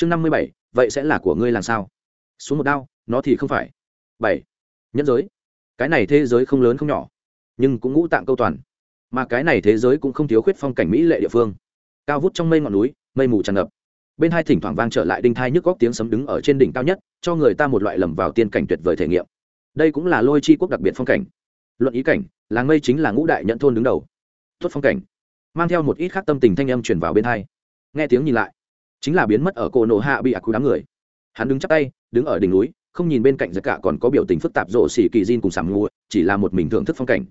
chương năm mươi bảy, vậy sẽ là của ngươi làm sao? Xuống một đao, nó thì không phải. Bảy. Nhẫn giới. Cái này thế giới không lớn không nhỏ, nhưng cũng ngũ tạng câu toàn. Mà cái này thế giới cũng không thiếu khuyết phong cảnh mỹ lệ địa phương. Cao vút trong mây ngọn núi, mây mù tràn ngập. Bên hai thỉnh thoảng vang trở lại đinh thai nhức góc tiếng sấm đứng ở trên đỉnh cao nhất, cho người ta một loại lầm vào tiên cảnh tuyệt vời thể nghiệm. Đây cũng là lôi chi quốc đặc biệt phong cảnh. Luận ý cảnh, làng mây chính là ngũ đại nhận thôn đứng đầu. Tuất phong cảnh. Mang theo một ít khác tâm tình thanh âm truyền vào bên hai. Nghe tiếng nhìn lại chính là biến mất ở cổ nổ hạ bị ạc cú đám người. Hắn đứng chắp tay, đứng ở đỉnh núi, không nhìn bên cạnh giặc cả còn có biểu tình phức tạp rộ xỉ kỳ diên cùng sảm ngu, chỉ là một mình thưởng thức phong cảnh.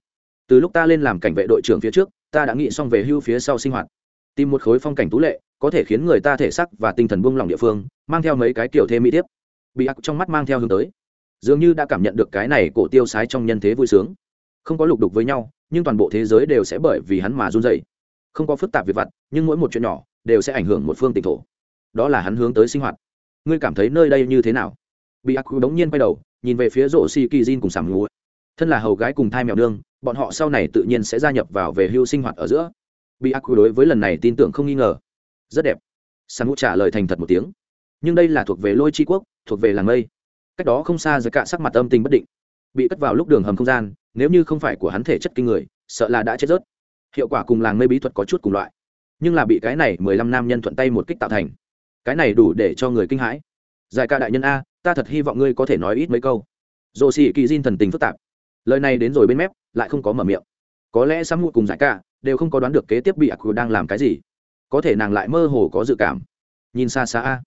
Từ lúc ta lên làm cảnh vệ đội trưởng phía trước, ta đã nghĩ xong về hưu phía sau sinh hoạt. Tìm một khối phong cảnh tú lệ, có thể khiến người ta thể sắc và tinh thần buông lỏng địa phương, mang theo mấy cái kiểu thêm mỹ tiếp. Bị ác trong mắt mang theo hướng tới. Dường như đã cảm nhận được cái này cổ tiêu sái trong nhân thế vui sướng. Không có lục đục với nhau, nhưng toàn bộ thế giới đều sẽ bởi vì hắn mà run dày không có phức tạp việc vặt, nhưng mỗi một chuyện nhỏ đều sẽ ảnh hưởng một phương tỉnh thổ đó là hắn hướng tới sinh hoạt. Ngươi cảm thấy nơi đây như thế nào? Bị ác quy bỗng nhiên quay đầu, nhìn về phía rổ xì kỳ diên cùng sảm ngủ thân là hầu gái cùng thai mèo nương, bọn họ sau này tự nhiên sẽ gia nhập vào về hưu sinh hoạt ở giữa. Bị ác quy đối với lần này tin tưởng không nghi ngờ. Rất đẹp. Sảm ngủ trả lời thành thật một tiếng. Nhưng đây là thuộc về lôi tri quốc, thuộc về làng mây. Cách đó không xa giữa cả sắc mặt âm tình bất định. Bị cất vào lúc đường hầm không gian, nếu như không phải của hắn thể chất kinh người, sợ là đã chết rớt. Hiệu quả cùng làng mây bí thuật có chút cùng loại. Nhưng là bị cái này mười lăm nam nhân thuận tay một kích tạo thành cái này đủ để cho người kinh hãi. Giải ca đại nhân a, ta thật hy vọng ngươi có thể nói ít mấy câu. Dồ xì kỳ diên thần tình phức tạp. Lời này đến rồi bên mép, lại không có mở miệng. Có lẽ sắm mụ cùng giải ca đều không có đoán được kế tiếp bị ạc đang làm cái gì. Có thể nàng lại mơ hồ có dự cảm. Nhìn xa xa a.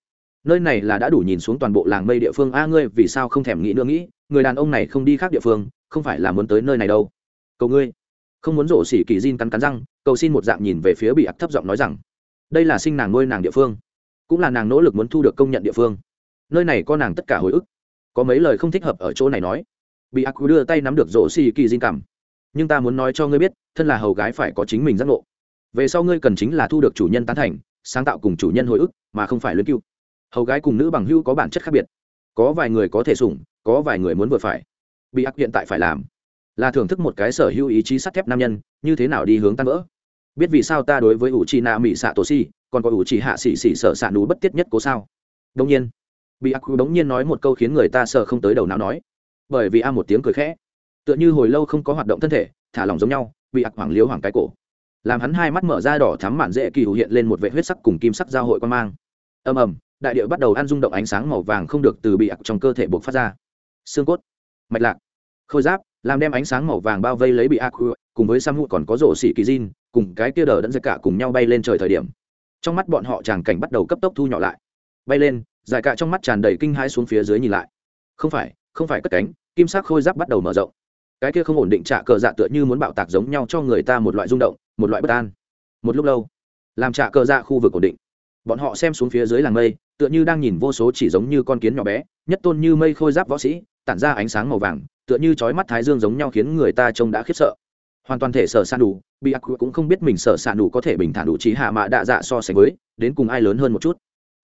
Nơi này là đã đủ nhìn xuống toàn bộ làng mây địa phương a, ngươi vì sao không thèm nghĩ nữa nghĩ? Người đàn ông này không đi khác địa phương, không phải là muốn tới nơi này đâu. Cầu ngươi. Không muốn rổ xỉ kỳ diên cắn cắn răng, cầu xin một dạng nhìn về phía bị ác thấp giọng nói rằng, đây là sinh nàng nuôi nàng địa phương cũng là nàng nỗ lực muốn thu được công nhận địa phương. Nơi này có nàng tất cả hồi ức. Có mấy lời không thích hợp ở chỗ này nói. Bị ác đưa tay nắm được rổ xì kỳ dinh cảm. Nhưng ta muốn nói cho ngươi biết, thân là hầu gái phải có chính mình giác ngộ. Về sau ngươi cần chính là thu được chủ nhân tán thành, sáng tạo cùng chủ nhân hồi ức, mà không phải luyến cưu hầu gái cùng nữ bằng hưu có bản chất khác biệt. Có vài người có thể sủng, có vài người muốn vừa phải. Bị ác hiện tại phải làm là thưởng thức một cái sở hữu ý chí sắt thép nam nhân, như thế nào đi hướng tan vỡ. Biết vì sao ta đối với ủ chi na mỹ xạ tổ si còn có ủ chỉ hạ xỉ xỉ sợ xạ nú bất tiết nhất cố sao? Đông nhiên, bị ác đống nhiên nói một câu khiến người ta sợ không tới đầu não nói. Bởi vì a một tiếng cười khẽ. Tựa như hồi lâu không có hoạt động thân thể, thả lỏng giống nhau, bị ác hoảng liếu hoảng cái cổ. Làm hắn hai mắt mở ra đỏ thắm mạn dễ kỳ hữu hiện lên một vệ huyết sắc cùng kim sắc giao hội quan mang. Ầm ầm, đại địa bắt đầu ăn rung động ánh sáng màu vàng không được từ bị ác trong cơ thể buộc phát ra. Xương cốt, mạch lạc, khôi giáp, làm đem ánh sáng màu vàng bao vây lấy bị ác cùng với sam còn có rổ xỉ kỳ diên cùng cái kia đờ đẫn dây cả cùng nhau bay lên trời thời điểm trong mắt bọn họ tràng cảnh bắt đầu cấp tốc thu nhỏ lại. Bay lên, dài cả trong mắt tràn đầy kinh hãi xuống phía dưới nhìn lại. Không phải không phải cất cánh, kim sắc khôi giáp bắt đầu mở rộng. Cái kia không ổn định trả cờ dạ tựa như muốn bạo tạc giống nhau cho người ta một loại rung động, một loại bất an. Một lúc lâu, làm trả cờ dạ khu vực ổn định. Bọn họ xem xuống phía dưới làng mây, tựa như đang nhìn vô số chỉ giống như con kiến nhỏ bé, nhất tôn như mây khôi giáp võ sĩ, tản ra ánh sáng màu vàng, tựa như chói mắt thái dương giống nhau khiến người ta trông đã khiếp sợ hoàn toàn thể sở s đủ bị ác cũng không biết mình sở s đủ có thể bình thản đủ trí hạ mạ đạ dạ so sánh với, đến cùng ai lớn hơn một chút.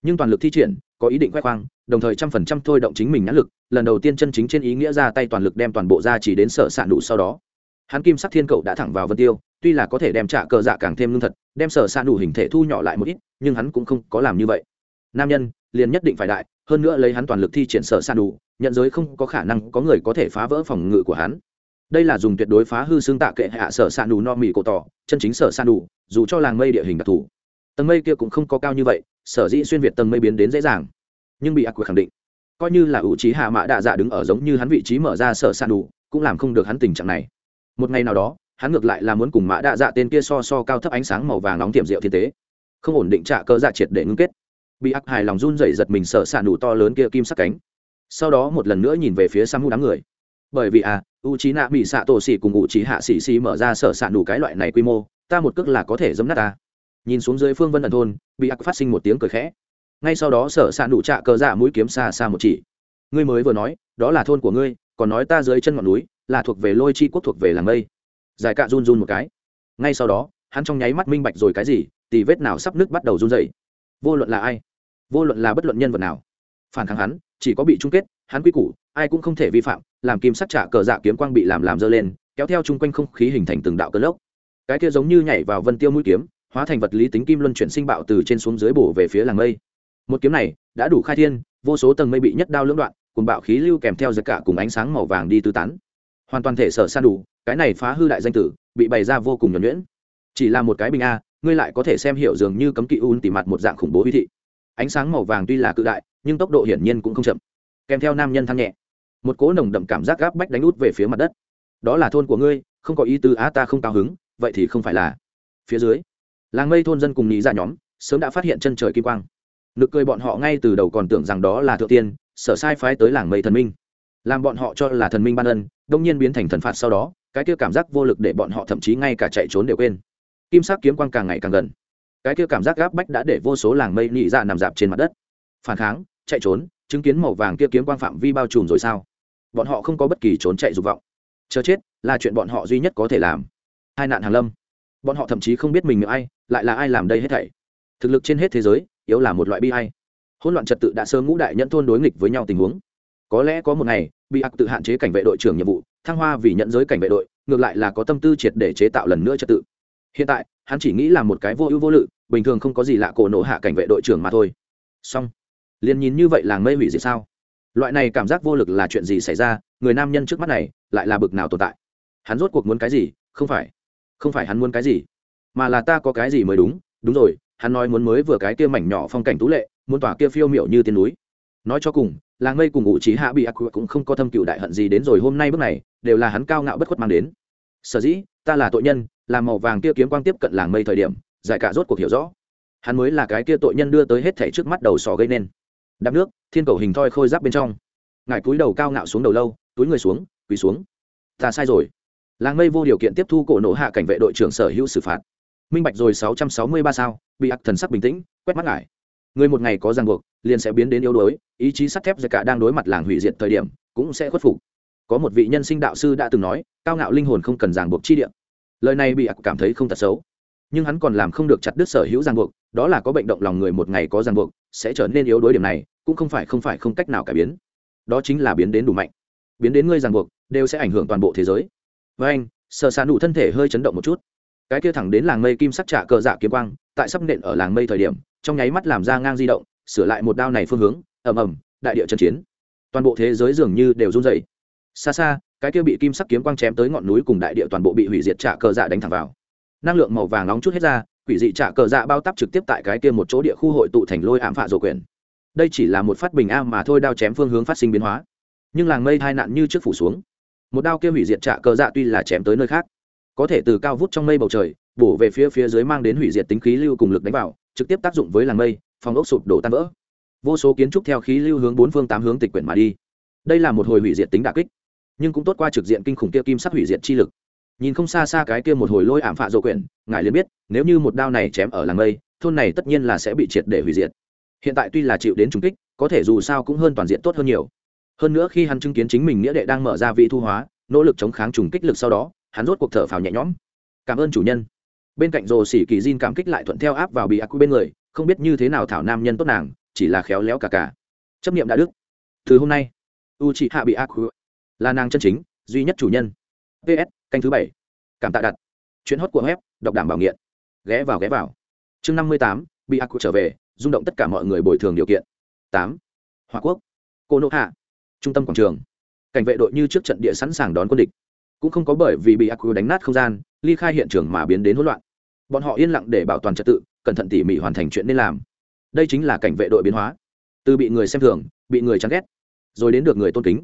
Nhưng toàn lực thi triển, có ý định khoe khoang, đồng thời trăm phần trăm thôi động chính mình nhãn lực, lần đầu tiên chân chính trên ý nghĩa ra tay toàn lực đem toàn bộ ra chỉ đến sở s đủ sau đó. Hắn kim sắc thiên cậu đã thẳng vào vân tiêu, tuy là có thể đem trả cờ dạ càng thêm lương thật, đem sở s đủ hình thể thu nhỏ lại một ít, nhưng hắn cũng không có làm như vậy. Nam nhân, liền nhất định phải đại, hơn nữa lấy hắn toàn lực thi triển sở s đủ nhận giới không có khả năng có người có thể phá vỡ phòng ngự của hắn đây là dùng tuyệt đối phá hư xương tạ kệ hạ sở s đủ no mì cổ tỏ, chân chính sở s đủ dù cho làng mây địa hình đặc thù. Tầng mây kia cũng không có cao như vậy, sở dĩ xuyên việt tầng mây biến đến dễ dàng. Nhưng bị ác quỷ khẳng định, coi như là ủ trí hạ mã đạ dạ đứng ở giống như hắn vị trí mở ra sở s đủ cũng làm không được hắn tình trạng này. Một ngày nào đó, hắn ngược lại là muốn cùng mã đạ dạ tên kia so so cao thấp ánh sáng màu vàng nóng tiệm rượu thiên tế. Không ổn định trả cơ dạ triệt để ngưng kết. Bị ác hài lòng run rẩy giật mình sở xạ nù to lớn kia kim sắc cánh. Sau đó một lần nữa nhìn về phía sang mu đám người. Bởi vì à u trí nạ mỹ xạ tổ xỉ cùng u trí hạ xỉ xỉ mở ra sở xạ đủ cái loại này quy mô, ta một cước là có thể dấm nát ta. Nhìn xuống dưới phương vân ẩn thôn, bị ác phát sinh một tiếng cười khẽ. Ngay sau đó sở xạ đủ trạ cờ dạ mũi kiếm xa xa một chỉ. Ngươi mới vừa nói, đó là thôn của ngươi, còn nói ta dưới chân ngọn núi, là thuộc về lôi chi quốc thuộc về làng mây. Dài cạ run run một cái. Ngay sau đó, hắn trong nháy mắt minh bạch rồi cái gì, tì vết nào sắp nước bắt đầu run dậy vô luận là ai, vô luận là bất luận nhân vật nào, phản kháng hắn, chỉ có bị chung kết, hắn quy củ, ai cũng không thể vi phạm làm kim sắc trả cờ dạ kiếm quang bị làm làm dơ lên, kéo theo chung quanh không khí hình thành từng đạo cơn lốc. Cái kia giống như nhảy vào vân tiêu mũi kiếm, hóa thành vật lý tính kim luân chuyển sinh bạo từ trên xuống dưới bổ về phía làng mây. Một kiếm này đã đủ khai thiên, vô số tầng mây bị nhất đao lưỡng đoạn, cùng bạo khí lưu kèm theo giật cả cùng ánh sáng màu vàng đi tứ tán. Hoàn toàn thể sở san đủ, cái này phá hư đại danh tử, bị bày ra vô cùng nhuẩn nhuyễn. Chỉ là một cái bình a, ngươi lại có thể xem hiểu dường như cấm kỵ un tỉ mặt một dạng khủng bố uy thị. Ánh sáng màu vàng tuy là cự đại, nhưng tốc độ hiển nhiên cũng không chậm. Kèm theo nam nhân thăng nhẹ một cỗ nồng đậm cảm giác gáp bách đánh út về phía mặt đất. Đó là thôn của ngươi, không có ý tứ á ta không cao hứng, vậy thì không phải là. Phía dưới, làng mây thôn dân cùng nhí ra dạ nhóm sớm đã phát hiện chân trời kim quang. Nực cười bọn họ ngay từ đầu còn tưởng rằng đó là thượng tiên, sở sai phái tới làng mây thần minh. Làm bọn họ cho là thần minh ban ân, đông nhiên biến thành thần phạt sau đó, cái kia cảm giác vô lực để bọn họ thậm chí ngay cả chạy trốn đều quên. Kim sắc kiếm quang càng ngày càng gần. Cái kia cảm giác gáp bách đã để vô số làng mây nhị ra nằm dạp trên mặt đất. Phản kháng, chạy trốn, chứng kiến màu vàng kia kiếm quang phạm vi bao trùm rồi sao? Bọn họ không có bất kỳ trốn chạy dục vọng. Chờ chết là chuyện bọn họ duy nhất có thể làm. Hai nạn hàng lâm. Bọn họ thậm chí không biết mình là ai, lại là ai làm đây hết thảy. Thực lực trên hết thế giới, yếu là một loại bi hay hỗn loạn trật tự đã sớm ngũ đại nhẫn thôn đối nghịch với nhau tình huống. Có lẽ có một ngày, bị ác tự hạn chế cảnh vệ đội trưởng nhiệm vụ, thăng hoa vì nhận giới cảnh vệ đội, ngược lại là có tâm tư triệt để chế tạo lần nữa trật tự. Hiện tại, hắn chỉ nghĩ là một cái vô ưu vô lự, bình thường không có gì lạ cổ nổ hạ cảnh vệ đội trưởng mà thôi. Song liền nhìn như vậy làng mây hủy diệt sao? Loại này cảm giác vô lực là chuyện gì xảy ra? Người nam nhân trước mắt này lại là bực nào tồn tại? Hắn rốt cuộc muốn cái gì? Không phải. Không phải hắn muốn cái gì? Mà là ta có cái gì mới đúng? Đúng rồi, hắn nói muốn mới vừa cái kia mảnh nhỏ phong cảnh tú lệ, muốn tỏa kia phiêu miệu như tiên núi. Nói cho cùng, làng mây cùng ngụ trí hạ bị ác cũng không có thâm cựu đại hận gì đến rồi hôm nay bước này, đều là hắn cao ngạo bất khuất mang đến. Sở dĩ, ta là tội nhân, là màu vàng kia kiếm quang tiếp cận làng mây thời điểm, giải cả rốt cuộc hiểu rõ. Hắn mới là cái kia tội nhân đưa tới hết thảy trước mắt đầu sò gây nên đạp nước, thiên cầu hình thoi khôi giáp bên trong. Ngài cúi đầu cao ngạo xuống đầu lâu, túi người xuống, quỳ xuống. Ta sai rồi. Làng mây vô điều kiện tiếp thu cổ nổ hạ cảnh vệ đội trưởng sở hữu xử phạt. Minh bạch rồi sáu trăm sáu mươi ba sao, bị ặc thần sắc bình tĩnh, quét mắt ngài. Người một ngày có ràng buộc, liền sẽ biến đến yếu đuối, ý chí sắt thép giặc cả đang đối mặt làng hủy diệt thời điểm, cũng sẽ khuất phục. Có một vị nhân sinh đạo sư đã từng nói, cao ngạo linh hồn không cần ràng buộc chi địa. Lời này bị ặc cảm thấy không thật xấu. Nhưng hắn còn làm không được chặt đứt sở hữu ràng buộc, đó là có bệnh động lòng người một ngày có ràng buộc sẽ trở nên yếu đuối điểm này, cũng không phải không phải không cách nào cải biến. Đó chính là biến đến đủ mạnh. Biến đến ngươi ràng buộc, đều sẽ ảnh hưởng toàn bộ thế giới. Với anh sợ xạ nụ thân thể hơi chấn động một chút. Cái kia thẳng đến làng mây kim sắc trả cờ dạ kiếm quang, tại sắp nện ở làng mây thời điểm, trong nháy mắt làm ra ngang di động, sửa lại một đao này phương hướng, ầm ầm, đại địa trận chiến. Toàn bộ thế giới dường như đều run dày xa xa, cái kia bị kim sắc kiếm quang chém tới ngọn núi cùng đại địa toàn bộ bị hủy diệt trả cờ dạ đánh thẳng vào. Năng lượng màu vàng nóng chút hết ra quỷ dị trả cờ dạ bao tắp trực tiếp tại cái kia một chỗ địa khu hội tụ thành lôi ảm phạ rổ quyền. Đây chỉ là một phát bình a mà thôi đao chém phương hướng phát sinh biến hóa. Nhưng làng mây hai nạn như trước phủ xuống. Một đao kia hủy diệt trả cờ dạ tuy là chém tới nơi khác, có thể từ cao vút trong mây bầu trời, bổ về phía phía dưới mang đến hủy diệt tính khí lưu cùng lực đánh vào, trực tiếp tác dụng với làng mây, phòng ốc sụp đổ tan vỡ. Vô số kiến trúc theo khí lưu hướng bốn phương tám hướng tịch quyển mà đi. Đây là một hồi hủy diệt tính đà kích, nhưng cũng tốt qua trực diện kinh khủng kia kim sắc hủy diệt chi lực nhìn không xa xa cái kia một hồi lôi ảm phạ dỗ quyển, ngài liền biết, nếu như một đao này chém ở làng mây, thôn này tất nhiên là sẽ bị triệt để hủy diệt. Hiện tại tuy là chịu đến trùng kích, có thể dù sao cũng hơn toàn diện tốt hơn nhiều. Hơn nữa khi hắn chứng kiến chính mình nghĩa đệ đang mở ra vị thu hóa, nỗ lực chống kháng trùng kích lực sau đó, hắn rốt cuộc thở phào nhẹ nhõm. Cảm ơn chủ nhân. Bên cạnh rồ xỉ kỳ diên cảm kích lại thuận theo áp vào bị ác quy bên người, không biết như thế nào thảo nam nhân tốt nàng, chỉ là khéo léo cả cả. Chấp niệm đã đức. Từ hôm nay u chị hạ bị ác quy là nàng chân chính, duy nhất chủ nhân ps canh thứ bảy. Cảm tạ đặt. Chuyến hót của web, đọc đảm bảo nghiện. Ghé vào ghé vào. Chương năm mươi tám, bị ác cụ trở về, rung động tất cả mọi người bồi thường điều kiện. Tám. Hòa quốc. Cô nộ hạ. Trung tâm quảng trường. Cảnh vệ đội như trước trận địa sẵn sàng đón quân địch. Cũng không có bởi vì bị ác cụ đánh nát không gian, ly khai hiện trường mà biến đến hỗn loạn. Bọn họ yên lặng để bảo toàn trật tự, cẩn thận tỉ mỉ hoàn thành chuyện nên làm. Đây chính là cảnh vệ đội biến hóa. Từ bị người xem thường, bị người chán ghét, rồi đến được người tôn kính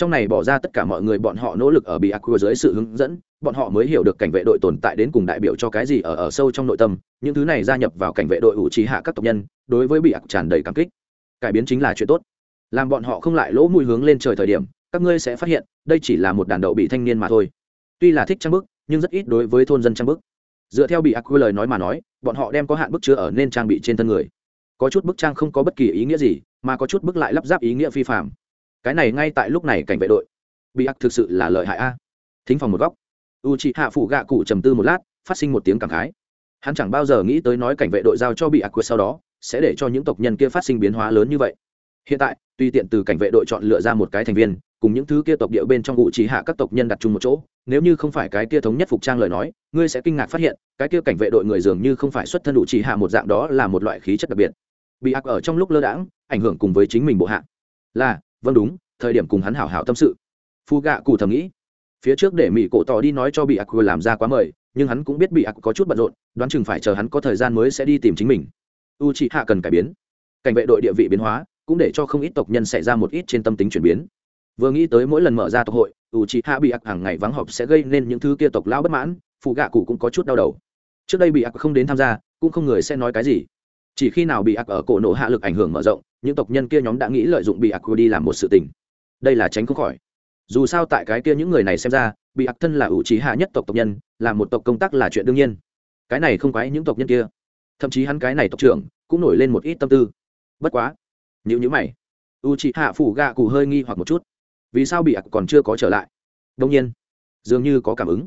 trong này bỏ ra tất cả mọi người, bọn họ nỗ lực ở bị ác quy dưới sự hướng dẫn, bọn họ mới hiểu được cảnh vệ đội tồn tại đến cùng đại biểu cho cái gì ở ở sâu trong nội tâm. Những thứ này gia nhập vào cảnh vệ đội ủ trí hạ các tộc nhân, đối với bị ác tràn đầy cảm kích. Cải biến chính là chuyện tốt. Làm bọn họ không lại lỗ mùi hướng lên trời thời điểm, các ngươi sẽ phát hiện, đây chỉ là một đàn đậu bị thanh niên mà thôi. Tuy là thích trang bức, nhưng rất ít đối với thôn dân trang bức. Dựa theo bị ác quy lời nói mà nói, bọn họ đem có hạn bức chứa ở nên trang bị trên thân người. Có chút bức trang không có bất kỳ ý nghĩa gì, mà có chút bức lại lắp ráp ý nghĩa phi phạm cái này ngay tại lúc này cảnh vệ đội. Bị ác thực sự là lợi hại a. Thính phòng một góc. U chị hạ phủ gạ cụ trầm tư một lát, phát sinh một tiếng cảm khái. Hắn chẳng bao giờ nghĩ tới nói cảnh vệ đội giao cho bị ác quyết sau đó, sẽ để cho những tộc nhân kia phát sinh biến hóa lớn như vậy. Hiện tại tuy tiện từ cảnh vệ đội chọn lựa ra một cái thành viên, cùng những thứ kia tộc địa bên trong u chỉ hạ các tộc nhân đặt chung một chỗ, nếu như không phải cái kia thống nhất phục trang lời nói, ngươi sẽ kinh ngạc phát hiện, cái kia cảnh vệ đội người dường như không phải xuất thân đủ chỉ hạ một dạng đó là một loại khí chất đặc biệt. Bị ác ở trong lúc lơ đãng, ảnh hưởng cùng với chính mình bộ hạ. Là vâng đúng, thời điểm cùng hắn hảo hảo tâm sự. Phu gạ cụ thầm nghĩ. Phía trước để mỹ cổ tỏ đi nói cho bị ác làm ra quá mời, nhưng hắn cũng biết bị ác có chút bận rộn, đoán chừng phải chờ hắn có thời gian mới sẽ đi tìm chính mình. U chị hạ cần cải biến. Cảnh vệ đội địa vị biến hóa, cũng để cho không ít tộc nhân xảy ra một ít trên tâm tính chuyển biến. Vừa nghĩ tới mỗi lần mở ra tộc hội, u chị hạ bị ác hàng ngày vắng họp sẽ gây nên những thứ kia tộc lão bất mãn phụ gạ cụ cũng có chút đau đầu. Trước đây bị ác không đến tham gia, cũng không người sẽ nói cái gì. Chỉ khi nào bị ác ở cổ nổ hạ lực ảnh hưởng mở rộng những tộc nhân kia nhóm đã nghĩ lợi dụng bị ác đi làm một sự tình. Đây là tránh không khỏi. Dù sao tại cái kia những người này xem ra, bị ác thân là ủ trí hạ nhất tộc tộc nhân làm một tộc công tác là chuyện đương nhiên. Cái này không quái những tộc nhân kia. Thậm chí hắn cái này tộc trưởng, cũng nổi lên một ít tâm tư. Bất quá nếu như mày. U chị hạ phủ gạ cụ hơi nghi hoặc một chút. Vì sao bị ác còn chưa có trở lại? Đông nhiên, dường như có cảm ứng.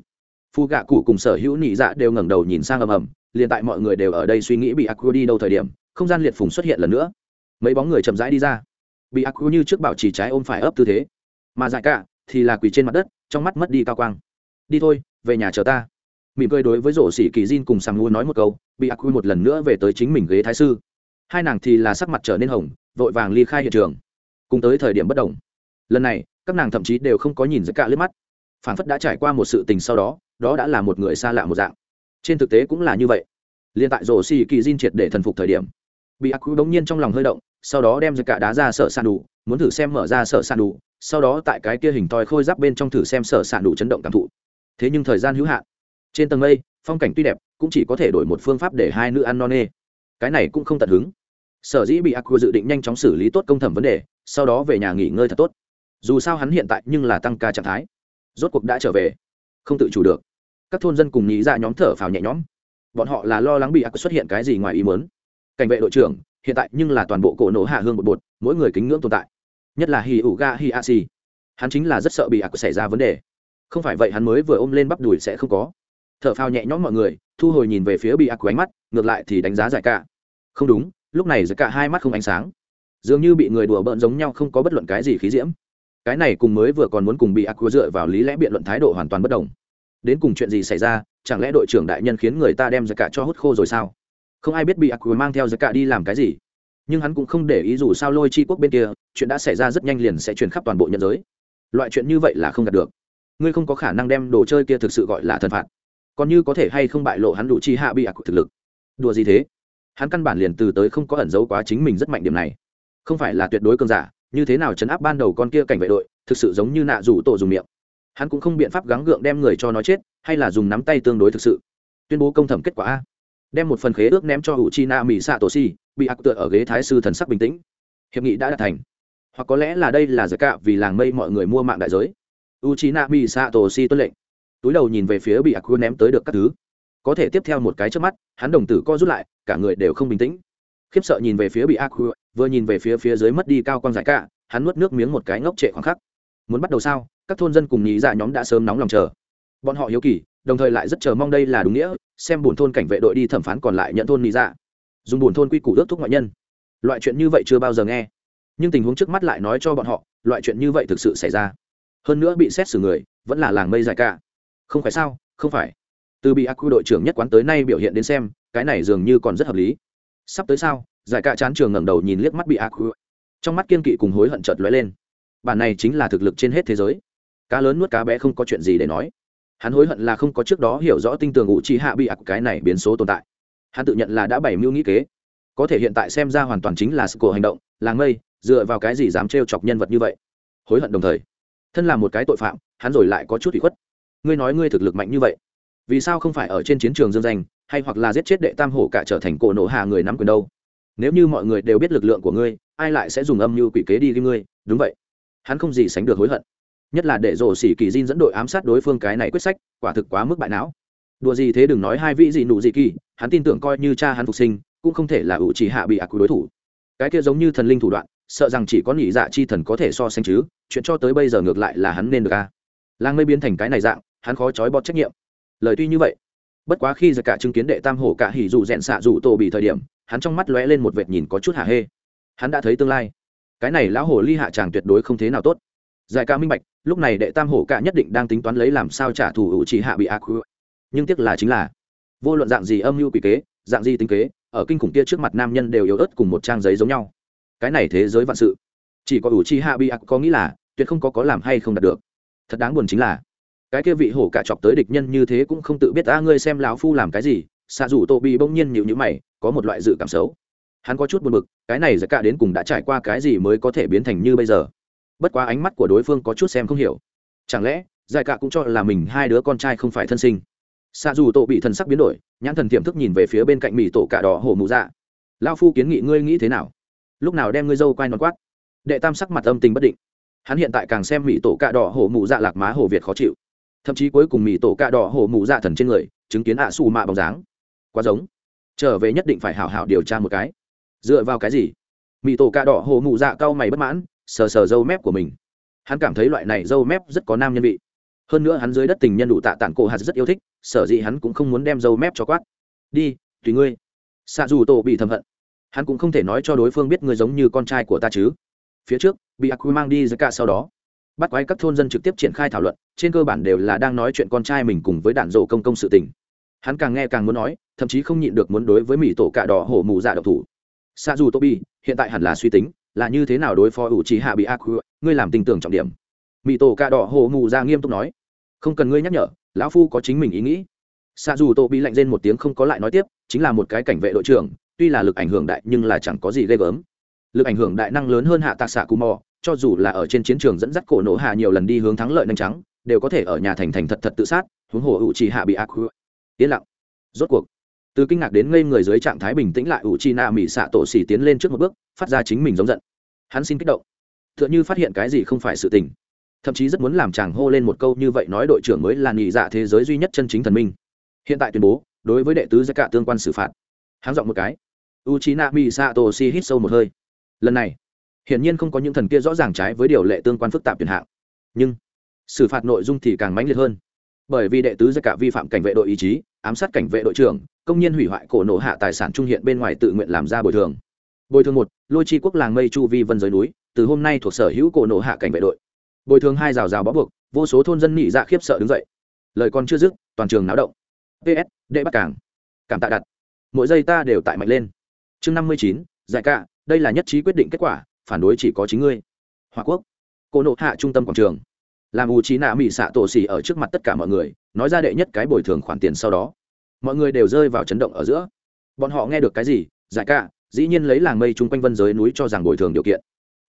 Phu gạ cụ cùng sở hữu nị dạ đều ngẩng đầu nhìn sang ầm ầm, liền tại mọi người đều ở đây suy nghĩ bị ác đi đâu thời điểm, không gian liệt phùng xuất hiện lần nữa mấy bóng người chậm rãi đi ra. Bị ác như trước bảo chỉ trái ôm phải ấp tư thế. Mà dại cả thì là quỳ trên mặt đất, trong mắt mất đi cao quang. Đi thôi, về nhà chờ ta. Mỉm cười đối với rổ xỉ kỳ diên cùng sàng ngua nói một câu, bị ác quy một lần nữa về tới chính mình ghế thái sư. Hai nàng thì là sắc mặt trở nên hồng, vội vàng ly khai hiện trường. Cùng tới thời điểm bất đồng. Lần này, các nàng thậm chí đều không có nhìn dạy cả liếc mắt. Phản phất đã trải qua một sự tình sau đó đó đã là một người xa lạ một dạng. Trên thực tế cũng là như vậy. Liên tại rổ xỉ kỳ diên triệt để thần phục thời điểm, bị ác quy bỗng nhiên trong lòng hơi động sau đó đem giật cả đá ra sở sàn đủ, muốn thử xem mở ra sở sàn đủ, sau đó tại cái kia hình thoi khôi giáp bên trong thử xem sở sàn đủ chấn động cảm thụ. Thế nhưng thời gian hữu hạn. Trên tầng mây, phong cảnh tuy đẹp, cũng chỉ có thể đổi một phương pháp để hai nữ ăn no nê. Cái này cũng không tận hứng. Sở dĩ bị aqua dự định nhanh chóng xử lý tốt công thẩm vấn đề, sau đó về nhà nghỉ ngơi thật tốt. Dù sao hắn hiện tại nhưng là tăng ca trạng thái. Rốt cuộc đã trở về. Không tự chủ được. Các thôn dân cùng nghĩ ra dạ nhóm thở phào nhẹ nhõm. Bọn họ là lo lắng bị aqua xuất hiện cái gì ngoài ý muốn. Cảnh vệ đội trưởng hiện tại nhưng là toàn bộ cổ nổ hạ hương một bột, mỗi người kính ngưỡng tồn tại. Nhất là hi ủ ga hi a hắn chính là rất sợ bị ác xảy ra vấn đề. Không phải vậy hắn mới vừa ôm lên bắp đùi sẽ không có. T h ở phao nhẹ nhõm mọi người, thu hồi nhìn về phía bị ác ánh mắt, ngược lại thì đánh giá giải cả. Không đúng, lúc này giải cả hai mắt không ánh sáng. Dường như bị người đùa bỡn giống nhau không có bất luận cái gì khí diễm. Cái này cùng mới vừa còn muốn cùng bị ác dựa vào lý lẽ biện luận thái độ hoàn toàn bất đồng. Đến cùng chuyện gì xảy ra, chẳng lẽ đội trưởng đại nhân khiến người ta đem giải cả cho hút khô rồi sao? Không ai biết bị ác mang theo giải cả đi làm cái gì. Nhưng hắn cũng không để ý dù sao lôi chi quốc bên kia, chuyện đã xảy ra rất nhanh liền sẽ truyền khắp toàn bộ nhân giới. Loại chuyện như vậy là không đạt được. Ngươi không có khả năng đem đồ chơi kia thực sự gọi là thần phạt. Còn như có thể hay không bại lộ hắn đủ chi hạ bị ạc thực lực. Đùa gì thế? Hắn căn bản liền từ tới không có ẩn giấu quá chính mình rất mạnh điểm này. Không phải là tuyệt đối cơn giả, như thế nào chấn áp ban đầu con kia cảnh vệ đội, thực sự giống như nạ rủ tổ dùng miệng. Hắn cũng không biện pháp gắng gượng đem người cho nó chết, hay là dùng nắm tay tương đối thực sự. Tuyên bố công thẩm kết quả a đem một phần khế ước ném cho hữu chi na mỹ xạ tổ si bị ác tựa ở ghế thái sư thần sắc bình tĩnh. Hiệp nghị đã đạt thành. Hoặc có lẽ là đây là giới cạ vì làng mây mọi người mua mạng đại giới. U chi na mỹ xạ tổ si tuân lệnh. Túi đầu nhìn về phía bị ác ném tới được các thứ. Có thể tiếp theo một cái trước mắt, hắn đồng tử co rút lại, cả người đều không bình tĩnh. Khiếp sợ nhìn về phía bị ác vừa nhìn về phía phía dưới mất đi cao quang giải cạ, hắn nuốt nước miếng một cái ngốc trệ khoảng khắc. Muốn bắt đầu sao? Các thôn dân cùng nhí dạ nhóm đã sớm nóng lòng chờ. Bọn họ hiếu kỳ đồng thời lại rất chờ mong đây là đúng nghĩa, xem bổn thôn cảnh vệ đội đi thẩm phán còn lại nhận thôn lý dạ. Dùng bổn thôn quy củ ước thúc ngoại nhân. Loại chuyện như vậy chưa bao giờ nghe. Nhưng tình huống trước mắt lại nói cho bọn họ, loại chuyện như vậy thực sự xảy ra. Hơn nữa bị xét xử người, vẫn là làng mây dài cả không phải sao? Không phải. Từ bị ác quy đội trưởng nhất quán tới nay biểu hiện đến xem, cái này dường như còn rất hợp lý. Sắp tới sao? Giải cả chán trường ngẩng đầu nhìn liếc mắt bị ác quy trong mắt kiên kỵ cùng hối hận chợt lóe lên. Bản này chính là thực lực trên hết thế giới. Cá lớn nuốt cá bé không có chuyện gì để nói hắn hối hận là không có trước đó hiểu rõ tinh tường ngụ trí hạ bị ạc cái này biến số tồn tại. Hắn tự nhận là đã bảy mưu nghĩ kế. Có thể hiện tại xem ra hoàn toàn chính là sự cổ hành động, làng mây, dựa vào cái gì dám trêu chọc nhân vật như vậy. Hối hận đồng thời. Thân là một cái tội phạm, hắn rồi lại có chút bị khuất. Ngươi nói ngươi thực lực mạnh như vậy, vì sao không phải ở trên chiến trường dương danh, hay hoặc là giết chết đệ tam hổ cả trở thành cổ nổ hạ người nắm quyền đâu? Nếu như mọi người đều biết lực lượng của ngươi, ai lại sẽ dùng âm mưu quỷ kế đi gây ngươi? Đúng vậy. Hắn không gì sánh được hối hận nhất là để rổ xỉ kỳ diên dẫn đội ám sát đối phương cái này quyết sách, quả thực quá mức bại não. Đùa gì thế đừng nói hai vị gì nụ gì kỳ, hắn tin tưởng coi như cha hắn phục sinh, cũng không thể là ủ chỉ hạ bị ạc đối thủ. Cái kia giống như thần linh thủ đoạn, sợ rằng chỉ có nhị dạ chi thần có thể so sánh chứ, chuyện cho tới bây giờ ngược lại là hắn nên được a à. làng mây biến thành cái này dạng, hắn khó trói bọt trách nhiệm. Lời tuy như vậy, bất quá khi giặc cả chứng kiến đệ tam hổ cả hỉ dù rẽn xạ dù tổ bị thời điểm, hắn trong mắt lóe lên một vệt nhìn có chút hả hê. Hắn đã thấy tương lai. Cái này lão hồ ly hạ chàng tuyệt đối không thế nào tốt giải ca minh bạch, lúc này đệ tam hổ cả nhất định đang tính toán lấy làm sao trả thù ủ trì hạ bị ác nhưng tiếc là chính là, vô luận dạng gì âm mưu quỷ kế, dạng gì tính kế, ở kinh khủng kia trước mặt nam nhân đều yếu ớt cùng một trang giấy giống nhau. Cái này thế giới vạn sự. Chỉ có ủ chi hạ bị ác có nghĩ là, tuyệt không có có làm hay không đạt được. Thật đáng buồn chính là, cái kia vị hổ cả chọc tới địch nhân như thế cũng không tự biết ta ngươi xem lão phu làm cái gì? Xạ rủ tô bị bỗng nhiên nhịu nhữ mày, có một loại dự cảm xấu. Hắn có chút buồn bực, cái này giải cả đến cùng đã trải qua cái gì mới có thể biến thành như bây giờ? Bất quá ánh mắt của đối phương có chút xem không hiểu. Chẳng lẽ, giải cạ cũng cho là mình hai đứa con trai không phải thân sinh? Xạ dù tổ bị thần sắc biến đổi, nhãn thần tiềm thức nhìn về phía bên cạnh mỹ tổ cả đỏ hổ mụ dạ. Lao phu kiến nghị ngươi nghĩ thế nào? Lúc nào đem ngươi dâu quay non quát? Đệ tam sắc mặt âm tình bất định. Hắn hiện tại càng xem mỹ tổ cạ đỏ hổ mụ dạ lạc má hổ việt khó chịu. Thậm chí cuối cùng mỹ tổ cạ đỏ hổ mụ dạ thần trên người, chứng kiến ạ à xù mạ bóng dáng. Quá giống. Trở về nhất định phải hảo hảo điều tra một cái. Dựa vào cái gì? Mỹ tổ cạ đỏ hổ mụ dạ cau mày bất mãn sờ sờ râu mép của mình. Hắn cảm thấy loại này râu mép rất có nam nhân vị. Hơn nữa hắn dưới đất tình nhân đủ tạ tản cổ hạt rất yêu thích, sở dĩ hắn cũng không muốn đem râu mép cho quát. Đi, tùy ngươi. Xạ dù tổ bị thầm hận. Hắn cũng không thể nói cho đối phương biết ngươi giống như con trai của ta chứ. Phía trước, bị aq mang đi giữa cả sau đó, bắt quái các thôn dân trực tiếp triển khai thảo luận, trên cơ bản đều là đang nói chuyện con trai mình cùng với đạn dộ công công sự tình. Hắn càng nghe càng muốn nói, thậm chí không nhịn được muốn đối với mỹ tổ cạ đỏ hổ mù dạ độc thủ. Xa dù tobi hiện tại hẳn là suy tính là như thế nào đối phó ủ trí hạ bị ác ngươi làm tình tưởng trọng điểm. Mỹ tổ cạ đỏ hổ mù ra nghiêm túc nói. Không cần ngươi nhắc nhở, lão phu có chính mình ý nghĩ. Xa dù tô bị lạnh lên một tiếng không có lại nói tiếp, chính là một cái cảnh vệ đội trưởng, tuy là lực ảnh hưởng đại nhưng là chẳng có gì ghê gớm. Lực ảnh hưởng đại năng lớn hơn hạ tạc xạ cù mò, cho dù là ở trên chiến trường dẫn dắt cổ nổ hạ nhiều lần đi hướng thắng lợi nhanh trắng đều có thể ở nhà thành thành thật thật tự sát, huống hồ ủ trì hạ bị ác yên lặng. Rốt cuộc, từ kinh ngạc đến ngây người dưới trạng thái bình tĩnh lại, ủ trì na mỹ xạ tổ xỉ tiến lên trước một bước, phát ra chính mình giống giận hắn xin kích động. T h ư ợ n h ư phát hiện cái gì không phải sự tình. Thậm chí rất muốn làm chàng hô lên một câu như vậy nói đội trưởng mới là nhị dạ thế giới duy nhất chân chính thần minh. Hiện tại tuyên bố, đối với đệ tứ giá cả tương quan xử phạt. Hắn giọng một cái. U c h i n a mi sato si hít sâu một hơi. Lần này, hiển nhiên không có những thần kia rõ ràng trái với điều lệ tương quan phức tạp tuyển hạng. Nhưng, xử phạt nội dung thì càng mãnh liệt hơn. Bởi vì đệ tứ gia cả vi phạm cảnh vệ đội ý chí, ám sát cảnh vệ đội trưởng, công nhân hủy hoại cổ nổ hạ tài sản trung hiện bên ngoài tự nguyện làm ra bồi thường bồi thường một, lôi chi quốc làng mây chu vi vân giới núi, từ hôm nay thuộc sở hữu cổ nổ hạ cảnh vệ đội. Bồi thường hai rào rào bó buộc, vô số thôn dân nị dạ khiếp sợ đứng dậy. Lời còn chưa dứt, toàn trường náo động. Ps đệ bắt cảng. Cảm tạ đặt. Mỗi giây ta đều tại mạnh lên. Chương năm mươi chín, giải cả đây là nhất trí quyết định kết quả, phản đối chỉ có chính ngươi. Hòa quốc. Cô nộ hạ trung tâm quảng trường. Làm u trí nạ mỹ xạ tổ xỉ ở trước mặt tất cả mọi người, nói ra đệ nhất cái bồi thường khoản tiền sau đó. Mọi người đều rơi vào chấn động ở giữa. Bọn họ nghe được cái gì? Giải cả dĩ nhiên lấy làng mây chung quanh vân giới núi cho rằng bồi thường điều kiện.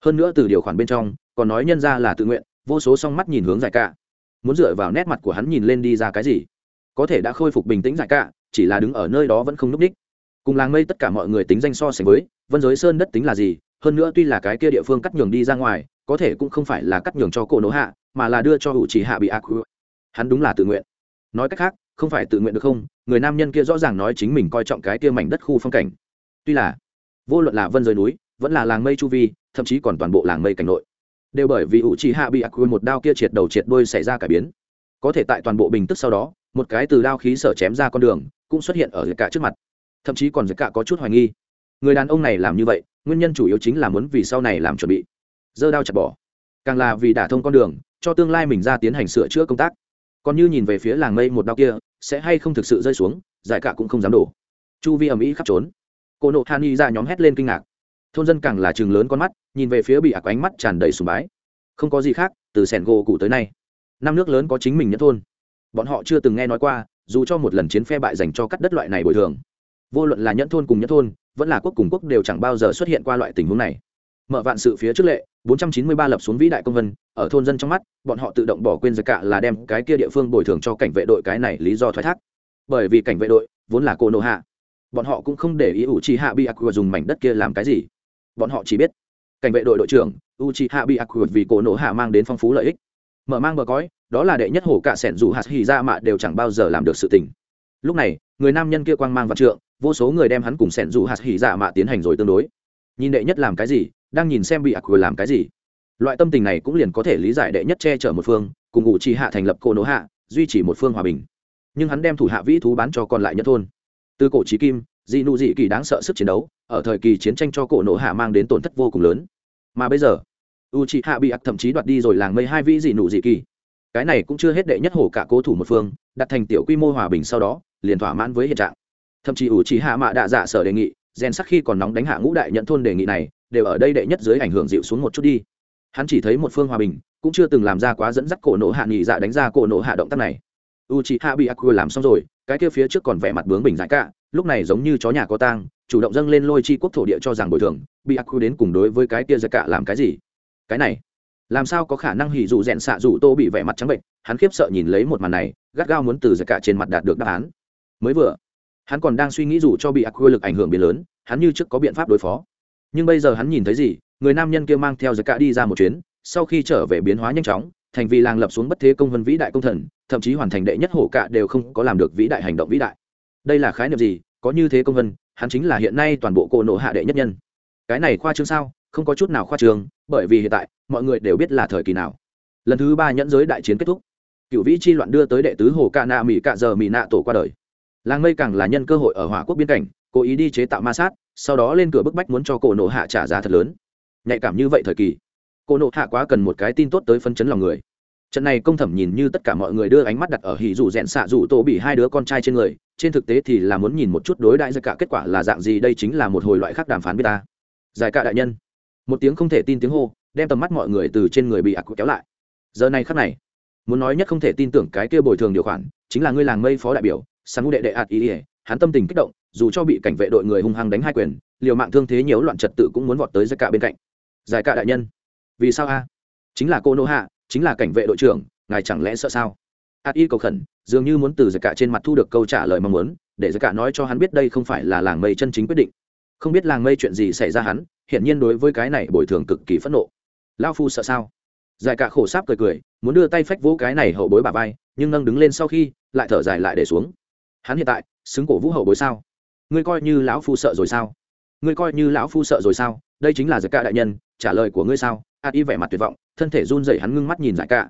Hơn nữa từ điều khoản bên trong, còn nói nhân ra là tự nguyện, vô số song mắt nhìn hướng giải cả muốn dựa vào nét mặt của hắn nhìn lên đi ra cái gì? Có thể đã khôi phục bình tĩnh giải cả chỉ là đứng ở nơi đó vẫn không núp đích cùng làng mây tất cả mọi người tính danh so sánh với, vân giới sơn đất tính là gì, hơn nữa tuy là cái kia địa phương cắt nhường đi ra ngoài, có thể cũng không phải là cắt nhường cho cổ nỗ hạ, mà là đưa cho hữu chỉ hạ bị ác hắn đúng là tự nguyện. Nói cách khác, không phải tự nguyện được không? Người nam nhân kia rõ ràng nói chính mình coi trọng cái kia mảnh đất khu phong cảnh. Tuy là vô luận là vân giới núi, vẫn là làng mây chu vi, thậm chí còn toàn bộ làng mây cảnh nội. Đều bởi vì ủ trì hạ bị ác một đao kia triệt đầu triệt đuôi xảy ra cải biến. Có thể tại toàn bộ bình tức sau đó, một cái từ đao khí sở chém ra con đường, cũng xuất hiện ở cả trước mặt. Thậm chí còn cả có chút hoài nghi. Người đàn ông này làm như vậy, nguyên nhân chủ yếu chính là muốn vì sau này làm chuẩn bị. Dơ đao chặt bỏ. Càng là vì đả thông con đường, cho tương lai mình ra tiến hành sửa chữa công tác. Còn như nhìn về phía làng mây một đao kia, sẽ hay không thực sự rơi xuống, giải cả cũng không dám đổ. Chu vi ầm ĩ khắp trốn cô nộ than y ra nhóm hét lên kinh ngạc. Thôn dân càng là chừng lớn con mắt, nhìn về phía bị ạc ánh mắt tràn đầy sùng bái. Không có gì khác, từ sẻn gỗ cụ tới nay, năm nước lớn có chính mình nhất thôn. Bọn họ chưa từng nghe nói qua, dù cho một lần chiến phe bại dành cho cắt đất loại này bồi thường, vô luận là nhẫn thôn cùng nhẫn thôn, vẫn là quốc cùng quốc đều chẳng bao giờ xuất hiện qua loại tình huống này. Mở vạn sự phía trước lệ 493 lập xuống vĩ đại công vân, ở thôn dân trong mắt, bọn họ tự động bỏ quên giặc cả là đem cái kia địa phương bồi thường cho cảnh vệ đội cái này lý do thoái thác. Bởi vì cảnh vệ đội vốn là cô nô hạ bọn họ cũng không để ý u chi hạ bi ác dùng mảnh đất kia làm cái gì. Bọn họ chỉ biết, cảnh vệ đội đội trưởng u chi hạ bi ác vì cô nô hạ mang đến phong phú lợi ích. Mở mang bờ cõi, đó là đệ nhất hổ cả sẻn dù hạt hì ra mạ đều chẳng bao giờ làm được sự tình. Lúc này, người nam nhân kia quang mang vạn trượng, vô số người đem hắn cùng sẻn dù hạt hỉ ra mạ tiến hành rồi tương đối. Nhìn đệ nhất làm cái gì, đang nhìn xem bị ác vừa làm cái gì. Loại tâm tình này cũng liền có thể lý giải đệ nhất che chở một phương, cùng ngụ trì hạ thành lập cô nỗ hạ, duy trì một phương hòa bình. Nhưng hắn đem thủ hạ vĩ thú bán cho còn lại nhất thôn từ cổ trí kim, dị nụ dị kỳ đáng sợ sức chiến đấu, ở thời kỳ chiến tranh cho cổ nộ hạ mang đến tổn thất vô cùng lớn. Mà bây giờ u c hạ bị ặc thậm chí đoạt đi rồi làng mây hai vĩ dị nụ dị kỳ. Cái này cũng chưa hết đệ nhất hổ cả cố thủ một phương, đặt thành tiểu quy mô hòa bình sau đó, liền thỏa mãn với hiện trạng. Thậm chí ủ trí hạ mạ đạ dạ sở đề nghị, gen sắc khi còn nóng đánh hạ ngũ đại nhận thôn đề nghị này, đều ở đây đệ nhất dưới ảnh hưởng dịu xuống một chút đi. Hắn chỉ thấy một phương hòa bình, cũng chưa từng làm ra quá dẫn dắt cổ nộ hạ nghị dạ đánh ra cổ nộ hạ động tác này u chị hạ bị aqua làm xong rồi, cái kia phía trước còn vẻ mặt bướng bình dại cả, lúc này giống như chó nhà có tang, chủ động dâng lên lôi chi quốc thổ địa cho rằng bồi thường bị aqua đến cùng đối với cái kia dại cả làm cái gì? Cái này, làm sao có khả năng hỉ dù rèn xạ dù tô bị vẻ mặt trắng bệnh, hắn khiếp sợ nhìn lấy một màn này, gắt gao muốn từ dại cả trên mặt đạt được đáp án. Mới vừa, hắn còn đang suy nghĩ dù cho bị aqua lực ảnh hưởng biến lớn, hắn như trước có biện pháp đối phó. Nhưng bây giờ hắn nhìn thấy gì, người nam nhân kia mang theo dại cả đi ra một chuyến, sau khi trở về biến hóa nhanh chóng thành vì làng lập xuống bất thế công vân vĩ đại công thần, thậm chí hoàn thành đệ nhất hổ cạ đều không có làm được vĩ đại hành động vĩ đại. Đây là khái niệm gì? Có như thế công vân, hắn chính là hiện nay toàn bộ cổ nộ hạ đệ nhất nhân. Cái này khoa trương sao? Không có chút nào khoa trương, bởi vì hiện tại, mọi người đều biết là thời kỳ nào. Lần thứ ba nhẫn giới đại chiến kết thúc. Cựu vĩ chi loạn đưa tới đệ tứ hồ ca na mỹ cạ giờ mỹ nạ tổ qua đời. Làng mây càng là nhân cơ hội ở hỏa quốc biên cảnh, cố ý đi chế tạo ma sát, sau đó lên cửa bức bách muốn cho cổ nộ hạ trả giá thật lớn. Nhạy cảm như vậy thời kỳ cô nộ hạ quá cần một cái tin tốt tới phân chấn lòng người. Trận này công thẩm nhìn như tất cả mọi người đưa ánh mắt đặt ở hỉ dù rẽn xạ dù tổ bị hai đứa con trai trên người, trên thực tế thì là muốn nhìn một chút đối đại ra cả kết quả là dạng gì, đây chính là một hồi loại khác đàm phán với ta. Giải cả đại nhân. Một tiếng không thể tin tiếng hô, đem tầm mắt mọi người từ trên người bị ạc kéo lại. Giờ này khắc này, muốn nói nhất không thể tin tưởng cái kia bồi thường điều khoản, chính là ngươi làng mây phó đại biểu sáng ngũ đệ đệ ạt ý ỉa hắn tâm tình kích động, dù cho bị cảnh vệ đội người hung hăng đánh hai quyền, liều mạng thương thế nhiều loạn trật tự cũng muốn vọt tới giải cả bên cạnh. Giải cả đại nhân vì sao a? Chính là cô nô hạ, chính là cảnh vệ đội trưởng, ngài chẳng lẽ sợ sao? Ạt y cầu khẩn, dường như muốn từ giải cả trên mặt thu được câu trả lời mong muốn, để giải cả nói cho hắn biết đây không phải là làng mây chân chính quyết định. Không biết làng mây chuyện gì xảy ra hắn hiện nhiên đối với cái này bồi thường cực kỳ phẫn nộ. Lao phu sợ sao? Giải cả khổ sáp cười cười, muốn đưa tay phách vỗ cái này hậu bối bà vai, nhưng nâng đứng lên sau khi, lại thở dài lại để xuống. Hắn hiện tại, xứng cổ vũ hậu bối sao? Ngươi coi như lão phu sợ rồi sao? Ngươi coi như lão phu sợ rồi sao? Đây chính là giải cả đại nhân, trả lời của ngươi sao? Ạt y vẻ mặt tuyệt vọng thân thể run rẩy hắn ngưng mắt nhìn giải ca,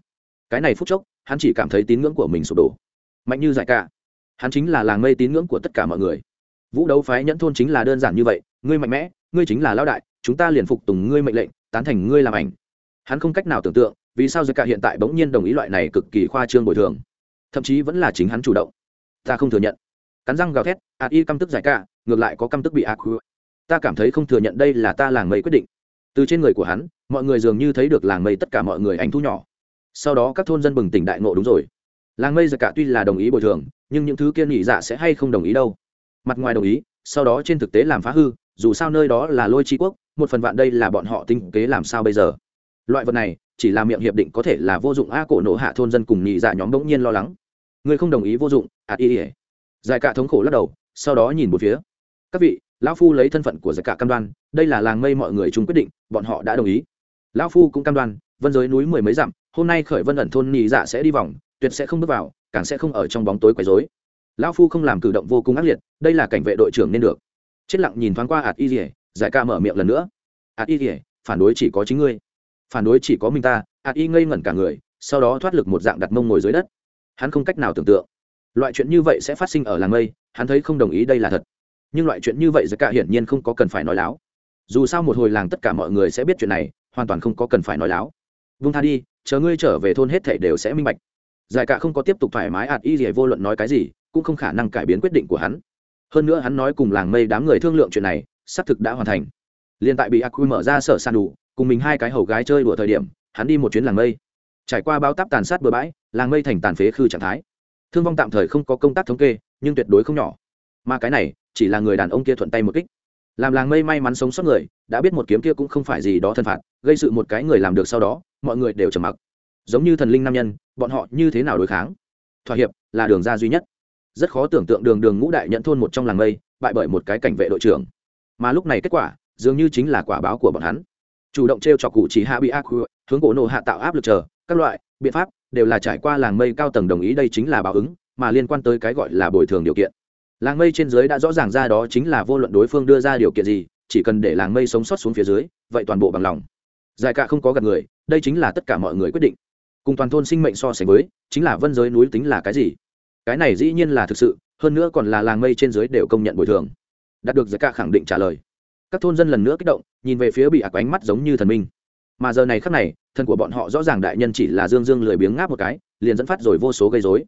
cái này phút chốc hắn chỉ cảm thấy tín ngưỡng của mình sụp đổ. Mạnh như giải ca, hắn chính là làng mây tín ngưỡng của tất cả mọi người. Vũ đấu phái nhẫn thôn chính là đơn giản như vậy ngươi mạnh mẽ ngươi chính là lão đại chúng ta liền phục tùng ngươi mệnh lệnh tán thành ngươi làm ảnh. Hắn không cách nào tưởng tượng vì sao giải ca hiện tại bỗng nhiên đồng ý loại này cực kỳ khoa trương bồi thường. Thậm chí vẫn là chính hắn chủ động. Ta không thừa nhận. Cắn răng gào thét ạt y căm tức giải ca, ngược lại có căm tức bị ác ta cảm thấy không thừa nhận đây là ta làng mây quyết định từ trên người của hắn, mọi người dường như thấy được làng mây tất cả mọi người ảnh thu nhỏ. Sau đó các thôn dân bừng tỉnh đại ngộ đúng rồi. Làng mây giờ cả tuy là đồng ý bồi thường, nhưng những thứ kia nghỉ dạ sẽ hay không đồng ý đâu. Mặt ngoài đồng ý, sau đó trên thực tế làm phá hư, dù sao nơi đó là lôi tri quốc, một phần vạn đây là bọn họ tinh kế làm sao bây giờ? Loại vật này, chỉ là miệng hiệp định có thể là vô dụng a cổ nổ hạ thôn dân cùng nhị dạ nhóm bỗng nhiên lo lắng. Người không đồng ý vô dụng à y ỉa giải cả thống khổ lắc đầu, sau đó nhìn một phía. Các vị lão phu lấy thân phận của giải cả cam đoan, đây là làng mây mọi người chung quyết định, bọn họ đã đồng ý. Lão phu cũng cam đoan, vân giới núi mười mấy dặm, hôm nay khởi vân ẩn thôn nhị dạ sẽ đi vòng, tuyệt sẽ không bước vào, càng sẽ không ở trong bóng tối quấy rối. Lão phu không làm cử động vô cùng ác liệt, đây là cảnh vệ đội trưởng nên được. Chết lặng nhìn thoáng qua ạt y rỉa giải ca mở miệng lần nữa. Ạt y rỉa phản đối chỉ có chính ngươi. Phản đối chỉ có mình ta. Ạt y ngây ngẩn cả người, sau đó thoát lực một dạng đặt mông ngồi dưới đất. Hắn không cách nào tưởng tượng. Loại chuyện như vậy sẽ phát sinh ở làng mây, hắn thấy không đồng ý đây là thật nhưng loại chuyện như vậy giải cả hiển nhiên không có cần phải nói láo. Dù sao một hồi làng tất cả mọi người sẽ biết chuyện này, hoàn toàn không có cần phải nói láo. Vung tha đi, chờ ngươi trở về thôn hết thảy đều sẽ minh bạch. Giải cả không có tiếp tục thoải mái ạt y gì vô luận nói cái gì, cũng không khả năng cải biến quyết định của hắn. Hơn nữa hắn nói cùng làng mây đám người thương lượng chuyện này, xác thực đã hoàn thành. Liền tại bị aq mở ra sở san đủ, cùng mình hai cái hầu gái chơi đùa thời điểm, hắn đi một chuyến làng mây. Trải qua bao táp tàn sát bừa bãi, làng mây thành tàn phế khư trạng thái. Thương vong tạm thời không có công tác thống kê, nhưng tuyệt đối không nhỏ mà cái này chỉ là người đàn ông kia thuận tay một kích. Làm làng mây may mắn sống sót người, đã biết một kiếm kia cũng không phải gì đó thân phạt, gây sự một cái người làm được sau đó, mọi người đều trầm mặc. Giống như thần linh nam nhân, bọn họ như thế nào đối kháng? Thỏa hiệp là đường ra duy nhất. Rất khó tưởng tượng đường đường ngũ đại nhận thôn một trong làng mây, bại bởi một cái cảnh vệ đội trưởng. Mà lúc này kết quả, dường như chính là quả báo của bọn hắn. Chủ động t r e o chọc cụ chỉ hạ bị ác hướng cổ nộ hạ tạo áp lực chờ, các loại, biện pháp đều là trải qua làng mây cao tầng đồng ý đây chính là báo ứng, mà liên quan tới cái gọi là bồi thường điều kiện làng mây trên dưới đã rõ ràng ra đó chính là vô luận đối phương đưa ra điều kiện gì, chỉ cần để làng mây sống sót xuống phía dưới, vậy toàn bộ bằng lòng. Giải cả không có gặp người, đây chính là tất cả mọi người quyết định. Cùng toàn thôn sinh mệnh so sánh với, chính là vân giới núi tính là cái gì? Cái này dĩ nhiên là thực sự, hơn nữa còn là làng mây trên dưới đều công nhận bồi thường. Đạt được giải cả khẳng định trả lời. Các thôn dân lần nữa kích động, nhìn về phía bị ạc ánh mắt giống như thần minh. Mà giờ này khắc này, thân của bọn họ rõ ràng đại nhân chỉ là dương dương lười biếng ngáp một cái, liền dẫn phát rồi vô số gây dối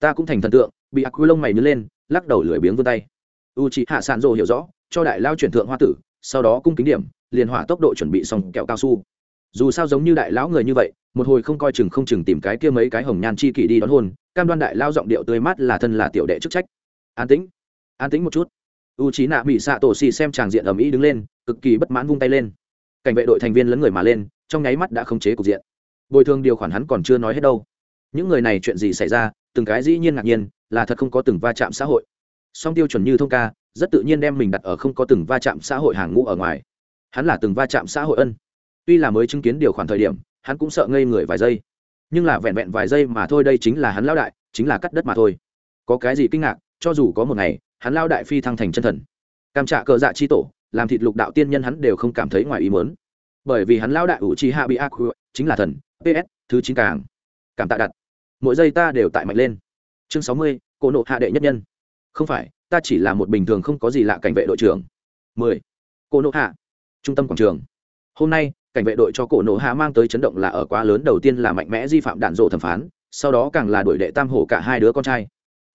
ta cũng thành thần tượng, bị ạc quy lông mày nhớ lên lắc đầu lười biếng vươn tay. U c hạ sản rồ hiểu rõ, cho đại lao chuyển thượng hoa tử, sau đó cung kính điểm, liền hỏa tốc độ chuẩn bị xong kẹo cao su. Dù sao giống như đại lão người như vậy, một hồi không coi chừng không chừng tìm cái kia mấy cái hồng nhan chi kỷ đi đón hôn, cam đoan đại lao giọng điệu tươi mát là thân là tiểu đệ chức trách. An tĩnh an tĩnh một chút. U trí nạ mỹ xạ tổ xì xem tràng diện ầm ĩ đứng lên, cực kỳ bất mãn vung tay lên. Cảnh vệ đội thành viên lấn người mà lên, trong nháy mắt đã khống chế cục diện. Bồi thường điều khoản hắn còn chưa nói hết đâu. Những người này chuyện gì xảy ra, từng cái dĩ nhiên ngạc nhiên là thật không có từng va chạm xã hội. Song tiêu chuẩn như thông ca, rất tự nhiên đem mình đặt ở không có từng va chạm xã hội hàng ngũ ở ngoài. Hắn là từng va chạm xã hội ân. Tuy là mới chứng kiến điều khoản thời điểm, hắn cũng sợ ngây người vài giây. Nhưng là vẹn vẹn vài giây mà thôi đây chính là hắn lao đại, chính là cắt đất mà thôi. Có cái gì kinh ngạc, cho dù có một ngày, hắn lao đại phi thăng thành chân thần. Cam trạ cờ dạ chi tổ, làm thịt lục đạo tiên nhân hắn đều không cảm thấy ngoài ý mớn bởi vì hắn lao đại ủ chi hạ bị ác chính là thần ps thứ chín càng. Cảm tạ đặt. Mỗi giây ta đều tại mạnh lên chương sáu mươi, cổ nộ hạ đệ nhất nhân. Không phải, ta chỉ là một bình thường không có gì lạ cảnh vệ đội trưởng. Mười, cổ nộ hạ, trung tâm quảng trường. Hôm nay, cảnh vệ đội cho cổ nộ hạ mang tới chấn động là ở quá lớn đầu tiên là mạnh mẽ di phạm đạn rộ thẩm phán, sau đó càng là đuổi đệ tam hổ cả hai đứa con trai.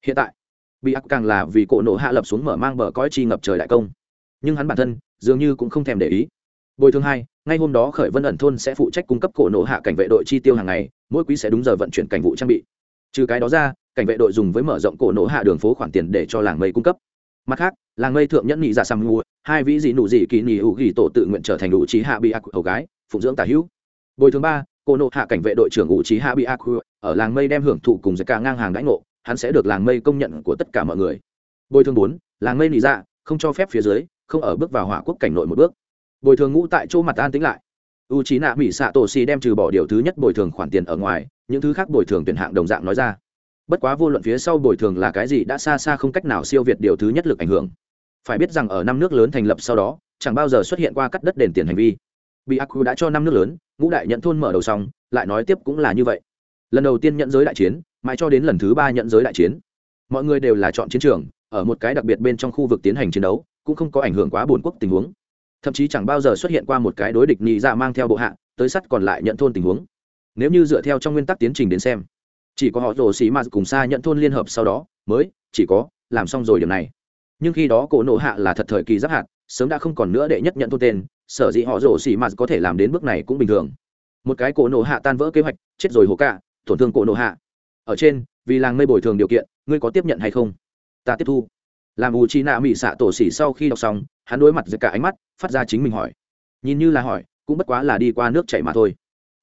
Hiện tại bị ác càng là vì cổ nộ hạ lập xuống mở mang bờ cõi chi ngập trời đại công. Nhưng hắn bản thân, dường như cũng không thèm để ý. Bồi thường hai, ngay hôm đó khởi vân ẩn thôn sẽ phụ trách cung cấp cổ nộ hạ cảnh vệ đội chi tiêu hàng ngày, mỗi quý sẽ đúng giờ vận chuyển cảnh vụ trang bị. Trừ cái đó ra cảnh vệ đội dùng với mở rộng cổ nổ hạ đường phố khoản tiền để cho làng mây cung cấp. Mặt khác làng mây thượng nhẫn nghị ra dạ sang mua hai vị dị nụ dị kỳ nhị hữu ghi tổ tự nguyện trở thành đủ trí hạ bị ác hầu gái phụng dưỡng tả hữu. Bồi thường ba cổ nộ hạ cảnh vệ đội trưởng ủ trí hạ bị ác ở làng mây đem hưởng thụ cùng giải ca ngang hàng đãi ngộ hắn sẽ được làng mây công nhận của tất cả mọi người. Bồi thường bốn làng mây nị ra, không cho phép phía dưới không ở bước vào hỏa quốc cảnh nội một bước. Bồi thường ngũ tại chỗ mặt an tính lại. U trí nạ mỹ xạ tổ xì đem trừ bỏ điều thứ nhất bồi thường khoản tiền ở ngoài những thứ khác bồi thường tuyển hạng đồng dạng nói ra bất quá vô luận phía sau bồi thường là cái gì đã xa xa không cách nào siêu việt điều thứ nhất lực ảnh hưởng. Phải biết rằng ở năm nước lớn thành lập sau đó, chẳng bao giờ xuất hiện qua cắt đất đền tiền hành vi. Bị aku đã cho năm nước lớn, ngũ đại nhận thôn mở đầu xong, lại nói tiếp cũng là như vậy. Lần đầu tiên nhận giới đại chiến, mãi cho đến lần thứ ba nhận giới đại chiến. Mọi người đều là chọn chiến trường, ở một cái đặc biệt bên trong khu vực tiến hành chiến đấu, cũng không có ảnh hưởng quá bổn quốc tình huống. Thậm chí chẳng bao giờ xuất hiện qua một cái đối địch nhị ra dạ mang theo bộ hạ, tới sắt còn lại nhận thôn tình huống. Nếu như dựa theo trong nguyên tắc tiến trình đến xem chỉ có họ rồ xì m cùng xa nhận thôn liên hợp sau đó, mới, chỉ có, làm xong rồi điểm này. Nhưng khi đó cổ nộ hạ là thật thời kỳ giáp hạt, sớm đã không còn nữa đệ nhất nhận thôn tên, sở dĩ họ rồ xì m có thể làm đến bước này cũng bình thường. Một cái cổ nộ hạ tan vỡ kế hoạch, chết rồi hồ cả tổn thương cổ nộ hạ. Ở trên, vì làng mây bồi thường điều kiện, ngươi có tiếp nhận hay không? Ta tiếp thu. Làm u chi nạ mỹ xạ tổ xỉ sau khi đọc xong, hắn đối mặt giữa cả ánh mắt, phát ra chính mình hỏi. Nhìn như là hỏi, cũng bất quá là đi qua nước chảy mà thôi.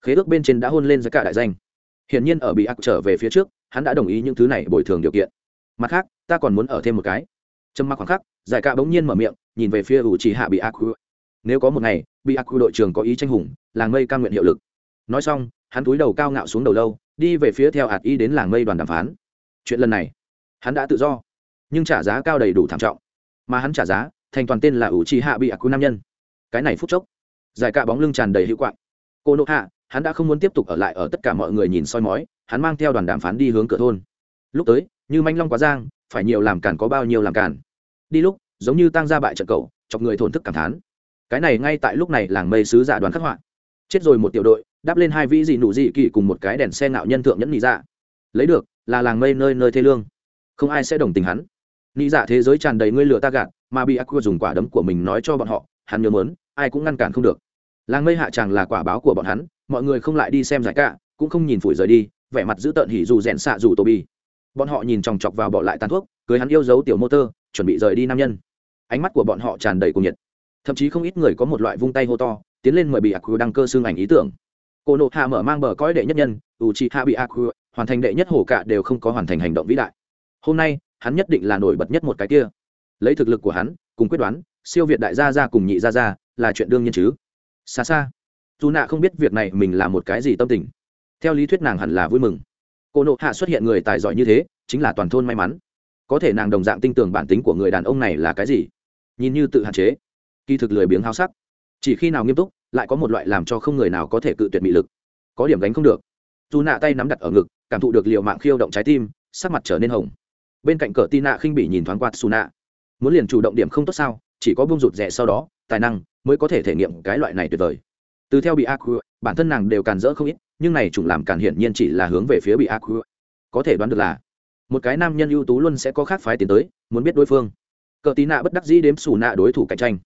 Khế ước bên trên đã hôn lên giữa cả đại danh hiển nhiên ở bị ác trở về phía trước, hắn đã đồng ý những thứ này bồi thường điều kiện. Mặt khác, ta còn muốn ở thêm một cái. Trầm mặc khoảng khắc, giải cạ bỗng nhiên mở miệng, nhìn về phía ủ trì hạ bị ác. Nếu có một ngày, bị ác đội trưởng có ý tranh hùng, làng mây cam nguyện hiệu lực. Nói xong, hắn túi đầu cao ngạo xuống đầu lâu, đi về phía theo hạt y đến làng mây đoàn đàm phán. Chuyện lần này, hắn đã tự do, nhưng trả giá cao đầy đủ thảm trọng. Mà hắn trả giá, thành toàn tên là ủ trì hạ bị ác nam nhân. Cái này phút chốc, giải cạ bóng lưng tràn đầy hữu quạng. Cô nộ hạ hắn đã không muốn tiếp tục ở lại ở tất cả mọi người nhìn soi mói, hắn mang theo đoàn đàm phán đi hướng cửa thôn. Lúc tới, như manh long quá giang, phải nhiều làm cản có bao nhiêu làm cản đi lúc, giống như tăng ra bại trận cầu chọc người thổn thức cảm thán. Cái này ngay tại lúc này làng mây sứ giả đoàn khắc họa. Chết rồi một tiểu đội, đáp lên hai vĩ dị nụ dị kỳ cùng một cái đèn xe ngạo nhân thượng nhẫn nhị dạ. Lấy được, là làng mây nơi nơi thê lương. Không ai sẽ đồng tình hắn. Nhị dạ thế giới tràn đầy ngươi lửa ta gạt, mà bị aqua dùng quả đấm của mình nói cho bọn họ, hắn nhớ mớn, ai cũng ngăn cản không được. Làng mây hạ tràng là quả báo của bọn hắn mọi người không lại đi xem giải cả cũng không nhìn phủi rời đi, vẻ mặt giữ tợn hỉ dù rèn xạ dù tô bi bọn họ nhìn chòng chọc vào bỏ lại tàn thuốc, cưới hắn yêu dấu tiểu motor, chuẩn bị rời đi nam nhân. Ánh mắt của bọn họ tràn đầy cuồng nhiệt. Thậm chí không ít người có một loại vung tay hô to, tiến lên mời bị ác đăng cơ xương ảnh ý tưởng. Cô nộ hạ mở mang bờ cõi đệ nhất nhân u chi hạ bị ác hoàn thành đệ nhất hổ cả đều không có hoàn thành hành động vĩ đại. Hôm nay, hắn nhất định là nổi bật nhất một cái kia. Lấy thực lực của hắn, cùng quyết đoán, siêu việt đại gia ra cùng nhị gia ra là chuyện đương nhiên chứ. Xa xa dù nạ không biết việc này mình là một cái gì tâm tình. Theo lý thuyết nàng hẳn là vui mừng. Cô nộ hạ xuất hiện người tài giỏi như thế, chính là toàn thôn may mắn. Có thể nàng đồng dạng tin tưởng bản tính của người đàn ông này là cái gì? Nhìn như tự hạn chế, kỳ thực lười biếng hao sắc. Chỉ khi nào nghiêm túc, lại có một loại làm cho không người nào có thể cự tuyệt mị lực. Có điểm đánh không được. Dù nạ tay nắm đặt ở ngực, cảm thụ được liệu mạng khiêu động trái tim, sắc mặt trở nên hồng. Bên cạnh cờ tin nạ khinh bị nhìn thoáng qua xù nạ muốn liền chủ động điểm không tốt sao, chỉ có bung rụt rẻ sau đó, tài năng mới có thể thể nghiệm cái loại này tuyệt vời từ theo bị ác bản thân nàng đều càn rỡ không ít, nhưng này chủng làm càn hiển nhiên chỉ là hướng về phía bị ác có thể đoán được là, một cái nam nhân ưu tú luôn sẽ có khác phái tiến tới, muốn biết đối phương. Cờ tí nạ bất đắc dĩ đếm xù nạ đối thủ cạnh tranh.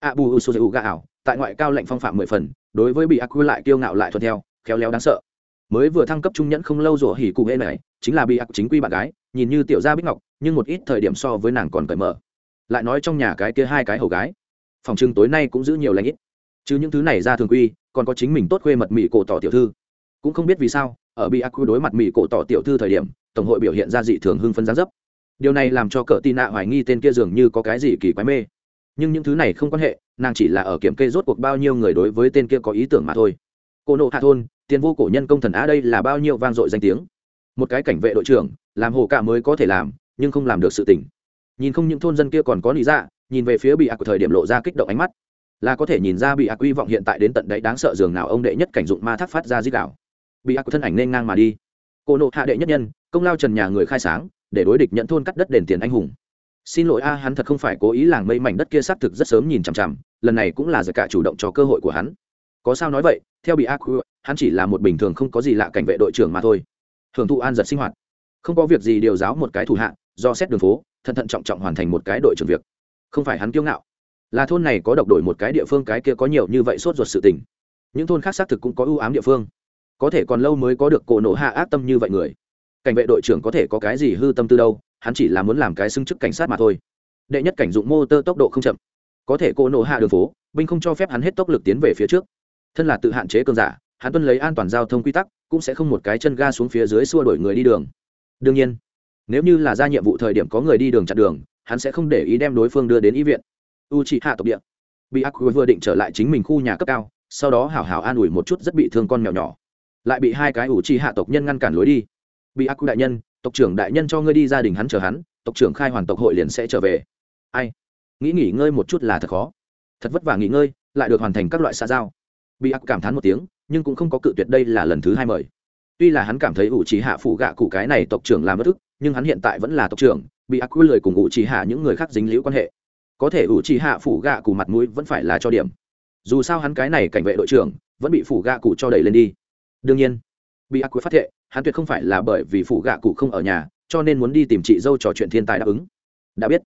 A bu u sô gà ảo, tại ngoại cao lệnh phong phạm mười phần, đối với bị ác quy lại kiêu ngạo lại thuận theo, khéo léo đáng sợ. Mới vừa thăng cấp trung nhẫn không lâu rủa hỉ cụ hễ này, chính là bị ác chính quy bạn gái, nhìn như tiểu gia bích ngọc, nhưng một ít thời điểm so với nàng còn cởi mở. Lại nói trong nhà cái kia hai cái hầu gái, phòng trưng tối nay cũng giữ nhiều lãnh ít chứ những thứ này ra thường quy, còn có chính mình tốt khuê mật mỹ cổ tỏ tiểu thư. Cũng không biết vì sao, ở bị ác đối mặt mỹ cổ tỏ tiểu thư thời điểm, tổng hội biểu hiện ra dị thường hưng phấn gián dấp. Điều này làm cho cỡ tị nạ hoài nghi tên kia dường như có cái gì kỳ quái mê. Nhưng những thứ này không quan hệ, nàng chỉ là ở kiểm kê rốt cuộc bao nhiêu người đối với tên kia có ý tưởng mà thôi. Cô nộ hạ thôn, tiền vô cổ nhân công thần á đây là bao nhiêu vang dội danh tiếng. Một cái cảnh vệ đội trưởng, làm hồ cả mới có thể làm, nhưng không làm được sự tỉnh nhìn không những thôn dân kia còn có lý dạ nhìn về phía bị ác của thời điểm lộ ra kích động ánh mắt là có thể nhìn ra bị ác quy vọng hiện tại đến tận đấy đáng sợ dường nào ông đệ nhất cảnh dụng ma thác phát ra dít đạo. Bị ác thân ảnh nên ngang mà đi. Cô nộ hạ đệ nhất nhân, công lao trần nhà người khai sáng, để đối địch nhận thôn cắt đất đền tiền anh hùng. Xin lỗi a, hắn thật không phải cố ý làng mây mảnh đất kia xác thực rất sớm nhìn chằm chằm, lần này cũng là giải cả chủ động cho cơ hội của hắn. Có sao nói vậy, theo bị ác hắn chỉ là một bình thường không có gì lạ cảnh vệ đội trưởng mà thôi. Thường thụ an giật sinh hoạt. Không có việc gì điều giáo một cái thủ hạ, do xét đường phố, thận thận trọng trọng hoàn thành một cái đội trưởng việc. Không phải hắn kiêu ngạo là thôn này có độc đổi một cái địa phương, cái kia có nhiều như vậy sốt ruột sự tình. Những thôn khác xác thực cũng có ưu ám địa phương. Có thể còn lâu mới có được cổ nổ hạ ác tâm như vậy người. Cảnh vệ đội trưởng có thể có cái gì hư tâm tư đâu, hắn chỉ là muốn làm cái xưng chức cảnh sát mà thôi. Đệ nhất cảnh dụng mô tơ tốc độ không chậm. Có thể cổ nổ hạ đường phố, binh không cho phép hắn hết tốc lực tiến về phía trước. Thân là tự hạn chế cơn giả, hắn tuân lấy an toàn giao thông quy tắc, cũng sẽ không một cái chân ga xuống phía dưới xua đổi người đi đường. Đương nhiên, nếu như là ra nhiệm vụ thời điểm có người đi đường chặn đường, hắn sẽ không để ý đem đối phương đưa đến y viện u trị hạ tộc địa. Bị ác vừa định trở lại chính mình khu nhà cấp cao, sau đó hảo hảo an ủi một chút rất bị thương con mèo nhỏ. Lại bị hai cái ủ trì hạ tộc nhân ngăn cản lối đi. Bị ác đại nhân, tộc trưởng đại nhân cho ngươi đi gia đình hắn chờ hắn, tộc trưởng khai hoàn tộc hội liền sẽ trở về. Ai? Nghĩ nghỉ ngơi một chút là thật khó. Thật vất vả nghỉ ngơi, lại được hoàn thành các loại xã giao. Bị ác cảm thán một tiếng, nhưng cũng không có cự tuyệt đây là lần thứ hai mời. Tuy là hắn cảm thấy ủ trì hạ phụ gạ cụ cái này tộc trưởng làm bất thức nhưng hắn hiện tại vẫn là tộc trưởng bị ác quy lời cùng ủ trì hạ những người khác dính liễu quan hệ có thể ủ trì hạ phủ gạ cụ mặt mũi vẫn phải là cho điểm. Dù sao hắn cái này cảnh vệ đội trưởng vẫn bị phủ gạ cụ cho đẩy lên đi. Đương nhiên, bị ác quỷ phát thệ, hắn tuyệt không phải là bởi vì phủ gạ cụ không ở nhà, cho nên muốn đi tìm chị dâu trò chuyện thiên tài đáp ứng. Đã biết.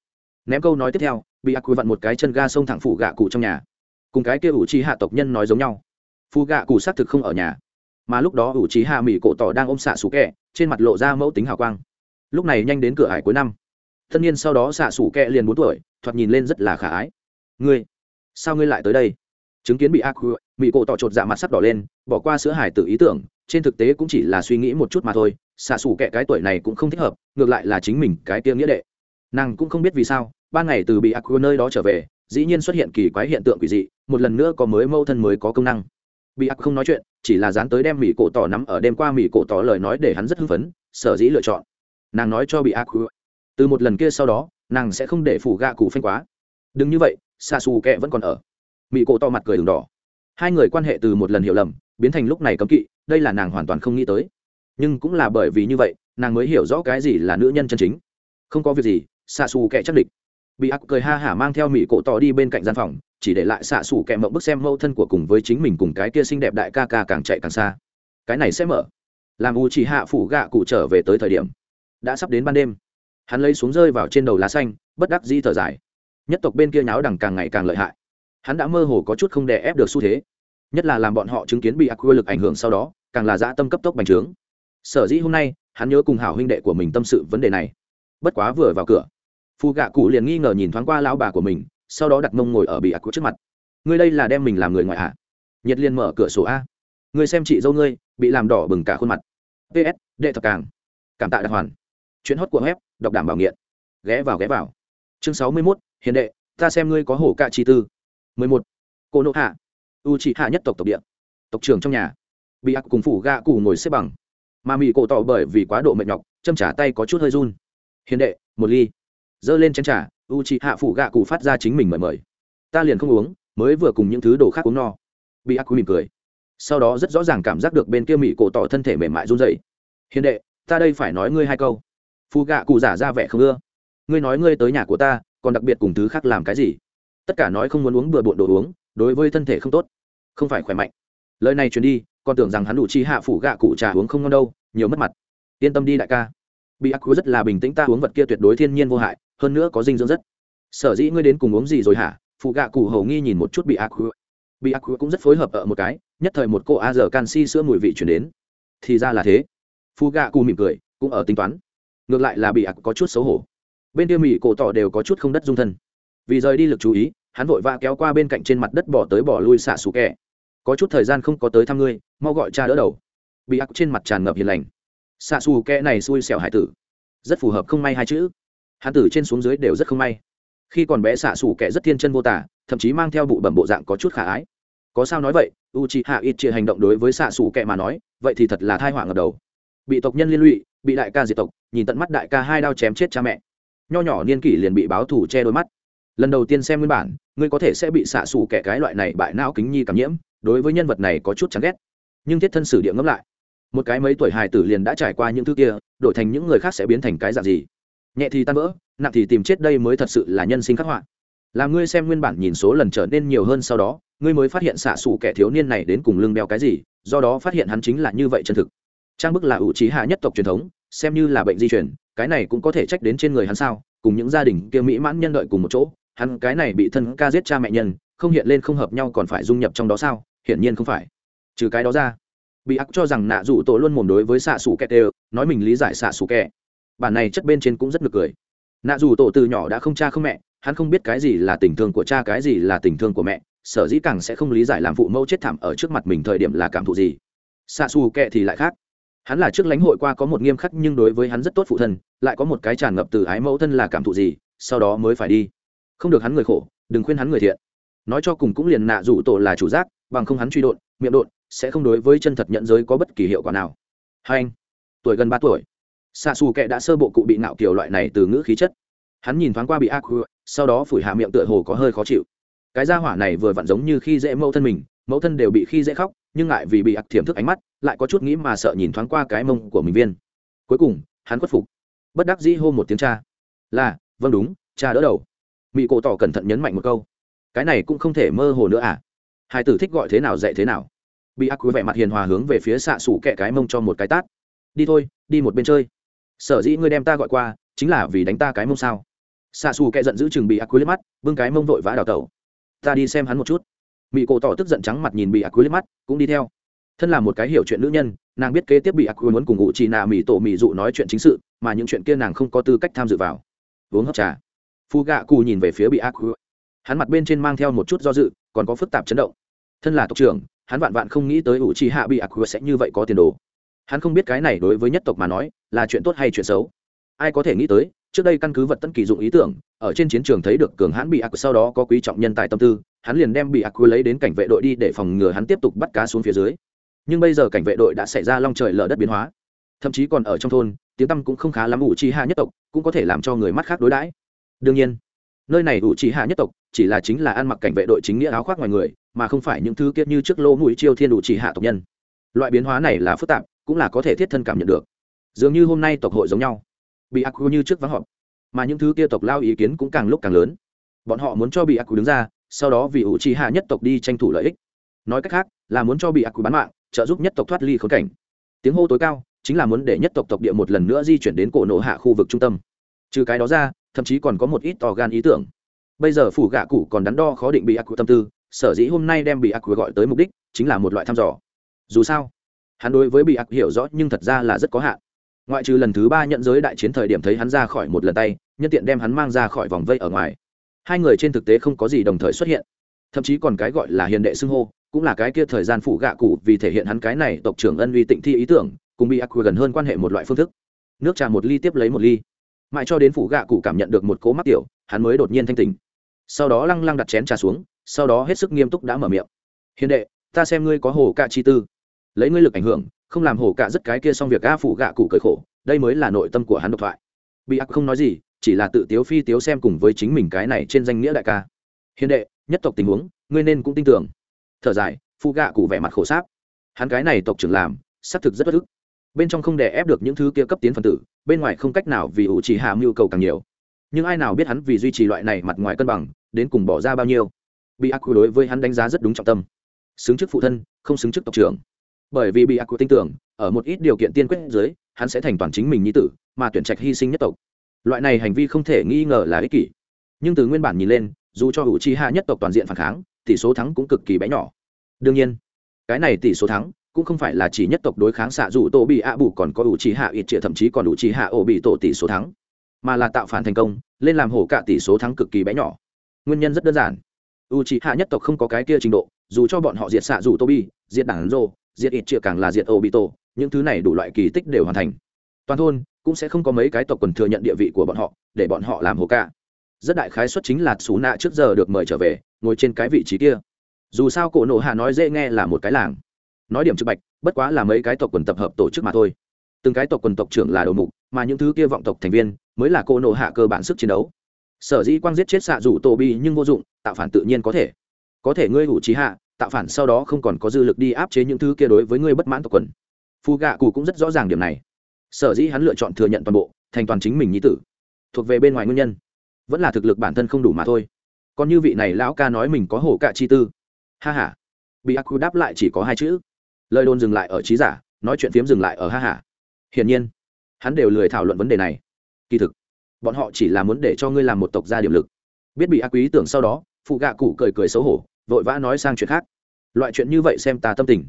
Ném câu nói tiếp theo, bị ác quỷ vặn một cái chân ga xông thẳng phủ gạ cụ trong nhà. Cùng cái kia ủ trì hạ tộc nhân nói giống nhau. Phủ gạ cụ xác thực không ở nhà. Mà lúc đó ủ trì hạ mỹ cổ tỏ đang ôm xạ xú kẹ, trên mặt lộ ra mẫu tính hào quang. Lúc này nhanh đến cửa hải cuối năm. Tất nhiên sau đó xạ xủ kẹ liền bốn tuổi thoạt nhìn lên rất là khả ái. Ngươi, sao ngươi lại tới đây? Chứng kiến bị ác mỹ cổ tỏ chột dạ mặt sắc đỏ lên, bỏ qua sữa hải tự ý tưởng, trên thực tế cũng chỉ là suy nghĩ một chút mà thôi, xạ sủ kẻ cái tuổi này cũng không thích hợp, ngược lại là chính mình cái tiêm nghĩa đệ. Nàng cũng không biết vì sao, ba ngày từ bị ác nơi đó trở về, dĩ nhiên xuất hiện kỳ quái hiện tượng quỷ dị, một lần nữa có mới mâu thân mới có công năng. Bị ác không nói chuyện, chỉ là dán tới đem mỹ cổ tỏ nắm ở đêm qua mỹ cổ tỏ lời nói để hắn rất hưng phấn, sở dĩ lựa chọn. Nàng nói cho bị ác từ một lần kia sau đó nàng sẽ không để phủ gạ cụ phanh quá. Đừng như vậy xa xù kẹ vẫn còn ở. Mỹ cổ to mặt cười đường đỏ. Hai người quan hệ từ một lần hiểu lầm, biến thành lúc này cấm kỵ, đây là nàng hoàn toàn không nghĩ tới. Nhưng cũng là bởi vì như vậy, nàng mới hiểu rõ cái gì là nữ nhân chân chính. Không có việc gì xạ xù kẹ chắc địch. Bị ác cười ha hả mang theo mỹ cổ tỏ đi bên cạnh gian phòng, chỉ để lại xạ xù kẹ mộng bức xem mâu thân của cùng với chính mình cùng cái kia xinh đẹp đại ca ca càng chạy càng xa. Cái này sẽ mở. Làm u chỉ hạ phủ gạ cụ trở về tới thời điểm. Đã sắp đến ban đêm hắn lấy xuống rơi vào trên đầu lá xanh, bất đắc di thở dài. Nhất tộc bên kia nháo đằng càng ngày càng lợi hại. Hắn đã mơ hồ có chút không đè ép được xu thế. Nhất là làm bọn họ chứng kiến bị ác quy lực ảnh hưởng sau đó, càng là dã tâm cấp tốc bành trướng. Sở dĩ hôm nay, hắn nhớ cùng hảo huynh đệ của mình tâm sự vấn đề này. Bất quá vừa vào cửa phù gạ cụ liền nghi ngờ nhìn thoáng qua lão bà của mình, sau đó đặt mông ngồi ở bị ác quy trước mặt. Ngươi đây là đem mình làm người ngoại hạ nhiệt liên mở cửa sổ a. Ngươi xem chị dâu ngươi, bị làm đỏ bừng cả khuôn mặt. Ps đệ thập càng. Cảm tạ đặc hoàn chuyến hót của web đọc đảm bảo nghiện. Ghé vào ghé vào. Chương sáu mươi mốt, hiền đệ, ta xem ngươi có hổ cạ chi tư. mười một, cô nộ hạ. U trị hạ nhất tộc tộc địa. Tộc trưởng trong nhà. Bị ác cùng phủ gạ cụ ngồi xếp bằng. Mà mị cổ tỏ bởi vì quá độ mệt nhọc, châm trả tay có chút hơi run. Hiền đệ, một ly. Giơ lên chén trà, u trị hạ phủ gạ cụ phát ra chính mình mời mời. Ta liền không uống, mới vừa cùng những thứ đồ khác uống no. Bị ác mỉm cười. Sau đó rất rõ ràng cảm giác được bên kia mị cổ tỏ thân thể mềm mại run dậy hiền đệ, ta đây phải nói ngươi hai câu phù gạ cụ giả ra vẻ không ưa. Ngươi nói ngươi tới nhà của ta, còn đặc biệt cùng thứ khác làm cái gì? Tất cả nói không muốn uống bừa bộn đồ uống, đối với thân thể không tốt, không phải khỏe mạnh. Lời này truyền đi, còn tưởng rằng hắn đủ chi hạ phủ gạ cụ trà uống không ngon đâu, nhiều mất mặt. Yên tâm đi đại ca. Bị ác rất là bình tĩnh ta uống vật kia tuyệt đối thiên nhiên vô hại, hơn nữa có dinh dưỡng rất. Sở dĩ ngươi đến cùng uống gì rồi hả? Phụ gạ cụ hầu nghi nhìn một chút bị ác bị ác cũng rất phối hợp ở một cái, nhất thời một cô a giờ canxi sữa mùi vị chuyển đến. Thì ra là thế. Phụ gạ cụ mỉm cười, cũng ở tính toán ngược lại là bị ác có chút xấu hổ. Bên kia mỹ cổ tỏ đều có chút không đất dung thân. Vì rời đi lực chú ý, hắn vội vã kéo qua bên cạnh trên mặt đất bỏ tới bỏ lui xạ xù kẹ. Có chút thời gian không có tới thăm ngươi, mau gọi cha đỡ đầu. Bị ác trên mặt tràn ngập hiền lành. Xạ xù kẹ này xui xẻo hải tử. Rất phù hợp không may hai chữ. Hắn tử trên xuống dưới đều rất không may. Khi còn bé xạ xù kẹ rất thiên chân vô tả, thậm chí mang theo bụ bẩm bộ dạng có chút khả ái. Có sao nói vậy u c h i hạ ít chia hành động đối với xạ xù kẹ mà nói, vậy thì thật là thai họa ngập đầu bị tộc nhân liên lụy, bị đại ca diệt tộc, nhìn tận mắt đại ca hai đao chém chết cha mẹ. Nho nhỏ niên kỷ liền bị báo thủ che đôi mắt. Lần đầu tiên xem nguyên bản, ngươi có thể sẽ bị xạ xù kẻ cái loại này bại não kính nhi cảm nhiễm, đối với nhân vật này có chút chán ghét. Nhưng thiết thân sử địa ngẫm lại, một cái mấy tuổi hài tử liền đã trải qua những thứ kia, đổi thành những người khác sẽ biến thành cái dạng gì? Nhẹ thì tan vỡ, nặng thì tìm chết đây mới thật sự là nhân sinh khắc họa. Làm ngươi xem nguyên bản nhìn số lần trở nên nhiều hơn sau đó, ngươi mới phát hiện xạ xù kẻ thiếu niên này đến cùng lưng đeo cái gì, do đó phát hiện hắn chính là như vậy chân thực trang bức là ủ trí hạ nhất tộc truyền thống xem như là bệnh di chuyển cái này cũng có thể trách đến trên người hắn sao? Cùng những gia đình kia mỹ mãn nhân đợi cùng một chỗ hắn cái này bị thân ca giết cha mẹ nhân không hiện lên không hợp nhau còn phải dung nhập trong đó sao? Hiển nhiên không phải. Trừ cái đó ra bị ác cho rằng nạ rủ tổ luôn mồm đối với xạ xù kẹt, đều nói mình lý giải xạ xù kẹ bản này chất bên trên cũng rất ngược cười. Nạ rủ tổ từ nhỏ đã không cha không mẹ hắn không biết cái gì là tình thương của cha cái gì là tình thương của mẹ. Sở dĩ càng sẽ không lý giải làm phụ mẫu chết thảm ở trước mặt mình thời điểm là cảm thụ gì. Xạ xù kẹ thì lại khác hắn là trước lãnh hội qua có một nghiêm khắc nhưng đối với hắn rất tốt phụ thân, lại có một cái tràn ngập từ ái mẫu thân là cảm thụ gì, sau đó mới phải đi. Không được hắn người khổ, đừng khuyên hắn người thiện. Nói cho cùng cũng liền nạ rủ tổ là chủ giác, bằng không hắn truy độn, miệng độn, sẽ không đối với chân thật nhận giới có bất kỳ hiệu quả nào. Hai anh, tuổi gần ba tuổi. Xa xù kệ đã sơ bộ cụ bị nạo kiểu loại này từ ngữ khí chất. Hắn nhìn thoáng qua bị ác sau đó phủi hạ miệng tựa hồ có hơi khó chịu. Cái gia hỏa này vừa vặn giống như khi dễ mẫu thân mình mẫu thân đều bị khi dễ khóc, nhưng ngại vì bị ác thiểm thức ánh mắt, lại có chút nghĩ mà sợ nhìn thoáng qua cái mông của mình viên. Cuối cùng, hắn khuất phục. Bất đắc dĩ hô một tiếng cha. Là vâng đúng, cha đỡ đầu. Mỹ cổ tỏ cẩn thận nhấn mạnh một câu. Cái này cũng không thể mơ hồ nữa à? Hai tử thích gọi thế nào dạy thế nào? Bị ác quý vẻ mặt hiền hòa hướng về phía xạ xủ kẹ cái mông cho một cái tát. Đi thôi, đi một bên chơi. Sở dĩ ngươi đem ta gọi qua, chính là vì đánh ta cái mông sao? Xạ xù kẹ giận giữ chừng bị ác quý lên mắt, bưng cái mông vội vã đào tẩu. Ta đi xem hắn một chút mỹ cổ tỏ tức giận trắng mặt nhìn bị ác quy liếc mắt, cũng đi theo. Thân là một cái hiểu chuyện nữ nhân, nàng biết kế tiếp bị ác quy muốn cùng ngụ chỉ nạ mỹ tổ mỹ dụ nói chuyện chính sự, mà những chuyện kia nàng không có tư cách tham dự vào. Uống hấp trà. Phu gạ cù nhìn về phía bị ác quy hắn mặt bên trên mang theo một chút do dự, còn có phức tạp chấn động. Thân là tộc trưởng, hắn vạn vạn không nghĩ tới ủ trì hạ bị ác quy sẽ như vậy có tiền đồ. Hắn không biết cái này đối với nhất tộc mà nói là chuyện tốt hay chuyện xấu. Ai có thể nghĩ tới trước đây căn cứ vật tân kỳ dụng ý tưởng, ở trên chiến trường thấy được cường hãn bị ác sau đó có quý trọng nhân tài tâm tư, hắn liền đem bị ác quy lấy đến cảnh vệ đội đi để phòng ngừa hắn tiếp tục bắt cá xuống phía dưới. Nhưng bây giờ cảnh vệ đội đã xảy ra long trời lở đất biến hóa. Thậm chí còn ở trong thôn, tiếng tăm cũng không khá lắm ủ trì hạ nhất tộc cũng có thể làm cho người mắt khác đối đãi. Đương nhiên, nơi này ủ trì hạ nhất tộc chỉ là chính là ăn mặc cảnh vệ đội chính nghĩa áo khoác ngoài người, mà không phải những thứ kiết như trước lô mũi chiêu thiên đủ chỉ hạ tộc nhân. Loại biến hóa này là phức tạp, cũng là có thể thiết thân cảm nhận được. Dường như hôm nay tộc hội giống nhau bị ác như trước vắng họp. Mà những thứ kia tộc lao ý kiến cũng càng lúc càng lớn. Bọn họ muốn cho bị ác đứng ra, sau đó vì ủ trì hạ nhất tộc đi tranh thủ lợi ích. Nói cách khác, là muốn cho bị ác bán mạng, trợ giúp nhất tộc thoát ly khốn cảnh. Tiếng hô tối cao, chính là muốn để nhất tộc tộc địa một lần nữa di chuyển đến cổ nổ hạ khu vực trung tâm. Trừ cái đó ra, thậm chí còn có một ít tò gan ý tưởng. Bây giờ phủ gạ cụ còn đắn đo khó định bị ác tâm tư, sở dĩ hôm nay đem bị ác gọi tới mục đích chính là một loại thăm dò. Dù sao, hắn đối với bị ác hiểu rõ nhưng thật ra là rất có hạn ngoại trừ lần thứ ba nhận giới đại chiến thời điểm thấy hắn ra khỏi một lần tay, nhân tiện đem hắn mang ra khỏi vòng vây ở ngoài. Hai người trên thực tế không có gì đồng thời xuất hiện. Thậm chí còn cái gọi là hiền đệ xưng hô, cũng là cái kia thời gian phủ gạ cụ vì thể hiện hắn cái này tộc trưởng ân uy tịnh thi ý tưởng, cùng bị ác gần hơn quan hệ một loại phương thức. Nước trà một ly tiếp lấy một ly. Mãi cho đến phủ gạ cụ cảm nhận được một cố mắc tiểu, hắn mới đột nhiên thanh tỉnh. Sau đó lăng lăng đặt chén trà xuống, sau đó hết sức nghiêm túc đã mở miệng. Hiền đệ, ta xem ngươi có hồ cạ chi tư. Lấy ngươi lực ảnh hưởng không làm hổ cả rất cái kia xong việc ga phủ gạ cụ cởi khổ, đây mới là nội tâm của hắn độc thoại. Bị ác không nói gì, chỉ là tự tiếu phi tiếu xem cùng với chính mình cái này trên danh nghĩa đại ca. Hiền đệ, nhất tộc tình huống, ngươi nên cũng tin tưởng. Thở dài phụ gạ cụ vẻ mặt khổ sáp. Hắn cái này tộc trưởng làm, xác thực rất bất ức. Bên trong không đè ép được những thứ kia cấp tiến phần tử, bên ngoài không cách nào vì ủ chỉ hạ mưu cầu càng nhiều. Nhưng ai nào biết hắn vì duy trì loại này mặt ngoài cân bằng, đến cùng bỏ ra bao nhiêu. Bị ác đối với hắn đánh giá rất đúng trọng tâm. Xứng chức phụ thân, không xứng chức tộc trưởng bởi vì bị ác tin tưởng, ở một ít điều kiện tiên quyết dưới, hắn sẽ thành toàn chính mình như tử, mà tuyển trạch hy sinh nhất tộc. Loại này hành vi không thể nghi ngờ là ích kỷ. Nhưng từ nguyên bản nhìn lên, dù cho hữu trí hạ nhất tộc toàn diện phản kháng, tỷ số thắng cũng cực kỳ bé nhỏ. Đương nhiên, cái này tỷ số thắng cũng không phải là chỉ nhất tộc đối kháng xạ dù tổ bị ạ bù còn có ủ trí hạ ít trịa thậm chí còn ủ trí hạ ổ bị tổ tỷ số thắng, mà là tạo phản thành công, lên làm hổ cả tỷ số thắng cực kỳ bé nhỏ. Nguyên nhân rất đơn giản. U trí hạ nhất tộc không có cái kia trình độ, dù cho bọn họ diệt xạ dù tô bi diệt đảng rô diệt ít trịa càng là diệt Obito, bị tổ những thứ này đủ loại kỳ tích đều hoàn thành. Toàn thôn cũng sẽ không có mấy cái tộc quần thừa nhận địa vị của bọn họ để bọn họ làm hồ ca. Rất đại khái xuất chính là xú nạ trước giờ được mời trở về ngồi trên cái vị trí kia. Dù sao cổ nộ hạ nói dễ nghe là một cái làng. Nói điểm trực bạch bất quá là mấy cái tộc quần tập hợp tổ chức mà thôi. Từng cái tộc quần tộc trưởng là đầu mục mà những thứ kia vọng tộc thành viên mới là cô nộ hạ cơ bản sức chiến đấu. Sở dĩ quang giết chết xạ rủ tổ bi nhưng vô dụng tạo phản tự nhiên có thể. Có thể ngươi hủ trí hạ tạo phản sau đó không còn có dư lực đi áp chế những thứ kia đối với ngươi bất mãn tộc quần. Phù gạ cụ cũng rất rõ ràng điểm này. Sở dĩ hắn lựa chọn thừa nhận toàn bộ, thành toàn chính mình nhi tử, thuộc về bên ngoài nguyên nhân. Vẫn là thực lực bản thân không đủ mà thôi. Còn như vị này lão ca nói mình có hổ cạ chi tư. Ha h a bị ác đáp lại chỉ có hai chữ. Lời đồn dừng lại ở trí giả, nói chuyện phiếm dừng lại ở ha hả hiển nhiên, hắn đều lười thảo luận vấn đề này. Kỳ thực, bọn họ chỉ là muốn để cho ngươi làm một tộc gia điểm lực. Biết bị ác quý tưởng sau đó phụ gạ cụ cười cười xấu hổ vội vã nói sang chuyện khác. Loại chuyện như vậy xem ta tâm tình.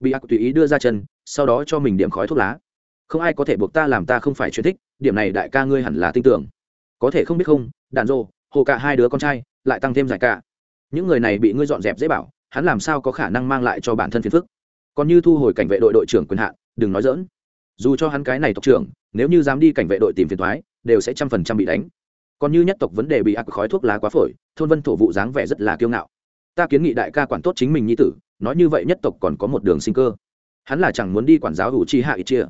Bị ác tùy ý đưa ra chân, sau đó cho mình điểm khói thuốc lá. Không ai có thể buộc ta làm ta không phải chuyện thích, điểm này đại ca ngươi hẳn là tin tưởng. Có thể không biết không đàn rô hồ cả hai đứa con trai, lại tăng thêm giải cả. Những người này bị ngươi dọn dẹp dễ bảo, hắn làm sao có khả năng mang lại cho bản thân phiền phức? Còn như thu hồi cảnh vệ đội đội trưởng quyền hạn, đừng nói dỡn dù cho hắn cái này tộc trưởng, nếu như dám đi cảnh vệ đội tìm phiền thoái đều sẽ trăm phần trăm bị đánh. Còn như nhất tộc vấn đề bị ác khói thuốc lá quá phổi, thôn vân thổ vụ dáng vẻ rất là kiêu ngạo ta kiến nghị đại ca quản tốt chính mình như tử, nói như vậy nhất tộc còn có một đường sinh cơ. Hắn là chẳng muốn đi quản giáo ủ chi hạ ít chia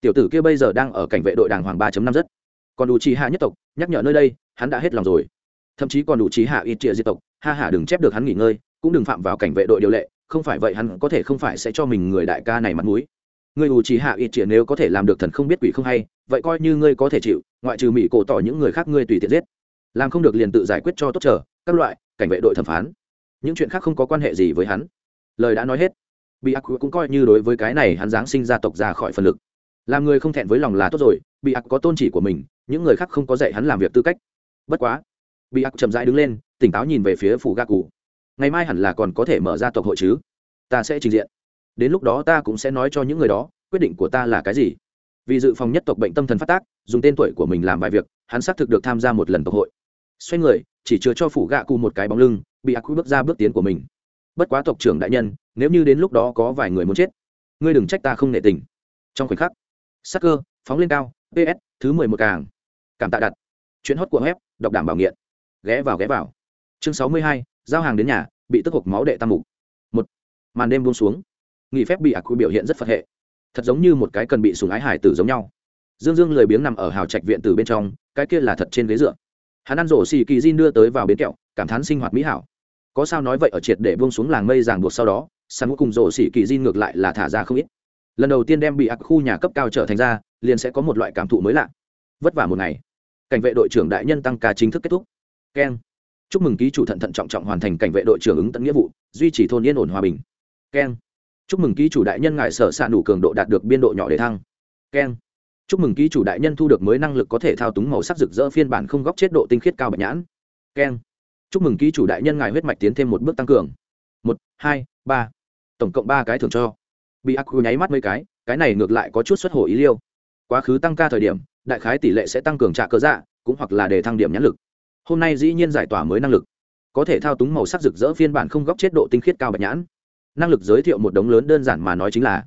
tiểu tử kia bây giờ đang ở cảnh vệ đội đàng hoàng ba năm rất. Còn ủ chi hạ nhất tộc, nhắc nhở nơi đây, hắn đã hết lòng rồi. Thậm chí còn ủ chi hạ ít chia diệt tộc, ha hả đừng chép được hắn nghỉ ngơi, cũng đừng phạm vào cảnh vệ đội điều lệ, không phải vậy hắn có thể không phải sẽ cho mình người đại ca này mặt mũi. Người ủ chỉ hạ ít chia nếu có thể làm được thần không biết quỷ không hay, vậy coi như ngươi có thể chịu, ngoại trừ mỹ cổ tỏ những người khác ngươi tùy tiện giết. Làm không được liền tự giải quyết cho tốt trở các loại, cảnh vệ đội thẩm phán những chuyện khác không có quan hệ gì với hắn. Lời đã nói hết bị ác cũng coi như đối với cái này hắn giáng sinh gia tộc ra khỏi phần lực. Làm người không thẹn với lòng là tốt rồi bị ác có tôn chỉ của mình, những người khác không có dạy hắn làm việc tư cách. Bất quá bị ác chậm rãi đứng lên, tỉnh táo nhìn về phía phủ ga cụ ngày mai hẳn là còn có thể mở ra tộc hội chứ? Ta sẽ trình diện. Đến lúc đó ta cũng sẽ nói cho những người đó, quyết định của ta là cái gì. Vì dự phòng nhất tộc bệnh tâm thần phát tác, dùng tên tuổi của mình làm bài việc, hắn xác thực được tham gia một lần tộc hội. Xoay người, chỉ chứa cho phủ gạ cụ một cái bóng lưng bị ác bước ra bước tiến của mình. Bất quá tộc trưởng đại nhân, nếu như đến lúc đó có vài người muốn chết, ngươi đừng trách ta không nể tình. Trong khoảnh khắc sắc cơ phóng lên cao, ps, thứ mười một càng. Cảm tạ đặt. Chuyến hót của web, đọc đảm bảo nghiện. Ghé vào ghé vào. Chương sáu mươi hai, giao hàng đến nhà, bị tức hộp máu đệ tam mục. Một, màn đêm buông xuống. Nghỉ phép bị ác quy biểu hiện rất phật hệ. Thật giống như một cái cần bị sùng ái hải tử giống nhau. Dương dương lười biếng nằm ở hào trạch viện từ bên trong, cái kia là thật trên ghế dựa hắn ăn rổ xì kỳ di đưa tới vào bến kẹo, cảm thán sinh hoạt mỹ hảo. Có sao nói vậy ở triệt để buông xuống làng mây ràng buộc sau đó sắn cùng rổ xì kỳ di ngược lại là thả ra không ít. Lần đầu tiên đem bị ác khu nhà cấp cao trở thành ra, liền sẽ có một loại cảm thụ mới lạ. Vất vả một ngày, cảnh vệ đội trưởng đại nhân tăng ca chính thức kết thúc. Keng. Chúc mừng ký chủ thận thận trọng trọng hoàn thành cảnh vệ đội trưởng ứng tận nghĩa vụ, duy trì thôn yên ổn hòa bình. Keng. Chúc mừng ký chủ đại nhân ngài sở s ạ đủ cường độ đạt được biên độ nhỏ để thăng. Keng chúc mừng ký chủ đại nhân thu được mới năng lực có thể thao túng màu sắc rực rỡ phiên bản không góc chết độ tinh khiết cao bạch nhãn. Keng. Chúc mừng ký chủ đại nhân ngài huyết mạch tiến thêm một bước tăng cường. Một, hai, ba. Tổng cộng ba cái thưởng cho. Bị ác khu nháy mắt mấy cái cái này ngược lại có chút xuất hồ ý liêu. Quá khứ tăng ca thời điểm, đại khái tỷ lệ sẽ tăng cường trả cơ dạ cũng hoặc là để thăng điểm nhãn lực. Hôm nay dĩ nhiên giải tỏa mới năng lực. Có thể thao túng màu sắc rực rỡ phiên bản không góc chết độ tinh khiết cao bạch nhãn. Năng lực giới thiệu một đống lớn đơn giản mà nói chính là,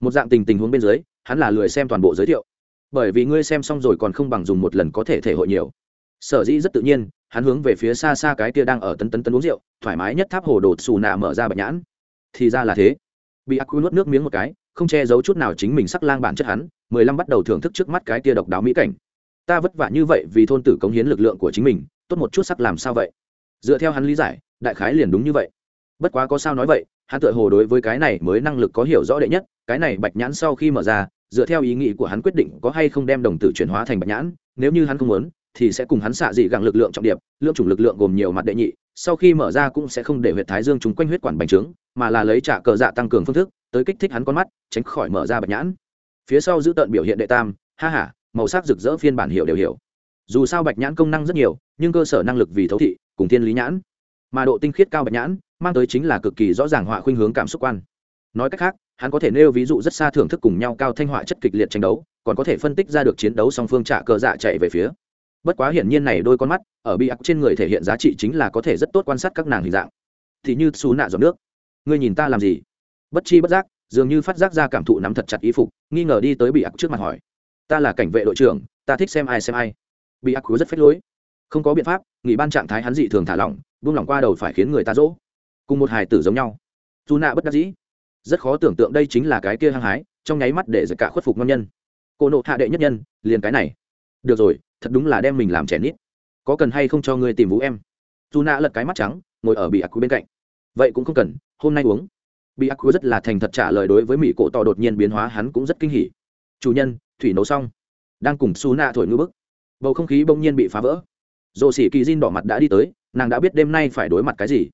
một dạng tình tình huống bên dưới, hắn là lười xem toàn bộ giới thiệu bởi vì ngươi xem xong rồi còn không bằng dùng một lần có thể thể hội nhiều. Sở dĩ rất tự nhiên, hắn hướng về phía xa xa cái kia đang ở tấn tấn tấn uống rượu, thoải mái nhất tháp hồ đột xù nạ mở ra bạch nhãn. Thì ra là thế. Bị ác quy nuốt nước miếng một cái, không che giấu chút nào chính mình sắc lang bản chất hắn, mười lăm bắt đầu thưởng thức trước mắt cái kia độc đáo mỹ cảnh. Ta vất vả như vậy vì thôn tử cống hiến lực lượng của chính mình, tốt một chút sắc làm sao vậy? Dựa theo hắn lý giải, đại khái liền đúng như vậy. Bất quá có sao nói vậy, hắn tự hồ đối với cái này mới năng lực có hiểu rõ đệ nhất, cái này bạch nhãn sau khi mở ra dựa theo ý nghĩ của hắn quyết định có hay không đem đồng tử chuyển hóa thành bạch nhãn, nếu như hắn không muốn, thì sẽ cùng hắn xạ dị gặng lực lượng trọng điệp, lượng chủng lực lượng gồm nhiều mặt đệ nhị, sau khi mở ra cũng sẽ không để huyệt thái dương chúng quanh huyết quản bành trướng, mà là lấy trả cờ dạ tăng cường phương thức, tới kích thích hắn con mắt, tránh khỏi mở ra bạch nhãn. Phía sau giữ tận biểu hiện đệ tam, ha ha, màu sắc rực rỡ phiên bản hiểu đều hiểu. Dù sao bạch nhãn công năng rất nhiều, nhưng cơ sở năng lực vì thấu thị, cùng thiên lý nhãn. Mà độ tinh khiết cao bạch nhãn, mang tới chính là cực kỳ rõ ràng họa khuynh hướng cảm xúc quan. Nói cách khác hắn có thể nêu ví dụ rất xa thưởng thức cùng nhau cao thanh họa chất kịch liệt tranh đấu, còn có thể phân tích ra được chiến đấu song phương trả cờ dạ chạy về phía. Bất quá hiển nhiên này đôi con mắt, ở bị ác trên người thể hiện giá trị chính là có thể rất tốt quan sát các nàng hình dạng. Thì như xú nạ giọt nước. Ngươi nhìn ta làm gì? Bất chi bất giác, dường như phát giác ra cảm thụ nắm thật chặt ý phục, nghi ngờ đi tới bị ác trước mặt hỏi. Ta là cảnh vệ đội trưởng, ta thích xem ai xem ai. Bị ác cứu rất phết lối. Không có biện pháp, nghỉ ban trạng thái hắn dị thường thả lỏng, buông lỏng qua đầu phải khiến người ta dỗ. Cùng một hài tử giống nhau. Dù nạ bất đắc dĩ rất khó tưởng tượng đây chính là cái kia hăng hái, trong nháy mắt để giật cả khuất phục ngon nhân. Cô nộ hạ đệ nhất nhân, liền cái này. Được rồi, thật đúng là đem mình làm trẻ nít. Có cần hay không cho ngươi tìm vũ em? Dù nạ lật cái mắt trắng, ngồi ở bị ác bên cạnh. Vậy cũng không cần, hôm nay uống. Bị ác rất là thành thật trả lời đối với mỹ cổ tỏ đột nhiên biến hóa, hắn cũng rất kinh hỉ. Chủ nhân, thủy nấu xong. Đang cùng su nạ thổi ngư bức. Bầu không khí bỗng nhiên bị phá vỡ. Dồ xỉ kỳ diên đỏ mặt đã đi tới, nàng đã biết đêm nay phải đối mặt cái gì.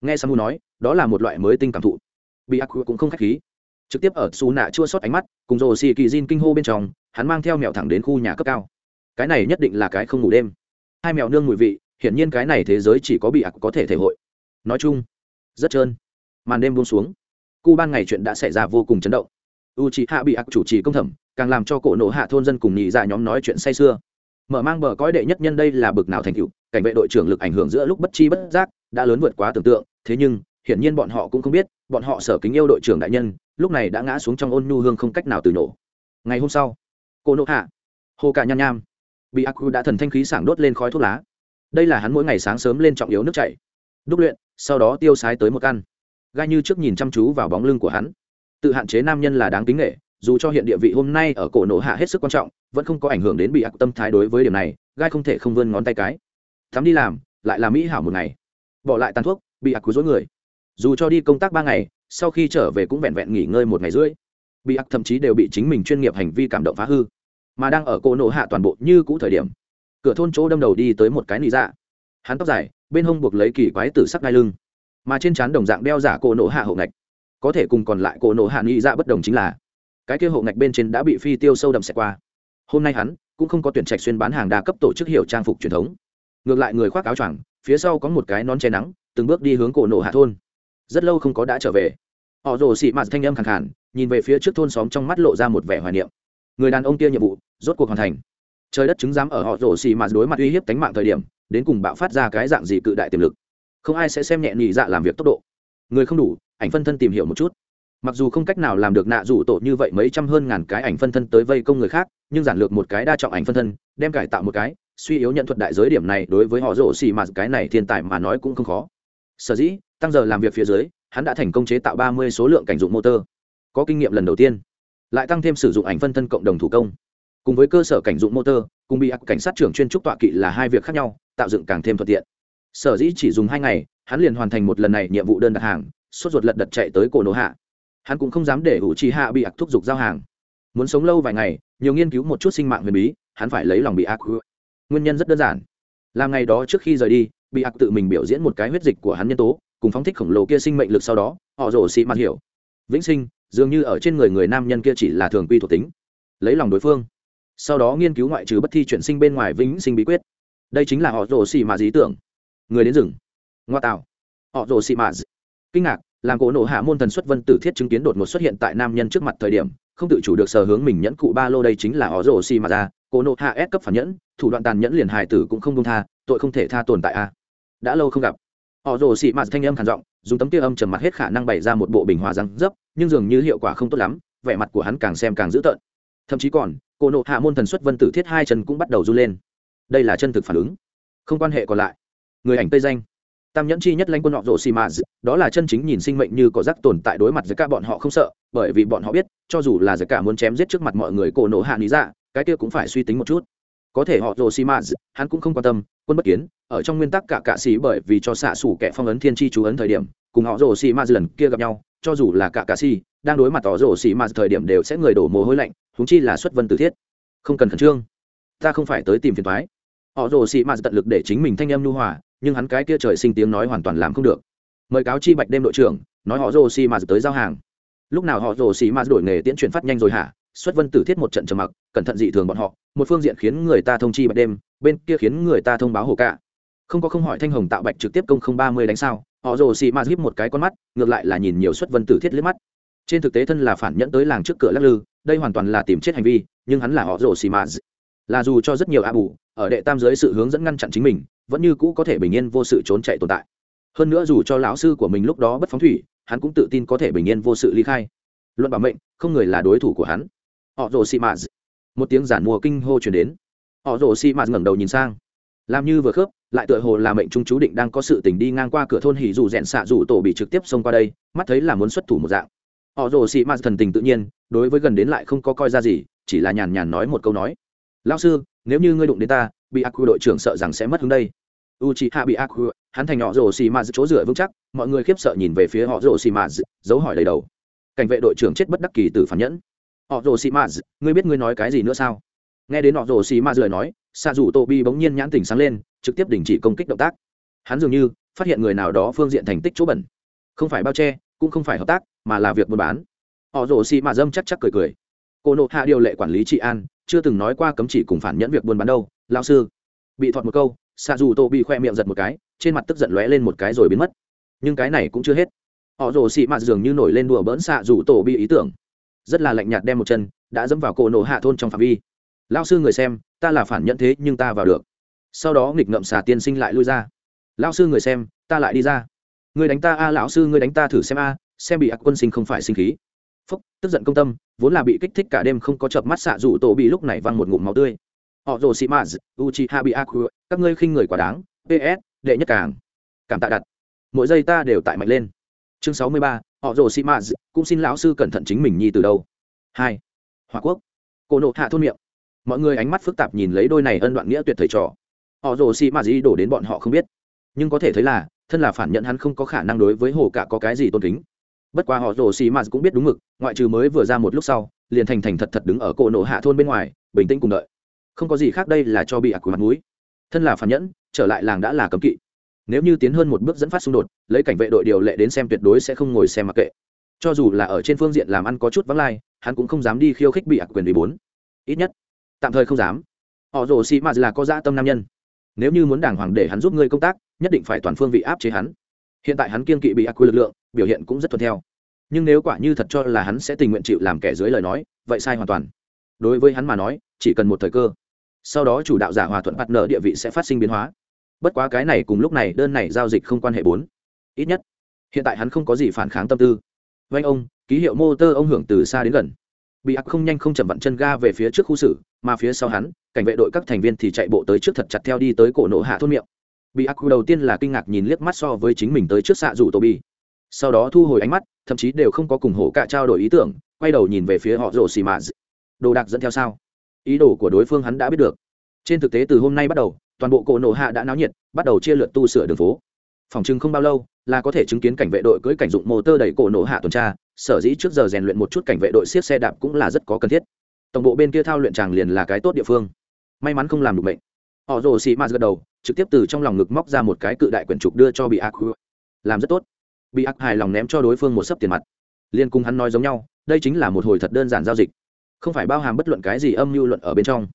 Nghe samu nói, đó là một loại mới tinh cảm thụ bị ác cũng không k h á c h khí. Trực tiếp ở su nạ chua sót ánh mắt, cùng rồ xì kỳ diên kinh hô bên trong, hắn mang theo mèo thẳng đến khu nhà cấp cao. Cái này nhất định là cái không ngủ đêm. Hai mèo nương mùi vị, hiển nhiên cái này thế giới chỉ có bị ác có thể thể hội. Nói chung, rất trơn. Màn đêm buông xuống. Cu ban ngày chuyện đã xảy ra vô cùng chấn động. U c hạ bị ác chủ trì công thẩm, càng làm cho cổ nộ hạ thôn dân cùng nhị dạ nhóm nói chuyện say sưa. Mở mang bờ cõi đệ nhất nhân đây là bực nào thành tựu, cảnh vệ đội trưởng lực ảnh hưởng giữa lúc bất chi bất giác, đã lớn vượt quá tưởng tượng, thế nhưng, hiển nhiên bọn họ cũng không biết bọn họ sở kính yêu đội trưởng đại nhân, lúc này đã ngã xuống trong ôn nhu hương không cách nào từ nổ. Ngày hôm sau, cô nộ hạ, hồ cả nham nham, bị ác đã thần thanh khí sảng đốt lên khói thuốc lá. Đây là hắn mỗi ngày sáng sớm lên trọng yếu nước chảy. Đúc luyện, sau đó tiêu sái tới một ăn gai như trước nhìn chăm chú vào bóng lưng của hắn. Tự hạn chế nam nhân là đáng kính nghệ dù cho hiện địa vị hôm nay ở cổ nộ hạ hết sức quan trọng, vẫn không có ảnh hưởng đến bị ác tâm thái đối với điểm này, gai không thể không vươn ngón tay cái. Thắm đi làm, lại làm mỹ hảo một ngày. Bỏ lại tàn thuốc, bị ác cuối dối người dù cho đi công tác ba ngày, sau khi trở về cũng vẹn vẹn nghỉ ngơi một ngày rưỡi. Bị ác thậm chí đều bị chính mình chuyên nghiệp hành vi cảm động phá hư. Mà đang ở cỗ nổ hạ toàn bộ như cũ thời điểm, cửa thôn chỗ đâm đầu đi tới một cái nị dạ. Hắn tóc dài, bên hông buộc lấy kỳ quái tử sắc đai lưng. Mà trên trán đồng dạng đeo giả cỗ nổ hạ hậu ngạch. Có thể cùng còn lại cỗ nổ hạ nị dạ bất đồng chính là, cái kia hậu ngạch bên trên đã bị phi tiêu sâu đậm xẹt qua. Hôm nay hắn cũng không có tuyển trạch xuyên bán hàng đa cấp tổ chức hiệu trang phục truyền thống. Ngược lại người khoác áo choàng, phía sau có một cái nón che nắng, từng bước đi hướng cổ nổ hạ thôn rất lâu không có đã trở về. Họ rồ xị mạt thanh âm khẳng khản nhìn về phía trước thôn xóm trong mắt lộ ra một vẻ hoài niệm. Người đàn ông kia nhiệm vụ, rốt cuộc hoàn thành. Trời đất chứng giám ở họ rồ xị mạt đối mặt uy hiếp tánh mạng thời điểm, đến cùng bạo phát ra cái dạng gì cự đại tiềm lực. Không ai sẽ xem nhẹ nhị dạ làm việc tốc độ. Người không đủ, ảnh phân thân tìm hiểu một chút. Mặc dù không cách nào làm được nạ rủ tổ như vậy mấy trăm hơn ngàn cái ảnh phân thân tới vây công người khác, nhưng giản lược một cái đa trọng ảnh phân thân, đem cải tạo một cái, suy yếu nhận thuật đại giới điểm này đối với họ rổ xì mà cái này thiên tài mà nói cũng không khó sở dĩ, tăng giờ làm việc phía dưới, hắn đã thành công chế tạo ba mươi số lượng cảnh dụng motor. Có kinh nghiệm lần đầu tiên, lại tăng thêm sử dụng ảnh phân thân cộng đồng thủ công. Cùng với cơ sở cảnh dụng motor, cùng bị ác cảnh sát trưởng chuyên trúc tọa kỵ là hai việc khác nhau, tạo dựng càng thêm thuận tiện. Sở dĩ chỉ dùng hai ngày, hắn liền hoàn thành một lần này nhiệm vụ đơn đặt hàng, sốt ruột lật đật chạy tới cổ nổ hạ. Hắn cũng không dám để ủ trì hạ bị ác thúc giục giao hàng. Muốn sống lâu vài ngày, nhiều nghiên cứu một chút sinh mạng huyền bí, hắn phải lấy lòng bị ác nguyên nhân rất đơn giản. Làm ngày đó trước khi rời đi bị ạc tự mình biểu diễn một cái huyết dịch của hắn nhân tố, cùng phóng thích khổng lồ kia sinh mệnh lực sau đó, họ rổ xị mặt hiểu. Vĩnh sinh, dường như ở trên người người nam nhân kia chỉ là thường quy thuộc tính. Lấy lòng đối phương. Sau đó nghiên cứu ngoại trừ bất thi chuyển sinh bên ngoài vĩnh sinh bí quyết. Đây chính là họ rổ xị mà dí tưởng. Người đến rừng. Ngoa tạo. Họ rổ xị mà kinh ngạc, làm cổ nổ hạ môn thần xuất vân tử thiết chứng kiến đột ngột xuất hiện tại nam nhân trước mặt thời điểm, không tự chủ được sờ hướng mình nhẫn cụ ba lô đây chính là họ rổ xì mà ra. Cổ nổ hạ ép cấp phản nhẫn, thủ đoạn tàn nhẫn liền hài tử cũng không công tha, tội không thể tha tồn tại a đã lâu không gặp. Họ rồ xì mạt thanh âm khản giọng, dùng tấm kia âm trầm mặt hết khả năng bày ra một bộ bình hòa răng dấp, nhưng dường như hiệu quả không tốt lắm, vẻ mặt của hắn càng xem càng dữ tợn. Thậm chí còn cổ nộ hạ môn thần xuất vân tử thiết hai chân cũng bắt đầu run lên. Đây là chân thực phản ứng. Không quan hệ còn lại. Người ảnh tây danh. Tam nhẫn chi nhất lãnh quân họ rồ xì mà đó là chân chính nhìn sinh mệnh như có rác tồn tại đối mặt với cả bọn họ không sợ, bởi vì bọn họ biết, cho dù là giải cả muốn chém giết trước mặt mọi người cổ nổ hạ lý dạ cái kia cũng phải suy tính một chút có thể họ rồ xi mà hắn cũng không quan tâm, quân bất kiến, ở trong nguyên tắc cả cạ sĩ bởi vì cho xạ xủ kẻ phong ấn thiên chi chú ấn thời điểm, cùng họ rồ xi mà lần kia gặp nhau, cho dù là cả cạ sĩ, đang đối mặt họ rồ xi mà thời điểm đều sẽ người đổ mồ hôi lạnh húng chi là xuất vân tử thiết. Không cần khẩn trương. Ta không phải tới tìm phiền thoái họ rồ xi mà tận lực để chính mình thanh âm nhu hòa, nhưng hắn cái kia trời sinh tiếng nói hoàn toàn làm không được. Mời cáo chi bạch đêm đội trưởng, nói họ rồ xi mà tới giao hàng. Lúc nào họ rồ xi mà đổi nghề tiễn chuyển phát nhanh rồi hả? Xuất vân tử thiết một trận trầm mặc, cẩn thận dị thường bọn họ một phương diện khiến người ta thông chi bạch đêm, bên kia khiến người ta thông báo hồ cả không có không hỏi thanh hồng tạo bạch trực tiếp công không ba mươi đánh sao, họ rồ xì ma híp một cái con mắt, ngược lại là nhìn nhiều suất vân tử thiết liếc mắt. Trên thực tế thân là phản nhẫn tới làng trước cửa lắc lư, đây hoàn toàn là tìm chết hành vi, nhưng hắn là họ rồ xì ma là dù cho rất nhiều a bù, ở đệ tam dưới sự hướng dẫn ngăn chặn chính mình, vẫn như cũ có thể bình yên vô sự trốn chạy tồn tại. Hơn nữa dù cho lão sư của mình lúc đó bất phóng thủy, hắn cũng tự tin có thể bình yên vô sự ly khai. Luận bảo mệnh, không người là đối thủ của hắn. Họ rồ xì ma một tiếng giản mùa kinh hô chuyển đến. Họ rồ xì mạt ngẩng đầu nhìn sang. Làm như vừa khớp, lại tựa hồ là mệnh trung chú định đang có sự tình đi ngang qua cửa thôn hỉ dù rẽn xạ dù tổ bị trực tiếp xông qua đây, mắt thấy là muốn xuất thủ một dạng. Họ rồ xì mạt thần tình tự nhiên, đối với gần đến lại không có coi ra gì, chỉ là nhàn nhàn nói một câu nói. Lao sư, nếu như ngươi đụng đến ta bị ác đội trưởng sợ rằng sẽ mất hướng đây. U chị hạ bị ác hắn thành họ rồ xì mạt chỗ rửa vững chắc, mọi người khiếp sợ nhìn về phía họ rồ xì mạt dấu hỏi đầy đầu. Cảnh vệ đội trưởng chết bất đắc kỳ từ phản nhẫn họ rồ xì mạt ngươi biết ngươi nói cái gì nữa sao? Nghe đến họ rồ xì mạt lời nói xạ dù tô bi bỗng nhiên nhãn tỉnh sáng lên, trực tiếp đình chỉ công kích động tác. Hắn dường như phát hiện người nào đó phương diện thành tích chỗ bẩn. Không phải bao che, cũng không phải hợp tác, mà là việc buôn bán. Họ rồ xì mạt dâm chắc chắc cười cười. Cô nộ hạ điều lệ quản lý trị an, chưa từng nói qua cấm chỉ cùng phản nhẫn việc buôn bán đâu lao sư. Bị thọt một câu xạ dù tô bị khoe miệng giật một cái, trên mặt tức giận lóe lên một cái rồi biến mất. Nhưng cái này cũng chưa hết. Họ rồ xị mạt dường như nổi lên đùa bỡn xạ dù tổ bị ý tưởng rất là lạnh nhạt đem một chân, đã dẫm vào cổ nổ hạ thôn trong phạm vi. Lao sư người xem, ta là phản nhận thế nhưng ta vào được. Sau đó nghịch ngậm xà tiên sinh lại lui ra. Lao sư người xem, ta lại đi ra. Người đánh ta a, lão sư người đánh ta thử xem a, xem bị ác quân sinh không phải sinh khí. Phúc, tức giận công tâm, vốn là bị kích thích cả đêm không có chợp mắt xạ dù tổ bị lúc này văng một ngụm máu tươi. Họ rồ sĩ mạt uchi ha bị ác các ngươi khinh người quả đáng. Ps đệ nhất càng. Cảm tạ đặt. Mỗi giây ta đều tại mạnh lên. Chương sáu mươi ba họ rồ sĩ mạt cũng xin lão sư cẩn thận chính mình nhi từ đâu. Hai. Hòa quốc. Cổ nộ hạ thôn miệng. Mọi người ánh mắt phức tạp nhìn lấy đôi này ân đoạn nghĩa tuyệt thời trò. Họ rồ sĩ mạt Di đổ đến bọn họ không biết. Nhưng có thể thấy là, thân là phản nhận hắn không có khả năng đối với hồ cả có cái gì tôn kính. Bất quá họ rồ xì mạt cũng biết đúng mực, ngoại trừ mới vừa ra một lúc sau, liền thành thành thật thật đứng ở cổ Nộ hạ thôn bên ngoài, bình tĩnh cùng đợi. Không có gì khác đây là cho bị ạc của mặt mũi. Thân là phản nhẫn, trở lại làng đã là cấm kỵ nếu như tiến hơn một bước dẫn phát xung đột, lấy cảnh vệ đội điều lệ đến xem tuyệt đối sẽ không ngồi xem mặc kệ. Cho dù là ở trên phương diện làm ăn có chút vắng lai, hắn cũng không dám đi khiêu khích bị ạc quyền vì bốn. Ít nhất, tạm thời không dám. Họ rồ xì mạt là có dã tâm nam nhân. Nếu như muốn đàng hoàng để hắn giúp ngươi công tác, nhất định phải toàn phương vị áp chế hắn. Hiện tại hắn kiên kỵ bị ác quy lực lượng, biểu hiện cũng rất thuận theo. Nhưng nếu quả như thật cho là hắn sẽ tình nguyện chịu làm kẻ dưới lời nói, vậy sai hoàn toàn. Đối với hắn mà nói, chỉ cần một thời cơ. Sau đó chủ đạo giả hòa thuận bắt nợ địa vị sẽ phát sinh biến hóa bất quá cái này cùng lúc này đơn này giao dịch không quan hệ bốn. Ít nhất, hiện tại hắn không có gì phản kháng tâm tư. Vanh ông, ký hiệu motor ông hưởng từ xa đến gần. Bị ác không nhanh không chậm vặn chân ga về phía trước khu xử, mà phía sau hắn, cảnh vệ đội các thành viên thì chạy bộ tới trước thật chặt theo đi tới cổ nổ hạ thôn miệng. Bị ác đầu tiên là kinh ngạc nhìn liếc mắt so với chính mình tới trước xạ rủ tô bi. Sau đó thu hồi ánh mắt, thậm chí đều không có cùng hổ cả trao đổi ý tưởng, quay đầu nhìn về phía họ rổ xì mà đồ đạc dẫn theo sao? Ý đồ của đối phương hắn đã biết được. Trên thực tế từ hôm nay bắt đầu toàn bộ cổ nổ hạ đã náo nhiệt, bắt đầu chia lượt tu sửa đường phố. Phòng chừng không bao lâu, là có thể chứng kiến cảnh vệ đội cưỡi cảnh dụng mô tơ đẩy cổ nổ hạ tuần tra, sở dĩ trước giờ rèn luyện một chút cảnh vệ đội siết xe đạp cũng là rất có cần thiết. Tổng bộ bên kia thao luyện tràng liền là cái tốt địa phương. May mắn không làm được bệnh. Họ rồ xì mạt gật đầu, trực tiếp từ trong lòng ngực móc ra một cái cự đại quyển trục đưa cho bị ác làm rất tốt. Bị ác hài lòng ném cho đối phương một sấp tiền mặt. Liên cùng hắn nói giống nhau, đây chính là một hồi thật đơn giản giao dịch. Không phải bao hàm bất luận cái gì âm mưu luận ở bên trong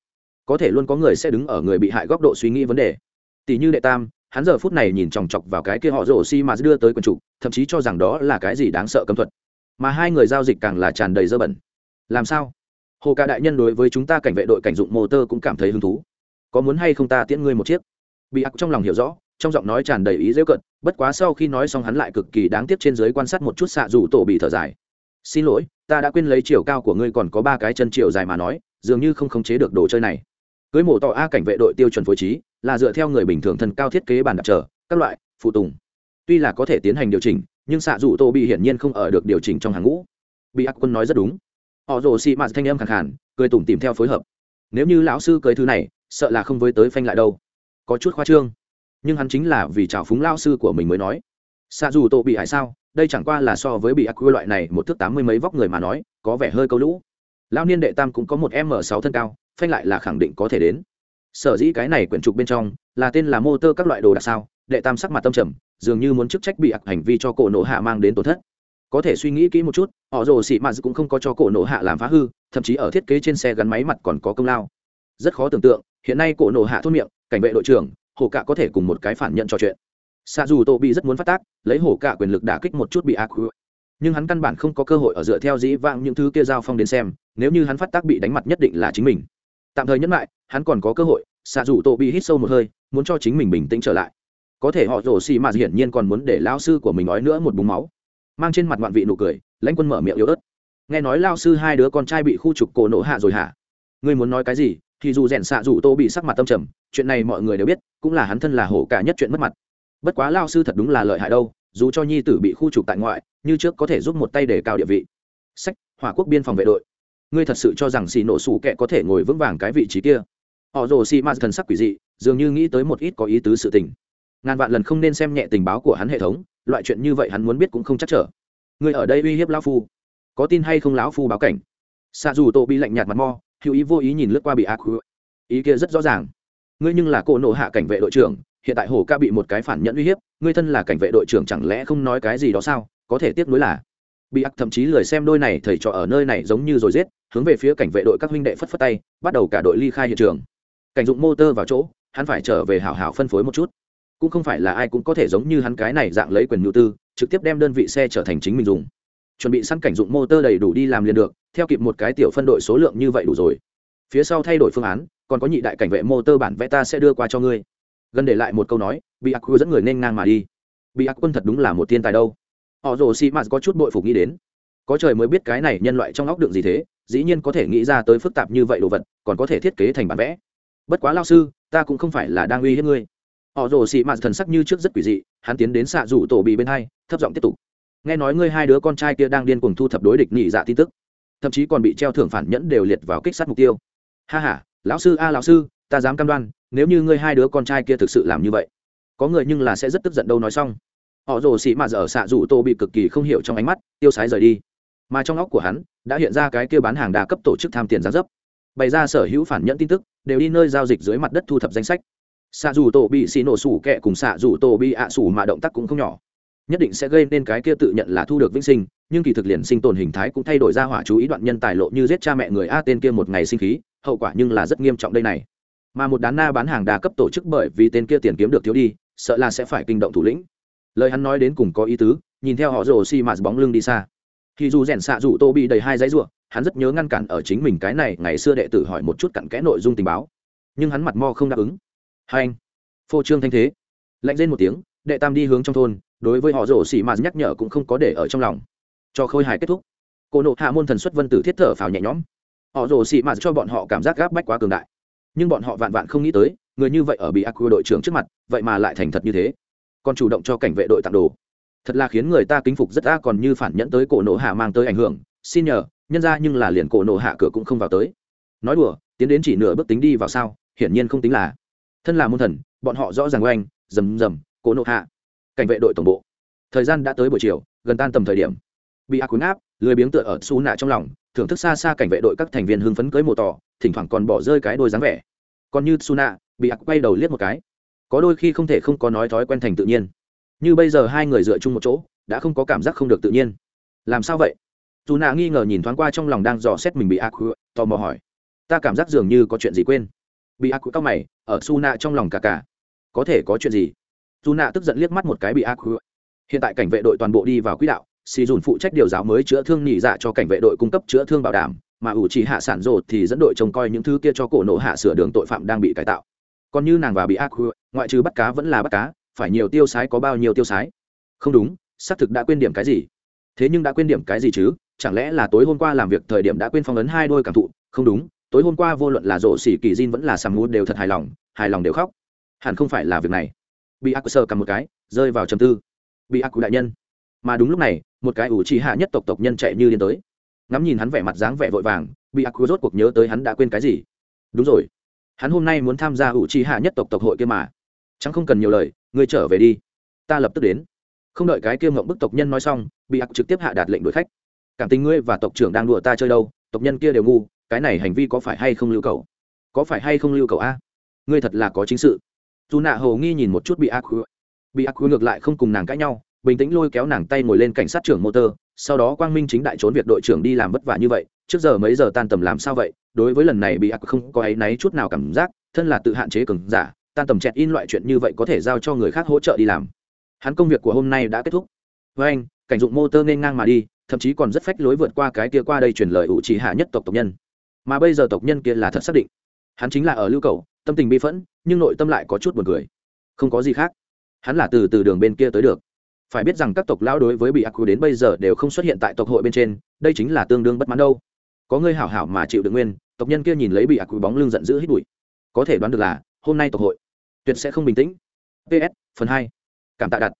có thể luôn có người sẽ đứng ở người bị hại góc độ suy nghĩ vấn đề. Tỷ như đệ tam, hắn giờ phút này nhìn chòng chọc vào cái kia họ rổ xi mà đưa tới quần trục thậm chí cho rằng đó là cái gì đáng sợ cấm thuật. Mà hai người giao dịch càng là tràn đầy dơ bẩn. Làm sao? Hồ ca đại nhân đối với chúng ta cảnh vệ đội cảnh dụng mô tơ cũng cảm thấy hứng thú. Có muốn hay không ta tiễn ngươi một chiếc? Bị ác trong lòng hiểu rõ, trong giọng nói tràn đầy ý dễ cận, bất quá sau khi nói xong hắn lại cực kỳ đáng tiếc trên giới quan sát một chút xạ dù tổ bị thở dài. Xin lỗi, ta đã quên lấy chiều cao của ngươi còn có ba cái chân chiều dài mà nói, dường như không khống chế được đồ chơi này cưới mổ tỏ a cảnh vệ đội tiêu chuẩn phối trí, là dựa theo người bình thường thân cao thiết kế bàn đạp trở các loại, phụ tùng. Tuy là có thể tiến hành điều chỉnh, nhưng xạ dù tô bị hiển nhiên không ở được điều chỉnh trong hàng ngũ. Bị ác quân nói rất đúng. Họ rồ xị mạt thanh âm khẳng hẳn cười tủm tìm theo phối hợp. Nếu như lão sư cưới thứ này, sợ là không với tới phanh lại đâu. Có chút khoa trương. Nhưng hắn chính là vì trào phúng lao sư của mình mới nói. Xạ dù tô bị hại sao? Đây chẳng qua là so với bị ác quy loại này một thước tám mươi mấy vóc người mà nói, có vẻ hơi câu lũ. Lao niên đệ tam cũng có một m sáu thân cao phanh lại là khẳng định có thể đến. Sở dĩ cái này quyển trục bên trong là tên là mô tơ các loại đồ đặc sao, đệ tam sắc mặt tâm trầm, dường như muốn chức trách bị ác hành vi cho cổ nổ hạ mang đến tổn thất. Có thể suy nghĩ kỹ một chút, họ rồ xị mạt cũng không có cho cổ nổ hạ làm phá hư, thậm chí ở thiết kế trên xe gắn máy mặt còn có công lao. Rất khó tưởng tượng, hiện nay cổ nổ hạ thốt miệng, cảnh vệ đội trưởng, hổ cạ có thể cùng một cái phản nhận trò chuyện. Xa dù tô bị rất muốn phát tác, lấy hổ cạ quyền lực đả kích một chút bị ác nhưng hắn căn bản không có cơ hội ở dựa theo dĩ vãng những thứ kia giao phong đến xem, nếu như hắn phát tác bị đánh mặt nhất định là chính mình tạm thời nhẫn lại, hắn còn có cơ hội xạ dù tô bị hít sâu một hơi, muốn cho chính mình bình tĩnh trở lại. Có thể họ rổ xì mà hiển nhiên còn muốn để lao sư của mình nói nữa một búng máu. Mang trên mặt ngoạn vị nụ cười, lãnh quân mở miệng yếu ớt. Nghe nói lao sư hai đứa con trai bị khu trục cổ nổ hạ rồi hả? Ngươi muốn nói cái gì? Thì dù rèn xạ dù tô bị sắc mặt tâm trầm, chuyện này mọi người đều biết, cũng là hắn thân là hổ cả nhất chuyện mất mặt. Bất quá lao sư thật đúng là lợi hại đâu, dù cho nhi tử bị khu trục tại ngoại, như trước có thể giúp một tay để cao địa vị. Sách, hỏa quốc biên phòng vệ đội ngươi thật sự cho rằng xì nổ sủ kẹ có thể ngồi vững vàng cái vị trí kia? Họ rồ xì ma thần sắc quỷ dị, dường như nghĩ tới một ít có ý tứ sự tình. Ngàn vạn lần không nên xem nhẹ tình báo của hắn hệ thống, loại chuyện như vậy hắn muốn biết cũng không chắc trở. Ngươi ở đây uy hiếp lão phu. Có tin hay không lão phu báo cảnh? Xa dù tô bị lạnh nhạt mặt mo, hữu ý vô ý nhìn lướt qua bị ác ý kia rất rõ ràng. Ngươi nhưng là cô nộ hạ cảnh vệ đội trưởng, hiện tại hồ ca bị một cái phản nhận uy hiếp, ngươi thân là cảnh vệ đội trưởng chẳng lẽ không nói cái gì đó sao? Có thể tiếc nối là. Bị ác thậm chí lười xem đôi này, thầy trò ở nơi này giống như rồi giết hướng về phía cảnh vệ đội các huynh đệ phất phất tay, bắt đầu cả đội ly khai hiện trường. Cảnh dụng motor vào chỗ, hắn phải trở về hảo hảo phân phối một chút. Cũng không phải là ai cũng có thể giống như hắn cái này dạng lấy quyền nhu tư, trực tiếp đem đơn vị xe trở thành chính mình dùng. Chuẩn bị sẵn cảnh dụng motor đầy đủ đi làm liền được, theo kịp một cái tiểu phân đội số lượng như vậy đủ rồi. Phía sau thay đổi phương án, còn có nhị đại cảnh vệ motor bản vẽ ta sẽ đưa qua cho ngươi. Gần để lại một câu nói, bị ác dẫn người nên ngang mà đi. Bị ác quân thật đúng là một thiên tài đâu. Họ rồ si mạt có chút bội phục nghĩ đến. Có trời mới biết cái này nhân loại trong óc đựng gì thế dĩ nhiên có thể nghĩ ra tới phức tạp như vậy đồ vật, còn có thể thiết kế thành bản vẽ. Bất quá lao sư, ta cũng không phải là đang uy hiếp ngươi. Họ rồ xị mạt thần sắc như trước rất quỷ dị, hắn tiến đến xạ rủ tổ bị bên hai, thấp giọng tiếp tục. Nghe nói ngươi hai đứa con trai kia đang điên cuồng thu thập đối địch nhị dạ tin tức, thậm chí còn bị treo thưởng phản nhẫn đều liệt vào kích sát mục tiêu. Ha h a lão sư a à, lão sư, ta dám cam đoan, nếu như ngươi hai đứa con trai kia thực sự làm như vậy, có người nhưng là sẽ rất tức giận đâu nói xong. Họ rồ xị mạt ở xạ rủ tổ bị cực kỳ không hiểu trong ánh mắt, tiêu sái rời đi mà trong óc của hắn đã hiện ra cái kia bán hàng đa cấp tổ chức tham tiền giá dấp. Bày ra sở hữu phản nhẫn tin tức, đều đi nơi giao dịch dưới mặt đất thu thập danh sách. Xạ dù tổ bị xì nổ sủ kẹ cùng xạ dù tổ bị ạ sủ mà động tác cũng không nhỏ. Nhất định sẽ gây nên cái kia tự nhận là thu được vĩnh sinh, nhưng kỳ thực liền sinh tồn hình thái cũng thay đổi ra hỏa chú ý đoạn nhân tài lộ như giết cha mẹ người a tên kia một ngày sinh khí, hậu quả nhưng là rất nghiêm trọng đây này. Mà một đám na bán hàng đa cấp tổ chức bởi vì tên kia tiền kiếm được thiếu đi, sợ là sẽ phải kinh động thủ lĩnh. Lời hắn nói đến cùng có ý tứ, nhìn theo họ rồ xi mạt bóng lưng đi xa thì dù rèn xạ dù tô bị đầy hai giấy ruộng hắn rất nhớ ngăn cản ở chính mình cái này ngày xưa đệ tử hỏi một chút cặn kẽ nội dung tình báo. Nhưng hắn mặt mo không đáp ứng. Hai anh, phô trương thanh thế. Lạnh lên một tiếng, đệ tam đi hướng trong thôn, đối với họ rổ xì mà nhắc nhở cũng không có để ở trong lòng. Cho khôi hài kết thúc. Cô nộ hạ môn thần xuất vân tử thiết thở phào nhẹ nhõm. Họ rổ xì mà cho bọn họ cảm giác gáp bách quá cường đại. Nhưng bọn họ vạn vạn không nghĩ tới, người như vậy ở bị ác đội trưởng trước mặt, vậy mà lại thành thật như thế. Còn chủ động cho cảnh vệ đội tặng đồ thật là khiến người ta kính phục rất a, còn như phản nhẫn tới cổ nộ hạ mang tới ảnh hưởng. Xin nhờ, nhân ra nhưng là liền cổ nộ hạ cửa cũng không vào tới. Nói đùa, tiến đến chỉ nửa bước tính đi vào sao? Hiển nhiên không tính là. Thân là môn thần, bọn họ rõ ràng oanh, rầm rầm, cổ nộ hạ. Cảnh vệ đội tổng bộ. Thời gian đã tới buổi chiều, gần tan tầm thời điểm. Bị ác cuốn áp, lười biếng tựa ở xu nạ trong lòng, thưởng thức xa xa cảnh vệ đội các thành viên hưng phấn cưới mồ tỏ, thỉnh thoảng còn bỏ rơi cái đôi dáng vẻ. Còn như su nạ, bị ác quay đầu liếc một cái. Có đôi khi không thể không có nói thói quen thành tự nhiên như bây giờ hai người dựa chung một chỗ, đã không có cảm giác không được tự nhiên. Làm sao vậy? Dù nạ nghi ngờ nhìn thoáng qua trong lòng đang dò xét mình bị ác tò mò hỏi. Ta cảm giác dường như có chuyện gì quên. Bị ác quỷ cao mày, ở su nạ trong lòng cả cả. Có thể có chuyện gì? Dù nạ tức giận liếc mắt một cái bị ác quỷ hiện tại cảnh vệ đội toàn bộ đi vào quỹ đạo, xì dùn phụ trách điều giáo mới chữa thương nhị dạ cho cảnh vệ đội cung cấp chữa thương bảo đảm, mà ủ chỉ hạ sản rồ thì dẫn đội trông coi những thứ kia cho cổ nổ hạ sửa đường tội phạm đang bị cải tạo. Còn như nàng và bị ác quỷ ngoại trừ bắt cá vẫn là bắt cá phải nhiều tiêu sái có bao nhiêu tiêu sái? Không đúng, xác thực đã quên điểm cái gì. Thế nhưng đã quên điểm cái gì chứ? Chẳng lẽ là tối hôm qua làm việc thời điểm đã quên phong ấn hai đôi cảm thụ? Không đúng, tối hôm qua vô luận là rộ xỉ kỳ diên vẫn là sàm mút đều thật hài lòng hài lòng đều khóc. Hẳn không phải là việc này. Bị ác sơ cầm một cái, rơi vào trầm tư. Bị ác đại nhân. Mà đúng lúc này, một cái ủ trì hạ nhất tộc tộc nhân chạy như điên tới. Ngắm nhìn hắn vẻ mặt dáng vẻ vội vàng, bị ác rốt cuộc nhớ tới hắn đã quên cái gì? Đúng rồi. Hắn hôm nay muốn tham gia ủ trì hạ nhất tộc tộc hội kia mà. Chẳng không cần nhiều lời ngươi trở về đi. Ta lập tức đến. Không đợi cái kia ngộng bức tộc nhân nói xong, bị ác trực tiếp hạ đạt lệnh đuổi khách. Cảm tình ngươi và tộc trưởng đang đùa ta chơi đâu, tộc nhân kia đều ngu, cái này hành vi có phải hay không lưu cầu? Có phải hay không lưu cầu a? Ngươi thật là có chính sự. Dù nạ hầu nghi nhìn một chút bị ác bị ác ngược lại không cùng nàng cãi nhau, bình tĩnh lôi kéo nàng tay ngồi lên cảnh sát trưởng motor, sau đó quang minh chính đại trốn việc đội trưởng đi làm vất vả như vậy, trước giờ mấy giờ tan tầm làm sao vậy? Đối với lần này bị ác không có áy náy chút nào cảm giác, thân là tự hạn chế cường giả tan tầm chẹt in loại chuyện như vậy có thể giao cho người khác hỗ trợ đi làm. Hắn công việc của hôm nay đã kết thúc. Với anh, cảnh dụng motor nên ngang mà đi, thậm chí còn rất phách lối vượt qua cái kia qua đây truyền lời ủ chỉ hạ nhất tộc tộc nhân. Mà bây giờ tộc nhân kia là thật xác định. Hắn chính là ở lưu cầu, tâm tình bi phẫn, nhưng nội tâm lại có chút buồn cười. Không có gì khác. Hắn là từ từ đường bên kia tới được. Phải biết rằng các tộc lão đối với bị ác quy đến bây giờ đều không xuất hiện tại tộc hội bên trên, đây chính là tương đương bất mãn đâu. Có người hảo hảo mà chịu được nguyên, tộc nhân kia nhìn lấy bị ác quy bóng lưng giận dữ hít bụi. Có thể đoán được là, hôm nay tộc hội tuyệt sẽ không bình tĩnh. Ps phần hai. Cảm tạ đặt.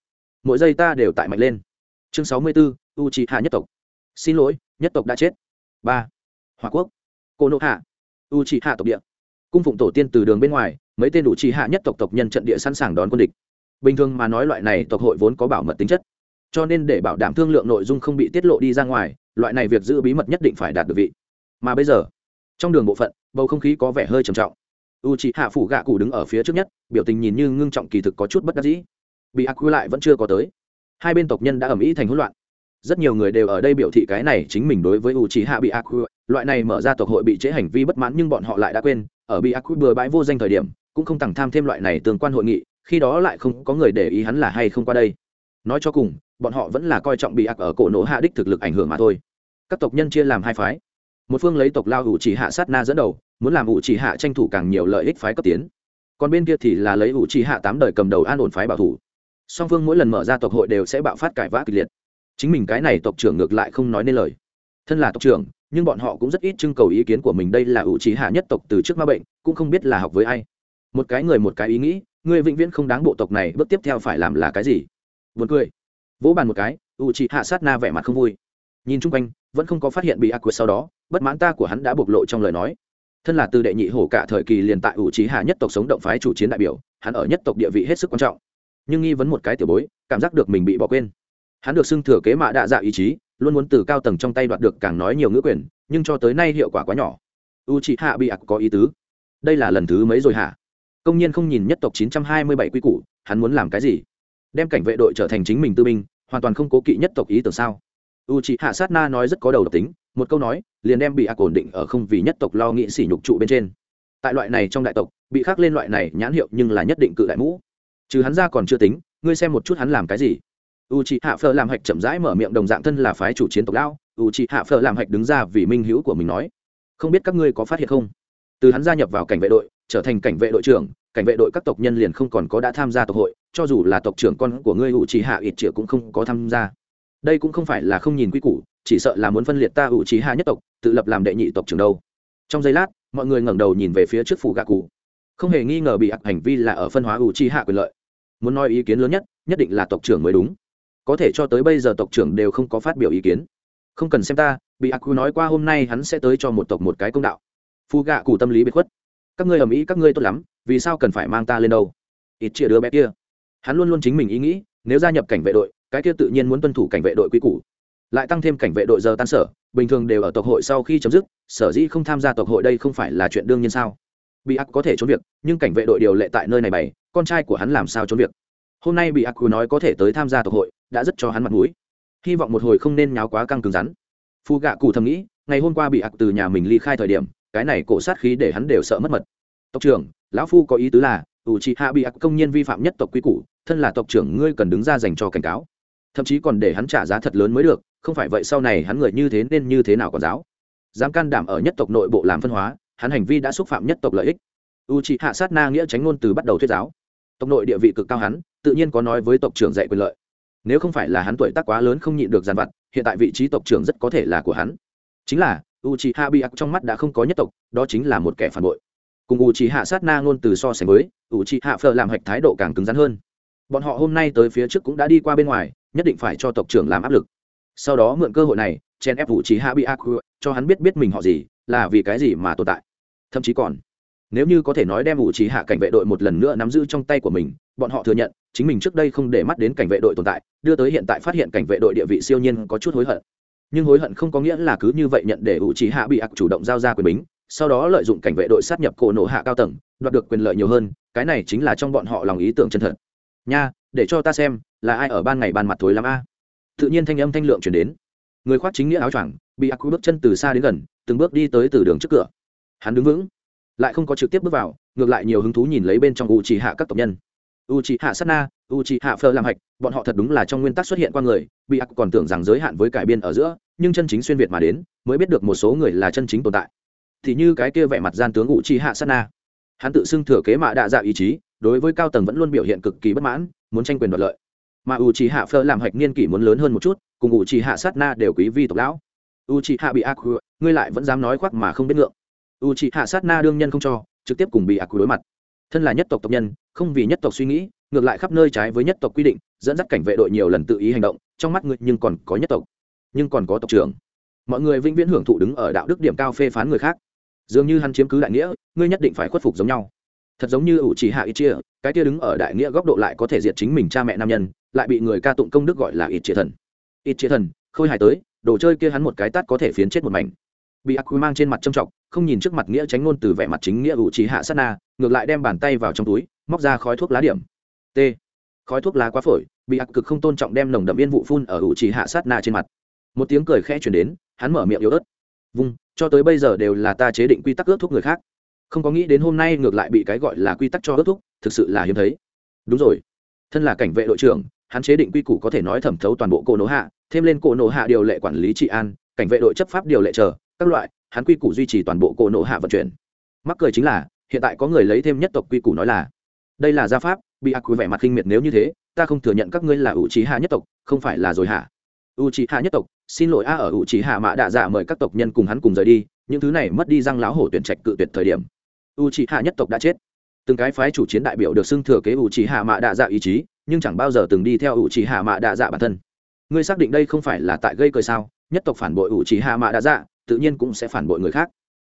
Mỗi giây ta đều tại mạnh lên. Chương sáu mươi bốn u trị hạ nhất tộc. Xin lỗi, nhất tộc đã chết. Ba. Hòa quốc. Cô nộ hạ u trị hạ tộc địa. Cung phụng tổ tiên từ đường bên ngoài, mấy tên đủ trị hạ nhất tộc tộc nhân trận địa sẵn sàng đón quân địch. Bình thường mà nói loại này tộc hội vốn có bảo mật tính chất. Cho nên để bảo đảm thương lượng nội dung không bị tiết lộ đi ra ngoài, loại này việc giữ bí mật nhất định phải đạt được vị. Mà bây giờ, trong đường bộ phận, bầu không khí có vẻ hơi trầm trọng u c hạ phủ gạ cụ đứng ở phía trước nhất, biểu tình nhìn như ngưng trọng kỳ thực có chút bất đắc dĩ. Bị ác quy lại vẫn chưa có tới. Hai bên tộc nhân đã ẩm ý thành hỗn loạn. Rất nhiều người đều ở đây biểu thị cái này chính mình đối với u c hạ bị ác quy loại này mở ra tộc hội bị chế hành vi bất mãn nhưng bọn họ lại đã quên. Ở bị ác quy bừa bãi vô danh thời điểm, cũng không tặng tham thêm loại này tương quan hội nghị, khi đó lại không có người để ý hắn là hay không qua đây. Nói cho cùng, bọn họ vẫn là coi trọng bị ác ở cổ nổ hạ đích thực lực ảnh hưởng mà thôi. Các tộc nhân chia làm hai phái một phương lấy tộc lao ủ chỉ hạ sát na dẫn đầu, muốn làm ủ chỉ hạ tranh thủ càng nhiều lợi ích phái cấp tiến. Còn bên kia thì là lấy ủ chỉ hạ tám đời cầm đầu an ổn phái bảo thủ. Song phương mỗi lần mở ra tộc hội đều sẽ bạo phát cải vã kịch liệt. Chính mình cái này tộc trưởng ngược lại không nói nên lời. Thân là tộc trưởng, nhưng bọn họ cũng rất ít trưng cầu ý kiến của mình đây là ủ chỉ hạ nhất tộc từ trước ma bệnh, cũng không biết là học với ai. Một cái người một cái ý nghĩ, người vĩnh viễn không đáng bộ tộc này, bước tiếp theo phải làm là cái gì? Vượt cười. Vỗ bàn một cái, ủ chị hạ sát na vẻ mặt không vui. Nhìn chung quanh, vẫn không có phát hiện bị ác quyệt sau đó bất mãn ta của hắn đã bộc lộ trong lời nói. Thân là từ đệ nhị hổ cả thời kỳ liền tại ủ trí hạ nhất tộc sống động phái chủ chiến đại biểu, hắn ở nhất tộc địa vị hết sức quan trọng. Nhưng nghi vấn một cái tiểu bối, cảm giác được mình bị bỏ quên. Hắn được xưng thừa kế mạ đạ dạ ý chí, luôn muốn từ cao tầng trong tay đoạt được càng nói nhiều ngữ quyền, nhưng cho tới nay hiệu quả quá nhỏ. U chị hạ bị ạc có ý tứ. Đây là lần thứ mấy rồi hả? Công nhiên không nhìn nhất tộc 927 quy củ, hắn muốn làm cái gì? Đem cảnh vệ đội trở thành chính mình tư binh, hoàn toàn không cố kỵ nhất tộc ý tưởng sao? U chị hạ sát na nói rất có đầu độc tính một câu nói, liền đem bị ác ổn định ở không vì nhất tộc lo nghĩ sỉ nhục trụ bên trên. Tại loại này trong đại tộc, bị khắc lên loại này nhãn hiệu nhưng là nhất định cự đại mũ. Trừ hắn ra còn chưa tính, ngươi xem một chút hắn làm cái gì. U chị hạ phơ làm hạch chậm rãi mở miệng đồng dạng thân là phái chủ chiến tộc lao u chị hạ phơ làm hạch đứng ra vì minh hữu của mình nói, không biết các ngươi có phát hiện không? Từ hắn gia nhập vào cảnh vệ đội, trở thành cảnh vệ đội trưởng, cảnh vệ đội các tộc nhân liền không còn có đã tham gia tộc hội, cho dù là tộc trưởng con của ngươi u chị hạ ít triệu cũng không có tham gia đây cũng không phải là không nhìn quy củ, chỉ sợ là muốn phân liệt ta ủ trí hạ nhất tộc, tự lập làm đệ nhị tộc trưởng đâu. Trong giây lát, mọi người ngẩng đầu nhìn về phía trước phủ gạ cụ. Không hề nghi ngờ bị ặc hành vi là ở phân hóa ủ trí hạ quyền lợi. Muốn nói ý kiến lớn nhất nhất định là tộc trưởng mới đúng. Có thể cho tới bây giờ tộc trưởng đều không có phát biểu ý kiến. Không cần xem ta, bị ặc cụ nói qua hôm nay hắn sẽ tới cho một tộc một cái công đạo. Phu gạ cụ tâm lý bị khuất. Các ngươi ở mỹ các ngươi tốt lắm, vì sao cần phải mang ta lên đâu? Ít chia đứa bé kia. Hắn luôn luôn chính mình ý nghĩ, nếu gia nhập cảnh vệ đội cái kia tự nhiên muốn tuân thủ cảnh vệ đội quy củ, lại tăng thêm cảnh vệ đội giờ tan sở, bình thường đều ở tộc hội sau khi chấm dứt, sở dĩ không tham gia tộc hội đây không phải là chuyện đương nhiên sao? Bị ác có thể trốn việc, nhưng cảnh vệ đội điều lệ tại nơi này bày, con trai của hắn làm sao trốn việc? Hôm nay bị ác cứ nói có thể tới tham gia tộc hội, đã rất cho hắn mặt mũi. Hy vọng một hồi không nên nháo quá căng cứng rắn. Phu gạ cụ thầm nghĩ, ngày hôm qua bị ác từ nhà mình ly khai thời điểm, cái này cổ sát khí để hắn đều sợ mất mật. Tộc trưởng, lão phu có ý tứ là, ủ trị hạ bị ác công nhân vi phạm nhất tộc quy củ, thân là tộc trưởng ngươi cần đứng ra dành cho cảnh cáo thậm chí còn để hắn trả giá thật lớn mới được, không phải vậy sau này hắn người như thế nên như thế nào còn giáo? Dám can đảm ở nhất tộc nội bộ làm phân hóa, hắn hành vi đã xúc phạm nhất tộc lợi ích. U c hạ sát na nghĩa tránh ngôn từ bắt đầu thuyết giáo. Tộc nội địa vị cực cao hắn, tự nhiên có nói với tộc trưởng dạy quyền lợi. Nếu không phải là hắn tuổi tác quá lớn không nhịn được giàn vặt, hiện tại vị trí tộc trưởng rất có thể là của hắn. Chính là u c hạ bị ác trong mắt đã không có nhất tộc, đó chính là một kẻ phản bội. Cùng u c hạ sát na ngôn từ so sánh với u c hạ phờ làm hạch thái độ càng cứng rắn hơn. Bọn họ hôm nay tới phía trước cũng đã đi qua bên ngoài nhất định phải cho tộc trưởng làm áp lực. Sau đó mượn cơ hội này, chen ép vũ trí hạ bị ác cho hắn biết biết mình họ gì, là vì cái gì mà tồn tại. Thậm chí còn, nếu như có thể nói đem vũ trí hạ cảnh vệ đội một lần nữa nắm giữ trong tay của mình, bọn họ thừa nhận, chính mình trước đây không để mắt đến cảnh vệ đội tồn tại, đưa tới hiện tại phát hiện cảnh vệ đội địa vị siêu nhiên có chút hối hận. Nhưng hối hận không có nghĩa là cứ như vậy nhận để vũ trí hạ bị ác chủ động giao ra quyền bính, sau đó lợi dụng cảnh vệ đội sát nhập cổ nổ hạ cao tầng, đoạt được quyền lợi nhiều hơn, cái này chính là trong bọn họ lòng ý tưởng chân thật. Nha, để cho ta xem là ai ở ban ngày ban mặt thối lắm a? Tự nhiên thanh âm thanh lượng chuyển đến. Người khoác chính nghĩa áo choàng, bị ác bước chân từ xa đến gần, từng bước đi tới từ đường trước cửa. Hắn đứng vững, lại không có trực tiếp bước vào, ngược lại nhiều hứng thú nhìn lấy bên trong u trì hạ các tộc nhân. U trì hạ sát na u trì hạ phơ làm hạch, bọn họ thật đúng là trong nguyên tắc xuất hiện qua người, bị ác còn tưởng rằng giới hạn với cải biên ở giữa, nhưng chân chính xuyên việt mà đến, mới biết được một số người là chân chính tồn tại. Thì như cái kia vẻ mặt gian tướng u trì hạ sát na hắn tự xưng thừa kế mạ đạ dạ ý chí, đối với cao tầng vẫn luôn biểu hiện cực kỳ bất mãn, muốn tranh quyền đoạt lợi mà u trì hạ phơ làm hạch niên kỷ muốn lớn hơn một chút, cùng u trì hạ sát na đều quý vi tộc lão. U trì hạ bị ác ngươi lại vẫn dám nói khoác mà không biết ngượng. U trì hạ sát na đương nhân không cho, trực tiếp cùng bị ác đối mặt. Thân là nhất tộc tộc nhân, không vì nhất tộc suy nghĩ, ngược lại khắp nơi trái với nhất tộc quy định, dẫn dắt cảnh vệ đội nhiều lần tự ý hành động, trong mắt ngươi nhưng còn có nhất tộc, nhưng còn có tộc trưởng. Mọi người vĩnh viễn hưởng thụ đứng ở đạo đức điểm cao phê phán người khác. Dường như hắn chiếm cứ đại nghĩa, ngươi nhất định phải khuất phục giống nhau. Thật giống như ủ chỉ hạ ít chia cái kia đứng ở đại nghĩa góc độ lại có thể diệt chính mình cha mẹ nam nhân, lại bị người ca tụng công đức gọi là ít chia thần. Ít chia thần, khôi hài tới, đồ chơi kia hắn một cái tát có thể phiến chết một mảnh. Bị ác quy mang trên mặt trâm trọng, không nhìn trước mặt nghĩa tránh ngôn từ vẻ mặt chính nghĩa ủ trí hạ sát na, ngược lại đem bàn tay vào trong túi, móc ra khói thuốc lá điểm. T. Khói thuốc lá quá phổi, bị ác cực không tôn trọng đem nồng đậm yên vụ phun ở ủ trí hạ sát na trên mặt. Một tiếng cười khẽ chuyển đến, hắn mở miệng yếu ớt. Vung, cho tới bây giờ đều là ta chế định quy tắc ước thuốc người khác. Không có nghĩ đến hôm nay ngược lại bị cái gọi là quy tắc cho ước thuốc thực sự là hiếm thấy. Đúng rồi. Thân là cảnh vệ đội trưởng, hắn chế định quy củ có thể nói thẩm thấu toàn bộ cổ nổ hạ, thêm lên cổ nổ hạ điều lệ quản lý trị an, cảnh vệ đội chấp pháp điều lệ chờ, các loại, hắn quy củ duy trì toàn bộ cổ nổ hạ vận chuyển. Mắc cười chính là, hiện tại có người lấy thêm nhất tộc quy củ nói là, đây là gia pháp, bị ác quy vẻ mặt khinh miệt nếu như thế, ta không thừa nhận các ngươi là ủ trí hạ nhất tộc, không phải là rồi hả? U trí hạ nhất tộc, xin lỗi a, ở ủ trí hạ mạ đạ dạ mời các tộc nhân cùng hắn cùng rời đi, những thứ này mất đi răng láo hổ tuyển trạch cự tuyệt thời điểm. U trí hạ nhất tộc đã chết từng cái phái chủ chiến đại biểu được xưng thừa kế ủ trì hạ mạ đạ dạ ý chí, nhưng chẳng bao giờ từng đi theo ủ trì hạ mạ đạ dạ bản thân. Ngươi xác định đây không phải là tại gây cười sao? Nhất tộc phản bội ủ trì hạ mạ đạ dạ tự nhiên cũng sẽ phản bội người khác.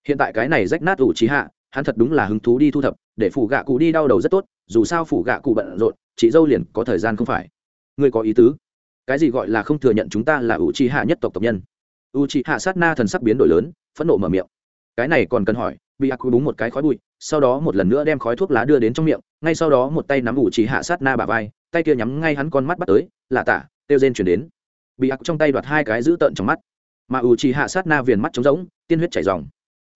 Hiện tại cái này rách nát ủ trì hạ, hắn thật đúng là hứng thú đi thu thập, để phủ gạ cụ đi đau đầu rất tốt, dù sao phủ gạ cụ bận rộn, chị dâu liền có thời gian không phải. Ngươi có ý tứ? Cái gì gọi là không thừa nhận chúng ta là ủ trì hạ nhất tộc tộc nhân? Ủ trì hạ sát na thần sắc biến đổi lớn, phẫn nộ mở miệng. Cái này còn cần hỏi, bị ác quy búng một cái khói bụi sau đó một lần nữa đem khói thuốc lá đưa đến trong miệng, ngay sau đó một tay nắm ủ chỉ hạ sát na bà vai, tay kia nhắm ngay hắn con mắt bắt tới là tả tiêu rên chuyển đến. Bị ác trong tay đoạt hai cái giữ tợn trong mắt. Mà ủ chỉ hạ sát na viền mắt trống rỗng, tiên huyết chảy dòng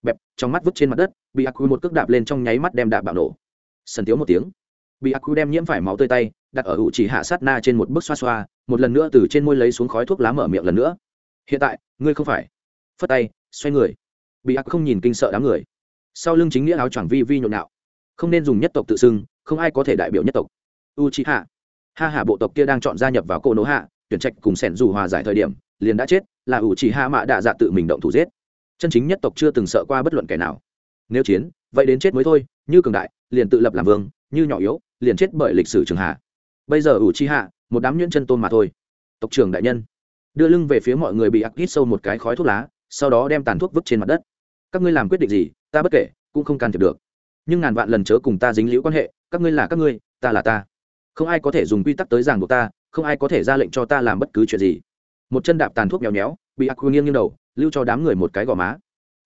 bẹp, trong mắt vứt trên mặt đất, bị ác quy một cước đạp lên trong nháy mắt đem đạp bạo nổ. Sần tiếu một tiếng, bị ác quy đem nhiễm phải máu tơi tay, đặt ở ủ chỉ hạ sát na trên một bước xoa xoa, một lần nữa từ trên môi lấy xuống khói thuốc lá mở miệng lần nữa. Hiện tại, ngươi không phải. Phất tay, xoay người. Bị ác không nhìn kinh sợ đám người sau lưng chính nghĩa áo choàng vi vi nhộn nhạo. Không nên dùng nhất tộc tự xưng, không ai có thể đại biểu nhất tộc. U chi hạ ha hạ bộ tộc kia đang chọn gia nhập vào cô nỗ hạ, tuyển trạch cùng sẻn dù hòa giải thời điểm, liền đã chết, là u chi hạ mạ đạ dạ tự mình động thủ giết. Chân chính nhất tộc chưa từng sợ qua bất luận kẻ nào. Nếu chiến, vậy đến chết mới thôi, như cường đại, liền tự lập làm vương, như nhỏ yếu, liền chết bởi lịch sử trường hạ. Bây giờ u chi hạ một đám nhuyễn chân tôn mà thôi. Tộc trưởng đại nhân. Đưa lưng về phía mọi người bị ác hít sâu một cái khói thuốc lá, sau đó đem tàn thuốc vứt trên mặt đất các ngươi làm quyết định gì, ta bất kể, cũng không can thiệp được. Nhưng ngàn vạn lần chớ cùng ta dính liễu quan hệ, các ngươi là các ngươi, ta là ta. Không ai có thể dùng quy tắc tới ràng buộc ta, không ai có thể ra lệnh cho ta làm bất cứ chuyện gì. Một chân đạp tàn thuốc nhéo nhéo bị ác nghiêng nghiêng đầu, lưu cho đám người một cái gò má.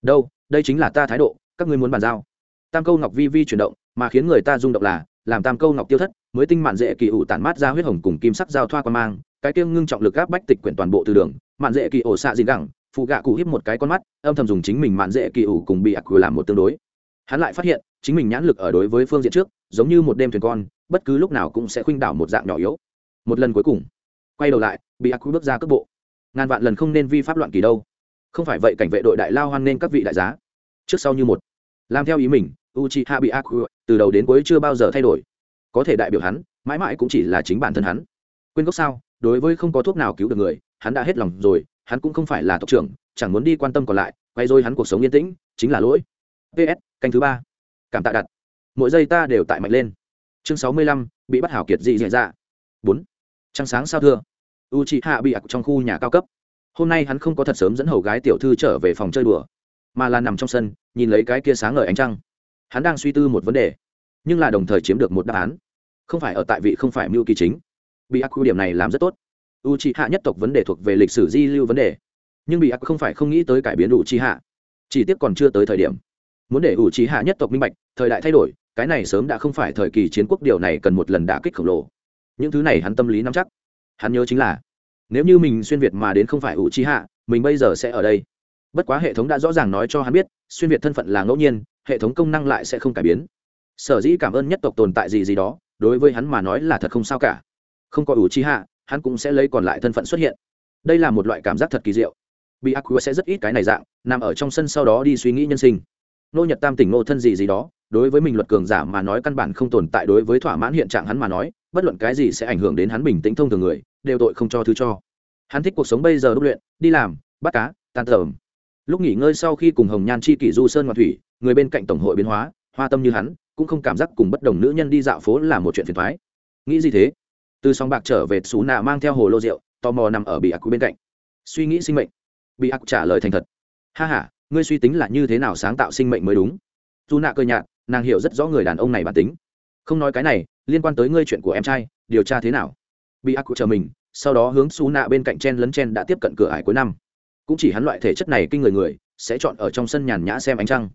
Đâu, đây chính là ta thái độ, các ngươi muốn bàn giao. Tam câu ngọc vi vi chuyển động, mà khiến người ta rung động là, làm tam câu ngọc tiêu thất, mới tinh mạn dễ kỳ ủ tản mát ra huyết hồng cùng kim sắc giao thoa qua mang, cái kiêng ngưng trọng lực áp bách tịch quyển toàn bộ từ đường, mạn dễ kỳ ổ xạ dìn gẳng phụ gạ cụ hiếp một cái con mắt, âm thầm dùng chính mình mạn dễ kỳ ủ cùng bị ạc cụ làm một tương đối. Hắn lại phát hiện, chính mình nhãn lực ở đối với phương diện trước, giống như một đêm thuyền con, bất cứ lúc nào cũng sẽ khuynh đảo một dạng nhỏ yếu. Một lần cuối cùng, quay đầu lại, bị ác quỳ bước ra cước bộ. Ngàn vạn lần không nên vi pháp loạn kỳ đâu. Không phải vậy cảnh vệ đội đại lao hoan nên các vị đại giá. Trước sau như một. Làm theo ý mình, Uchiha bị ác từ đầu đến cuối chưa bao giờ thay đổi. Có thể đại biểu hắn, mãi mãi cũng chỉ là chính bản thân hắn. Quên gốc sao, đối với không có thuốc nào cứu được người, hắn đã hết lòng rồi hắn cũng không phải là tộc trưởng, chẳng muốn đi quan tâm còn lại, quay rồi hắn cuộc sống yên tĩnh, chính là lỗi. Ps canh thứ ba. Cảm tạ đặt. Mỗi giây ta đều tại mạnh lên. Chương sáu mươi lăm, bị bắt hảo kiệt dị dị dạ. Bốn. Trăng sáng sao thưa? U chị hạ bị ặc trong khu nhà cao cấp. Hôm nay hắn không có thật sớm dẫn hầu gái tiểu thư trở về phòng chơi đùa, mà là nằm trong sân, nhìn lấy cái kia sáng ngời ánh trăng. Hắn đang suy tư một vấn đề, nhưng là đồng thời chiếm được một đáp án. Không phải ở tại vị không phải mưu kỳ chính. Bị ác điểm này làm rất tốt u c h i hạ nhất tộc vấn đề thuộc về lịch sử di lưu vấn đề. Nhưng bị ác không phải không nghĩ tới cải biến u c h i hạ chỉ tiếc còn chưa tới thời điểm. Muốn để u c h i hạ nhất tộc minh bạch, thời đại thay đổi, cái này sớm đã không phải thời kỳ chiến quốc điều này cần một lần đả kích khổng lồ. Những thứ này hắn tâm lý nắm chắc. Hắn nhớ chính là, nếu như mình xuyên việt mà đến không phải u c h i hạ mình bây giờ sẽ ở đây. Bất quá hệ thống đã rõ ràng nói cho hắn biết, xuyên việt thân phận là ngẫu nhiên, hệ thống công năng lại sẽ không cải biến. Sở dĩ cảm ơn nhất tộc tồn tại gì gì đó, đối với hắn mà nói là thật không sao cả. Không có ủ chi hạ hắn cũng sẽ lấy còn lại thân phận xuất hiện. Đây là một loại cảm giác thật kỳ diệu. Bị ác sẽ rất ít cái này dạng, nằm ở trong sân sau đó đi suy nghĩ nhân sinh. Nô nhật tam tỉnh nô thân gì gì đó, đối với mình luật cường giả mà nói căn bản không tồn tại, đối với thỏa mãn hiện trạng hắn mà nói, bất luận cái gì sẽ ảnh hưởng đến hắn bình tĩnh thông thường người, đều tội không cho thứ cho. Hắn thích cuộc sống bây giờ đúc luyện, đi làm, bắt cá, tan tởm lúc nghỉ ngơi sau khi cùng hồng nhan chi kỷ du sơn ngoại thủy, người bên cạnh tổng hội biến hóa, hoa tâm như hắn, cũng không cảm giác cùng bất đồng nữ nhân đi dạo phố là một chuyện phiền thoái nghĩ gì thế? Từ sòng bạc trở về xú nạ mang theo hồ lô rượu, tò mò nằm ở bị ác bên cạnh. Suy nghĩ sinh mệnh. Bị ác trả lời thành thật. Ha h a ngươi suy tính là như thế nào sáng tạo sinh mệnh mới đúng? Dù nạ cơ nhạt, nàng hiểu rất rõ người đàn ông này bản tính. Không nói cái này, liên quan tới ngươi chuyện của em trai, điều tra thế nào? Bị ác chờ mình, sau đó hướng xú nạ bên cạnh chen lấn chen đã tiếp cận cửa ải cuối năm. Cũng chỉ hắn loại thể chất này kinh người người, sẽ chọn ở trong sân nhàn nhã xem ánh trăng.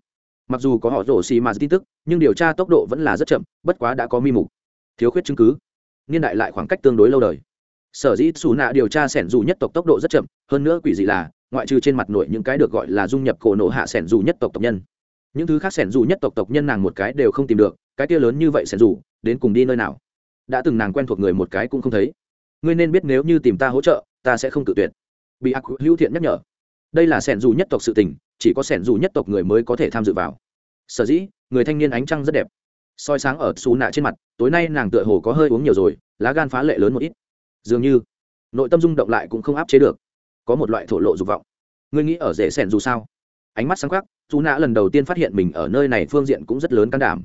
Mặc dù có họ rổ xì mà tin tức, nhưng điều tra tốc độ vẫn là rất chậm, bất quá đã có mi mục. Thiếu khuyết chứng cứ niên đại lại khoảng cách tương đối lâu đời. Sở dĩ xù nạ điều tra sẻn dù nhất tộc tốc độ rất chậm, hơn nữa quỷ dị là, ngoại trừ trên mặt nội những cái được gọi là dung nhập cổ nổ hạ sẻn dù nhất tộc tộc nhân. Những thứ khác sẻn dù nhất tộc tộc nhân nàng một cái đều không tìm được, cái kia lớn như vậy sẻn dù, đến cùng đi nơi nào? Đã từng nàng quen thuộc người một cái cũng không thấy. Ngươi nên biết nếu như tìm ta hỗ trợ, ta sẽ không tự tuyệt. Bị ác hữu thiện nhắc nhở. Đây là sẻn dù nhất tộc sự tình, chỉ có sẻn dù nhất tộc người mới có thể tham dự vào. Sở dĩ, người thanh niên ánh trăng rất đẹp soi sáng ở xù nạ trên mặt, tối nay nàng tựa hồ có hơi uống nhiều rồi, lá gan phá lệ lớn một ít. Dường như, nội tâm rung động lại cũng không áp chế được. Có một loại thổ lộ dục vọng. Ngươi nghĩ ở rể sẻn dù sao? Ánh mắt sáng khắc dù nạ lần đầu tiên phát hiện mình ở nơi này phương diện cũng rất lớn can đảm.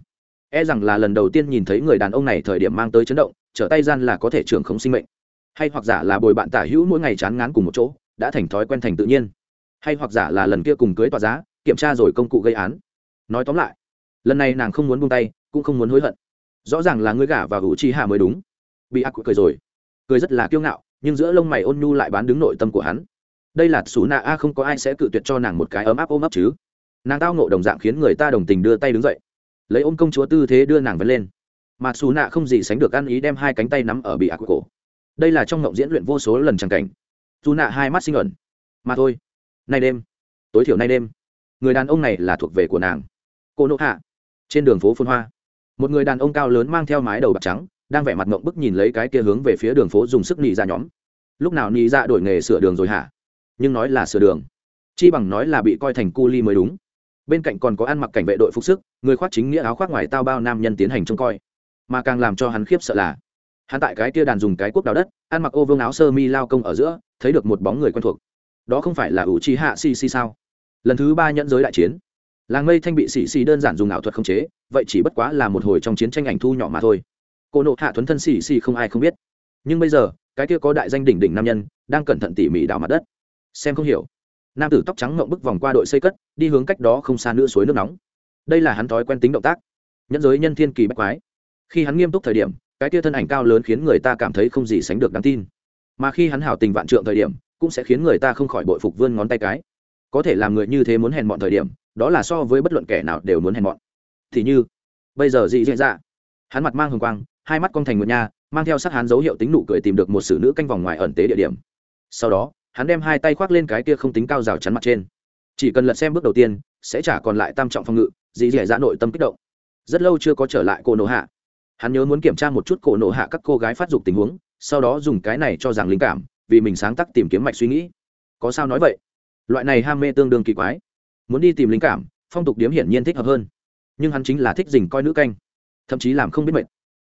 E rằng là lần đầu tiên nhìn thấy người đàn ông này thời điểm mang tới chấn động, trở tay gian là có thể trưởng không sinh mệnh. Hay hoặc giả là bồi bạn tả hữu mỗi ngày chán ngán cùng một chỗ, đã thành thói quen thành tự nhiên. Hay hoặc giả là lần kia cùng cưới tòa giá, kiểm tra rồi công cụ gây án. Nói tóm lại, lần này nàng không muốn buông tay cũng không muốn hối hận. Rõ ràng là ngươi gả và hữu chi hạ mới đúng. Bị ác cười rồi. Cười rất là kiêu ngạo, nhưng giữa lông mày ôn nhu lại bán đứng nội tâm của hắn. Đây là xú nạ a, không có ai sẽ cự tuyệt cho nàng một cái ấm áp ôm ấp chứ. Nàng tao ngộ đồng dạng khiến người ta đồng tình đưa tay đứng dậy. Lấy ôm công chúa tư thế đưa nàng vẫn lên. Mà xù nạ không gì sánh được ăn ý đem hai cánh tay nắm ở bị ác cổ. Đây là trong ngộng diễn luyện vô số lần tràng cảnh. Dù nạ hai mắt sinh ẩn. Mà thôi, nay đêm, tối thiểu nay đêm, người đàn ông này là thuộc về của nàng. Cô nộ hạ, trên đường phố phun hoa một người đàn ông cao lớn mang theo mái đầu bạc trắng, đang vẻ mặt ngộng bức nhìn lấy cái kia hướng về phía đường phố dùng sức nị ra dạ nhóm. Lúc nào nị ra dạ đổi nghề sửa đường rồi hả? Nhưng nói là sửa đường. Chi bằng nói là bị coi thành cu ly mới đúng. Bên cạnh còn có ăn mặc cảnh vệ đội phục sức, người khoác chính nghĩa áo khoác ngoài tao bao nam nhân tiến hành trông coi. Mà càng làm cho hắn khiếp sợ là, hắn tại cái kia đàn dùng cái cuốc đào đất, ăn mặc ô vương áo sơ mi lao công ở giữa, thấy được một bóng người quen thuộc. Đó không phải là ủ chi hạ si si sao? Lần thứ ba nhẫn giới đại chiến làng mây thanh bị xì xì đơn giản dùng ảo thuật khống chế, vậy chỉ bất quá là một hồi trong chiến tranh ảnh thu nhỏ mà thôi. Cô nộ hạ thuấn thân xì xì không ai không biết. Nhưng bây giờ, cái kia có đại danh đỉnh đỉnh nam nhân, đang cẩn thận tỉ mỉ đào mặt đất. Xem không hiểu. Nam tử tóc trắng ngậm bức vòng qua đội xây cất, đi hướng cách đó không xa nữa suối nước nóng. Đây là hắn thói quen tính động tác. Nhẫn giới nhân thiên kỳ bách quái. Khi hắn nghiêm túc thời điểm, cái kia thân ảnh cao lớn khiến người ta cảm thấy không gì sánh được đáng tin. Mà khi hắn hảo tình vạn trượng thời điểm, cũng sẽ khiến người ta không khỏi bội phục vươn ngón tay cái. Có thể làm người như thế muốn hèn bọn thời điểm đó là so với bất luận kẻ nào đều muốn hèn mọn. Thì như, bây giờ dị dạ dạ hắn mặt mang hồng quang, hai mắt cong thành một nha, mang theo sát hắn dấu hiệu tính nụ cười tìm được một xử nữ canh vòng ngoài ẩn tế địa điểm. Sau đó, hắn đem hai tay khoác lên cái kia không tính cao rào chắn mặt trên. Chỉ cần lật xem bước đầu tiên, sẽ trả còn lại tam trọng phòng ngự, dị dạ dạ nội tâm kích động. Rất lâu chưa có trở lại cổ nổ hạ. Hắn nhớ muốn kiểm tra một chút cổ nổ hạ các cô gái phát dục tình huống, sau đó dùng cái này cho rằng linh cảm, vì mình sáng tác tìm kiếm mạch suy nghĩ. Có sao nói vậy? Loại này ham mê tương đương kỳ quái muốn đi tìm linh cảm, phong tục điếm hiển nhiên thích hợp hơn. Nhưng hắn chính là thích dình coi nữ canh, thậm chí làm không biết mệt.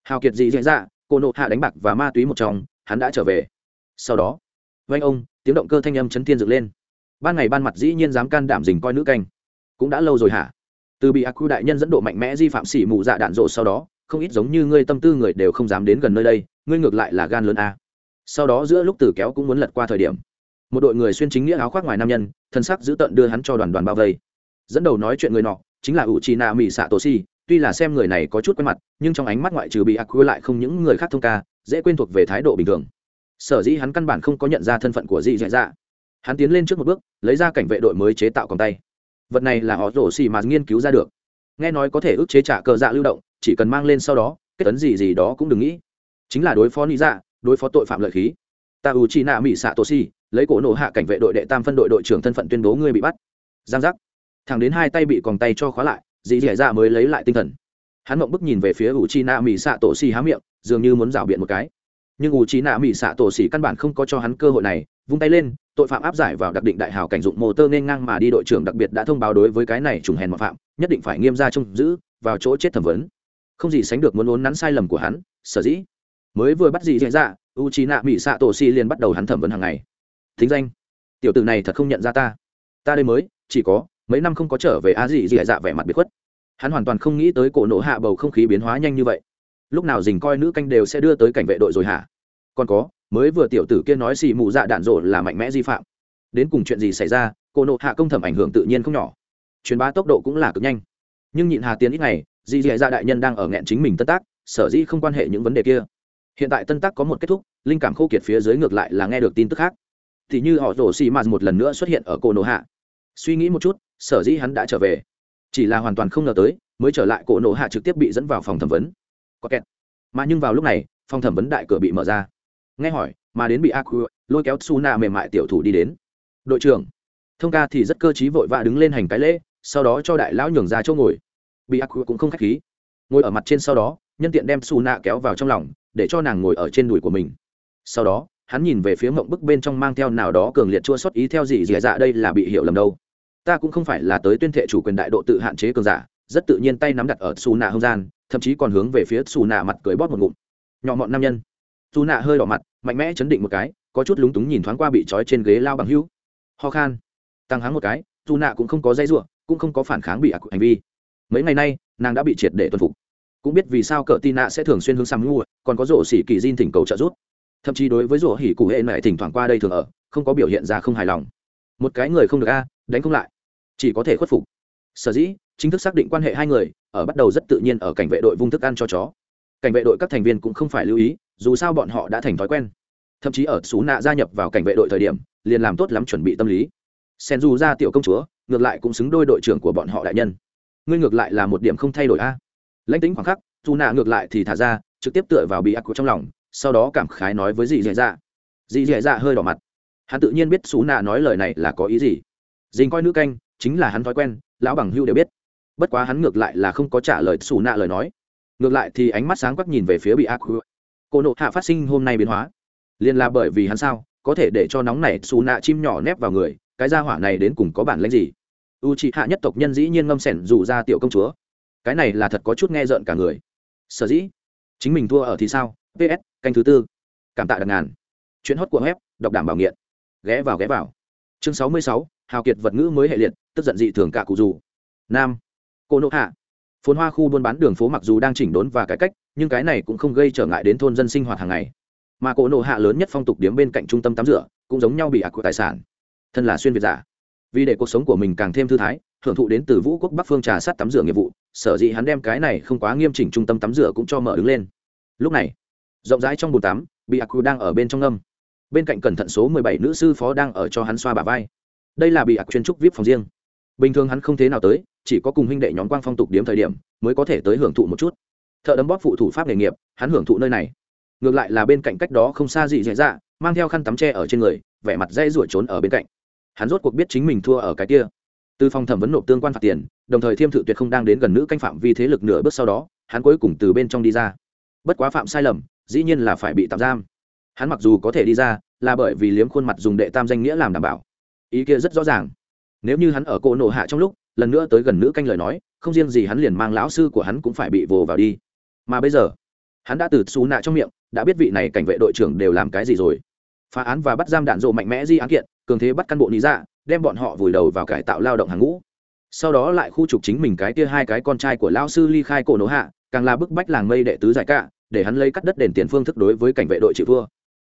Hào kiệt dị dạy dạ cô nộ hạ đánh bạc và ma túy một trong hắn đã trở về. Sau đó vanh ông, tiếng động cơ thanh âm chấn thiên dựng lên. Ban ngày ban mặt dĩ nhiên dám can đảm dình coi nữ canh. Cũng đã lâu rồi hả? Từ bị ác đại nhân dẫn độ mạnh mẽ di phạm xỉ mù dạ đạn rộ sau đó, không ít giống như ngươi tâm tư người đều không dám đến gần nơi đây, ngươi ngược lại là gan lớn a. Sau đó giữa lúc tử kéo cũng muốn lật qua thời điểm một đội người xuyên chính nghĩa áo khoác ngoài nam nhân, thân sắc giữ tận đưa hắn cho đoàn đoàn bao vây. Dẫn đầu nói chuyện người nọ, chính là ủ trì nạ mỹ xạ tổ si tuy là xem người này có chút quen mặt, nhưng trong ánh mắt ngoại trừ bị ác quy lại không những người khác thông ca, dễ quên thuộc về thái độ bình thường. Sở dĩ hắn căn bản không có nhận ra thân phận của dị dạ dạ. Hắn tiến lên trước một bước, lấy ra cảnh vệ đội mới chế tạo còng tay. Vật này là họ rổ xì mà nghiên cứu ra được. Nghe nói có thể ức chế trả cờ dạ lưu động, chỉ cần mang lên sau đó, kết tấn gì gì đó cũng đừng nghĩ. Chính là đối phó lý dạ đối phó tội phạm lợi khí. Ta ủ chi nạ mỹ xạ tổ si lấy cổ nổ hạ cảnh vệ đội đệ tam phân đội đội trưởng thân phận tuyên bố ngươi bị bắt. Giang giác. Thẳng đến hai tay bị còn tay cho khóa lại dì dẻ ra mới lấy lại tinh thần. Hắn mộng bức nhìn về phía u chi na mỹ xạ tổ xì há miệng, dường như muốn rảo biện một cái. Nhưng u chi na mỹ xạ tổ xì căn bản không có cho hắn cơ hội này, vung tay lên, tội phạm áp giải vào đặc định đại hào cảnh dụng mô tơ nên ngang mà đi đội trưởng đặc biệt đã thông báo đối với cái này trùng hèn mạo phạm, nhất định phải nghiêm ra trông giữ, vào chỗ chết thẩm vấn. Không gì sánh được muốn uốn nắn sai lầm của hắn, sở dĩ. Mới vừa bắt gì dễ dạ u chi nạ mỹ xạ tổ xì liền bắt đầu hắn thẩm vấn hàng ngày thính danh. Tiểu tử này thật không nhận ra ta. Ta đây mới, chỉ có, mấy năm không có trở về Á gì gì dạ vẻ mặt biệt khuất. Hắn hoàn toàn không nghĩ tới cổ nổ hạ bầu không khí biến hóa nhanh như vậy. Lúc nào dình coi nữ canh đều sẽ đưa tới cảnh vệ đội rồi hả? Còn có, mới vừa tiểu tử kia nói xì mù dạ đạn rộ là mạnh mẽ di phạm. Đến cùng chuyện gì xảy ra, cổ nộ hạ công thẩm ảnh hưởng tự nhiên không nhỏ. Truyền bá tốc độ cũng là cực nhanh. Nhưng nhịn hà tiến ít ngày, di dì dạ đại nhân đang ở nghẹn chính mình tân tác, sở dĩ không quan hệ những vấn đề kia. Hiện tại tân tác có một kết thúc, linh cảm khô kiệt phía dưới ngược lại là nghe được tin tức khác thì như họ rổ xì mạt một lần nữa xuất hiện ở cổ nổ hạ. Suy nghĩ một chút, sở dĩ hắn đã trở về. Chỉ là hoàn toàn không ngờ tới, mới trở lại cổ nổ hạ trực tiếp bị dẫn vào phòng thẩm vấn. Có kẹt. Mà nhưng vào lúc này, phòng thẩm vấn đại cửa bị mở ra. Nghe hỏi, mà đến bị aku lôi kéo su na mềm mại tiểu thủ đi đến. Đội trưởng. Thông ca thì rất cơ t r í vội vã đứng lên hành cái lễ, sau đó cho đại lão nhường ra chỗ ngồi. Bị aku cũng không k h á c h khí. Ngồi ở mặt trên sau đó, nhân tiện đem su na kéo vào trong lòng, để cho nàng ngồi ở trên đùi của mình. Sau đó hắn nhìn về phía mộng bức bên trong mang theo nào đó cường liệt chua xuất ý theo gì dì dạ đây là bị hiểu lầm đâu. Ta cũng không phải là tới tuyên thệ chủ quyền đại độ tự hạn chế cường giả, rất tự nhiên tay nắm đặt ở su nạ không gian, thậm chí còn hướng về phía su nạ mặt cười bóp một ngụm. Nhỏ mọn nam nhân. Su nạ hơi đỏ mặt, mạnh mẽ chấn định một cái, có chút lúng túng nhìn thoáng qua bị trói trên ghế lao bằng hữu. Ho khan. Tăng háng một cái xù nạ cũng không có dây ruộng cũng không có phản kháng bị ạc hành vi. Mấy ngày nay, nàng đã bị triệt để tuân phục. Cũng biết vì sao cờ tin nạ sẽ thường xuyên hướng sang mua còn có rổ xỉ kỳ diên thỉnh cầu trợ giúp thậm chí đối với rủa hỉ cụ hệ mẹ thỉnh thoảng qua đây thường ở, không có biểu hiện ra không hài lòng. Một cái người không được a, đánh không lại. Chỉ có thể khuất phục. Sở dĩ, chính thức xác định quan hệ hai người, ở bắt đầu rất tự nhiên ở cảnh vệ đội vung thức ăn cho chó. Cảnh vệ đội các thành viên cũng không phải lưu ý, dù sao bọn họ đã thành thói quen. Thậm chí ở xú nạ gia nhập vào cảnh vệ đội thời điểm, liền làm tốt lắm chuẩn bị tâm lý. Sen du ra tiểu công chúa, ngược lại cũng xứng đôi đội trưởng của bọn họ đại nhân. Ngươi ngược lại là một điểm không thay đổi a. Lãnh tính khoảng khắc, dù nạ ngược lại thì thả ra, trực tiếp tựa vào bị ác của trong lòng sau đó cảm khái nói với dì dì dạ. Dì dì dạ hơi đỏ mặt. Hắn tự nhiên biết xú nạ nói lời này là có ý gì. Dình coi nữ canh, chính là hắn thói quen, lão bằng hưu đều biết. Bất quá hắn ngược lại là không có trả lời xù nạ lời nói. Ngược lại thì ánh mắt sáng quắc nhìn về phía bị ác cô nộ hạ phát sinh hôm nay biến hóa. Liền là bởi vì hắn sao, có thể để cho nóng này xù nạ chim nhỏ nép vào người, cái gia hỏa này đến cùng có bản lãnh gì? U c h ị hạ nhất tộc nhân dĩ nhiên ngâm sẻn dù ra tiểu công chúa. Cái này là thật có chút nghe rợn cả người. Sở dĩ? Chính mình thua ở thì sao? Ps canh thứ tư. Cảm tạ đặc ngàn. Chuyến hót của web, đọc đảm bảo nghiện. Ghé vào ghé vào. Chương sáu mươi sáu, hào kiệt vật ngữ mới hệ liệt, tức giận dị thường cả cụ dù. Nam. Cô nộ hạ. Phồn hoa khu buôn bán đường phố mặc dù đang chỉnh đốn và cải cách, nhưng cái này cũng không gây trở ngại đến thôn dân sinh hoạt hàng ngày. Mà cổ nộ hạ lớn nhất phong tục điếm bên cạnh trung tâm tắm rửa, cũng giống nhau bị ạc của tài sản. Thân là xuyên việt giả. Vì để cuộc sống của mình càng thêm thư thái, hưởng thụ đến từ vũ quốc bắc phương trà sát tắm rửa nghiệp vụ, sở dĩ hắn đem cái này không quá nghiêm chỉnh trung tâm tắm rửa cũng cho mở đứng lên. Lúc này rộng rãi trong bồn tắm bị ạc đang ở bên trong ngâm. Bên cạnh cẩn thận số mười bảy nữ sư phó đang ở cho hắn xoa bà vai. Đây là bị ạc chuyên trúc vip phòng riêng. Bình thường hắn không thế nào tới, chỉ có cùng huynh đệ nhóm quang phong tục điếm thời điểm mới có thể tới hưởng thụ một chút. Thợ đấm bóp phụ thủ pháp nghề nghiệp, hắn hưởng thụ nơi này. Ngược lại là bên cạnh cách đó không xa gì dễ dạ mang theo khăn tắm tre ở trên người, vẻ mặt dây ruổi trốn ở bên cạnh. Hắn rốt cuộc biết chính mình thua ở cái kia. Từ phòng thẩm vấn nộp tương quan phạt tiền, đồng thời thiêm thự tuyệt không đang đến gần nữ canh phạm vi thế lực nửa bước sau đó, hắn cuối cùng từ bên trong đi ra bất quá phạm sai lầm, dĩ nhiên là phải bị tạm giam. Hắn mặc dù có thể đi ra, là bởi vì liếm khuôn mặt dùng đệ tam danh nghĩa làm đảm bảo. Ý kia rất rõ ràng. Nếu như hắn ở cô nổ hạ trong lúc, lần nữa tới gần nữ canh lời nói, không riêng gì hắn liền mang lão sư của hắn cũng phải bị vồ vào đi. Mà bây giờ, hắn đã từ xú nạ trong miệng, đã biết vị này cảnh vệ đội trưởng đều làm cái gì rồi. Phá án và bắt giam đạn dộ mạnh mẽ di án kiện, cường thế bắt căn bộ lý ra đem bọn họ vùi đầu vào cải tạo lao động hàng ngũ. Sau đó lại khu trục chính mình cái kia hai cái con trai của lao sư ly khai cổ nổ hạ càng là bức bách làng mây đệ tứ giải cả, để hắn lấy cắt đất đền tiền phương thức đối với cảnh vệ đội chịu thua.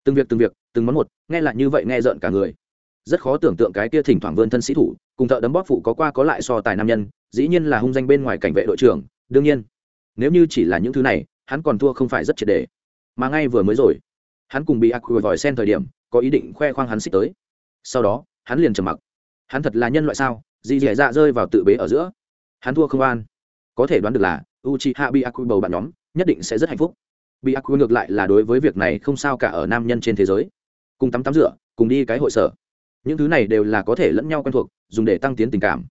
Từng việc từng việc, từng món một, nghe lại như vậy nghe rợn cả người. Rất khó tưởng tượng cái kia thỉnh thoảng vươn thân sĩ thủ, cùng thợ đấm bóp phụ có qua có lại so tài nam nhân, dĩ nhiên là hung danh bên ngoài cảnh vệ đội trưởng, đương nhiên. Nếu như chỉ là những thứ này, hắn còn thua không phải rất triệt đề. Mà ngay vừa mới rồi, hắn cùng bị ác quỳ vòi sen thời điểm, có ý định khoe khoang hắn xích tới. Sau đó, hắn liền trầm mặc. Hắn thật là nhân loại sao? Dì dẻ dạ rơi vào tự bế ở giữa. Hắn thua không an có thể đoán được là uchiha c hạ bầu bạn nhóm nhất định sẽ rất hạnh phúc. Bị ngược lại là đối với việc này không sao cả ở nam nhân trên thế giới. Cùng tắm tắm rửa, cùng đi cái hội sở. Những thứ này đều là có thể lẫn nhau quen thuộc, dùng để tăng tiến tình cảm.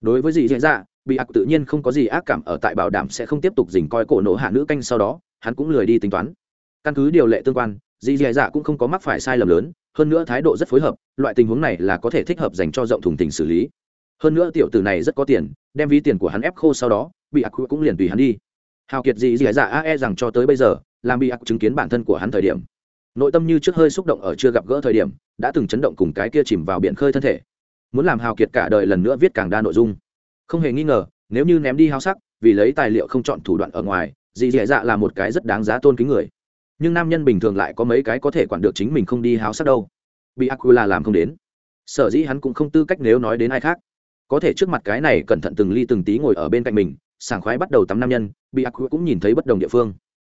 Đối với dì dạy dạ bị ác tự nhiên không có gì ác cảm ở tại bảo đảm sẽ không tiếp tục dình coi cổ nổ hạ nữ canh sau đó, hắn cũng lười đi tính toán. Căn cứ điều lệ tương quan dì dì dạ cũng không có mắc phải sai lầm lớn, hơn nữa thái độ rất phối hợp, loại tình huống này là có thể thích hợp dành cho rộng thùng tình xử lý. Hơn nữa tiểu tử này rất có tiền, đem ví tiền của hắn ép khô sau đó bị ác cũng liền tùy hắn đi. Hào kiệt gì dì dạ AE rằng cho tới bây giờ, làm bị ác chứng kiến bản thân của hắn thời điểm. Nội tâm như trước hơi xúc động ở chưa gặp gỡ thời điểm, đã từng chấn động cùng cái kia chìm vào biển khơi thân thể. Muốn làm hào kiệt cả đời lần nữa viết càng đa nội dung. Không hề nghi ngờ, nếu như ném đi hao sắc, vì lấy tài liệu không chọn thủ đoạn ở ngoài dì dì dạ là một cái rất đáng giá tôn kính người. Nhưng nam nhân bình thường lại có mấy cái có thể quản được chính mình không đi háo sắc đâu. Bị aquila làm không đến. Sở dĩ hắn cũng không tư cách nếu nói đến ai khác. Có thể trước mặt cái này cẩn thận từng ly từng tí ngồi ở bên cạnh mình sảng khoái bắt đầu tắm nam nhân, bị aquila cũng nhìn thấy bất đồng địa phương.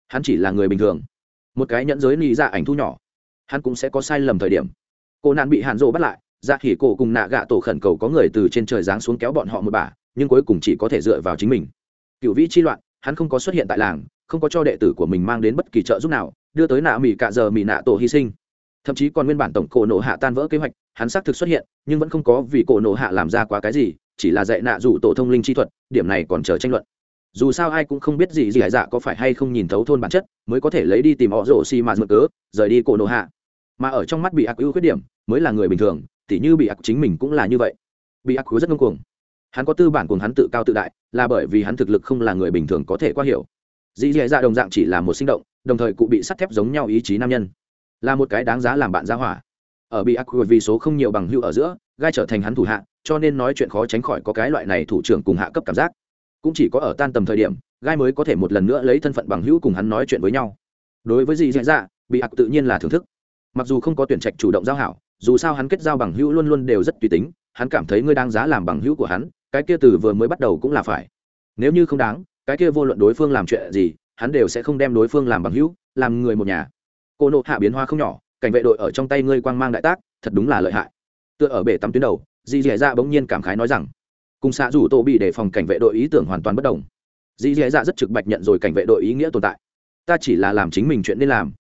Hắn chỉ là người bình thường. Một cái nhẫn giới nị dạ ảnh thu nhỏ. Hắn cũng sẽ có sai lầm thời điểm. Cô nạn bị hàn rộ bắt lại dạ khỉ cổ cùng nạ gạ tổ khẩn cầu có người từ trên trời giáng xuống kéo bọn họ một bà, nhưng cuối cùng chỉ có thể dựa vào chính mình. Cựu vĩ chi loạn, hắn không có xuất hiện tại làng, không có cho đệ tử của mình mang đến bất kỳ trợ giúp nào, đưa tới nạ mỹ cạ giờ mỹ nạ tổ hy sinh. Thậm chí còn nguyên bản tổng cổ nộ hạ tan vỡ kế hoạch, hắn xác thực xuất hiện, nhưng vẫn không có vì cổ nộ hạ làm ra quá cái gì chỉ là dạy nạ rủ tổ thông linh chi thuật, điểm này còn chờ tranh luận. Dù sao ai cũng không biết gì gì hải dạ có phải hay không nhìn thấu thôn bản chất, mới có thể lấy đi tìm họ rổ xi mà mượn cớ, rời đi cổ nộ hạ. Mà ở trong mắt bị ác ưu khuyết điểm, mới là người bình thường, tỉ như bị ác chính mình cũng là như vậy. Bị ác rất ngông cuồng. Hắn có tư bản cùng hắn tự cao tự đại, là bởi vì hắn thực lực không là người bình thường có thể qua hiểu. Dì dì dạ đồng dạng chỉ là một sinh động, đồng thời cụ bị sắt thép giống nhau ý chí nam nhân. Là một cái đáng giá làm bạn gia hỏa. Ở bị ác vì số không nhiều bằng hưu ở giữa, gai trở thành hắn thủ hạ cho nên nói chuyện khó tránh khỏi có cái loại này thủ trưởng cùng hạ cấp cảm giác. Cũng chỉ có ở tan tầm thời điểm, gai mới có thể một lần nữa lấy thân phận bằng hữu cùng hắn nói chuyện với nhau. Đối với dì dì dạ, dạ bị ạc tự nhiên là thưởng thức. Mặc dù không có tuyển trạch chủ động giao hảo, dù sao hắn kết giao bằng hữu luôn luôn đều rất tùy tính, hắn cảm thấy ngươi đáng giá làm bằng hữu của hắn, cái kia từ vừa mới bắt đầu cũng là phải. Nếu như không đáng, cái kia vô luận đối phương làm chuyện gì, hắn đều sẽ không đem đối phương làm bằng hữu, làm người một nhà. Cô nộ hạ biến hoa không nhỏ, cảnh vệ đội ở trong tay ngươi quang mang đại tác, thật đúng là lợi hại. Tựa ở bể tắm tuyến đầu dì dì dạ bỗng nhiên cảm khái nói rằng, cùng xạ rủ tô bị đề phòng cảnh vệ đội ý tưởng hoàn toàn bất đồng. Dì dì dạ rất trực bạch nhận rồi cảnh vệ đội ý nghĩa tồn tại. Ta chỉ là làm chính mình chuyện nên làm.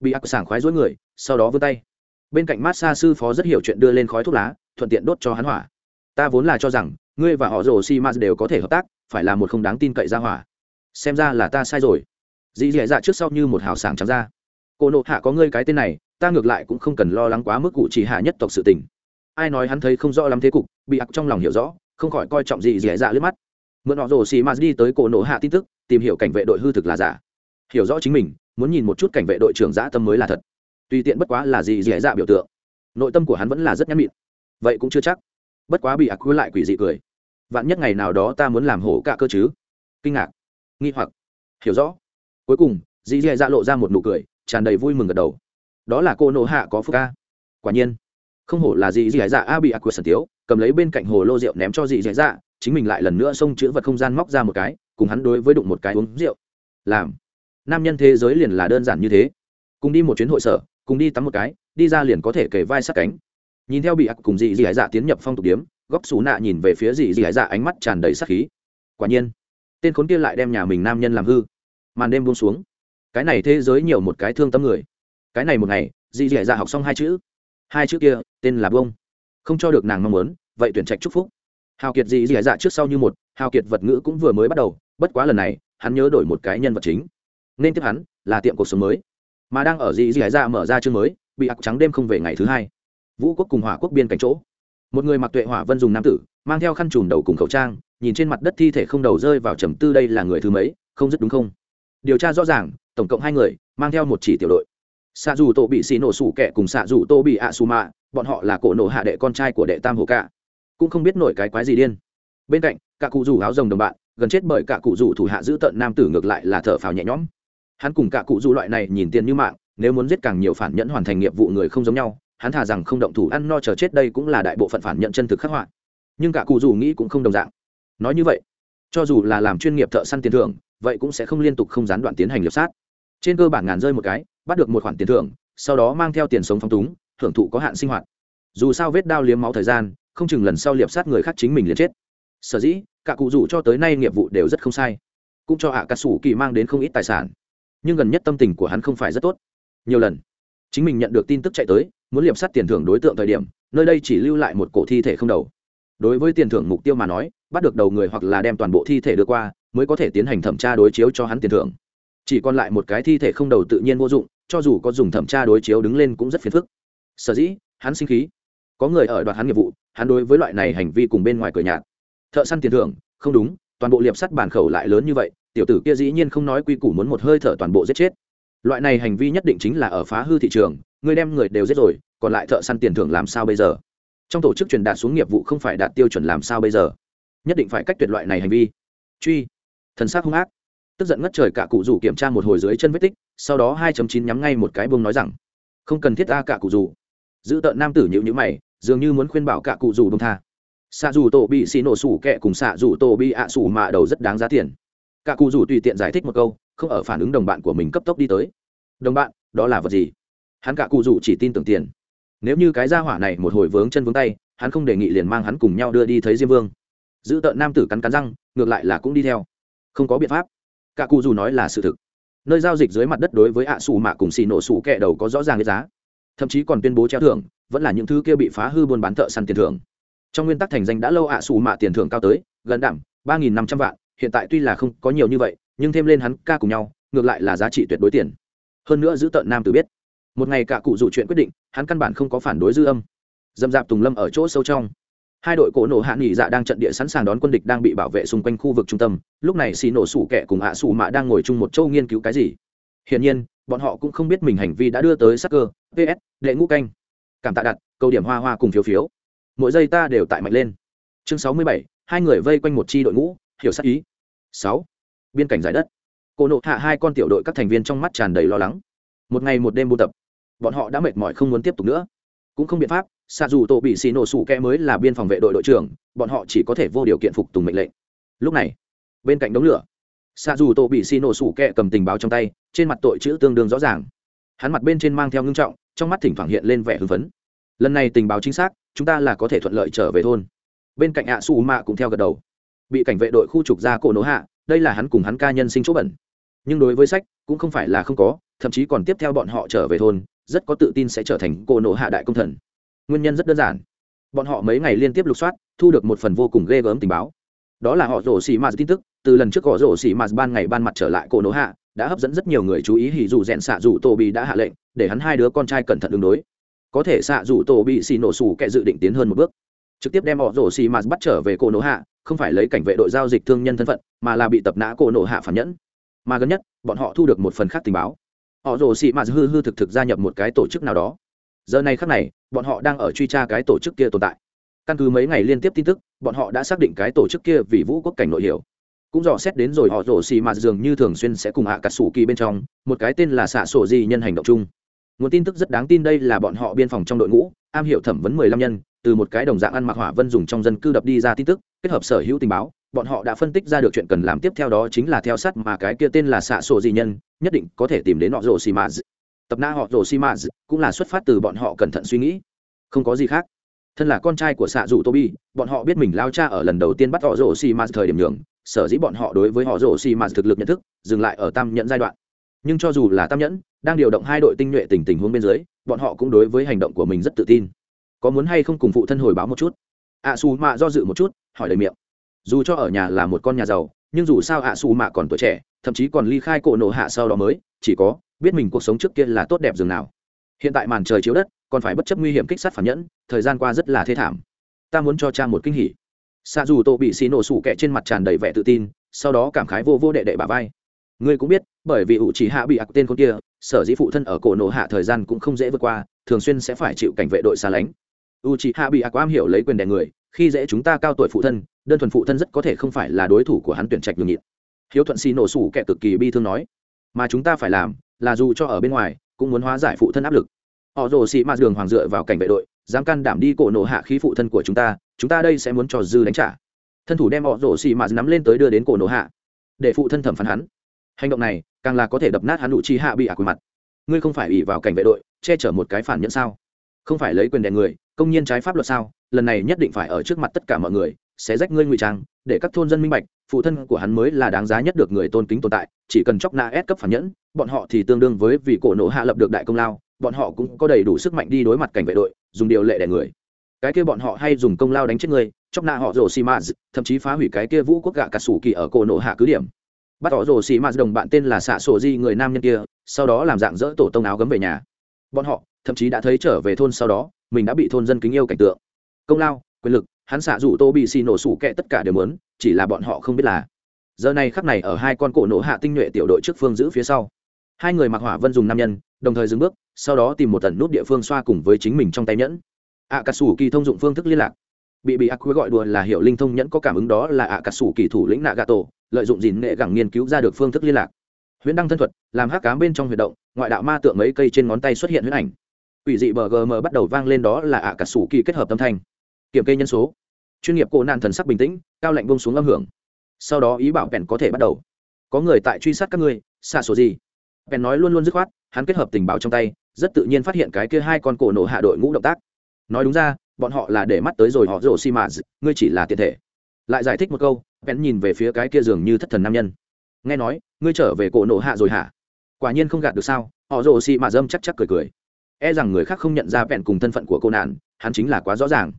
Bị ác sảng khoái dối người, sau đó vươn tay. Bên cạnh mát xa sư phó rất hiểu chuyện đưa lên khói thuốc lá, thuận tiện đốt cho hắn hỏa. Ta vốn là cho rằng, ngươi và họ rồ si ma đều có thể hợp tác, phải là một không đáng tin cậy ra hỏa. Xem ra là ta sai rồi. Dì dì dạ trước sau như một hào sảng trắng ra. Cô nộ hạ có ngươi cái tên này, ta ngược lại cũng không cần lo lắng quá mức cụ chỉ hạ nhất tộc sự tình ai nói hắn thấy không rõ lắm thế cục, bị ặc trong lòng hiểu rõ, không khỏi coi trọng gì dì dạ lướt mắt. Mượn họ rồ xì ma đi tới cổ nổ hạ tin tức, tìm hiểu cảnh vệ đội hư thực là giả. Hiểu rõ chính mình, muốn nhìn một chút cảnh vệ đội trưởng giã tâm mới là thật. Tùy tiện bất quá là gì dì dạ biểu tượng. Nội tâm của hắn vẫn là rất nhắn mịn vậy cũng chưa chắc. Bất quá bị ặc quy lại quỷ dị cười. Vạn nhất ngày nào đó ta muốn làm hổ cả cơ chứ? Kinh ngạc. Nghi hoặc. Hiểu rõ. Cuối cùng, dì dì dạ lộ ra một nụ cười, tràn đầy vui mừng gật đầu. Đó là cô nộ hạ có phúc ca. Quả nhiên không hổ là dị dì dạ a bị ác quy sần tiếu, cầm lấy bên cạnh hồ lô rượu ném cho dị dì dạ chính mình lại lần nữa xông chữ vật không gian móc ra một cái, cùng hắn đối với đụng một cái uống rượu. Làm. Nam nhân thế giới liền là đơn giản như thế. Cùng đi một chuyến hội sở, cùng đi tắm một cái, đi ra liền có thể kể vai sát cánh. Nhìn theo bị ác cùng dị dị hải dạ tiến nhập phong tục điếm, góc xù nạ nhìn về phía dị dị hải dạ ánh mắt tràn đầy sát khí. Quả nhiên, tên khốn kia lại đem nhà mình nam nhân làm hư. Màn đêm buông xuống. Cái này thế giới nhiều một cái thương tâm người. Cái này một ngày, dì dị hải dạ học xong hai chữ hai chữ kia, tên là bông. Không cho được nàng mong muốn, vậy tuyển trạch chúc phúc. Hào kiệt gì gì dạ trước sau như một, hào kiệt vật ngữ cũng vừa mới bắt đầu, bất quá lần này, hắn nhớ đổi một cái nhân vật chính. Nên tiếp hắn là tiệm cuộc sống mới. Mà đang ở dị dị dạ mở ra chương mới, bị ạc trắng đêm không về ngày thứ hai. Vũ quốc cùng hỏa quốc biên cảnh chỗ. Một người mặc tuệ hỏa vân dùng nam tử, mang theo khăn trùm đầu cùng khẩu trang, nhìn trên mặt đất thi thể không đầu rơi vào trầm tư đây là người thứ mấy, không rất đúng không? Điều tra rõ ràng, tổng cộng hai người, mang theo một chỉ tiểu đội xạ dù tổ bị xì nổ sủ kẻ cùng xạ dù tô bị ạ xù mạ bọn họ là cổ nổ hạ đệ con trai của đệ tam hồ cả, cũng không biết nổi cái quái gì điên. Bên cạnh cả cụ rủ áo rồng đồng bạn gần chết bởi cả cụ rủ thủ hạ giữ tận nam tử ngược lại là thở phào nhẹ nhõm. Hắn cùng cả cụ rủ loại này nhìn tiền như mạng nếu muốn giết càng nhiều phản nhẫn hoàn thành nhiệm vụ người không giống nhau hắn thà rằng không động thủ ăn no chờ chết đây cũng là đại bộ phận phản nhận chân thực khắc họa. Nhưng cả cụ dù nghĩ cũng không đồng dạng. Nói như vậy cho dù là làm chuyên nghiệp thợ săn tiền thưởng vậy cũng sẽ không liên tục không gián đoạn tiến hành liệp sát. Trên cơ bản ngàn rơi một cái bắt được một khoản tiền thưởng, sau đó mang theo tiền sống phong túng, hưởng thụ có hạn sinh hoạt. Dù sao vết đao liếm máu thời gian, không chừng lần sau liệp sát người khác chính mình liền chết. Sở dĩ, cả cụ rủ cho tới nay nghiệp vụ đều rất không sai. Cũng cho hạ cà sủ kỳ mang đến không ít tài sản. Nhưng gần nhất tâm tình của hắn không phải rất tốt. Nhiều lần, chính mình nhận được tin tức chạy tới, muốn liệp sát tiền thưởng đối tượng thời điểm, nơi đây chỉ lưu lại một cổ thi thể không đầu. Đối với tiền thưởng mục tiêu mà nói, bắt được đầu người hoặc là đem toàn bộ thi thể đưa qua, mới có thể tiến hành thẩm tra đối chiếu cho hắn tiền thưởng chỉ còn lại một cái thi thể không đầu tự nhiên vô dụng, cho dù có dùng thẩm tra đối chiếu đứng lên cũng rất phiền phức. Sở dĩ, hắn sinh khí. Có người ở đoạt hắn nghiệp vụ, hắn đối với loại này hành vi cùng bên ngoài cửa nhạt. Thợ săn tiền thưởng, không đúng, toàn bộ liệp sắt bản khẩu lại lớn như vậy, tiểu tử kia dĩ nhiên không nói quy củ muốn một hơi thở toàn bộ giết chết. Loại này hành vi nhất định chính là ở phá hư thị trường, người đem người đều giết rồi, còn lại thợ săn tiền thưởng làm sao bây giờ? Trong tổ chức truyền đạt xuống nghiệp vụ không phải đạt tiêu chuẩn làm sao bây giờ? Nhất định phải cách tuyệt loại này hành vi. Truy. Thần sát hung ác tức giận ngất trời cả cụ rủ kiểm tra một hồi dưới chân vết tích, sau đó hai chín nhắm ngay một cái buông nói rằng, không cần thiết ta cả cụ rủ. Giữ tợn nam tử nhịu nhữ mày, dường như muốn khuyên bảo cả cụ rủ đông tha. Xạ dù tổ bị xì nổ sủ kẹ cùng xạ dù tổ bị ạ sủ mạ đầu rất đáng giá tiền. Cả cụ rủ tùy tiện giải thích một câu, không ở phản ứng đồng bạn của mình cấp tốc đi tới. Đồng bạn, đó là vật gì? Hắn cả cụ rủ chỉ tin tưởng tiền. Nếu như cái gia hỏa này một hồi vướng chân vướng tay, hắn không đề nghị liền mang hắn cùng nhau đưa đi thấy diêm vương. Giữ tợn nam tử cắn cắn răng, ngược lại là cũng đi theo. Không có biện pháp cả cụ dù nói là sự thực. Nơi giao dịch dưới mặt đất đối với ạ xù mạ cùng xì nổ xù kẹ đầu có rõ ràng cái giá. Thậm chí còn tuyên bố treo thưởng, vẫn là những thứ kia bị phá hư buôn bán thợ săn tiền thưởng. Trong nguyên tắc thành danh đã lâu ạ xù mạ tiền thưởng cao tới, gần đảm ba nghìn năm trăm vạn, hiện tại tuy là không có nhiều như vậy, nhưng thêm lên hắn ca cùng nhau, ngược lại là giá trị tuyệt đối tiền. Hơn nữa giữ tợn nam tử biết. Một ngày cả cụ dụ chuyện quyết định, hắn căn bản không có phản đối dư âm. Dâm dạp tùng lâm ở chỗ sâu trong hai đội cổ nổ hạ nghỉ dạ đang trận địa sẵn sàng đón quân địch đang bị bảo vệ xung quanh khu vực trung tâm. Lúc này xì nổ sủ kẻ cùng hạ sủ mạ đang ngồi chung một châu nghiên cứu cái gì? Hiển nhiên, bọn họ cũng không biết mình hành vi đã đưa tới sắc cơ. Ps đệ ngũ canh. Cảm tạ đặt, câu điểm hoa hoa cùng phiếu phiếu. Mỗi giây ta đều tại mạnh lên. Chương sáu mươi bảy, hai người vây quanh một chi đội ngũ, hiểu sắc ý. Sáu. Biên cảnh giải đất. Cổ nộ hạ hai con tiểu đội các thành viên trong mắt tràn đầy lo lắng. Một ngày một đêm buôn tập. Bọn họ đã mệt mỏi không muốn tiếp tục nữa. Cũng không biện pháp xa dù tổ bị xì nổ sủ kẽ mới là biên phòng vệ đội đội trưởng, bọn họ chỉ có thể vô điều kiện phục tùng mệnh lệnh. Lúc này, bên cạnh đống lửa xa dù tổ bị xì nổ sủ kẽ cầm tình báo trong tay, trên mặt tội chữ tương đương rõ ràng. Hắn mặt bên trên mang theo ngưng trọng, trong mắt thỉnh thoảng hiện lên vẻ hưng phấn. Lần này tình báo chính xác, chúng ta là có thể thuận lợi trở về thôn. Bên cạnh ạ xù mạ cũng theo gật đầu. Bị cảnh vệ đội khu trục ra cổ nổ hạ, đây là hắn cùng hắn ca nhân sinh chỗ bẩn. Nhưng đối với sách, cũng không phải là không có, thậm chí còn tiếp theo bọn họ trở về thôn, rất có tự tin sẽ trở thành cổ nổ hạ đại công thần nguyên nhân rất đơn giản. Bọn họ mấy ngày liên tiếp lục soát, thu được một phần vô cùng ghê gớm tình báo. Đó là họ rổ xì mạt tin tức, từ lần trước họ rổ xì mạt ban ngày ban mặt trở lại cổ nổ hạ, đã hấp dẫn rất nhiều người chú ý hỉ dù rèn xạ dù tô bị đã hạ lệnh, để hắn hai đứa con trai cẩn thận ứng đối. Có thể xạ dù tô bị xì nổ sủ kẻ dự định tiến hơn một bước. Trực tiếp đem họ rổ xì mạt bắt trở về cổ nổ hạ, không phải lấy cảnh vệ đội giao dịch thương nhân thân phận, mà là bị tập nã cổ nổ hạ phản nhẫn. Mà gần nhất, bọn họ thu được một phần khác tình báo. Họ rồ xì mạt hư hư thực thực gia nhập một cái tổ chức nào đó giờ này khắc này, bọn họ đang ở truy tra cái tổ chức kia tồn tại. Căn cứ mấy ngày liên tiếp tin tức, bọn họ đã xác định cái tổ chức kia vì vũ quốc cảnh nội hiểu. Cũng dò xét đến rồi họ rổ xì mạt dường như thường xuyên sẽ cùng hạ à cà sủ kỳ bên trong, một cái tên là xạ sổ di nhân hành động chung. Nguồn tin tức rất đáng tin đây là bọn họ biên phòng trong đội ngũ, am hiểu thẩm vấn mười lăm nhân, từ một cái đồng dạng ăn mặc hỏa vân dùng trong dân cư đập đi ra tin tức, kết hợp sở hữu tình báo, bọn họ đã phân tích ra được chuyện cần làm tiếp theo đó chính là theo sát mà cái kia tên là xạ sổ di nhân, nhất định có thể tìm đến họ rổ xì mạt tập na họ rổ xi mạt cũng là xuất phát từ bọn họ cẩn thận suy nghĩ. Không có gì khác. Thân là con trai của xạ dù tobi, bọn họ biết mình lao cha ở lần đầu tiên bắt họ rổ xi mạt thời điểm nhường, sở dĩ bọn họ đối với họ rổ xi mạt thực lực nhận thức, dừng lại ở tam nhẫn giai đoạn. Nhưng cho dù là tam nhẫn, đang điều động hai đội tinh nhuệ tình tình huống bên dưới, bọn họ cũng đối với hành động của mình rất tự tin. Có muốn hay không cùng phụ thân hồi báo một chút? Ạ xù mạ do dự một chút, hỏi lời miệng. Dù cho ở nhà là một con nhà giàu, nhưng dù sao ạ xù mạ còn tuổi trẻ, thậm chí còn ly khai cổ nổ hạ sau đó mới, chỉ có biết mình cuộc sống trước kia là tốt đẹp dường nào. Hiện tại màn trời chiếu đất, còn phải bất chấp nguy hiểm kích sát phản nhẫn, thời gian qua rất là thê thảm. Ta muốn cho cha một kinh hỉ. Xa dù tổ bị xì nổ sủ kẹ trên mặt tràn đầy vẻ tự tin, sau đó cảm khái vô vô đệ đệ bà vai. Ngươi cũng biết, bởi vì ủ chỉ hạ bị ạc tên con kia, sở dĩ phụ thân ở cổ nổ hạ thời gian cũng không dễ vượt qua, thường xuyên sẽ phải chịu cảnh vệ đội xa lánh. U chỉ hạ bị ạc am hiểu lấy quyền đè người, khi dễ chúng ta cao tuổi phụ thân, đơn thuần phụ thân rất có thể không phải là đối thủ của hắn tuyển trạch nhường nhịn. Hiếu thuận xì nổ sủ kẹ cực kỳ bi thương nói, mà chúng ta phải làm là dù cho ở bên ngoài, cũng muốn hóa giải phụ thân áp lực. Họ rồ xì mạt đường hoàng dựa vào cảnh vệ đội, dám can đảm đi cổ nổ hạ khí phụ thân của chúng ta chúng ta đây sẽ muốn cho dư đánh trả. Thân thủ đem họ rồ xì mạt nắm lên tới đưa đến cổ nổ hạ, để phụ thân thẩm phán hắn. Hành động này, càng là có thể đập nát hắn đủ chi hạ bị ả quỳ mặt. Ngươi không phải ủy vào cảnh vệ đội, che chở một cái phản nhẫn sao? Không phải lấy quyền đèn người, công nhiên trái pháp luật sao? Lần này nhất định phải ở trước mặt tất cả mọi người, sẽ rách ngươi ngụy trang, để các thôn dân minh bạch, phụ thân của hắn mới là đáng giá nhất được người tôn kính tồn tại chỉ cần chóc na ép cấp phản nhẫn, bọn họ thì tương đương với vì cổ nổ hạ lập được đại công lao, bọn họ cũng có đầy đủ sức mạnh đi đối mặt cảnh vệ đội, dùng điều lệ đẻ người. Cái kia bọn họ hay dùng công lao đánh chết người, chóc na họ rồ xì mạt thậm chí phá hủy cái kia vũ quốc gạ cà sủ kỳ ở cổ nộ hạ cứ điểm. Bắt họ rồ xì mạt đồng bạn tên là xạ sổ di người nam nhân kia, sau đó làm dạng dỡ tổ tông áo gấm về nhà. Bọn họ thậm chí đã thấy trở về thôn sau đó, mình đã bị thôn dân kính yêu cảnh tượng. Công lao, quyền lực, hắn xạ rủ tô bị xì nổ sủ kẹ tất cả đều muốn, chỉ là bọn họ không biết là giờ này khắc này ở hai con cổ nổ hạ tinh nhuệ tiểu đội trước phương giữ phía sau. Hai người mặc hỏa vân dùng nam nhân, đồng thời dừng bước, sau đó tìm một tần nút địa phương xoa cùng với chính mình trong tay nhẫn. Ạ cà sủ kỳ thông dụng phương thức liên lạc. Bị bị ác quý gọi đùa là hiệu linh thông nhẫn có cảm ứng đó là ạ cà sủ kỳ thủ lĩnh nạ gà tổ lợi dụng dìn nghệ gẳng nghiên cứu ra được phương thức liên lạc. Huyễn đăng thân thuật, làm hắc cám bên trong huyệt động, ngoại đạo ma tượng mấy cây trên ngón tay xuất hiện huyễn ảnh. Ủy dị bờ gm bắt đầu vang lên đó là ạ cà sủ kỳ kết hợp tâm thanh. Kiểm kê nhân số. Chuyên nghiệp cổ nạn thần sắc bình tĩnh, cao lạnh bông xuống âm hưởng sau đó ý bảo bèn có thể bắt đầu. Có người tại truy sát các ngươi xa số gì? Bèn nói luôn luôn dứt khoát, hắn kết hợp tình báo trong tay, rất tự nhiên phát hiện cái kia hai con cổ nổ hạ đội ngũ động tác. Nói đúng ra, bọn họ là để mắt tới rồi họ rổ xi mã ngươi chỉ là tiền thể. Lại giải thích một câu bèn nhìn về phía cái kia dường như thất thần nam nhân. Nghe nói, ngươi trở về cổ nổ hạ rồi hả? Quả nhiên không gạt được sao, họ rổ xi mã dâm chắc chắc cười cười. E rằng người khác không nhận ra bèn cùng thân phận của cô nạn, hắn chính là quá rõ ràng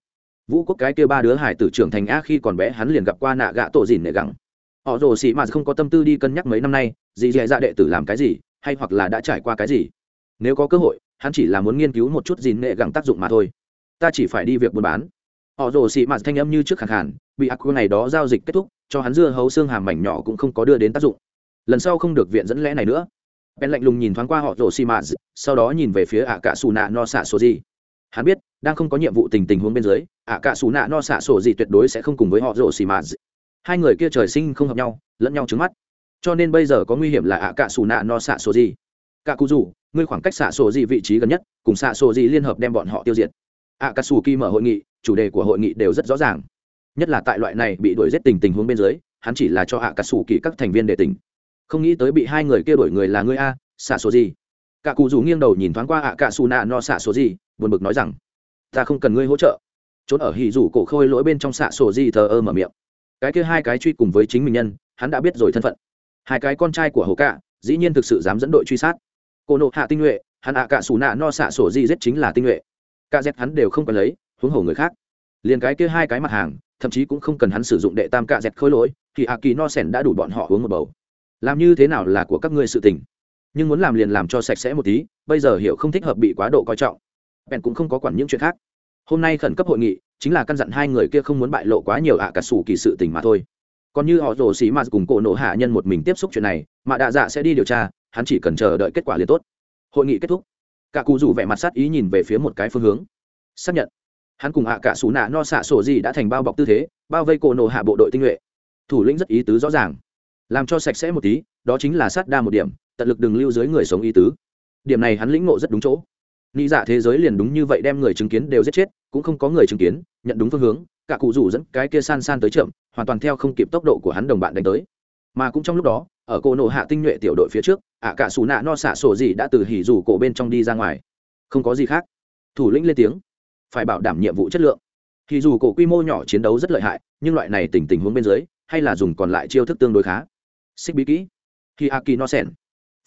vũ quốc cái kia ba đứa hải tử trưởng thành a khi còn bé hắn liền gặp qua nạ gạ tổ dìn nệ gẳng. Họ rồ xì mà không có tâm tư đi cân nhắc mấy năm nay gì dì dạ đệ tử làm cái gì, hay hoặc là đã trải qua cái gì. Nếu có cơ hội, hắn chỉ là muốn nghiên cứu một chút dìn nệ gẳng tác dụng mà thôi. Ta chỉ phải đi việc buôn bán. Họ rồ xì mà thanh âm như trước khẳng hẳn bị ác quy ngày đó giao dịch kết thúc, cho hắn dưa hấu xương hàm mảnh nhỏ cũng không có đưa đến tác dụng. Lần sau không được viện dẫn lẽ này nữa. Ben lạnh lùng nhìn thoáng qua họ rồ xì mà, sau đó nhìn về phía ạ cả xù nạ no xạ số gì. Hắn biết đang không có nhiệm vụ tình tình huống bên dưới, ạ cả xù nạ no xạ sổ gì tuyệt đối sẽ không cùng với họ rổ xì mà hai người kia trời sinh không hợp nhau, lẫn nhau trứng mắt. Cho nên bây giờ có nguy hiểm là ạ cả xù nạ no xạ sổ gì. Cả cụ rủ ngươi khoảng cách xạ sổ gì vị trí gần nhất, cùng xạ sổ gì liên hợp đem bọn họ tiêu diệt. Ạ cả xù kỳ mở hội nghị, chủ đề của hội nghị đều rất rõ ràng. Nhất là tại loại này bị đuổi giết tình tình huống bên dưới, hắn chỉ là cho ạ cả xù kỳ các thành viên để tình. không nghĩ tới bị hai người kia đuổi người là ngươi a, xạ sổ gì. Cả cụ rủ nghiêng đầu nhìn thoáng qua ạ cả xù nạ no xạ sổ gì, buồn bực nói rằng ta không cần ngươi hỗ trợ. Trốn ở hỉ rủ cổ khôi lỗi bên trong xạ sổ gì thờ ơ mở miệng. Cái kia hai cái truy cùng với chính mình nhân, hắn đã biết rồi thân phận. Hai cái con trai của hồ cạ, dĩ nhiên thực sự dám dẫn đội truy sát. Cô nộ hạ tinh nhuệ, hắn ạ cả xù nạ no xạ sổ gì giết chính là tinh nhuệ. Ca dép hắn đều không cần lấy, huống hồ người khác. Liền cái kia hai cái mặt hàng, thậm chí cũng không cần hắn sử dụng đệ tam cạ dẹt khôi lỗi, thì ạ kỳ no sẻn đã đủ bọn họ uống một bầu. Làm như thế nào là của các ngươi sự tình? Nhưng muốn làm liền làm cho sạch sẽ một tí, bây giờ hiểu không thích hợp bị quá độ coi trọng bèn cũng không có quản những chuyện khác. Hôm nay khẩn cấp hội nghị, chính là căn dặn hai người kia không muốn bại lộ quá nhiều ạ cả sủ kỳ sự tình mà thôi. Còn như họ rồ xì mà cùng cổ nộ hạ nhân một mình tiếp xúc chuyện này, mà đạ dạ sẽ đi điều tra, hắn chỉ cần chờ đợi kết quả liền tốt. Hội nghị kết thúc. Cả cụ rủ vẻ mặt sát ý nhìn về phía một cái phương hướng. Xác nhận. Hắn cùng ạ cả sủ nạ no xạ sổ gì đã thành bao bọc tư thế, bao vây cổ nộ hạ bộ đội tinh nhuệ. Thủ lĩnh rất ý tứ rõ ràng. Làm cho sạch sẽ một tí, đó chính là sát đa một điểm, tận lực đừng lưu dưới người sống ý tứ. Điểm này hắn lĩnh ngộ rất đúng chỗ nghĩ dạ thế giới liền đúng như vậy đem người chứng kiến đều giết chết, cũng không có người chứng kiến, nhận đúng phương hướng, cả cụ rủ dẫn cái kia san san tới chậm hoàn toàn theo không kịp tốc độ của hắn đồng bạn đánh tới. Mà cũng trong lúc đó, ở cổ nộ hạ tinh nhuệ tiểu đội phía trước, ạ cả xù nạ no xạ sổ gì đã từ hỉ rủ cổ bên trong đi ra ngoài. Không có gì khác. Thủ lĩnh lên tiếng. Phải bảo đảm nhiệm vụ chất lượng. Thì dù cổ quy mô nhỏ chiến đấu rất lợi hại, nhưng loại này tình tình huống bên dưới, hay là dùng còn lại chiêu thức tương đối khá. Xích bí kỹ. Khi aki kỳ no sen.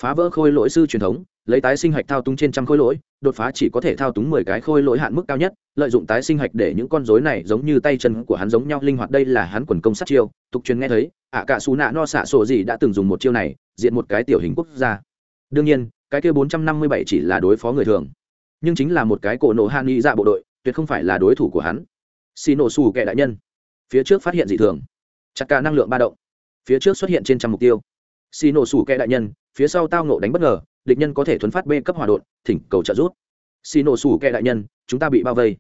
Phá vỡ khôi lỗi sư truyền thống, lấy tái sinh hạch thao túng trên trăm khôi lỗi đột phá chỉ có thể thao túng mười cái khôi lỗi hạn mức cao nhất, lợi dụng tái sinh hạch để những con rối này giống như tay chân của hắn giống nhau linh hoạt. Đây là hắn quần công sát chiêu, tục truyền nghe thấy, ạ cả xù nạ no xạ sổ gì đã từng dùng một chiêu này, diện một cái tiểu hình quốc gia. Đương nhiên, cái kia bốn trăm năm mươi bảy chỉ là đối phó người thường, nhưng chính là một cái cổ nổ han y dạ bộ đội, tuyệt không phải là đối thủ của hắn. Xì nổ xù kệ đại nhân. Phía trước phát hiện dị thường, chặt cả năng lượng ba động. Phía trước xuất hiện trên trăm mục tiêu. Xì nổ xù kệ đại nhân phía sau tao nộ đánh bất ngờ, địch nhân có thể thuấn phát b cấp hòa đột, thỉnh cầu trợ giúp. Xì nổ xù kẹ đại nhân, chúng ta bị bao vây.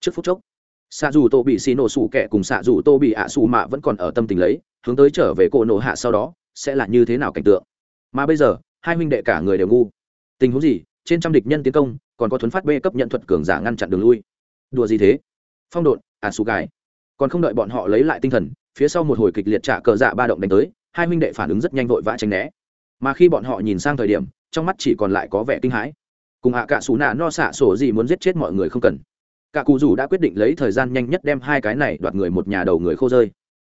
Trước phút chốc xạ dù tô bị xì nổ xù kẹ cùng xạ dù tô bị ạ xù mạ vẫn còn ở tâm tình lấy, hướng tới trở về cổ nổ hạ sau đó, sẽ là như thế nào cảnh tượng? Mà bây giờ, hai huynh đệ cả người đều ngu. Tình huống gì? Trên trăm địch nhân tiến công, còn có thuấn phát b cấp nhận thuật cường giả ngăn chặn đường lui. Đùa gì thế? Phong độn ạ xù gài còn không đợi bọn họ lấy lại tinh thần, phía sau một hồi kịch liệt trả cờ dạ ba động đánh tới, hai huynh đệ phản ứng rất nhanh vội vã tránh né mà khi bọn họ nhìn sang thời điểm, trong mắt chỉ còn lại có vẻ kinh hãi. Cùng hạ cả xù nạ no xạ sổ gì muốn giết chết mọi người không cần. Cả cụ rủ đã quyết định lấy thời gian nhanh nhất đem hai cái này đoạt người một nhà đầu người khô rơi.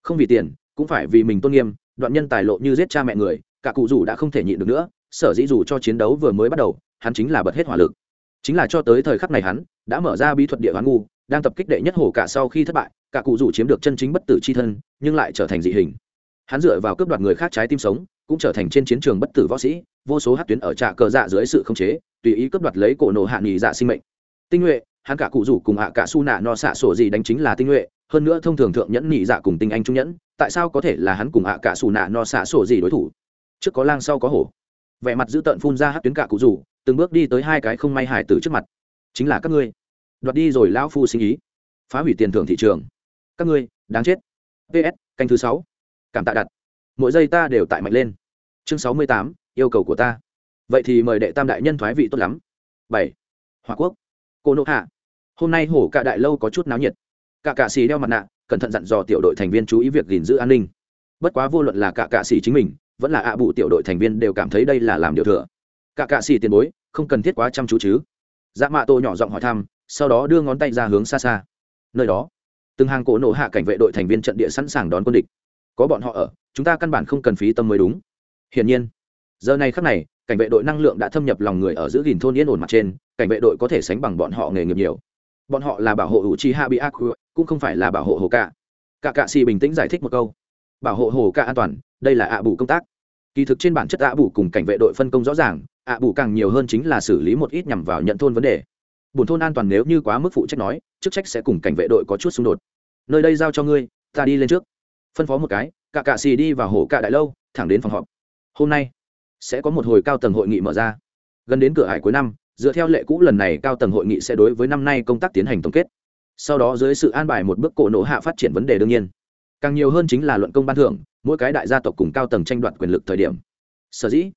Không vì tiền, cũng phải vì mình tôn nghiêm, đoạn nhân tài lộ như giết cha mẹ người, cả cụ rủ đã không thể nhịn được nữa, sở dĩ dù cho chiến đấu vừa mới bắt đầu, hắn chính là bật hết hỏa lực. Chính là cho tới thời khắc này hắn, đã mở ra bí thuật địa hoán ngu, đang tập kích đệ nhất hổ cả sau khi thất bại, cả cụ rủ chiếm được chân chính bất tử c h i thân, nhưng lại trở thành dị hình. Hắn dựa vào cướp đoạt người khác trái tim sống cũng trở thành trên chiến trường bất tử võ sĩ, vô số hát tuyến ở trạ cờ dạ dưới sự khống chế, tùy ý cướp đoạt lấy cổ nổ hạ nghỉ dạ sinh mệnh. Tinh nhuệ, hắn cả cụ rủ cùng hạ cả su nạ no xạ sổ gì đánh chính là tinh nhuệ, hơn nữa thông thường thượng nhẫn nghỉ dạ cùng tinh anh trung nhẫn, tại sao có thể là hắn cùng hạ cả su nạ no xạ sổ gì đối thủ? Trước có lang sau có hổ. Vẻ mặt giữ tợn phun ra hát tuyến cả cụ rủ, từng bước đi tới hai cái không may hải tử trước mặt. Chính là các ngươi. Đoạt đi rồi lão phu sinh ý. Phá hủy tiền thưởng thị trường. Các ngươi, đáng chết. Ps canh thứ sáu. Cảm tạ đặt. Mỗi giây ta đều tại mạnh lên chương sáu mươi tám, yêu cầu của ta. Vậy thì mời đệ tam đại nhân thoái vị tốt lắm. Bảy. Hòa quốc. Cô nộ hạ. Hôm nay hổ cả đại lâu có chút náo nhiệt. Cả cạ xì đeo mặt nạ, cẩn thận dặn dò tiểu đội thành viên chú ý việc gìn giữ an ninh. Bất quá vô luận là cả cạ xì chính mình, vẫn là ạ bụ tiểu đội thành viên đều cảm thấy đây là làm điều thừa. Cả cạ xì tiền bối, không cần thiết quá chăm chú chứ. Dạ mạ tô nhỏ giọng hỏi thăm, sau đó đưa ngón tay ra hướng xa xa. Nơi đó, từng hàng cổ nổ hạ cảnh vệ đội thành viên trận địa sẵn sàng đón quân địch. Có bọn họ ở, chúng ta căn bản không cần phí tâm mới đúng hiển nhiên, giờ này khắc này, cảnh vệ đội năng lượng đã thâm nhập lòng người ở giữ gìn thôn yên ổn mặt trên, cảnh vệ đội có thể sánh bằng bọn họ nghề nghiệp nhiều. Bọn họ là bảo hộ hữu chi hạ bị ác cũng không phải là bảo hộ hồ cạ. cả cạ xì bình tĩnh giải thích một câu. Bảo hộ hồ cạ an toàn, đây là ạ bù công tác. Kỳ thực trên bản chất ạ bù cùng cảnh vệ đội phân công rõ ràng ạ bù càng nhiều hơn chính là xử lý một ít nhằm vào nhận thôn vấn đề. Bùn thôn an toàn nếu như quá mức phụ trách nói, chức trách sẽ cùng cảnh vệ đội có chút xung đột. Nơi đây giao cho ngươi, ta đi lên trước. Phân phó một cái cả cạ xì đi vào hồ cạ đại lâu, thẳng đến phòng họp hôm nay sẽ có một hồi cao tầng hội nghị mở ra. Gần đến cửa hải cuối năm, dựa theo lệ cũ lần này cao tầng hội nghị sẽ đối với năm nay công tác tiến hành tổng kết. Sau đó dưới sự an bài một bước cổ nổ hạ phát triển vấn đề đương nhiên. Càng nhiều hơn chính là luận công ban thưởng, mỗi cái đại gia tộc cùng cao tầng tranh đoạt quyền lực thời điểm. Sở dĩ,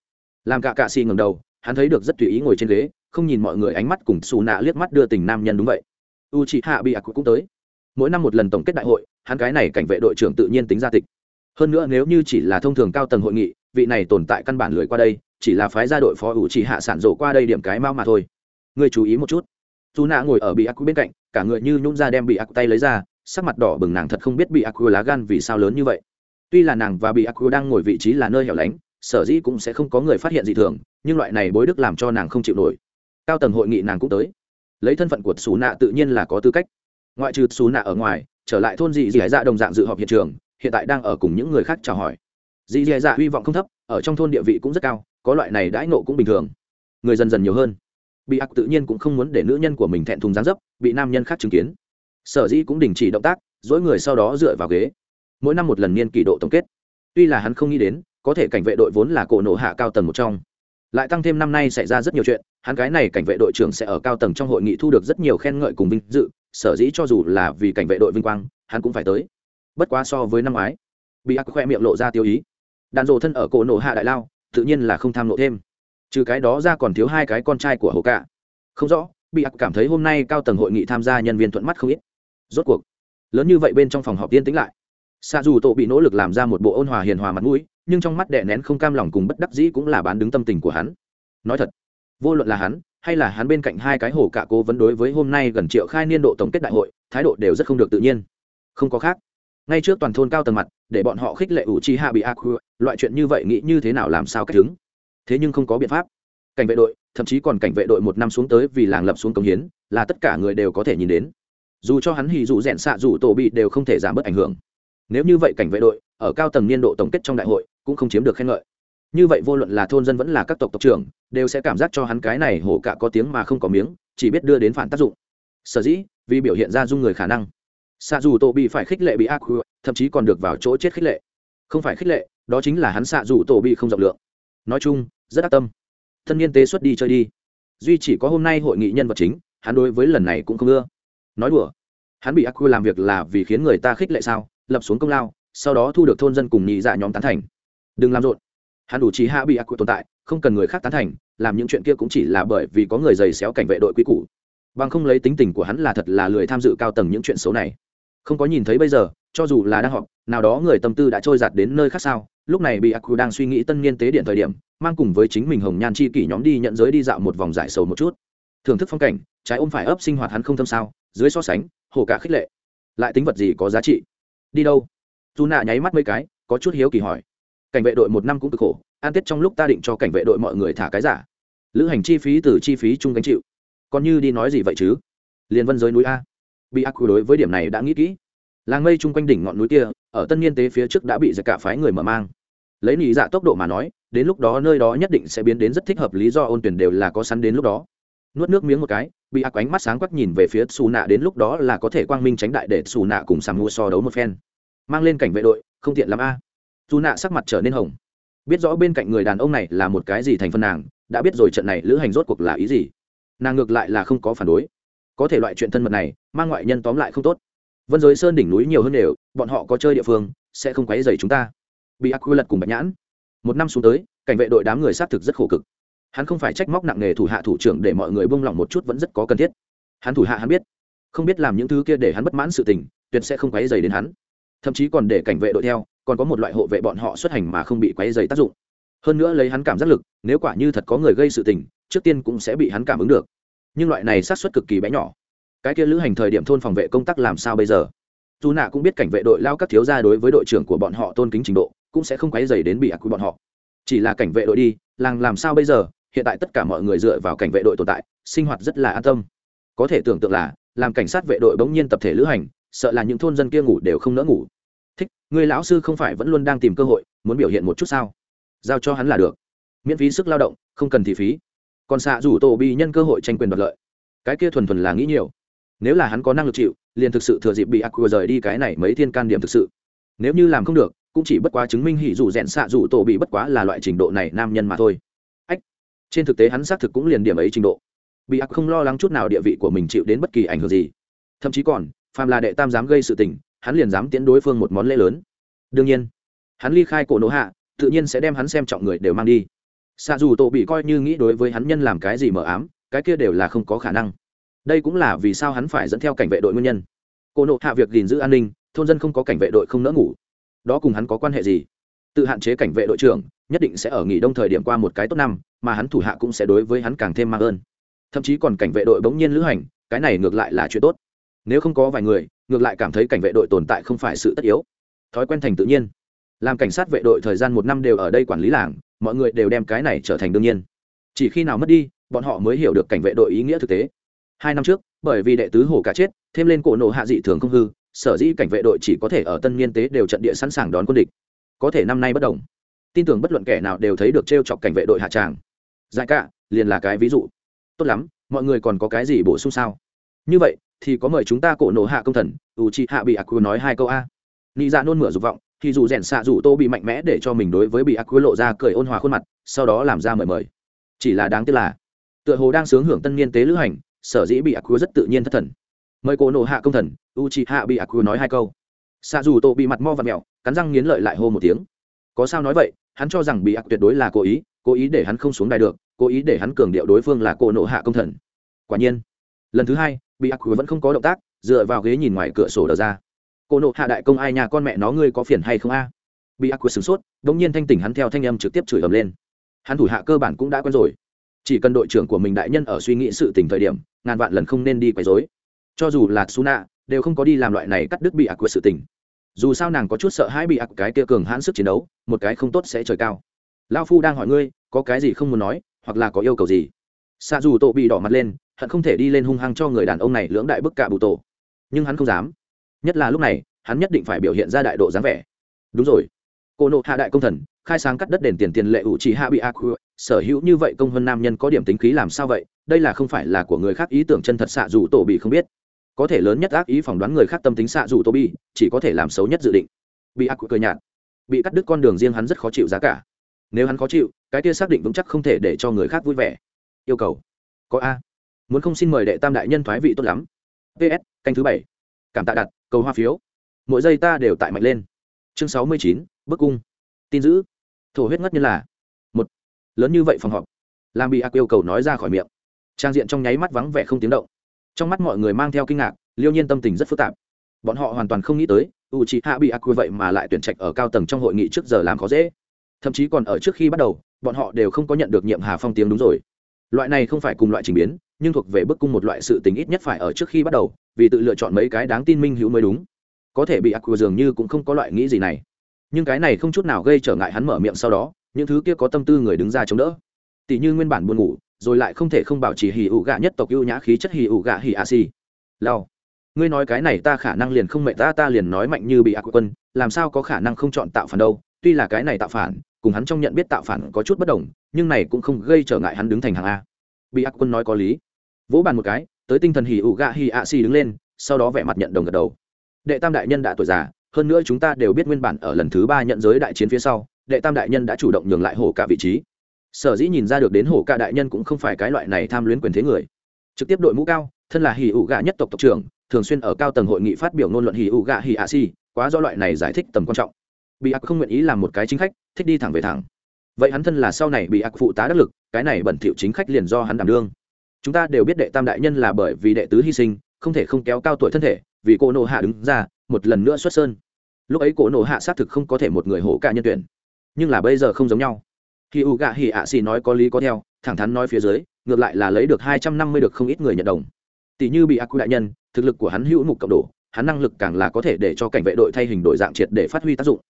làm cả cạ xì ngầm đầu, hắn thấy được rất tùy ý ngồi trên ghế, không nhìn mọi người ánh mắt cùng xù nạ liếc mắt đưa tình nam nhân đúng vậy. U chị hạ bị ạc cũng tới. Mỗi năm một lần tổng kết đại hội, hắn cái này cảnh vệ đội trưởng tự nhiên tính gia tịch. Hơn nữa nếu như chỉ là thông thường cao tầng hội nghị vị này tồn tại căn bản lười qua đây, chỉ là phái gia đội phó ủ chỉ hạ sản rộ qua đây điểm cái mau mà thôi. Người chú ý một chút. Dù nạ ngồi ở bị ác bên cạnh, cả người như nhún ra đem bị ác tay lấy ra, sắc mặt đỏ bừng nàng thật không biết bị ác lá gan vì sao lớn như vậy. Tuy là nàng và bị ác đang ngồi vị trí là nơi hẻo lánh, sở dĩ cũng sẽ không có người phát hiện gì thường, nhưng loại này bối đức làm cho nàng không chịu nổi. Cao tầng hội nghị nàng cũng tới. Lấy thân phận của xù nạ tự nhiên là có tư cách. Ngoại trừ xù nạ ở ngoài, trở lại thôn dị dị dạ đồng dạng dự họp hiện trường, hiện tại đang ở cùng những người khác chào hỏi dị dì dạ hy vọng không thấp, ở trong thôn địa vị cũng rất cao, có loại này đãi nộ cũng bình thường. Người dần dần nhiều hơn. Bị ác tự nhiên cũng không muốn để nữ nhân của mình thẹn thùng gián dấp, bị nam nhân khác chứng kiến. Sở dĩ cũng đình chỉ động tác, dỗi người sau đó dựa vào ghế. Mỗi năm một lần niên kỳ độ tổng kết. Tuy là hắn không nghĩ đến, có thể cảnh vệ đội vốn là cổ nổ hạ cao tầng một trong. Lại tăng thêm năm nay xảy ra rất nhiều chuyện, hắn cái này cảnh vệ đội trưởng sẽ ở cao tầng trong hội nghị thu được rất nhiều khen ngợi cùng vinh dự, sở dĩ cho dù là vì cảnh vệ đội vinh quang, hắn cũng phải tới. Bất quá so với năm ngoái, bị ác khoe miệng lộ ra tiêu ý đàn rộ thân ở cổ nổ hạ đại lao, tự nhiên là không tham lộ thêm. Trừ cái đó ra còn thiếu hai cái con trai của hồ cạ. Không rõ, bị ặc cảm thấy hôm nay cao tầng hội nghị tham gia nhân viên thuận mắt không ít. Rốt cuộc, lớn như vậy bên trong phòng họp tiên tính lại. Xa dù tổ bị nỗ lực làm ra một bộ ôn hòa hiền hòa mặt mũi, nhưng trong mắt đè nén không cam lòng cùng bất đắc dĩ cũng là bán đứng tâm tình của hắn. Nói thật, vô luận là hắn, hay là hắn bên cạnh hai cái hồ cả cố vấn đối với hôm nay gần triệu khai niên độ tổng kết đại hội, thái độ đều rất không được tự nhiên. Không có khác. Ngay trước toàn thôn cao tầng mặt để bọn họ khích lệ ủ chi hạ bị ác loại chuyện như vậy nghĩ như thế nào làm sao cách chứng thế nhưng không có biện pháp. Cảnh vệ đội, thậm chí còn cảnh vệ đội một năm xuống tới vì làng lập xuống công hiến, là tất cả người đều có thể nhìn đến. Dù cho hắn hì dù rẽn xạ dù tổ bị đều không thể giảm bớt ảnh hưởng. Nếu như vậy cảnh vệ đội, ở cao tầng niên độ tổng kết trong đại hội, cũng không chiếm được khen ngợi. Như vậy vô luận là thôn dân vẫn là các tộc tộc trưởng, đều sẽ cảm giác cho hắn cái này hổ cả có tiếng mà không có miếng, chỉ biết đưa đến phản tác dụng. Sở dĩ, vì biểu hiện ra dung người khả năng xạ dù tổ bị phải khích lệ bị ác thậm chí còn được vào chỗ chết khích lệ. Không phải khích lệ, đó chính là hắn xạ dù tổ bị không rộng lượng. Nói chung, rất ác tâm. Thân niên tế xuất đi chơi đi. Duy chỉ có hôm nay hội nghị nhân vật chính, hắn đối với lần này cũng không ưa. Nói đùa, hắn bị ác làm việc là vì khiến người ta khích lệ sao, lập xuống công lao, sau đó thu được thôn dân cùng nhị dạ nhóm tán thành. Đừng làm rộn. Hắn đủ trí hạ bị ác tồn tại, không cần người khác tán thành, làm những chuyện kia cũng chỉ là bởi vì có người giày xéo cảnh vệ đội quy củ. Bằng không lấy tính tình của hắn là thật là lười tham dự cao tầng những chuyện xấu này không có nhìn thấy bây giờ, cho dù là đang họp, nào đó người tâm tư đã trôi giạt đến nơi khác sao? Lúc này bị aku đang suy nghĩ tân niên tế điện thời điểm, mang cùng với chính mình hồng nhan chi kỷ nhóm đi nhận giới đi dạo một vòng giải sầu một chút. Thưởng thức phong cảnh, trái ôm phải ấp sinh hoạt hắn không thâm sao, dưới so sánh, hồ cả khích lệ. Lại tính vật gì có giá trị? Đi đâu? Dù nạ nháy mắt mấy cái, có chút hiếu kỳ hỏi. Cảnh vệ đội một năm cũng cực khổ, an tết trong lúc ta định cho cảnh vệ đội mọi người thả cái giả. Lữ hành chi phí từ chi phí chung gánh chịu. Còn như đi nói gì vậy chứ? Liền vân giới núi a bị ác đối với điểm này đã nghĩ kỹ. Làng mây chung quanh đỉnh ngọn núi kia, ở tân niên tế phía trước đã bị giặc cả phái người mở mang. Lấy nị dạ tốc độ mà nói, đến lúc đó nơi đó nhất định sẽ biến đến rất thích hợp, lý do ôn tuyển đều là có sẵn đến lúc đó. Nuốt nước miếng một cái, bị ác ánh mắt sáng quắc nhìn về phía xù nạ đến lúc đó là có thể quang minh tránh đại để xù nạ cùng sàm mua so đấu một phen. Mang lên cảnh vệ đội, không tiện lắm a. Dù nạ sắc mặt trở nên hồng. Biết rõ bên cạnh người đàn ông này là một cái gì thành phần nàng, đã biết rồi trận này lữ hành rốt cuộc là ý gì. Nàng ngược lại là không có phản đối có thể loại chuyện thân mật này, mang ngoại nhân tóm lại không tốt. Vân giới sơn đỉnh núi nhiều hơn đều, bọn họ có chơi địa phương, sẽ không quấy dày chúng ta. Bị ác quy lật cùng bạch nhãn. Một năm xuống tới, cảnh vệ đội đám người xác thực rất khổ cực. Hắn không phải trách móc nặng nề thủ hạ thủ trưởng để mọi người buông lỏng một chút vẫn rất có cần thiết. Hắn thủ hạ hắn biết. Không biết làm những thứ kia để hắn bất mãn sự tình, tuyệt sẽ không quấy dày đến hắn. Thậm chí còn để cảnh vệ đội theo, còn có một loại hộ vệ bọn họ xuất hành mà không bị quấy dày tác dụng. Hơn nữa lấy hắn cảm giác lực, nếu quả như thật có người gây sự tình, trước tiên cũng sẽ bị hắn cảm ứng được nhưng loại này sát xuất cực kỳ bé nhỏ. Cái kia lữ hành thời điểm thôn phòng vệ công tác làm sao bây giờ? Dù nạ cũng biết cảnh vệ đội lao các thiếu gia đối với đội trưởng của bọn họ tôn kính trình độ, cũng sẽ không quấy dày đến bị ác của bọn họ. Chỉ là cảnh vệ đội đi, làng làm sao bây giờ? Hiện tại tất cả mọi người dựa vào cảnh vệ đội tồn tại, sinh hoạt rất là an tâm. Có thể tưởng tượng là, làm cảnh sát vệ đội bỗng nhiên tập thể lữ hành, sợ là những thôn dân kia ngủ đều không nỡ ngủ. Thích, người lão sư không phải vẫn luôn đang tìm cơ hội, muốn biểu hiện một chút sao? Giao cho hắn là được. Miễn phí sức lao động, không cần thị phí còn xạ rủ tổ bị nhân cơ hội tranh quyền đoạt lợi. Cái kia thuần thuần là nghĩ nhiều. Nếu là hắn có năng lực chịu, liền thực sự thừa dịp bị ác quơ rời đi cái này mấy thiên can điểm thực sự. Nếu như làm không được, cũng chỉ bất quá chứng minh hỉ dù rẽn xạ dù tổ bị bất quá là loại trình độ này nam nhân mà thôi. Ách, trên thực tế hắn xác thực cũng liền điểm ấy trình độ. Bị ác không lo lắng chút nào địa vị của mình chịu đến bất kỳ ảnh hưởng gì. Thậm chí còn, phàm là đệ tam dám gây sự tình, hắn liền dám tiến đối phương một món lễ lớn. Đương nhiên, hắn ly khai cổ nỗ hạ, tự nhiên sẽ đem hắn xem trọng người đều mang đi xạ dù tổ bị coi như nghĩ đối với hắn nhân làm cái gì mờ ám, cái kia đều là không có khả năng. Đây cũng là vì sao hắn phải dẫn theo cảnh vệ đội nguyên nhân. Cô nộ hạ việc gìn giữ an ninh, thôn dân không có cảnh vệ đội không nỡ ngủ. Đó cùng hắn có quan hệ gì? Tự hạn chế cảnh vệ đội trưởng, nhất định sẽ ở nghỉ đông thời điểm qua một cái tốt năm, mà hắn thủ hạ cũng sẽ đối với hắn càng thêm mang ơn. Thậm chí còn cảnh vệ đội bỗng nhiên lữ hành, cái này ngược lại là chuyện tốt. Nếu không có vài người, ngược lại cảm thấy cảnh vệ đội tồn tại không phải sự tất yếu. Thói quen thành tự nhiên. Làm cảnh sát vệ đội thời gian một năm đều ở đây quản lý làng mọi người đều đem cái này trở thành đương nhiên. Chỉ khi nào mất đi, bọn họ mới hiểu được cảnh vệ đội ý nghĩa thực tế. Hai năm trước, bởi vì đệ tứ hổ cả chết, thêm lên cổ nộ hạ dị thường không hư, sở dĩ cảnh vệ đội chỉ có thể ở tân niên tế đều trận địa sẵn sàng đón quân địch. Có thể năm nay bất đồng. Tin tưởng bất luận kẻ nào đều thấy được t r e o chọc cảnh vệ đội hạ tràng. Dài cả, liền là cái ví dụ. Tốt lắm, mọi người còn có cái gì bổ sung sao? Như vậy, thì có mời chúng ta cổ nộ hạ công thần u chi hạ bị aqua nói hai câu a. Nị dạ nôn mửa dục vọng thì dù rèn xạ dù tô bị mạnh mẽ để cho mình đối với bị aqua lộ ra cười ôn hòa khuôn mặt, sau đó làm ra mời mời. Chỉ là đáng tiếc là, tựa hồ đang sướng hưởng tân niên tế lữ hành, sở dĩ bị aqua rất tự nhiên thất thần. Mời cô nổ hạ công thần u chi hạ bị aqua nói hai câu. Xạ dù tô bị mặt mo và mẹo, cắn răng nghiến lợi lại hô một tiếng. Có sao nói vậy, hắn cho rằng bị ác tuyệt đối là cố ý cố ý để hắn không xuống đài được, cố ý để hắn cường điệu đối phương là cô nổ hạ công thần. Quả nhiên, lần thứ hai, bị ác vẫn không có động tác, dựa vào ghế nhìn ngoài cửa sổ đờ ra cô nộ hạ đại công ai nhà con mẹ nó ngươi có phiền hay không a? Bị ác sửng sốt đ ỗ n g nhiên thanh tỉnh hắn theo thanh âm trực tiếp chửi ầm lên. Hắn thủ hạ cơ bản cũng đã quen rồi. Chỉ cần đội trưởng của mình đại nhân ở suy nghĩ sự tình thời điểm, ngàn vạn lần không nên đi quấy dối cho dù là suna đều không có đi làm loại này cắt đứt bị ác sự tình. Dù sao nàng có chút sợ hãi bị ác cái kia cường hãn sức chiến đấu, một cái không tốt sẽ trời cao. Lao phu đang hỏi ngươi, có cái gì không muốn nói, hoặc là có yêu cầu gì? Xa dù tổ bị đỏ mặt lên, hận không thể đi lên hung hăng cho người đàn ông này lưỡng đại bức cả bụ tổ. Nhưng hắn không dám nhất là lúc này, hắn nhất định phải biểu hiện ra đại độ dáng vẻ. Đúng rồi. Cô nộ hạ đại công thần, khai sáng cắt đất đền tiền tiền lệ ủ trì hạ bị ác sở hữu như vậy công hơn nam nhân có điểm tính khí làm sao vậy? Đây là không phải là của người khác ý tưởng chân thật xạ dù tổ bị không biết. Có thể lớn nhất ác ý phỏng đoán người khác tâm tính xạ dù tô bi chỉ có thể làm xấu nhất dự định. Bị ác cười nhạt. Bị cắt đứt con đường riêng hắn rất khó chịu giá cả. Nếu hắn khó chịu, cái kia xác định vững chắc không thể để cho người khác vui vẻ. Yêu cầu. Có a. Muốn không xin mời đệ tam đại nhân thoái vị tốt lắm. Ps canh thứ bảy cảm tạ đặt, cầu hoa phiếu. Mỗi giây ta đều tại mạnh lên. Chương sáu mươi chín, bức cung. Tin giữ thổ huyết ngất như là. Một. Lớn như vậy phòng họp. Làm bị ác yêu cầu nói ra khỏi miệng. Trang diện trong nháy mắt vắng vẻ không tiếng động. Trong mắt mọi người mang theo kinh ngạc, liêu nhiên tâm tình rất phức tạp. Bọn họ hoàn toàn không nghĩ tới, u c h hạ bị ác vậy mà lại tuyển trạch ở cao tầng trong hội nghị trước giờ làm khó dễ. Thậm chí còn ở trước khi bắt đầu, bọn họ đều không có nhận được nhiệm hà phong tiếng đúng rồi. Loại này không phải cùng loại trình biến nhưng thuộc về bức cung một loại sự tình ít nhất phải ở trước khi bắt đầu, vì tự lựa chọn mấy cái đáng tin minh hữu mới đúng. Có thể bị ác quy dường như cũng không có loại nghĩ gì này. Nhưng cái này không chút nào gây trở ngại hắn mở miệng sau đó, những thứ kia có tâm tư người đứng ra chống đỡ. Tỷ như nguyên bản buồn ngủ, rồi lại không thể không bảo trì hì ụ gạ nhất tộc ưu nhã khí chất hì ụ gạ hì a si. Lao ngươi nói cái này ta khả năng liền không mệnh ta ta liền nói mạnh như bị ác quân, làm sao có khả năng không chọn tạo phản đâu. Tuy là cái này tạo phản, cùng hắn trong nhận biết tạo phản có chút bất đồng, nhưng này cũng không gây trở ngại hắn đứng thành hàng a bị ác quân nói có lý. Vỗ bàn một cái, tới tinh thần hỉ ụ gạ hỉ ạ xì đứng lên, sau đó vẻ mặt nhận đồng gật đầu. Đệ tam đại nhân đã tuổi già, hơn nữa chúng ta đều biết nguyên bản ở lần thứ ba nhận giới đại chiến phía sau, đệ tam đại nhân đã chủ động nhường lại hổ cả vị trí. Sở dĩ nhìn ra được đến hổ cả đại nhân cũng không phải cái loại này tham luyến quyền thế người. Trực tiếp đội mũ cao, thân là hỉ ụ gạ nhất tộc tộc trưởng, thường xuyên ở cao tầng hội nghị phát biểu ngôn luận hỉ ụ gạ hỉ ạ xì, quá do loại này giải thích tầm quan trọng. Bị ác không nguyện ý làm một cái chính khách, thích đi thẳng về thẳng vậy hắn thân là sau này bị ác phụ tá đắc lực, cái này bẩn thỉu chính khách liền do hắn đảm đương. Chúng ta đều biết đệ tam đại nhân là bởi vì đệ tứ hy sinh, không thể không kéo cao tuổi thân thể, vì cô nộ hạ đứng ra, một lần nữa xuất sơn. Lúc ấy cổ nộ hạ xác thực không có thể một người hổ cả nhân tuyển. Nhưng là bây giờ không giống nhau. Khi u gạ hỉ ạ xì nói có lý có theo, thẳng thắn nói phía dưới, ngược lại là lấy được hai trăm năm mươi được không ít người nhận đồng. Tỷ như bị ác quy đại nhân, thực lực của hắn hữu mục cộng đồ hắn năng lực càng là có thể để cho cảnh vệ đội thay hình đổi dạng triệt để phát huy tác dụng.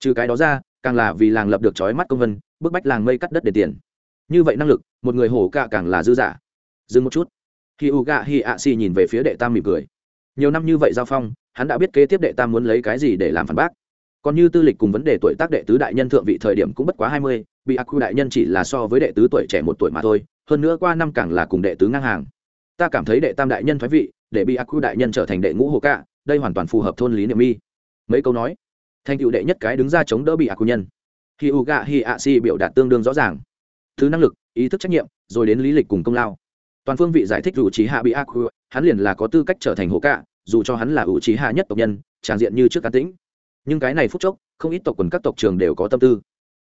Trừ cái đó ra, càng là vì làng lập được trói mắt công vân bức bách làng mây cắt đất để tiền. Như vậy năng lực, một người hổ cạ càng là dư giả dừng một chút. Khi u gạ hi ạ xì nhìn về phía đệ tam mỉm cười. Nhiều năm như vậy giao phong, hắn đã biết kế tiếp đệ tam muốn lấy cái gì để làm phản bác. Còn như tư lịch cùng vấn đề tuổi tác đệ tứ đại nhân thượng vị thời điểm cũng bất quá hai mươi, bị ác quy đại nhân chỉ là so với đệ tứ tuổi trẻ một tuổi mà thôi, hơn nữa qua năm càng là cùng đệ tứ ngang hàng. Ta cảm thấy đệ tam đại nhân thoái vị, để bị ác quy đại nhân trở thành đệ ngũ hồ cạ đây hoàn toàn phù hợp thôn lý niệm mi mấy câu nói. Thành cựu đệ nhất cái đứng ra chống đỡ bị ác quy nhân khi u gạ hi ạ si biểu đạt tương đương rõ ràng. Thứ năng lực, ý thức trách nhiệm, rồi đến lý lịch cùng công lao. Toàn phương vị giải thích dù trí hạ bị ác hắn liền là có tư cách trở thành hồ cạ, dù cho hắn là ủ trí hạ nhất tộc nhân tràng diện như trước cá tĩnh. Nhưng cái này phút chốc, không ít tộc quần các tộc trường đều có tâm tư.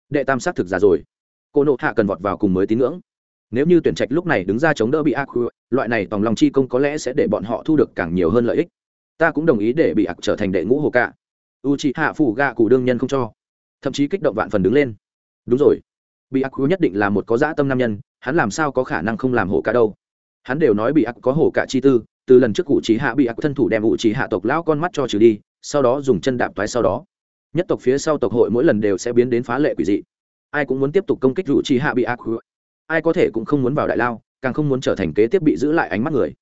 Đệ tam sát thực ra rồi. Cô nộ hạ cần vọt vào cùng mới tín ngưỡng. Nếu như tuyển trạch lúc này đứng ra chống đỡ bị ác loại này tòng lòng chi công có lẽ sẽ để bọn họ thu được càng nhiều hơn lợi ích. Ta cũng đồng ý để bị ác trở thành đệ ngũ hồ cạ. U c hạ phủ gạ cụ đương nhân không cho thậm chí kích động vạn phần đứng lên. Đúng rồi. Bị ác nhất định là một có dã tâm nam nhân, hắn làm sao có khả năng không làm hổ cả đâu? Hắn đều nói bị ác có hổ cả chi tư, từ lần trước cụ trí hạ bị ác thân thủ đem cụ trí hạ tộc lão con mắt cho trừ đi, sau đó dùng chân đạp toái sau đó. Nhất tộc phía sau tộc hội mỗi lần đều sẽ biến đến phá lệ quỷ dị. Ai cũng muốn tiếp tục công kích cụ trí hạ bị ác ai có thể cũng không muốn vào đại lao, càng không muốn trở thành kế tiếp bị giữ lại ánh mắt người.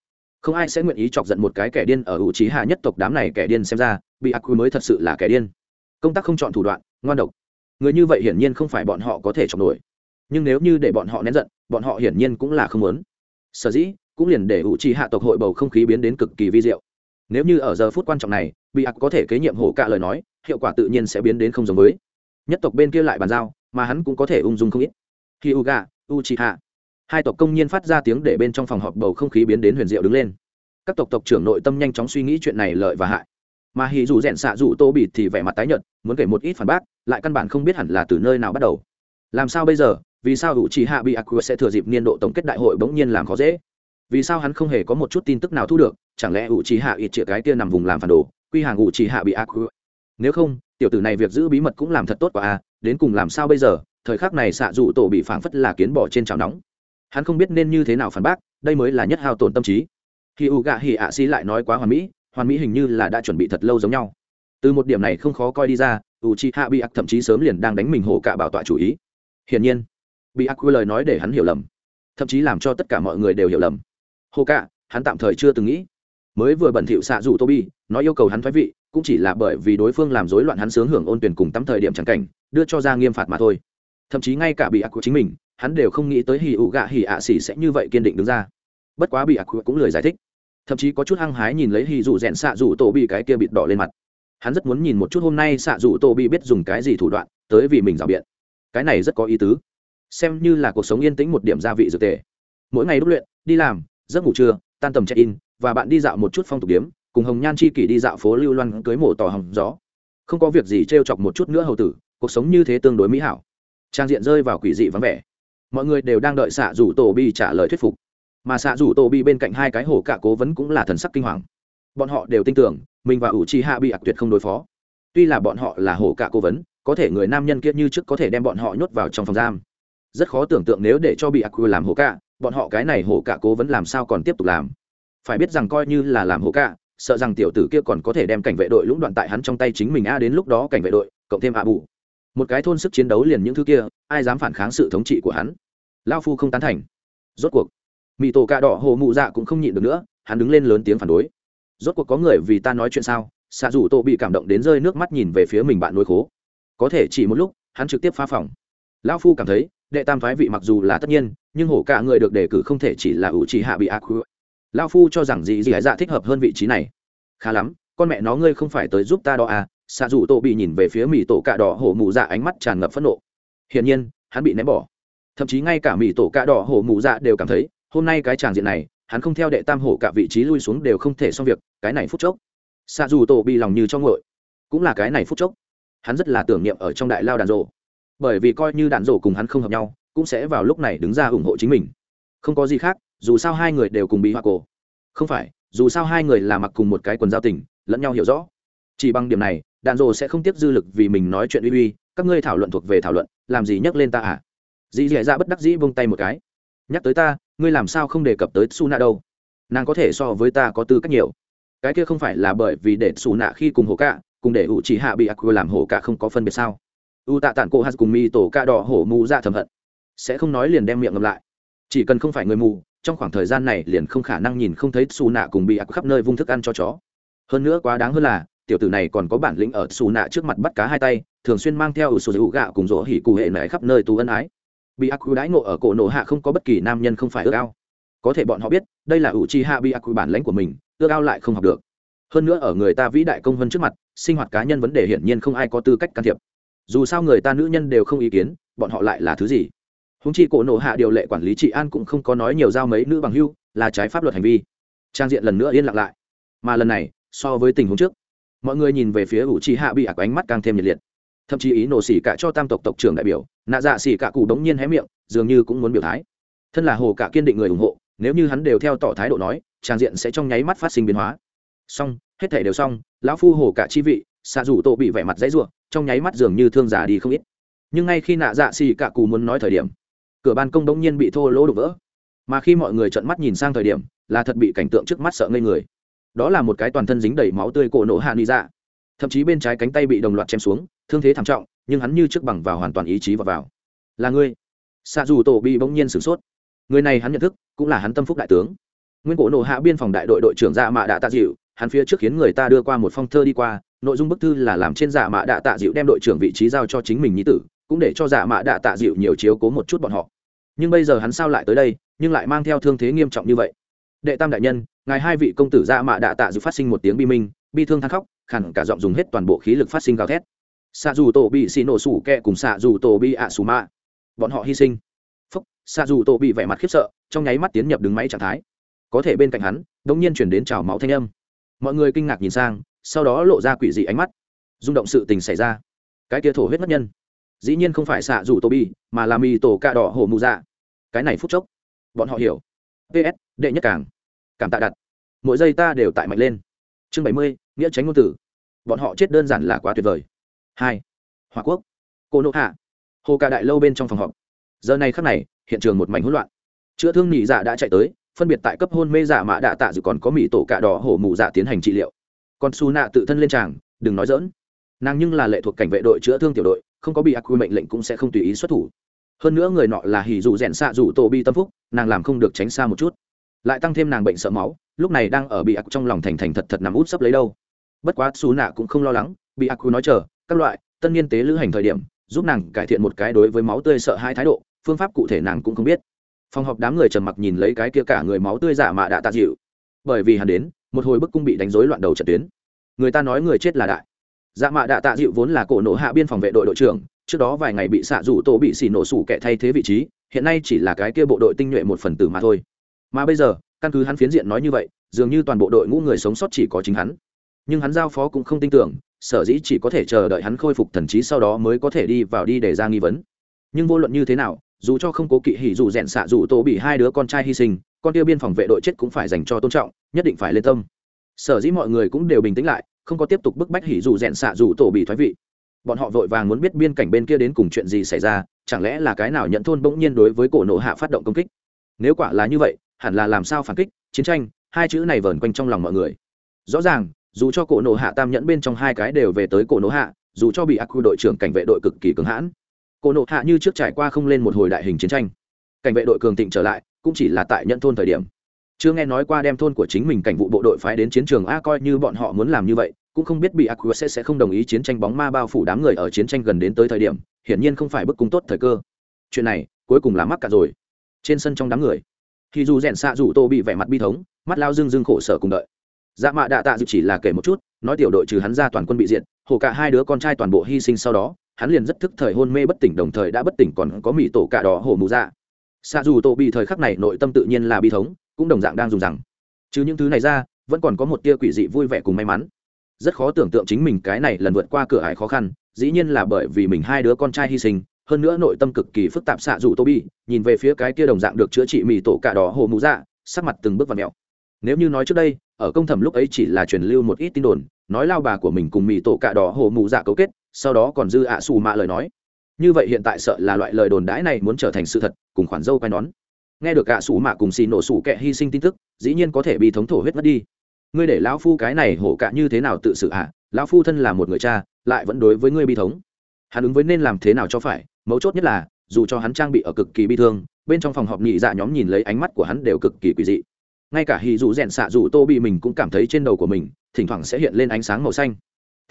Không ai sẽ nguyện ý chọc giận một cái kẻ điên ở ủ trí hạ nhất tộc đám này kẻ điên xem ra, bị ác mới thật sự là kẻ điên. Công tác không chọn thủ đoạn ngoan độc. Người như vậy hiển nhiên không phải bọn họ có thể chọc nổi. Nhưng nếu như để bọn họ nén giận, bọn họ hiển nhiên cũng là không muốn. Sở dĩ, cũng liền để ủ trì hạ tộc hội bầu không khí biến đến cực kỳ vi diệu. Nếu như ở giờ phút quan trọng này, bị ạc có thể kế nhiệm hổ cả lời nói, hiệu quả tự nhiên sẽ biến đến không giống với. Nhất tộc bên kia lại bàn giao, mà hắn cũng có thể ung dung không ít. Khi u gà u trì hạ. Hai tộc công nhiên phát ra tiếng để bên trong phòng họp bầu không khí biến đến huyền diệu đứng lên. Các tộc tộc trưởng nội tâm nhanh chóng suy nghĩ chuyện này lợi và hại. Mà hì dù rèn xạ dù tô bịt thì vẻ mặt tái nhợt, muốn kể một ít phản bác lại căn bản không biết hẳn là từ nơi nào bắt đầu. Làm sao bây giờ? Vì sao hữu trí hạ bị ác sẽ thừa dịp niên độ tổng kết đại hội bỗng nhiên làm khó dễ? Vì sao hắn không hề có một chút tin tức nào thu được? Chẳng lẽ hữu trí hạ ít chĩa cái kia nằm vùng làm phản đồ, quy hàng hữu trí hạ bị ác nếu không, tiểu tử này việc giữ bí mật cũng làm thật tốt quá à? đến cùng làm sao bây giờ? Thời khắc này xạ dụ tổ bị phảng phất là kiến bỏ trên chảo nóng. Hắn không biết nên như thế nào phản bác, đây mới là nhất hao tổn tâm trí. Khi u gạ hỉ ạ xi lại nói quá hoàn mỹ hoàn mỹ hình như là đã chuẩn bị thật lâu giống nhau từ một điểm này không khó coi đi ra u chi hạ bị ác thậm chí sớm liền đang đánh mình hổ cả bảo tọa chủ ý. Hiển nhiên bị ác quy lời nói để hắn hiểu lầm. Thậm chí làm cho tất cả mọi người đều hiểu lầm. Hồ cả, hắn tạm thời chưa từng nghĩ. Mới vừa bẩn thỉu xạ dù tobi nói yêu cầu hắn thoái vị cũng chỉ là bởi vì đối phương làm rối loạn hắn sướng hưởng ôn tuyển cùng tắm thời điểm chẳng cảnh đưa cho ra nghiêm phạt mà thôi. Thậm chí ngay cả bị ác của chính mình hắn đều không nghĩ tới hì ụ gạ hì ạ xỉ sẽ như vậy kiên định đứng ra. Bất quá bị ác cũng lười giải thích. Thậm chí có chút hăng hái nhìn lấy hì dù rèn xạ dù tổ bị cái kia bịt đỏ lên mặt hắn rất muốn nhìn một chút hôm nay xạ dù tô bị biết dùng cái gì thủ đoạn tới vì mình rào biện. Cái này rất có ý tứ. Xem như là cuộc sống yên tĩnh một điểm gia vị dược tề. Mỗi ngày đúc luyện, đi làm, giấc ngủ trưa, tan tầm check in và bạn đi dạo một chút phong tục điếm, cùng hồng nhan chi kỷ đi dạo phố lưu loan cưới mổ tỏ hồng gió. Không có việc gì t chọc một chút nữa hầu tử, cuộc sống như thế tương đối mỹ hảo. Trang diện rơi vào quỷ dị vắng vẻ. Mọi người đều đang đợi xạ rủ tổ bi trả lời thuyết phục. Mà xạ rủ tổ bi bên cạnh hai cái hổ cả cố vấn cũng là thần sắc kinh hoàng. Bọn họ đều tin tưởng mình và ủ chi hạ bị ạc tuyệt không đối phó. Tuy là bọn họ là hổ cả cố vấn, có thể người nam nhân kia như trước có thể đem bọn họ nhốt vào trong phòng giam. Rất khó tưởng tượng nếu để cho bị ác làm hổ cả, bọn họ cái này hổ cả cố vẫn làm sao còn tiếp tục làm. Phải biết rằng coi như là làm hổ cả, sợ rằng tiểu tử kia còn có thể đem cảnh vệ đội lũng đoạn tại hắn trong tay chính mình a đến lúc đó cảnh vệ đội, cộng thêm a bù. Một cái thôn sức chiến đấu liền những thứ kia, ai dám phản kháng sự thống trị của hắn? Lao phu không tán thành. Rốt cuộc mỹ tổ cạ đỏ hồ mụ dạ cũng không nhịn được nữa, hắn đứng lên lớn tiếng phản đối rốt cuộc có người vì ta nói chuyện sao? Xạ dù tô bị cảm động đến rơi nước mắt nhìn về phía mình bạn nuôi khố. Có thể chỉ một lúc, hắn trực tiếp phá phòng. Lão phu cảm thấy, đệ tam thoái vị mặc dù là tất nhiên, nhưng hổ cả người được đề cử không thể chỉ là ủ trì hạ bị ác lão phu cho rằng gì gì dạ thích hợp hơn vị trí này. Khá lắm, con mẹ nó ngươi không phải tới giúp ta đó à? Xạ dù tô bị nhìn về phía mỹ tổ cạ đỏ hổ mụ dạ ánh mắt tràn ngập phẫn nộ. Hiển nhiên, hắn bị ném bỏ. Thậm chí ngay cả mỹ tổ cạ đỏ hổ mụ dạ đều cảm thấy, hôm nay cái tràng diện này, hắn không theo đệ tam hổ cả vị trí lui xuống đều không thể xong việc cái này phút chốc. Xạ dù tổ bị lòng như cho ngội. Cũng là cái này phút chốc. Hắn rất là tưởng niệm ở trong đại lao đàn rộ. Bởi vì coi như đàn rộ cùng hắn không hợp nhau, cũng sẽ vào lúc này đứng ra ủng hộ chính mình. Không có gì khác, dù sao hai người đều cùng bị hoa cổ. Không phải, dù sao hai người là mặc cùng một cái quần giao tình, lẫn nhau hiểu rõ. Chỉ bằng điểm này đạn rộ sẽ không tiếp dư lực vì mình nói chuyện uy uy, các ngươi thảo luận thuộc về thảo luận, làm gì nhắc lên ta à? Dì dì dạ bất đắc dĩ vung tay một cái. Nhắc tới ta, ngươi làm sao không đề cập tới su đâu nàng có thể so với ta có tư cách nhiều cái kia không phải là bởi vì để su nạ khi cùng hổ cạ, cùng để ủ chỉ hạ bị ác làm hổ cạ không có phân biệt sao? U tạ tản cô hát cùng mi tổ ca đỏ hổ mù ra thầm hận. Sẽ không nói liền đem miệng ngậm lại. Chỉ cần không phải người mù, trong khoảng thời gian này liền không khả năng nhìn không thấy xù nạ cùng bị ác khắp nơi vung thức ăn cho chó. Hơn nữa quá đáng hơn là, tiểu tử này còn có bản lĩnh ở xù nạ trước mặt bắt cá hai tay, thường xuyên mang theo sù dữ gạo cùng rỗ hỉ cụ hệ nảy khắp nơi tù ân ái. Bị ác đãi ngộ ở cổ nổ hạ không có bất kỳ nam nhân không phải ước ao. Có thể bọn họ biết, đây là ủ chi hạ bị ác bản lãnh của mình ước ao lại không học được. Hơn nữa ở người ta vĩ đại công hơn trước mặt, sinh hoạt cá nhân vấn đề hiển nhiên không ai có tư cách can thiệp. Dù sao người ta nữ nhân đều không ý kiến, bọn họ lại là thứ gì? Húng chi cổ nộ hạ điều lệ quản lý trị an cũng không có nói nhiều giao mấy nữ bằng hưu, là trái pháp luật hành vi. Trang diện lần nữa yên lặng lại. Mà lần này, so với tình huống trước, mọi người nhìn về phía ủ trì hạ bị ạc ánh mắt càng thêm nhiệt liệt. Thậm chí ý nổ xỉ cả cho tam tộc tộc trưởng đại biểu, nạ dạ xỉ cả cụ đống nhiên hé miệng, dường như cũng muốn biểu thái. Thân là hồ cả kiên định người ủng hộ nếu như hắn đều theo tỏ thái độ nói trang diện sẽ trong nháy mắt phát sinh biến hóa. Xong, hết thể đều xong, lão phu hồ cả chi vị, xạ rủ tổ bị vẻ mặt dãy ruộng trong nháy mắt dường như thương giả đi không ít. Nhưng ngay khi nạ dạ xì cả cù muốn nói thời điểm, cửa ban công đống nhiên bị thô lỗ đổ vỡ. Mà khi mọi người trợn mắt nhìn sang thời điểm, là thật bị cảnh tượng trước mắt sợ ngây người. Đó là một cái toàn thân dính đầy máu tươi cổ nổ hạ ni dạ. Thậm chí bên trái cánh tay bị đồng loạt chém xuống, thương thế thảm trọng, nhưng hắn như trước bằng vào hoàn toàn ý chí vào vào. Là ngươi. Xạ dù tổ bị bỗng nhiên sửng sốt. Người này hắn nhận thức cũng là hắn tâm phúc đại tướng. Nguyên cổ nổ hạ biên phòng đại đội đội trưởng dạ mạ đạ tạ dịu, hắn phía trước khiến người ta đưa qua một phong thơ đi qua, nội dung bức thư là làm trên dạ mạ đạ tạ dịu đem đội trưởng vị trí giao cho chính mình nhi tử, cũng để cho dạ mạ đạ tạ dịu nhiều chiếu cố một chút bọn họ. Nhưng bây giờ hắn sao lại tới đây, nhưng lại mang theo thương thế nghiêm trọng như vậy? Đệ tam đại nhân, ngài hai vị công tử dạ mạ đạ tạ dịu phát sinh một tiếng bi minh, bi thương than khóc khẳng cả giọng dùng hết toàn bộ khí lực phát sinh gào thét. Xạ dù tổ bị xì nổ sủ kẹ cùng xạ dù tổ bị ạ sù mạ bọn họ hy sinh xạ dù tổ bị vẻ mặt khiếp sợ trong nháy mắt tiến nhập đứng máy trạng thái. Có thể bên cạnh hắn đ ỗ n g nhiên chuyển đến trào máu thanh âm. Mọi người kinh ngạc nhìn sang sau đó lộ ra quỷ dị ánh mắt. Rung động sự tình xảy ra. Cái kia thổ huyết mất nhân. Dĩ nhiên không phải xạ dù Tô Bi, mà là mì tổ cạ đỏ hổ mù dạ. Cái này phút chốc bọn họ hiểu. Ps đệ nhất càng. Cảm tạ đặt. Mỗi giây ta đều tại mạnh lên. Chương bảy mươi nghĩa tránh ngôn tử. Bọn họ chết đơn giản là quá tuyệt vời. Hai hòa quốc. Cô nộ hạ. Hồ cả đại lâu bên trong phòng họp. Giờ này khắc này hiện trường một mảnh hỗn loạn. Chữa thương nhị dạ đã chạy tới, phân biệt tại cấp hôn mê dạ mã đạ tạ dự còn có mỹ tổ cạ đỏ hổ mù dạ tiến hành trị liệu. Còn su nạ tự thân lên tràng, đừng nói dỡn nàng nhưng là lệ thuộc cảnh vệ đội chữa thương tiểu đội, không có bị ác quy mệnh lệnh cũng sẽ không tùy ý xuất thủ. Hơn nữa người nọ là hỉ dù rèn xạ dù tổ bi tâm phúc, nàng làm không được tránh xa một chút. Lại tăng thêm nàng bệnh sợ máu, lúc này đang ở bị ác trong lòng thành thành thật thật nằm út sắp lấy đâu. Bất quá Su nạ cũng không lo lắng, bị ác quy nói chờ, các loại, tân niên tế lữ hành thời điểm, giúp nàng cải thiện một cái đối với máu tươi sợ hai thái độ phương pháp cụ thể nàng cũng không biết. Phòng họp đám người trầm mặc nhìn lấy cái kia cả người máu tươi giả mạ đã tạ dịu. Bởi vì hắn đến, một hồi bức cung bị đánh rối loạn đầu trận tuyến. Người ta nói người chết là đại. Dạ mạ đạ tạ dịu vốn là cổ nổ hạ biên phòng vệ đội đội trưởng, trước đó vài ngày bị xạ rủ tổ bị xỉ nổ sủ kẻ thay thế vị trí, hiện nay chỉ là cái kia bộ đội tinh nhuệ một phần tử mà thôi. Mà bây giờ, căn cứ hắn phiến diện nói như vậy, dường như toàn bộ đội ngũ người sống sót chỉ có chính hắn. Nhưng hắn giao phó cũng không tin tưởng, sở dĩ chỉ có thể chờ đợi hắn khôi phục thần trí sau đó mới có thể đi vào đi để ra nghi vấn. Nhưng vô luận như thế nào dù cho không cố kỵ hỉ dù rèn xạ dù tổ bị hai đứa con trai hy sinh, con tiêu biên phòng vệ đội chết cũng phải dành cho tôn trọng, nhất định phải lên tâm. Sở dĩ mọi người cũng đều bình tĩnh lại, không có tiếp tục bức bách hỉ dù rèn xạ dù tổ bị thoái vị. Bọn họ vội vàng muốn biết biên cảnh bên kia đến cùng chuyện gì xảy ra, chẳng lẽ là cái nào nhận thôn bỗng nhiên đối với cổ nộ hạ phát động công kích? Nếu quả là như vậy, hẳn là làm sao phản kích, chiến tranh, hai chữ này vờn quanh trong lòng mọi người. Rõ ràng, dù cho cổ nộ hạ tam nhẫn bên trong hai cái đều về tới cổ nộ hạ, dù cho bị ác quy đội trưởng cảnh vệ đội cực kỳ cứng hãn cổ nộ hạ như trước trải qua không lên một hồi đại hình chiến tranh. Cảnh vệ đội cường thịnh trở lại cũng chỉ là tại nhận thôn thời điểm. Chưa nghe nói qua đem thôn của chính mình cảnh vụ bộ đội phái đến chiến trường a coi như bọn họ muốn làm như vậy cũng không biết bị aqua sẽ sẽ không đồng ý chiến tranh bóng ma bao phủ đám người ở chiến tranh gần đến tới thời điểm hiển nhiên không phải bức cung tốt thời cơ. Chuyện này cuối cùng là mắc cả rồi. Trên sân trong đám người thì dù rèn xạ dù tô bị vẻ mặt bi thống mắt lao dưng dưng khổ sở cùng đợi. Dạ mạ đạ tạ dự chỉ là kể một chút nói tiểu đội trừ hắn ra toàn quân bị diện, hồ cả hai đứa con trai toàn bộ hy sinh sau đó hắn liền rất thức thời hôn mê bất tỉnh, đồng thời đã bất tỉnh còn có mỹ tổ cả đỏ hổ mù dạ. Xạ dù tổ bị thời khắc này nội tâm tự nhiên là bi thống, cũng đồng dạng đang dùng rằng, chứ những thứ này ra, vẫn còn có một tia quỷ dị vui vẻ cùng may mắn. Rất khó tưởng tượng chính mình cái này lần vượt qua cửa ải khó khăn, dĩ nhiên là bởi vì mình hai đứa con trai hy sinh, hơn nữa nội tâm cực kỳ phức tạp xạ dù tô bi nhìn về phía cái kia đồng dạng được chữa trị mì tổ cả đỏ hồ mũ dạ sắc mặt từng bước và mẹo. Nếu như nói trước đây, ở công thẩm lúc ấy chỉ là truyền lưu một ít tin đồn, nói lao bà của mình cùng mì tổ cả đỏ hồ mũ dạ cấu kết sau đó còn dư ạ xù mạ lời nói. Như vậy hiện tại sợ là loại lời đồn đãi này muốn trở thành sự thật, cùng khoản dâu quay nón. Nghe được ạ xù mạ cùng xì nổ sủ kẹ hy sinh tin tức, dĩ nhiên có thể bị thống thổ huyết mất đi. Ngươi để lão phu cái này hổ cạ như thế nào tự xử ạ? À? lão phu thân là một người cha, lại vẫn đối với ngươi bi thống. Hắn ứng với nên làm thế nào cho phải? Mấu chốt nhất là, dù cho hắn trang bị ở cực kỳ bi thương, bên trong phòng họp nhị dạ nhóm nhìn lấy ánh mắt của hắn đều cực kỳ quỷ dị. Ngay cả hì dù rèn xạ dù tô bị mình cũng cảm thấy trên đầu của mình, thỉnh thoảng sẽ hiện lên ánh sáng màu xanh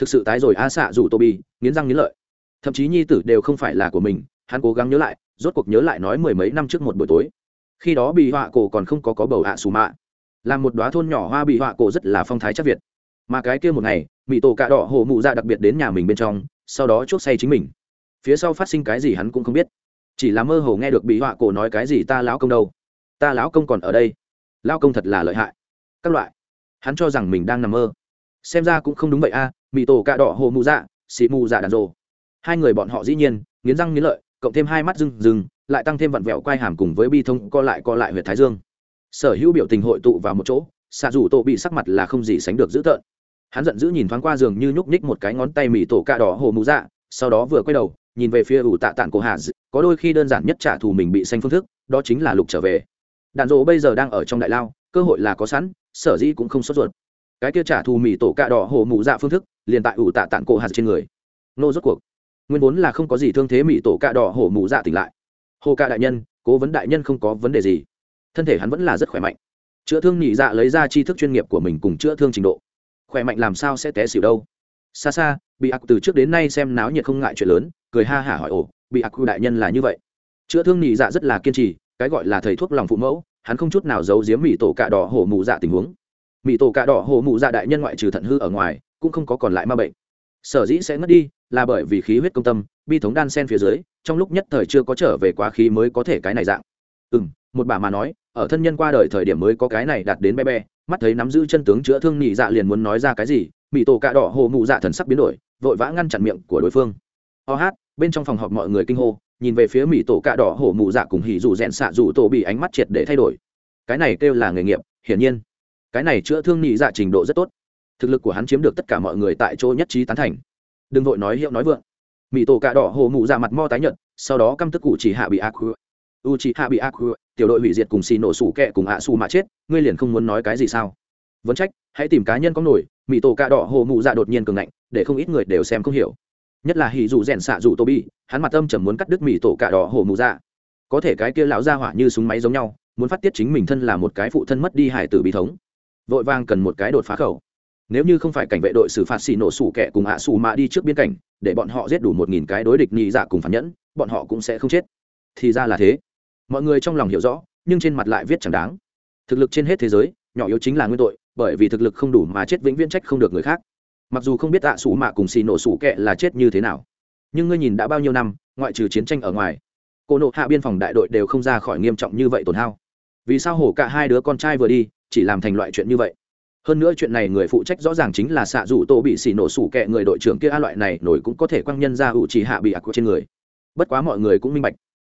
thực sự tái rồi a xạ dù tô bi, nghiến răng nghiến lợi. Thậm chí nhi tử đều không phải là của mình, hắn cố gắng nhớ lại, rốt cuộc nhớ lại nói mười mấy năm trước một buổi tối. Khi đó bị họa cổ còn không có có bầu ạ xù mạ. Là một đoá thôn nhỏ hoa bị họa cổ rất là phong thái chắc việt. Mà cái kia một ngày mỹ tổ cạ đỏ hổ mụ ra đặc biệt đến nhà mình bên trong, sau đó chốt say chính mình. Phía sau phát sinh cái gì hắn cũng không biết. Chỉ là mơ hồ nghe được bị họa cổ nói cái gì ta lão công đâu. Ta lão công còn ở đây. Lão công thật là lợi hại. Các loại. Hắn cho rằng mình đang nằm mơ xem ra cũng không đúng vậy a à, mỹ tổ cạ đỏ hồ mụ dạ xị mù dạ đàn rồ. Hai người bọn họ dĩ nhiên nghiến răng nghiến lợi cộng thêm hai mắt rừng rừng lại tăng thêm vặn vẹo quai hàm cùng với bi thông co lại co lại huyệt thái dương. Sở hữu biểu tình hội tụ vào một chỗ xạ dù tổ bị sắc mặt là không gì sánh được dữ tợn. Hắn giận dữ nhìn thoáng qua giường như nhúc nhích một cái ngón tay mì tổ cạ đỏ hồ mụ dạ sau đó vừa quay đầu nhìn về phía ủ tạ tạng của hà có đôi khi đơn giản nhất trả thù mình bị xanh phương thức đó chính là lục trở về. Đạn dỗ bây giờ đang ở trong đại lao cơ hội là có sẵn sở dĩ cũng không sốt ruột cái kia trả thù mỹ tổ cạ đỏ hổ mụ dạ phương thức, liền tại ủ tạ tạng cổ hạt trên người. Nô rốt cuộc, nguyên vốn là không có gì thương thế mỹ tổ cạ đỏ hổ mụ dạ tỉnh lại. Hồ ca đại nhân, cố vấn đại nhân không có vấn đề gì. Thân thể hắn vẫn là rất khỏe mạnh. Chữa thương nhị dạ lấy ra tri thức chuyên nghiệp của mình cùng chữa thương trình độ. Khỏe mạnh làm sao sẽ té xỉu đâu? Xa xa bị ác từ trước đến nay xem náo nhiệt không ngại chuyện lớn, cười ha hả hỏi ổ bị ác đại nhân là như vậy? Chữa thương nhị dạ rất là kiên trì, cái gọi là thầy thuốc lòng phụ mẫu, hắn không chút nào giấu giếm mỹ tổ cạ đỏ hổ mụ dạ tình huống mỹ tổ cạ đỏ hổ mụ dạ đại nhân ngoại trừ thận hư ở ngoài, cũng không có còn lại ma bệnh. Sở dĩ sẽ mất đi là bởi vì khí huyết công tâm, bi thống đan sen phía dưới, trong lúc nhất thời chưa có trở về quá khí mới có thể cái này dạng. Ừ m một bà mà nói, ở thân nhân qua đời thời điểm mới có cái này đạt đến be be mắt thấy nắm giữ chân tướng chữa thương nhị dạ liền muốn nói ra cái gì mỹ tổ cạ đỏ hồ mụ dạ thần sắc biến đổi, vội vã ngăn chặn miệng của đối phương. O hát, bên trong phòng họp mọi người kinh hô, nhìn về phía mỹ tổ cạ đỏ hổ mụ dạ cùng hỉ dù rẽn xạ dù tổ bị ánh mắt triệt để thay đổi. Cái này kêu là nghề nghiệp, hiển nhiên cái này chữa thương nhị dạ trình độ rất tốt. Thực lực của hắn chiếm được tất cả mọi người tại chỗ nhất trí tán thành. Đừng vội nói hiệu nói vượng. Mỹ tổ cạ đỏ hồ mụ dạ mặt mo tái nhợt, sau đó căm tức cụ chỉ hạ bị ác u chỉ hạ bị ác tiểu đội hủy diệt cùng xì nổ sủ kẹ cùng ạ xù mà chết, ngươi liền không muốn nói cái gì sao? Vấn trách, hãy tìm cá nhân có nổi mỹ tổ cạ đỏ hồ mụ dạ đột nhiên cường ngạnh, để không ít người đều xem không hiểu. Nhất là hỉ dù rèn xạ dù tô bi hắn mặt âm trầm muốn cắt đứt mỹ tổ cạ đỏ hồ mụ dạ có thể cái kia lão ra hỏa như súng máy giống nhau, muốn phát tiết chính mình thân là một cái phụ thân mất đi hải tử bi thống vội vàng cần một cái đột phá khẩu. Nếu như không phải cảnh vệ đội xử phạt xì nổ sủ kẹ cùng ạ xù mạ đi trước biên cảnh, để bọn họ giết đủ một nghìn cái đối địch nhị dạ cùng phản nhẫn, bọn họ cũng sẽ không chết. Thì ra là thế. Mọi người trong lòng hiểu rõ, nhưng trên mặt lại viết chẳng đáng. Thực lực trên hết thế giới, nhỏ yếu chính là nguyên tội, bởi vì thực lực không đủ mà chết vĩnh viễn trách không được người khác. Mặc dù không biết ạ xù mạ cùng xì nổ sủ kẻ là chết như thế nào, nhưng ngươi nhìn đã bao nhiêu năm, ngoại trừ chiến tranh ở ngoài, cô nộ hạ biên phòng đại đội đều không ra khỏi nghiêm trọng như vậy tổn hao. Vì sao hổ cả hai đứa con trai vừa đi chỉ làm thành loại chuyện như vậy. Hơn nữa chuyện này người phụ trách rõ ràng chính là xạ dù tô bị xì nổ sủ kẹ người đội trưởng kia, a loại này nổi cũng có thể quăng nhân ra ủ trì hạ bị ạc trên người. Bất quá mọi người cũng minh bạch.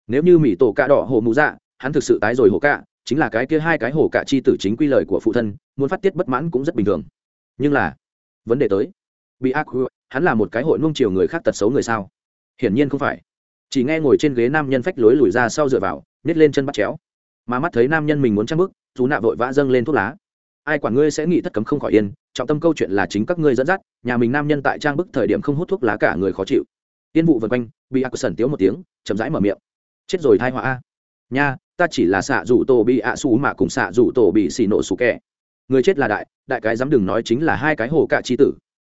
Nếu như mỹ tổ cạ đỏ hồ mụ dạ hắn thực sự tái rồi hồ cạ, chính là cái kia hai cái hồ cạ chi tử chính quy lời của phụ thân, muốn phát tiết bất mãn cũng rất bình thường. Nhưng là, vấn đề tới. Bị ác hắn là một cái hội nung chiều người khác tật xấu người sao? Hiển nhiên không phải. Chỉ nghe ngồi trên ghế nam nhân phách lối lùi ra sau dựa vào nhét lên chân bắt chéo. Mà mắt thấy nam nhân mình muốn trăng bức chú nạ vội vã dâng lên thuốc lá. Ai quản ngươi sẽ nghĩ thất cấm không khỏi yên, trọng tâm câu chuyện là chính các ngươi dẫn dắt, nhà mình nam nhân tại trang bức thời điểm không hút thuốc lá cả người khó chịu. Tiên vụ vân quanh, bị ác sẩn tiếu một tiếng, chậm rãi mở miệng. Chết rồi thai họa a. Nha, ta chỉ là xạ rủ tổ bị ạ xù mà cùng xạ rủ tổ bị xì nổ xù kẻ. Người chết là đại đại cái dám đừng nói chính là hai cái hồ cả chi tử.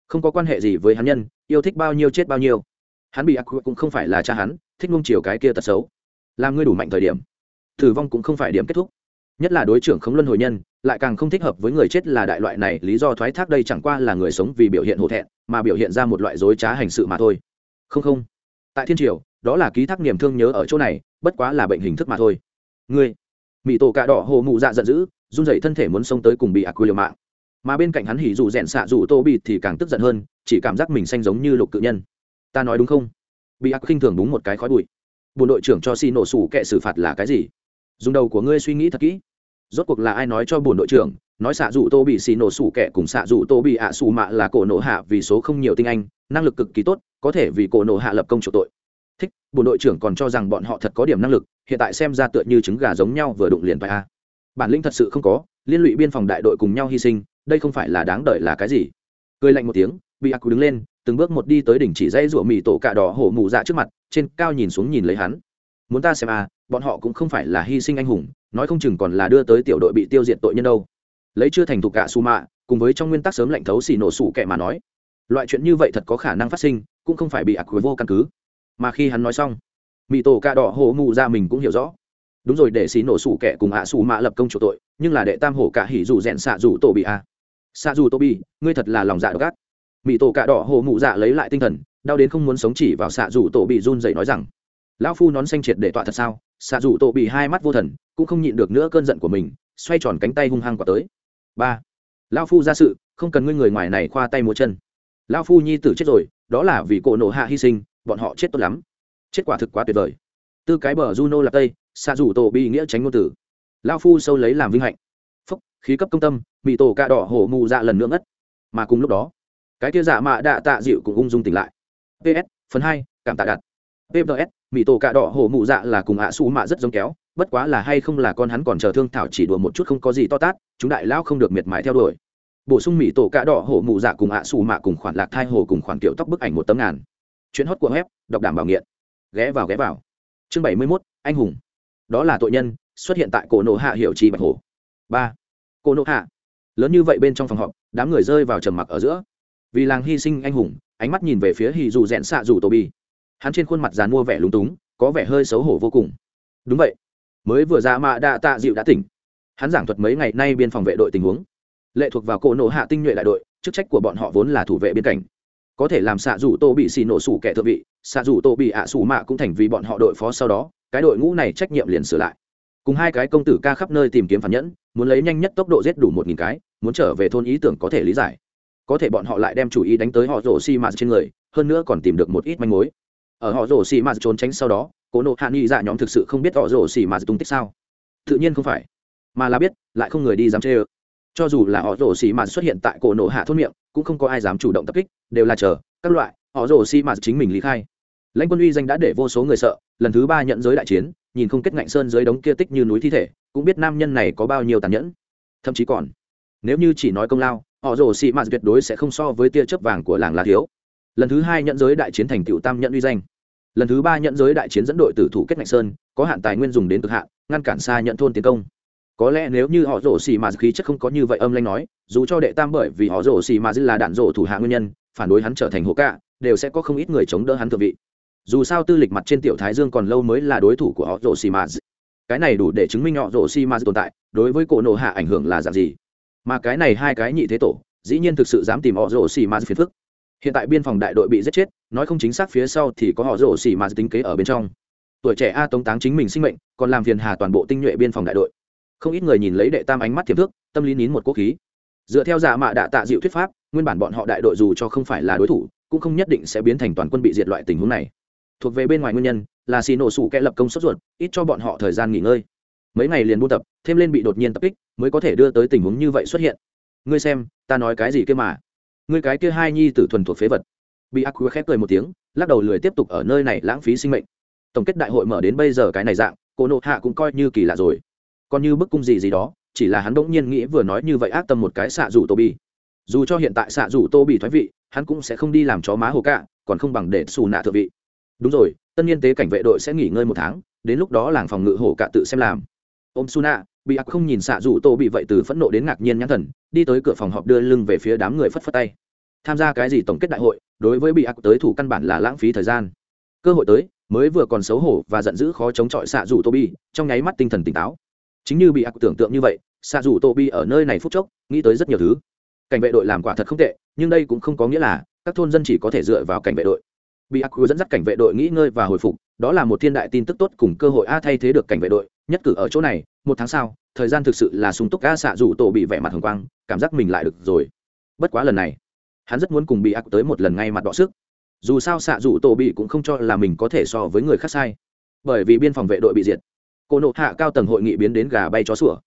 Không có quan hệ gì với hắn nhân, yêu thích bao nhiêu chết bao nhiêu. Hắn bị ác cũng không phải là cha hắn, thích nung chiều cái kia tật xấu. Làm ngươi đủ mạnh thời điểm, tử vong cũng không phải điểm kết thúc nhất là đối trưởng không luân hồi nhân, lại càng không thích hợp với người chết là đại loại này, lý do thoái thác đây chẳng qua là người sống vì biểu hiện hổ thẹn, mà biểu hiện ra một loại dối trá hành sự mà thôi. Không không. Tại thiên triều, đó là ký thác niềm thương nhớ ở chỗ này, bất quá là bệnh hình thức mà thôi. Ngươi. Mỹ tổ cạ đỏ hồ mụ dạ giận dữ, run dậy thân thể muốn xông tới cùng bị ác quy liều mạng. Mà bên cạnh hắn hỉ dù rẽn xạ dù tô bị thì càng tức giận hơn, chỉ cảm giác mình xanh giống như lục cự nhân. Ta nói đúng không? Bị ác khinh thường đúng một cái khói bụi. Bộ đội trưởng cho xin nổ sủ kệ xử phạt là cái gì? Dùng đầu của ngươi suy nghĩ thật kỹ. Rốt cuộc là ai nói cho bổn đội trưởng, nói xạ dù tô bị xì nổ sủ kẻ cùng xạ dù tô bị ạ xù mạ là cổ nổ hạ vì số không nhiều tinh anh, năng lực cực kỳ tốt, có thể vì cổ nổ hạ lập công chủ tội. Thích bổn đội trưởng còn cho rằng bọn họ thật có điểm năng lực, hiện tại xem ra tựa như trứng gà giống nhau vừa đụng liền phải a. Bản lĩnh thật sự không có, liên lụy biên phòng đại đội cùng nhau hy sinh, đây không phải là đáng đợi là cái gì. Cười lạnh một tiếng, bị ác đứng lên, từng bước một đi tới đỉnh chỉ dây rủa mì tổ cạ đỏ hổ mù dạ trước mặt, trên cao nhìn xuống nhìn lấy hắn. Muốn ta xem à bọn họ cũng không phải là hy sinh anh hùng, nói không chừng còn là đưa tới tiểu đội bị tiêu diệt tội nhân đâu. Lấy chưa thành thục cả su mạ cùng với trong nguyên tắc sớm lệnh thấu xì nổ sủ kẻ mà nói, loại chuyện như vậy thật có khả năng phát sinh, cũng không phải bị ác vô căn cứ. Mà khi hắn nói xong mỹ tổ cạ đỏ hổ mụ ra mình cũng hiểu rõ. Đúng rồi, để xì nổ sủ kẻ cùng hạ su mạ lập công chủ tội, nhưng là đệ tam hổ cả hỉ dù rèn xạ dù tổ bị a. À. xạ dù tổ bị, ngươi thật là lòng dạ gắt. Mỹ tổ cạ đỏ hổ mụ dạ lấy lại tinh thần, đau đến không muốn sống chỉ vào xạ dù tổ bị run dậy nói rằng, lão phu nón xanh triệt để tọa thật sao? Xạ dù tổ bị hai mắt vô thần, cũng không nhịn được nữa cơn giận của mình, xoay tròn cánh tay hung hăng quả tới. Ba. Lão phu ra sự, không cần ngươi người ngoài này khoa tay múa chân. Lão phu nhi tử chết rồi, đó là vì cổ nổ hạ hy sinh, bọn họ chết tốt lắm. Chết quả thực quá tuyệt vời. Tư cái bờ juno là tây xạ dù tổ bị nghĩa tránh ngôn tử. Lão phu sâu lấy làm vinh hạnh. Phúc, khí cấp công tâm bị tổ cạ đỏ hổ mù dạ lần nữa ngất. Mà cùng lúc đó, cái kia dạ mạ đạ tạ dịu cũng ung dung tỉnh lại. Ps phần hai, cảm tạ đặt pps mỹ tổ cạ đỏ hổ mụ dạ là cùng ạ xù mạ rất giống kéo bất quá là hay không là con hắn còn chờ thương thảo chỉ đùa một chút không có gì to tát chúng đại lão không được miệt mài theo đuổi bổ sung mỹ tổ cạ đỏ hổ mụ dạ cùng ạ xù mạ cùng khoản lạc thai hồ cùng khoản kiểu tóc bức ảnh một tấm ngàn chuyến hót của web đọc đảm bảo nghiện ghé vào ghé vào chương bảy mươi mốt anh hùng đó là tội nhân xuất hiện tại cổ nộ hạ hiệu trì bạch hồ ba cổ nộ hạ lớn như vậy bên trong phòng họp đám người rơi vào trầm mặc ở giữa vì làng hy sinh anh hùng ánh mắt nhìn về phía hì dù rẽn xạ dù tô bi hắn trên khuôn mặt dàn mua vẻ lúng túng, có vẻ hơi xấu hổ vô cùng. Đúng vậy, mới vừa ra mạ đạ tạ dịu đã tỉnh. Hắn giảng thuật mấy ngày nay biên phòng vệ đội tình huống. Lệ thuộc vào cỗ nổ hạ tinh nhuệ đại đội, chức trách của bọn họ vốn là thủ vệ biên cảnh. Có thể làm xạ dù tô bị xì nổ sủ kẻ thượng vị, xạ dù tô bị ạ sủ mạ cũng thành vì bọn họ đội phó sau đó, cái đội ngũ này trách nhiệm liền sửa lại. Cùng hai cái công tử ca khắp nơi tìm kiếm phản nhẫn, muốn lấy nhanh nhất tốc độ giết đủ một nghìn cái, muốn trở về thôn ý tưởng có thể lý giải. Có thể bọn họ lại đem chủ ý đánh tới họ rổ xi mạt trên người, hơn nữa còn tìm được một ít manh mối ở họ rổ xì mạt trốn tránh sau đó, cố nộ hạ nghị dạ nhóm thực sự không biết họ rổ xì mạt tung tích sao? Tự nhiên không phải. Mà là biết, lại không người đi dám chê ơ. Cho dù là họ rổ xì mạt xuất hiện tại cổ nộ hạ thôn miệng, cũng không có ai dám chủ động tập kích, đều là chờ, các loại, họ rổ xì mạt chính mình lý khai. Lãnh quân uy danh đã để vô số người sợ, lần thứ ba nhận giới đại chiến, nhìn không kết ngạnh sơn dưới đống kia tích như núi thi thể, cũng biết nam nhân này có bao nhiêu tàn nhẫn. Thậm chí còn, nếu như chỉ nói công lao, họ rồ xị mạt tuyệt đối sẽ không so với tia chớp vàng của làng là thiếu. Lần thứ hai nhận giới đại chiến thành tựu tam nhận uy danh lần thứ ba nhận giới đại chiến dẫn đội tử thủ kết ngạch sơn có hạn tài nguyên dùng đến cực hạn ngăn cản xa nhận thôn tiến công. Có lẽ nếu như họ rổ xì mà khí chất không có như vậy âm lanh nói dù cho đệ tam bởi vì họ rổ xì mà là đạn rổ thủ hạ nguyên nhân phản đối hắn trở thành hộ cạ, đều sẽ có không ít người chống đỡ hắn thượng vị. Dù sao tư lịch mặt trên tiểu thái dương còn lâu mới là đối thủ của họ rổ xì mà cái này đủ để chứng minh họ rổ xì mà tồn tại đối với cổ nổ hạ ảnh hưởng là dạng gì. Mà cái này hai cái nhị thế tổ dĩ nhiên thực sự dám tìm họ rổ xì mà phiền phức hiện tại biên phòng đại đội bị giết chết, nói không chính xác phía sau thì có họ rổ xỉ mà tính kế ở bên trong. Tuổi trẻ a tống táng chính mình sinh mệnh, còn làm phiền hà toàn bộ tinh nhuệ biên phòng đại đội. Không ít người nhìn lấy đệ tam ánh mắt thiệp thước, tâm lý nín một quốc khí. Dựa theo giả mạ đạ tạ dịu thuyết pháp, nguyên bản bọn họ đại đội dù cho không phải là đối thủ, cũng không nhất định sẽ biến thành toàn quân bị diệt loại tình huống này. Thuộc về bên ngoài nguyên nhân, là xì nổ sủ kẽ lập công sốt ruột, ít cho bọn họ thời gian nghỉ ngơi. Mấy ngày liền buôn tập, thêm lên bị đột nhiên tập kích, mới có thể đưa tới tình huống như vậy xuất hiện. Ngươi xem, ta nói cái gì kia mà? Người cái kia hai nhi tử thuần thuộc phế vật. Bị ác quý khép cười một tiếng, lắc đầu lười tiếp tục ở nơi này lãng phí sinh mệnh. Tổng kết đại hội mở đến bây giờ cái này dạng, cô nộ hạ cũng coi như kỳ lạ rồi. Còn như bức cung gì gì đó, chỉ là hắn đỗng nhiên nghĩ vừa nói như vậy ác tâm một cái xạ rủ tô bi dù cho hiện tại xạ rủ tô bị thoái vị, hắn cũng sẽ không đi làm chó má hồ cạ, còn không bằng để xù nạ thượng vị. Đúng rồi tân niên tế cảnh vệ đội sẽ nghỉ ngơi một tháng, đến lúc đó làng phòng ngự hổ cạ tự xem làm. Ôm nạ bị ác không nhìn xạ rủ tô bị vậy từ phẫn nộ đến ngạc nhiên nhãn thần, đi tới cửa phòng họp đưa lưng về phía đám người phất phất tay. Tham gia cái gì tổng kết đại hội, đối với bị ác tới thủ căn bản là lãng phí thời gian. Cơ hội tới, mới vừa còn xấu hổ và giận dữ khó chống chọi xạ rủ tô bi trong nháy mắt tinh thần tỉnh táo. Chính như bị ác tưởng tượng như vậy, xạ rủ tô bi ở nơi này phút chốc, nghĩ tới rất nhiều thứ. Cảnh vệ đội làm quả thật không tệ, nhưng đây cũng không có nghĩa là các thôn dân chỉ có thể dựa vào cảnh vệ đội. Bị ác dẫn dắt cảnh vệ đội nghỉ ngơi và hồi phục đó là một thiên đại tin tức tốt cùng cơ hội a thay thế được cảnh vệ đội, nhất cử ở chỗ này, một tháng sau, thời gian thực sự là sung túc a xạ rủ tổ bị vẻ mặt hồng quang, cảm giác mình lại được rồi. Bất quá lần này, hắn rất muốn cùng bị ác tới một lần ngay mặt đọ sức. Dù sao xạ rủ tổ bị cũng không cho là mình có thể so với người khác sai. Bởi vì biên phòng vệ đội bị diệt, cô nộ hạ cao tầng hội nghị biến đến gà bay chó sủa.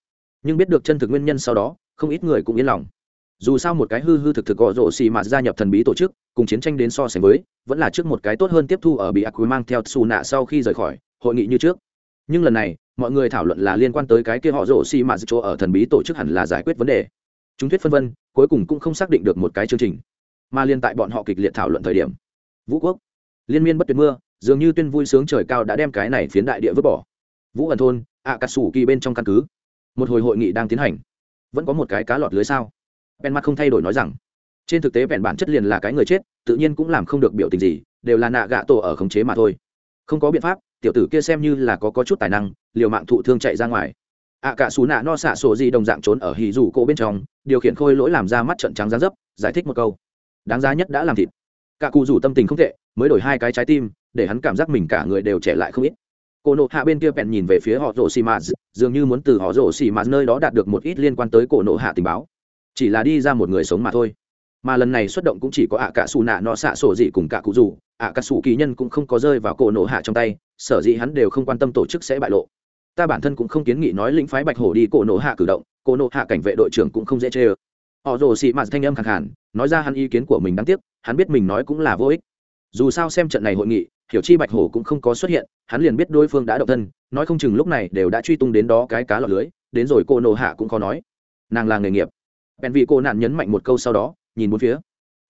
Nhưng biết được chân thực nguyên nhân sau đó, không ít người cũng yên lòng dù sao một cái hư hư thực thực gõ rộ xì mạt gia nhập thần bí tổ chức, cùng chiến tranh đến so sánh với, vẫn là trước một cái tốt hơn tiếp thu ở bị ác mang theo xù nạ sau khi rời khỏi, hội nghị như trước. Nhưng lần này, mọi người thảo luận là liên quan tới cái kia họ rộ xì mạt chỗ ở thần bí tổ chức hẳn là giải quyết vấn đề. Chúng thuyết phân vân, cuối cùng cũng không xác định được một cái chương trình. Mà liên tại bọn họ kịch liệt thảo luận thời điểm, vũ quốc, liên miên bất tuyệt mưa, dường như tuyên vui sướng trời cao đã đem cái này phiến đại địa vứt bỏ. Vũ ẩn thôn ạ cà sủ kỳ bên trong căn cứ. Một hồi hội nghị đang tiến hành. Vẫn có một cái cá lọt lưới sao? Bèn mặt không thay đổi nói rằng, trên thực tế bèn bản chất liền là cái người chết, tự nhiên cũng làm không được biểu tình gì, đều là nạ gạ tổ ở khống chế mà thôi. Không có biện pháp, tiểu tử kia xem như là có có chút tài năng, liều mạng thụ thương chạy ra ngoài. Ạ cả xù nạ no xạ sổ gì đồng dạng trốn ở hì rủ cổ bên trong, điều khiển khôi lỗi làm ra mắt trận trắng gián dấp, giải thích một câu. Đáng giá nhất đã làm thịt. Cả cụ rủ tâm tình không tệ, mới đổi hai cái trái tim, để hắn cảm giác mình cả người đều trẻ lại không ít. Cổ nộ hạ bên kia bèn nhìn về phía họ rổ xì mạt dường như muốn từ họ rổ xì mạt nơi đó đạt được một ít liên quan tới cổ nộ hạ tình báo chỉ là đi ra một người sống mà thôi. Mà lần này xuất động cũng chỉ có ạ cả xù nạ nọ xạ sổ dị cùng cả cụ dù ạ cả xù kỳ nhân cũng không có rơi vào cổ nổ hạ trong tay, sở dĩ hắn đều không quan tâm tổ chức sẽ bại lộ. Ta bản thân cũng không kiến nghị nói lĩnh phái bạch hổ đi cổ nổ hạ cử động, cổ nổ hạ cảnh vệ đội trưởng cũng không dễ chê ơ. Họ rồ xị mạt thanh âm khẳng hẳn nói ra hắn ý kiến của mình đáng tiếc, hắn biết mình nói cũng là vô ích. Dù sao xem trận này hội nghị, hiểu chi bạch hổ cũng không có xuất hiện, hắn liền biết đối phương đã động thân, nói không chừng lúc này đều đã truy tung đến đó cái cá lọt lưới, đến rồi cô nổ hạ cũng khó nói. Nàng là nghề nghiệp bèn vị cô nạn nhấn mạnh một câu sau đó, nhìn bốn phía.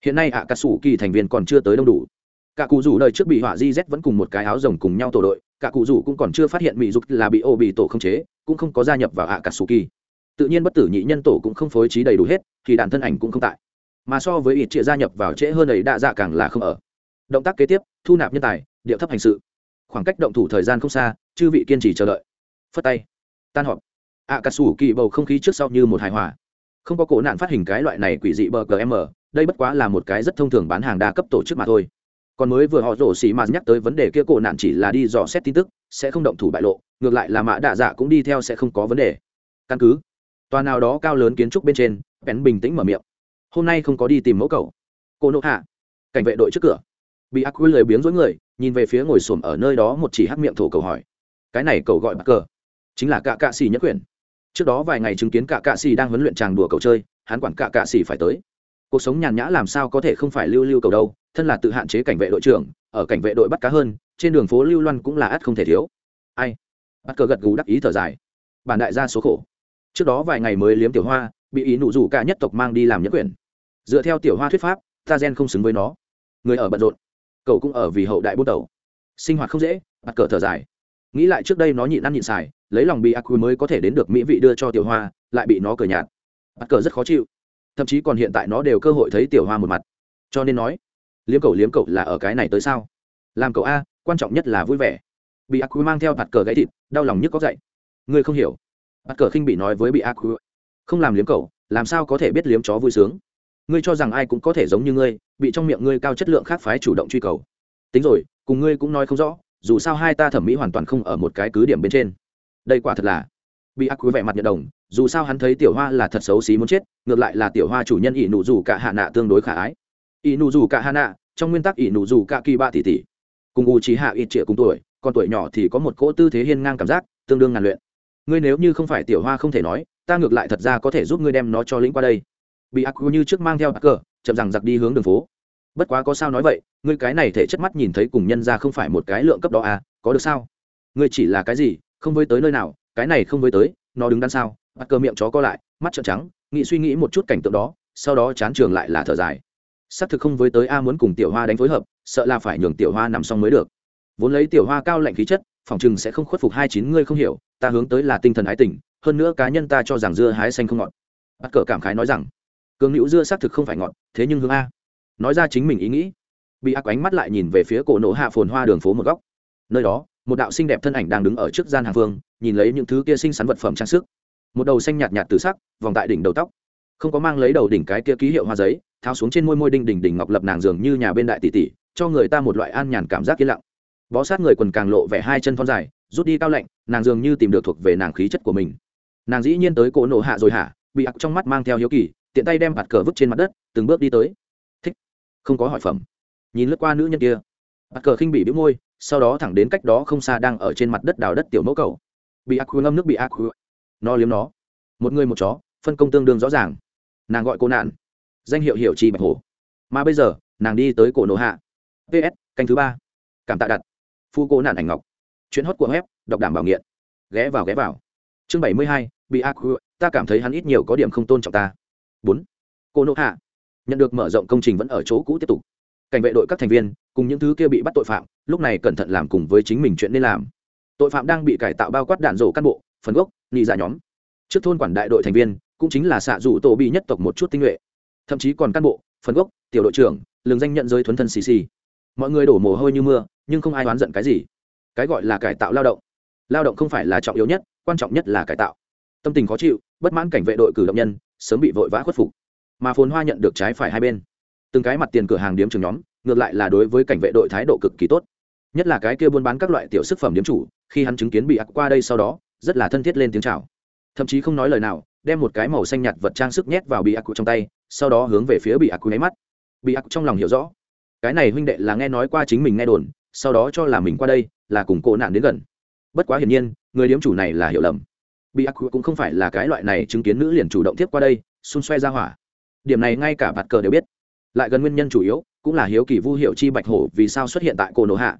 Hiện nay ạ cà sủ kỳ thành viên còn chưa tới đông đủ. Cả cụ rủ đời trước bị họa di z vẫn cùng một cái áo rồng cùng nhau tổ đội. Cả cụ rủ cũng còn chưa phát hiện mỹ dục là bị ô bị tổ không chế, cũng không có gia nhập vào ạ cà sủ kỳ tự nhiên bất tử nhị nhân tổ cũng không phối trí đầy đủ hết, thì đàn thân ảnh cũng không tại. Mà so với ít trịa gia nhập vào trễ hơn ấy đã dạ càng là không ở. Động tác kế tiếp, thu nạp nhân tài, điệu thấp hành sự. Khoảng cách động thủ thời gian không xa, chư vị kiên trì chờ đợi. Phất tay. Tan họp. Ạ cà sủ kỳ bầu không khí trước sau như một hài hòa không có cổ nạn phát hình cái loại này quỷ dị bờ gm đây bất quá là một cái rất thông thường bán hàng đa cấp tổ chức mà thôi. Còn mới vừa họ rổ xì mà nhắc tới vấn đề kia cổ nạn chỉ là đi dò xét tin tức, sẽ không động thủ bại lộ, ngược lại là mã đạ dạ cũng đi theo sẽ không có vấn đề. Căn cứ, tòa nào đó cao lớn kiến trúc bên trên bén bình tĩnh mở miệng. Hôm nay không có đi tìm mẫu cầu cô nộ hạ, cảnh vệ đội trước cửa. Bị ác quy lười biếng dối người, nhìn về phía ngồi xổm ở nơi đó một chỉ hắc miệng thổ cầu hỏi. Cái này cầu gọi bắt cờ. Chính là cạ cạ xì nhất quyền trước đó vài ngày chứng kiến cả cạ xì đang huấn luyện chàng đùa cầu chơi, hắn quản cả cạ xì phải tới. Cuộc sống nhàn nhã làm sao có thể không phải lưu lưu cầu đâu, thân là tự hạn chế cảnh vệ đội trưởng, ở cảnh vệ đội bắt cá hơn, trên đường phố lưu loan cũng là ắt không thể thiếu. Ai? Bắt cờ gật gù đắc ý thở dài. Bản đại gia số khổ. Trước đó vài ngày mới liếm tiểu hoa, bị ý nụ rủ cả nhất tộc mang đi làm nhất quyền dựa theo tiểu hoa thuyết pháp, ta gen không xứng với nó. Người ở bận rộn. Cậu cũng ở vì hậu đại bút đầu sinh hoạt không dễ, bắt cờ thở dài. Nghĩ lại trước đây nó nhịn ăn nhịn xài lấy lòng bị ác quy mới có thể đến được mỹ vị đưa cho tiểu hoa, lại bị nó cờ nhạt. Bắt cờ rất khó chịu. Thậm chí còn hiện tại nó đều cơ hội thấy tiểu hoa một mặt. Cho nên nói, liếm cậu liếm cậu là ở cái này tới sao? Làm cậu a, quan trọng nhất là vui vẻ. Bị ác quy mang theo bạt cờ gãy thịt, đau lòng nhức có dậy. Ngươi không hiểu. Bạt cờ khinh bị nói với bị ác quy không làm liếm cậu, làm sao có thể biết liếm chó vui sướng? Ngươi cho rằng ai cũng có thể giống như ngươi, bị trong miệng ngươi cao chất lượng khác phái chủ động truy cầu. Tính rồi, cùng ngươi cũng nói không rõ, dù sao hai ta thẩm mỹ hoàn toàn không ở một cái cứ điểm bên trên đây quả thật là bị ác quý vẻ mặt nhận đồng, dù sao hắn thấy tiểu hoa là thật xấu xí muốn chết, ngược lại là tiểu hoa chủ nhân ỷ nụ dù cả hạ nạ tương đối khả ái. Ỷ nụ dù cả hạ nạ, trong nguyên tắc ỷ nụ dù cả kỳ ba tỷ tỷ. Cùng u trí hạ ít trịa cùng tuổi, còn tuổi nhỏ thì có một cỗ tư thế hiên ngang cảm giác, tương đương ngàn luyện. Ngươi nếu như không phải tiểu hoa không thể nói, ta ngược lại thật ra có thể giúp ngươi đem nó cho lĩnh qua đây. Bị ác như trước mang theo cờ chậm rằng giặc đi hướng đường phố. Bất quá có sao nói vậy, ngươi cái này thể chất mắt nhìn thấy cùng nhân ra không phải một cái lượng cấp đó à có được sao? Ngươi chỉ là cái gì không với tới nơi nào, cái này không với tới, nó đứng đằng sau bắt cơ miệng chó co lại, mắt trợn trắng, nghĩ suy nghĩ một chút cảnh tượng đó, sau đó chán trường lại là thở dài. Xác thực không với tới a muốn cùng tiểu hoa đánh phối hợp, sợ là phải nhường tiểu hoa nằm xong mới được. Vốn lấy tiểu hoa cao lạnh khí chất, phòng chừng sẽ không khuất phục hai chín ngươi không hiểu, ta hướng tới là tinh thần ái tình, hơn nữa cá nhân ta cho rằng dưa hái xanh không ngọt. Bắt cờ cảm khái nói rằng, cường hữu dưa xác thực không phải ngọt, thế nhưng hướng a. Nói ra chính mình ý nghĩ. Bị ác ánh mắt lại nhìn về phía cổ nổ hạ phồn hoa đường phố một góc. Nơi đó một đạo xinh đẹp thân ảnh đang đứng ở trước gian hàng phương nhìn lấy những thứ kia xinh xắn vật phẩm trang sức. Một đầu xanh nhạt nhạt từ sắc, vòng tại đỉnh đầu tóc. Không có mang lấy đầu đỉnh cái kia ký hiệu hoa giấy, tháo xuống trên môi môi đinh đỉnh đỉnh ngọc lập nàng dường như nhà bên đại tỷ tỷ, cho người ta một loại an nhàn cảm giác yên lặng. Bó sát người quần càng lộ vẻ hai chân thon dài, rút đi cao lạnh, nàng dường như tìm được thuộc về nàng khí chất của mình. Nàng dĩ nhiên tới cỗ nổ hạ rồi hả? Bị ặc trong mắt mang theo hiếu kỳ, tiện tay đem bạt cờ vứt trên mặt đất, từng bước đi tới. Thích. Không có hỏi phẩm. Nhìn lướt qua nữ nhân kia. Bạt cờ khinh bị bĩu môi sau đó thẳng đến cách đó không xa đang ở trên mặt đất đào đất tiểu mẫu cầu. Bị ác ngâm nước bị ác nó liếm nó. Một người một chó, phân công tương đương rõ ràng. Nàng gọi cô nạn. Danh hiệu hiệu trì bạch hổ. Mà bây giờ, nàng đi tới cổ nổ hạ. Ps canh thứ ba. Cảm tạ đặt. Phu cô nạn ảnh ngọc. Chuyến hót của web, đọc đảm bảo nghiện. Ghé vào ghé vào. Chương bảy mươi hai, bị ác ta cảm thấy hắn ít nhiều có điểm không tôn trọng ta. Bốn. Cô nộ hạ. Nhận được mở rộng công trình vẫn ở chỗ cũ tiếp tục. Cảnh vệ đội các thành viên cùng những thứ kia bị bắt tội phạm, lúc này cẩn thận làm cùng với chính mình chuyện nên làm. Tội phạm đang bị cải tạo bao quát đạn rổ cán bộ, phần gốc nghị giả dạ nhóm. Trước thôn quản đại đội thành viên, cũng chính là xạ rủ tổ bị nhất tộc một chút tinh nhuệ. Thậm chí còn cán bộ, phần gốc, tiểu đội trưởng, lường danh nhận giới thuấn thân xì xì. Mọi người đổ mồ hôi như mưa, nhưng không ai oán giận cái gì. Cái gọi là cải tạo lao động. Lao động không phải là trọng yếu nhất, quan trọng nhất là cải tạo. Tâm tình khó chịu, bất mãn cảnh vệ đội cử động nhân, sớm bị vội vã khuất phục. Mà phồn hoa nhận được trái phải hai bên. Từng cái mặt tiền cửa hàng điếm trường nhóm ngược lại là đối với cảnh vệ đội thái độ cực kỳ tốt. Nhất là cái kia buôn bán các loại tiểu sức phẩm điếm chủ, khi hắn chứng kiến bị ác qua đây sau đó, rất là thân thiết lên tiếng chào. Thậm chí không nói lời nào, đem một cái màu xanh nhạt vật trang sức nhét vào bị ác trong tay, sau đó hướng về phía bị ác nháy mắt. Bị ác trong lòng hiểu rõ, cái này huynh đệ là nghe nói qua chính mình nghe đồn, sau đó cho là mình qua đây, là cùng cổ nạn đến gần. Bất quá hiển nhiên, người điếm chủ này là hiểu lầm. Bị ác cũng không phải là cái loại này chứng kiến nữ liền chủ động tiếp qua đây, xung xoe ra hỏa. Điểm này ngay cả bạt cờ đều biết lại gần nguyên nhân chủ yếu, cũng là hiếu kỳ vu hiệu chi bạch hổ vì sao xuất hiện tại cô nổ hạ.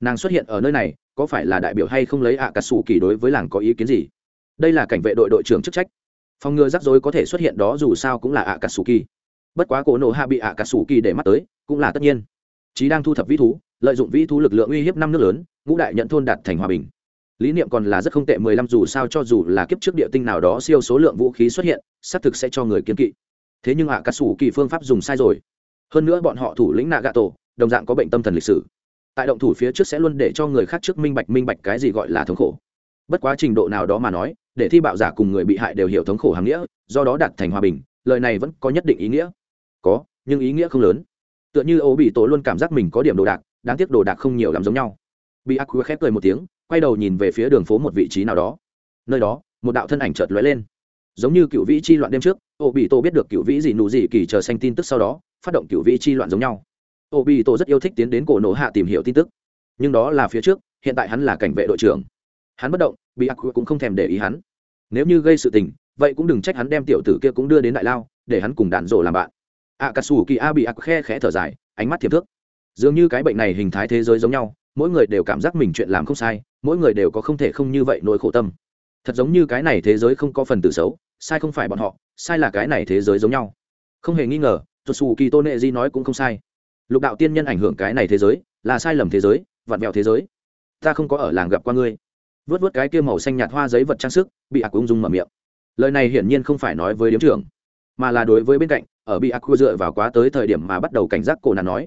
Nàng xuất hiện ở nơi này, có phải là đại biểu hay không lấy ạ cà sủ kỳ đối với làng có ý kiến gì? Đây là cảnh vệ đội đội trưởng chức trách. Phòng ngừa rắc rối có thể xuất hiện đó dù sao cũng là ạ cà sủ kỳ bất quá cổ nổ hạ bị ạ cà sủ kỳ để mắt tới, cũng là tất nhiên. Trí đang thu thập vĩ thú, lợi dụng vĩ thú lực lượng uy hiếp năm nước lớn, ngũ đại nhận thôn đạt thành hòa bình. Lý niệm còn là rất không tệ, mười lăm dù sao cho dù là kiếp trước địa tinh nào đó siêu số lượng vũ khí xuất hiện, xác thực sẽ cho người kiên kỵ. Thế nhưng ạ cà sủ kỳ phương pháp dùng sai rồi hơn nữa bọn họ thủ lĩnh nạ gạ tổ đồng dạng có bệnh tâm thần lịch sử. Tại động thủ phía trước sẽ luôn để cho người khác trước minh bạch minh bạch cái gì gọi là thống khổ. Bất quá trình độ nào đó mà nói, để thi bạo giả cùng người bị hại đều hiểu thống khổ hàng nghĩa, do đó đạt thành hòa bình, lời này vẫn có nhất định ý nghĩa. Có, nhưng ý nghĩa không lớn. Tựa như ô bị tổ luôn cảm giác mình có điểm đồ đạc, đáng tiếc đồ đạc không nhiều làm giống nhau. Bị ác quy khép cười một tiếng, quay đầu nhìn về phía đường phố một vị trí nào đó. Nơi đó, một đạo thân ảnh chợt lóe lên. Giống như cựu vĩ chi loạn đêm trước ô bị tổ biết được cựu vĩ gì nụ gì kỳ chờ xanh tin tức sau đó phát động cựu vị chi loạn giống nhau. Ô bị tổ rất yêu thích tiến đến cổ nổ hạ tìm hiểu tin tức. Nhưng đó là phía trước, hiện tại hắn là cảnh vệ đội trưởng. Hắn bất động, bị ác cũng không thèm để ý hắn. Nếu như gây sự tình, vậy cũng đừng trách hắn đem tiểu tử kia cũng đưa đến đại lao, để hắn cùng đàn rộ làm bạn. A cà sù kỳ a bị ác khe khẽ thở dài, ánh mắt thiệp thước. Dường như cái bệnh này hình thái thế giới giống nhau, mỗi người đều cảm giác mình chuyện làm không sai, mỗi người đều có không thể không như vậy nỗi khổ tâm. Thật giống như cái này thế giới không có phần tử xấu, sai không phải bọn họ, sai là cái này thế giới giống nhau. Không hề nghi ngờ tuột Sủ kỳ tôn nệ di nói cũng không sai. Lục đạo tiên nhân ảnh hưởng cái này thế giới, là sai lầm thế giới, vặn vẹo thế giới. Ta không có ở làng gặp qua ngươi. Vớt vớt cái kia màu xanh nhạt hoa giấy vật trang sức, bị ác ung dung mở miệng. Lời này hiển nhiên không phải nói với điếm trưởng, mà là đối với bên cạnh, ở bị ác dựa vào quá tới thời điểm mà bắt đầu cảnh giác cổ nàng nói.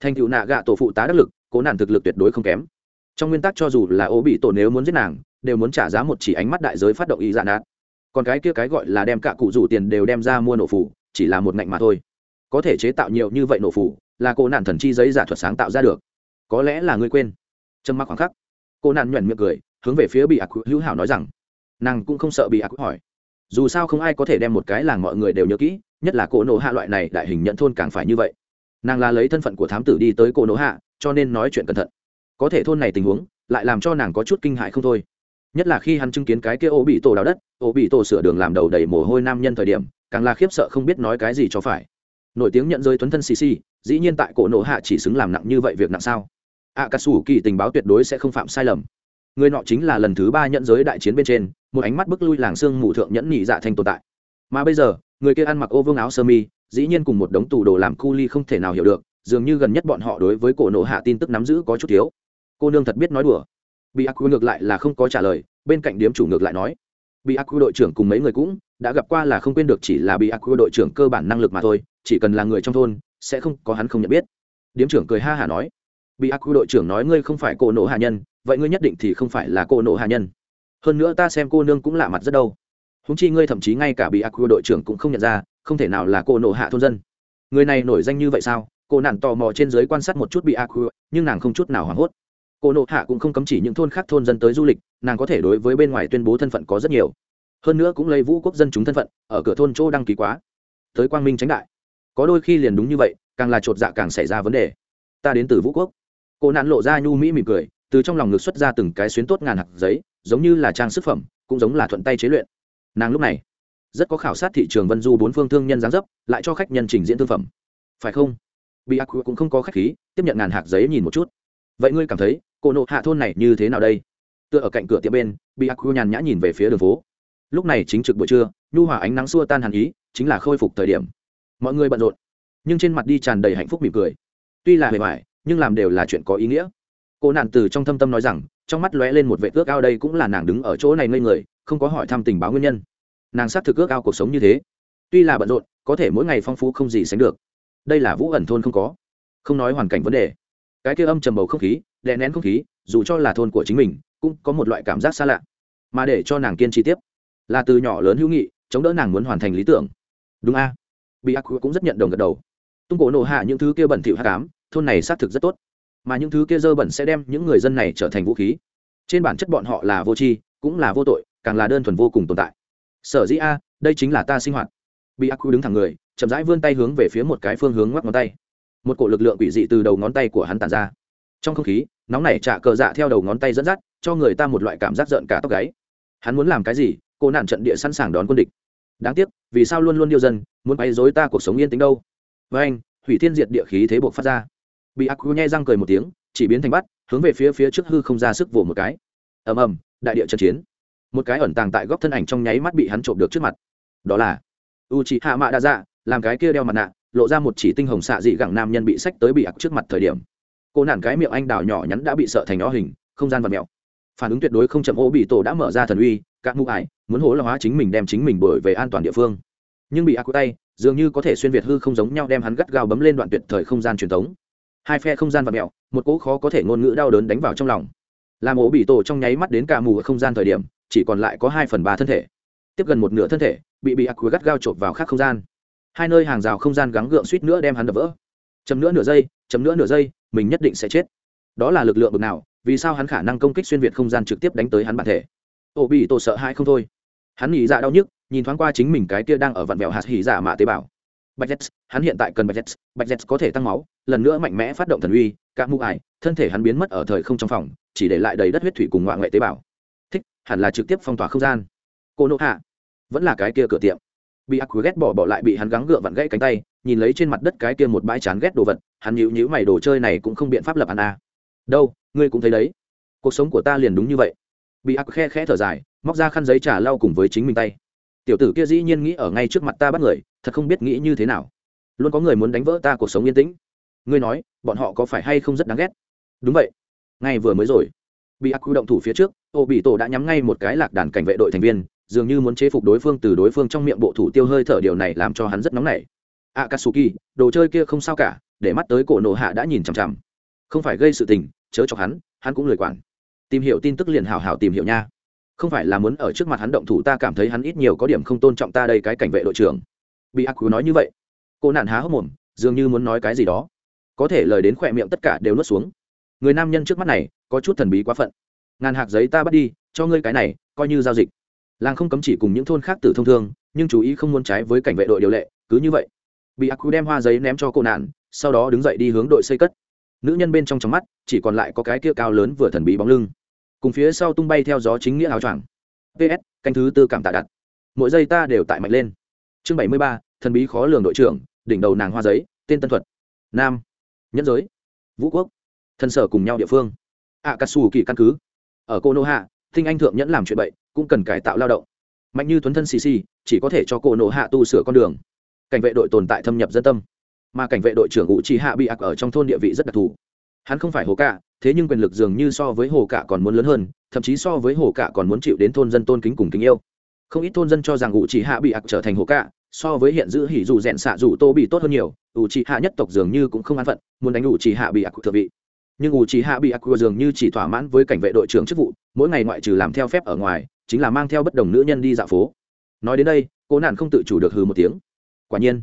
Thành cựu nạ gạ tổ phụ tá đắc lực cố nàng thực lực tuyệt đối không kém. Trong nguyên tắc cho dù là ô bị tổ nếu muốn giết nàng, đều muốn trả giá một chỉ ánh mắt đại giới phát động ý dạ nạt còn cái kia cái gọi là đem cả cụ rủ tiền đều đem ra mua nổ phủ chỉ là một ngạnh mà thôi có thể chế tạo nhiều như vậy nổ phủ, là cô nạn thần chi giấy giả thuật sáng tạo ra được. Có lẽ là ngươi quên. Trâm mắc khoảng khắc, cô nạn nhuẩn miệng cười, hướng về phía bị ác hữu hảo nói rằng, nàng cũng không sợ bị ác hỏi. Dù sao không ai có thể đem một cái làng mọi người đều nhớ kỹ, nhất là cổ nổ hạ loại này đại hình nhận thôn càng phải như vậy. Nàng là lấy thân phận của thám tử đi tới cổ nổ hạ, cho nên nói chuyện cẩn thận. Có thể thôn này tình huống, lại làm cho nàng có chút kinh hại không thôi. Nhất là khi hắn chứng kiến cái kia ô bị tổ đào đất, ô bị tổ sửa đường làm đầu đầy mồ hôi nam nhân thời điểm, càng là khiếp sợ không biết nói cái gì cho phải nổi tiếng nhận giới tuấn thân xì xì, dĩ nhiên tại cổ nộ hạ chỉ xứng làm nặng như vậy việc nặng sao? Ạ cà sủ kỳ tình báo tuyệt đối sẽ không phạm sai lầm. Người nọ chính là lần thứ ba nhận giới đại chiến bên trên, một ánh mắt bức lui làng xương mù thượng nhẫn nhị dạ thành tồn tại. Mà bây giờ, người kia ăn mặc ô vương áo sơ mi, dĩ nhiên cùng một đống tù đồ làm cu ly không thể nào hiểu được, dường như gần nhất bọn họ đối với cổ nộ hạ tin tức nắm giữ có chút thiếu. Cô nương thật biết nói đùa. Bị ác quy ngược lại là không có trả lời, bên cạnh điếm chủ ngược lại nói. Bị ác quy đội trưởng cùng mấy người cũng đã gặp qua là không quên được chỉ là bị ác quy đội trưởng cơ bản năng lực mà thôi, chỉ cần là người trong thôn, sẽ không có hắn không nhận biết. Điếm trưởng cười ha hả nói, bị ác quy đội trưởng nói ngươi không phải cô nộ hạ nhân, vậy ngươi nhất định thì không phải là cô nộ hạ nhân. Hơn nữa ta xem cô nương cũng lạ mặt rất đâu. Húng chi ngươi thậm chí ngay cả bị ác quy đội trưởng cũng không nhận ra, không thể nào là cô nộ hạ thôn dân. Người này nổi danh như vậy sao? Cô nạn tò mò trên giới quan sát một chút bị ác quy nhưng nàng không chút nào hoảng hốt. Cô nộ hạ cũng không cấm chỉ những thôn khác thôn dân tới du lịch, nàng có thể đối với bên ngoài tuyên bố thân phận có rất nhiều hơn nữa cũng lấy vũ quốc dân chúng thân phận, ở cửa thôn chỗ đăng ký quá. Tới quang minh tránh đại. Có đôi khi liền đúng như vậy, càng là chột dạ càng xảy ra vấn đề. Ta đến từ vũ quốc. Cô nạn lộ ra nhu mỹ mỉm cười, từ trong lòng ngực xuất ra từng cái xuyến tốt ngàn hạt giấy, giống như là trang sức phẩm, cũng giống là thuận tay chế luyện. Nàng lúc này, rất có khảo sát thị trường vân du bốn phương thương nhân giáng dấp, lại cho khách nhân trình diễn thương phẩm. Phải không? Bị ác cũng không có khách khí, tiếp nhận ngàn hạt giấy nhìn một chút. Vậy ngươi cảm thấy, cô nộ hạ thôn này như thế nào đây? Tựa ở cạnh cửa tiệm bên, bị ác nhàn nhã nhìn về phía đường phố lúc này chính trực buổi trưa, nhu hòa ánh nắng xua tan hàn ý, chính là khôi phục thời điểm. Mọi người bận rộn, nhưng trên mặt đi tràn đầy hạnh phúc mỉm cười. Tuy là hề hoài, nhưng làm đều là chuyện có ý nghĩa. Cô nạn từ trong thâm tâm nói rằng, trong mắt lóe lên một vệ ước ao đây cũng là nàng đứng ở chỗ này ngây người, không có hỏi thăm tình báo nguyên nhân. Nàng xác thực ước ao cuộc sống như thế. Tuy là bận rộn, có thể mỗi ngày phong phú không gì sánh được. Đây là vũ ẩn thôn không có. Không nói hoàn cảnh vấn đề. Cái kia âm trầm bầu không khí, đè nén không khí, dù cho là thôn của chính mình, cũng có một loại cảm giác xa lạ. Mà để cho nàng kiên trì tiếp là từ nhỏ lớn hữu nghị, chống đỡ nàng muốn hoàn thành lý tưởng. Đúng a? Bị ác cũng rất nhận đồng gật đầu. Tung cổ nổ hạ những thứ kia bẩn thỉu hạ cám thôn này xác thực rất tốt. Mà những thứ kia dơ bẩn sẽ đem những người dân này trở thành vũ khí. Trên bản chất bọn họ là vô tri, cũng là vô tội, càng là đơn thuần vô cùng tồn tại. Sở dĩ a, đây chính là ta sinh hoạt. Bị ác đứng thẳng người, chậm rãi vươn tay hướng về phía một cái phương hướng ngoắc ngón tay. Một cổ lực lượng quỷ dị từ đầu ngón tay của hắn tàn ra. Trong không khí, nóng này trả cờ dạ theo đầu ngón tay dẫn dắt, cho người ta một loại cảm giác giận cả tóc gáy. Hắn muốn làm cái gì cô nạn trận địa sẵn sàng đón quân địch. Đáng tiếc, vì sao luôn luôn điêu dân, muốn bày dối ta cuộc sống yên tĩnh đâu? Với anh, hủy thiên diệt địa khí thế buộc phát ra. Bị ác nhai răng cười một tiếng, chỉ biến thành bắt hướng về phía phía trước hư không ra sức vồ một cái. Ầm ầm, đại địa trận chiến. Một cái ẩn tàng tại góc thân ảnh trong nháy mắt bị hắn trộm được trước mặt. Đó là u chị hạ mạ đa dạ làm cái kia đeo mặt nạ, lộ ra một chỉ tinh hồng xạ dị gẳng nam nhân bị sách tới bị ặc trước mặt thời điểm. Cô nản cái miệng anh đào nhỏ nhắn đã bị sợ thành nó hình, không gian và mèo phản ứng tuyệt đối không chậm ô bị tổ đã mở ra thần uy các mũ ải muốn hố là hóa chính mình đem chính mình đổi về an toàn địa phương. Nhưng bị ác tay dường như có thể xuyên việt hư không giống nhau đem hắn gắt gao bấm lên đoạn tuyệt thời không gian truyền thống. Hai phe không gian và mẹo, một cỗ khó có thể ngôn ngữ đau đớn đánh vào trong lòng. Làm ổ bị tổ trong nháy mắt đến cả mù ở không gian thời điểm chỉ còn lại có hai phần ba thân thể. Tiếp gần một nửa thân thể bị bị ác gắt gao chộp vào khác không gian. Hai nơi hàng rào không gian gắng gượng suýt nữa đem hắn đập vỡ. Chấm nữa nửa giây chấm nữa nửa giây mình nhất định sẽ chết. Đó là lực lượng bực nào vì sao hắn khả năng công kích xuyên việt không gian trực tiếp đánh tới hắn bản thể? Ô bị tổ sợ hãi không thôi. Hắn nghĩ dạ đau nhức, nhìn thoáng qua chính mình cái kia đang ở vặn vẹo hạt hỉ dạ mạ tế bào. Bạch z hắn hiện tại cần bạch z bạch z có thể tăng máu, lần nữa mạnh mẽ phát động thần uy các mũ ải, thân thể hắn biến mất ở thời không trong phòng, chỉ để lại đầy đất huyết thủy cùng ngoại ngoại tế bào. Thích, hẳn là trực tiếp phong tỏa không gian. Cô nộ hạ, vẫn là cái kia cửa tiệm. Bị ác ghét bỏ bỏ lại bị hắn gắng gượng vặn gãy cánh tay, nhìn lấy trên mặt đất cái kia một bãi chán ghét đồ vật, hắn nhíu nhíu mày, đồ chơi này cũng không biện pháp lập ăn a. à đâu, ngươi cũng thấy đấy. Cuộc sống của ta liền đúng như vậy. Bị ác khe khẽ thở dài, móc ra khăn giấy trả lau cùng với chính mình tay. Tiểu tử kia dĩ nhiên nghĩ ở ngay trước mặt ta bắt người, thật không biết nghĩ như thế nào. Luôn có người muốn đánh vỡ ta cuộc sống yên tĩnh. Ngươi nói, bọn họ có phải hay không rất đáng ghét? Đúng vậy. Ngay vừa mới rồi, bị ác quy động thủ phía trước, ô bị tổ đã nhắm ngay một cái lạc đàn cảnh vệ đội thành viên, dường như muốn chế phục đối phương từ đối phương trong miệng bộ thủ tiêu hơi thở điều này làm cho hắn rất nóng nảy. Akatsuki, đồ chơi kia không sao cả, để mắt tới cổ nổ hạ đã nhìn chằm chằm không phải gây sự tình, chớ chọc hắn hắn cũng lười quản. Tìm hiểu tin tức liền hào hào tìm hiểu nha. Không phải là muốn ở trước mặt hắn động thủ, ta cảm thấy hắn ít nhiều có điểm không tôn trọng ta đây cái cảnh vệ đội trưởng. Bị ác nói như vậy, cô nạn há hốc mồm, dường như muốn nói cái gì đó. Có thể lời đến khỏe miệng tất cả đều nuốt xuống. Người nam nhân trước mắt này, có chút thần bí quá phận. Ngàn hạt giấy ta bắt đi, cho ngươi cái này, coi như giao dịch. Làng không cấm chỉ cùng những thôn khác tử thông thương, nhưng chú ý không muốn trái với cảnh vệ đội điều lệ, cứ như vậy. Bị ác đem hoa giấy ném cho cô nạn, sau đó đứng dậy đi hướng đội xây cất nữ nhân bên trong trong mắt, chỉ còn lại có cái kia cao lớn vừa thần bí bóng lưng. Cùng phía sau tung bay theo gió chính nghĩa áo choàng. Ps canh thứ tư cảm tạ đặt. Mỗi giây ta đều tại mạnh lên. Chương bảy mươi ba, thần bí khó lường đội trưởng, đỉnh đầu nàng hoa giấy, tên tân thuật. Nam. Nhân giới. Vũ quốc. Thân sở cùng nhau địa phương. Ạ cà sù kỳ căn cứ. Ở cô nô hạ thinh anh thượng nhẫn làm chuyện bậy, cũng cần cải tạo lao động. Mạnh như tuấn thân xì xì, chỉ có thể cho cô nô hạ tu sửa con đường. Cảnh vệ đội tồn tại thâm nhập dân tâm mà cảnh vệ đội trưởng ngụ chỉ hạ bị ạc ở trong thôn địa vị rất đặc thù. Hắn không phải hồ cạ, thế nhưng quyền lực dường như so với hồ cạ còn muốn lớn hơn, thậm chí so với hồ cạ còn muốn chịu đến thôn dân tôn kính cùng kính yêu. Không ít thôn dân cho rằng ngụ chỉ hạ bị ạc trở thành hồ cạ, so với hiện giữ hỉ dù rèn xạ dù tô bị tốt hơn nhiều, ủ chỉ hạ nhất tộc dường như cũng không an phận, muốn đánh ủ chỉ hạ bị ạc thượng vị. Nhưng ủ chỉ hạ bị ạc dường như chỉ thỏa mãn với cảnh vệ đội trưởng chức vụ, mỗi ngày ngoại trừ làm theo phép ở ngoài, chính là mang theo bất đồng nữ nhân đi dạo phố. Nói đến đây, cô nạn không tự chủ được hừ một tiếng. Quả nhiên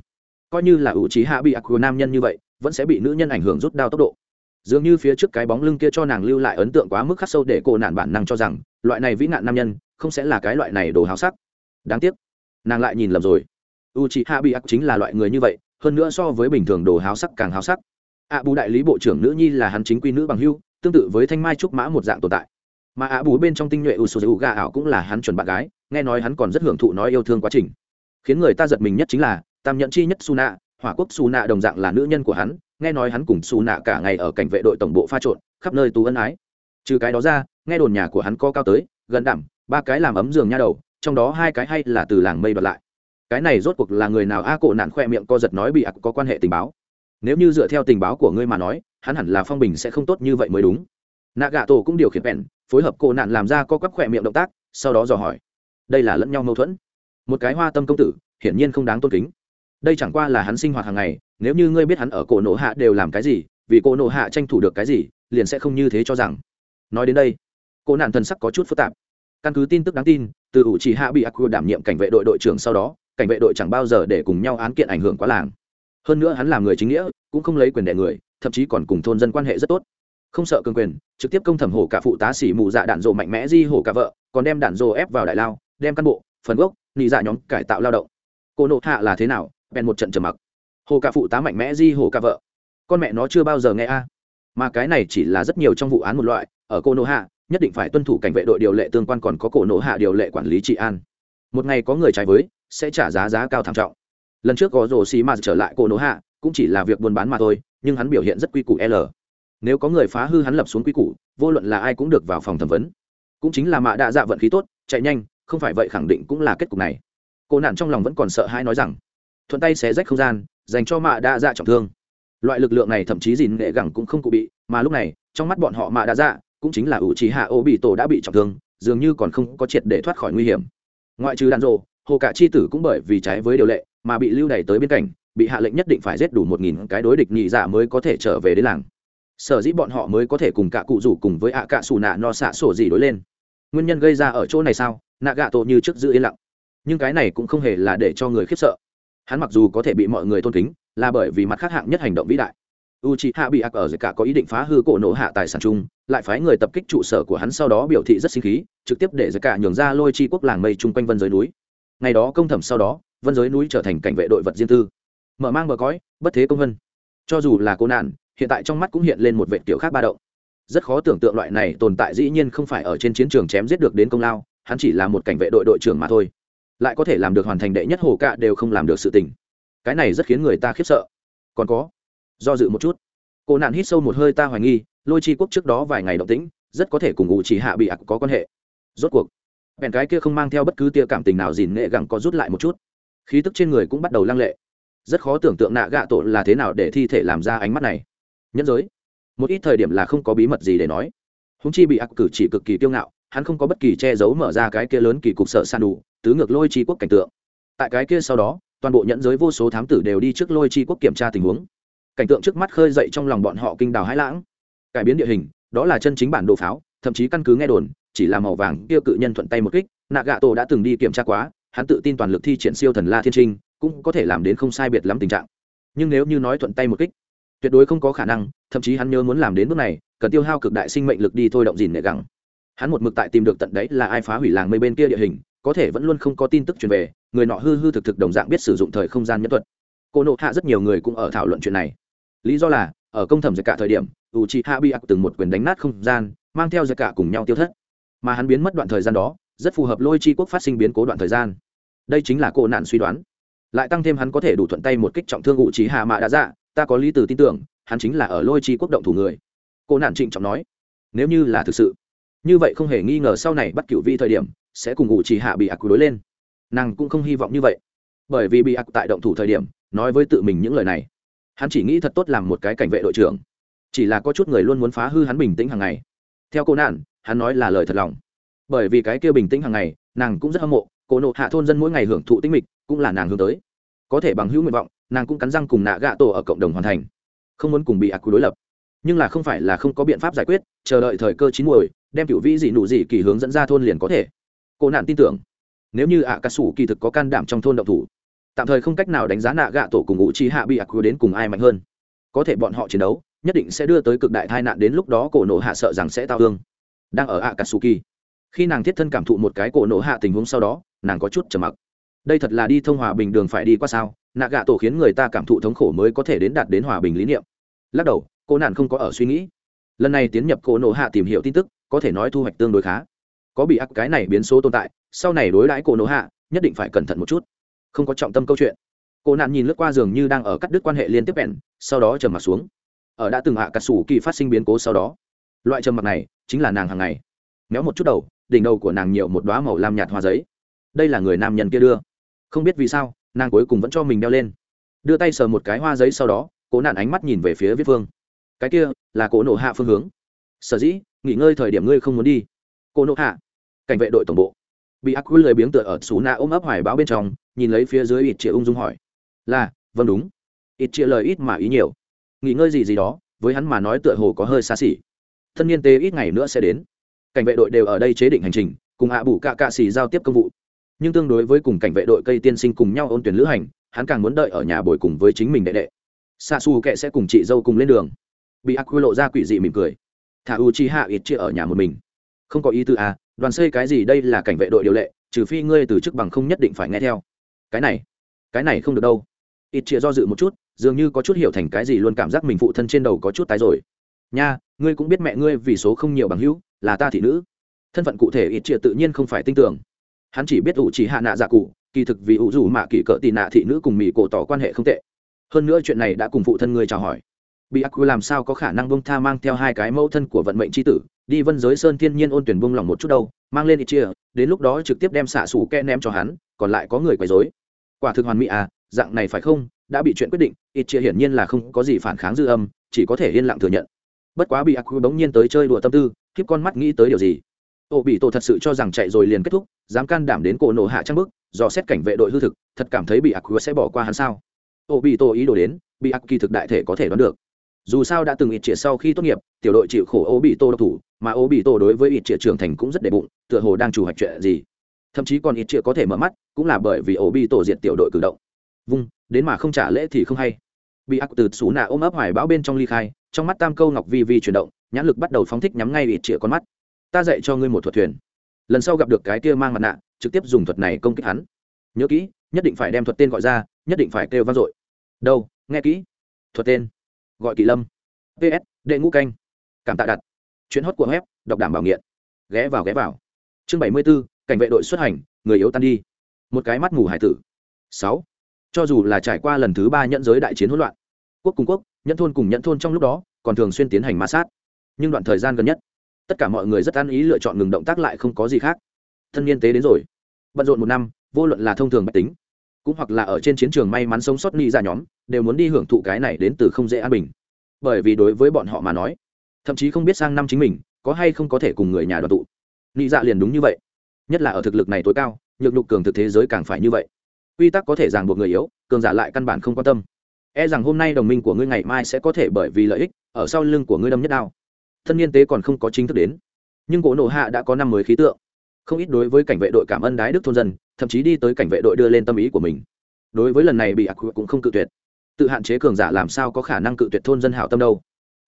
coi như là ủ trí hạ bị ác của nam nhân như vậy, vẫn sẽ bị nữ nhân ảnh hưởng rút đao tốc độ. Dường như phía trước cái bóng lưng kia cho nàng lưu lại ấn tượng quá mức khắc sâu để cô nạn bản năng cho rằng, loại này vĩ nạn nam nhân, không sẽ là cái loại này đồ háo sắc. Đáng tiếc, nàng lại nhìn lầm rồi. U chị hạ bị ác chính là loại người như vậy, hơn nữa so với bình thường đồ háo sắc càng háo sắc. Ạ bù đại lý bộ trưởng nữ nhi là hắn chính quy nữ bằng hưu, tương tự với thanh mai trúc mã một dạng tồn tại. Mà ạ bù bên trong tinh nhuệ u sô u gà ảo cũng là hắn chuẩn bạn gái, nghe nói hắn còn rất hưởng thụ nói yêu thương quá trình. Khiến người ta giật mình nhất chính là tam nhẫn chi nhất su nạ hỏa quốc su nạ đồng dạng là nữ nhân của hắn, nghe nói hắn cùng su nạ cả ngày ở cảnh vệ đội tổng bộ pha trộn, khắp nơi tú ân ái. Trừ cái đó ra, nghe đồn nhà của hắn có cao tới, gần đảm ba cái làm ấm giường nha đầu, trong đó hai cái hay là từ làng mây bật lại. Cái này rốt cuộc là người nào a cổ nạn khoe miệng co giật nói bị ặc có quan hệ tình báo. Nếu như dựa theo tình báo của ngươi mà nói, hắn hẳn là phong bình sẽ không tốt như vậy mới đúng. Nạ gạ tổ cũng điều khiển bèn, phối hợp cổ nạn làm ra co quắp khoe miệng động tác, sau đó dò hỏi. Đây là lẫn nhau mâu thuẫn. Một cái hoa tâm công tử, hiển nhiên không đáng tôn kính đây chẳng qua là hắn sinh hoạt hàng ngày, nếu như ngươi biết hắn ở cổ nộ hạ đều làm cái gì, vì cổ nộ hạ tranh thủ được cái gì, liền sẽ không như thế cho rằng. Nói đến đây cô nạn thần sắc có chút phức tạp. Căn cứ tin tức đáng tin, từ ủ chỉ hạ bị ác đảm nhiệm cảnh vệ đội đội trưởng sau đó, cảnh vệ đội chẳng bao giờ để cùng nhau án kiện ảnh hưởng quá làng. Hơn nữa hắn làm người chính nghĩa, cũng không lấy quyền đệ người, thậm chí còn cùng thôn dân quan hệ rất tốt. Không sợ cường quyền, trực tiếp công thẩm hổ cả phụ tá xỉ mù dạ đạn dộ mạnh mẽ di hổ cả vợ, còn đem đạn dộ ép vào đại lao, đem cán bộ, phần gốc, nị dạ nhóm cải tạo lao động. Cô nộ hạ là thế nào bèn một trận trầm mặc. Hồ cả phụ tá mạnh mẽ di hồ cả vợ. Con mẹ nó chưa bao giờ nghe a. Mà cái này chỉ là rất nhiều trong vụ án một loại, ở cô nô hạ, nhất định phải tuân thủ cảnh vệ đội điều lệ tương quan còn có cổ nô hạ điều lệ quản lý trị an. Một ngày có người trái với, sẽ trả giá giá cao thảm trọng. Lần trước có rồ xì mà trở lại cổ nô hạ, cũng chỉ là việc buôn bán mà thôi, nhưng hắn biểu hiện rất quy củ l. Nếu có người phá hư hắn lập xuống quy củ, vô luận là ai cũng được vào phòng thẩm vấn. Cũng chính là mạ đa dạ vận khí tốt, chạy nhanh, không phải vậy khẳng định cũng là kết cục này. Cô nạn trong lòng vẫn còn sợ hãi nói rằng thuận tay xé rách không gian, dành cho mạ đa dạ trọng thương. Loại lực lượng này thậm chí dìn nghệ gẳng cũng không cụ bị, mà lúc này, trong mắt bọn họ mạ đa dạ cũng chính là ủ trí hạ ô bị tổ đã bị trọng thương, dường như còn không có triệt để thoát khỏi nguy hiểm. Ngoại trừ đàn rộ, hồ cả chi tử cũng bởi vì trái với điều lệ mà bị lưu đày tới bên cạnh, bị hạ lệnh nhất định phải giết đủ một nghìn cái đối địch nhị dạ mới có thể trở về đến làng. Sở dĩ bọn họ mới có thể cùng cả cụ rủ cùng với ạ cạ xù nạ no xạ sổ gì đối lên. Nguyên nhân gây ra ở chỗ này sao? Nạ gạ tổ như trước giữ yên lặng. Nhưng cái này cũng không hề là để cho người khiếp sợ hắn mặc dù có thể bị mọi người tôn kính, là bởi vì mặt khác hạng nhất hành động vĩ đại. U c h i hạ bị ác ở cả có ý định phá hư cổ nổ hạ tài sản chung, lại phái người tập kích trụ sở của hắn sau đó biểu thị rất sinh khí, trực tiếp để giới cả nhường ra lôi chi quốc làng mây chung quanh vân giới núi. Ngày đó công thẩm sau đó, vân giới núi trở thành cảnh vệ đội vật riêng tư. Mở mang bờ cõi, bất thế công vân. Cho dù là cô nạn, hiện tại trong mắt cũng hiện lên một vệ tiểu khác ba động. Rất khó tưởng tượng loại này tồn tại dĩ nhiên không phải ở trên chiến trường chém giết được đến công lao, hắn chỉ là một cảnh vệ đội đội trưởng mà thôi lại có thể làm được hoàn thành đệ nhất hồ cạ đều không làm được sự tình. Cái này rất khiến người ta khiếp sợ. Còn có, do dự một chút. Cô nạn hít sâu một hơi ta hoài nghi, lôi chi quốc trước đó vài ngày động tĩnh, rất có thể cùng ngụ chỉ hạ bị ạc có quan hệ. Rốt cuộc, bèn cái kia không mang theo bất cứ tia cảm tình nào dìn nghệ gẳng có rút lại một chút. Khí tức trên người cũng bắt đầu lăng lệ. Rất khó tưởng tượng nạ gạ tổ là thế nào để thi thể làm ra ánh mắt này. Nhất giới, một ít thời điểm là không có bí mật gì để nói. Húng chi bị ạc cử chỉ cực kỳ kiêu ngạo hắn không có bất kỳ che giấu mở ra cái kia lớn kỳ cục sợ san đủ, tứ ngược lôi chi quốc cảnh tượng. Tại cái kia sau đó, toàn bộ nhẫn giới vô số thám tử đều đi trước lôi chi quốc kiểm tra tình huống. Cảnh tượng trước mắt khơi dậy trong lòng bọn họ kinh đào hãi lãng. Cải biến địa hình, đó là chân chính bản đồ pháo, thậm chí căn cứ nghe đồn, chỉ là màu vàng kia cự nhân thuận tay một kích nạ gạ tổ đã từng đi kiểm tra quá, hắn tự tin toàn lực thi triển siêu thần la thiên trinh, cũng có thể làm đến không sai biệt lắm tình trạng. Nhưng nếu như nói thuận tay một kích, tuyệt đối không có khả năng, thậm chí hắn nhớ muốn làm đến bước này, cần tiêu hao cực đại sinh mệnh lực đi thôi động dìn nệ gẳng hắn một mực tại tìm được tận đấy là ai phá hủy làng mây bên kia địa hình, có thể vẫn luôn không có tin tức truyền về, người nọ hư hư thực thực đồng dạng biết sử dụng thời không gian nhân thuật. Cô nộ hạ rất nhiều người cũng ở thảo luận chuyện này. Lý do là, ở công thẩm giặc cả thời điểm u chi hạ bị ác từng một quyền đánh nát không gian, mang theo giặc cả cùng nhau tiêu thất. Mà hắn biến mất đoạn thời gian đó, rất phù hợp lôi chi quốc phát sinh biến cố đoạn thời gian. Đây chính là cô nạn suy đoán. Lại tăng thêm hắn có thể đủ thuận tay một kích trọng thương u chi hạ mạ đã dạ ta có lý từ tin tưởng, hắn chính là ở lôi chi quốc động thủ người. Cô nạn trịnh trọng nói, nếu như là thực sự như vậy không hề nghi ngờ sau này bắt cựu vi thời điểm, sẽ cùng ngụ chỉ hạ bị ác đối lên. Nàng cũng không hy vọng như vậy. Bởi vì bị ác tại động thủ thời điểm, nói với tự mình những lời này. Hắn chỉ nghĩ thật tốt làm một cái cảnh vệ đội trưởng. Chỉ là có chút người luôn muốn phá hư hắn bình tĩnh hàng ngày. Theo cô nạn, hắn nói là lời thật lòng. Bởi vì cái kia bình tĩnh hàng ngày, nàng cũng rất hâm mộ, cô nộ hạ thôn dân mỗi ngày hưởng thụ tinh mịch, cũng là nàng hướng tới. Có thể bằng hữu nguyện vọng, nàng cũng cắn răng cùng nạ gạ tổ ở cộng đồng hoàn thành. Không muốn cùng bị ác đối lập. Nhưng là không phải là không có biện pháp giải quyết, chờ đợi thời cơ chín muồi đem cựu vĩ dị nụ dị kỳ hướng dẫn ra thôn liền có thể. Cô nạn tin tưởng. Nếu như ạ cà sủ kỳ thực có can đảm trong thôn động thủ, tạm thời không cách nào đánh giá nạ gạ tổ cùng ngụ chi hạ bị ác cứu đến cùng ai mạnh hơn. Có thể bọn họ chiến đấu, nhất định sẽ đưa tới cực đại tai nạn đến lúc đó cổ nổ hạ sợ rằng sẽ tao thương. Đang ở ạ cà sủ kỳ, khi nàng thiết thân cảm thụ một cái cổ nổ hạ tình huống sau đó, nàng có chút trầm mặc. Đây thật là đi thông hòa bình đường phải đi qua sao? Nạ gạ tổ khiến người ta cảm thụ thống khổ mới có thể đến đạt đến hòa bình lý niệm. Lắc đầu, cô nạn không có ở suy nghĩ. Lần này tiến nhập cổ nổ hạ tìm hiểu tin tức có thể nói thu hoạch tương đối khá. Có bị ác cái này biến số tồn tại, sau này đối đãi cổ nổ hạ, nhất định phải cẩn thận một chút. Không có trọng tâm câu chuyện. Cô nạn nhìn lướt qua giường như đang ở cắt đứt quan hệ liên tiếp bèn, sau đó trầm mặt xuống. Ở đã từng hạ cắt sủ kỳ phát sinh biến cố sau đó, loại trầm mặt này chính là nàng hàng ngày. Méo một chút đầu, đỉnh đầu của nàng nhiều một đoá màu lam nhạt hoa giấy. Đây là người nam nhân kia đưa. Không biết vì sao, nàng cuối cùng vẫn cho mình đeo lên. Đưa tay sờ một cái hoa giấy sau đó cố nạn ánh mắt nhìn về phía viết phương cái kia là cỗ nổ hạ phương hướng. Sở dĩ nghỉ ngơi thời điểm ngươi không muốn đi. Cô nộ hạ, cảnh vệ đội tổng bộ. Bị ác quy lười biếng tựa ở xú na ôm ấp hoài báo bên trong, nhìn lấy phía dưới ít chĩa ung dung hỏi. Là vâng đúng. Ít chĩa lời ít mà ý nhiều. Nghỉ ngơi gì gì đó, với hắn mà nói tựa hồ có hơi xa xỉ. Thân niên tế ít ngày nữa sẽ đến. Cảnh vệ đội đều ở đây chế định hành trình, cùng hạ bù cạ cạ xỉ giao tiếp công vụ. Nhưng tương đối với cùng cảnh vệ đội cây tiên sinh cùng nhau ôn tuyển lữ hành, hắn càng muốn đợi ở nhà bồi cùng với chính mình đệ đệ. Xa xù kệ sẽ cùng chị dâu cùng lên đường. Bị ác quy lộ ra quỷ dị mỉm cười thả u chi hạ ít chia ở nhà một mình. Không có ý tư à đoàn xây cái gì đây là cảnh vệ đội điều lệ, trừ phi ngươi từ chức bằng không nhất định phải nghe theo. Cái này cái này không được đâu. Ít chia do dự một chút, dường như có chút hiểu thành cái gì luôn cảm giác mình phụ thân trên đầu có chút tái rồi. Nha, ngươi cũng biết mẹ ngươi vì số không nhiều bằng hữu, là ta thị nữ. Thân phận cụ thể ít chia tự nhiên không phải tin tưởng. Hắn chỉ biết ủ chỉ hạ nạ dạ cụ, kỳ thực vì ủ dù mạ kỳ cỡ tị nạ thị nữ cùng mỹ cổ tỏ quan hệ không tệ. Hơn nữa chuyện này đã cùng phụ thân ngươi chào hỏi bị ác quy làm sao có khả năng bông tha mang theo hai cái mẫu thân của vận mệnh c tử? Đi vân giới sơn thiên nhiên ôn tuyển bông lòng một chút đâu, mang lên ít chia, đến lúc đó trực tiếp đem xạ xù kẽ ném cho hắn, còn lại có người quấy dối quả thực hoàn mỹ à dạng này phải không? Đã bị chuyện quyết định, ít chia hiển nhiên là không có gì phản kháng dư âm, chỉ có thể yên lặng thừa nhận. Bất quá bị ác quy bỗng nhiên tới chơi đùa tâm tư, khiếp con mắt nghĩ tới điều gì? Ô bị tổ thật sự cho rằng chạy rồi liền kết thúc, dám can đảm đến cổ nổ hạ trang bức do xét cảnh vệ đội hư thực, thật cảm thấy bị ác quy sẽ bỏ qua hắn sao? Ô bị tổ ý đồ đến, bị ác kỳ thực đại thể có thể đoán được dù sao đã từng ít triệt sau khi tốt nghiệp, tiểu đội chịu khổ ô bị tô độc thủ, mà ô bị tô đối với ít triệt trưởng thành cũng rất đệ bụng, tựa hồ đang chủ hoạch chuyện gì. Thậm chí còn ít triệt có thể mở mắt, cũng là bởi vì ô bị tổ diện tiểu đội cử động. Vung, đến mà không trả lễ thì không hay. Bị ác từ xú nạ ôm ấp hoài bão bên trong ly khai, trong mắt tam câu ngọc vi vi chuyển động, nhãn lực bắt đầu phóng thích nhắm ngay ít triệt con mắt. Ta dạy cho ngươi một thuật thuyền. Lần sau gặp được cái kia mang mặt nạ, trực tiếp dùng thuật này công kích hắn. Nhớ kỹ, nhất định phải đem thuật tên gọi ra, nhất định phải kêu vang dội. Đâu, nghe kỹ. Thuật tên gọi kỳ lâm. Ps đệ ngũ canh. Cảm tạ đặt. Chuyến hót của web, đọc đảm bảo nghiện. Ghé vào ghé vào. Chương bảy mươi b ố cảnh vệ đội xuất hành, người yếu tan đi. Một cái mắt mù hải tử. Sáu. Cho dù là trải qua lần thứ ba nhận giới đại chiến hỗn loạn, quốc cùng quốc, nhẫn thôn cùng nhẫn thôn trong lúc đó, còn thường xuyên tiến hành ma sát. Nhưng đoạn thời gian gần nhất, tất cả mọi người rất an ý lựa chọn ngừng động tác lại không có gì khác. Thân niên tế đến rồi. Bận rộn một năm, vô luận là thông thường bách tính, cũng hoặc là ở trên chiến trường may mắn sống sót ni ra nhóm đều muốn đi hưởng thụ cái này đến từ không dễ an bình. Bởi vì đối với bọn họ mà nói, thậm chí không biết sang năm chính mình, có hay không có thể cùng người nhà đoàn tụ. Ni dạ liền đúng như vậy. Nhất là ở thực lực này tối cao, nhược nhục cường thực thế giới càng phải như vậy. Quy tắc có thể ràng buộc người yếu, cường giả lại căn bản không quan tâm. E rằng hôm nay đồng minh của ngươi ngày mai sẽ có thể bởi vì lợi ích, ở sau lưng của ngươi đâm nhất đao. Thân niên tế còn không có chính thức đến. Nhưng cỗ nổ hạ đã có năm mới khí tượng. Không ít đối với cảnh vệ đội cảm ơn đái đức thôn dân, thậm chí đi tới cảnh vệ đội đưa lên tâm ý của mình. Đối với lần này bị ác cũng không cự tuyệt tự hạn chế cường giả làm sao có khả năng cự tuyệt thôn dân hảo tâm đâu.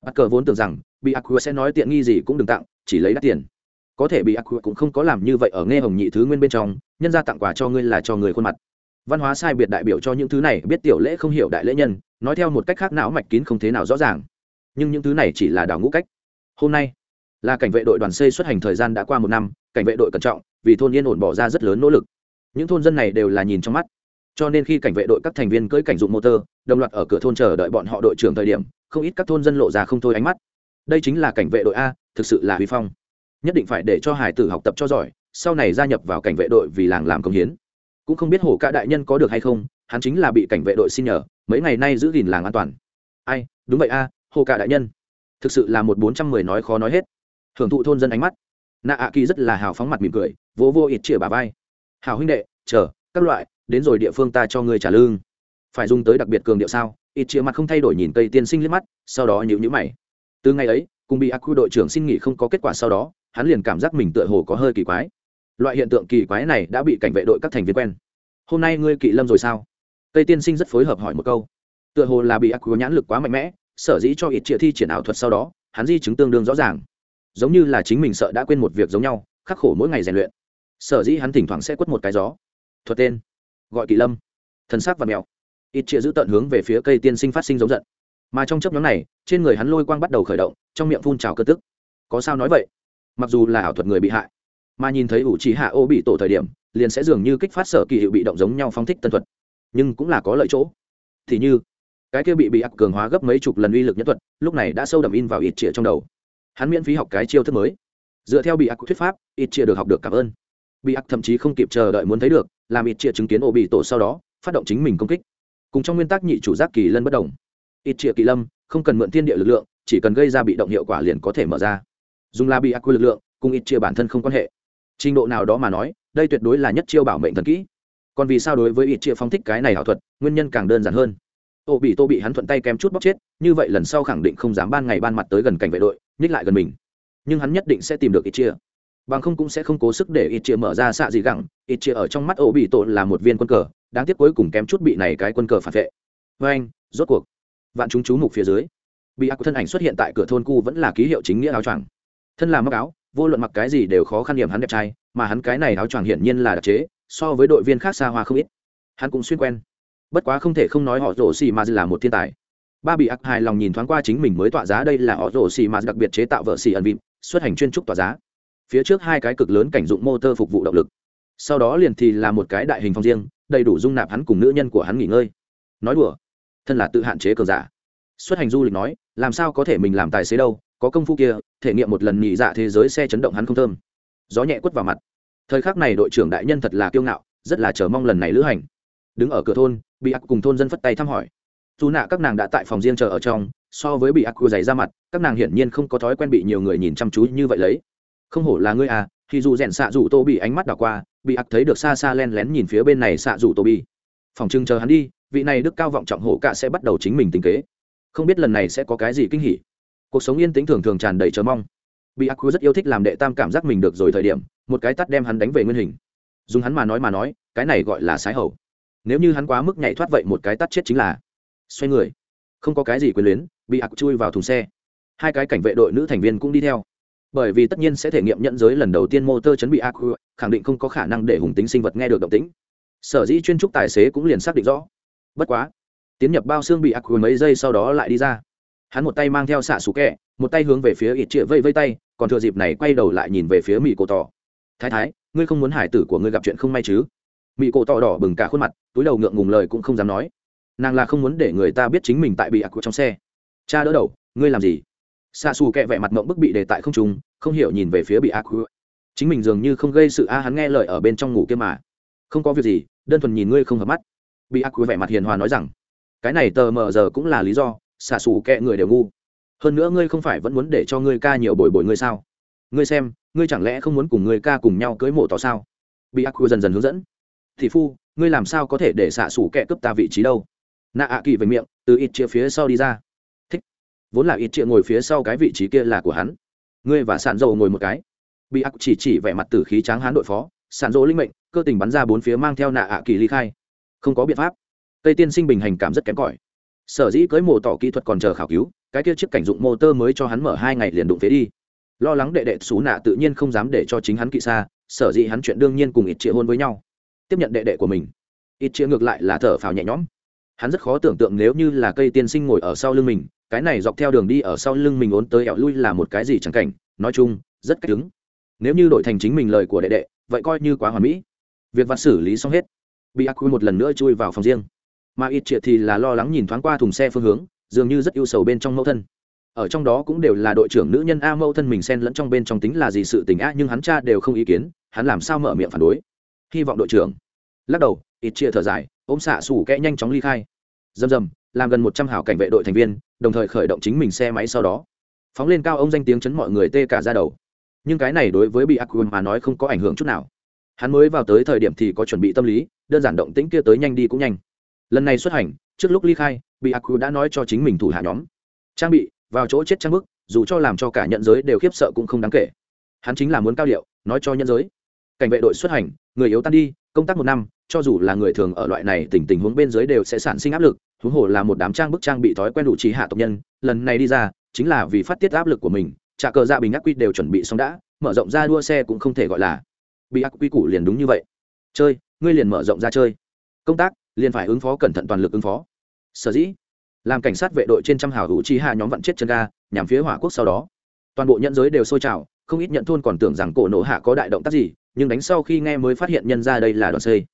Bắt cờ vốn tưởng rằng, bị ác sẽ nói tiện nghi gì cũng đừng tặng, chỉ lấy đắt tiền. Có thể bị ác cũng không có làm như vậy ở nghe hồng nhị thứ nguyên bên trong, nhân ra tặng quà cho ngươi là cho người khuôn mặt. Văn hóa sai biệt đại biểu cho những thứ này, biết tiểu lễ không hiểu đại lễ nhân, nói theo một cách khác não mạch kín không thế nào rõ ràng. Nhưng những thứ này chỉ là đào ngũ cách. Hôm nay, là cảnh vệ đội đoàn xây xuất hành thời gian đã qua một năm, cảnh vệ đội cẩn trọng, vì thôn yên ổn bỏ ra rất lớn nỗ lực. Những thôn dân này đều là nhìn trong mắt cho nên khi cảnh vệ đội các thành viên cưỡi cảnh dụng motor, đồng loạt ở cửa thôn chờ đợi bọn họ đội trưởng thời điểm, không ít các thôn dân lộ ra không thôi ánh mắt. Đây chính là cảnh vệ đội a, thực sự là huy phong. Nhất định phải để cho hải tử học tập cho giỏi, sau này gia nhập vào cảnh vệ đội vì làng làm công hiến. Cũng không biết hổ ca đại nhân có được hay không, hắn chính là bị cảnh vệ đội xin nhờ, mấy ngày nay giữ gìn làng an toàn. Ai, đúng vậy a, hồ ca đại nhân. Thực sự là một bốn trăm mười nói khó nói hết. Hưởng thụ thôn dân ánh mắt. Nạ ạ kỳ rất là hào phóng mặt mỉm cười, vỗ vô ít chĩa bà vai. Hào huynh đệ, chờ, các loại đến rồi địa phương ta cho ngươi trả lương. Phải dùng tới đặc biệt cường điệu sao? Ít chĩa mặt không thay đổi nhìn cây tiên sinh liếc mắt, sau đó nhịu nhữ mày. Từ ngày ấy, cùng bị ác quy đội trưởng xin nghỉ không có kết quả sau đó, hắn liền cảm giác mình tựa hồ có hơi kỳ quái. Loại hiện tượng kỳ quái này đã bị cảnh vệ đội các thành viên quen. Hôm nay ngươi kỵ lâm rồi sao? Tây tiên sinh rất phối hợp hỏi một câu. Tựa hồ là bị ác quy nhãn lực quá mạnh mẽ, sở dĩ cho ít trịa thi triển ảo thuật sau đó, hắn di chứng tương đương rõ ràng. Giống như là chính mình sợ đã quên một việc giống nhau, khắc khổ mỗi ngày rèn luyện. Sở dĩ hắn thỉnh thoảng sẽ quất một cái gió. Thuật tên gọi kỵ lâm. Thân xác và mèo. Ít chia giữ tận hướng về phía cây tiên sinh phát sinh giống giận. Mà trong chấp nhóm này, trên người hắn lôi quang bắt đầu khởi động, trong miệng phun trào cơ tức. Có sao nói vậy? Mặc dù là ảo thuật người bị hại, mà nhìn thấy ủ trí hạ ô bị tổ thời điểm, liền sẽ dường như kích phát sở kỳ hiệu bị động giống nhau phóng thích tân thuật. Nhưng cũng là có lợi chỗ. Thì như, cái kia bị bị ác cường hóa gấp mấy chục lần uy lực nhất thuật, lúc này đã sâu đậm in vào ít trịa trong đầu. Hắn miễn phí học cái chiêu thức mới. Dựa theo bị ác thuyết pháp, ít trịa được học được cảm ơn. Bị ác thậm chí không kịp chờ đợi muốn thấy được làm ít chia chứng kiến ô bị tổ sau đó, phát động chính mình công kích. Cùng trong nguyên tắc nhị chủ giác kỳ lân bất đồng. Ít chia kỳ lâm, không cần mượn thiên địa lực lượng, chỉ cần gây ra bị động hiệu quả liền có thể mở ra. Dùng la bị ác quy lực lượng, cùng ít chia bản thân không quan hệ. Trình độ nào đó mà nói, đây tuyệt đối là nhất chiêu bảo mệnh thần kỹ. Còn vì sao đối với ít chia phóng thích cái này ảo thuật, nguyên nhân càng đơn giản hơn. Ô bị tô bị hắn thuận tay kém chút bóc chết, như vậy lần sau khẳng định không dám ban ngày ban mặt tới gần cảnh vệ đội, nhích lại gần mình. Nhưng hắn nhất định sẽ tìm được ít chia bằng không cũng sẽ không cố sức để ít chia mở ra xạ gì gẳng, ít chia ở trong mắt ổ bị tổ là một viên quân cờ, đáng tiếc cuối cùng kém chút bị này cái quân cờ phản vệ. Với anh, rốt cuộc, vạn chúng chú mục phía dưới, bị ác thân ảnh xuất hiện tại cửa thôn cu vẫn là ký hiệu chính nghĩa áo choàng. Thân làm mặc áo, vô luận mặc cái gì đều khó khăn điểm hắn đẹp trai, mà hắn cái này áo choàng hiển nhiên là đặc chế, so với đội viên khác xa hoa không ít. Hắn cũng xuyên quen. Bất quá không thể không nói họ rổ xì mà là một thiên tài. Ba bị ác hài lòng nhìn thoáng qua chính mình mới tọa giá đây là họ rổ xì mà đặc biệt chế tạo vợ xì ẩn vịm xuất hành chuyên trúc tọa giá phía trước hai cái cực lớn cảnh dụng motor phục vụ động lực. Sau đó liền thì là một cái đại hình phòng riêng, đầy đủ dung nạp hắn cùng nữ nhân của hắn nghỉ ngơi. Nói đùa, thân là tự hạn chế cờ giả. Xuất hành du lịch nói, làm sao có thể mình làm tài xế đâu, có công phu kia, thể nghiệm một lần nhị dạ thế giới xe chấn động hắn không thơm. Gió nhẹ quất vào mặt. Thời khắc này đội trưởng đại nhân thật là kiêu ngạo, rất là chờ mong lần này lữ hành. Đứng ở cửa thôn, bị ác cùng thôn dân phất tay thăm hỏi. Dù nạ các nàng đã tại phòng riêng chờ ở trong, so với bị ác cua dày ra mặt, các nàng hiển nhiên không có thói quen bị nhiều người nhìn chăm chú như vậy lấy không hổ là ngươi à thì dù rèn xạ dù tô bị ánh mắt đảo qua, bị ặc thấy được xa xa len lén nhìn phía bên này xạ dù tô bị. Phòng trưng chờ hắn đi, vị này đức cao vọng trọng hổ cả sẽ bắt đầu chính mình tính kế. Không biết lần này sẽ có cái gì kinh hỉ. Cuộc sống yên tĩnh thường thường tràn đầy chờ mong. Bị ác rất yêu thích làm đệ tam cảm giác mình được rồi thời điểm, một cái tắt đem hắn đánh về nguyên hình. Dùng hắn mà nói mà nói, cái này gọi là sái hầu. Nếu như hắn quá mức nhảy thoát vậy một cái tắt chết chính là xoay người. Không có cái gì quyền luyến, bị ác chui vào thùng xe. Hai cái cảnh vệ đội nữ thành viên cũng đi theo bởi vì tất nhiên sẽ thể nghiệm nhận giới lần đầu tiên motor chấn bị ác khẳng định không có khả năng để hùng tính sinh vật nghe được động tĩnh. Sở dĩ chuyên trúc tài xế cũng liền xác định rõ. Bất quá, tiến nhập bao xương bị ác mấy giây sau đó lại đi ra. Hắn một tay mang theo xạ sủ kẹ, một tay hướng về phía ít trịa vây vây tay, còn thừa dịp này quay đầu lại nhìn về phía mỹ cổ tỏ. Thái thái, ngươi không muốn hải tử của ngươi gặp chuyện không may chứ? Mỹ cổ tỏ đỏ bừng cả khuôn mặt, túi đầu ngượng ngùng lời cũng không dám nói. Nàng là không muốn để người ta biết chính mình tại bị ác trong xe. Cha đỡ đầu, ngươi làm gì? Xạ xù kẹ vẻ mặt mộng bức bị đề tại không trùng không hiểu nhìn về phía bị ác chính mình dường như không gây sự a, hắn nghe lời ở bên trong ngủ kia mà. Không có việc gì, đơn thuần nhìn ngươi không hợp mắt. Bị ác vẻ mặt hiền hòa nói rằng, cái này tờ mờ giờ cũng là lý do xạ xù kẹ người đều ngu. Hơn nữa ngươi không phải vẫn muốn để cho ngươi ca nhiều bồi bồi ngươi sao? Ngươi xem, ngươi chẳng lẽ không muốn cùng ngươi ca cùng nhau cưới mộ tỏ sao? Bị ác dần dần hướng dẫn. Thị phu, ngươi làm sao có thể để xạ xù kẹ cướp ta vị trí đâu? Nạ ạ kỳ về miệng, từ ít chia phía sau đi ra vốn là ít chia ngồi phía sau cái vị trí kia là của hắn. Ngươi và sàn dầu ngồi một cái. Bị ác chỉ chỉ vẻ mặt tử khí tráng hán đội phó sàn dỗ linh mệnh, cơ tình bắn ra bốn phía mang theo nạ ạ kỳ ly khai. Không có biện pháp. Tây tiên sinh bình hành cảm rất kém cỏi. Sở dĩ cưới mổ tỏ kỹ thuật còn chờ khảo cứu, cái kia chiếc cảnh dụng motor mới cho hắn mở hai ngày liền đụng phế đi. Lo lắng đệ đệ xú nạ tự nhiên không dám để cho chính hắn kỵ xa, sở dĩ hắn chuyện đương nhiên cùng ít chia hôn với nhau. Tiếp nhận đệ đệ của mình. Ít chia ngược lại là thở phào nhẹ nhõm. Hắn rất khó tưởng tượng nếu như là cây tiên sinh ngồi ở sau lưng mình cái này dọc theo đường đi ở sau lưng mình ốn tới ẻo lui là một cái gì chẳng cảnh, nói chung, rất cách đứng. Nếu như đổi thành chính mình lời của đệ đệ, vậy coi như quá hoàn mỹ. Việc vặt xử lý xong hết. Bị ác quy một lần nữa chui vào phòng riêng. Mà ít triệt thì là lo lắng nhìn thoáng qua thùng xe phương hướng, dường như rất yêu sầu bên trong mẫu thân. Ở trong đó cũng đều là đội trưởng nữ nhân a mẫu thân mình xen lẫn trong bên trong tính là gì sự tình a, nhưng hắn cha đều không ý kiến, hắn làm sao mở miệng phản đối. Hy vọng đội trưởng. Lắc đầu ít chia thở dài, ôm xạ xù kẽ nhanh chóng ly khai. Dầm dầm làm gần một trăm hảo cảnh vệ đội thành viên, đồng thời khởi động chính mình xe máy sau đó. Phóng lên cao ông danh tiếng chấn mọi người tê cả ra đầu. Nhưng cái này đối với bị ác mà nói không có ảnh hưởng chút nào. Hắn mới vào tới thời điểm thì có chuẩn bị tâm lý, đơn giản động tĩnh kia tới nhanh đi cũng nhanh. Lần này xuất hành, trước lúc ly khai bị ác đã nói cho chính mình thủ hạ nhóm. Trang bị, vào chỗ chết trang bức, dù cho làm cho cả nhận giới đều khiếp sợ cũng không đáng kể. Hắn chính là muốn cao điệu, nói cho nhân giới. Cảnh vệ đội xuất hành, người yếu tan đi, công tác một năm cho dù là người thường ở loại này tình tình huống bên dưới đều sẽ sản sinh áp lực, huống hồ là một đám trang bức trang bị thói quen đủ trí hạ tộc nhân, lần này đi ra, chính là vì phát tiết áp lực của mình, trả cờ dạ bình ác quy đều chuẩn bị xong đã, mở rộng ra đua xe cũng không thể gọi là bị ác quy củ liền đúng như vậy. Chơi, ngươi liền mở rộng ra chơi. Công tác, liền phải ứng phó cẩn thận toàn lực ứng phó. Sở dĩ, làm cảnh sát vệ đội trên trăm hào hữu chi hạ nhóm vận chết chân ga, nhằm phía hỏa quốc sau đó. Toàn bộ nhận giới đều sôi trào, không ít nhận thôn còn tưởng rằng cổ nổ hạ có đại động tác gì, nhưng đánh sau khi nghe mới phát hiện nhân ra đây là đoàn xây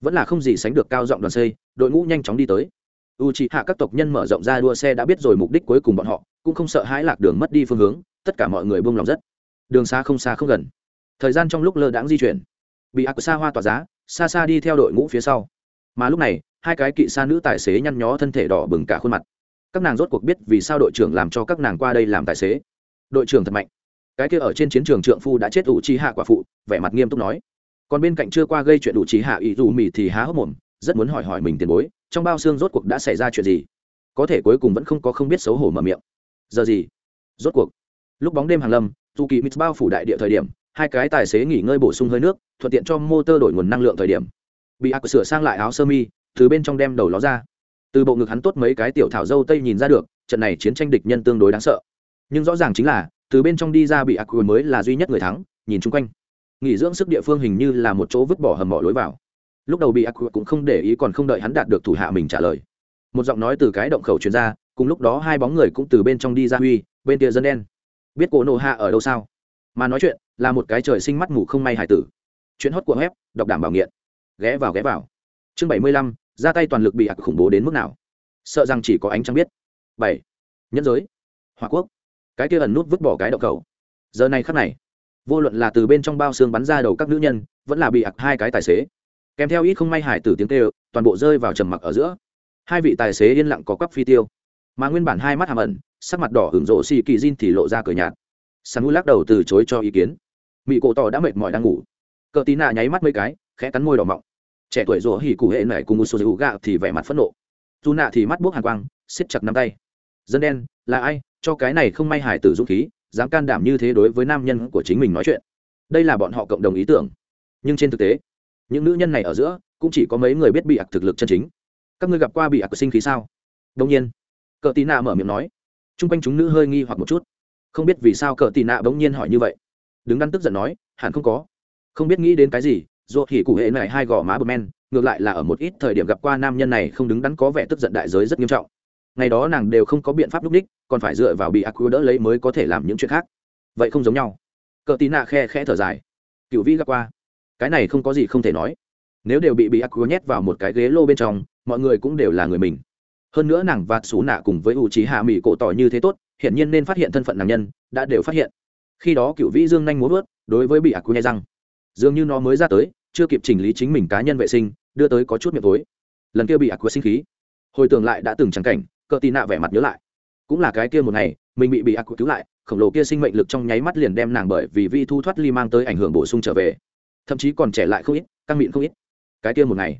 vẫn là không gì sánh được cao giọng đoàn xây, đội ngũ nhanh chóng đi tới. U c hạ các tộc nhân mở rộng ra đua xe đã biết rồi mục đích cuối cùng bọn họ, cũng không sợ hãi lạc đường mất đi phương hướng, tất cả mọi người buông lòng rất. Đường xa không xa không gần. Thời gian trong lúc lơ đãng di chuyển. Bị ác xa hoa tỏa giá, xa xa đi theo đội ngũ phía sau. Mà lúc này, hai cái kỵ xa nữ tài xế nhăn nhó thân thể đỏ bừng cả khuôn mặt. Các nàng rốt cuộc biết vì sao đội trưởng làm cho các nàng qua đây làm tài xế. Đội trưởng thật mạnh. Cái kia ở trên chiến trường trượng phu đã chết ủ trí hạ quả phụ, vẻ mặt nghiêm túc nói còn bên cạnh chưa qua gây chuyện đủ trí hạ ý dù mì thì há hốc mồm, rất muốn hỏi hỏi mình tiền bối, trong bao xương rốt cuộc đã xảy ra chuyện gì? Có thể cuối cùng vẫn không có không biết xấu hổ mở miệng. Giờ gì? Rốt cuộc. Lúc bóng đêm hàng lâm, dù kỳ mít bao phủ đại địa thời điểm, hai cái tài xế nghỉ ngơi bổ sung hơi nước, thuận tiện cho motor đổi nguồn năng lượng thời điểm. Bị ác sửa sang lại áo sơ mi, từ bên trong đem đầu ló ra. Từ bộ ngực hắn tốt mấy cái tiểu thảo dâu tây nhìn ra được, trận này chiến tranh địch nhân tương đối đáng sợ. Nhưng rõ ràng chính là, từ bên trong đi ra bị ác mới là duy nhất người thắng, nhìn chung quanh nghỉ dưỡng sức địa phương hình như là một chỗ vứt bỏ hầm mỏ lối vào. Lúc đầu bị ác cũng không để ý còn không đợi hắn đạt được thủ hạ mình trả lời. Một giọng nói từ cái động khẩu truyền ra, cùng lúc đó hai bóng người cũng từ bên trong đi ra huy, bên kia dân đen. Biết cổ nổ hạ ở đâu sao? Mà nói chuyện, là một cái trời sinh mắt ngủ không may hải tử. Chuyến hót của web, đọc đảm bảo nghiện. Ghé vào ghé vào. Chương bảy mươi lăm, ra tay toàn lực bị ạc khủng bố đến mức nào? Sợ rằng chỉ có ánh trăng biết. Bảy. Nhân giới. Hòa quốc. Cái kia ẩn nút vứt bỏ cái động cầu giờ này khắc này vô luận là từ bên trong bao xương bắn ra đầu các nữ nhân, vẫn là bị ặc hai cái tài xế. Kèm theo ít không may hải tử tiếng kêu, toàn bộ rơi vào trầm mặc ở giữa. Hai vị tài xế yên lặng có quắp phi tiêu. Mà nguyên bản hai mắt hàm ẩn, sắc mặt đỏ hưởng rộ xì kỳ diên thì lộ ra cửa nhạt. Sàn u lắc đầu từ chối cho ý kiến. Mỹ cổ tỏ đã mệt mỏi đang ngủ. Cờ tí nạ nháy mắt mấy cái, khẽ cắn môi đỏ mọng. Trẻ tuổi rỗ hỉ cụ hệ này cùng một số dữ gạo thì vẻ mặt phẫn nộ. Dù nạ thì mắt buốc hàn quang, siết chặt nắm tay. Dân đen, là ai? Cho cái này không may hải tử dũng khí dám can đảm như thế đối với nam nhân của chính mình nói chuyện. Đây là bọn họ cộng đồng ý tưởng. Nhưng trên thực tế, những nữ nhân này ở giữa cũng chỉ có mấy người biết bị ạc thực lực chân chính. Các ngươi gặp qua bị ạc sinh khí sao? Đông nhiên. Cờ tì nạ mở miệng nói. T r u n g quanh chúng nữ hơi nghi hoặc một chút. Không biết vì sao cờ tì nạ bỗng nhiên hỏi như vậy. Đứng đắn tức giận nói, hẳn không có. Không biết nghĩ đến cái gì, dù thì cụ hệ này hai gò má bờ men, ngược lại là ở một ít thời điểm gặp qua nam nhân này không đứng đắn có vẻ tức giận đại giới rất nghiêm trọng ngày đó nàng đều không có biện pháp lúc đích còn phải dựa vào bị ác đỡ lấy mới có thể làm những chuyện khác. Vậy không giống nhau. Cờ tí nạ khe khẽ thở dài. Cựu vĩ gặp qua. Cái này không có gì không thể nói. Nếu đều bị bị ác nhét vào một cái ghế lô bên trong, mọi người cũng đều là người mình. Hơn nữa nàng vạt xú nạ cùng với u trí hạ mỹ cổ tỏ như thế tốt, hiển nhiên nên phát hiện thân phận nàng nhân, đã đều phát hiện. Khi đó cựu vĩ dương nhanh muốn vớt, đối với bị ác nhai răng. Dường như nó mới ra tới, chưa kịp chỉnh lý chính mình cá nhân vệ sinh, đưa tới có chút miệng tối. Lần kia bị ác sinh khí, hồi tưởng lại đã từng trắng cảnh cờ tì nạ vẻ mặt nhớ lại. Cũng là cái kia một ngày, mình bị bị ác cứu lại, khổng lồ kia sinh mệnh lực trong nháy mắt liền đem nàng bởi vì vi thu thoát ly mang tới ảnh hưởng bổ sung trở về. Thậm chí còn trẻ lại không ít, căng miệng không ít. Cái kia một ngày,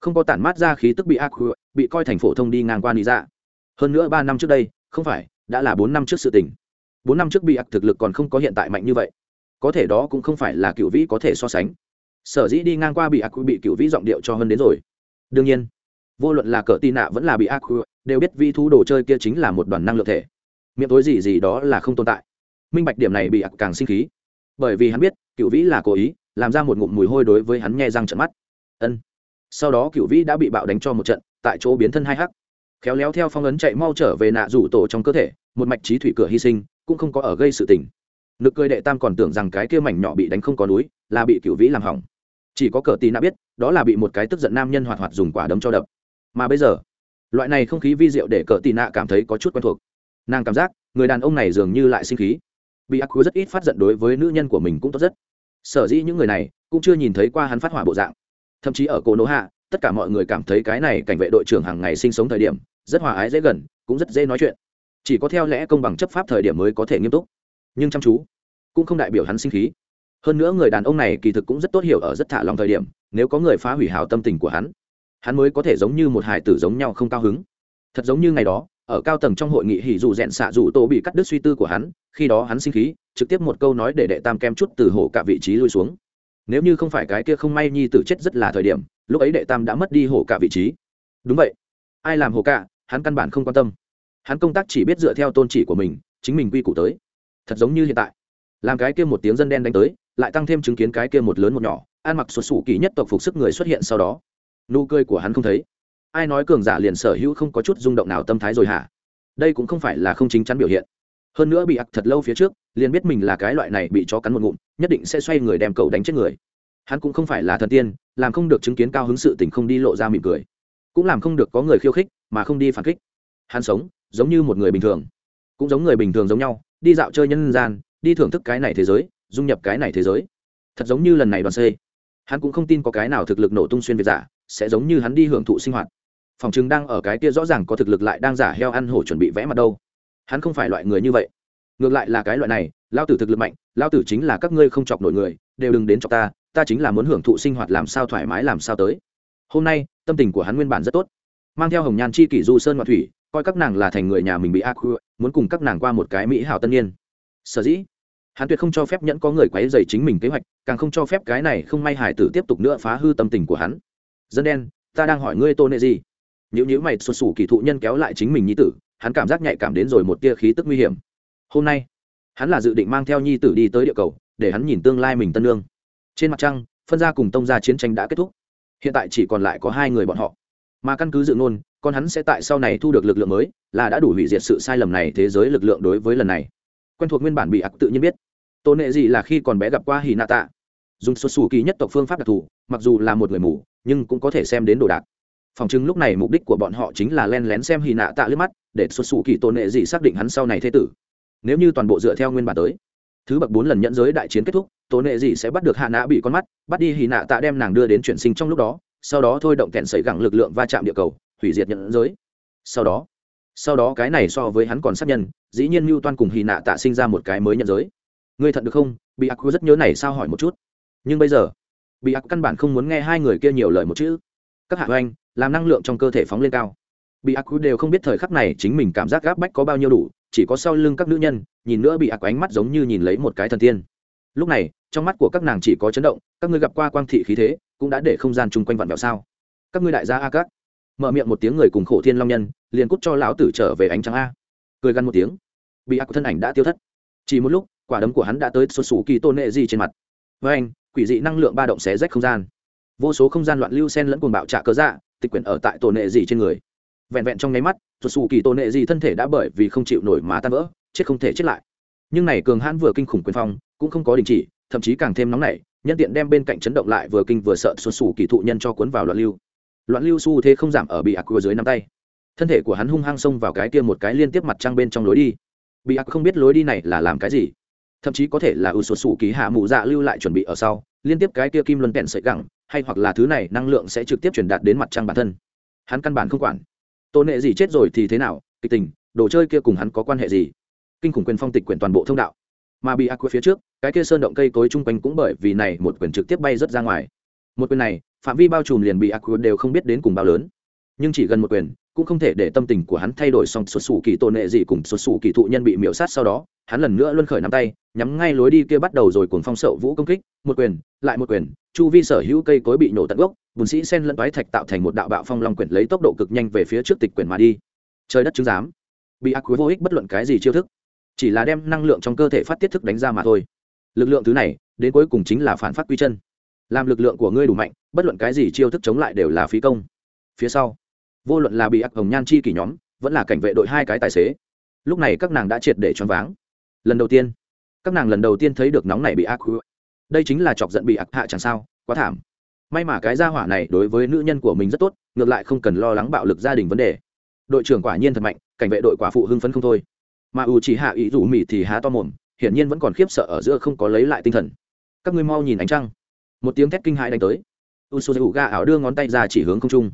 không có tản mát ra khí tức bị ác bị coi thành phổ thông đi ngang qua lý ra dạ. hơn nữa ba năm trước đây, không phải, đã là bốn năm trước sự tình. Bốn năm trước bị ác thực lực còn không có hiện tại mạnh như vậy. Có thể đó cũng không phải là cựu vĩ có thể so sánh. Sở dĩ đi ngang qua bị ác bị cựu vĩ giọng điệu cho hơn đến rồi. Đương nhiên vô luận là cỡ tì nạ vẫn là bị ác đều biết vi thú đồ chơi kia chính là một đoàn năng lượng thể. Miệng tối gì gì đó là không tồn tại. Minh bạch điểm này bị ác càng sinh khí. Bởi vì hắn biết cựu vĩ là cố ý, làm ra một ngụm mùi hôi đối với hắn nghe răng trận mắt. Ân. Sau đó cựu vĩ đã bị bạo đánh cho một trận, tại chỗ biến thân hai hắc. Khéo léo theo phong ấn chạy mau trở về nạ rủ tổ trong cơ thể, một mạch trí thủy cửa hy sinh, cũng không có ở gây sự tình. Nực cười đệ tam còn tưởng rằng cái kia mảnh nhỏ bị đánh không có núi, là bị cựu vĩ làm hỏng. Chỉ có cờ tì nạ biết, đó là bị một cái tức giận nam nhân hoạt hoạt dùng quả đấm cho đập mà bây giờ, loại này không khí vi diệu để cờ tì nạ cảm thấy có chút quen thuộc. Nàng cảm giác, người đàn ông này dường như lại sinh khí. Bị ác cú rất ít phát giận đối với nữ nhân của mình cũng tốt rất. Sở dĩ những người này cũng chưa nhìn thấy qua hắn phát hỏa bộ dạng. Thậm chí ở cổ nỗ hạ, tất cả mọi người cảm thấy cái này cảnh vệ đội trưởng hàng ngày sinh sống thời điểm, rất hòa ái dễ gần, cũng rất dễ nói chuyện. Chỉ có theo lẽ công bằng chấp pháp thời điểm mới có thể nghiêm túc. Nhưng chăm chú, cũng không đại biểu hắn sinh khí. Hơn nữa người đàn ông này kỳ thực cũng rất tốt hiểu ở rất thả lòng thời điểm, nếu có người phá hủy hào tâm tình của hắn hắn mới có thể giống như một hải tử giống nhau không cao hứng. Thật giống như ngày đó, ở cao tầng trong hội nghị hỉ dù rẽn xạ dù tô bị cắt đứt suy tư của hắn, khi đó hắn sinh khí, trực tiếp một câu nói để đệ tam kem chút từ hổ cả vị trí lui xuống. Nếu như không phải cái kia không may nhi tử chết rất là thời điểm, lúc ấy đệ tam đã mất đi hổ cả vị trí. Đúng vậy. Ai làm hổ cả, hắn căn bản không quan tâm. Hắn công tác chỉ biết dựa theo tôn chỉ của mình, chính mình quy củ tới. Thật giống như hiện tại. Làm cái kia một tiếng dân đen đánh tới, lại tăng thêm chứng kiến cái kia một lớn một nhỏ, ăn mặc xuất xù kỳ nhất tộc phục sức người xuất hiện sau đó nụ cười của hắn không thấy. Ai nói cường giả liền sở hữu không có chút rung động nào tâm thái rồi hả? Đây cũng không phải là không chính chắn biểu hiện. Hơn nữa bị ặc thật lâu phía trước, liền biết mình là cái loại này bị chó cắn một ngụm, nhất định sẽ xoay người đem cậu đánh chết người. Hắn cũng không phải là thần tiên, làm không được chứng kiến cao hứng sự tình không đi lộ ra mỉm cười. Cũng làm không được có người khiêu khích, mà không đi phản kích. Hắn sống, giống như một người bình thường. Cũng giống người bình thường giống nhau, đi dạo chơi nhân gian, đi thưởng thức cái này thế giới, dung nhập cái này thế giới. Thật giống như lần này đoàn c. Hắn cũng không tin có cái nào thực lực nổ tung xuyên việt giả sẽ giống như hắn đi hưởng thụ sinh hoạt. Phòng chứng đang ở cái kia rõ ràng có thực lực lại đang giả heo ăn hổ chuẩn bị vẽ mặt đâu. Hắn không phải loại người như vậy. Ngược lại là cái loại này, lao tử thực lực mạnh, lao tử chính là các ngươi không chọc nổi người, đều đừng đến chọc ta ta chính là muốn hưởng thụ sinh hoạt làm sao thoải mái làm sao tới. Hôm nay, tâm tình của hắn nguyên bản rất tốt. Mang theo hồng nhan chi kỷ du sơn ngoại thủy, coi các nàng là thành người nhà mình bị ác muốn cùng các nàng qua một cái mỹ hảo tân niên. Sở dĩ, hắn tuyệt không cho phép nhẫn có người quấy dày chính mình kế hoạch, càng không cho phép cái này không may hải tử tiếp tục nữa phá hư tâm tình của hắn dân đen, ta đang hỏi ngươi tôn nệ gì nếu như mày, sụt sủ kỳ thụ nhân kéo lại chính mình nhi tử, hắn cảm giác nhạy cảm đến rồi một tia khí tức nguy hiểm. Hôm nay, hắn là dự định mang theo nhi tử đi tới địa cầu, để hắn nhìn tương lai mình tân lương trên mặt trăng, phân gia cùng tông gia chiến tranh đã kết thúc. Hiện tại chỉ còn lại có hai người bọn họ. Mà căn cứ dự ngôn, con hắn sẽ tại sau này thu được lực lượng mới, là đã đủ hủy diệt sự sai lầm này thế giới lực lượng đối với lần này. Quen thuộc nguyên bản bị ặc tự nhiên biết. Tôn nệ gì là khi còn bé gặp qua hì nạ tạ dùng xuất xù kỳ nhất tộc phương pháp đặc thù, mặc dù là một người mù, nhưng cũng có thể xem đến đồ đạc. Phòng chứng lúc này mục đích của bọn họ chính là len lén xem hì nạ tạ liếc mắt, để xuất xù kỳ tôn nệ gì xác định hắn sau này thế tử. Nếu như toàn bộ dựa theo nguyên bản tới, thứ bậc bốn lần nhận giới đại chiến kết thúc, tôn nệ gì sẽ bắt được hạ nạ bị con mắt, bắt đi hì nạ tạ đem nàng đưa đến chuyển sinh trong lúc đó, sau đó thôi động kẹn xảy gẳng lực lượng va chạm địa cầu, hủy diệt nhận giới. Sau đó sau đó cái này so với hắn còn sát nhân, dĩ nhiên mưu toan cùng hì nạ tạ sinh ra một cái mới nhận giới. Ngươi thật được không? Bị ác rất nhớ này sao hỏi một chút nhưng bây giờ, bị ác căn bản không muốn nghe hai người kia nhiều lời một chữ. Các hạ oanh làm năng lượng trong cơ thể phóng lên cao. Bị ác đều không biết thời khắc này chính mình cảm giác gáp bách có bao nhiêu đủ, chỉ có sau lưng các nữ nhân, nhìn nữa bị ác ánh mắt giống như nhìn lấy một cái thần tiên. Lúc này, trong mắt của các nàng chỉ có chấn động, các ngươi gặp qua quang thị khí thế, cũng đã để không gian chung quanh vặn vẹo sao? Các ngươi đại gia a các, mở miệng một tiếng người cùng khổ thiên long nhân, liền cút cho lão tử trở về ánh trắng a. Cười gằn một tiếng. Bị ác thân ảnh đã tiêu thất. Chỉ một lúc, quả đấm của hắn đã tới xuất xù kỳ tôn nệ gì trên mặt. Với anh quỷ dị năng lượng ba động xé rách không gian. Vô số không gian loạn lưu sen lẫn cuồng bạo trả cớ dạ tịch quyển ở tại tổ nệ gì trên người. Vẹn vẹn trong nháy mắt xuất xù kỳ tổ nệ gì thân thể đã bởi vì không chịu nổi má tan vỡ, chết không thể chết lại. Nhưng này cường hãn vừa kinh khủng quyền phong, cũng không có đình chỉ, thậm chí càng thêm nóng nảy, nhân tiện đem bên cạnh chấn động lại vừa kinh vừa sợ xuân xù kỳ thụ nhân cho cuốn vào loạn lưu. Loạn lưu xu thế không giảm ở bị ạc của dưới nắm tay. Thân thể của hắn hung hăng xông vào cái kia một cái liên tiếp mặt trăng bên trong lối đi. Bị ạc không biết lối đi này là làm cái gì thậm chí có thể là ưu sột sủ ký hạ mụ dạ lưu lại chuẩn bị ở sau, liên tiếp cái kia kim luân kẹn sợi gẳng, hay hoặc là thứ này năng lượng sẽ trực tiếp truyền đạt đến mặt trăng bản thân. Hắn căn bản không quản. Tôn nệ gì chết rồi thì thế nào, kịch tình, đồ chơi kia cùng hắn có quan hệ gì? Kinh khủng quyền phong tịch quyền toàn bộ thông đạo. Mà bị ác phía trước, cái kia sơn động cây cối chung quanh cũng bởi vì này một quyền trực tiếp bay rất ra ngoài. Một quyền này, phạm vi bao trùm liền bị ác đều không biết đến cùng bao lớn. Nhưng chỉ gần một quyền cũng không thể để tâm tình của hắn thay đổi xong xuất xù kỳ tôn nệ gì cùng xuất xù kỳ thụ nhân bị miễu sát sau đó, hắn lần nữa luân khởi nắm tay, nhắm ngay lối đi kia bắt đầu rồi cuồng phong sậu vũ công kích, một quyền, lại một quyền, chu vi sở hữu cây cối bị nổ tận gốc, bùn sĩ sen lẫn toái thạch tạo thành một đạo bạo phong long quyển lấy tốc độ cực nhanh về phía trước tịch quyển mà đi. Trời đất chứng giám. Bị ác quý vô ích bất luận cái gì chiêu thức, chỉ là đem năng lượng trong cơ thể phát tiết thức đánh ra mà thôi. Lực lượng thứ này, đến cuối cùng chính là phản phát quy chân. Làm lực lượng của ngươi đủ mạnh, bất luận cái gì chiêu thức chống lại đều là phí công. Phía sau vô luận là bị ác hồng nhan chi kỷ nhóm, vẫn là cảnh vệ đội hai cái tài xế. Lúc này các nàng đã triệt để choáng váng. Lần đầu tiên, các nàng lần đầu tiên thấy được nóng này bị ác đây chính là chọc giận bị ác hạ chẳng sao, quá thảm. May mà cái gia hỏa này đối với nữ nhân của mình rất tốt, ngược lại không cần lo lắng bạo lực gia đình vấn đề. Đội trưởng quả nhiên thật mạnh, cảnh vệ đội quả phụ hưng phấn không thôi. Mà ủ chỉ hạ ý rủ mị thì há to mồm, hiển nhiên vẫn còn khiếp sợ ở giữa không có lấy lại tinh thần. Các ngươi mau nhìn ánh trăng. Một tiếng thét kinh hãi đánh tới. U su ga ảo đưa ngón tay ra chỉ hướng không trung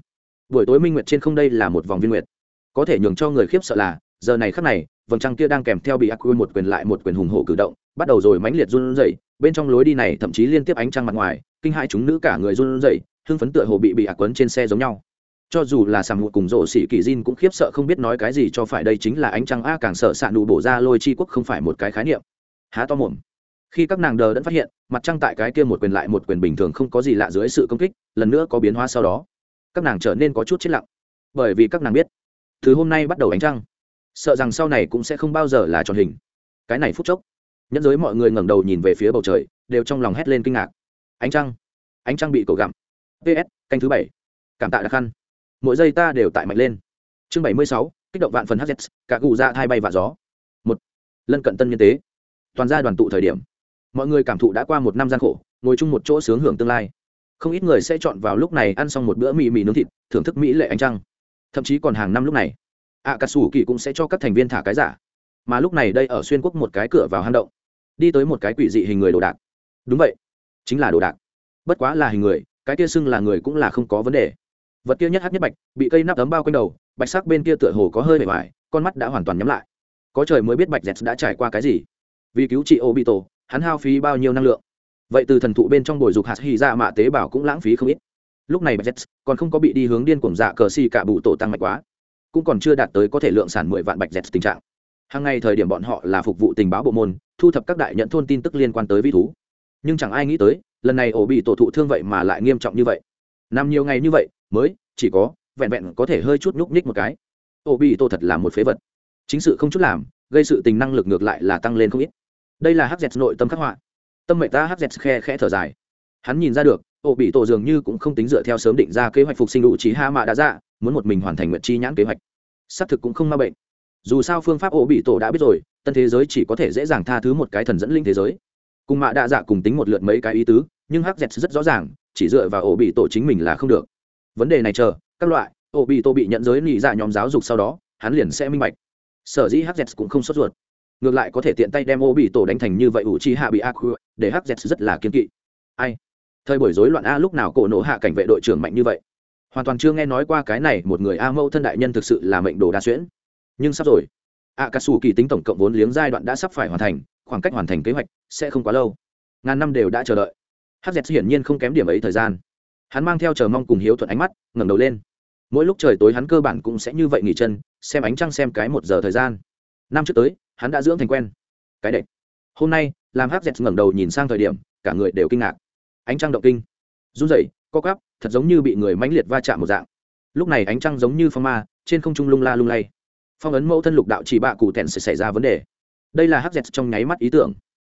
buổi tối minh nguyệt trên không đây là một vòng viên nguyệt. Có thể nhường cho người khiếp sợ là, giờ này khắc này, vầng trăng kia đang kèm theo bị ác quy một quyền lại một quyền hùng hổ cử động, bắt đầu rồi mãnh liệt run rẩy, bên trong lối đi này thậm chí liên tiếp ánh trăng mặt ngoài, kinh hãi chúng nữ cả người run rẩy, hưng phấn tựa hồ bị bị ác quấn trên xe giống nhau. Cho dù là sàm hụt cùng rổ sĩ kỳ diên cũng khiếp sợ không biết nói cái gì cho phải đây chính là ánh trăng a càng sợ xạ nụ bổ ra lôi chi quốc không phải một cái khái niệm. Há to mồm. Khi các nàng đờ đẫn phát hiện, mặt trăng tại cái kia một quyền lại một quyền bình thường không có gì lạ dưới sự công kích, lần nữa có biến hóa sau đó các nàng trở nên có chút chết lặng. Bởi vì các nàng biết từ hôm nay bắt đầu ánh trăng. Sợ rằng sau này cũng sẽ không bao giờ là tròn hình. Cái này phút chốc, nhẫn giới mọi người ngẩng đầu nhìn về phía bầu trời, đều trong lòng hét lên kinh ngạc. Ánh trăng ánh trăng bị cổ gặm. Ps canh thứ bảy. Cảm tạ đặc khăn. Mỗi giây ta đều tại mạnh lên. Chương bảy mươi sáu, kích động vạn phần hz cả cụ dạ ra hai bay và gió. Một, lân cận tân nhân tế. Toàn gia đoàn tụ thời điểm, mọi người cảm thụ đã qua một năm gian khổ, ngồi chung một chỗ sướng hưởng tương lai không ít người sẽ chọn vào lúc này ăn xong một bữa mì mì nướng thịt, thưởng thức mỹ lệ ánh trăng. Thậm chí còn hàng năm lúc này ạ cà sủ kỳ cũng sẽ cho các thành viên thả cái giả. Mà lúc này đây ở xuyên quốc một cái cửa vào hang động, đi tới một cái quỷ dị hình người đồ đạc. Đúng vậy, chính là đồ đạc. Bất quá là hình người, cái kia xưng là người cũng là không có vấn đề. Vật kia nhất hát nhất bạch, bị cây nắp ấm bao quanh đầu, bạch sắc bên kia tựa hồ có hơi bề ngoài, con mắt đã hoàn toàn nhắm lại. Có trời mới biết bạch dẹt đã trải qua cái gì. Vì cứu chị ô bị tổ hắn hao phí bao nhiêu năng lượng? Vậy từ thần thụ bên trong bồi dục hạt hy ra mạ tế bào cũng lãng phí không ít. Lúc này bạch jets còn không có bị đi hướng điên cuồng dạ cờ xì cả bụ tổ tăng mạch quá, cũng còn chưa đạt tới có thể lượng sản mười vạn bạch jets tình trạng. Hàng ngày thời điểm bọn họ là phục vụ tình báo bộ môn, thu thập các đại nhận thôn tin tức liên quan tới vi thú. Nhưng chẳng ai nghĩ tới, lần này ổ bị tổ thụ thương vậy mà lại nghiêm trọng như vậy. Nằm nhiều ngày như vậy, mới chỉ có vẹn vẹn có thể hơi chút nhúc nhích một cái. Ổ bị tổ thật là một phế vật. Chính sự không chút làm, gây sự tình năng lực ngược lại là tăng lên không ít. Đây là hz nội tâm khắc họa tâm mệnh ta hz khe khẽ thở dài. Hắn nhìn ra được, ô bị tổ dường như cũng không tính dựa theo sớm định ra kế hoạch phục sinh đủ trí ha mạ đã ra, muốn một mình hoàn thành nguyện chi nhãn kế hoạch. Xác thực cũng không ma bệnh. Dù sao phương pháp ô bị tổ đã biết rồi, tân thế giới chỉ có thể dễ dàng tha thứ một cái thần dẫn linh thế giới. Cùng mạ đa dạ cùng tính một lượt mấy cái ý tứ, nhưng hz rất rõ ràng, chỉ dựa vào ổ bị tổ chính mình là không được. Vấn đề này chờ, các loại ổ bị tổ bị nhận giới nghĩ dạ nhóm giáo dục sau đó, hắn liền sẽ minh bạch. Sở dĩ hz cũng không sốt ruột ngược lại có thể tiện tay đem ô bị tổ đánh thành như vậy ủ chi hạ bị ác để hz rất là kiên kỵ. Ai? Thời buổi rối loạn a lúc nào cổ nổ hạ cảnh vệ đội trưởng mạnh như vậy? Hoàn toàn chưa nghe nói qua cái này một người a mâu thân đại nhân thực sự là mệnh đồ đa xuyễn. Nhưng sắp rồi. A cà sù kỳ tính tổng cộng vốn liếng giai đoạn đã sắp phải hoàn thành, khoảng cách hoàn thành kế hoạch sẽ không quá lâu. Ngàn năm đều đã chờ đợi. Hz hiển nhiên không kém điểm ấy thời gian. Hắn mang theo chờ mong cùng hiếu thuận ánh mắt, ngẩng đầu lên. Mỗi lúc trời tối hắn cơ bản cũng sẽ như vậy nghỉ chân, xem ánh trăng xem cái một giờ thời gian. Năm trước tới hắn đã dưỡng thành quen. Cái đệch hôm nay, làm hz ngẩng đầu nhìn sang thời điểm, cả người đều kinh ngạc. Ánh trăng động kinh. Run rẩy, co cắp thật giống như bị người mãnh liệt va chạm một dạng. Lúc này ánh trăng giống như phong ma, trên không trung lung la lung lay. Phong ấn mẫu thân lục đạo chỉ bạ cụ thẹn sẽ xảy ra vấn đề. Đây là hz trong nháy mắt ý tưởng.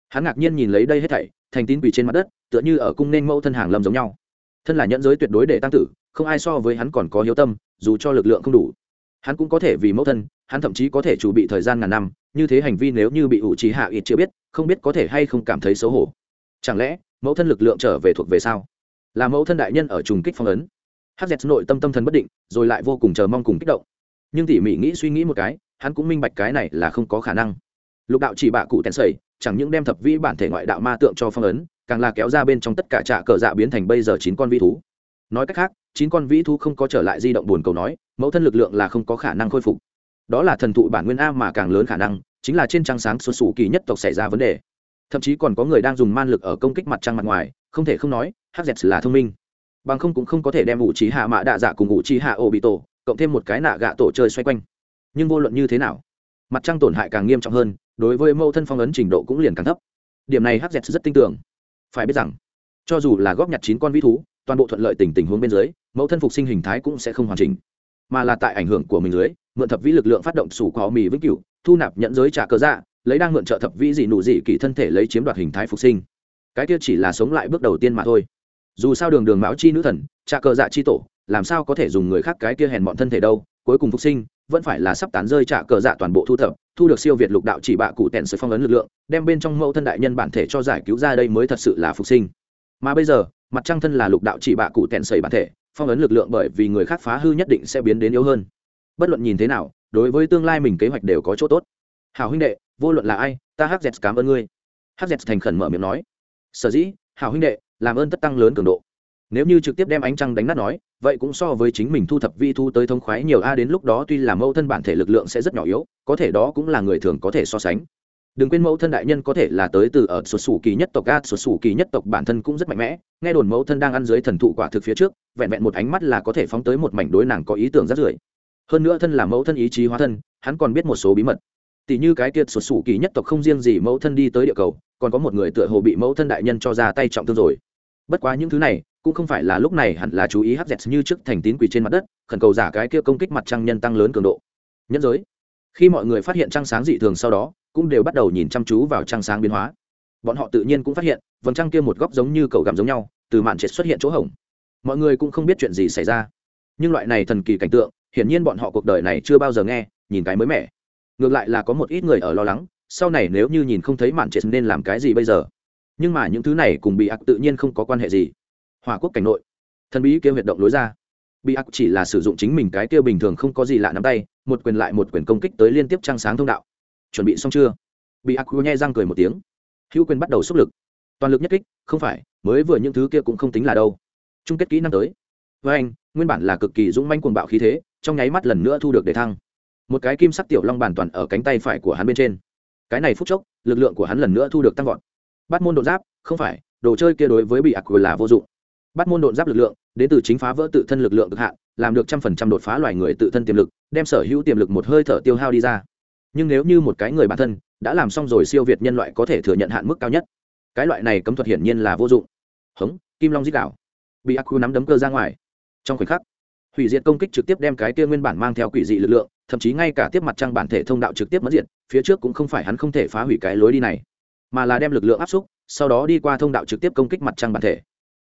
Hắn ngạc nhiên nhìn lấy đây hết thảy, thành tín quỳ trên mặt đất, tựa như ở cung nên mẫu thân hàng lâm giống nhau. Thân là nhẫn giới tuyệt đối để tăng tử, không ai so với hắn còn có hiếu tâm, dù cho lực lượng không đủ. Hắn cũng có thể vì mẫu thân, hắn thậm chí có thể chủ bị thời gian ngàn năm như thế hành vi nếu như bị ủ trí hạ ít chưa biết, không biết có thể hay không cảm thấy xấu hổ. Chẳng lẽ, mẫu thân lực lượng trở về thuộc về sao? Là mẫu thân đại nhân ở trùng kích phong ấn. Hz nội tâm tâm thần bất định, rồi lại vô cùng chờ mong cùng kích động. Nhưng tỉ mỉ nghĩ suy nghĩ một cái, hắn cũng minh bạch cái này là không có khả năng. Lục đạo chỉ bạ cụ tèn sầy chẳng những đem thập vĩ bản thể ngoại đạo ma tượng cho phong ấn, càng là kéo ra bên trong tất cả trạ cờ dạ biến thành bây giờ chín con vĩ thú. Nói cách khác, chín con vĩ thú không có trở lại di động buồn cầu nói, mẫu thân lực lượng là không có khả năng khôi phục đó là thần thụ bản nguyên a mà càng lớn khả năng, chính là trên trăng sáng xuất sủ kỳ nhất tộc xảy ra vấn đề. Thậm chí còn có người đang dùng man lực ở công kích mặt trăng mặt ngoài, không thể không nói hz là thông minh. Bằng không cũng không có thể đem ủ trí hạ mạ đạ dạ cùng ủ trí hạ ô bị tổ cộng thêm một cái nạ gạ tổ chơi xoay quanh. Nhưng vô luận như thế nào, mặt trăng tổn hại càng nghiêm trọng hơn, đối với mâu thân phong ấn trình độ cũng liền càng thấp. Điểm này hz rất tin tưởng. Phải biết rằng, cho dù là góp nhặt chín con vĩ thú, toàn bộ thuận lợi tình tình huống bên dưới, mẫu thân phục sinh hình thái cũng sẽ không hoàn chỉnh, mà là tại ảnh hưởng của mình dưới mượn thập vĩ lực lượng phát động sủ có mì vĩnh cửu, thu nạp nhận giới trả cơ dạ lấy đang mượn trợ thập vĩ dị nụ dị kỳ thân thể lấy chiếm đoạt hình thái phục sinh. Cái kia chỉ là sống lại bước đầu tiên mà thôi. Dù sao đường đường mão chi nữ thần, trả cơ dạ chi tổ, làm sao có thể dùng người khác cái kia hèn bọn thân thể đâu, cuối cùng phục sinh, vẫn phải là sắp tán rơi trả cờ dạ toàn bộ thu thập, thu được siêu việt lục đạo chỉ bạ cụ tèn sự phong ấn lực lượng, đem bên trong mẫu thân đại nhân bản thể cho giải cứu ra đây mới thật sự là phục sinh. Mà bây giờ, mặt trăng thân là lục đạo chỉ bạ cụ tèn sầy bản thể, phong ấn lực lượng bởi vì người khác phá hư nhất định sẽ biến đến yếu hơn bất luận nhìn thế nào, đối với tương lai mình kế hoạch đều có chỗ tốt. Hảo huynh đệ, vô luận là ai, ta hz cảm ơn ngươi. Hz thành khẩn mở miệng nói. Sở dĩ, Hảo huynh đệ, làm ơn tất tăng lớn cường độ. Nếu như trực tiếp đem ánh trăng đánh nát nói, vậy cũng so với chính mình thu thập vi thu tới thông khoái nhiều a, đến lúc đó tuy là mẫu thân bản thể lực lượng sẽ rất nhỏ yếu, có thể đó cũng là người thường có thể so sánh. Đừng quên mẫu thân đại nhân có thể là tới từ ở sụt sủ kỳ nhất tộc a sụt sủ kỳ nhất tộc bản thân cũng rất mạnh mẽ. Nghe đồn mẫu thân đang ăn dưới thần thụ quả thực phía trước, vẹn vẹn một ánh mắt là có thể phóng tới một mảnh đối nàng có ý tưởng rất rưởi hơn nữa thân là mẫu thân ý chí hóa thân, hắn còn biết một số bí mật. Tỷ như cái kiệt sụt sủ kỳ nhất tộc không riêng gì mẫu thân đi tới địa cầu, còn có một người tựa hồ bị mẫu thân đại nhân cho ra tay trọng thương rồi. Bất quá những thứ này, cũng không phải là lúc này hẳn là chú ý hấp dẹt như trước thành tín quỷ trên mặt đất, khẩn cầu giả cái kia công kích mặt trăng nhân tăng lớn cường độ. Nhân giới. Khi mọi người phát hiện trăng sáng dị thường sau đó, cũng đều bắt đầu nhìn chăm chú vào trăng sáng biến hóa. Bọn họ tự nhiên cũng phát hiện, vầng trăng kia một góc giống như cầu gặm giống nhau, từ màn trệt xuất hiện chỗ hổng. Mọi người cũng không biết chuyện gì xảy ra. Nhưng loại này thần kỳ cảnh tượng hiển nhiên bọn họ cuộc đời này chưa bao giờ nghe, nhìn cái mới mẻ. Ngược lại là có một ít người ở lo lắng, sau này nếu như nhìn không thấy màn trệt nên làm cái gì bây giờ? Nhưng mà những thứ này cùng bị ác tự nhiên không có quan hệ gì. Hòa quốc cảnh nội, thần bí kêu huyệt động lối ra. Bị ác chỉ là sử dụng chính mình cái kêu bình thường không có gì lạ nắm tay, một quyền lại một quyền công kích tới liên tiếp trăng sáng thông đạo. Chuẩn bị xong chưa? Bị ác nhai răng cười một tiếng. Hữu quyền bắt đầu xúc lực. Toàn lực nhất kích, không phải, mới vừa những thứ kia cũng không tính là đâu. Chung kết kỹ năng tới với anh, nguyên bản là cực kỳ dũng manh cuồng bạo khí thế, trong nháy mắt lần nữa thu được đề thăng. Một cái kim sắc tiểu long bàn toàn ở cánh tay phải của hắn bên trên. Cái này phút chốc, lực lượng của hắn lần nữa thu được tăng vọt. Bắt môn đột giáp, không phải, đồ chơi kia đối với bị ác là vô dụng. Bắt môn đột giáp lực lượng, đến từ chính phá vỡ tự thân lực lượng cực hạn, làm được trăm phần trăm đột phá loài người tự thân tiềm lực, đem sở hữu tiềm lực một hơi thở tiêu hao đi ra. Nhưng nếu như một cái người bản thân đã làm xong rồi siêu việt nhân loại có thể thừa nhận hạn mức cao nhất. Cái loại này cấm thuật hiển nhiên là vô dụng. Hống, kim long dít đảo bị ác nắm đấm cơ ra ngoài trong khoảnh khắc, hủy diệt công kích trực tiếp đem cái kia nguyên bản mang theo quỷ dị lực lượng, thậm chí ngay cả tiếp mặt trăng bản thể thông đạo trực tiếp mất diện phía trước cũng không phải hắn không thể phá hủy cái lối đi này, mà là đem lực lượng áp xúc, sau đó đi qua thông đạo trực tiếp công kích mặt trăng bản thể.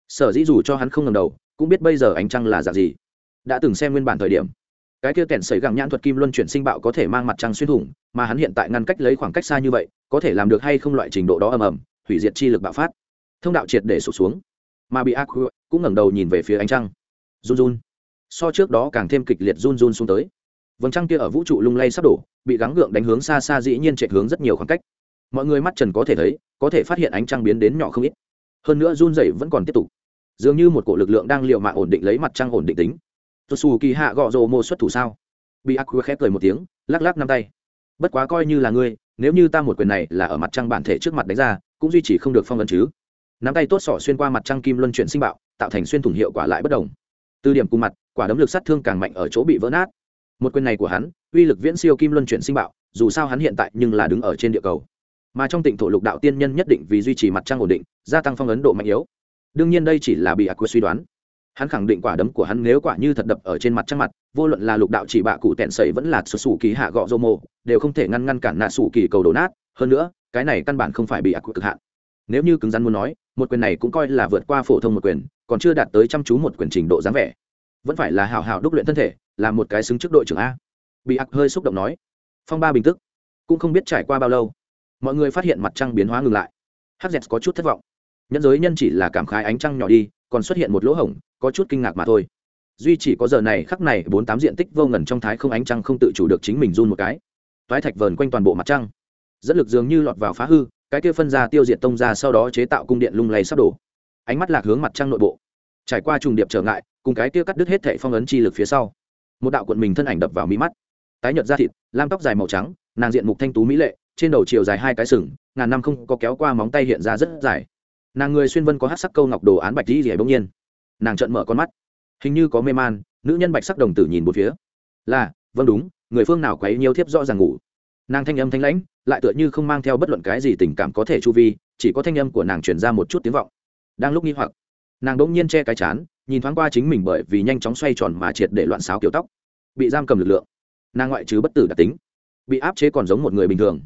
Sở dĩ dù cho hắn không ngầm đầu, cũng biết bây giờ ánh trăng là dạng gì. Đã từng xem nguyên bản thời điểm, cái kia kèn sấy gẳng nhãn thuật kim luân chuyển sinh bạo có thể mang mặt trăng xuyên thủng, mà hắn hiện tại ngăn cách lấy khoảng cách xa như vậy, có thể làm được hay không loại trình độ đó ầm ầm, hủy diệt chi lực bạo phát. Thông đạo triệt để sụp xuống, mà bị ác cũng ngẩng đầu nhìn về phía ánh trăng run run. So trước đó càng thêm kịch liệt run run xuống tới. Vầng trăng kia ở vũ trụ lung lay sắp đổ, bị gắng gượng đánh hướng xa xa dĩ nhiên chạy hướng rất nhiều khoảng cách. Mọi người mắt trần có thể thấy, có thể phát hiện ánh trăng biến đến nhỏ không ít. Hơn nữa run dày vẫn còn tiếp tục. Dường như một cổ lực lượng đang l i ề u mạng ổn định lấy mặt trăng ổn định tính. Tôi xù kỳ hạ gọ rồ mô xuất thủ sao? Bị ác khép cười một tiếng, lắc lắc năm tay. Bất quá coi như là ngươi, nếu như ta một quyền này là ở mặt trăng bản thể trước mặt đánh ra, cũng duy trì không được phong ấn chứ. Nắm tay tốt sỏ xuyên qua mặt trăng kim luân chuyển sinh bạo, tạo thành xuyên thủng hiệu quả lại bất đồng từ điểm cùng mặt, quả đấm lực sát thương càng mạnh ở chỗ bị vỡ nát. Một quyền này của hắn, uy lực viễn siêu kim luân chuyển sinh bạo, dù sao hắn hiện tại nhưng là đứng ở trên địa cầu. Mà trong tịnh thổ lục đạo tiên nhân nhất định vì duy trì mặt trăng ổn định, gia tăng phong ấn độ mạnh yếu. Đương nhiên đây chỉ là bị ác quyết suy đoán. Hắn khẳng định quả đấm của hắn nếu quả như thật đập ở trên mặt trăng mặt, vô luận là lục đạo chỉ bạ cụ tẹn sẩy vẫn là sụt sủ kỳ hạ gọ dô mô, đều không thể ngăn ngăn cản nạ sủ kỳ cầu đổ nát. Hơn nữa, cái này căn bản không phải bị ác quyết cực hạn nếu như cứng rắn muốn nói, một quyền này cũng coi là vượt qua phổ thông một quyền, còn chưa đạt tới chăm chú một quyền trình độ dáng vẻ. Vẫn phải là hào hào đúc luyện thân thể, là một cái xứng trước đội trưởng a. Bị ặc hơi xúc động nói. Phong ba bình tức. Cũng không biết trải qua bao lâu. Mọi người phát hiện mặt trăng biến hóa ngừng lại. Hz có chút thất vọng. Nhân giới nhân chỉ là cảm khái ánh trăng nhỏ đi, còn xuất hiện một lỗ hổng, có chút kinh ngạc mà thôi. Duy chỉ có giờ này, khắc này, bốn tám diện tích vô ngần trong thái không ánh trăng không tự chủ được chính mình run một cái. Toái thạch vờn quanh toàn bộ mặt trăng. Dẫn lực dường như lọt vào phá hư cái kia phân ra tiêu diệt tông ra sau đó chế tạo cung điện lung lay sắp đổ. Ánh mắt lạc hướng mặt trăng nội bộ. Trải qua trùng điệp trở ngại, cùng cái kia cắt đứt hết thệ phong ấn chi lực phía sau, một đạo quận mình thân ảnh đập vào mí mắt. Tái nhợt da thịt, lam tóc dài màu trắng, nàng diện mục thanh tú mỹ lệ, trên đầu chiều dài hai cái sừng, ngàn năm không có kéo qua móng tay hiện ra rất dài. Nàng người xuyên vân có hát sắc câu ngọc đồ án bạch dĩ dẻ bỗng nhiên. Nàng trợn mở con mắt. Hình như có mê man, nữ nhân bạch sắc đồng tử nhìn một phía. Là vâng đúng, người phương nào quấy nhiều thiếp rõ ràng ngủ? Nàng thanh âm thanh lãnh, lại tựa như không mang theo bất luận cái gì tình cảm có thể chu vi, chỉ có thanh âm của nàng chuyển ra một chút tiếng vọng. Đang lúc nghi hoặc, nàng đ ỗ n g nhiên che cái chán, nhìn thoáng qua chính mình bởi vì nhanh chóng xoay tròn mà triệt để loạn xáo kiểu tóc. Bị giam cầm lực lượng. Nàng ngoại trừ bất tử đặc tính, bị áp chế còn giống một người bình thường.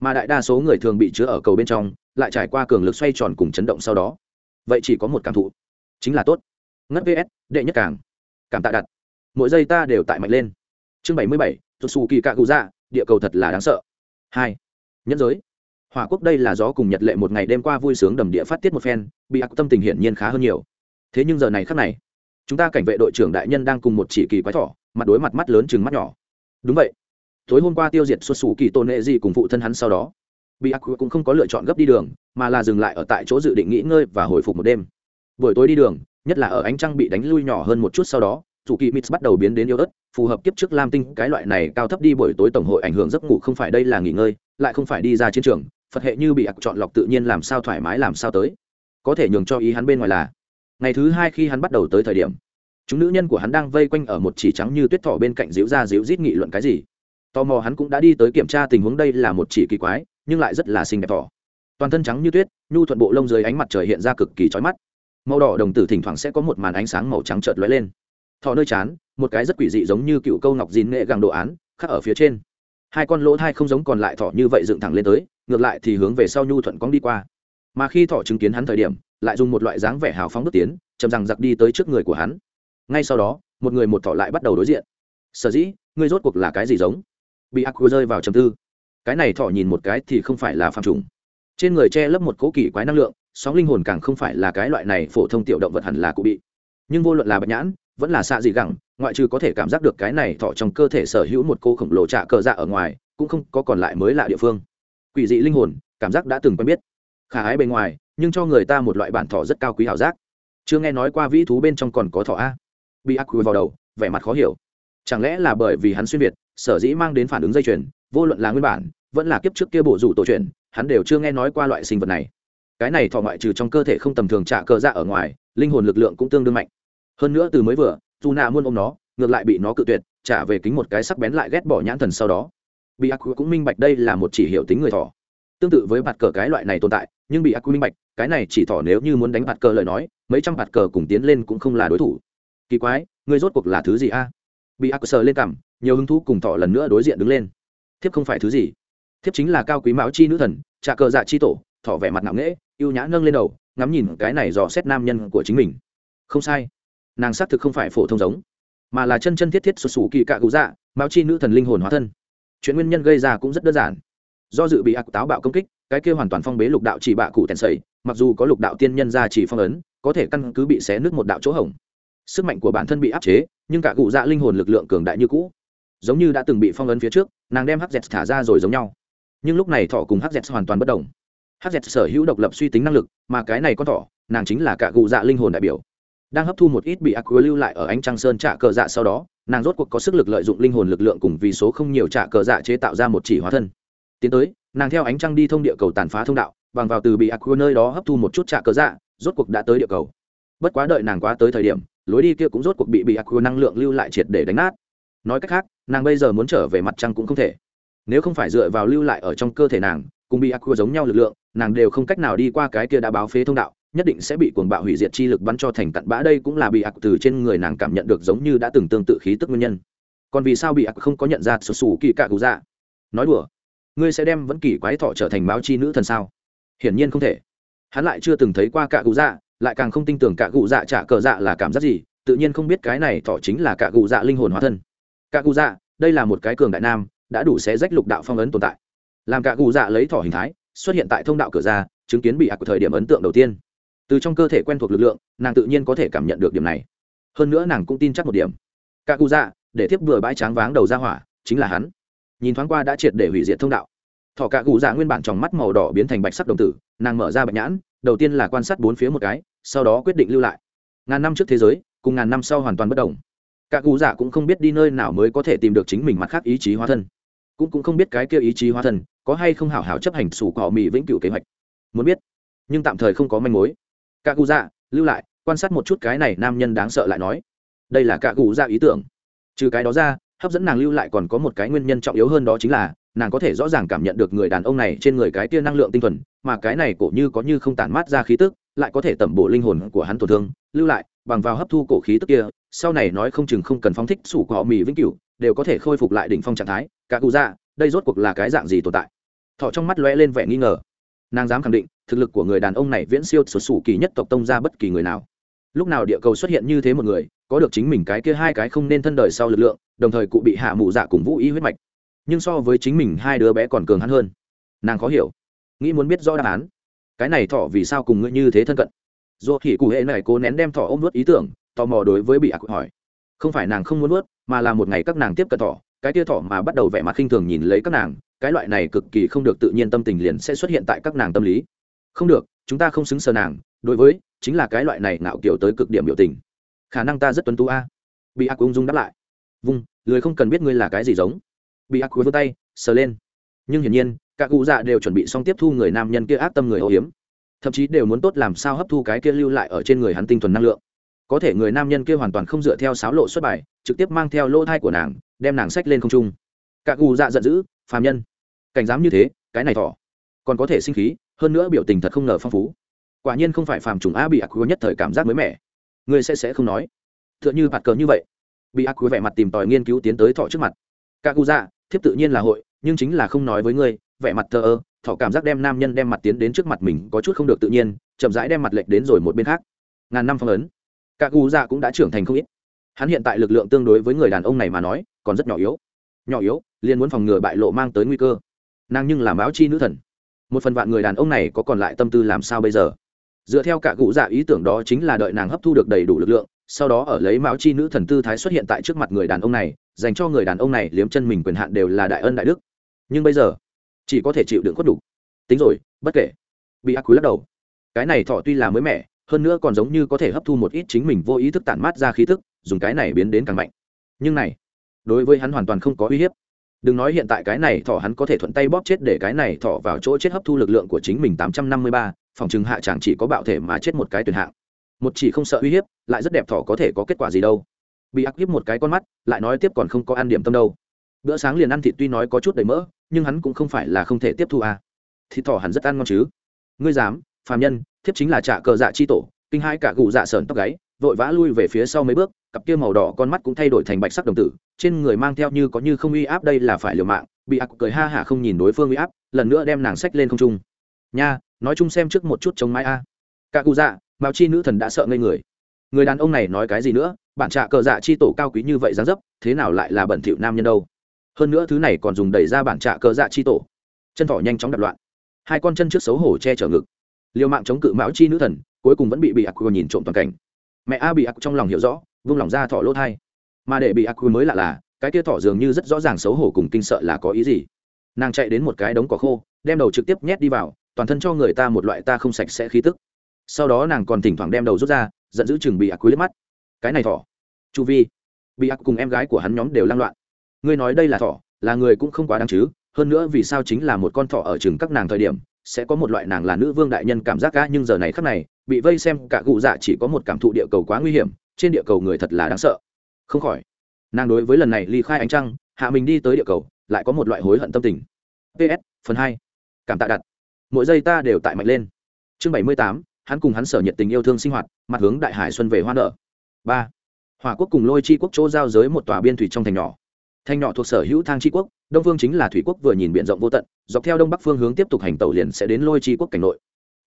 Mà đại đa số người thường bị chứa ở cầu bên trong, lại trải qua cường lực xoay tròn cùng chấn động sau đó. Vậy chỉ có một cảm thụ, chính là tốt. Ngất vs, đệ nhất càng. Cảm tạ đặt. Mỗi giây ta đều tại mạnh lên. Chương bảy mươi bảy thuật xù kỳ cạ cụ dạ địa cầu thật là đáng sợ. Hai nhân giới. Hỏa quốc đây là gió cùng nhật lệ một ngày đêm qua vui sướng đầm địa phát tiết một phen, bị ác tâm tình hiển nhiên khá hơn nhiều. Thế nhưng giờ này khắc này, chúng ta cảnh vệ đội trưởng đại nhân đang cùng một chỉ kỳ quái thỏ, mặt đối mặt mắt lớn chừng mắt nhỏ. Đúng vậy. Tối hôm qua tiêu diệt xuất xù kỳ tôn nệ gì cùng phụ thân hắn sau đó, bị ác cũng không có lựa chọn gấp đi đường, mà là dừng lại ở tại chỗ dự định nghỉ ngơi và hồi phục một đêm. Buổi tối đi đường, nhất là ở ánh trăng bị đánh lui nhỏ hơn một chút sau đó, chủ kỳ mít bắt đầu biến đến yếu ớt phù hợp kiếp trước lam tinh, cái loại này cao thấp đi buổi tối tổng hội ảnh hưởng giấc ngủ không phải đây là nghỉ ngơi, lại không phải đi ra chiến trường, phật hệ như bị ặc chọn lọc tự nhiên làm sao thoải mái làm sao tới. Có thể nhường cho ý hắn bên ngoài là, ngày thứ hai khi hắn bắt đầu tới thời điểm, chúng nữ nhân của hắn đang vây quanh ở một chỉ trắng như tuyết thỏ bên cạnh díu ra díu rít nghị luận cái gì. Tò mò hắn cũng đã đi tới kiểm tra tình huống đây là một chỉ kỳ quái, nhưng lại rất là xinh đẹp thỏ. Toàn thân trắng như tuyết, nhu thuận bộ lông dưới ánh mặt trời hiện ra cực kỳ trói mắt. Màu đỏ đồng tử thỉnh thoảng sẽ có một màn ánh sáng màu trắng trợt lóe lên thọ nơi chán, một cái rất quỷ dị giống như cựu câu ngọc dín nghệ gàng đồ án, khắc ở phía trên. Hai con lỗ thai không giống còn lại thọ như vậy dựng thẳng lên tới, ngược lại thì hướng về sau nhu thuận cong đi qua. Mà khi thọ chứng kiến hắn thời điểm, lại dùng một loại dáng vẻ hào phóng bước tiến chầm rằng giặc đi tới trước người của hắn. Ngay sau đó, một người một thọ lại bắt đầu đối diện. Sở dĩ, ngươi rốt cuộc là cái gì giống? Bị ác rơi vào trầm tư. Cái này thọ nhìn một cái thì không phải là phạm trùng. Trên người che lấp một cố kỳ quái năng lượng, sóng linh hồn càng không phải là cái loại này phổ thông tiểu động vật hẳn là cụ bị. Nhưng vô luận là bạch nhãn vẫn là xạ dị gẳng, ngoại trừ có thể cảm giác được cái này thọ trong cơ thể sở hữu một cô khổng lồ trạ cờ dạ ở ngoài, cũng không có còn lại mới lạ địa phương. Quỷ dị linh hồn, cảm giác đã từng quen biết. Khả ái bề ngoài, nhưng cho người ta một loại bản thọ rất cao quý hảo giác. Chưa nghe nói qua vĩ thú bên trong còn có thọ a. Bị ác quy vào đầu, vẻ mặt khó hiểu. Chẳng lẽ là bởi vì hắn xuyên việt, sở dĩ mang đến phản ứng dây chuyền, vô luận là nguyên bản, vẫn là kiếp trước kia bổ rủ tổ truyền, hắn đều chưa nghe nói qua loại sinh vật này. Cái này thọ ngoại trừ trong cơ thể không tầm thường trạ cờ dạ ở ngoài, linh hồn lực lượng cũng tương đương mạnh hơn nữa từ mới vừa, dù nạ muôn ôm nó, ngược lại bị nó cự tuyệt, trả về kính một cái sắc bén lại ghét bỏ nhãn thần sau đó. Bị ác cũng minh bạch đây là một chỉ hiệu tính người thỏ. Tương tự với bạt cờ cái loại này tồn tại, nhưng bị ác minh bạch, cái này chỉ thỏ nếu như muốn đánh bạt cờ lời nói, mấy trăm bạt cờ cùng tiến lên cũng không là đối thủ. Kỳ quái, ngươi rốt cuộc là thứ gì a? Bị ác sờ lên cằm, nhiều hứng thú cùng thỏ lần nữa đối diện đứng lên. Thiếp không phải thứ gì. Thiếp chính là cao quý mão chi nữ thần, trà cờ dạ chi tổ, thỏ vẻ mặt nặng nễ ưu nhã nâng lên đầu, ngắm nhìn cái này dò xét nam nhân của chính mình. Không sai nàng xác thực không phải phổ thông giống, mà là chân chân thiết thiết sụt sù kỳ cạ cụ dạ mao chi nữ thần linh hồn hóa thân. Chuyện nguyên nhân gây ra cũng rất đơn giản. Do dự bị ác táo bạo công kích, cái kia hoàn toàn phong bế lục đạo chỉ bạ cụ tèn sầy, mặc dù có lục đạo tiên nhân ra chỉ phong ấn, có thể căn cứ bị xé nước một đạo chỗ hỏng sức mạnh của bản thân bị áp chế, nhưng cả cụ dạ linh hồn lực lượng cường đại như cũ. Giống như đã từng bị phong ấn phía trước, nàng đem hắc thả ra rồi giống nhau. Nhưng lúc này thỏ cùng hắc hoàn toàn bất đồng. Hắc sở hữu độc lập suy tính năng lực, mà cái này con thỏ, nàng chính là cả cụ dạ linh hồn đại biểu đang hấp thu một ít bị ác aqua lưu lại ở ánh trăng sơn trả cờ dạ sau đó, nàng rốt cuộc có sức lực lợi dụng linh hồn lực lượng cùng vì số không nhiều trả cờ dạ chế tạo ra một chỉ hóa thân. Tiến tới, nàng theo ánh trăng đi thông địa cầu tàn phá thông đạo, bằng vào từ bị ác aqua nơi đó hấp thu một chút trả cờ dạ rốt cuộc đã tới địa cầu. Bất quá đợi nàng quá tới thời điểm, lối đi kia cũng rốt cuộc bị bị ác aqua năng lượng lưu lại triệt để đánh nát. Nói cách khác, nàng bây giờ muốn trở về mặt trăng cũng không thể. Nếu không phải dựa vào lưu lại ở trong cơ thể nàng, cùng bị ác aqua giống nhau lực lượng, nàng đều không cách nào đi qua cái kia đã báo phế thông đạo nhất định sẽ bị cuồng bạo hủy diệt chi lực bắn cho thành cặn bã. Đây cũng là bị ác từ trên người nàng cảm nhận được giống như đã từng tương tự khí tức nguyên nhân. Còn vì sao bị ác không có nhận ra sổ sủ kỳ cạ cụ dạ? Nói đùa, ngươi sẽ đem vẫn kỳ quái thọ trở thành báo chi nữ thần sao? Hiển nhiên không thể. Hắn lại chưa từng thấy qua cạ cụ dạ lại càng không tin tưởng cạ cụ dạ trả cờ dạ là cảm giác gì, tự nhiên không biết cái này thọ chính là cạ cụ dạ linh hồn hóa thân. Cạ cụ dạ đây là một cái cường đại nam, đã đủ xé rách lục đạo phong ấn tồn tại. Làm cạ cụ dạ lấy thỏ hình thái, xuất hiện tại thông đạo cửa ra, chứng kiến bị ác của thời điểm ấn tượng đầu tiên từ trong cơ thể quen thuộc lực lượng, nàng tự nhiên có thể cảm nhận được điểm này. Hơn nữa nàng cũng tin chắc một điểm. Cả cụ dạ để tiếp vừa bãi tráng váng đầu ra hỏa, chính là hắn. Nhìn thoáng qua đã triệt để hủy diệt thông đạo. Thỏ cả cụ dạ nguyên bản trong mắt màu đỏ biến thành bạch sắc đồng tử, nàng mở ra bạch nhãn, đầu tiên là quan sát bốn phía một cái, sau đó quyết định lưu lại. Ngàn năm trước thế giới, cùng ngàn năm sau hoàn toàn bất đồng. Cả cụ dạ cũng không biết đi nơi nào mới có thể tìm được chính mình mặt khác ý chí hóa thân. Cũng cũng không biết cái kia ý chí hóa thân có hay không hảo hảo chấp hành sủ cỏ mì vĩnh cửu kế hoạch. Muốn biết, nhưng tạm thời không có manh mối cả cụ dạ lưu lại, quan sát một chút cái này nam nhân đáng sợ lại nói. Đây là cả cụ dạ ý tưởng. Trừ cái đó ra, hấp dẫn nàng lưu lại còn có một cái nguyên nhân trọng yếu hơn đó chính là, nàng có thể rõ ràng cảm nhận được người đàn ông này trên người cái tia năng lượng tinh thuần, mà cái này cổ như có như không tản mát ra khí tức, lại có thể tẩm bổ linh hồn của hắn tổn thương, lưu lại, bằng vào hấp thu cổ khí tức kia, sau này nói không chừng không cần phóng thích sủ của họ mì vĩnh cửu, đều có thể khôi phục lại đỉnh phong trạng thái. Cả cụ dạ đây rốt cuộc là cái dạng gì tồn tại? Thọ trong mắt lóe lên vẻ nghi ngờ nàng dám khẳng định, thực lực của người đàn ông này viễn siêu sụt sủ kỳ nhất tộc tông ra bất kỳ người nào. Lúc nào địa cầu xuất hiện như thế một người, có được chính mình cái kia hai cái không nên thân đời sau lực lượng, đồng thời cụ bị hạ mụ dạ cùng vũ ý huyết mạch. Nhưng so với chính mình hai đứa bé còn cường hắn hơn. Nàng khó hiểu, nghĩ muốn biết rõ đáp án. Cái này thọ vì sao cùng ngươi như thế thân cận? Dù thì cụ hệ này cố nén đem thọ ôm nuốt ý tưởng, tò mò đối với bị ác hỏi. Không phải nàng không muốn nuốt, mà là một ngày các nàng tiếp cận thọ cái tia thỏ mà bắt đầu vẻ mặt khinh thường nhìn lấy các nàng, cái loại này cực kỳ không được tự nhiên tâm tình liền sẽ xuất hiện tại các nàng tâm lý. Không được, chúng ta không xứng sờ nàng, đối với, chính là cái loại này ngạo kiểu tới cực điểm biểu tình. Khả năng ta rất tuấn tú a. Bị ác ung dung đáp lại. Vung, lười không cần biết ngươi là cái gì giống. Bị ác vươn tay, sờ lên. Nhưng hiển nhiên các cụ dạ đều chuẩn bị xong tiếp thu người nam nhân kia ác tâm người âu hiếm. Thậm chí đều muốn tốt làm sao hấp thu cái kia lưu lại ở trên người hắn tinh thuần năng lượng. Có thể người nam nhân kia hoàn toàn không dựa theo sáo lộ xuất bài, trực tiếp mang theo lỗ thai của nàng đem nàng sách lên không trung. Các cụ dạ giận dữ, phàm nhân, cảnh dám như thế, cái này thỏ, còn có thể sinh khí, hơn nữa biểu tình thật không ngờ phong phú. Quả nhiên không phải phàm trùng a bị ác quý nhất thời cảm giác mới mẻ. Người sẽ sẽ không nói. T h ư ợ n h ư bạt cờ như vậy bị ác quý vẻ mặt tìm tòi nghiên cứu tiến tới thọ trước mặt. Các cụ dạ thiếp tự nhiên là hội, nhưng chính là không nói với ngươi, vẻ mặt thờ ơ thọ cảm giác đem nam nhân đem mặt tiến đến trước mặt mình có chút không được tự nhiên, chậm rãi đem mặt lệch đến rồi một bên khác. Ngàn năm phong ấn các cụ dạ cũng đã trưởng thành không ít. Hắn hiện tại lực lượng tương đối với người đàn ông này mà nói còn rất nhỏ yếu. Nhỏ yếu, liền muốn phòng ngừa bại lộ mang tới nguy cơ. Nàng nhưng làm báo chi nữ thần. Một phần vạn người đàn ông này có còn lại tâm tư làm sao bây giờ? Dựa theo cả cụ dạ ý tưởng đó chính là đợi nàng hấp thu được đầy đủ lực lượng, sau đó ở lấy mão chi nữ thần tư thái xuất hiện tại trước mặt người đàn ông này, dành cho người đàn ông này liếm chân mình quyền hạn đều là đại ân đại đức. Nhưng bây giờ, chỉ có thể chịu đựng khuất đủ. Tính rồi, bất kể. Bị ác quý lắc đầu. Cái này thọ tuy là mới mẻ, hơn nữa còn giống như có thể hấp thu một ít chính mình vô ý thức tản mát ra khí thức dùng cái này biến đến càng mạnh. Nhưng này đối với hắn hoàn toàn không có uy hiếp. Đừng nói hiện tại cái này thỏ hắn có thể thuận tay bóp chết để cái này thỏ vào chỗ chết hấp thu lực lượng của chính mình tám trăm năm mươi ba, phòng chừng hạ chẳng chỉ có bạo thể mà chết một cái tuyệt hạng. Một chỉ không sợ uy hiếp, lại rất đẹp thỏ có thể có kết quả gì đâu. Bị ác hiếp một cái con mắt, lại nói tiếp còn không có ăn điểm tâm đâu. Bữa sáng liền ăn thịt tuy nói có chút đầy mỡ, nhưng hắn cũng không phải là không thể tiếp thu à. thịt thỏ hắn rất ăn ngon chứ. Ngươi dám, phàm nhân, thiếp chính là trả cờ dạ chi tổ, kinh hai cả gù dạ sờn tóc gáy, vội vã lui về phía sau mấy bước cặp kia màu đỏ con mắt cũng thay đổi thành bạch sắc đồng tử, trên người mang theo như có như không uy áp đây là phải liều mạng, bị ác cười ha hả không nhìn đối phương uy áp, lần nữa đem nàng sách lên không trung. Nha, nói chung xem trước một chút chống mái a. Cả cụ dạ mạo chi nữ thần đã sợ ngây người. Người đàn ông này nói cái gì nữa, bản trạ cờ dạ chi tổ cao quý như vậy dáng dấp, thế nào lại là bẩn thỉu nam nhân đâu? Hơn nữa thứ này còn dùng đẩy ra bản trạ cờ dạ chi tổ. Chân thỏ nhanh chóng đập loạn. Hai con chân trước xấu hổ che chở ngực. Liều mạng chống cự mão chi nữ thần, cuối cùng vẫn bị bị ác nhìn trộm toàn cảnh. Mẹ a bị ác trong lòng hiểu rõ vung lòng ra thỏ lỗ thai. Mà để bị ác mới lạ là, cái kia thỏ dường như rất rõ ràng xấu hổ cùng kinh sợ là có ý gì. Nàng chạy đến một cái đống cỏ khô, đem đầu trực tiếp nhét đi vào, toàn thân cho người ta một loại ta không sạch sẽ khí tức. Sau đó nàng còn thỉnh thoảng đem đầu rút ra, giận dữ chừng bị ác quý mắt. Cái này thỏ chu vi. Bị ác cùng em gái của hắn nhóm đều lang loạn. Ngươi nói đây là thỏ là người cũng không quá đáng chứ, hơn nữa vì sao chính là một con thỏ ở chừng các nàng thời điểm, sẽ có một loại nàng là nữ vương đại nhân cảm giác ca nhưng giờ này khắc này, bị vây xem cả cụ dạ chỉ có một cảm thụ địa cầu quá nguy hiểm trên địa cầu người thật là đáng sợ. Không khỏi, nàng đối với lần này ly khai ánh trăng, hạ mình đi tới địa cầu, lại có một loại hối hận tâm tình. Ps phần hai, cảm tạ đặt. Mỗi giây ta đều tại mạnh lên. Chương bảy mươi tám, hắn cùng hắn sở nhiệt tình yêu thương sinh hoạt, mặt hướng đại hải xuân về hoa nở. Ba hòa quốc cùng lôi chi quốc chỗ giao giới một tòa biên thủy trong thành nhỏ. Thành nhỏ thuộc sở hữu thang chi quốc, đông phương chính là thủy quốc vừa nhìn b i ể n rộng vô tận, dọc theo đông bắc phương hướng tiếp tục hành tàu liền sẽ đến lôi chi quốc cảnh nội.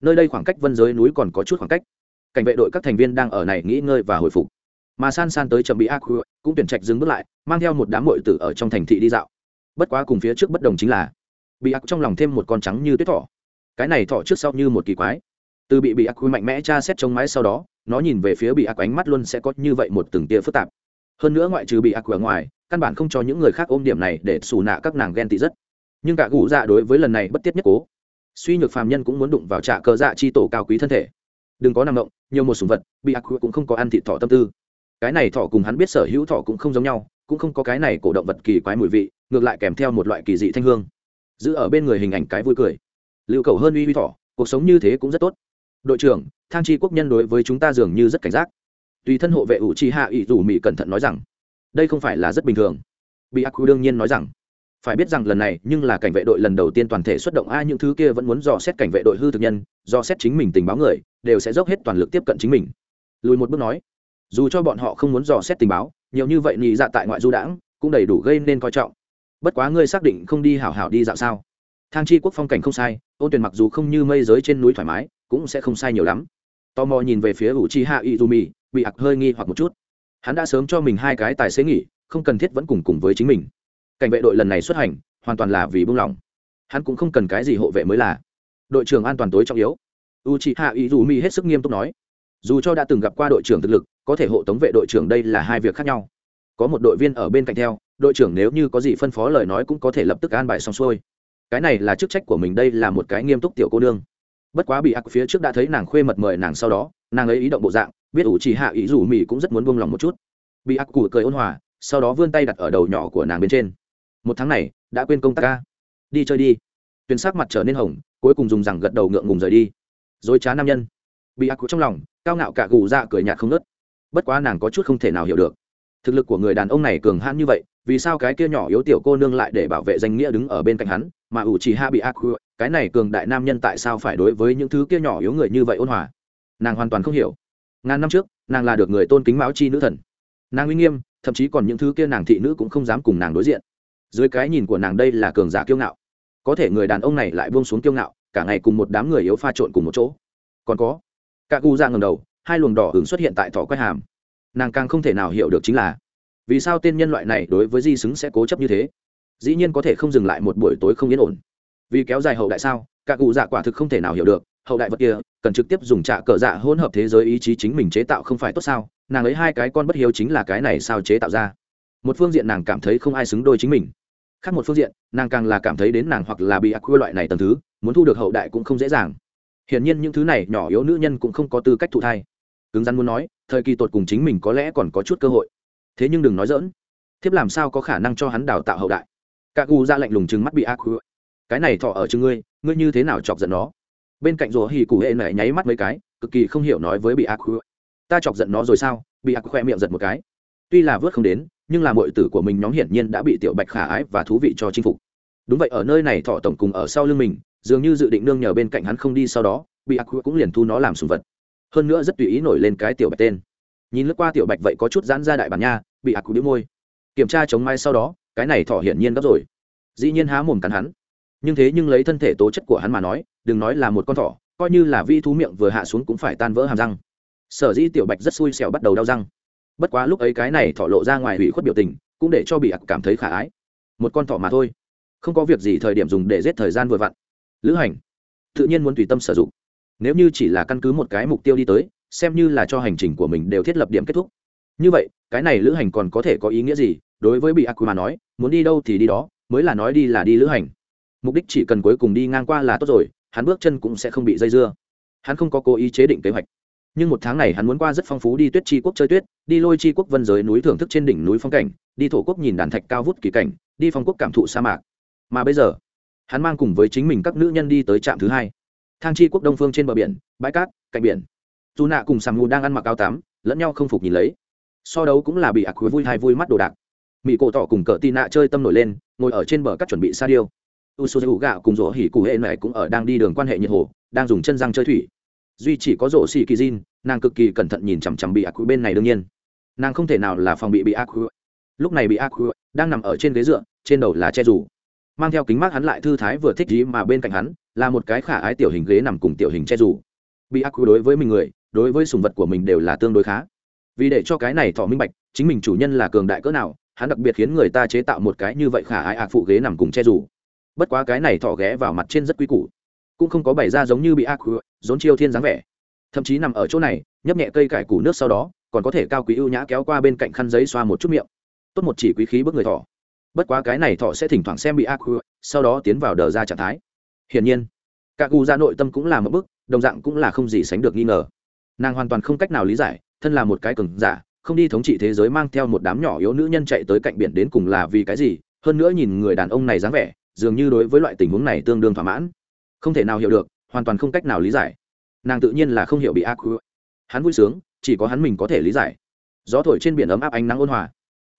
Nơi đây khoảng cách vân giới núi còn có chút khoảng cách cảnh vệ đội các thành viên đang ở này nghỉ ngơi và hồi phục. Mà san san tới chậm bị ác cũng tuyển trạch dừng bước lại, mang theo một đám mội tử ở trong thành thị đi dạo. Bất quá cùng phía trước bất đồng chính là, bị ác trong lòng thêm một con trắng như tuyết thỏ. Cái này thỏ trước sau như một kỳ quái. Từ bị bị ác mạnh mẽ tra xét trong mái sau đó, nó nhìn về phía bị ác ánh mắt luôn sẽ có như vậy một từng tia phức tạp. Hơn nữa ngoại trừ bị ác ở ngoài, căn bản không cho những người khác ôm điểm này để xù nạ các nàng ghen tị rất. Nhưng cả gù dạ đối với lần này bất tiết nhất cố. Suy nhược phàm nhân cũng muốn đụng vào trạ cơ dạ chi tổ cao quý thân thể. Đừng có nằm động nhiều một sùng vật, bị ác cũng không có ăn thịt thỏ tâm tư. Cái này thỏ cùng hắn biết sở hữu thỏ cũng không giống nhau, cũng không có cái này cổ động vật kỳ quái mùi vị, ngược lại kèm theo một loại kỳ dị thanh hương. Giữ ở bên người hình ảnh cái vui cười. Lưu cầu hơn uy uy thỏ, cuộc sống như thế cũng rất tốt. Đội trưởng, thang chi quốc nhân đối với chúng ta dường như rất cảnh giác. Tùy thân hộ vệ ủ chi hạ ỷ rủ mỹ cẩn thận nói rằng, đây không phải là rất bình thường. Bị ác đương nhiên nói rằng, phải biết rằng lần này nhưng là cảnh vệ đội lần đầu tiên toàn thể xuất động, ai những thứ kia vẫn muốn dò xét cảnh vệ đội hư thực nhân do xét chính mình tình báo người đều sẽ dốc hết toàn lực tiếp cận chính mình. Lùi một bước nói, dù cho bọn họ không muốn dò xét tình báo, nhiều như vậy nhị dạ tại ngoại du đảng cũng đầy đủ gây nên coi trọng. Bất quá ngươi xác định không đi hảo hảo đi dạo sao? Thang chi quốc phong cảnh không sai, ôn tuyển mặc dù không như mây giới trên núi thoải mái, cũng sẽ không sai nhiều lắm. Tò mò nhìn về phía ủ chi hạ izumi, bị ặc hơi nghi hoặc một chút. Hắn đã sớm cho mình hai cái tài xế nghỉ, không cần thiết vẫn cùng cùng với chính mình. Cảnh vệ đội lần này xuất hành, hoàn toàn là vì buông lỏng. Hắn cũng không cần cái gì hộ vệ mới là. Đội trưởng an toàn tối trọng yếu u c h ị hạ ý dù mi hết sức nghiêm túc nói, dù cho đã từng gặp qua đội trưởng thực lực, có thể hộ tống vệ đội trưởng đây là hai việc khác nhau. Có một đội viên ở bên cạnh theo, đội trưởng nếu như có gì phân phó lời nói cũng có thể lập tức an bài xong xuôi. Cái này là chức trách của mình, đây là một cái nghiêm túc tiểu cô nương. Bất quá bị ác phía trước đã thấy nàng khuê mật mời nàng sau đó, nàng ấy ý động bộ dạng, biết ủ chỉ hạ ý rủ mì cũng rất muốn buông lòng một chút. Bị ác cụ cười ôn hòa, sau đó vươn tay đặt ở đầu nhỏ của nàng bên trên. Một tháng này, đã quên công tác ca. Đi chơi đi. Tuyến sắc mặt trở nên hồng, cuối cùng dùng rằng gật đầu ngượng ngùng rời đi dối trá nam nhân. Bị ác cụ trong lòng, cao ngạo cả gù dạ cười nhạt không nớt bất quá nàng có chút không thể nào hiểu được. Thực lực của người đàn ông này cường hãn như vậy, vì sao cái kia nhỏ yếu tiểu cô nương lại để bảo vệ danh nghĩa đứng ở bên cạnh hắn, mà ủ chỉ hạ bị ác cái này cường đại nam nhân tại sao phải đối với những thứ kia nhỏ yếu người như vậy ôn hòa? Nàng hoàn toàn không hiểu. Ngàn năm trước, nàng là được người tôn kính báo chi nữ thần. Nàng uy nghiêm, thậm chí còn những thứ kia nàng thị nữ cũng không dám cùng nàng đối diện. Dưới cái nhìn của nàng đây là cường giả kiêu ngạo. Có thể người đàn ông này lại buông xuống kiêu ngạo cả ngày cùng một đám người yếu pha trộn cùng một chỗ. Còn có cả gu ra ngầm đầu, hai luồng đỏ hứng xuất hiện tại thỏ quay hàm. Nàng càng không thể nào hiểu được chính là, vì sao tên nhân loại này đối với di xứng sẽ cố chấp như thế? Dĩ nhiên có thể không dừng lại một buổi tối không yên ổn. Vì kéo dài hậu đại sao cả cụ dạ quả thực không thể nào hiểu được, hậu đại vật kia cần trực tiếp dùng trạ cờ dạ hỗn hợp thế giới ý chí chính mình chế tạo không phải tốt sao? Nàng ấy hai cái con bất hiếu chính là cái này sao chế tạo ra? Một phương diện nàng cảm thấy không ai xứng đôi chính mình, khác một phương diện, nàng càng là cảm thấy đến nàng hoặc là bị ác quy loại này tầm thứ muốn thu được hậu đại cũng không dễ dàng. Hiển nhiên những thứ này nhỏ yếu nữ nhân cũng không có tư cách thụ thai. Cứng rắn muốn nói, thời kỳ tột cùng chính mình có lẽ còn có chút cơ hội. Thế nhưng đừng nói dỡn thiếp làm sao có khả năng cho hắn đào tạo hậu đại? Các gu ra lạnh lùng chừng mắt bị ác quy cái này thọ ở chừng ngươi ngươi như thế nào chọc giận nó? Bên cạnh rùa hì cụ hệ nảy nháy mắt mấy cái, cực kỳ không hiểu nói với bị ác quy ta chọc giận nó rồi sao? Bị ác khoe miệng giật một cái. Tuy là vớt không đến, nhưng là mọi tử của mình nhóm hiển nhiên đã bị tiểu bạch khả ái và thú vị cho chinh phục. Đúng vậy, ở nơi này thọ tổng cùng ở sau lưng mình dường như dự định nương nhờ bên cạnh hắn không đi sau đó, bị ác cũng liền thu nó làm sùng vật. Hơn nữa rất tùy ý nổi lên cái tiểu bạch tên. Nhìn lướt qua tiểu bạch vậy có chút giãn ra đại bản nha, bị ác cụ đĩu môi. Kiểm tra chống mai sau đó, cái này thỏ hiển nhiên gấp rồi. Dĩ nhiên há mồm cắn hắn. Nhưng thế nhưng lấy thân thể tố chất của hắn mà nói, đừng nói là một con thỏ, coi như là vi thú miệng vừa hạ xuống cũng phải tan vỡ hàm răng. Sở dĩ tiểu bạch rất xui xẻo bắt đầu đau răng. Bất quá lúc ấy cái này thỏ lộ ra ngoài hủy khuất biểu tình, cũng để cho bị ặc cảm thấy khả ái. Một con thỏ mà thôi. Không có việc gì thời điểm dùng để giết thời gian vừa vặn lữ hành. Tự nhiên muốn tùy tâm sử dụng. Nếu như chỉ là căn cứ một cái mục tiêu đi tới, xem như là cho hành trình của mình đều thiết lập điểm kết thúc. Như vậy, cái này lữ hành còn có thể có ý nghĩa gì? Đối với bị ác nói, muốn đi đâu thì đi đó, mới là nói đi là đi lữ hành. Mục đích chỉ cần cuối cùng đi ngang qua là tốt rồi, hắn bước chân cũng sẽ không bị dây dưa. Hắn không có cố ý chế định kế hoạch. Nhưng một tháng này hắn muốn qua rất phong phú đi tuyết tri quốc chơi tuyết, đi lôi tri quốc vân giới núi thưởng thức trên đỉnh núi phong cảnh, đi thổ quốc nhìn đàn thạch cao vút kỳ cảnh, đi phong quốc cảm thụ sa mạc. Mà bây giờ hắn mang cùng với chính mình các nữ nhân đi tới trạm thứ hai. Thang tri quốc đông phương trên bờ biển, bãi cát, cạnh biển. Dù nạ cùng sàm hù đang ăn mặc áo tám lẫn nhau không phục nhìn lấy. So đấu cũng là bị ạc khối vui hay vui mắt đồ đạc. Mỹ cổ tỏ cùng cờ tì nạ chơi tâm nổi lên, ngồi ở trên bờ cát chuẩn bị sa điêu. U s u gạo cùng rỗ hỉ cụ hệ mẹ cũng ở đang đi đường quan hệ nhiệt hồ, đang dùng chân răng chơi thủy. Duy chỉ có rỗ xì kỳ diên nàng cực kỳ cẩn thận nhìn chằm chằm bị ác quy bên này đương nhiên. Nàng không thể nào là phòng bị bị ác quy lúc này bị ác quy đang nằm ở trên ghế dựa, trên đầu là che dù mang theo kính mát hắn lại thư thái vừa thích ý mà bên cạnh hắn là một cái khả ái tiểu hình ghế nằm cùng tiểu hình che dù. Bị ác quy đối với mình người, đối với sùng vật của mình đều là tương đối khá. Vì để cho cái này thọ minh bạch, chính mình chủ nhân là cường đại cỡ nào, hắn đặc biệt khiến người ta chế tạo một cái như vậy khả ái ạc phụ ghế nằm cùng che dù. Bất quá cái này thọ ghé vào mặt trên rất quý củ. Cũng không có bày ra giống như bị ác rốn chiêu thiên dáng vẻ. Thậm chí nằm ở chỗ này, nhấp nhẹ cây cải củ nước sau đó, còn có thể cao quý ưu nhã kéo qua bên cạnh khăn giấy xoa một chút miệng. Tốt một chỉ quý khí bước người thỏ bất quá cái này thọ sẽ thỉnh thoảng xem bị ác sau đó tiến vào đờ ra trạng thái. Hiển nhiên, cả gu ra nội tâm cũng là một bức, đồng dạng cũng là không gì sánh được nghi ngờ. Nàng hoàn toàn không cách nào lý giải, thân là một cái cường giả, không đi thống trị thế giới mang theo một đám nhỏ yếu nữ nhân chạy tới cạnh biển đến cùng là vì cái gì, hơn nữa nhìn người đàn ông này dáng vẻ, dường như đối với loại tình huống này tương đương thỏa mãn. Không thể nào hiểu được, hoàn toàn không cách nào lý giải. Nàng tự nhiên là không hiểu bị ác hắn vui sướng, chỉ có hắn mình có thể lý giải. Gió thổi trên biển ấm áp ánh nắng ôn hòa.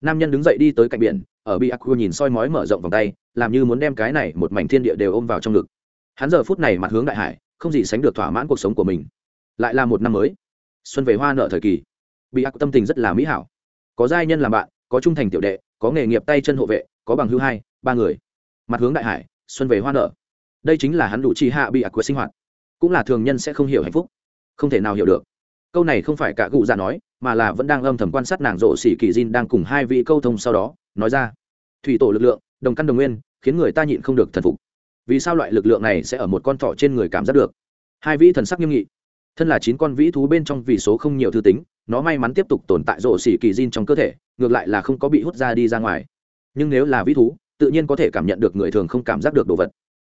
Nam nhân đứng dậy đi tới cạnh biển ở bị ác quy nhìn soi mói mở rộng vòng tay, làm như muốn đem cái này một mảnh thiên địa đều ôm vào trong ngực. Hắn giờ phút này mặt hướng đại hải, không gì sánh được thỏa mãn cuộc sống của mình. Lại là một năm mới. Xuân về hoa nợ thời kỳ. Bị ác tâm tình rất là mỹ hảo. Có giai nhân làm bạn, có trung thành tiểu đệ, có nghề nghiệp tay chân hộ vệ, có bằng hưu hai, ba người. Mặt hướng đại hải, xuân về hoa nợ đây chính là hắn đủ trì hạ bị ác quyết sinh hoạt. Cũng là thường nhân sẽ không hiểu hạnh phúc. Không thể nào hiểu được câu này không phải cả cụ già nói, mà là vẫn đang âm thầm quan sát nàng rộ xỉ kỳ diên đang cùng hai vị câu thông sau đó, nói ra, thủy tổ lực lượng, đồng căn đồng nguyên, khiến người ta nhịn không được thần phục. Vì sao loại lực lượng này sẽ ở một con thỏ trên người cảm giác được? Hai vĩ thần sắc nghiêm nghị. Thân là chín con vĩ thú bên trong vì số không nhiều thư tính, nó may mắn tiếp tục tồn tại rộ xỉ kỳ diên trong cơ thể, ngược lại là không có bị hút ra đi ra ngoài. Nhưng nếu là vĩ thú, tự nhiên có thể cảm nhận được người thường không cảm giác được đồ vật.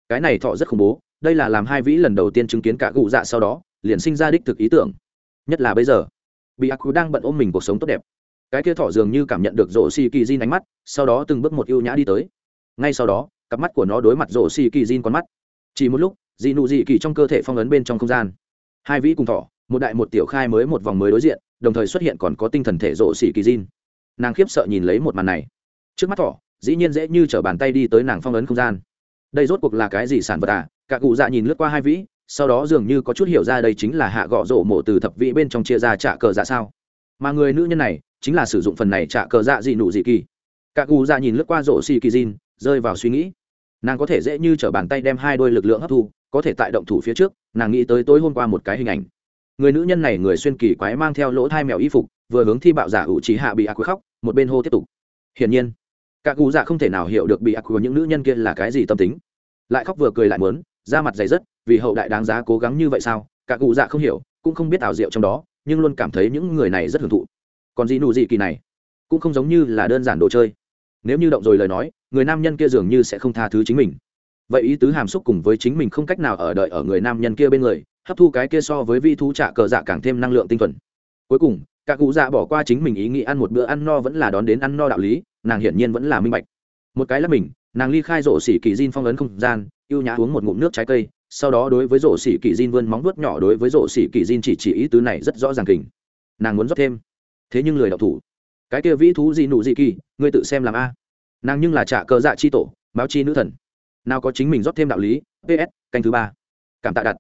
Cái này thọ rất khủng bố, đây là làm hai vĩ lần đầu tiên chứng kiến cả cụ dạ sau đó, liền sinh ra đích thực ý tưởng nhất là bây giờ. Bị ác đang bận ôm mình cuộc sống tốt đẹp. Cái kia thỏ dường như cảm nhận được rổ xì kỳ diên ánh mắt, sau đó từng bước một ưu nhã đi tới. Ngay sau đó, cặp mắt của nó đối mặt rổ xì kỳ diên con mắt. Chỉ một lúc dị nụ dị kỳ trong cơ thể phong ấn bên trong không gian. Hai vĩ cùng thỏ, một đại một tiểu khai mới một vòng mới đối diện, đồng thời xuất hiện còn có tinh thần thể rộ xì kỳ diên nàng khiếp sợ nhìn lấy một màn này. Trước mắt thỏ, dĩ nhiên dễ như t r ở bàn tay đi tới nàng phong ấn không gian. Đây rốt cuộc là cái gì sản vật à? Cả cụ dạ nhìn lướt qua hai vĩ sau đó dường như có chút hiểu ra đây chính là hạ gõ rổ mộ từ thập vĩ bên trong chia ra trả cờ dạ sao. Mà người nữ nhân này chính là sử dụng phần này trả cờ dạ dị nụ dị kỳ. Các cụ dạ nhìn lướt qua rổ xì kỳ diên rơi vào suy nghĩ. Nàng có thể dễ như t bàn tay đem hai đôi lực lượng hấp thu, có thể tại động thủ phía trước, nàng nghĩ tới tối hôm qua một cái hình ảnh. Người nữ nhân này người xuyên kỳ quái mang theo lỗ thai mèo y phục, vừa hướng thi bạo giả ủ trí hạ bị ác khóc, một bên hô tiếp tục. Hiển nhiên các cụ dạ không thể nào hiểu được bị ác của những nữ nhân kia là cái gì tâm tính. Lại khóc vừa cười lại mớn da mặt dày dứt vì hậu đại đáng giá cố gắng như vậy sao? Cả cụ dạ không hiểu, cũng không biết ảo diệu trong đó, nhưng luôn cảm thấy những người này rất hưởng thụ. Còn gì nụ gì kỳ này? Cũng không giống như là đơn giản đồ chơi. Nếu như động rồi lời nói, người nam nhân kia dường như sẽ không tha thứ chính mình. Vậy ý tứ hàm xúc cùng với chính mình không cách nào ở đợi ở người nam nhân kia bên người, hấp thu cái kia so với vi thú trả cờ dạ càng thêm năng lượng tinh thuần. Cuối cùng các cụ dạ bỏ qua chính mình ý nghĩ ăn một bữa ăn no vẫn là đón đến ăn no đạo lý, nàng hiển nhiên vẫn là minh bạch. Một cái là mình, nàng ly khai rộ xỉ kỳ diên phong ấn không gian, yêu nhã uống một ngụm nước trái cây sau đó đối với rổ xỉ kỳ diên vươn móng vuốt nhỏ đối với rổ xỉ kỳ diên chỉ chỉ ý tứ này rất rõ ràng kình. Nàng muốn rót thêm. Thế nhưng lười đọc thủ. Cái kia vĩ thú gì nụ gì kỳ, ngươi tự xem làm a. Nàng nhưng là trả cờ dạ chi tổ, báo chi nữ thần. Nào có chính mình rót thêm đạo lý. Ps canh thứ ba. Cảm tạ đặt.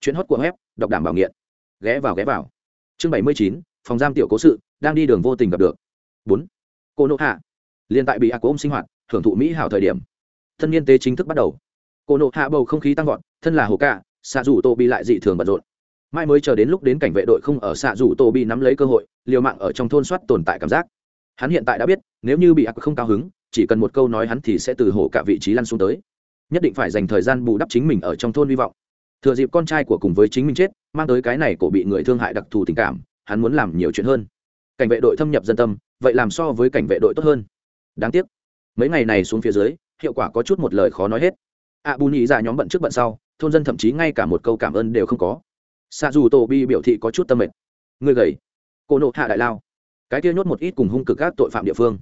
Chuyến hót của web, đọc đảm bảo nghiện. Ghé vào ghé vào. Chương bảy mươi chín, phòng giam tiểu cố sự, đang đi đường vô tình gặp được. Bốn. Cô nộ hạ. Liên tại bị ác ôm sinh hoạt, hưởng thụ mỹ hảo thời điểm. Thân niên tế chính thức bắt đầu. Cô nộ hạ bầu không khí tăng vọt thân là hồ cạ, xạ rủ tô bị lại dị thường bận rộn. Mai mới chờ đến lúc đến cảnh vệ đội không ở xạ rủ tô bị nắm lấy cơ hội, liều mạng ở trong thôn soát tồn tại cảm giác. Hắn hiện tại đã biết, nếu như bị ác không cao hứng, chỉ cần một câu nói hắn thì sẽ từ hổ cả vị trí lăn xuống tới. Nhất định phải dành thời gian bù đắp chính mình ở trong thôn hy vọng. Thừa dịp con trai của cùng với chính mình chết, mang tới cái này cổ bị người thương hại đặc thù tình cảm, hắn muốn làm nhiều chuyện hơn. Cảnh vệ đội thâm nhập dân tâm, vậy làm so với cảnh vệ đội tốt hơn. Đáng tiếc, mấy ngày này xuống phía dưới, hiệu quả có chút một lời khó nói hết. A bù nhị ra nhóm bận trước bận sau thôn dân thậm chí ngay cả một câu cảm ơn đều không có. Xa dù tổ bi biểu thị có chút tâm mệt. Người gầy. Cô nộ hạ đại lao. Cái kia nhốt một ít cùng hung cực các tội phạm địa phương.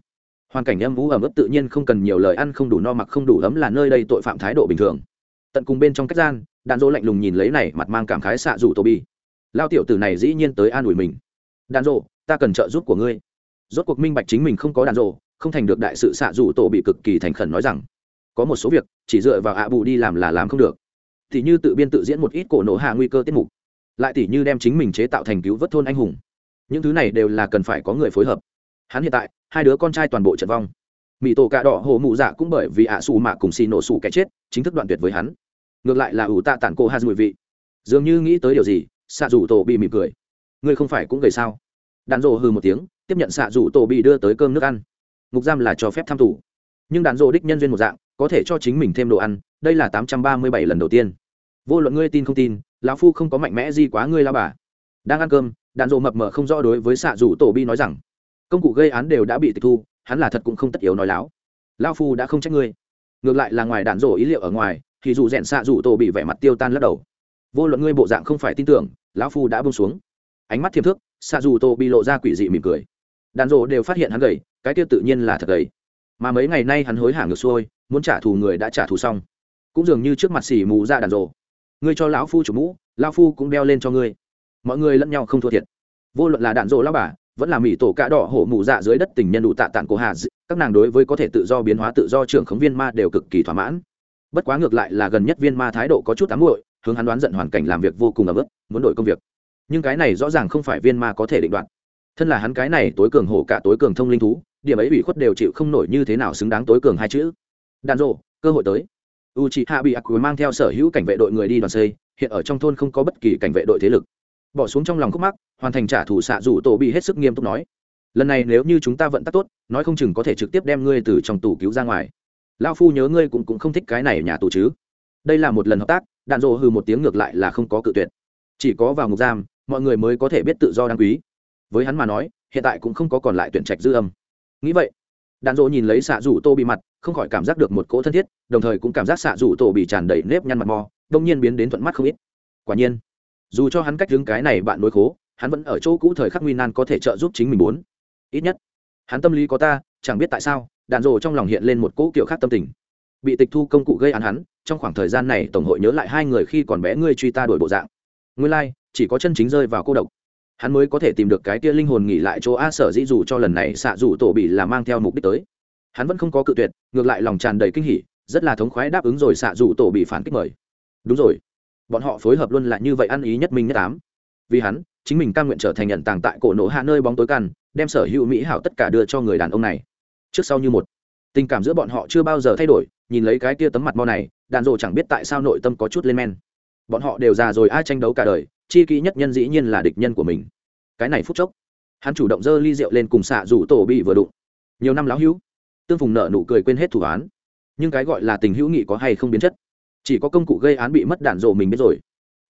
Hoàn cảnh âm vũ ẩm ướt tự nhiên không cần nhiều lời ăn không đủ no mặc không đủ ấm là nơi đây tội phạm thái độ bình thường. Tận cùng bên trong cách gian đạn dỗ lạnh lùng nhìn lấy này mặt mang cảm khái xạ rủ tô bi. Lao tiểu tử này dĩ nhiên tới an ủi mình. Đạn dỗ ta cần trợ giúp của ngươi. Rốt cuộc minh bạch chính mình không có đạn dỗ không thành được đại sự xạ rủ tổ bị cực kỳ thành khẩn nói rằng, có một số việc, chỉ dựa vào ạ bù đi làm là làm không được tỉ như tự biên tự diễn một ít cổ nổ hạ nguy cơ tiết mục, lại tỉ như đem chính mình chế tạo thành cứu vớt thôn anh hùng. Những thứ này đều là cần phải có người phối hợp. Hắn hiện tại, hai đứa con trai toàn bộ trận vong. Mỹ tổ cạ đỏ, hồ mụ dạ cũng bởi vì ạ xù mạ cùng xì nổ xù cái chết, chính thức đoạn tuyệt với hắn. Ngược lại là ủ tạ tản cô hà mùi vị. Dường như nghĩ tới điều gì xạ rủ tổ bị mỉm cười. Ngươi không phải cũng gầy sao? Đàn rộ hư một tiếng, tiếp nhận xạ rủ tổ bị đưa tới cơm nước ăn. Ngục giam là cho phép tham thủ nhưng đàn rộ đích nhân duyên một dạng, có thể cho chính mình thêm đồ ăn, đây là tám trăm ba mươi bảy lần đầu tiên vô luận ngươi tin không tin, lão phu không có mạnh mẽ gì quá ngươi lao bà. Đang ăn cơm đàn dộ mập mờ không rõ đối với xạ rủ tổ bi nói rằng, công cụ gây án đều đã bị tịch thu, hắn là thật cũng không tất yếu nói láo. Lao phu đã không trách ngươi. Ngược lại là ngoài đạn rổ ý liệu ở ngoài, thì dù rèn xạ rủ tổ bị vẻ mặt tiêu tan lắc đầu. Vô luận ngươi bộ dạng không phải tin tưởng, lão phu đã bông xuống. Ánh mắt thiềm thức xạ rủ tổ bị lộ ra quỷ dị mỉm cười. Đạn rổ đều phát hiện hắn gầy, cái tiêu tự nhiên là thật gầy. Mà mấy ngày nay hắn hối hả ngược xuôi, muốn trả thù người đã trả thù xong. Cũng dường như trước mặt xỉ mù ra đạn rổ ngươi cho lão phu chủ mũ, lão phu cũng đeo lên cho ngươi. Mọi người lẫn nhau không thua thiệt. Vô luận là đạn dỗ lão bà, vẫn là mỹ tổ cạ đỏ hổ mụ dạ dưới đất tình nhân đủ tạ tạng của hà các nàng đối với có thể tự do biến hóa tự do trưởng khống viên ma đều cực kỳ thỏa mãn. Bất quá ngược lại là gần nhất viên ma thái độ có chút ám muội, hướng hắn đoán giận hoàn cảnh làm việc vô cùng ấm ức, muốn đổi công việc. Nhưng cái này rõ ràng không phải viên ma có thể định đoạt. Thân là hắn cái này tối cường hổ cả tối cường thông linh thú, điểm ấy ủy khuất đều chịu không nổi như thế nào xứng đáng tối cường hai chữ. Đàn rộ, cơ hội tới u chị hạ bị ác mang theo sở hữu cảnh vệ đội người đi đoàn xây hiện ở trong thôn không có bất kỳ cảnh vệ đội thế lực. Bỏ xuống trong lòng khúc mắc hoàn thành trả thù xạ rủ tổ bị hết sức nghiêm túc nói lần này nếu như chúng ta vận tắc tốt nói không chừng có thể trực tiếp đem ngươi từ trong tù cứu ra ngoài. Lao phu nhớ ngươi cũng, cũng không thích cái này nhà tù chứ. Đây là một lần hợp tác đạn dộ hừ một tiếng ngược lại là không có cự tuyệt. Chỉ có vào ngục giam mọi người mới có thể biết tự do đáng quý. Với hắn mà nói hiện tại cũng không có còn lại tuyển trạch dư âm. Nghĩ vậy đàn rỗ nhìn lấy xạ rủ tô bị mặt không khỏi cảm giác được một cỗ thân thiết đồng thời cũng cảm giác xạ rủ tô bị tràn đầy nếp nhăn mặt mò đông nhiên biến đến thuận mắt không ít. Quả nhiên dù cho hắn cách đứng cái này bạn đối khố hắn vẫn ở chỗ cũ thời khắc nguy nan có thể trợ giúp chính mình muốn. Ít nhất hắn tâm lý có ta chẳng biết tại sao đàn rồ trong lòng hiện lên một cỗ kiểu khác tâm tình. Bị tịch thu công cụ gây án hắn trong khoảng thời gian này tổng hội nhớ lại hai người khi còn bé ngươi truy ta đổi bộ dạng. Nguyên lai、like, chỉ có chân chính rơi vào cô độc hắn mới có thể tìm được cái kia linh hồn nghỉ lại chỗ a sở dĩ dù cho lần này xạ dù tổ bị là mang theo mục đích tới. Hắn vẫn không có cự tuyệt, ngược lại lòng tràn đầy kinh hỉ, rất là thống khoái đáp ứng rồi xạ dù tổ bị phản kích mời. Đúng rồi. Bọn họ phối hợp luôn lại như vậy ăn ý nhất minh nhất ám. Vì hắn, chính mình cam nguyện trở thành nhận tàng tại cổ nổ hạ nơi bóng tối căn, đem sở hữu mỹ hảo tất cả đưa cho người đàn ông này. Trước sau như một. Tình cảm giữa bọn họ chưa bao giờ thay đổi, nhìn lấy cái kia tấm mặt mo này, đàn rộ chẳng biết tại sao nội tâm có chút lên men bọn họ đều già rồi ai tranh đấu cả đời, chi kỹ nhất nhân dĩ nhiên là địch nhân của mình. Cái này phút chốc, hắn chủ động dơ ly rượu lên cùng xạ rủ tổ bị vừa đụng. Nhiều năm láo hữu, tương phùng nợ nụ cười quên hết thủ án. Nhưng cái gọi là tình hữu nghị có hay không biến chất? Chỉ có công cụ gây án bị mất đạn rộ mình biết rồi.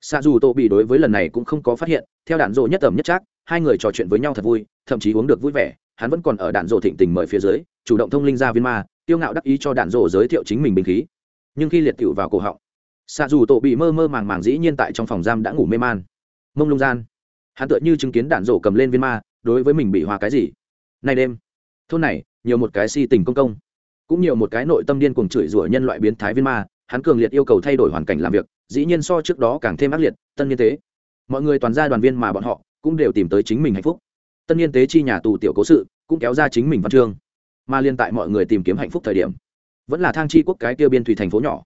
Xạ dù tổ bị đối với lần này cũng không có phát hiện, theo đạn rộ nhất tầm nhất trác, hai người trò chuyện với nhau thật vui, thậm chí uống được vui vẻ, hắn vẫn còn ở đạn rộ thịnh tình mời phía dưới, chủ động thông linh ra viên ma, tiêu ngạo đắc ý cho đạn rộ giới thiệu chính mình bình khí. Nhưng khi liệt cựu vào cổ họng xạ dù tổ bị mơ mơ màng màng dĩ nhiên tại trong phòng giam đã ngủ mê man. Mông lung gian, hắn tựa như chứng kiến đạn rổ cầm lên viên ma, đối với mình bị hòa cái gì. Nay đêm, thôn này, nhiều một cái si tình công công. Cũng nhiều một cái nội tâm điên cuồng chửi rủa nhân loại biến thái viên ma, hắn cường liệt yêu cầu thay đổi hoàn cảnh làm việc, dĩ nhiên so trước đó càng thêm ác liệt, tân nhiên tế. Mọi người toàn gia đoàn viên mà bọn họ cũng đều tìm tới chính mình hạnh phúc. Tân nhiên tế chi nhà tù tiểu cố sự cũng kéo ra chính mình văn chương. Mà liên tại mọi người tìm kiếm hạnh phúc thời điểm, vẫn là thang chi quốc cái tiêu biên thủy thành phố nhỏ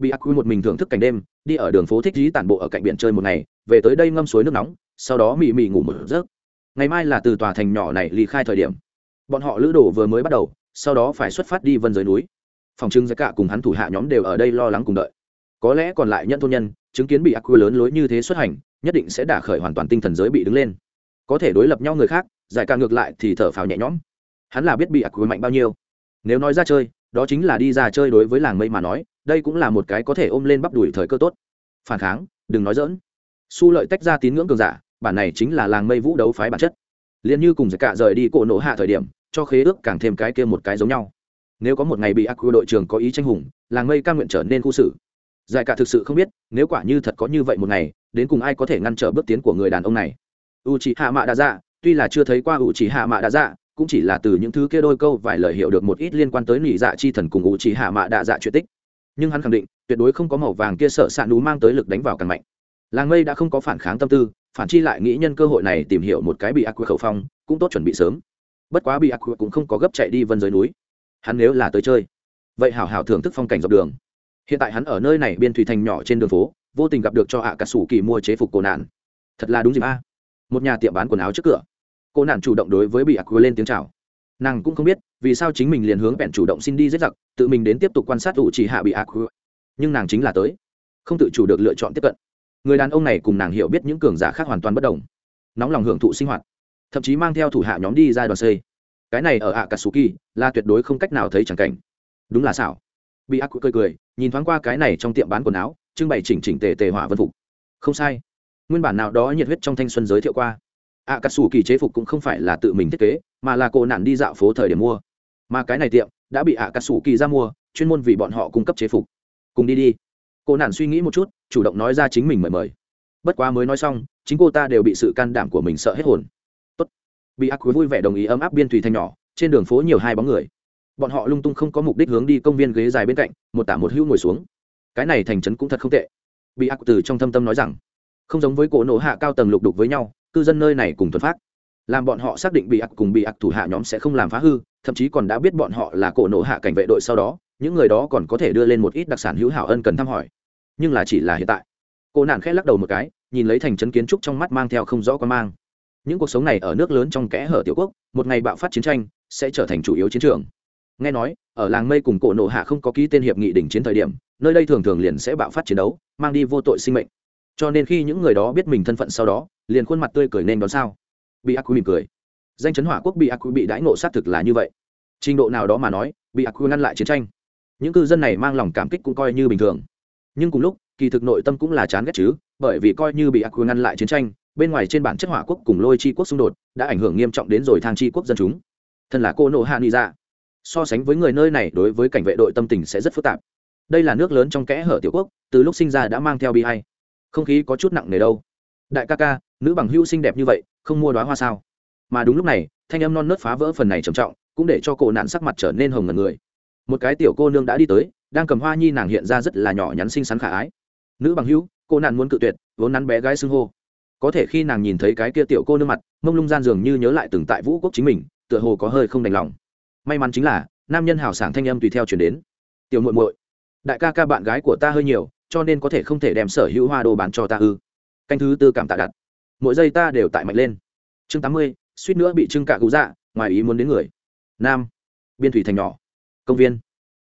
bị ác quy một mình thưởng thức cảnh đêm, đi ở đường phố thích dí tản bộ ở cạnh biển chơi một ngày, về tới đây ngâm suối nước nóng, sau đó mị mị ngủ một giấc. Ngày mai là từ tòa thành nhỏ này ly khai thời điểm. Bọn họ lữ đồ vừa mới bắt đầu, sau đó phải xuất phát đi vân giới núi. Phòng trưng giá cả cùng hắn thủ hạ nhóm đều ở đây lo lắng cùng đợi. Có lẽ còn lại nhân thôn nhân, chứng kiến bị ác quy lớn lối như thế xuất hành, nhất định sẽ đả khởi hoàn toàn tinh thần giới bị đứng lên. Có thể đối lập nhau người khác, giải ca ngược lại thì thở phào nhẹ nhõm. Hắn là biết bị ác quy mạnh bao nhiêu. Nếu nói ra chơi đó chính là đi ra chơi đối với làng mây mà nói, đây cũng là một cái có thể ôm lên bắp đùi thời cơ tốt. Phản kháng, đừng nói dỡn su lợi tách ra tín ngưỡng cường giả, bản này chính là làng mây vũ đấu phái bản chất. Liền như cùng dạ giải cả rời đi cổ nổ hạ thời điểm, cho khế ước càng thêm cái kia một cái giống nhau. Nếu có một ngày bị ác quy đội trưởng có ý tranh hùng, làng mây cam nguyện trở nên khu xử. Dạ giải cả thực sự không biết, nếu quả như thật có như vậy một ngày, đến cùng ai có thể ngăn trở bước tiến của người đàn ông này? U c h ị hạ mạ đa dạ tuy là chưa thấy qua u c h ị hạ mạ đa dạ cũng chỉ là từ những thứ kia đôi câu vài lời hiểu được một ít liên quan tới nỉ dạ chi thần cùng u trì hạ mạ đạ dạ chuyện tích. Nhưng hắn khẳng định, tuyệt đối không có màu vàng kia sợ xạ nú mang tới lực đánh vào càng mạnh. Làng mây đã không có phản kháng tâm tư, phản chi lại nghĩ nhân cơ hội này tìm hiểu một cái bị ác quy khẩu phong, cũng tốt chuẩn bị sớm. Bất quá bị ác quy cũng không có gấp chạy đi vân giới núi. Hắn nếu là tới chơi, vậy hảo hảo thưởng thức phong cảnh dọc đường. Hiện tại hắn ở nơi này biên thủy thành nhỏ trên đường phố, vô tình gặp được cho hạ cả sủ kỳ mua chế phục cổ nạn. Thật là đúng dịp a. Một nhà tiệm bán quần áo trước cửa cô nạn chủ động đối với bị ác quy lên tiếng chào. Nàng cũng không biết, vì sao chính mình liền hướng bèn chủ động xin đi giết giặc, tự mình đến tiếp tục quan sát ủ chỉ hạ bị ác quy nhưng nàng chính là tới. Không tự chủ được lựa chọn tiếp cận. Người đàn ông này cùng nàng hiểu biết những cường giả khác hoàn toàn bất đồng. Nóng lòng hưởng thụ sinh hoạt. Thậm chí mang theo thủ hạ nhóm đi ra đoàn xây. Cái này ở ạ cà sù kỳ là tuyệt đối không cách nào thấy chẳng cảnh. Đúng là xảo. Bị ác cười cười, nhìn thoáng qua cái này trong tiệm bán quần áo, trưng bày chỉnh chỉnh tề tề hỏa vân phục. Không sai. Nguyên bản nào đó nhiệt huyết trong thanh xuân giới thiệu qua ạ cà sù kỳ chế phục cũng không phải là tự mình thiết kế, mà là cô nạn đi dạo phố thời điểm mua. Mà cái này tiệm đã bị ạ cà sù kỳ ra mua, chuyên môn vì bọn họ cung cấp chế phục. Cùng đi đi. Cô nạn suy nghĩ một chút, chủ động nói ra chính mình mời mời. Bất quá mới nói xong, chính cô ta đều bị sự can đảm của mình sợ hết hồn. Tốt. Bị ác quý vui vẻ đồng ý ấm áp biên thùy thanh nhỏ, trên đường phố nhiều hai bóng người. Bọn họ lung tung không có mục đích hướng đi công viên ghế dài bên cạnh, một tả một hữu ngồi xuống. Cái này thành trấn cũng thật không tệ. Bị ác từ trong thâm tâm nói rằng không giống với cổ nổ hạ cao tầng lục đục với nhau, cư dân nơi này cùng thuần phát làm bọn họ xác định bị ặc cùng bị ặc thủ hạ nhóm sẽ không làm phá hư, thậm chí còn đã biết bọn họ là cổ nổ hạ cảnh vệ đội sau đó, những người đó còn có thể đưa lên một ít đặc sản hữu hảo ân cần thăm hỏi. Nhưng là chỉ là hiện tại. Cô nạn khẽ lắc đầu một cái, nhìn lấy thành trấn kiến trúc trong mắt mang theo không rõ quan mang. Những cuộc sống này ở nước lớn trong kẽ hở tiểu quốc, một ngày bạo phát chiến tranh, sẽ trở thành chủ yếu chiến trường. Nghe nói, ở làng mây cùng cổ nộ hạ không có ký tên hiệp nghị đỉnh chiến thời điểm, nơi đây thường thường liền sẽ bạo phát chiến đấu, mang đi vô tội sinh mệnh cho nên khi những người đó biết mình thân phận sau đó, liền khuôn mặt tươi cười nên đón sao. Bị ác quy mỉm cười. Danh chấn hỏa quốc bị ác quy bị đãi ngộ xác thực là như vậy. Trình độ nào đó mà nói bị ác quy ngăn lại chiến tranh. Những cư dân này mang lòng cảm kích cũng coi như bình thường. Nhưng cùng lúc, kỳ thực nội tâm cũng là chán ghét chứ, bởi vì coi như bị ác quy ngăn lại chiến tranh, bên ngoài trên bản chất hỏa quốc cùng lôi chi quốc xung đột đã ảnh hưởng nghiêm trọng đến rồi thang chi quốc dân chúng. Thân là cô nộ hạ nghị ra. So sánh với người nơi này đối với cảnh vệ đội tâm tình sẽ rất phức tạp. Đây là nước lớn trong kẽ hở tiểu quốc, từ lúc sinh ra đã mang theo bi hay không khí có chút nặng nề đâu. Đại ca ca, nữ bằng hữu xinh đẹp như vậy, không mua đoá hoa sao? Mà đúng lúc này, thanh âm non nớt phá vỡ phần này trầm trọng, cũng để cho cổ nạn sắc mặt trở nên hồng ngần người. Một cái tiểu cô nương đã đi tới, đang cầm hoa nhi nàng hiện ra rất là nhỏ nhắn xinh xắn khả ái. Nữ bằng hữu, cô nạn muốn cự tuyệt, vốn nắn bé gái xưng hô. Có thể khi nàng nhìn thấy cái kia tiểu cô nương mặt, mông lung gian dường như nhớ lại từng tại vũ quốc chính mình, tựa hồ có hơi không đành lòng. May mắn chính là, nam nhân hào sảng thanh âm tùy theo chuyển đến. Tiểu muội muội, đại ca ca bạn gái của ta hơi nhiều cho nên có thể không thể đem sở hữu hoa đồ bán cho ta ư? Canh thứ tư cảm tạ đặt. Mỗi giây ta đều tại mạnh lên. Chương tám mươi, suýt nữa bị trưng cạ cứu dạ ngoài ý muốn đến người. Nam. Biên thủy thành nhỏ. Công viên.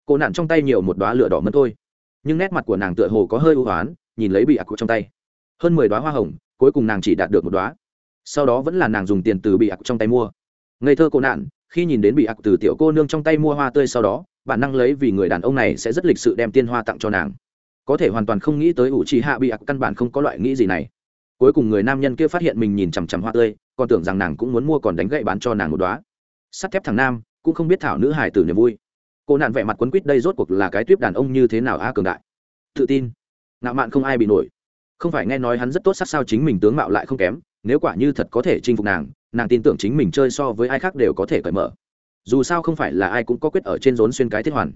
Cô nạn trong tay nhiều một đoá lửa đỏ mất thôi. Nhưng nét mặt của nàng tựa hồ có hơi ưu hoán, nhìn lấy bị ạc trong tay. Hơn mười đoá hoa hồng, cuối cùng nàng chỉ đạt được một đoá sau đó vẫn là nàng dùng tiền từ bị ạc trong tay mua. Ngây thơ cô nạn khi nhìn đến bị ạc từ tiểu cô nương trong tay mua hoa tươi sau đó, bản năng lấy vì người đàn ông này sẽ rất lịch sự đem tiên hoa tặng cho nàng có thể hoàn toàn không nghĩ tới ủ trì hạ bị ạc căn bản không có loại nghĩ gì này. Cuối cùng người nam nhân kia phát hiện mình nhìn chằm chằm hoa tươi, còn tưởng rằng nàng cũng muốn mua còn đánh gậy bán cho nàng một đoá sắt thép thằng nam, cũng không biết thảo nữ hải tử niềm vui. Cô nạn vẻ mặt quấn quýt đây rốt cuộc là cái tuyếp đàn ông như thế nào a cường đại. Tự tin. Ngạo mạn không ai bị nổi. Không phải nghe nói hắn rất tốt sắc sao chính mình tướng mạo lại không kém, nếu quả như thật có thể chinh phục nàng nàng tin tưởng chính mình chơi so với ai khác đều có thể cởi mở. Dù sao không phải là ai cũng có quyết ở trên rốn xuyên cái thiết hoàn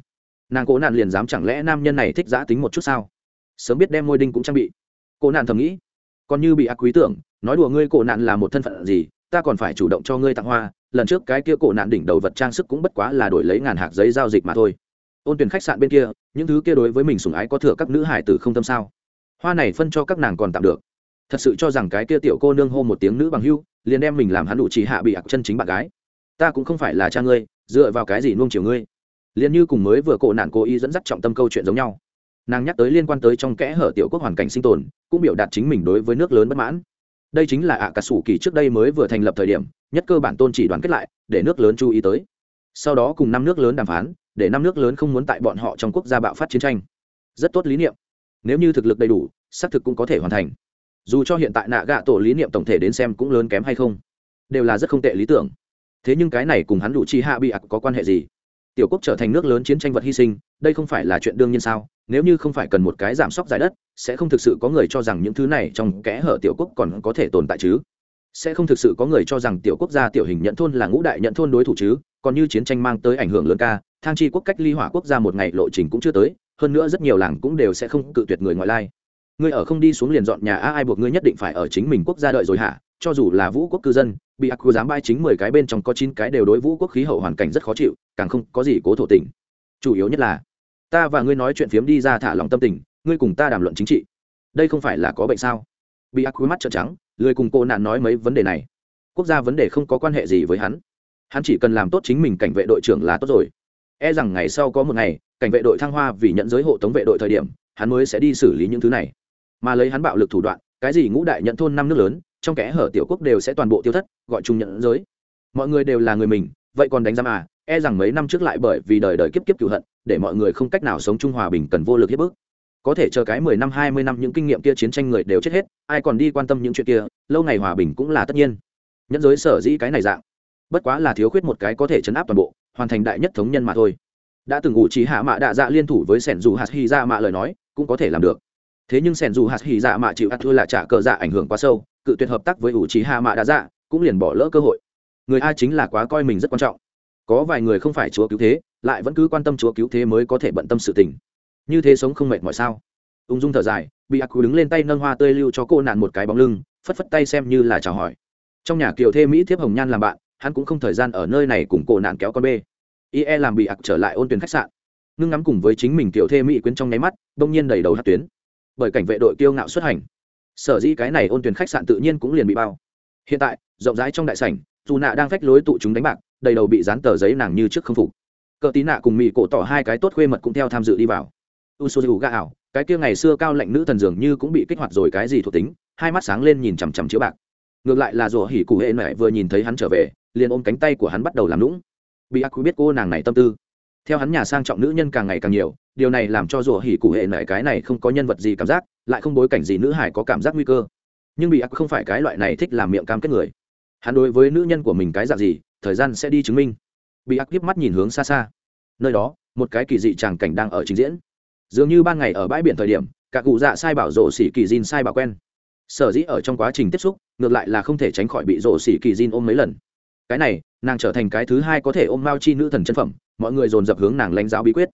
nàng cố nạn liền dám chẳng lẽ nam nhân này thích giã tính một chút sao? Sớm biết đem môi đinh cũng trang bị. Cô nạn thầm nghĩ. Còn như bị ác quý tưởng, nói đùa ngươi cổ nạn là một thân phận gì, ta còn phải chủ động cho ngươi tặng hoa. Lần trước cái kia cổ nạn đỉnh đầu vật trang sức cũng bất quá là đổi lấy ngàn hạt giấy giao dịch mà thôi. Ôn tuyển khách sạn bên kia, những thứ kia đối với mình sùng ái có thừa các nữ hải tử không tâm sao? Hoa này phân cho các nàng còn tạm được. Thật sự cho rằng cái kia tiểu cô nương hô một tiếng nữ bằng hưu, liền đem mình làm hắn đủ chỉ hạ bị ạc chân chính bạn gái. Ta cũng không phải là cha ngươi, dựa vào cái gì nuông chiều ngươi? Liền như cùng mới vừa cổ nạn cố ý dẫn dắt trọng tâm câu chuyện giống nhau. Nàng nhắc tới liên quan tới trong kẽ hở tiểu quốc hoàn cảnh sinh tồn, cũng biểu đạt chính mình đối với nước lớn bất mãn. Đây chính là ạ cà sủ kỳ trước đây mới vừa thành lập thời điểm, nhất cơ bản tôn chỉ đoàn kết lại, để nước lớn chú ý tới. Sau đó cùng năm nước lớn đàm phán, để năm nước lớn không muốn tại bọn họ trong quốc gia bạo phát chiến tranh. Rất tốt lý niệm. Nếu như thực lực đầy đủ, xác thực cũng có thể hoàn thành. Dù cho hiện tại nạ gạ tổ lý niệm tổng thể đến xem cũng lớn kém hay không, đều là rất không tệ lý tưởng. Thế nhưng cái này cùng hắn đủ chi hạ bị ạc có quan hệ gì? Tiểu quốc trở thành nước lớn chiến tranh vật hy sinh, đây không phải là chuyện đương nhiên sao? Nếu như không phải cần một cái giảm sóc giải đất, sẽ không thực sự có người cho rằng những thứ này trong kẽ hở tiểu quốc còn có thể tồn tại chứ? Sẽ không thực sự có người cho rằng tiểu quốc gia tiểu hình nhận thôn là ngũ đại nhận thôn đối thủ chứ? Còn như chiến tranh mang tới ảnh hưởng lớn ca, thang chi quốc cách ly hỏa quốc gia một ngày lộ trình cũng chưa tới, hơn nữa rất nhiều làng cũng đều sẽ không cự tuyệt người ngoại lai. Ngươi ở không đi xuống liền dọn nhà, a, ai buộc ngươi nhất định phải ở chính mình quốc gia đợi rồi hả? Cho dù là vũ quốc cư dân, bị ác dám bay chính mười cái bên trong có chín cái đều đối vũ quốc khí hậu hoàn cảnh rất khó chịu, càng không có gì cố thổ tình. Chủ yếu nhất là, ta và ngươi nói chuyện phiếm đi ra thả lòng tâm tình, ngươi cùng ta đàm luận chính trị. Đây không phải là có bệnh sao? Bị ác mắt trợn trắng, lười cùng cô nạn nói mấy vấn đề này. Quốc gia vấn đề không có quan hệ gì với hắn. Hắn chỉ cần làm tốt chính mình cảnh vệ đội trưởng là tốt rồi. E rằng ngày sau có một ngày, cảnh vệ đội thăng hoa vì nhận giới hộ tống vệ đội thời điểm, hắn mới sẽ đi xử lý những thứ này. Mà lấy hắn bạo lực thủ đoạn, cái gì ngũ đại nhận thôn năm nước lớn trong kẽ hở tiểu quốc đều sẽ toàn bộ tiêu thất, gọi chung nhận giới. Mọi người đều là người mình, vậy còn đánh giam à? E rằng mấy năm trước lại bởi vì đời đời kiếp kiếp cựu hận, để mọi người không cách nào sống chung hòa bình cần vô lực hiếp ước có thể chờ cái mười năm, hai mươi năm những kinh nghiệm kia chiến tranh người đều chết hết, ai còn đi quan tâm những chuyện kia, lâu ngày hòa bình cũng là tất nhiên. Nhẫn giới sở dĩ cái này dạng. Bất quá là thiếu khuyết một cái có thể chấn áp toàn bộ, hoàn thành đại nhất thống nhân mà thôi. Đã từng ngụ trí hạ mạ đạ dạ liên thủ với sẻn dù hạt hy dạ mạ lời nói, cũng có thể làm được. Thế nhưng sẻn dù hạt hy dạ mạ chịu ắt thua là trả cờ dạ ảnh hưởng quá sâu cự tuyệt hợp tác với ủ trí hạ mạ đã dạ cũng liền bỏ lỡ cơ hội. Người a chính là quá coi mình rất quan trọng. Có vài người không phải chúa cứu thế, lại vẫn cứ quan tâm chúa cứu thế mới có thể bận tâm sự tình. Như thế sống không mệt mỏi sao? Ung dung thở dài, bị ác cú đứng lên tay nâng hoa tươi lưu cho cô nạn một cái bóng lưng, phất phất tay xem như là chào hỏi. Trong nhà kiều thê mỹ thiếp hồng nhan làm bạn, hắn cũng không thời gian ở nơi này cùng cô nạn kéo con bê. Ie làm bị ạc trở lại ôn tuyển khách sạn. Ngưng ngắm cùng với chính mình kiều thê mỹ quyến trong nháy mắt, đông nhiên đầy đầu hát tuyến. Bởi cảnh vệ đội kiêu ngạo xuất hành sở dĩ cái này ôn tuyển khách sạn tự nhiên cũng liền bị bao. Hiện tại, rộng rãi trong đại sảnh, dù nạ đang phách lối tụ chúng đánh bạc, đầy đầu bị dán tờ giấy nàng như trước không phục. Cờ tí nạ cùng mỹ cổ tỏ hai cái tốt khuê mật cũng theo tham dự đi vào. U s u ga ảo, cái kia ngày xưa cao lạnh nữ thần dường như cũng bị kích hoạt rồi cái gì thuộc tính, hai mắt sáng lên nhìn chằm chằm chiếu bạc. Ngược lại là rủa hỉ cụ hệ mẹ vừa nhìn thấy hắn trở về, liền ôm cánh tay của hắn bắt đầu làm lũng bị ác quý biết cô nàng này tâm tư theo hắn nhà sang trọng nữ nhân càng ngày càng nhiều, điều này làm cho rủa hỉ cụ hệ mẹ cái này không có nhân vật gì cảm giác, lại không bối cảnh gì nữ hải có cảm giác nguy cơ. Nhưng bị ác không phải cái loại này thích làm miệng cam kết người. Hắn đối với nữ nhân của mình cái dạng gì, thời gian sẽ đi chứng minh. Bị ác tiếp mắt nhìn hướng xa xa. Nơi đó, một cái kỳ dị tràng cảnh đang ở trình diễn. Dường như ban ngày ở bãi biển thời điểm, cả cụ dạ sai bảo rổ xỉ kỳ diên sai bảo quen. Sở dĩ ở trong quá trình tiếp xúc, ngược lại là không thể tránh khỏi bị rổ xỉ kỳ diên ôm mấy lần. Cái này, nàng trở thành cái thứ hai có thể ôm mao chi nữ thần chân phẩm mọi người dồn dập hướng nàng lãnh giáo bí quyết.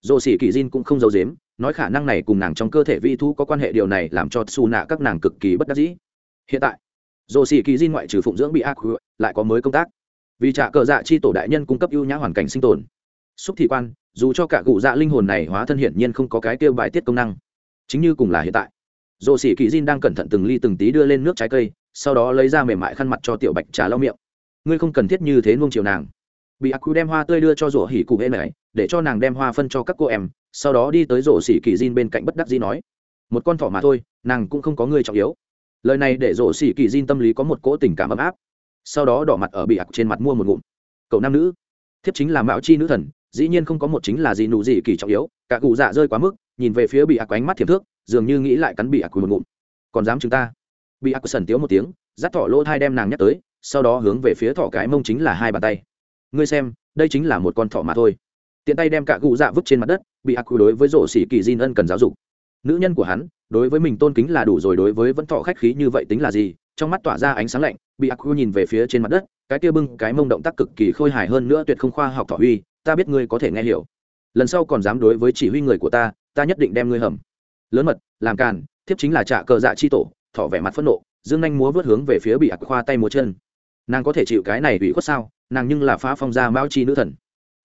Dồ xỉ kỳ diên cũng không giấu dếm nói khả năng này cùng nàng trong cơ thể vi thu có quan hệ, điều này làm cho xù nạ các nàng cực kỳ bất đắc dĩ. Hiện tại dồ xỉ kỳ diên ngoại trừ phụng dưỡng bị ác lại có mới công tác. Vì trả cờ dạ chi tổ đại nhân cung cấp ưu nhã hoàn cảnh sinh tồn. Xúc thị quan, dù cho cả cụ dạ linh hồn này hóa thân hiển nhiên không có cái kêu bài tiết công năng. Chính như cùng là hiện tại dồ sĩ kỳ diên đang cẩn thận từng ly từng tí đưa lên nước trái cây, sau đó lấy ra mềm mại khăn mặt cho tiểu bạch trà lau miệng. Ngươi không cần thiết như thế nuông chiều nàng bị ác quy đem hoa tươi đưa cho rổ hỉ cụ hễ này, để cho nàng đem hoa phân cho các cô em, sau đó đi tới rổ xỉ kỳ diên bên cạnh bất đắc dĩ nói, một con thỏ mà thôi, nàng cũng không có người trọng yếu. Lời này để rổ xỉ kỳ diên tâm lý có một cỗ tình cảm ấm áp. Sau đó đỏ mặt ở bị ác trên mặt mua một ngụm. Cậu nam nữ, thiếp chính là mạo chi nữ thần, dĩ nhiên không có một chính là gì nụ gì kỳ trọng yếu, cả cụ dạ rơi quá mức, nhìn về phía bị ác ánh mắt thiệp thước, dường như nghĩ lại cắn bị ác một ngụm. Còn dám chúng ta? Bị ác sần tiếu một tiếng, dắt thỏ lỗ thai đem nàng nhắc tới, sau đó hướng về phía thỏ cái mông chính là hai bàn tay ngươi xem, đây chính là một con thỏ mà thôi. Tiện tay đem cả cụ dạ vứt trên mặt đất, bị ác đối với rổ xỉ kỳ Jin ân cần giáo dục. Nữ nhân của hắn, đối với mình tôn kính là đủ rồi, đối với vẫn thọ khách khí như vậy tính là gì? Trong mắt tỏa ra ánh sáng lạnh, bị ác nhìn về phía trên mặt đất, cái kia bưng, cái mông động tác cực kỳ khôi hài hơn nữa tuyệt không khoa học thọ huy, ta biết ngươi có thể nghe hiểu. Lần sau còn dám đối với chỉ huy người của ta ta nhất định đem ngươi hầm. Lớn mật, làm càn, thiếp chính là trả cờ dạ chi tổ, thỏ vẻ mặt phẫn nộ, dương anh múa vớt hướng về phía bị ác khoa tay múa chân nàng có thể chịu cái này ủy khuất sao? Nàng nhưng là phá phong gia mao chi nữ thần.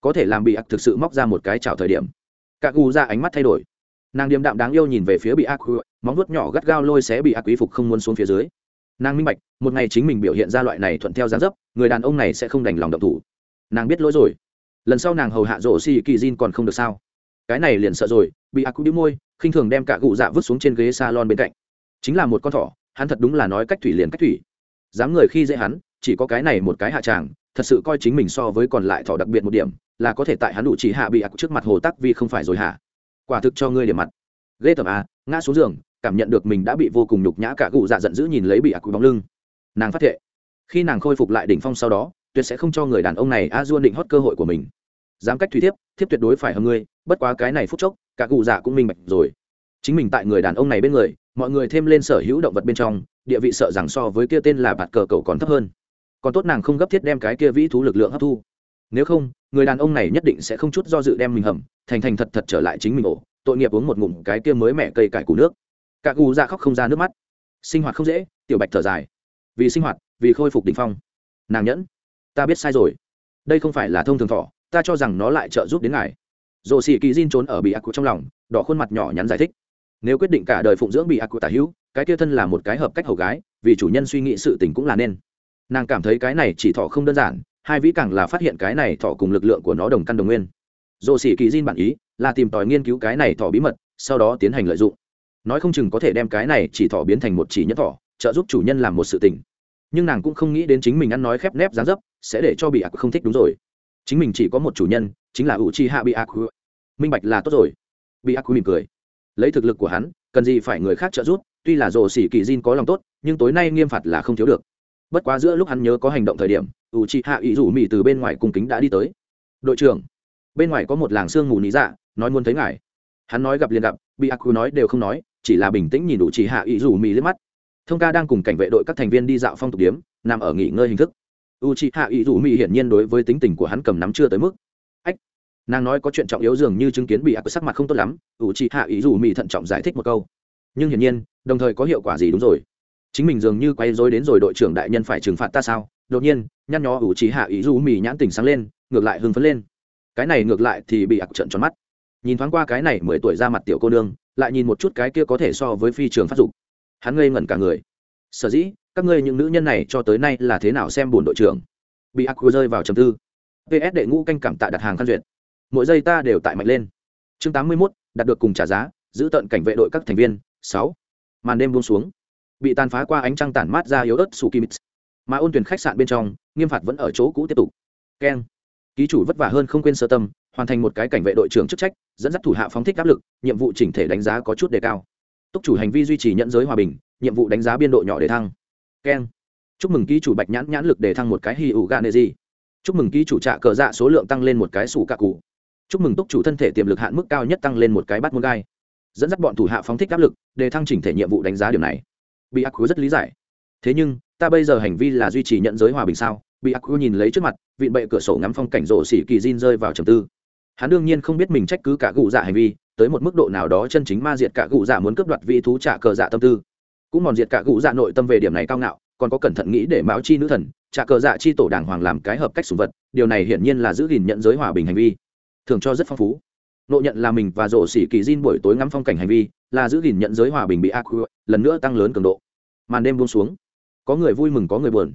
Có thể làm bị ác thực sự móc ra một cái chảo thời điểm. Các gu ra ánh mắt thay đổi. Nàng điềm đạm đáng yêu nhìn về phía bị ác móng vuốt nhỏ gắt gao lôi xé bị ác quý phục không muốn xuống phía dưới. Nàng minh bạch, một ngày chính mình biểu hiện ra loại này thuận theo gián dấp, người đàn ông này sẽ không đành lòng động thủ. Nàng biết lỗi rồi. Lần sau nàng hầu hạ rổ xì kỳ diên còn không được sao? Cái này liền sợ rồi, bị ác đĩu môi, khinh thường đem cả cụ dạ vứt xuống trên ghế salon bên cạnh. Chính là một con thỏ, hắn thật đúng là nói cách thủy liền cách thủy. Dám người khi dễ hắn chỉ có cái này một cái hạ tràng, thật sự coi chính mình so với còn lại thỏ đặc biệt một điểm, là có thể tại hắn đủ chỉ hạ bị ác trước mặt hồ tắc vì không phải rồi hả? quả thực cho ngươi điểm mặt. Ghê tởm a ngã xuống giường, cảm nhận được mình đã bị vô cùng nhục nhã cả cụ dạ giận dữ nhìn lấy bị ác bóng lưng. Nàng phát thệ. Khi nàng khôi phục lại đỉnh phong sau đó, tuyệt sẽ không cho người đàn ông này a duôn định hót cơ hội của mình. Dám cách thủy thiếp thiếp tuyệt đối phải hầm ngươi, bất quá cái này phút chốc, cả cụ dạ cũng minh bạch rồi. Chính mình tại người đàn ông này bên người, mọi người thêm lên sở hữu động vật bên trong, địa vị sợ rằng so với kia tên là bạt cờ cầu còn thấp hơn còn tốt nàng không gấp thiết đem cái kia vĩ thú lực lượng hấp thu. Nếu không, người đàn ông này nhất định sẽ không chút do dự đem mình hầm, thành thành thật thật trở lại chính mình ổ, tội nghiệp uống một ngụm cái kia mới mẹ cây cải củ nước. Cả cụ ra dạ khóc không ra nước mắt. Sinh hoạt không dễ, tiểu bạch thở dài. Vì sinh hoạt, vì khôi phục đ ỉ n h phong. Nàng nhẫn. Ta biết sai rồi. Đây không phải là thông thường thọ ta cho rằng nó lại trợ giúp đến ngài. Dồ xì kỳ diên trốn ở bị ác cụ trong lòng, đỏ khuôn mặt nhỏ nhắn giải thích. Nếu quyết định cả đời phụng dưỡng bị ác cụ tả hữu, cái kia thân là một cái hợp cách hầu gái, vì chủ nhân suy nghĩ sự tình cũng là nên nàng cảm thấy cái này chỉ thọ không đơn giản, hai vĩ càng là phát hiện cái này thọ cùng lực lượng của nó đồng căn đồng nguyên. Dồ sĩ kỳ diên bản ý là tìm tòi nghiên cứu cái này thọ bí mật, sau đó tiến hành lợi dụng. Nói không chừng có thể đem cái này chỉ thọ biến thành một chỉ nhất thọ, trợ giúp chủ nhân làm một sự tình. Nhưng nàng cũng không nghĩ đến chính mình ăn nói khép nép dán dấp sẽ để cho bị ác không thích đúng rồi. Chính mình chỉ có một chủ nhân, chính là u chi hạ bị ác minh bạch là tốt rồi. Bị ác mỉm cười. Lấy thực lực của hắn, cần gì phải người khác trợ giúp, tuy là rồ xỉ kỳ diên có lòng tốt, nhưng tối nay nghiêm phạt là không thiếu được bất quá giữa lúc hắn nhớ có hành động thời điểm u chị hạ ý rủ mỹ từ bên ngoài cung kính đã đi tới. Đội trưởng, bên ngoài có một làng sương mù ní dạ nói muốn thấy ngài. Hắn nói gặp liền gặp bị ác nói đều không nói, chỉ là bình tĩnh nhìn đủ chị hạ ý rủ mỹ liếc mắt. Thông ca đang cùng cảnh vệ đội các thành viên đi dạo phong tục điếm, nằm ở nghỉ ngơi hình thức. U chị hạ ý rủ mỹ hiển nhiên đối với tính tình của hắn cầm nắm chưa tới mức. Ách, nàng nói có chuyện trọng yếu dường như chứng kiến bị ác sắc mặt không tốt lắm. U chị hạ ý rủ mỹ thận trọng giải thích một câu. Nhưng hiển nhiên, đồng thời có hiệu quả gì đúng rồi chính mình dường như quay dối đến rồi đội trưởng đại nhân phải trừng phạt ta sao? Đột nhiên nhăn nhó ủ trí hạ ý du mì nhãn tình sáng lên ngược lại hưng phấn lên. Cái này ngược lại thì bị ặc trận tròn mắt. Nhìn thoáng qua cái này mười tuổi ra mặt tiểu cô nương lại nhìn một chút cái kia có thể so với phi trường phát dục. Hắn ngây ngẩn cả người. Sở dĩ các ngươi những nữ nhân này cho tới nay là thế nào xem buồn đội trưởng? Bị ặc rơi vào trầm tư. Ps đệ ngũ canh cảm tạ đặt hàng khăn duyệt. Mỗi giây ta đều tại mạnh lên. Chương tám mươi 81, đạt được cùng trả giá giữ tận cảnh vệ đội các thành viên sáu. Màn đêm buông xuống bị tàn phá qua ánh trăng tản mát ra yếu ớt sù kim mà ôn tuyển khách sạn bên trong, nghiêm phạt vẫn ở chỗ cũ tiếp tục. Keng. Ký chủ vất vả hơn không quên sơ tâm, hoàn thành một cái cảnh vệ đội trưởng chức trách, dẫn dắt thủ hạ phóng thích áp lực, nhiệm vụ chỉnh thể đánh giá có chút đề cao. Túc chủ hành vi duy trì nhận giới hòa bình, nhiệm vụ đánh giá biên độ nhỏ để thăng. Keng. Chúc mừng ký chủ bạch nhãn nhãn lực để thăng một cái hy ủ gà nệ gì. Chúc mừng ký chủ trạ cờ dạ số lượng tăng lên một cái sủ cạ cụ. Chúc mừng túc chủ thân thể tiềm lực hạn mức cao nhất tăng lên một cái bắt muôn gai. Dẫn dắt bọn thủ hạ phóng thích áp lực, để thăng chỉnh thể nhiệm vụ đánh giá điểm này bị ác rất lý giải. Thế nhưng, ta bây giờ hành vi là duy trì nhận giới hòa bình sao? Bị ác nhìn lấy trước mặt, vịn bệ cửa sổ ngắm phong cảnh rộ xỉ kỳ diên rơi vào trầm tư. Hắn đương nhiên không biết mình trách cứ cả cụ dạ hành vi, tới một mức độ nào đó chân chính ma diệt cả cụ dạ muốn cướp đoạt vị thú trả cờ dạ tâm tư. Cũng mòn diệt cả cụ dạ nội tâm về điểm này cao ngạo, còn có cẩn thận nghĩ để mão chi nữ thần, trả cờ dạ chi tổ đảng hoàng làm cái hợp cách sùng vật, điều này hiển nhiên là giữ gìn nhận giới hòa bình hành vi. Thường cho rất phong phú nộ nhận là mình và rổ xỉ kỳ diên buổi tối ngắm phong cảnh hành vi, là giữ gìn nhận giới hòa bình bị ác lần nữa tăng lớn cường độ. Màn đêm buông xuống. Có người vui mừng, có người buồn.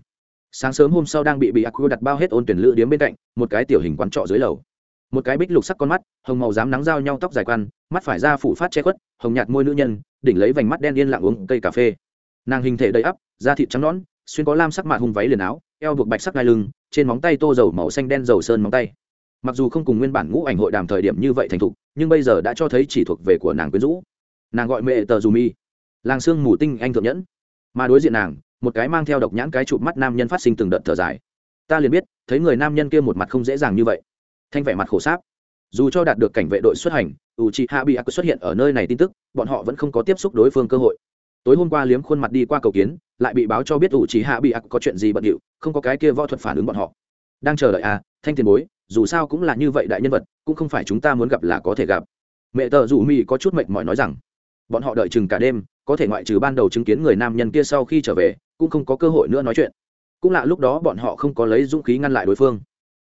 Sáng sớm hôm sau đang bị bị ác đặt bao hết ôn tuyển lữ điếm bên cạnh, một cái tiểu hình quán trọ dưới lầu. Một cái bích lục sắc con mắt, hồng màu dám nắng giao nhau tóc dài quan mắt phải ra phủ phát che khuất, hồng nhạt môi nữ nhân, đỉnh lấy vành mắt đen yên lặng uống cây cà phê. Nàng hình thể đầy ắp, da thịt trắng nõn, xuyên có lam sắc mạ hung váy liền áo, eo buộc bạch sắc ngai lưng, trên móng tay tô dầu màu xanh đen dầu sơn móng tay mặc dù không cùng nguyên bản ngũ ảnh hội đàm thời điểm như vậy thành thục, nhưng bây giờ đã cho thấy chỉ thuộc về của nàng quyến rũ. Nàng gọi mẹ tờ dù mi làng xương mù tinh anh thượng nhẫn. Mà đối diện nàng, một cái mang theo độc nhãn cái chụp mắt nam nhân phát sinh từng đợt thở dài. Ta liền biết, thấy người nam nhân kia một mặt không dễ dàng như vậy. Thanh vẻ mặt khổ sáp. Dù cho đạt được cảnh vệ đội xuất hành u chị hạ bị ác xuất hiện ở nơi này tin tức, bọn họ vẫn không có tiếp xúc đối phương cơ hội. Tối hôm qua liếm khuôn mặt đi qua cầu kiến, lại bị báo cho biết u chị hạ bị ác có chuyện gì bận điệu, không có cái kia võ thuật phản ứng bọn họ. Đang chờ đợi à thanh tiền bối dù sao cũng là như vậy đại nhân vật, cũng không phải chúng ta muốn gặp là có thể gặp. Mẹ tờ rủ mỹ có chút mệt mỏi nói rằng, bọn họ đợi chừng cả đêm, có thể ngoại trừ ban đầu chứng kiến người nam nhân kia sau khi trở về, cũng không có cơ hội nữa nói chuyện. Cũng lạ lúc đó bọn họ không có lấy dũng khí ngăn lại đối phương.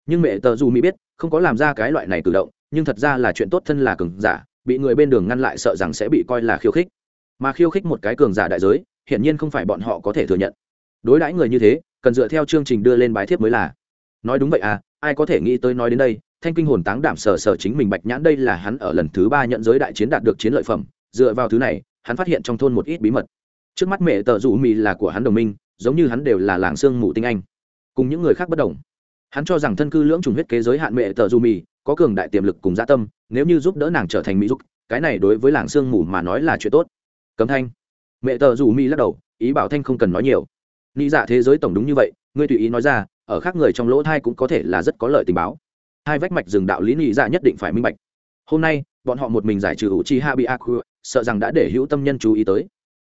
Nhưng mẹ tờ dù mỹ biết, không có làm ra cái loại này cử động, nhưng thật ra là chuyện tốt thân là cường giả, bị người bên đường ngăn lại sợ rằng sẽ bị coi là khiêu khích. Mà khiêu khích một cái cường giả đại giới, hiển nhiên không phải bọn họ có thể thừa nhận. Đối đãi người như thế, cần dựa theo chương trình đưa lên bài thiếp mới là. Nói đúng vậy à ai có thể nghĩ tới nói đến đây, thanh kinh hồn táng đảm sờ sờ chính mình bạch nhãn đây là hắn ở lần thứ ba nhận giới đại chiến đạt được chiến lợi phẩm, dựa vào thứ này, hắn phát hiện trong thôn một ít bí mật. Trước mắt mẹ tờ rủ mì là của hắn đồng minh, giống như hắn đều là làng sương mù tinh anh. Cùng những người khác bất đồng. Hắn cho rằng thân cư lưỡng trùng huyết kế giới hạn mẹ tờ rủ mì, có cường đại tiềm lực cùng gia tâm, nếu như giúp đỡ nàng trở thành mỹ giúp cái này đối với làng sương mù mà nói là chuyện tốt. Cấm thanh. Mẹ tờ rủ mì lắc đầu, ý bảo thanh không cần nói nhiều. Nghĩ dạ thế giới tổng đúng như vậy, ngươi tùy ý nói ra ở khác người trong lỗ thai cũng có thể là rất có lợi tình báo. Hai vách mạch rừng đạo lý nghĩ ra nhất định phải minh bạch. Hôm nay, bọn họ một mình giải trừ u chi ha bị aku sợ rằng đã để hữu tâm nhân chú ý tới.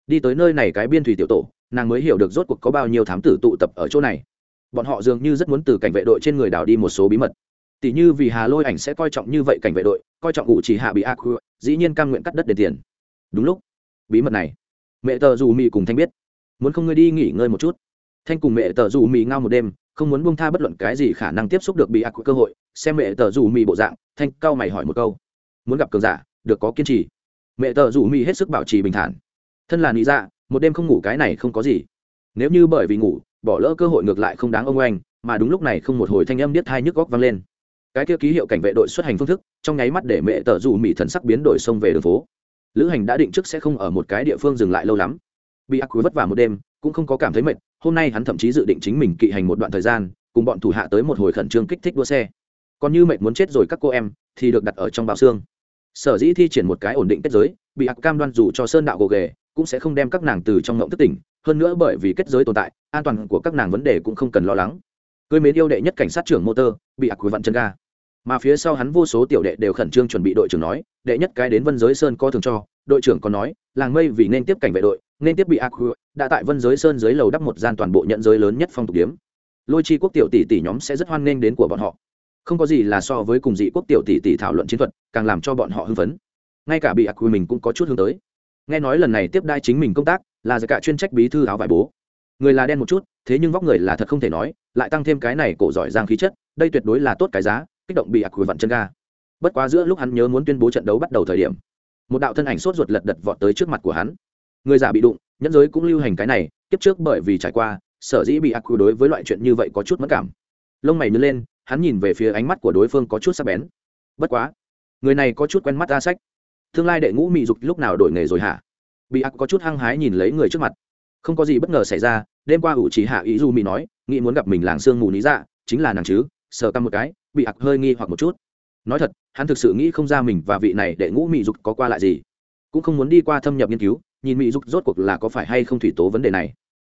Đi tới nơi này cái biên thủy tiểu tổ, nàng mới hiểu được rốt cuộc có bao nhiêu thám tử tụ tập ở chỗ này. Bọn họ dường như rất muốn từ cảnh vệ đội trên người đào đi một số bí mật. Tỷ như vì hà lôi ảnh sẽ coi trọng như vậy cảnh vệ đội, coi trọng ủ chỉ hạ bị aku dĩ nhiên cam nguyện cắt đất để tiền. Đúng lúc, bí mật này, mẹ tờ dù mì cùng thanh biết. Muốn không ngươi đi nghỉ ngơi một chút? Thanh cùng mẹ tờ dù mì ngao một đêm không muốn buông tha bất luận cái gì khả năng tiếp xúc được bị ác cơ hội, xem mẹ tờ rủ mì bộ dạng, thanh cao mày hỏi một câu. Muốn gặp cường giả, được có kiên trì. Mẹ tờ rủ mì hết sức bảo trì bình thản. Thân là nị dạ một đêm không ngủ cái này không có gì. Nếu như bởi vì ngủ, bỏ lỡ cơ hội ngược lại không đáng ông oanh, mà đúng lúc này không một hồi thanh âm biết thai nhức góc vang lên. Cái kia ký hiệu cảnh vệ đội xuất hành phương thức, trong nháy mắt để mẹ tờ rủ mì thần sắc biến đổi sông về đường phố. Lữ hành đã định trước sẽ không ở một cái địa phương dừng lại lâu lắm. Bị ác quý vất vả một đêm, cũng không có cảm thấy mệt hôm nay hắn thậm chí dự định chính mình kỵ hành một đoạn thời gian, cùng bọn thủ hạ tới một hồi khẩn trương kích thích đua xe. Còn như mệt muốn chết rồi các cô em, thì được đặt ở trong bao xương. Sở dĩ thi triển một cái ổn định kết giới, bị ạc cam đoan dù cho sơn đạo gồ ghề, cũng sẽ không đem các nàng từ trong ngộng thất tỉnh. Hơn nữa bởi vì kết giới tồn tại, an toàn của các nàng vấn đề cũng không cần lo lắng. Cưới mến yêu đệ nhất cảnh sát trưởng motor bị ạc quý vặn chân ga. Mà phía sau hắn vô số tiểu đệ đều khẩn trương chuẩn bị đội trưởng nói, đệ nhất cái đến vân giới sơn có thường cho, đội trưởng còn nói, làng mây vì nên tiếp cảnh vệ đội nên tiếp bị ác đã tại vân giới sơn dưới lầu đắp một gian toàn bộ nhận giới lớn nhất phong tục điếm. Lôi chi quốc tiểu tỷ tỷ nhóm sẽ rất hoan nghênh đến của bọn họ. Không có gì là so với cùng dị quốc tiểu tỷ tỷ thảo luận chiến thuật, càng làm cho bọn họ hưng phấn. Ngay cả bị ác quy mình cũng có chút hướng tới. Nghe nói lần này tiếp đai chính mình công tác, là giải cả chuyên trách bí thư áo vải bố. Người là đen một chút, thế nhưng vóc người là thật không thể nói, lại tăng thêm cái này cổ giỏi giang khí chất, đây tuyệt đối là tốt cái giá, kích động bị ác quy vặn chân ga. Bất quá giữa lúc hắn nhớ muốn tuyên bố trận đấu bắt đầu thời điểm, một đạo thân ảnh sốt ruột lật đật vọt tới trước mặt của hắn người giả bị đụng, nhẫn giới cũng lưu hành cái này, kiếp trước bởi vì trải qua, sở dĩ bị ác quy đối với loại chuyện như vậy có chút mất cảm. Lông mày nhớ lên, hắn nhìn về phía ánh mắt của đối phương có chút sắc bén. Bất quá, người này có chút quen mắt ra sách. Tương lai đệ ngũ mị dục lúc nào đổi nghề rồi hả? Bị ác có chút hăng hái nhìn lấy người trước mặt. Không có gì bất ngờ xảy ra, đêm qua ủ chỉ hạ ý du mị nói, nghĩ muốn gặp mình làng sương mù lý dạ chính là nàng chứ, sờ căm một cái, bị ác hơi nghi hoặc một chút. Nói thật, hắn thực sự nghĩ không ra mình và vị này đệ ngũ mị dục có qua lại gì. Cũng không muốn đi qua thâm nhập nghiên cứu nhìn mỹ dục rốt cuộc là có phải hay không thủy tố vấn đề này.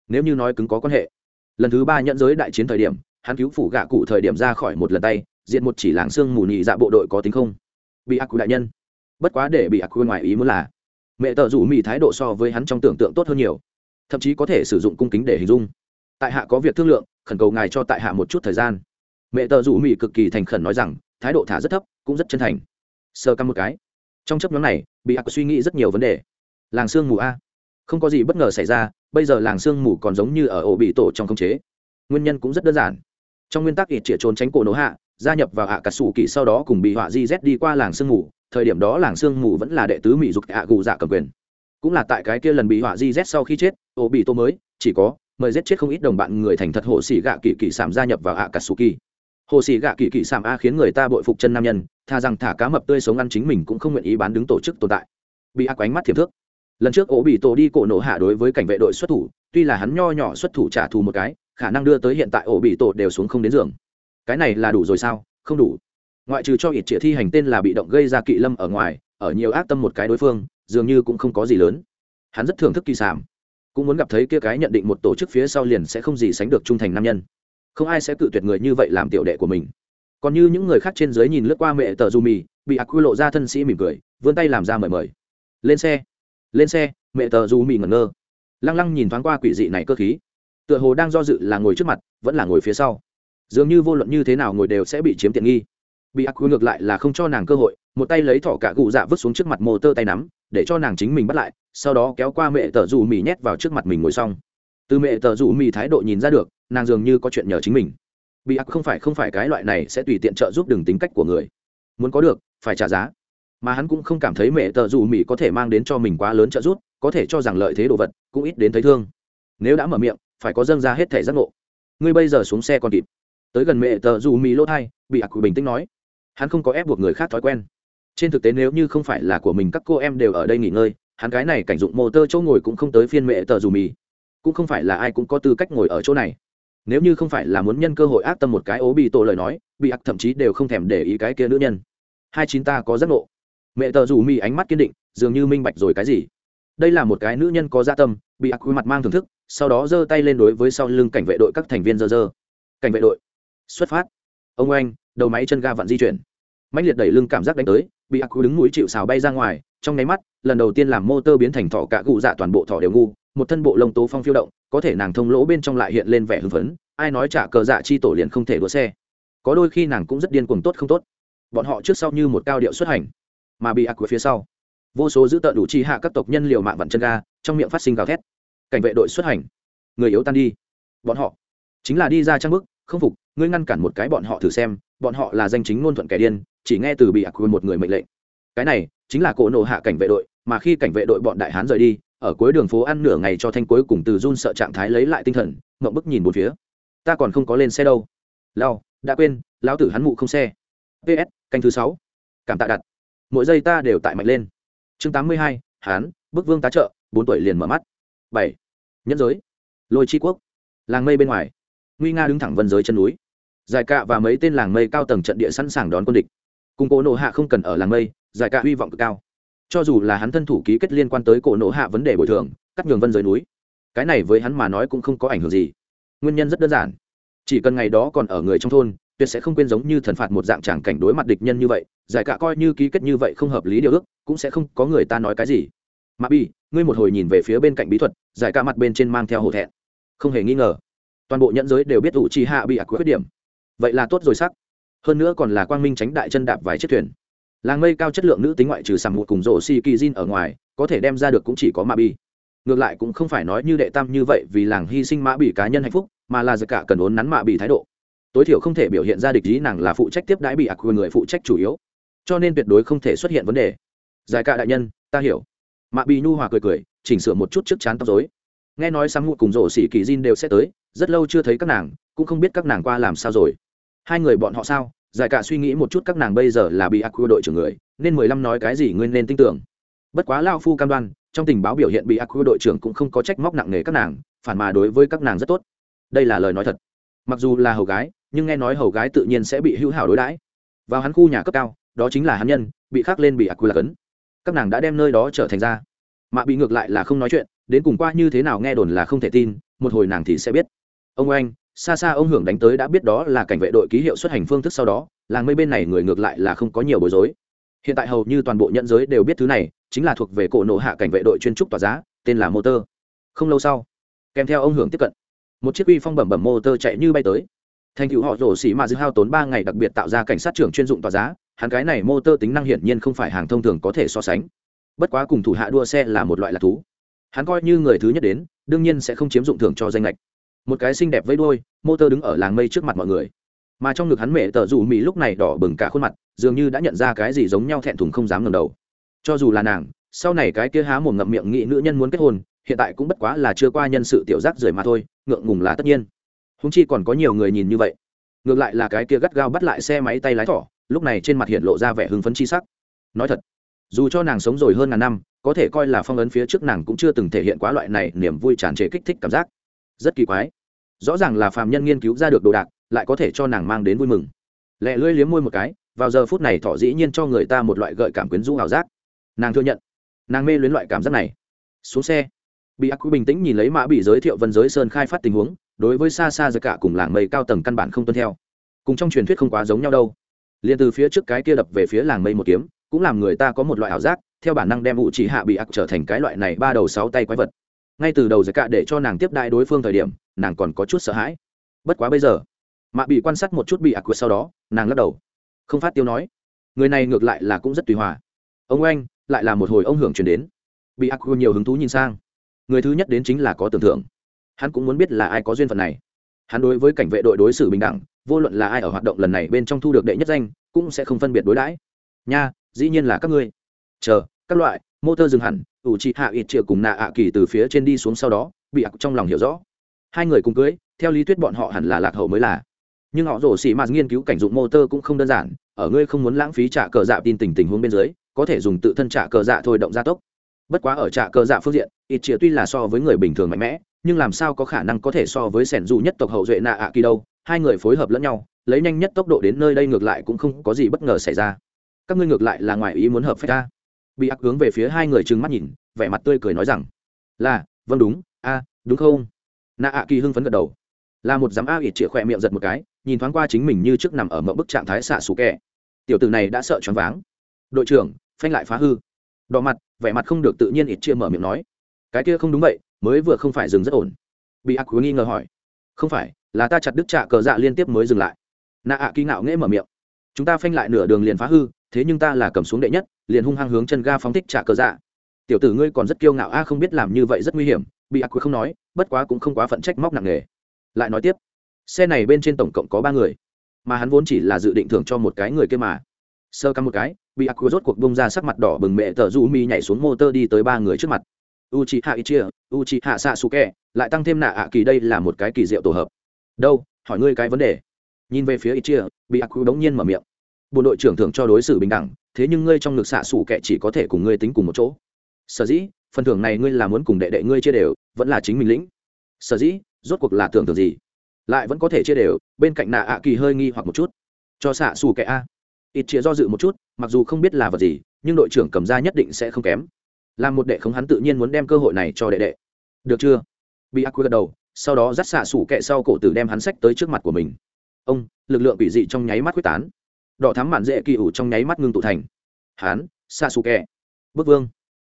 Nếu như nói cứng có quan hệ, lần thứ ba nhận giới đại chiến thời điểm, hắn cứu phủ gạ cụ thời điểm ra khỏi một lần tay, diện một chỉ làng xương mù nhị dạ bộ đội có tính không? Bị ác quy đại nhân. Bất quá để bị ác quy ngoài ý muốn là, mẹ tờ rủ mỹ thái độ so với hắn trong tưởng tượng tốt hơn nhiều. Thậm chí có thể sử dụng cung kính để hình dung. Tại hạ có việc thương lượng, khẩn cầu ngài cho tại hạ một chút thời gian. Mẹ tờ rủ mỹ cực kỳ thành khẩn nói rằng, thái độ thả rất thấp, cũng rất chân thành. Sơ căm một cái. Trong chấp nhóm này, bị ác suy nghĩ rất nhiều vấn đề làng sương mù a. Không có gì bất ngờ xảy ra, bây giờ làng sương mù còn giống như ở ổ bị tổ trong khống chế. Nguyên nhân cũng rất đơn giản. Trong nguyên tắc ít chĩa trốn tránh cổ nổ hạ, gia nhập vào hạ cà sủ kỳ sau đó cùng bị họa di z đi qua làng sương mù. Thời điểm đó làng sương mù vẫn là đệ tứ mỹ dục hạ gù dạ cầm quyền. Cũng là tại cái kia lần bị họa di z sau khi chết, ổ bị tổ mới, chỉ có mời giết chết không ít đồng bạn người thành thật hồ sĩ gạ kỳ kỳ sảm gia nhập vào hạ cà sủ kỳ hồ sĩ gạ kỳ kỳ sảm a khiến người ta bội phục chân nam nhân, tha rằng thả cá mập tươi sống ăn chính mình cũng không nguyện ý bán đứng tổ chức tồn tại. Bị ác ánh mắt thiệp thước lần trước ổ bị tổ đi cổ nổ hạ đối với cảnh vệ đội xuất thủ, tuy là hắn nho nhỏ xuất thủ trả thù một cái, khả năng đưa tới hiện tại ổ bị tổ đều xuống không đến giường. Cái này là đủ rồi sao? Không đủ. Ngoại trừ cho ít trịa thi hành tên là bị động gây ra kỵ lâm ở ngoài, ở nhiều ác tâm một cái đối phương, dường như cũng không có gì lớn. Hắn rất thưởng thức kỳ sảm. Cũng muốn gặp thấy kia cái nhận định một tổ chức phía sau liền sẽ không gì sánh được trung thành nam nhân. Không ai sẽ cự tuyệt người như vậy làm tiểu đệ của mình. Còn như những người khác trên dưới nhìn lướt qua mẹ tờ du mì bị ác quy lộ ra thân sĩ mỉm cười, vươn tay làm ra mời mời. Lên xe lên xe, mẹ tờ dù mì ngẩn ngơ. Lăng lăng nhìn thoáng qua quỷ dị này cơ khí. Tựa hồ đang do dự là ngồi trước mặt, vẫn là ngồi phía sau. Dường như vô luận như thế nào ngồi đều sẽ bị chiếm tiện nghi. Bị ác quy ngược lại là không cho nàng cơ hội, một tay lấy thỏ cả cụ dạ vứt xuống trước mặt mô tơ tay nắm, để cho nàng chính mình bắt lại, sau đó kéo qua mẹ tờ dù mì nhét vào trước mặt mình ngồi xong. Từ mẹ tờ dù mì thái độ nhìn ra được, nàng dường như có chuyện nhờ chính mình. Bị ác không phải không phải cái loại này sẽ tùy tiện trợ giúp đừng tính cách của người. Muốn có được, phải trả giá mà hắn cũng không cảm thấy mẹ tờ dù mỹ có thể mang đến cho mình quá lớn trợ giúp, có thể cho rằng lợi thế đồ vật cũng ít đến thấy thương. Nếu đã mở miệng, phải có dâng ra hết thể giác ngộ. Ngươi bây giờ xuống xe còn kịp. Tới gần mẹ tờ dù mỹ lỗ thai, bị ác bình tĩnh nói. Hắn không có ép buộc người khác thói quen. Trên thực tế nếu như không phải là của mình, các cô em đều ở đây nghỉ ngơi, hắn cái này cảnh dụng mô tơ chỗ ngồi cũng không tới phiên mẹ tờ dù mì cũng không phải là ai cũng có tư cách ngồi ở chỗ này. Nếu như không phải là muốn nhân cơ hội ác tâm một cái ố bị tổ lời nói, bị ác thậm chí đều không thèm để ý cái kia nữ nhân. Hai chín ta có giác ngộ mẹ tờ dù mi ánh mắt kiên định, dường như minh bạch rồi cái gì. Đây là một cái nữ nhân có gia dạ tâm, bị ác quy mặt mang thưởng thức, sau đó giơ tay lên đối với sau lưng cảnh vệ đội các thành viên dơ dơ cảnh vệ đội. Xuất phát. Ông anh đầu máy chân ga vặn di chuyển. Mạnh liệt đẩy lưng cảm giác đánh tới, bị ác quy đứng mũi chịu xào bay ra ngoài, trong nháy mắt, lần đầu tiên làm motor biến thành thỏ cả cụ dạ toàn bộ thỏ đều ngu, một thân bộ lông tố phong phiêu động, có thể nàng thông lỗ bên trong lại hiện lên vẻ hưng phấn, ai nói trả cờ dạ chi tổ liền không thể đua xe. Có đôi khi nàng cũng rất điên cuồng tốt không tốt. Bọn họ trước sau như một cao điệu xuất hành mà bị ác của phía sau. Vô số giữ tợn đủ chi hạ các tộc nhân liều mạng vặn chân ga, trong miệng phát sinh gào thét. Cảnh vệ đội xuất hành. Người yếu tan đi. Bọn họ chính là đi ra trang bức, không phục, ngươi ngăn cản một cái bọn họ thử xem, bọn họ là danh chính ngôn thuận kẻ điên, chỉ nghe từ bị ác của một người mệnh lệnh. Cái này chính là cỗ nổ hạ cảnh vệ đội, mà khi cảnh vệ đội bọn đại hán rời đi, ở cuối đường phố ăn nửa ngày cho thanh cuối cùng từ run sợ trạng thái lấy lại tinh thần, ngậm bức nhìn một phía. Ta còn không có lên xe đâu. Lao, đã quên, lão tử hắn mụ không xe. Ps canh thứ sáu. Cảm tạ đặt mỗi giây ta đều tại mạnh lên. Chương tám mươi hai, hán, bức vương tá trợ, bốn tuổi liền mở mắt. Bảy, nhân giới. Lôi tri quốc. Làng mây bên ngoài. Nguy nga đứng thẳng vân giới chân núi. Giải cạ và mấy tên làng mây cao tầng trận địa sẵn sàng đón quân địch. Cùng cổ nộ hạ không cần ở làng mây, giải cạ hy vọng cực cao. Cho dù là hắn thân thủ ký kết liên quan tới cổ nộ hạ vấn đề bồi thường, cắt nhường vân giới núi. Cái này với hắn mà nói cũng không có ảnh hưởng gì. Nguyên nhân rất đơn giản. Chỉ cần ngày đó còn ở người trong thôn tuyệt sẽ không quên giống như thần phạt một dạng tràng cảnh đối mặt địch nhân như vậy, giải cả coi như ký kết như vậy không hợp lý điều ước, cũng sẽ không có người ta nói cái gì. Mà bi, ngươi một hồi nhìn về phía bên cạnh bí thuật, giải cả mặt bên trên mang theo hổ thẹn. Không hề nghi ngờ, toàn bộ nhẫn giới đều biết ủ trì hạ bị ạc khuyết điểm. Vậy là tốt rồi sắc. Hơn nữa còn là quang minh tránh đại chân đạp vài chiếc thuyền. Làng mây cao chất lượng nữ tính ngoại trừ sầm một cùng rổ si kỳ diên ở ngoài, có thể đem ra được cũng chỉ có mạ bi. Ngược lại cũng không phải nói như đệ tam như vậy vì làng hy sinh mã bị cá nhân hạnh phúc, mà là giật cả cần ốn nắn mạ bị thái độ tối thiểu không thể biểu hiện ra địch ý nàng là phụ trách tiếp đãi bị ạc người phụ trách chủ yếu. Cho nên tuyệt đối không thể xuất hiện vấn đề. Giải cả đại nhân, ta hiểu. Mạ bị nhu hòa cười cười, chỉnh sửa một chút trước chán tóc dối nghe nói sáng ngụ cùng rổ xỉ kỳ diên đều sẽ tới, rất lâu chưa thấy các nàng, cũng không biết các nàng qua làm sao rồi. Hai người bọn họ sao? Giải cả suy nghĩ một chút các nàng bây giờ là bị ác đội trưởng người, nên mười lăm nói cái gì nguyên nên tin tưởng. Bất quá lao phu cam đoan, trong tình báo biểu hiện bị ác đội trưởng cũng không có trách móc nặng nề các nàng, phản mà đối với các nàng rất tốt. Đây là lời nói thật. Mặc dù là hầu gái nhưng nghe nói hầu gái tự nhiên sẽ bị hữu hảo đối đãi. Vào hắn khu nhà cấp cao, đó chính là hắn nhân, bị khắc lên bị ác quy là cấn. Các nàng đã đem nơi đó trở thành ra. Mà bị ngược lại là không nói chuyện, đến cùng qua như thế nào nghe đồn là không thể tin, một hồi nàng thì sẽ biết. Ông anh xa xa ông hưởng đánh tới đã biết đó là cảnh vệ đội ký hiệu xuất hành phương thức sau đó, làng mây bên này người ngược lại là không có nhiều bối rối. Hiện tại hầu như toàn bộ nhận giới đều biết thứ này, chính là thuộc về cổ nộ hạ cảnh vệ đội chuyên trúc tỏa giá, tên là motor. Không lâu sau, kèm theo ông hưởng tiếp cận, một chiếc uy phong bẩm bẩm motor chạy như bay tới thành cựu họ rổ xỉ mà dư hao tốn ba ngày đặc biệt tạo ra cảnh sát trưởng chuyên dụng tỏa giá, hắn cái này motor tính năng hiển nhiên không phải hàng thông thường có thể so sánh. Bất quá cùng thủ hạ đua xe là một loại lạc thú. Hắn coi như người thứ nhất đến, đương nhiên sẽ không chiếm dụng thưởng cho danh lệch một cái xinh đẹp với đôi motor đứng ở làng mây trước mặt mọi người. Mà trong ngực hắn mẹ tờ dù mỹ lúc này đỏ bừng cả khuôn mặt, dường như đã nhận ra cái gì giống nhau thẹn thùng không dám ngẩng đầu. Cho dù là nàng, sau này cái kia há mồm ngậm miệng nghĩ nữ nhân muốn kết hôn, hiện tại cũng bất quá là chưa qua nhân sự tiểu giác rời mà thôi, ngượng ngùng là tất nhiên húng chi còn có nhiều người nhìn như vậy. Ngược lại là cái kia gắt gao bắt lại xe máy tay lái thỏ, lúc này trên mặt hiện lộ ra vẻ hưng phấn chi sắc. Nói thật, dù cho nàng sống rồi hơn ngàn năm, có thể coi là phong ấn phía trước nàng cũng chưa từng thể hiện quá loại này niềm vui tràn trề kích thích cảm giác. Rất kỳ quái. Rõ ràng là phàm nhân nghiên cứu ra được đồ đạc, lại có thể cho nàng mang đến vui mừng. Lẹ lưỡi liếm môi một cái, vào giờ phút này thỏ dĩ nhiên cho người ta một loại gợi cảm quyến rũ ảo giác. Nàng thừa nhận, nàng mê luyến loại cảm giác này. Xuống xe bị ác quy bình tĩnh nhìn lấy mã bị giới thiệu vân giới sơn khai phát tình huống đối với xa xa giữa cả cùng làng mây cao tầng căn bản không tuân theo. Cùng trong truyền thuyết không quá giống nhau đâu. Liền từ phía trước cái kia đập về phía làng mây một kiếm cũng làm người ta có một loại ảo giác theo bản năng đem vụ chỉ hạ bị ác trở thành cái loại này ba đầu sáu tay quái vật. Ngay từ đầu giữa cả để cho nàng tiếp đại đối phương thời điểm nàng còn có chút sợ hãi. Bất quá bây giờ mạ bị quan sát một chút bị ác quyệt sau đó nàng lắc đầu. Không phát tiêu nói. Người này ngược lại là cũng rất tùy hòa. Ông anh, lại là một hồi ông hưởng chuyển đến. Bị ác nhiều hứng thú nhìn sang. Người thứ nhất đến chính là có tưởng thưởng hắn cũng muốn biết là ai có duyên phận này. Hắn đối với cảnh vệ đội đối xử bình đẳng, vô luận là ai ở hoạt động lần này bên trong thu được đệ nhất danh, cũng sẽ không phân biệt đối đãi. Nha, dĩ nhiên là các ngươi. Chờ, các loại motor dừng hẳn, ủ trị hạ ít triệu cùng nạ ạ kỳ từ phía trên đi xuống sau đó, bị ạc trong lòng hiểu rõ. Hai người cùng cưới, theo lý thuyết bọn họ hẳn là lạc hậu mới là. Nhưng họ rổ xì mạt nghiên cứu cảnh dụng motor cũng không đơn giản, ở ngươi không muốn lãng phí trả cờ dạ tin tình tình huống bên dưới, có thể dùng tự thân trả cờ dạ thôi động gia tốc. Bất quá ở trả cờ dạ phương diện ít chĩa tuy là so với người bình thường mạnh mẽ nhưng làm sao có khả năng có thể so với sẻn dù nhất tộc hậu duệ nạ ạ kỳ đâu? Hai người phối hợp lẫn nhau, lấy nhanh nhất tốc độ đến nơi đây ngược lại cũng không có gì bất ngờ xảy ra. Các ngươi ngược lại là ngoài ý muốn hợp phép ta. Bị ác hướng về phía hai người trừng mắt nhìn, vẻ mặt tươi cười nói rằng, là vâng đúng, a à, đúng không? Nạ ạ kỳ hưng phấn gật đầu. Là một dám a ít chĩa khỏe miệng giật một cái, nhìn thoáng qua chính mình như trước nằm ở mẫu bức trạng thái xạ xù kẹ. Tiểu tử này đã sợ choáng váng. Đội trưởng, phanh lại phá hư. Đỏ mặt, vẻ mặt không được tự nhiên ít chia mở miệng nói. Cái kia không đúng vậy mới vừa không phải dừng rất ổn. Bị ác nghi ngờ hỏi, không phải, là ta chặt đứt trạ cờ dạ liên tiếp mới dừng lại. Nạ ạ kỳ ngạo nghễ mở miệng, chúng ta phanh lại nửa đường liền phá hư, thế nhưng ta là cầm xuống đệ nhất, liền hung hăng hướng chân ga phóng thích trạ cờ dạ. Tiểu tử ngươi còn rất kiêu ngạo a, không biết làm như vậy rất nguy hiểm, bị ác không nói, bất quá cũng không quá phận trách móc nặng nề. Lại nói tiếp, xe này bên trên tổng cộng có ba người, mà hắn vốn chỉ là dự định thưởng cho một cái người kia mà. Sơ cắm một cái, bị ác rốt cuộc bông ra sắc mặt đỏ bừng mẹ tờ du mi nhảy xuống motor đi tới ba người trước mặt u c h i hạ u c h i hạ xạ kẹ lại tăng thêm nạ ạ kỳ đây là một cái kỳ diệu tổ hợp. Đâu? Hỏi ngươi cái vấn đề. Nhìn về phía Itachi, bị ác đống nhiên mở miệng. Bộ đội trưởng thưởng cho đối xử bình đẳng thế nhưng ngươi trong ngực xạ Sủ kẹ chỉ có thể cùng ngươi tính cùng một chỗ. Sở dĩ phần thưởng này ngươi là muốn cùng đệ đệ ngươi chia đều vẫn là chính mình lĩnh. Sở dĩ rốt cuộc là tưởng tượng gì? Lại vẫn có thể chia đều bên cạnh nạ ạ kỳ hơi nghi hoặc một chút. Cho xạ xù kẻ a. Ít chia do dự một chút mặc dù không biết là vật gì nhưng đội trưởng cầm ra nhất định sẽ không kém làm một đệ không hắn tự nhiên muốn đem cơ hội này cho đệ đệ. Được chưa? Bị ác quy gật đầu, sau đó dắt xạ sủ kẹ sau cổ tử đem hắn sách tới trước mặt của mình. Ông, lực lượng bị dị trong nháy mắt quyết tán. Đỏ thắm mạn dễ kỳ ủ trong nháy mắt ngưng tụ thành. Hán xạ sủ kẹ. Bức vương.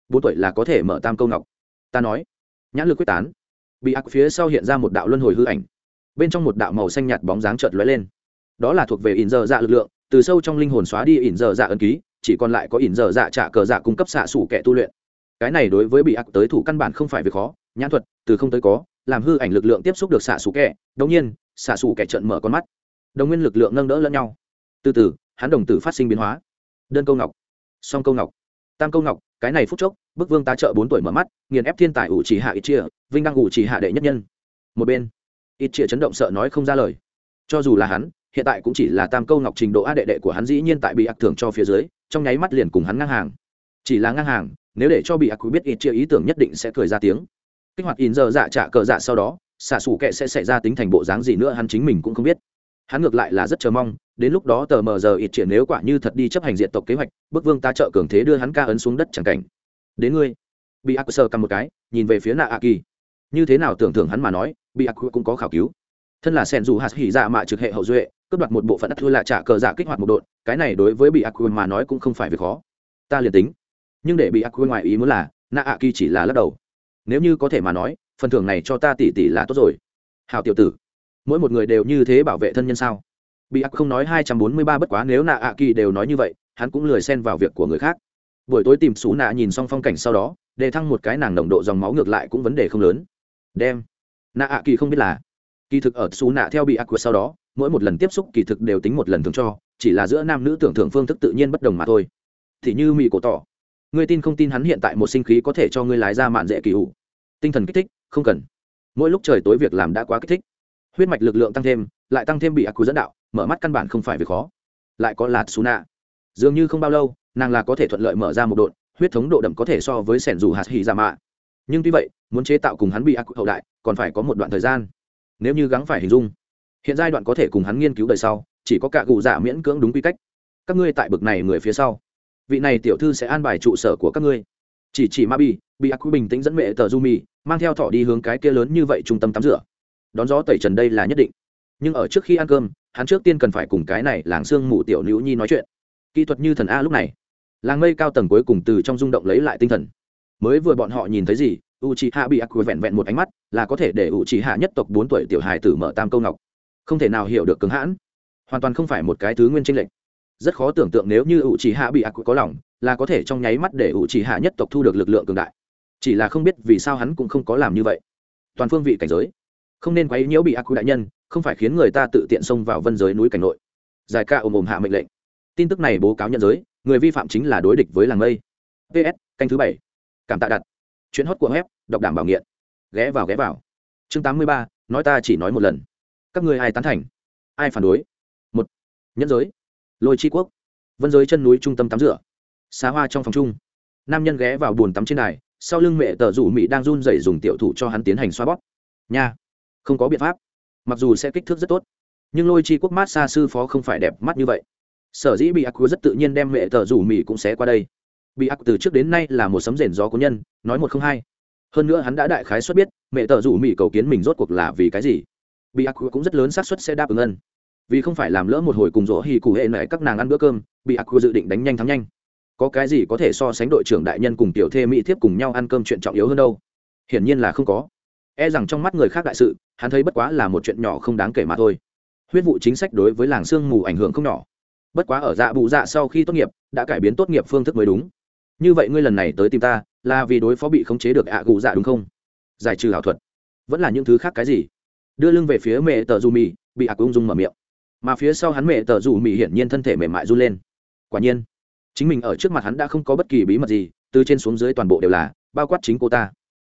Bốn tuổi là có thể mở tam câu ngọc. Ta nói. Nhãn lực quyết tán. Bị ác phía sau hiện ra một đạo luân hồi hư ảnh. Bên trong một đạo màu xanh nhạt bóng dáng chợt lóe lên. Đó là thuộc về ỉn dơ dạ lực lượng, từ sâu trong linh hồn xóa đi ỉn dơ dạ ấn ký, chỉ còn lại có ỉn dơ dạ trả cờ dạ cung cấp xạ sủ kẻ tu luyện cái này đối với bị ác tới thủ căn bản không phải việc khó, nhãn thuật, từ không tới có, làm hư ảnh lực lượng tiếp xúc được xạ xủ kẻ g nhiên, xạ xù kẻ trợn mở con mắt. Đồng nguyên lực lượng nâng đỡ lẫn nhau. Từ từ, hắn đồng tử phát sinh biến hóa. Đơn câu ngọc. Song câu ngọc. Tam câu ngọc, cái này phút chốc, bức vương tá trợ bốn tuổi mở mắt, nghiền ép thiên tài ủ chỉ hạ ít chia, vinh đăng ủ chỉ hạ đệ nhất nhân. Một bên, ít chia chấn động sợ nói không ra lời. Cho dù là hắn, hiện tại cũng chỉ là tam câu ngọc trình độ a đệ đệ của hắn dĩ nhiên tại bị ác thưởng cho phía dưới, trong nháy mắt liền cùng hắn ngang hàng. Chỉ là ngang hàng nếu để cho bị ác biết ít chia ý tưởng nhất định sẽ cười ra tiếng. Kích hoạt in giờ dạ trả cờ dạ sau đó, xạ xù kệ sẽ xảy ra tính thành bộ dáng gì nữa hắn chính mình cũng không biết. Hắn ngược lại là rất chờ mong, đến lúc đó tờ mờ giờ ít triển nếu quả như thật đi chấp hành diện tộc kế hoạch bức vương ta trợ cường thế đưa hắn ca ấn xuống đất chẳng cảnh. Đến ngươi. Bị ác sơ cầm một cái, nhìn về phía nạ a kỳ. Như thế nào tưởng thưởng hắn mà nói, bị ác cũng có khảo cứu. Thân là sen dù hạt hỉ dạ mạ trực hệ hậu duệ, cướp đoạt một bộ phận đất thua là trả cờ dạ kích hoạt một độn, cái này đối với bị ác mà nói cũng không phải việc khó. Ta liền tính nhưng để bị ác quy ngoài ý muốn là nạ ạ kỳ chỉ là lắc đầu. Nếu như có thể mà nói, phần thưởng này cho ta tỷ tỷ là tốt rồi. Hào tiểu tử, mỗi một người đều như thế bảo vệ thân nhân sao? Bị ác không nói hai trăm bốn mươi ba bất quá nếu nạ ạ kỳ đều nói như vậy, hắn cũng lười xen vào việc của người khác. Buổi tối tìm xú nạ nhìn xong phong cảnh sau đó đề thăng một cái nàng nồng độ dòng máu ngược lại cũng vấn đề không lớn. Đem. Nạ ạ kỳ không biết là, kỳ thực ở xú nạ theo bị ác sau đó, mỗi một lần tiếp xúc kỳ thực đều tính một lần thường cho, chỉ là giữa nam nữ tưởng thưởng phương thức tự nhiên bất đồng mà thôi. Thì như mỹ cổ tỏ ngươi tin không tin hắn hiện tại một sinh khí có thể cho ngươi lái ra mạn dễ kỳ hụ tinh thần kích thích, không cần. Mỗi lúc trời tối việc làm đã quá kích thích. Huyết mạch lực lượng tăng thêm, lại tăng thêm bị ác dẫn đạo, mở mắt căn bản không phải việc khó. Lại có lạt xú nạ dường như không bao lâu, nàng là có thể thuận lợi mở ra một độn, huyết thống độ đậm có thể so với sẻn dù hạt hỉ giả mạ. Nhưng tuy vậy, muốn chế tạo cùng hắn bị ác hậu đại, còn phải có một đoạn thời gian. Nếu như gắng phải hình dung, hiện giai đoạn có thể cùng hắn nghiên cứu đời sau, chỉ có cả cụ giả dạ miễn cưỡng đúng quy cách. Các ngươi tại bực này người phía sau vị này tiểu thư sẽ an bài trụ sở của các ngươi. Chỉ chỉ ma bi bị ác bình tĩnh dẫn mẹ tờ du mì mang theo thọ đi hướng cái kia lớn như vậy trung tâm tắm rửa. Đón gió tẩy trần đây là nhất định. Nhưng ở trước khi ăn cơm, hắn trước tiên cần phải cùng cái này làng xương mù tiểu nữ nhi nói chuyện. Kỹ thuật như thần a lúc này. Làng mây cao tầng cuối cùng từ trong rung động lấy lại tinh thần. Mới vừa bọn họ nhìn thấy gì u c h i hạ bị ác vẹn vẹn một ánh mắt, là có thể để u c h i hạ nhất tộc bốn tuổi tiểu hài tử mở tam câu ngọc. Không thể nào hiểu được cứng hãn. Hoàn toàn không phải một cái thứ nguyên tranh lệch rất khó tưởng tượng nếu như ủ chỉ hạ bị ác có lòng, là có thể trong nháy mắt để ủ chỉ hạ nhất tộc thu được lực lượng cường đại. Chỉ là không biết vì sao hắn cũng không có làm như vậy. Toàn phương vị cảnh giới. Không nên quấy nhiễu bị ác đại nhân, không phải khiến người ta tự tiện xông vào vân giới núi cảnh nội. Giải ca ồm ồm hạ mệnh lệnh. Tin tức này bố cáo nhận giới, người vi phạm chính là đối địch với làng mây. Ps canh thứ bảy. Cảm tạ đặt. Chuyến hót của web, đọc đảm bảo nghiện. Ghé vào ghé vào. Chương tám mươi ba, nói ta chỉ nói một lần. Các người ai tán thành? Ai phản đối? Một. Nhân giới lôi Chi quốc. Vân giới chân núi trung tâm tắm rửa. Xá hoa trong phòng chung. Nam nhân ghé vào bồn tắm trên đài, sau lưng mẹ tờ rủ mỹ đang run rẩy dùng tiểu thủ cho hắn tiến hành xoa bóp. Nha, không có biện pháp. Mặc dù sẽ kích thước rất tốt, nhưng lôi chi quốc mát xa sư phó không phải đẹp mắt như vậy. Sở dĩ bị ác rất tự nhiên đem mẹ tờ rủ mỹ cũng sẽ qua đây. Bị ác từ trước đến nay là một sấm rền gió của nhân, nói một không hai. Hơn nữa hắn đã đại khái xuất biết, mẹ tờ rủ mỹ cầu kiến mình rốt cuộc là vì cái gì. Bị ác cũng rất lớn xác suất sẽ đáp ứng ân vì không phải làm lỡ một hồi cùng rỗ hì cụ hệ mẹ các nàng ăn bữa cơm, bị ác dự định đánh nhanh thắng nhanh. Có cái gì có thể so sánh đội trưởng đại nhân cùng tiểu thê mỹ thiếp cùng nhau ăn cơm chuyện trọng yếu hơn đâu? Hiển nhiên là không có. E rằng trong mắt người khác đại sự, hắn thấy bất quá là một chuyện nhỏ không đáng kể mà thôi. Huyết vụ chính sách đối với làng sương mù ảnh hưởng không nhỏ. Bất quá ở dạ bụ dạ sau khi tốt nghiệp, đã cải biến tốt nghiệp phương thức mới đúng. Như vậy ngươi lần này tới tìm ta, là vì đối phó bị khống chế được ạ cụ dạ đúng không? Giải trừ ảo thuật. Vẫn là những thứ khác cái gì? Đưa lưng về phía mẹ tờ dù mì bị ạc ung dung mở miệng mà phía sau hắn mẹ tờ dù mỹ hiển nhiên thân thể mềm mại run lên. Quả nhiên, chính mình ở trước mặt hắn đã không có bất kỳ bí mật gì, từ trên xuống dưới toàn bộ đều là, bao quát chính cô ta.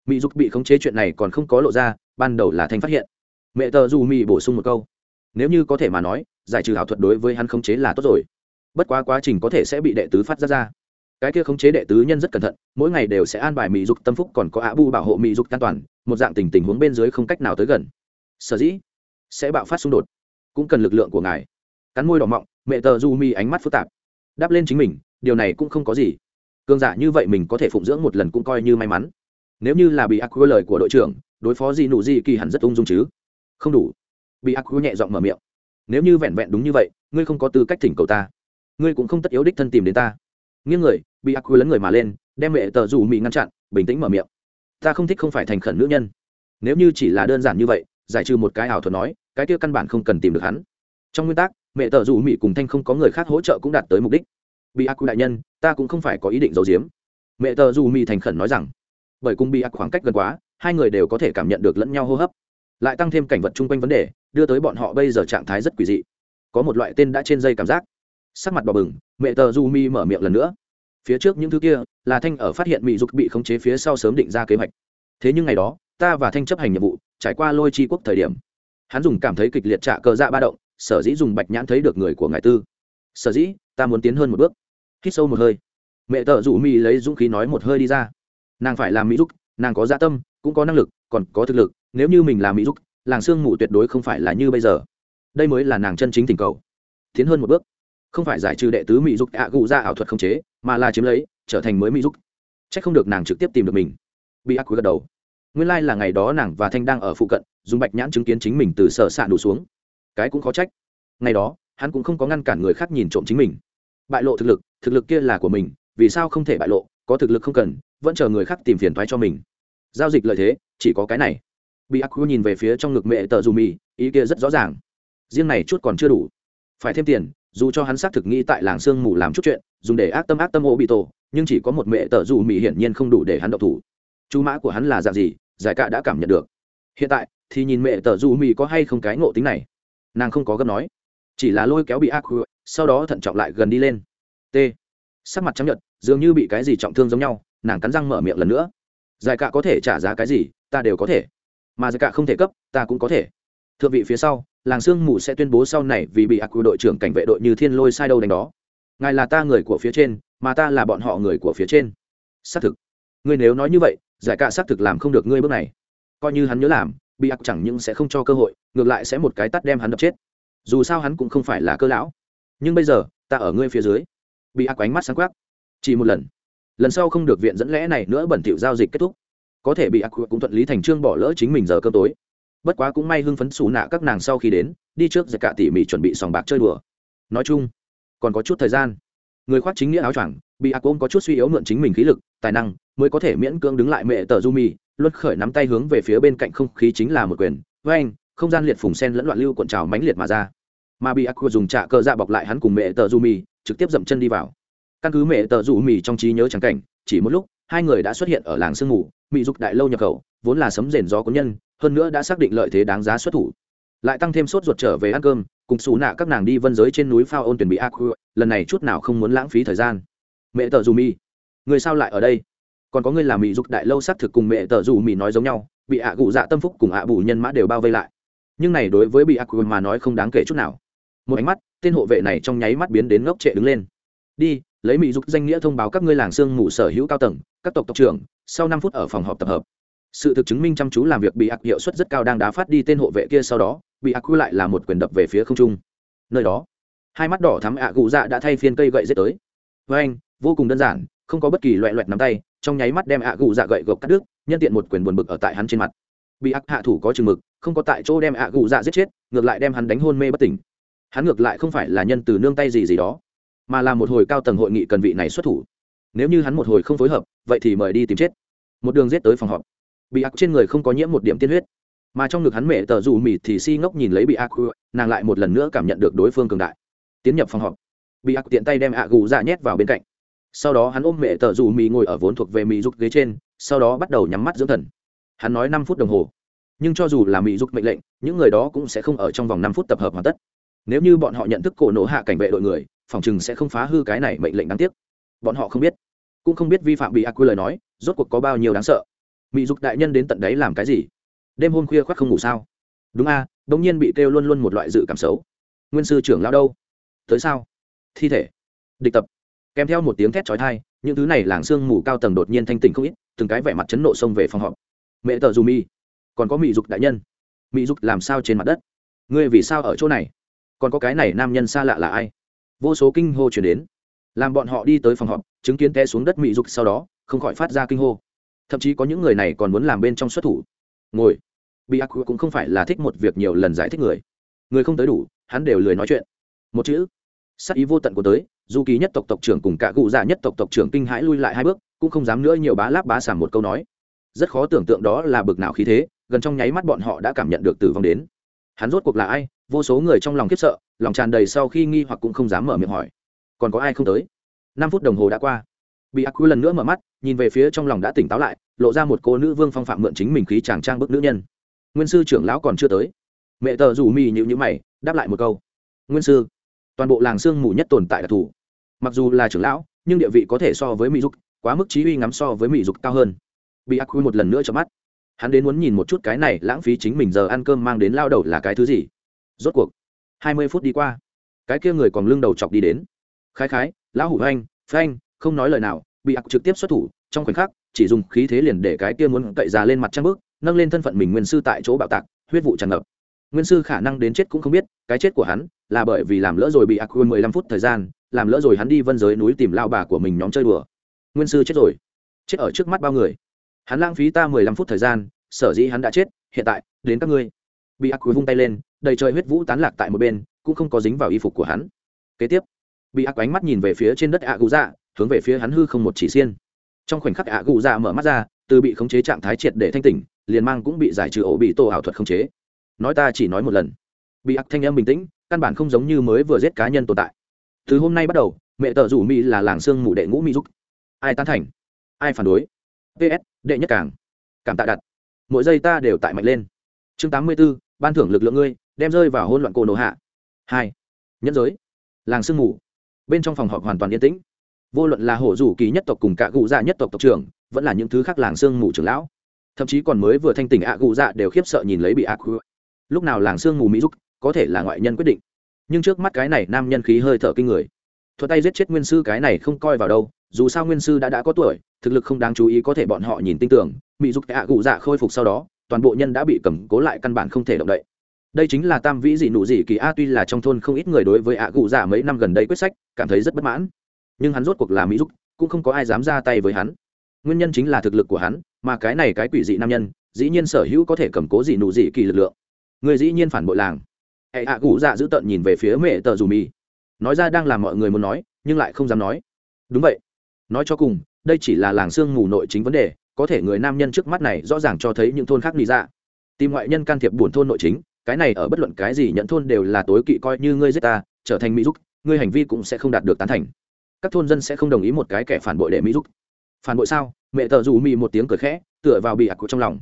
Mỹ dục bị khống chế chuyện này còn không có lộ ra, ban đầu là thanh phát hiện. Mẹ tờ dù mỹ bổ sung một câu, nếu như có thể mà nói, giải trừ ảo thuật đối với hắn khống chế là tốt rồi. Bất quá quá trình có thể sẽ bị đệ tứ phát ra ra. Cái kia khống chế đệ tứ nhân rất cẩn thận, mỗi ngày đều sẽ an bài mỹ dục tâm phúc còn có ạ bu bảo hộ mỹ dục an toàn, một dạng tình tình huống bên dưới không cách nào tới gần. Sở dĩ sẽ bạo phát xung đột cũng cần lực lượng của ngài. Cắn môi đỏ mọng, mẹ tờ du mi ánh mắt phức tạp. Đáp lên chính mình, điều này cũng không có gì. Cương giả như vậy mình có thể phụng dưỡng một lần cũng coi như may mắn. Nếu như là bị ác quy lời của đội trưởng, đối phó gì nụ gì kỳ hẳn rất ung dung chứ. Không đủ. Bị ác quy nhẹ giọng mở miệng. Nếu như vẹn vẹn đúng như vậy, ngươi không có tư cách thỉnh cầu ta. Ngươi cũng không tất yếu đích thân tìm đến ta. Nghiêng người, bị ác quy lấn người mà lên, đem mẹ tờ dù mỹ ngăn chặn, bình tĩnh mở miệng. Ta không thích không phải thành khẩn nữ nhân. Nếu như chỉ là đơn giản như vậy, giải trừ một cái ảo thuật nói cái kia căn bản không cần tìm được hắn. Trong nguyên tắc, mẹ tờ dù mỹ cùng thanh không có người khác hỗ trợ cũng đạt tới mục đích. Bị ác đại nhân, ta cũng không phải có ý định giấu giếm. Mẹ tờ dù mỹ thành khẩn nói rằng, bởi cùng bị ác khoảng cách gần quá, hai người đều có thể cảm nhận được lẫn nhau hô hấp. Lại tăng thêm cảnh vật chung quanh vấn đề, đưa tới bọn họ bây giờ trạng thái rất quỷ dị. Có một loại tên đã trên dây cảm giác. Sắc mặt đỏ bừng, mẹ tờ du mi mở miệng lần nữa. Phía trước những thứ kia, là thanh ở phát hiện mỹ dục bị khống chế phía sau sớm định ra kế hoạch. Thế nhưng ngày đó, ta và thanh chấp hành nhiệm vụ, trải qua lôi chi quốc thời điểm hắn dùng cảm thấy kịch liệt trạ cờ dạ ba động, sở dĩ dùng bạch nhãn thấy được người của ngài tư. Sở dĩ, ta muốn tiến hơn một bước. Hít sâu một hơi. Mẹ tợ rủ mi lấy dũng khí nói một hơi đi ra. Nàng phải làm mỹ giúp nàng có dạ tâm, cũng có năng lực, còn có thực lực, nếu như mình làm mỹ giúp làng sương mù tuyệt đối không phải là như bây giờ. Đây mới là nàng chân chính tình cầu. Tiến hơn một bước. Không phải giải trừ đệ tứ mỹ giúp ạ gụ ra ảo thuật không chế, mà là chiếm lấy, trở thành mới mỹ giúp c h ắ c không được nàng trực tiếp tìm được mình. Bị ác quý gật đầu nguyên lai là ngày đó nàng và thanh đang ở phụ cận, dùng bạch nhãn chứng kiến chính mình từ sở s ạ đủ xuống. Cái cũng khó trách. Ngày đó, hắn cũng không có ngăn cản người khác nhìn trộm chính mình. Bại lộ thực lực thực lực kia là của mình, vì sao không thể bại lộ, có thực lực không cần, vẫn chờ người khác tìm phiền thoái cho mình. Giao dịch lợi thế, chỉ có cái này. Bị ác nhìn về phía trong ngực mẹ tờ dù mì ý kia rất rõ ràng. Riêng này chút còn chưa đủ. Phải thêm tiền, dù cho hắn xác thực nghĩ tại làng sương mù làm chút chuyện, dùng để ác tâm ác tâm ô bị tổ nhưng chỉ có một mẹ tờ dù mì hiển nhiên không đủ để hắn độc thủ. Chú mã của hắn là dạng gì giải cạ đã cảm nhận được. Hiện tại, thì nhìn mẹ tờ dù mì có hay không cái ngộ tính này. Nàng không có gấp nói. Chỉ là lôi kéo bị ác sau đó thận trọng lại gần đi lên. T. Sắc mặt chấp nhận dường như bị cái gì trọng thương giống nhau, nàng cắn răng mở miệng lần nữa. Giải cạ có thể trả giá cái gì, ta đều có thể. Mà giải cạ không thể cấp, ta cũng có thể. Thượng vị phía sau, làng sương mù sẽ tuyên bố sau này vì bị ác quy đội trưởng cảnh vệ đội như thiên lôi sai đâu đánh đó. Ngài là ta người của phía trên, mà ta là bọn họ người của phía trên. Xác thực. Ngươi nếu nói như vậy giải cả xác thực làm không được ngươi bước này. Coi như hắn nhớ làm, bị ác chẳng những sẽ không cho cơ hội, ngược lại sẽ một cái tắt đem hắn đập chết. Dù sao hắn cũng không phải là cơ lão. Nhưng bây giờ, ta ở ngươi phía dưới. Bị ác ánh mắt sáng quắc. Chỉ một lần. Lần sau không được viện dẫn lẽ này nữa bẩn thỉu giao dịch kết thúc. Có thể bị ác cũng thuận lý thành trương bỏ lỡ chính mình giờ cơm tối. Bất quá cũng may hưng phấn xù nạ các nàng sau khi đến, đi trước giật cả tỉ mỉ chuẩn bị sòng bạc chơi đùa. Nói chung, còn có chút thời gian. Người khoác chính nghĩa áo choàng, bị ác ôm có chút suy yếu mượn chính mình khí lực tài năng, mới có thể miễn cưỡng đứng lại mẹ tờ du mì luân khởi nắm tay hướng về phía bên cạnh không khí chính là một quyền. Với anh không gian liệt phùng sen lẫn loạn lưu cuộn trào mãnh liệt mà ra. Mà bị ác dùng trạ cờ dạ bọc lại hắn cùng mẹ tờ du mì trực tiếp dậm chân đi vào. Căn cứ mẹ tờ du mì trong trí nhớ trắng cảnh, chỉ một lúc, hai người đã xuất hiện ở làng sương mù mỹ dục đại lâu nhập khẩu, vốn là sấm rền gió có nhân, hơn nữa đã xác định lợi thế đáng giá xuất thủ. Lại tăng thêm sốt ruột trở về ăn cơm, cùng xù nạ các nàng đi vân giới trên núi phao ôn tuyển bị ác lần này chút nào không muốn lãng phí thời gian. Mẹ tờ du mi người sao lại ở đây? Còn có người làm mỹ dục đại lâu xác thực cùng mẹ tờ dù mỹ nói giống nhau, bị ạ cụ dạ tâm phúc cùng ạ bù nhân mã đều bao vây lại. Nhưng này đối với bị ạ cụ mà nói không đáng kể chút nào. Một ánh mắt, tên hộ vệ này trong nháy mắt biến đến ngốc trệ đứng lên. Đi, lấy mỹ dục danh nghĩa thông báo các ngươi làng sương mù sở hữu cao tầng, các tộc tộc trưởng, sau năm phút ở phòng họp tập hợp. Sự thực chứng minh chăm chú làm việc bị ạc hiệu suất rất cao đang đá phát đi tên hộ vệ kia sau đó, bị ạc quy lại là một quyền đập về phía không trung. Nơi đó, hai mắt đỏ thắm ạ cụ dạ đã thay phiên cây gậy dết tới. Với anh, vô cùng đơn giản không có bất kỳ loại loẹt nắm tay, trong nháy mắt đem ạ gù dạ gậy gộc cắt đứt, nhân tiện một quyền buồn bực ở tại hắn trên mặt. Bị ác hạ thủ có chừng mực, không có tại chỗ đem ạ gù dạ giết chết, ngược lại đem hắn đánh hôn mê bất tỉnh. Hắn ngược lại không phải là nhân từ nương tay gì gì đó, mà là một hồi cao tầng hội nghị cần vị này xuất thủ. Nếu như hắn một hồi không phối hợp, vậy thì mời đi tìm chết. Một đường giết tới phòng họp. Bị ác trên người không có nhiễm một điểm tiên huyết, mà trong ngực hắn mẹ tờ dù mỉ thì si ngốc nhìn lấy bị ác nàng lại một lần nữa cảm nhận được đối phương cường đại. Tiến nhập phòng họp. Bị ác tiện tay đem ạ gù dạ nhét vào bên cạnh sau đó hắn ôm mẹ tờ dù mì ngồi ở vốn thuộc về mì rút ghế trên sau đó bắt đầu nhắm mắt dưỡng thần. Hắn nói năm phút đồng hồ. Nhưng cho dù là mỹ dục mệnh lệnh những người đó cũng sẽ không ở trong vòng năm phút tập hợp hoàn tất. Nếu như bọn họ nhận thức cổ nổ hạ cảnh vệ đội người phòng chừng sẽ không phá hư cái này mệnh lệnh đáng tiếc. Bọn họ không biết cũng không biết vi phạm bị ác quy lời nói rốt cuộc có bao nhiêu đáng sợ. Mỹ dục đại nhân đến tận đấy làm cái gì? Đêm hôm khuya khoác không ngủ sao? Đúng a à, g nhiên bị kêu luôn luôn một loại dự cảm xấu. Nguyên sư trưởng lao đâu? Tới sao? Thi thể. Địch tập kèm theo một tiếng thét chói tai, những thứ này làng sương mù cao tầng đột nhiên thanh tỉnh không ít từng cái vẻ mặt chấn nộ xông về phòng họp. Mẹ tờ dù mi còn có mỹ dục đại nhân. Mỹ dục làm sao trên mặt đất? Ngươi vì sao ở chỗ này? Còn có cái này nam nhân xa lạ là ai? Vô số kinh hô chuyển đến. Làm bọn họ đi tới phòng họp chứng kiến té xuống đất mỹ dục sau đó không khỏi phát ra kinh hô. Thậm chí có những người này còn muốn làm bên trong xuất thủ. Ngồi. Bị ác cũng không phải là thích một việc nhiều lần giải thích người. Người không tới đủ hắn đều lười nói chuyện. Một chữ. Sắc ý vô tận của tới dù kỳ nhất tộc tộc trưởng cùng cả cụ già dạ nhất tộc tộc trưởng kinh hãi lui lại hai bước, cũng không dám nữa nhiều bá láp bá sảm một câu nói. Rất khó tưởng tượng đó là bực nào khí thế, gần trong nháy mắt bọn họ đã cảm nhận được tử vong đến. Hắn rốt cuộc là ai? Vô số người trong lòng khiếp sợ, lòng tràn đầy sau khi nghi hoặc cũng không dám mở miệng hỏi. Còn có ai không tới? Năm phút đồng hồ đã qua. Bị ác quy lần nữa mở mắt, nhìn về phía trong lòng đã tỉnh táo lại, lộ ra một cô nữ vương phong phạm mượn chính mình khí chàng trang bức nữ nhân. Nguyên sư trưởng lão còn chưa tới. Mẹ tờ rủ mì nhịu nhữ mày, đáp lại một câu. Nguyên sư toàn bộ làng sương mù nhất tồn tại đặc thù mặc dù là trưởng lão, nhưng địa vị có thể so với mỹ dục, quá mức trí uy ngắm so với mỹ dục cao hơn. Bị ác quy một lần nữa cho mắt. Hắn đến muốn nhìn một chút cái này lãng phí chính mình giờ ăn cơm mang đến lao đầu là cái thứ gì. Rốt cuộc, hai mươi phút đi qua, cái kia người còn lưng đầu chọc đi đến. Khái khái, lão hủ anh, phanh, không nói lời nào. Bị ác trực tiếp xuất thủ, trong khoảnh khắc, chỉ dùng khí thế liền để cái kia muốn cậy già lên mặt trăng bước, nâng lên thân phận mình nguyên sư tại chỗ bạo tạc, huyết vụ tràn ngập. Nguyên sư khả năng đến chết cũng không biết, cái chết của hắn là bởi vì làm lỡ rồi bị ác mười lăm phút thời gian, làm lỡ rồi hắn đi vân giới núi tìm lao bà của mình nhóm chơi đùa. Nguyên sư chết rồi. Chết ở trước mắt bao người. Hắn lãng phí ta mười lăm phút thời gian, sở dĩ hắn đã chết, hiện tại, đến các ngươi. Bị ác quý vung tay lên, đầy trời huyết vũ tán lạc tại một bên, cũng không có dính vào y phục của hắn. Kế tiếp, bị ác ánh mắt nhìn về phía trên đất ạ gù dạ hướng về phía hắn hư không một chỉ xiên. Trong khoảnh khắc ạ gù dạ mở mắt ra, từ bị khống chế trạng thái triệt để thanh tỉnh, liền mang cũng bị giải trừ ổ bị tổ ảo thuật khống chế. Nói ta chỉ nói một lần. Bị ác thanh âm bình tĩnh căn bản không giống như mới vừa giết cá nhân tồn tại. Từ hôm nay bắt đầu, mẹ tờ rủ mỹ là làng xương mù đệ ngũ mỹ giúp ai tán thành? Ai phản đối? Ps đệ nhất càng. Cảm tạ đặt. Mỗi giây ta đều tại mạnh lên. Chương tám mươi b ố ban thưởng lực lượng ngươi, đem rơi vào hôn loạn cổ nổ hạ. Hai. Nhất giới. Làng sương mù. Bên trong phòng họp hoàn toàn yên tĩnh. Vô luận là hổ rủ kỳ nhất tộc cùng cả cụ dạ nhất tộc tộc trưởng, vẫn là những thứ khác làng sương mù trưởng lão. Thậm chí còn mới vừa thanh tỉnh ạ cụ dạ đều khiếp sợ nhìn lấy bị ạ cụ lúc nào làng sương mù mỹ giúp có thể là ngoại nhân quyết định. Nhưng trước mắt cái này nam nhân khí hơi thở kinh người. Thuật tay giết chết nguyên sư cái này không coi vào đâu, dù sao nguyên sư đã đã có tuổi, thực lực không đáng chú ý có thể bọn họ nhìn tin tưởng mỹ giúp ạ cụ dạ khôi phục sau đó, toàn bộ nhân đã bị cầm cố lại căn bản không thể động đậy. Đây chính là tam vĩ dị nụ dị kỳ a, tuy là trong thôn không ít người đối với ạ cụ dạ mấy năm gần đây quyết sách, cảm thấy rất bất mãn. Nhưng hắn rốt cuộc là mỹ giúp cũng không có ai dám ra tay với hắn. Nguyên nhân chính là thực lực của hắn, mà cái này cái quỷ dị nam nhân, dĩ nhiên sở hữu có thể cầm cố dị nụ dị kỳ lực lượng. Người dĩ nhiên phản bội làng hệ hạ cụ dạ giữ tợn nhìn về phía mẹ tờ dù mì. Nói ra đang làm mọi người muốn nói, nhưng lại không dám nói. Đúng vậy. Nói cho cùng, đây chỉ là làng sương mù nội chính vấn đề, có thể người nam nhân trước mắt này rõ ràng cho thấy những thôn khác nghĩ ra dạ. tìm ngoại nhân can thiệp buồn thôn nội chính, cái này ở bất luận cái gì nhận thôn đều là tối kỵ coi như ngươi giết ta, trở thành mỹ giúp ngươi hành vi cũng sẽ không đạt được tán thành. Các thôn dân sẽ không đồng ý một cái kẻ phản bội để mỹ giúp phản bội sao? Mẹ tờ dù mỹ một tiếng cười khẽ, tựa vào bị ác trong lòng.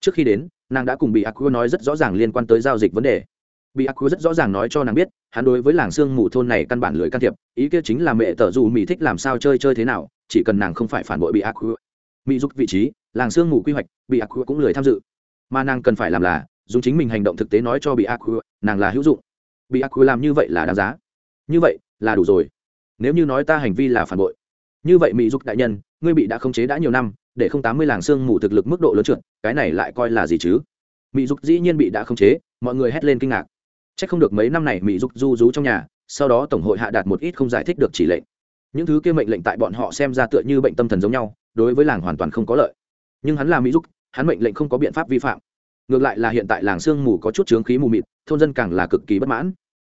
Trước khi đến, nàng đã cùng bị ác nói rất rõ ràng liên quan tới giao dịch vấn đề bị ác rất rõ ràng nói cho nàng biết, hắn đối với làng sương mù thôn này căn bản lười can thiệp, ý kia chính là mẹ tờ dù mỹ thích làm sao chơi chơi thế nào, chỉ cần nàng không phải phản bội bị ác mỹ giúp vị trí, làng sương mù quy hoạch, bị ác cũng lười tham dự. Mà nàng cần phải làm là, dùng chính mình hành động thực tế nói cho bị ác nàng là hữu dụng. Bị ác làm như vậy là đáng giá. Như vậy là đủ rồi. Nếu như nói ta hành vi là phản bội. Như vậy mỹ dục đại nhân, ngươi bị đã khống chế đã nhiều năm, để không tám mươi làng sương mù thực lực mức độ lớn trượt, cái này lại coi là gì chứ? Mỹ dục dĩ nhiên bị đã khống chế, mọi người hét lên kinh ngạc chắc không được mấy năm này mỹ dục du rú trong nhà, sau đó tổng hội hạ đạt một ít không giải thích được chỉ lệnh. Những thứ kia mệnh lệnh tại bọn họ xem ra tựa như bệnh tâm thần giống nhau, đối với làng hoàn toàn không có lợi. Nhưng hắn là mỹ dục, hắn mệnh lệnh không có biện pháp vi phạm. Ngược lại là hiện tại làng sương mù có chút chướng khí mù mịt, thôn dân càng là cực kỳ bất mãn.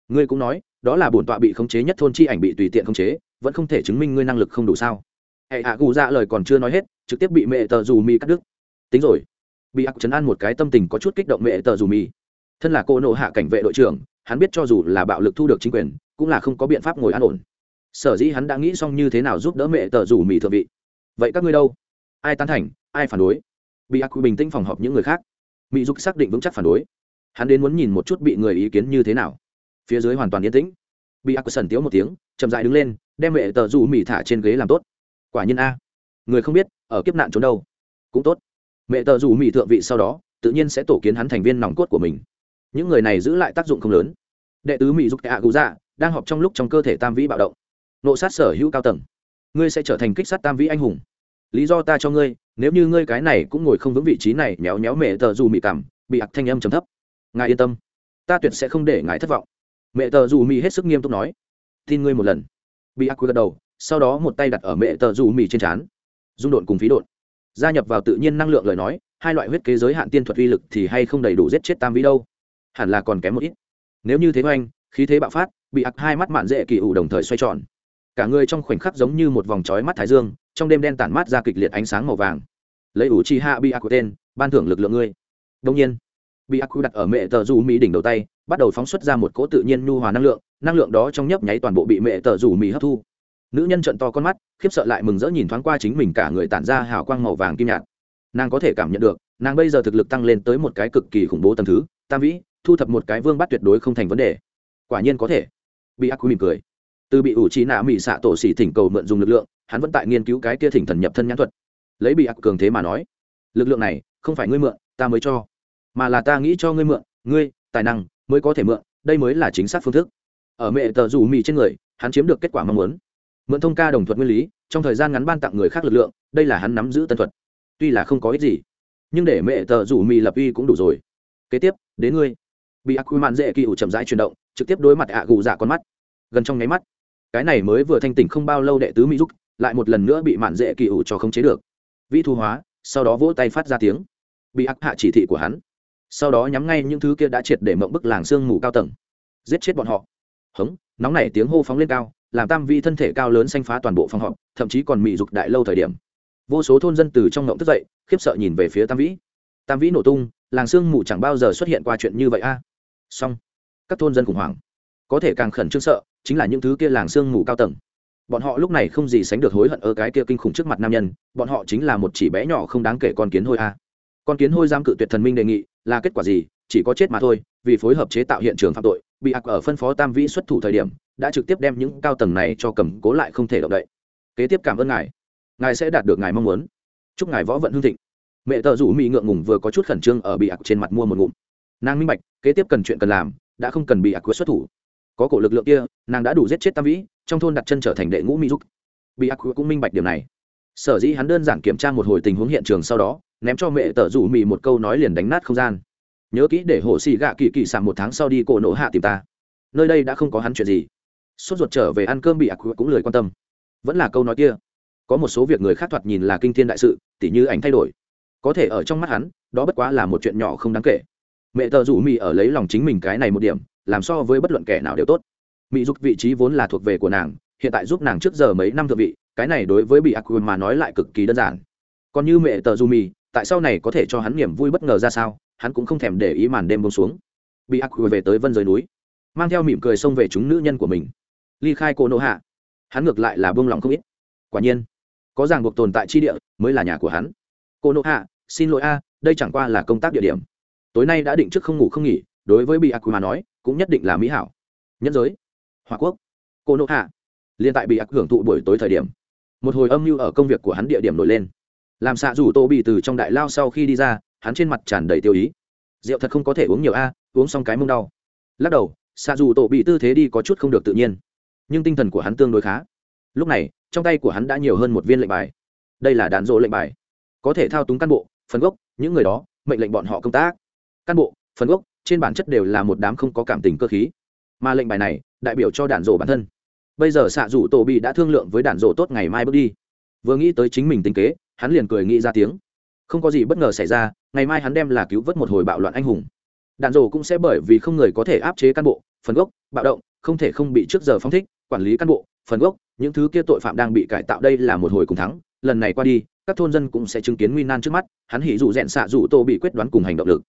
Ngươi cũng nói, đó là bổn tọa bị khống chế nhất thôn chi ảnh bị tùy tiện khống chế, vẫn không thể chứng minh ngươi năng lực không đủ sao? Hệ hạ gù dạ lời còn chưa nói hết, trực tiếp bị mẹ tờ dù mi cắt đứt. Tính rồi. Bị ác chấn an một cái tâm tình có chút kích động mẹ tờ dù mi thân là cô nộ hạ cảnh vệ đội trưởng, hắn biết cho dù là bạo lực thu được chính quyền, cũng là không có biện pháp ngồi an ổn. Sở dĩ hắn đã nghĩ xong như thế nào giúp đỡ mẹ tờ rủ mỹ thượng vị. Vậy các ngươi đâu? Ai tán thành, ai phản đối? Bị ác bình tĩnh phòng họp những người khác. Mỹ dục xác định vững chắc phản đối. Hắn đến muốn nhìn một chút bị người ý kiến như thế nào. Phía dưới hoàn toàn yên tĩnh. Bị ác sần tiếu một tiếng, chậm dại đứng lên, đem mẹ tờ rủ mỹ thả trên ghế làm tốt. Quả nhiên a. Người không biết, ở kiếp nạn trốn đâu. Cũng tốt. Mẹ tờ rủ mỹ thượng vị sau đó, tự nhiên sẽ tổ kiến hắn thành viên nòng cốt của mình những người này giữ lại tác dụng không lớn. Đệ tứ mỹ giúp ạ cụ dạ đang họp trong lúc trong cơ thể tam vĩ bạo động. Nộ sát sở hữu cao tầng. Ngươi sẽ trở thành kích sát tam vĩ anh hùng. Lý do ta cho ngươi, nếu như ngươi cái này cũng ngồi không vững vị trí này, méo méo mẹ tờ dù mị cảm, bị ạc thanh âm chấm thấp. Ngài yên tâm, ta tuyệt sẽ không để ngài thất vọng. Mẹ tờ dù mị hết sức nghiêm túc nói. Tin ngươi một lần. Bị ạc gật đầu, sau đó một tay đặt ở mẹ tờ dù mị trên trán. Dung độn cùng phí độn. Gia nhập vào tự nhiên năng lượng lời nói, hai loại huyết kế giới hạn tiên thuật uy lực thì hay không đầy đủ giết chết tam vĩ đâu hẳn là còn kém một ít. Nếu như thế oanh, khí thế bạo phát, bị ặc hai mắt mạn dễ kỳ ủ đồng thời xoay tròn. Cả người trong khoảnh khắc giống như một vòng trói mắt thái dương, trong đêm đen tản mát ra kịch liệt ánh sáng màu vàng. Lấy ủ chi hạ bị ặc của tên, ban thưởng lực lượng ngươi. Đông nhiên bị ặc đặt ở mẹ tờ dù mỹ đỉnh đầu tay, bắt đầu phóng xuất ra một cỗ tự nhiên nhu hòa năng lượng năng lượng đó trong nhấp nháy toàn bộ bị mẹ tờ dù mỹ hấp thu. Nữ nhân trận to con mắt, khiếp sợ lại mừng rỡ nhìn thoáng qua chính mình cả người tản ra hào quang màu vàng kim nhạt. Nàng có thể cảm nhận được, nàng bây giờ thực lực tăng lên tới một cái cực kỳ khủng bố tầm thứ, tam vĩ thu thập một cái vương bắt tuyệt đối không thành vấn đề. Quả nhiên có thể. Bị ác mỉm cười. Từ bị ủ trí nạ mỹ xạ tổ xỉ thỉnh cầu mượn dùng lực lượng, hắn vẫn tại nghiên cứu cái kia thỉnh thần nhập thân nhãn thuật. Lấy bị ác cường thế mà nói, lực lượng này, không phải ngươi mượn, ta mới cho. Mà là ta nghĩ cho ngươi mượn, ngươi, tài năng, mới có thể mượn, đây mới là chính xác phương thức. Ở mẹ tờ rủ mì trên người, hắn chiếm được kết quả mong muốn. Mượn thông ca đồng thuật nguyên lý, trong thời gian ngắn ban tặng người khác lực lượng, đây là hắn nắm giữ tân thuật. Tuy là không có ích gì, nhưng để mẹ tờ rủ mì lập uy cũng đủ rồi. Kế tiếp, đến ngươi bị ác quy mạn dễ kỳ ủ chậm rãi chuyển động, trực tiếp đối mặt ạ gù dạ con mắt. Gần trong nháy mắt, cái này mới vừa thanh tỉnh không bao lâu đệ tứ mỹ giúp lại một lần nữa bị mạn dễ kỳ ủ cho khống chế được. Vĩ thu hóa, sau đó vỗ tay phát ra tiếng. Bị ác hạ chỉ thị của hắn. Sau đó nhắm ngay những thứ kia đã triệt để mộng bức làng sương mù cao tầng. Giết chết bọn họ. Hống, nóng nảy tiếng hô phóng lên cao, làm tam vi thân thể cao lớn xanh phá toàn bộ phòng họp, thậm chí còn mị dục đại lâu thời điểm. Vô số thôn dân từ trong ngộng thức dậy, khiếp sợ nhìn về phía tam vĩ. Tam vĩ nổ tung, làng sương mù chẳng bao giờ xuất hiện qua chuyện như vậy a. à song các thôn dân khủng hoảng. Có thể càng khẩn trương sợ, chính là những thứ kia làng sương mù cao tầng. Bọn họ lúc này không gì sánh được hối hận ở cái kia kinh khủng trước mặt nam nhân, bọn họ chính là một chỉ bé nhỏ không đáng kể con kiến hôi a. Con kiến hôi giam cự tuyệt thần minh đề nghị, là kết quả gì? Chỉ có chết mà thôi, vì phối hợp chế tạo hiện trường phạm tội, bị ạc ở phân phó tam vĩ xuất thủ thời điểm, đã trực tiếp đem những cao tầng này cho cầm cố lại không thể động đậy. Kế tiếp cảm ơn ngài. Ngài sẽ đạt được ngài mong muốn. Chúc ngài võ vận hương thịnh. Mẹ tờ rủ mỹ ngượng ngùng vừa có chút khẩn trương ở bị ạc trên mặt mua một ngụm nàng minh bạch, kế tiếp cần chuyện cần làm, đã không cần bị ác quyết xuất thủ. Có cổ lực lượng kia, nàng đã đủ giết chết tam vĩ, trong thôn đặt chân trở thành đệ ngũ mỹ giúp bị ác cũng minh bạch điểm này. Sở dĩ hắn đơn giản kiểm tra một hồi tình huống hiện trường sau đó, ném cho mẹ tờ rủ mì một câu nói liền đánh nát không gian. Nhớ kỹ để hồ xì gạ kỳ kỳ sảm một tháng sau đi cổ nổ hạ tìm ta. Nơi đây đã không có hắn chuyện gì. Sốt ruột trở về ăn cơm bị ác cũng lười quan tâm. Vẫn là câu nói kia. Có một số việc người khác thoạt nhìn là kinh thiên đại sự, tỉ như ảnh thay đổi. Có thể ở trong mắt hắn, đó bất quá là một chuyện nhỏ không đáng kể mẹ tờ rủ mỹ ở lấy lòng chính mình cái này một điểm, làm so với bất luận kẻ nào đều tốt. Mỹ dục vị trí vốn là thuộc về của nàng, hiện tại giúp nàng trước giờ mấy năm thượng vị, cái này đối với bị ác mà nói lại cực kỳ đơn giản. Còn như mẹ tờ du mì, tại sau này có thể cho hắn niềm vui bất ngờ ra sao, hắn cũng không thèm để ý màn đêm bông xuống. Bị ác về tới vân giới núi, mang theo mỉm cười xông về chúng nữ nhân của mình. Ly khai cô nô hạ. Hắn ngược lại là buông lòng không ít. Quả nhiên, có ràng buộc tồn tại chi địa mới là nhà của hắn. Cô nô hạ, xin lỗi a, đây chẳng qua là công tác địa điểm tối nay đã định trước không ngủ không nghỉ, đối với bị ác mà nói, cũng nhất định là mỹ hảo. Nhân giới hòa quốc cô nô hạ liên tại bị ác hưởng thụ buổi tối thời điểm, một hồi âm mưu ở công việc của hắn địa điểm nổi lên. Làm xạ rủ tô bị từ trong đại lao sau khi đi ra, hắn trên mặt tràn đầy tiêu ý. Rượu thật không có thể uống nhiều a, uống xong cái mông đau. Lắc đầu, xạ rủ tô bị tư thế đi có chút không được tự nhiên. Nhưng tinh thần của hắn tương đối khá. Lúc này, trong tay của hắn đã nhiều hơn một viên lệnh bài. Đây là đạn dỗ lệnh bài. Có thể thao túng cán bộ, phân gốc, những người đó, mệnh lệnh bọn họ công tác cán bộ, phần gốc, trên bản chất đều là một đám không có cảm tình cơ khí. Mà lệnh bài này, đại biểu cho đạn rổ bản thân. Bây giờ xạ rủ tổ bị đã thương lượng với đạn rổ tốt ngày mai bước đi. Vừa nghĩ tới chính mình tinh kế, hắn liền cười nghĩ ra tiếng. Không có gì bất ngờ xảy ra, ngày mai hắn đem là cứu vớt một hồi bạo loạn anh hùng. Đạn rổ cũng sẽ bởi vì không người có thể áp chế cán bộ, phần gốc, bạo động, không thể không bị trước giờ phóng thích, quản lý cán bộ, phần gốc, những thứ kia tội phạm đang bị cải tạo đây là một hồi cùng thắng. Lần này qua đi, các thôn dân cũng sẽ chứng kiến nguy nan trước mắt, hắn hỉ dụ rẽn xạ dụ tô bị quyết đoán cùng hành động lực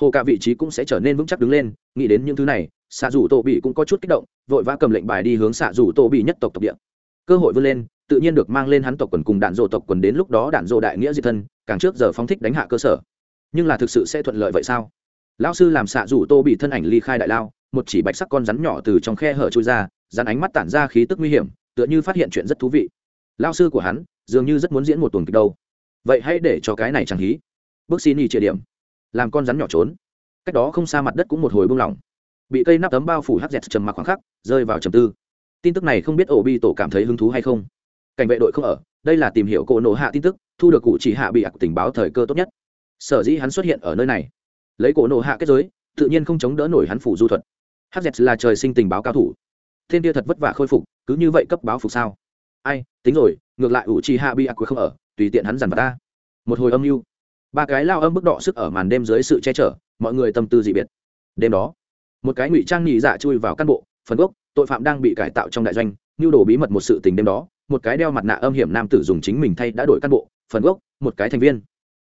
hồ cả vị trí cũng sẽ trở nên vững chắc đứng lên, nghĩ đến những thứ này xạ dù tổ bị cũng có chút kích động, vội vã cầm lệnh bài đi hướng xạ dù tổ bị nhất tộc tộc địa. Cơ hội vươn lên, tự nhiên được mang lên hắn tộc quần cùng đạn dộ tộc quần đến lúc đó đạn dộ đại nghĩa diệt thân, càng trước giờ phóng thích đánh hạ cơ sở. Nhưng là thực sự sẽ thuận lợi vậy sao? Lão sư làm xạ rủ tô bị thân ảnh ly khai đại lao, một chỉ bạch sắc con rắn nhỏ từ trong khe hở trôi ra, rắn ánh mắt tản ra khí tức nguy hiểm, tựa như phát hiện chuyện rất thú vị. Lao sư của hắn, dường như rất muốn diễn một tuần kịch đâu. Vậy hãy để cho cái này chẳng hí. Bước xin y chia điểm làm con rắn nhỏ trốn. Cách đó không xa mặt đất cũng một hồi buông lỏng. Bị cây nắp tấm bao phủ hắc dẹt trầm mặc khoảng khắc, rơi vào trầm tư. Tin tức này không biết ổ bi tổ cảm thấy hứng thú hay không. Cảnh vệ đội không ở, đây là tìm hiểu cổ nổ hạ tin tức, thu được cụ chỉ hạ bị ạc tình báo thời cơ tốt nhất. Sở dĩ hắn xuất hiện ở nơi này. Lấy cổ nổ hạ kết giới, tự nhiên không chống đỡ nổi hắn phủ du thuật. Hz là trời sinh tình báo cao thủ. Thiên kia thật vất vả khôi phục, cứ như vậy cấp báo phục sao? Ai, tính rồi, ngược lại ủ trì hạ bị ạc không ở, tùy tiện hắn dằn vào ta. Một hồi âm mưu ba cái lao âm bức đỏ sức ở màn đêm dưới sự che chở, mọi người tâm tư dị biệt. Đêm đó, một cái ngụy trang nhị dạ chui vào căn bộ, phần gốc, tội phạm đang bị cải tạo trong đại doanh, nhu đồ bí mật một sự tình đêm đó, một cái đeo mặt nạ âm hiểm nam tử dùng chính mình thay đã đổi căn bộ, phần gốc, một cái thành viên.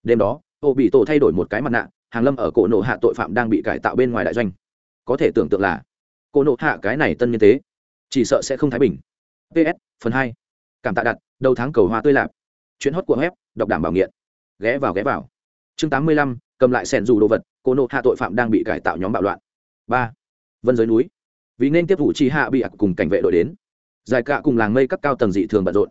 Đêm đó, ô bị tổ thay đổi một cái mặt nạ, hàng lâm ở cổ nộ hạ tội phạm đang bị cải tạo bên ngoài đại doanh. Có thể tưởng tượng là, cổ nộ hạ cái này tân nhân tế chỉ sợ sẽ không thái bình. Ps phần hai. Cảm tạ đặt, đầu tháng cầu hoa tươi lạp chuyến hót của web, đọc đảm bảo nghiện. Ghé vào ghé vào chương tám mươi lăm, cầm lại sẻn dù đồ vật, cô nộ hạ tội phạm đang bị cải tạo nhóm bạo loạn. Ba, vân giới núi. Vì nên tiếp vụ chi hạ bị ạc cùng cảnh vệ đội đến. Dài cạ cùng làng mây các cao tầng dị thường bận rộn.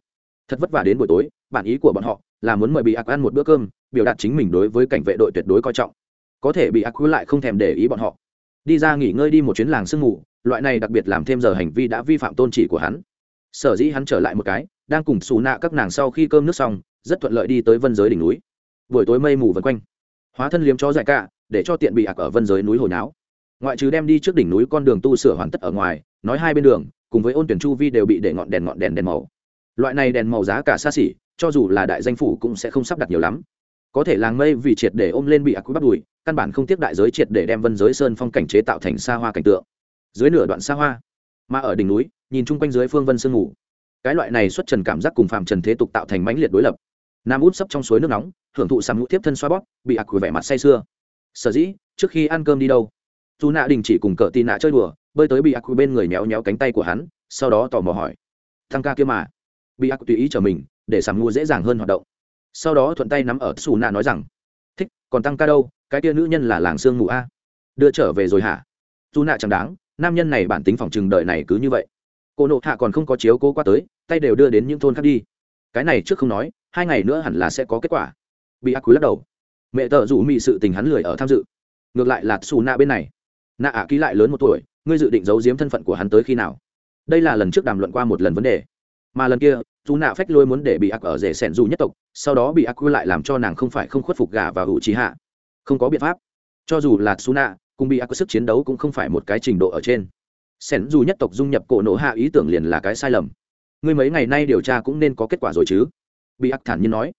Thật vất vả đến buổi tối bản ý của bọn họ là muốn mời bị ạc ăn một bữa cơm, biểu đạt chính mình đối với cảnh vệ đội tuyệt đối coi trọng. Có thể bị ạc cứ lại không thèm để ý bọn họ. Đi ra nghỉ ngơi đi một chuyến làng sương ngủ loại này đặc biệt làm thêm giờ hành vi đã vi phạm tôn chỉ của hắn. Sở dĩ hắn trở lại một cái, đang cùng xù nạ các nàng sau khi cơm nước xong, rất thuận lợi đi tới vân giới đỉnh núi buổi tối mây mù vần quanh. Hóa thân liếm chó dại cả, để cho tiện bị ạc ở vân giới núi hồi náo ngoại trừ đem đi trước đỉnh núi con đường tu sửa hoàn tất ở ngoài, nói hai bên đường, cùng với ôn tuyển chu vi đều bị để ngọn đèn ngọn đèn đèn màu. Loại này đèn màu giá cả xa xỉ, cho dù là đại danh phủ cũng sẽ không sắp đặt nhiều lắm. Có thể làng mây vì triệt để ôm lên bị ạc quý bắt đùi, căn bản không tiếc đại giới triệt để đem vân giới sơn phong cảnh chế tạo thành xa hoa cảnh tượng. Dưới nửa đoạn xa hoa, mà ở đỉnh núi, nhìn chung quanh dưới phương vân sương ngủ cái loại này xuất trần cảm giác cùng phạm trần thế tục tạo thành mãnh liệt đối lập nam út sấp trong suối nước nóng, hưởng thụ sắm hữu tiếp thân xoa bóp, bị ạc quỷ vẻ mặt say sưa. Sở dĩ, trước khi ăn cơm đi đâu? Dù nạ đình chỉ cùng cờ tì nạ chơi đùa, bơi tới bị ạc bên người méo méo cánh tay của hắn, sau đó tò mò hỏi. Thăng ca kia mà. Bị ạc tùy ý trở mình, để sắm mua dễ dàng hơn hoạt động. Sau đó thuận tay nắm ở xù nạ nói rằng, thích, còn tăng ca đâu? Cái kia nữ nhân là làng sương mù a. Đưa trở về rồi hả? Dù nạ chẳng đáng, nam nhân này bản tính phòng trừng đợi này cứ như vậy. Cô nộ hạ còn không có chiếu cố qua tới, tay đều đưa đến những thôn khác đi. Cái này trước không nói hai ngày nữa hẳn là sẽ có kết quả. Bị ác quý lắc đầu. Mẹ tợ rủ mị sự tình hắn lười ở tham dự. Ngược lại là xù nạ bên này. Nạ ạ ký lại lớn một tuổi, ngươi dự định giấu giếm thân phận của hắn tới khi nào? Đây là lần trước đàm luận qua một lần vấn đề. Mà lần kia dù nạ phách lôi muốn để bị ác ở rể sẻn dù nhất tộc, sau đó bị ác quy lại làm cho nàng không phải không khuất phục gà và hữu trí hạ. Không có biện pháp. Cho dù là xù nạ cùng bị ác có sức chiến đấu cũng không phải một cái trình độ ở trên. Sẻn dù nhất tộc dung nhập cổ nổ hạ ý tưởng liền là cái sai lầm. Ngươi mấy ngày nay điều tra cũng nên có kết quả rồi chứ? Bị ác thản nhiên nói,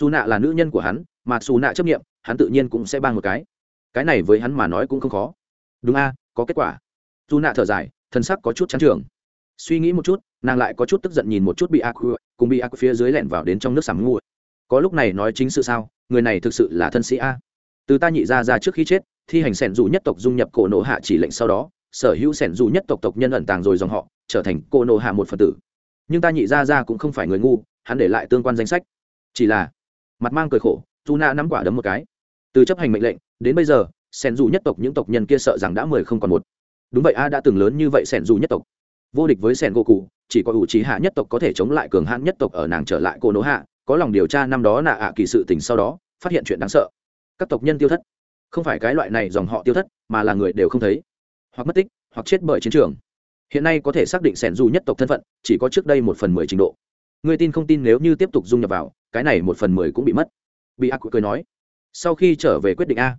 dù nạ là nữ nhân của hắn, mà xù nạ chấp nghiệm hắn tự nhiên cũng sẽ ban một cái. Cái này với hắn mà nói cũng không khó. Đúng a, có kết quả. Dù nạ thở dài, thân sắc có chút chán trường. Suy nghĩ một chút, nàng lại có chút tức giận nhìn một chút bị ác cùng bị ác phía dưới lẹn vào đến trong nước sắm ngu có lúc này nói chính sự sao, người này thực sự là thân sĩ a. Từ ta nhị ra ra trước khi chết, thi hành sẻn dù nhất tộc dung nhập cổ nộ hạ chỉ lệnh sau đó, sở hữu sẻn dù nhất tộc tộc nhân ẩn tàng rồi dòng họ, trở thành cổ nộ hạ một phần tử. Nhưng ta nhị ra ra cũng không phải người ngu hắn để lại tương quan danh sách. Chỉ là, mặt mang cười khổ dù na nắm quả đấm một cái. Từ chấp hành mệnh lệnh, đến bây giờ, sẻn dù nhất tộc những tộc nhân kia sợ rằng đã mười không còn một. Đúng vậy, a đã từng lớn như vậy sẻn dù nhất tộc. Vô địch với sẻn gỗ cụ, chỉ có ủ trí hạ nhất tộc có thể chống lại cường hãn nhất tộc ở nàng trở lại cô nỗ hạ, có lòng điều tra năm đó nạ ạ kỳ sự tình sau đó, phát hiện chuyện đáng sợ. Các tộc nhân tiêu thất. Không phải cái loại này dòng họ tiêu thất, mà là người đều không thấy. Hoặc mất tích, hoặc chết bởi chiến trường. Hiện nay có thể xác định sẻn dù nhất tộc thân phận, chỉ có trước đây một phần mười trình độ. Ngươi tin không tin nếu như tiếp tục dung nhập vào, cái này một phần mười cũng bị mất. Bị ác cười nói, sau khi trở về quyết định a.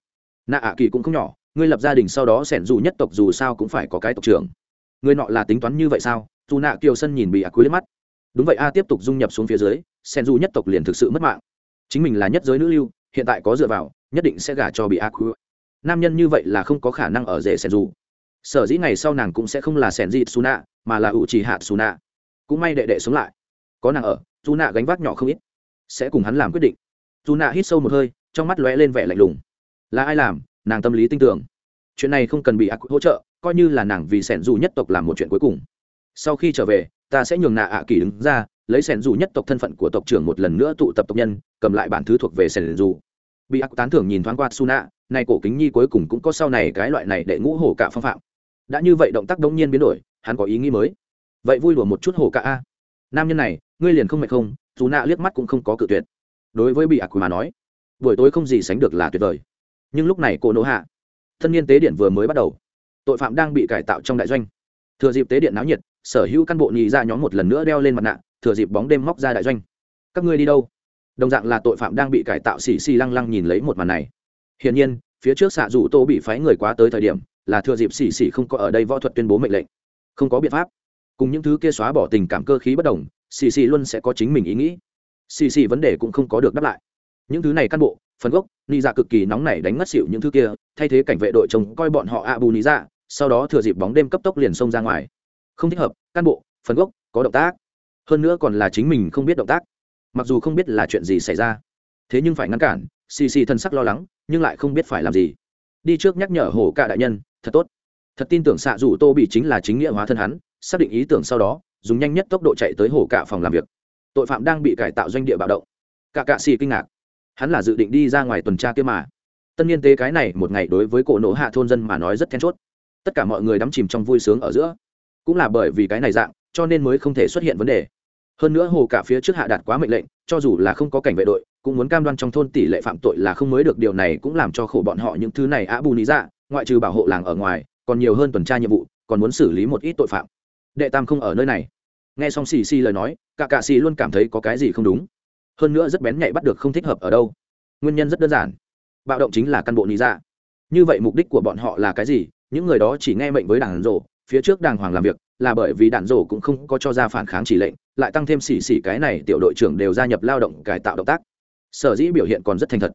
Nạ ạ kỳ cũng không nhỏ, ngươi lập gia đình sau đó sẻn dù nhất tộc dù sao cũng phải có cái tộc trưởng. Ngươi nọ là tính toán như vậy sao? Dù nạ kiều sân nhìn bị ác quý mắt. Đúng vậy a, tiếp tục dung nhập xuống phía dưới sen dù nhất tộc liền thực sự mất mạng. Chính mình là nhất giới nữ lưu, hiện tại có dựa vào, nhất định sẽ gả cho bị ác quý nam nhân như vậy là không có khả năng ở rể sen dù. Sở dĩ ngày sau nàng cũng sẽ không là sen dị su nạ mà là ủ trì hạ su nạ cũng may đệ đệ sống lại có nàng ở dù nạ gánh vác nhỏ không ít. Sẽ cùng hắn làm quyết định. Dù nạ hít sâu một hơi, trong mắt lóe lên vẻ lạnh lùng. Là ai làm? Nàng tâm lý tin tưởng. Chuyện này không cần bị ác hỗ trợ, coi như là nàng vì sẻn dù nhất tộc làm một chuyện cuối cùng. Sau khi trở về, ta sẽ nhường nạ ạ kỳ đứng ra, lấy sẻn dù nhất tộc thân phận của tộc trưởng một lần nữa tụ tập tộc nhân, cầm lại bản thứ thuộc về sẻn dù. Bị ác tán thưởng nhìn thoáng qua su nạ nay cổ kính nhi cuối cùng cũng có sau này cái loại này để ngũ hổ cả phong phạm. Đã như vậy động tác đông nhiên biến đổi, hắn có ý nghĩ mới. Vậy vui đùa một chút hổ cả a. Nam nhân này ngươi liền không mệt không, dù nạ liếc mắt cũng không có cự tuyệt. Đối với bị ác mà nói, buổi tối không gì sánh được là tuyệt vời. Nhưng lúc này cô nỗ hạ, thân niên tế điện vừa mới bắt đầu. Tội phạm đang bị cải tạo trong đại doanh. Thừa dịp tế điện náo nhiệt, sở hữu căn bộ nhì ra nhóm một lần nữa đeo lên mặt nạ, thừa dịp bóng đêm móc ra đại doanh. Các ngươi đi đâu? Đồng dạng là tội phạm đang bị cải tạo xì xì lăng lăng nhìn lấy một màn này. Hiển nhiên, phía trước xạ dù tô bị phái người quá tới thời điểm, là thừa dịp xì xì không có ở đây võ thuật tuyên bố mệnh lệnh. Không có biện pháp. Cùng những thứ kia xóa bỏ tình cảm cơ khí bất đồng xì xì luôn sẽ có chính mình ý nghĩ. Xì xì vấn đề cũng không có được đáp lại. Những thứ này căn bộ, phần gốc ni dạ cực kỳ nóng nảy đánh ngất xỉu những thứ kia, thay thế cảnh vệ đội trông coi bọn họ a bù ni dạ sau đó thừa dịp bóng đêm cấp tốc liền xông ra ngoài. Không thích hợp căn bộ, phần gốc, có động tác. Hơn nữa còn là chính mình không biết động tác. Mặc dù không biết là chuyện gì xảy ra, thế nhưng phải ngăn cản, xì xì thân sắc lo lắng, nhưng lại không biết phải làm gì. Đi trước nhắc nhở hổ cả đại nhân, thật tốt. Thật tin tưởng xạ dù tô bị chính là chính nghĩa hóa thân hắn, xác định ý tưởng sau đó dùng nhanh nhất tốc độ chạy tới hồ cả phòng làm việc. Tội phạm đang bị cải tạo doanh địa bạo động. Cả cạ xì kinh ngạc. Hắn là dự định đi ra ngoài tuần tra kia mà. Tân niên tế cái này một ngày đối với cổ nổ hạ thôn dân mà nói rất then chốt. Tất cả mọi người đắm chìm trong vui sướng ở giữa. Cũng là bởi vì cái này dạng, cho nên mới không thể xuất hiện vấn đề. Hơn nữa hồ cả phía trước hạ đạt quá mệnh lệnh, cho dù là không có cảnh vệ đội, cũng muốn cam đoan trong thôn tỷ lệ phạm tội là không mới được. Điều này cũng làm cho khổ bọn họ những thứ này á bù lý dạ ngoại trừ bảo hộ làng ở ngoài, còn nhiều hơn tuần tra nhiệm vụ, còn muốn xử lý một ít tội phạm đệ tam không ở nơi này. Nghe xong xì xì lời nói, cả cạ xì luôn cảm thấy có cái gì không đúng. Hơn nữa rất bén nhạy bắt được không thích hợp ở đâu. Nguyên nhân rất đơn giản. Bạo động chính là căn bộ lý dạ như vậy mục đích của bọn họ là cái gì? Những người đó chỉ nghe mệnh với đảng rổ, phía trước đàng hoàng làm việc, là bởi vì đạn rổ cũng không có cho ra phản kháng chỉ lệnh, lại tăng thêm xỉ xỉ cái này tiểu đội trưởng đều gia nhập lao động cải tạo động tác. Sở dĩ biểu hiện còn rất thành thật.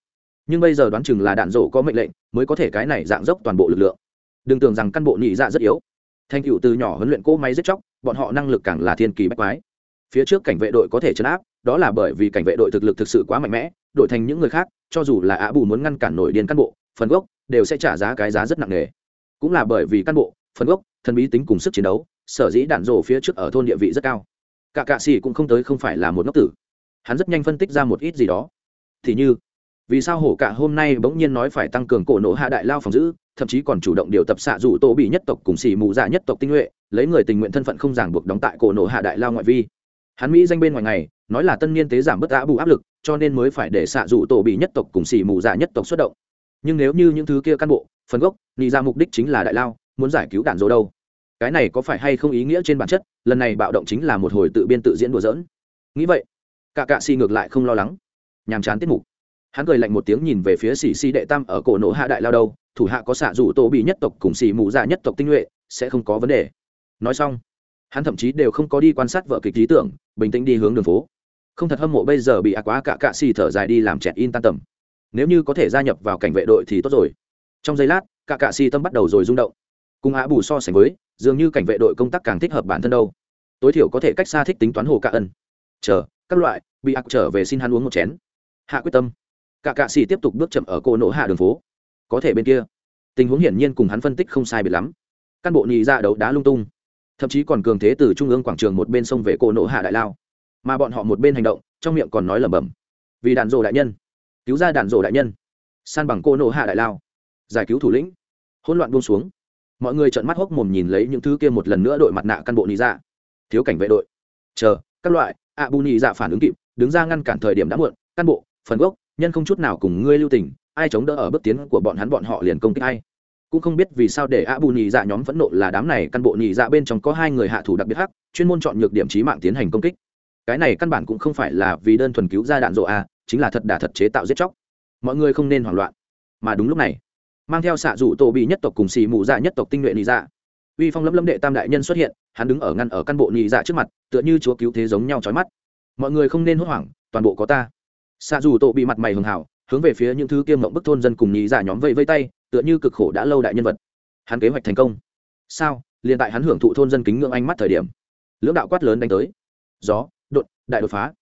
Nhưng bây giờ đoán chừng là đạn rổ có mệnh lệnh, mới có thể cái này dạng dốc toàn bộ lực lượng. Đừng tưởng rằng căn bộ nhị dạ rất yếu thành cựu từ nhỏ huấn luyện cỗ máy giết chóc, bọn họ năng lực càng là thiên kỳ bách quái. Phía trước cảnh vệ đội có thể chấn áp, đó là bởi vì cảnh vệ đội thực lực thực sự quá mạnh mẽ, đổi thành những người khác, cho dù là á bù muốn ngăn cản nổi điên cán bộ, phần gốc đều sẽ trả giá cái giá rất nặng nề. Cũng là bởi vì cán bộ, phần gốc, thần bí tính cùng sức chiến đấu, sở dĩ đạn rổ phía trước ở thôn địa vị rất cao. Cả cạ xì cũng không tới không phải là một ngốc tử. Hắn rất nhanh phân tích ra một ít gì đó. Thì như vì sao hổ cả hôm nay bỗng nhiên nói phải tăng cường cổ nổ hạ đại lao phòng giữ, thậm chí còn chủ động điều tập xạ rủ tổ bị nhất tộc cùng xì mù dạ nhất tộc tinh nhuệ, lấy người tình nguyện thân phận không ràng buộc đóng tại cổ nổ hạ đại lao ngoại vi. Hắn mỹ danh bên ngoài ngày, nói là tân niên tế giảm bớt đã bù áp lực, cho nên mới phải để xạ rủ tổ bị nhất tộc cùng xì mù dạ nhất tộc xuất động. Nhưng nếu như những thứ kia cán bộ, phần gốc nghĩ ra dạ mục đích chính là đại lao, muốn giải cứu đạn dỗ đâu? Cái này có phải hay không ý nghĩa trên bản chất, lần này bạo động chính là một hồi tự biên tự diễn đùa dỡn nghĩ vậy, cả cạ xì ngược lại không lo lắng. Nhàm chán tiết mục hắn cười lạnh một tiếng nhìn về phía xì xì đệ tam ở cổ nổ hạ đại lao đâu, thủ hạ có xạ rủ tổ bị nhất tộc cùng xì mù dạ nhất tộc tinh nhuệ, sẽ không có vấn đề. Nói xong, hắn thậm chí đều không có đi quan sát vợ kịch lý tưởng, bình tĩnh đi hướng đường phố. Không thật hâm mộ bây giờ bị ạ quá cả cạ xì thở dài đi làm chẹt in tan tầm. Nếu như có thể gia nhập vào cảnh vệ đội thì tốt rồi. Trong giây lát cả cạ xì tâm bắt đầu rồi rung động. Cùng ạ bù so sánh với, dường như cảnh vệ đội công tác càng thích hợp bản thân đâu. Tối thiểu có thể cách xa thích tính toán hồ cạ ân. Chờ, các loại, bị ạc trở về xin hắn uống một chén. Hạ quyết tâm cả cạ xì tiếp tục bước chậm ở cô nỗ hạ đường phố. Có thể bên kia, tình huống hiển nhiên cùng hắn phân tích không sai biệt lắm. Căn bộ nhị ra đấu đá lung tung, thậm chí còn cường thế từ trung ương quảng trường một bên sông về cô nỗ hạ đại lao. Mà bọn họ một bên hành động, trong miệng còn nói lẩm bẩm, vì đạn rồ đại nhân, cứu ra đạn rồ đại nhân, san bằng cô nỗ hạ đại lao, giải cứu thủ lĩnh. Hỗn loạn buông xuống, mọi người trợn mắt hốc mồm nhìn lấy những thứ kia một lần nữa đội mặt nạ căn bộ nhị ra thiếu cảnh vệ đội, chờ, các loại ạ bù nhị dạ phản ứng kịp, đứng ra ngăn cản thời điểm đã muộn, căn bộ, phần gốc nhân không chút nào cùng ngươi lưu tình, ai chống đỡ ở bước tiến của bọn hắn bọn họ liền công kích ai. Cũng không biết vì sao để a bù nhị dạ nhóm phẫn nộ là đám này căn bộ nhị dạ bên trong có hai người hạ thủ đặc biệt hắc, chuyên môn chọn nhược điểm trí mạng tiến hành công kích. Cái này căn bản cũng không phải là vì đơn thuần cứu ra đạn rộ a, chính là thật đả thật chế tạo giết chóc. Mọi người không nên hoảng loạn. Mà đúng lúc này, mang theo xạ dụ tổ bị nhất tộc cùng xì mù dạ nhất tộc tinh nhuệ nhị dạ. Uy phong lấm lấm đệ tam đại nhân xuất hiện, hắn đứng ở ngăn ở căn bộ nhị dạ trước mặt, tựa như chúa cứu thế giống nhau chói mắt. Mọi người không nên hốt hoảng, toàn bộ có ta xạ dù tổ bị mặt mày hường hảo, hướng về phía những thứ kiêm mộng bức thôn dân cùng nhí giả nhóm vây vây tay, tựa như cực khổ đã lâu đại nhân vật. Hắn kế hoạch thành công. Sao? Liền tại hắn hưởng thụ thôn dân kính ngưỡng ánh mắt thời điểm, lưỡng đạo quát lớn đánh tới. Gió, đột, đại đột phá.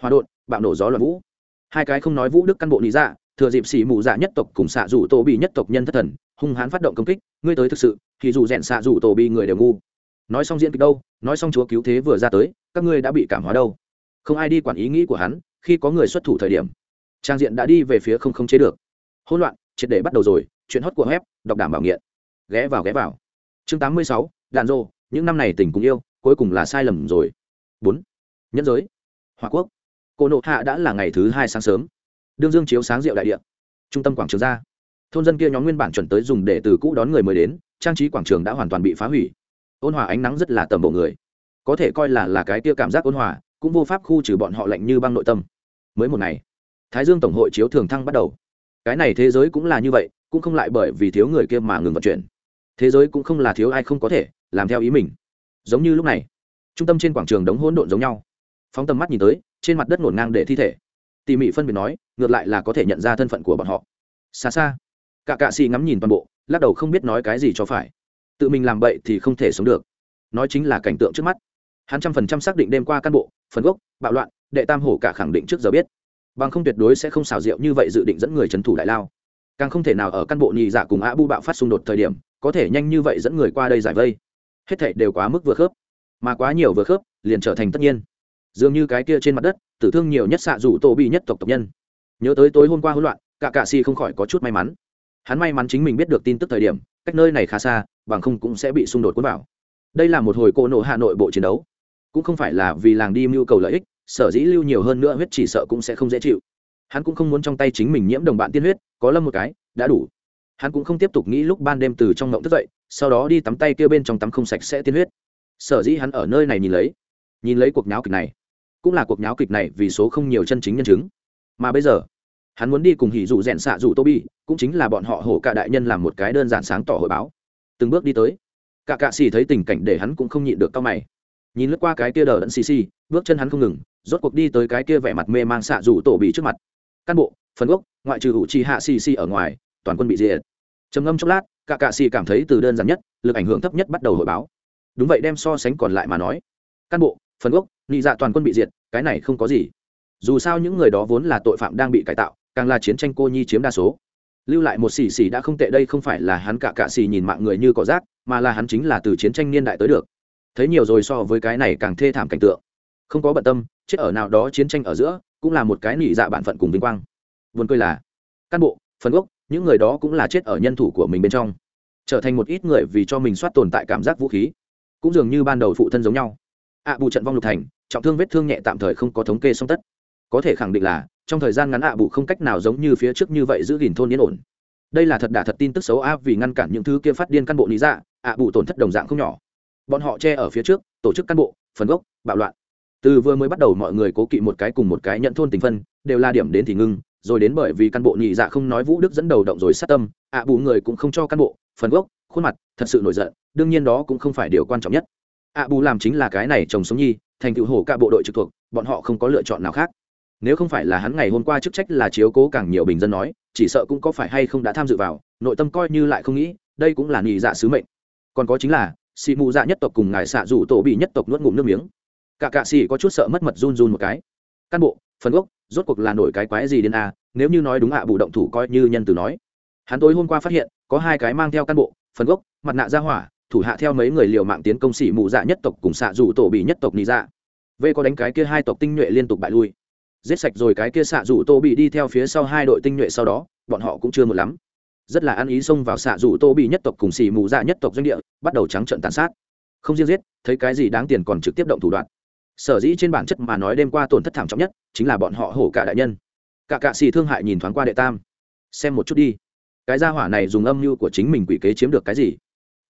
Hòa đột, bạo nổ gió loạn vũ. Hai cái không nói vũ đức căn bộ lý dạ thừa dịp xỉ mù dạ nhất tộc cùng xạ rủ tổ bị nhất tộc nhân thất thần, hung hãn phát động công kích, ngươi tới thực sự, thì dù rèn xạ rủ tổ bị người đều ngu. Nói xong diễn kịch đâu, nói xong chúa cứu thế vừa ra tới, các ngươi đã bị cảm hóa đâu. Không ai đi quản ý nghĩ của hắn khi có người xuất thủ thời điểm, trang diện đã đi về phía không khống chế được. Hỗn loạn, triệt để bắt đầu rồi, chuyện hót của web, đọc đảm bảo nghiện. Ghé vào ghé vào. Chương tám mươi sáu, đạn rô những năm này tình cùng yêu, cuối cùng là sai lầm rồi. Bốn, nhân giới. Hòa quốc. Cô nộ hạ đã là ngày thứ hai sáng sớm. Đương dương chiếu sáng rượu đại địa. Trung tâm quảng trường ra. Thôn dân kia nhóm nguyên bản chuẩn tới dùng để từ cũ đón người mới đến, trang trí quảng trường đã hoàn toàn bị phá hủy. Ôn hòa ánh nắng rất là tầm bộ người. Có thể coi là là cái kia cảm giác ôn hòa cũng vô pháp khu trừ bọn họ lạnh như băng nội tâm. Mới một ngày, thái dương tổng hội chiếu thường thăng bắt đầu. Cái này thế giới cũng là như vậy, cũng không lại bởi vì thiếu người kia mà ngừng vận chuyển. Thế giới cũng không là thiếu ai không có thể làm theo ý mình. Giống như lúc này, trung tâm trên quảng trường đống hỗn độn giống nhau. Phóng tầm mắt nhìn tới, trên mặt đất ngổn ngang để thi thể. Tỉ mỉ phân biệt nói, ngược lại là có thể nhận ra thân phận của bọn họ. Xa xa, cả cạ xì ngắm nhìn toàn bộ, lắc đầu không biết nói cái gì cho phải. Tự mình làm bậy thì không thể sống được. Nói chính là cảnh tượng trước mắt hắn trăm phần trăm xác định đêm qua cán bộ, phần gốc, bạo loạn, đệ tam hổ cả khẳng định trước giờ biết. Bằng không tuyệt đối sẽ không xào rượu như vậy dự định dẫn người trấn thủ đại lao. Càng không thể nào ở căn bộ nhị dạ cùng ạ bu bạo phát xung đột thời điểm, có thể nhanh như vậy dẫn người qua đây giải vây. Hết thảy đều quá mức vừa khớp. Mà quá nhiều vừa khớp, liền trở thành tất nhiên. Dường như cái kia trên mặt đất, tử thương nhiều nhất xạ rủ tổ bị nhất tộc tộc nhân. Nhớ tới tối hôm qua hỗn loạn, cả cạ si không khỏi có chút may mắn. Hắn may mắn chính mình biết được tin tức thời điểm, cách nơi này khá xa, bằng không cũng sẽ bị xung đột cuốn vào. Đây là một hồi cô nộ hà nội bộ chiến đấu cũng không phải là vì làng đi mưu cầu lợi ích, sở dĩ lưu nhiều hơn nữa huyết chỉ sợ cũng sẽ không dễ chịu. Hắn cũng không muốn trong tay chính mình nhiễm đồng bạn tiên huyết, có lâm một cái, đã đủ. Hắn cũng không tiếp tục nghĩ lúc ban đêm từ trong ngộng thức dậy, sau đó đi tắm tay kia bên trong tắm không sạch sẽ tiên huyết. Sở dĩ hắn ở nơi này nhìn lấy nhìn lấy cuộc nháo kịch này, cũng là cuộc nháo kịch này vì số không nhiều chân chính nhân chứng. Mà bây giờ, hắn muốn đi cùng hỉ dụ rèn xạ dụ tô bi cũng chính là bọn họ hổ cả đại nhân làm một cái đơn giản sáng tỏ hội báo. Từng bước đi tới, cả cạ xì thấy tình cảnh để hắn cũng không nhịn được cao mày nhìn lướt qua cái kia đờ đẫn xì xì, bước chân hắn không ngừng, rốt cuộc đi tới cái kia vẻ mặt mê mang xạ rủ tổ bị trước mặt. Cán bộ, phần gốc, ngoại trừ hữu trì hạ xì xì ở ngoài, toàn quân bị diệt. Trầm ngâm chốc lát, cả cạ xì cảm thấy từ đơn giản nhất, lực ảnh hưởng thấp nhất bắt đầu hội báo. Đúng vậy đem so sánh còn lại mà nói. Cán bộ, phần gốc, nị dạ toàn quân bị diệt, cái này không có gì. Dù sao những người đó vốn là tội phạm đang bị cải tạo, càng là chiến tranh cô nhi chiếm đa số. Lưu lại một xì xì đã không tệ đây không phải là hắn cả cạ xì nhìn mạng người như cỏ rác, mà là hắn chính là từ chiến tranh niên đại tới được thấy nhiều rồi so với cái này càng thê thảm cảnh tượng. Không có bận tâm, chết ở nào đó chiến tranh ở giữa, cũng là một cái nỉ dạ bản phận cùng vinh quang. Vườn cười là, cán bộ, phần gốc, những người đó cũng là chết ở nhân thủ của mình bên trong. Trở thành một ít người vì cho mình soát tồn tại cảm giác vũ khí, cũng dường như ban đầu phụ thân giống nhau. Ạ bù trận vong lục thành, trọng thương vết thương nhẹ tạm thời không có thống kê song tất. Có thể khẳng định là, trong thời gian ngắn ạ bù không cách nào giống như phía trước như vậy giữ gìn thôn yên ổn. Đây là thật đả thật tin tức xấu a vì ngăn cản những thứ kia phát điên căn bộ lý dạ ạ bù tổn thất đồng dạng không nhỏ bọn họ che ở phía trước, tổ chức cán bộ, phần gốc, bạo loạn. Từ vừa mới bắt đầu mọi người cố kỵ một cái cùng một cái nhận thôn tình phân, đều là điểm đến thì ngưng, rồi đến bởi vì cán bộ nhị dạ không nói vũ đức dẫn đầu động rồi sát tâm, ạ bù người cũng không cho cán bộ, phần gốc, khuôn mặt, thật sự nổi giận, đương nhiên đó cũng không phải điều quan trọng nhất. Ạ bù làm chính là cái này chồng sống nhi, thành tựu hổ cả bộ đội trực thuộc, bọn họ không có lựa chọn nào khác. Nếu không phải là hắn ngày hôm qua chức trách là chiếu cố càng nhiều bình dân nói, chỉ sợ cũng có phải hay không đã tham dự vào, nội tâm coi như lại không nghĩ, đây cũng là nhị dạ sứ mệnh. Còn có chính là xì mù dạ nhất tộc cùng ngài xạ rủ tổ bị nhất tộc nuốt ngụm nước miếng. Cả cạ xì có chút sợ mất mật run run một cái. Căn bộ, phần gốc rốt cuộc là nổi cái quái gì đến a nếu như nói đúng ạ, bù động thủ coi như nhân từ nói. Hắn tối hôm qua phát hiện, có hai cái mang theo căn bộ, phần gốc, mặt nạ ra hỏa, thủ hạ theo mấy người liều mạng tiến công xỉ mù dạ nhất tộc cùng xạ rủ tổ bị nhất tộc nị dạ. V có đánh cái kia hai tộc tinh nhuệ liên tục bại lui. Giết sạch rồi cái kia xạ rủ tô bị đi theo phía sau hai đội tinh nhuệ sau đó, bọn họ cũng chưa một lắm rất là ăn ý xông vào xạ dù tô bị nhất tộc cùng xì mù dạ nhất tộc doanh địa, bắt đầu trắng trận tàn sát. Không riêng giết, thấy cái gì đáng tiền còn trực tiếp động thủ đoạn. Sở dĩ trên bản chất mà nói đêm qua tổn thất thảm trọng nhất chính là bọn họ hổ cả đại nhân. Cả cạ xì thương hại nhìn thoáng qua đệ tam. Xem một chút đi. Cái gia hỏa này dùng âm mưu của chính mình quỷ kế chiếm được cái gì?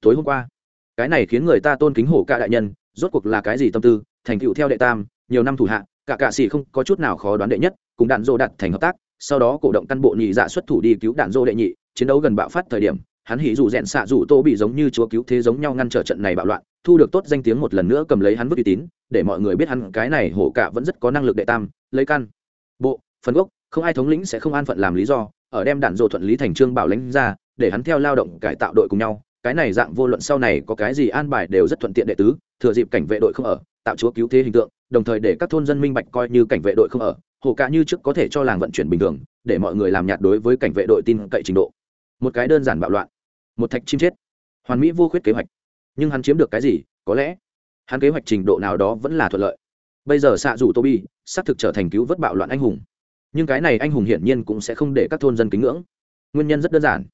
Tối hôm qua, cái này khiến người ta tôn kính hổ cả đại nhân, rốt cuộc là cái gì tâm tư, thành tựu theo đệ tam, nhiều năm thủ hạ, cả cạ xì không có chút nào khó đoán đệ nhất, cùng đạn dô đặt thành hợp tác, sau đó cổ động căn bộ nhị dạ xuất thủ đi cứu đạn dô đệ nhị chiến đấu gần bạo phát thời điểm, hắn hỉ dù rèn xạ dù tô bị giống như chúa cứu thế giống nhau ngăn trở trận này bạo loạn, thu được tốt danh tiếng một lần nữa cầm lấy hắn vứt uy tín, để mọi người biết hắn cái này hổ cả vẫn rất có năng lực đệ tam, lấy căn. Bộ, phần gốc, không ai thống lĩnh sẽ không an phận làm lý do, ở đem đạn dộ thuận lý thành trương bảo lãnh ra, để hắn theo lao động cải tạo đội cùng nhau, cái này dạng vô luận sau này có cái gì an bài đều rất thuận tiện đệ tứ, thừa dịp cảnh vệ đội không ở, tạo chúa cứu thế hình tượng, đồng thời để các thôn dân minh bạch coi như cảnh vệ đội không ở hồ cả như trước có thể cho làng vận chuyển bình thường, để mọi người làm nhạt đối với cảnh vệ đội tin cậy trình độ một cái đơn giản bạo loạn, một thạch chim chết. Hoàn mỹ vô khuyết kế hoạch. Nhưng hắn chiếm được cái gì, có lẽ hắn kế hoạch trình độ nào đó vẫn là thuận lợi. Bây giờ xạ rủ tô bi xác thực trở thành cứu vớt bạo loạn anh hùng. Nhưng cái này anh hùng hiển nhiên cũng sẽ không để các thôn dân kính ngưỡng. Nguyên nhân rất đơn giản.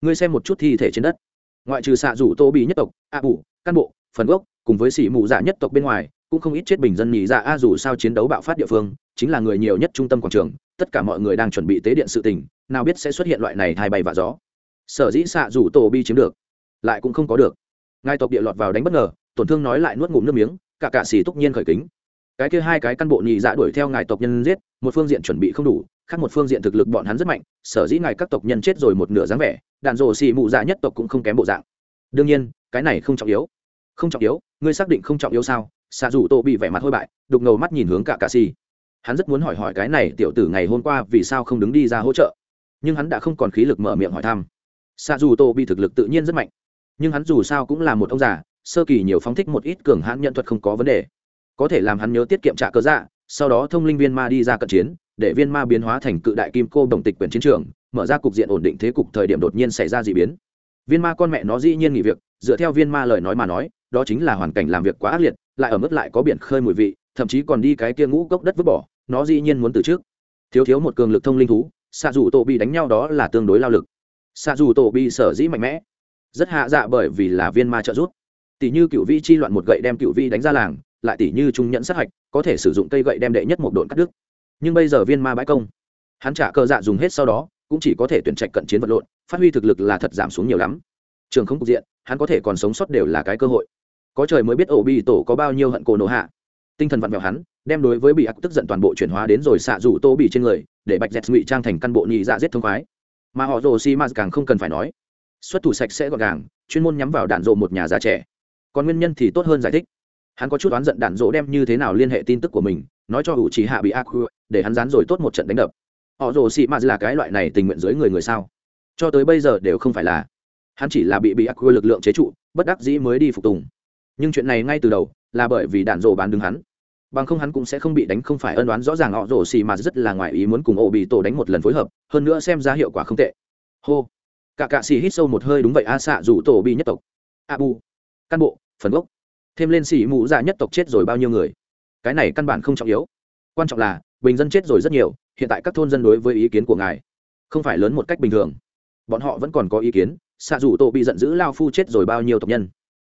Ngươi xem một chút thi thể trên đất. Ngoại trừ xạ rủ tô bi nhất tộc, a à bù căn bộ, phần gốc, cùng với sĩ mù dạ nhất tộc bên ngoài, cũng không ít chết bình dân nhị dạ a dù sao chiến đấu bạo phát địa phương, chính là người nhiều nhất trung tâm quảng trường, tất cả mọi người đang chuẩn bị tế điện sự tình, nào biết sẽ xuất hiện loại này hai bay và gió sở dĩ xạ rủ tổ bi chiếm được, lại cũng không có được. Ngài tộc địa lọt vào đánh bất ngờ, tổn thương nói lại nuốt ngụm nước miếng, cả cạ xì túc nhiên khởi kính. Cái kia hai cái căn bộ nhị dạ đuổi theo ngài tộc nhân giết, một phương diện chuẩn bị không đủ, khác một phương diện thực lực bọn hắn rất mạnh, sở dĩ ngài các tộc nhân chết rồi một nửa dáng vẻ, đạn rồ xì mụ dạ nhất tộc cũng không kém bộ dạng. Đương nhiên, cái này không trọng yếu. Không trọng yếu, ngươi xác định không trọng yếu sao? Xạ rủ tổ bị vẻ mặt hôi bại, đục ngầu mắt nhìn hướng cả cạ xì. Hắn rất muốn hỏi hỏi cái này tiểu tử ngày hôm qua vì sao không đứng đi ra hỗ trợ. Nhưng hắn đã không còn khí lực mở miệng hỏi thăm xạ dù tô bị thực lực tự nhiên rất mạnh. Nhưng hắn dù sao cũng là một ông già, sơ kỳ nhiều phóng thích một ít cường hãn nhận thuật không có vấn đề. Có thể làm hắn nhớ tiết kiệm trả cơ dạ sau đó thông linh viên ma đi ra cận chiến, để viên ma biến hóa thành cự đại kim cô đồng tịch quyền chiến trường, mở ra cục diện ổn định thế cục thời điểm đột nhiên xảy ra d ị biến. Viên ma con mẹ nó dĩ nhiên nghỉ việc, dựa theo viên ma lời nói mà nói, đó chính là hoàn cảnh làm việc quá ác liệt, lại ở mức lại có biển khơi mùi vị, thậm chí còn đi cái kia ngũ cốc đất vứt bỏ, nó dĩ nhiên muốn từ trước. Thiếu thiếu một cường lực thông linh thú xạ dù tổ bị đánh nhau đó là tương đối lao lực xạ dù tổ bị sở dĩ mạnh mẽ. Rất hạ dạ bởi vì là viên ma trợ giúp. Tỷ như cựu vi chi loạn một gậy đem cựu vi đánh ra làng, lại tỷ như trung nhẫn sát hạch, có thể sử dụng cây gậy đem đệ nhất một độn cắt đứt. Nhưng bây giờ viên ma bãi công, hắn trả cơ dạ dùng hết sau đó, cũng chỉ có thể tuyển trạch cận chiến vật lộn, phát huy thực lực là thật giảm xuống nhiều lắm. Trường không cục diện, hắn có thể còn sống sót đều là cái cơ hội. Có trời mới biết ổ bi tổ có bao nhiêu hận cổ nổ hạ. Tinh thần vặn vẹo hắn, đem đối với bị ác tức giận toàn bộ chuyển hóa đến rồi xạ rủ tô bị trên người, để bạch dẹt ngụy trang thành căn bộ nhị dạ giết thông khoái mà họ rồ xi m càng không cần phải nói. Xuất thủ sạch sẽ gọn gàng, chuyên môn nhắm vào đạn rộ một nhà già trẻ. Còn nguyên nhân thì tốt hơn giải thích. Hắn có chút oán giận đạn rộ đem như thế nào liên hệ tin tức của mình, nói cho hữu trí hạ bị ác để hắn dán rồi tốt một trận đánh đập. Họ rồ xị mạt là cái loại này tình nguyện dưới người người sao? Cho tới bây giờ đều không phải là. Hắn chỉ là bị bị ác quy lực lượng chế trụ, bất đắc dĩ mới đi phục tùng. Nhưng chuyện này ngay từ đầu là bởi vì đạn rộ bán đứng hắn bằng không hắn cũng sẽ không bị đánh, không phải ân đoán rõ ràng, họ rồ xì mà rất là ngoài ý muốn cùng ổ bị tổ đánh một lần phối hợp, hơn nữa xem ra hiệu quả không tệ. Hô. Cả cạ xì hít sâu một hơi, đúng vậy, a xạ rủ tổ bị nhất tộc. A bu căn bộ, phần gốc. Thêm lên xì mũ dạ nhất tộc chết rồi bao nhiêu người? Cái này căn bản không trọng yếu. Quan trọng là, bình dân chết rồi rất nhiều, hiện tại các thôn dân đối với ý kiến của ngài không phải lớn một cách bình thường. Bọn họ vẫn còn có ý kiến xạ rủ tổ bị giận dữ lao phu chết rồi bao nhiêu tộc nhân?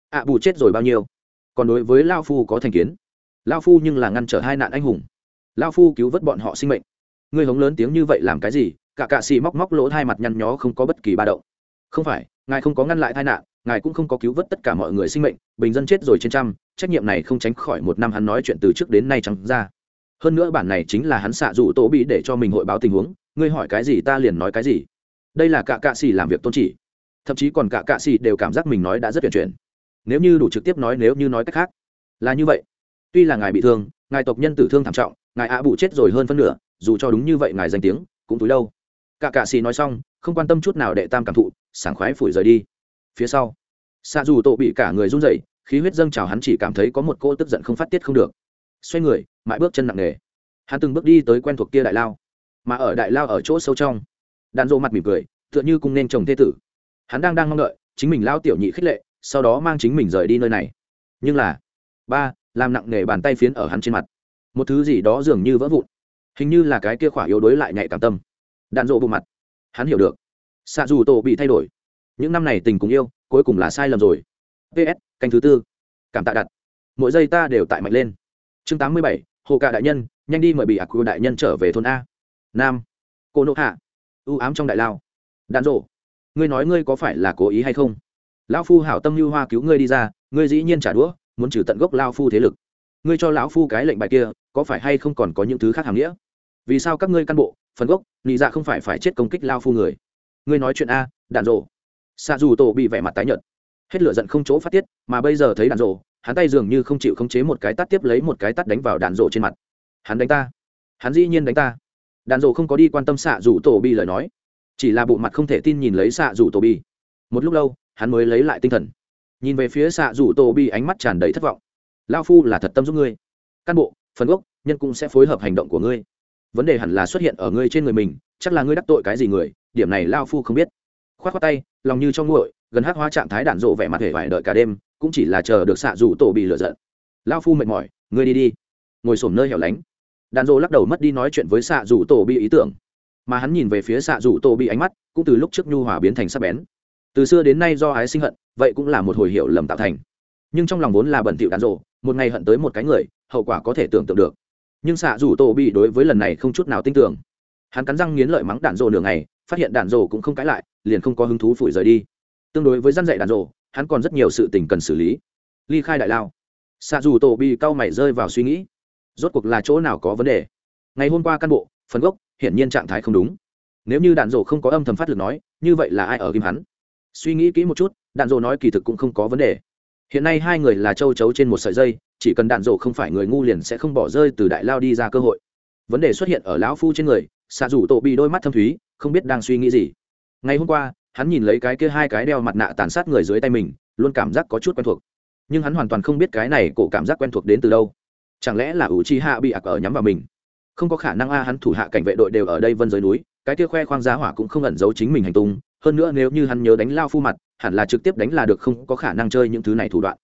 Ạ bù chết rồi bao nhiêu? Còn đối với lao phu có thành kiến? Lao phu nhưng là ngăn trở hai nạn anh hùng. Lao phu cứu vớt bọn họ sinh mệnh. Ngươi hống lớn tiếng như vậy làm cái gì? Cả cạ xì móc móc lỗ hai mặt nhăn nhó không có bất kỳ ba động. Không phải, ngài không có ngăn lại tai nạn, ngài cũng không có cứu vớt tất cả mọi người sinh mệnh, bình dân chết rồi trên trăm, trách nhiệm này không tránh khỏi một năm hắn nói chuyện từ trước đến nay chẳng ra. Hơn nữa bản này chính là hắn xạ dụ tổ bị để cho mình hội báo tình huống, ngươi hỏi cái gì ta liền nói cái gì. Đây là cả cạ xì làm việc tôn chỉ. Thậm chí còn cả cạ xì đều cảm giác mình nói đã rất tuyển chuyển. Nếu như đủ trực tiếp nói, nếu như nói cách khác, là như vậy tuy là ngài bị thương, ngài tộc nhân tử thương thảm trọng, ngài ạ bụ chết rồi hơn phân nửa, dù cho đúng như vậy ngài danh tiếng, cũng túi lâu. Cả cạ xì nói xong, không quan tâm chút nào đệ tam cảm thụ, sảng khoái phủi rời đi. Phía sau xa dù tổ bị cả người run rẩy, khí huyết dâng trào hắn chỉ cảm thấy có một cô tức giận không phát tiết không được. Xoay người, mãi bước chân nặng nề. Hắn từng bước đi tới quen thuộc kia đại lao, mà ở đại lao ở chỗ sâu trong đàn rộ mặt mỉm cười, tựa như cùng nên chồng thế tử. Hắn đang đang mong đợi, chính mình lao tiểu nhị khích lệ, sau đó mang chính mình rời đi nơi này. Nhưng là, ba làm nặng nề bàn tay phiến ở hắn trên mặt. Một thứ gì đó dường như vỡ vụn. Hình như là cái kia khỏa yếu đối lại nhạy cảm tâm. Đạn dộ bộ mặt. Hắn hiểu được. Xạ dù tổ bị thay đổi. Những năm này tình cùng yêu, cuối cùng là sai lầm rồi. Ps canh thứ tư. Cảm tạ đặt. Mỗi giây ta đều tại mạnh lên. Chương tám mươi bảy, hồ cạ đại nhân, nhanh đi mời bị ạc đại nhân trở về thôn a. Nam. Cô nộ hạ. Ưu ám trong đại lao. Đạn rộ. Ngươi nói ngươi có phải là cố ý hay không? Lão phu hảo tâm lưu hoa cứu ngươi đi ra, ngươi dĩ nhiên trả đũa muốn trừ tận gốc lao phu thế lực. Ngươi cho lão phu cái lệnh bài kia, có phải hay không còn có những thứ khác hàm nghĩa? Vì sao các ngươi căn bộ, phần gốc, nị dạ không phải phải chết công kích lao phu người? Ngươi nói chuyện a, đạn rộ xa dù tổ bị vẻ mặt tái nhợt. Hết lửa giận không chỗ phát tiết, mà bây giờ thấy đạn rộ hắn tay dường như không chịu khống chế một cái tắt tiếp lấy một cái tắt đánh vào đạn rộ trên mặt. Hắn đánh ta. Hắn dĩ nhiên đánh ta. Đạn rộ không có đi quan tâm xạ dù tổ bị lời nói, chỉ là bộ mặt không thể tin nhìn lấy xạ dù tổ bị một lúc lâu, hắn mới lấy lại tinh thần nhìn về phía xạ rủ tổ bị ánh mắt tràn đầy thất vọng. Lao phu là thật tâm giúp ngươi. Cán bộ, phần gốc, nhân cũng sẽ phối hợp hành động của ngươi. Vấn đề hẳn là xuất hiện ở ngươi trên người mình, chắc là ngươi đắc tội cái gì người, điểm này lao phu không biết. K h o á t k tay, lòng như trong nguội, gần hắc hóa trạng thái đạn rộ vẻ mặt hề vải đợi cả đêm, cũng chỉ là chờ được xạ rủ tổ bị lựa giận. Lao phu mệt mỏi, ngươi đi đi. Ngồi sổm nơi hẻo lánh. Đạn rộ lắc đầu mất đi nói chuyện với xạ rủ tổ bị ý tưởng. Mà hắn nhìn về phía xạ rủ tổ bị ánh mắt, cũng từ lúc trước nhu hòa biến thành sắc bén từ xưa đến nay do ái sinh hận, vậy cũng là một hồi hiệu lầm tạo thành. Nhưng trong lòng vốn là bẩn thỉu đạn rộ, một ngày hận tới một cái người, hậu quả có thể tưởng tượng được. Nhưng xạ dù tổ bị đối với lần này không chút nào tin tưởng. Hắn cắn răng nghiến lợi mắng đạn rộ nửa ngày, phát hiện đạn rộ cũng không cãi lại, liền không có hứng thú phủi rời đi. Tương đối với răn dạy đạn rộ, hắn còn rất nhiều sự tình cần xử lý. Ly khai đại lao. Xạ dù tổ bị cau mày rơi vào suy nghĩ. Rốt cuộc là chỗ nào có vấn đề? Ngày hôm qua cán bộ, phần gốc, hiển nhiên trạng thái không đúng. Nếu như đạn rộ không có âm thầm phát lực nói, như vậy là ai ở kim hắn? Suy nghĩ kỹ một chút, đạn dộ nói kỳ thực cũng không có vấn đề. Hiện nay hai người là châu chấu trên một sợi dây, chỉ cần đạn dộ không phải người ngu liền sẽ không bỏ rơi từ đại lao đi ra cơ hội. Vấn đề xuất hiện ở lão phu trên người xạ rủ tổ bị đôi mắt thâm thúy, không biết đang suy nghĩ gì. Ngày hôm qua, hắn nhìn lấy cái kia hai cái đeo mặt nạ tàn sát người dưới tay mình, luôn cảm giác có chút quen thuộc. Nhưng hắn hoàn toàn không biết cái này cổ cảm giác quen thuộc đến từ đâu. Chẳng lẽ là ủ chi hạ bị ạc ở nhắm vào mình? Không có khả năng a, hắn thủ hạ cảnh vệ đội đều ở đây vân giới núi, cái kia khoe khoang giá hỏa cũng không ẩn giấu chính mình hành tung hơn nữa nếu như hắn nhớ đánh lao phu mặt, hẳn là trực tiếp đánh là được, không có khả năng chơi những thứ này thủ đoạn.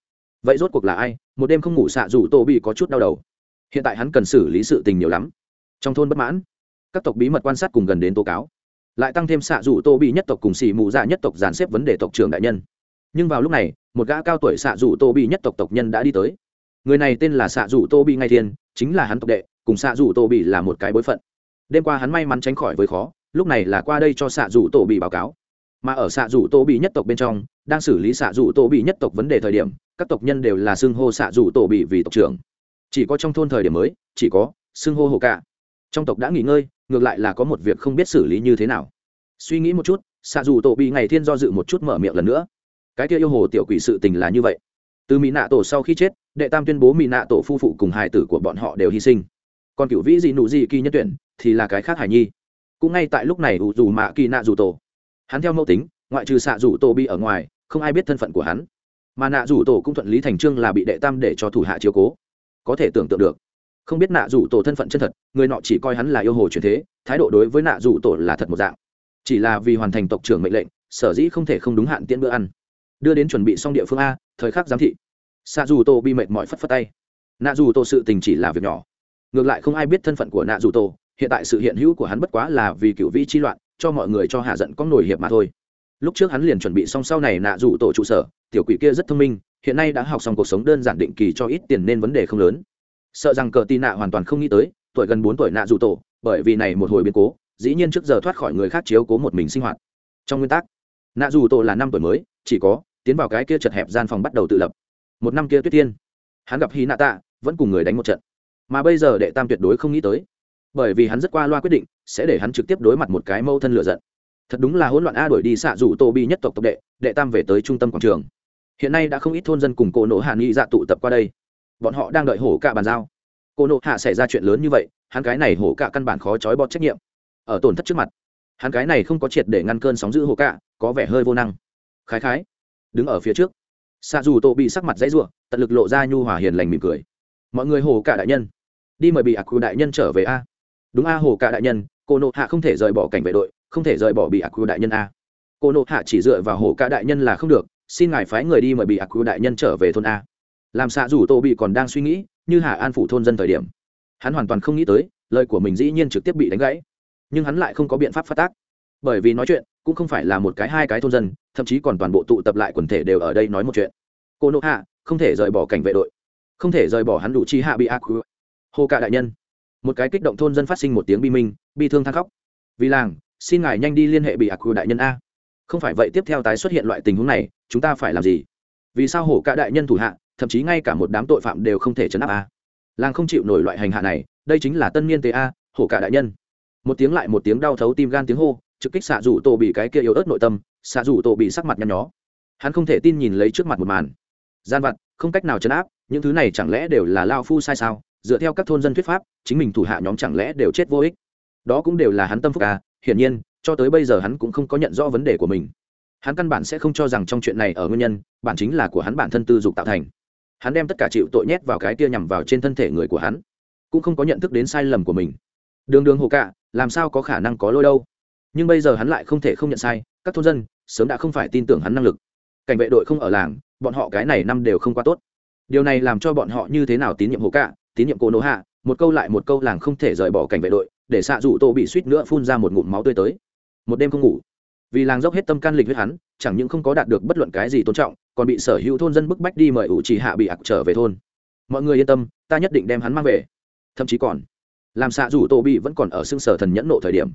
Vậy rốt cuộc là ai? Một đêm không ngủ xạ rủ tô bị có chút đau đầu. Hiện tại hắn cần xử lý sự tình nhiều lắm. Trong thôn bất mãn, các tộc bí mật quan sát cùng gần đến tố cáo. Lại tăng thêm xạ rủ tô bị nhất tộc cùng xì mù dạ nhất tộc dàn xếp vấn đề tộc trưởng đại nhân. Nhưng vào lúc này, một gã cao tuổi xạ rủ tô bị nhất tộc tộc nhân đã đi tới. Người này tên là xạ rủ tô bị ngay thiên, chính là hắn tộc đệ, cùng xạ rủ tô bị là một cái bối phận. Đêm qua hắn may mắn tránh khỏi với khó, lúc này là qua đây cho xạ rủ tô bị báo cáo mà ở xạ rủ tổ bị nhất tộc bên trong, đang xử lý xạ rủ tổ bị nhất tộc vấn đề thời điểm, các tộc nhân đều là xưng hô xạ rủ tổ bị vì tộc trưởng. Chỉ có trong thôn thời điểm mới, chỉ có xưng hô hồ cả trong tộc đã nghỉ ngơi, ngược lại là có một việc không biết xử lý như thế nào. Suy nghĩ một chút, xạ dù tổ bị ngày thiên do dự một chút mở miệng lần nữa. Cái kia yêu hồ tiểu quỷ sự tình là như vậy. Từ mỹ nạ tổ sau khi chết, đệ tam tuyên bố mỹ nạ tổ phu phụ cùng hài tử của bọn họ đều hy sinh. Còn cựu vĩ dị nụ dị kỳ nhân tuyển, thì là cái khác hải nhi. Cũng ngay tại lúc này ủ dù mạ kỳ nạ dù tổ hắn theo mẫu tính, ngoại trừ xạ rủ tổ bị ở ngoài, không ai biết thân phận của hắn. Mà nạ rủ tổ cũng thuận lý thành trương là bị đệ tam để cho thủ hạ chiếu cố. Có thể tưởng tượng được. Không biết nạ rủ tổ thân phận chân thật, người nọ chỉ coi hắn là yêu hồ truyền thế, thái độ đối với nạ rủ tổ là thật một dạng. Chỉ là vì hoàn thành tộc trưởng mệnh lệnh, sở dĩ không thể không đúng hạn tiễn bữa ăn. Đưa đến chuẩn bị xong địa phương a, thời khắc giám thị. Xạ dù tổ bị mệt mỏi phất phất tay. Nạ dù tổ sự tình chỉ là việc nhỏ. Ngược lại không ai biết thân phận của nạ dù tổ, hiện tại sự hiện hữu của hắn bất quá là vì cựu vĩ chi loạn cho mọi người cho hạ giận có nổi hiệp mà thôi. Lúc trước hắn liền chuẩn bị xong sau này nạ rủ tổ trụ sở, tiểu quỷ kia rất thông minh, hiện nay đã học xong cuộc sống đơn giản định kỳ cho ít tiền nên vấn đề không lớn. Sợ rằng cờ tì nạ hoàn toàn không nghĩ tới, tuổi gần bốn tuổi nạ rủ tổ, bởi vì này một hồi biến cố, dĩ nhiên trước giờ thoát khỏi người khác chiếu cố một mình sinh hoạt. Trong nguyên tắc, nạ rủ tổ là năm tuổi mới, chỉ có tiến vào cái kia chật hẹp gian phòng bắt đầu tự lập. Một năm kia tuyết tiên, hắn gặp hy nạ tạ, vẫn cùng người đánh một trận. Mà bây giờ đệ tam tuyệt đối không nghĩ tới bởi vì hắn rất qua loa quyết định, sẽ để hắn trực tiếp đối mặt một cái mâu thân lựa giận. Thật đúng là hỗn loạn a đuổi đi xạ rủ tô bi nhất tộc tộc đệ đệ tam về tới trung tâm quảng trường. Hiện nay đã không ít thôn dân cùng cổ nộ hạ nghị dạ tụ tập qua đây. Bọn họ đang đợi hổ cả bàn giao. Cổ nộ hạ xảy ra chuyện lớn như vậy, hắn cái này hổ cả căn bản khó trói bọt trách nhiệm. Ở tổn thất trước mặt, hắn cái này không có triệt để ngăn cơn sóng giữ hổ cả, có vẻ hơi vô năng. Khái khái, đứng ở phía trước. Xạ dù tô bị sắc mặt dãy r u ộ tận lực lộ ra nhu hòa hiền lành mỉm cười. Mọi người hồ cả đại nhân, đi mời bị ạc khu đại nhân trở về a đúng a, hồ cả đại nhân, cô nộ hạ không thể rời bỏ cảnh vệ đội, không thể rời bỏ bị ác quy đại nhân a. Cô nộ hạ chỉ dựa vào hồ cả đại nhân là không được, xin ngài phái người đi mời bị ác quy đại nhân trở về thôn a. Làm xạ dù tô bị còn đang suy nghĩ như hạ an phủ thôn dân thời điểm. Hắn hoàn toàn không nghĩ tới, lời của mình dĩ nhiên trực tiếp bị đánh gãy. Nhưng hắn lại không có biện pháp phát tác. Bởi vì nói chuyện, cũng không phải là một cái hai cái thôn dân, thậm chí còn toàn bộ tụ tập lại quần thể đều ở đây nói một chuyện. Cô nộ hạ, không thể rời bỏ cảnh vệ đội. Không thể rời bỏ hắn đủ chi hạ bị ác hồ cạ đại nhân một cái kích động thôn dân phát sinh một tiếng bi minh, bi thương than khóc. Vì làng, xin ngài nhanh đi liên hệ bị ác đại nhân a. Không phải vậy tiếp theo tái xuất hiện loại tình huống này, chúng ta phải làm gì? Vì sao hổ cả đại nhân thủ hạ, thậm chí ngay cả một đám tội phạm đều không thể chấn áp a? Làng không chịu nổi loại hành hạ này, đây chính là tân niên tế a, hổ cả đại nhân. Một tiếng lại một tiếng đau thấu tim gan tiếng hô, trực kích xạ rủ tổ bị cái kia yếu ớt nội tâm, xạ rủ tổ bị sắc mặt nhăn nhó. Hắn không thể tin nhìn lấy trước mặt một màn. Gian vặt, không cách nào chấn áp, những thứ này chẳng lẽ đều là lao phu sai sao? Dựa theo các thôn dân thuyết pháp, chính mình thủ hạ nhóm chẳng lẽ đều chết vô ích? Đó cũng đều là hắn tâm phúc à hiển nhiên, cho tới bây giờ hắn cũng không có nhận rõ vấn đề của mình. Hắn căn bản sẽ không cho rằng trong chuyện này ở nguyên nhân, bản chính là của hắn bản thân tư dục tạo thành. Hắn đem tất cả chịu tội nhét vào cái kia nhằm vào trên thân thể người của hắn, cũng không có nhận thức đến sai lầm của mình. Đường đường hồ cạ, làm sao có khả năng có lôi đâu? Nhưng bây giờ hắn lại không thể không nhận sai, các thôn dân sớm đã không phải tin tưởng hắn năng lực. Cảnh vệ đội không ở làng, bọn họ cái này năm đều không quá tốt. Điều này làm cho bọn họ như thế nào tín nhiệm hồ cạ tín nhiệm cô nô hạ, một câu lại một câu làng không thể rời bỏ cảnh vệ đội, để xạ dụ tô bị suýt nữa phun ra một ngụm máu tươi tới. Một đêm không ngủ. Vì làng dốc hết tâm can lịch huyết hắn, chẳng những không có đạt được bất luận cái gì tôn trọng, còn bị sở hữu thôn dân bức bách đi mời ủ trì hạ bị ặc trở về thôn. Mọi người yên tâm, ta nhất định đem hắn mang về. Thậm chí còn, làm xạ rủ tô bị vẫn còn ở xương sở thần nhẫn nộ thời điểm.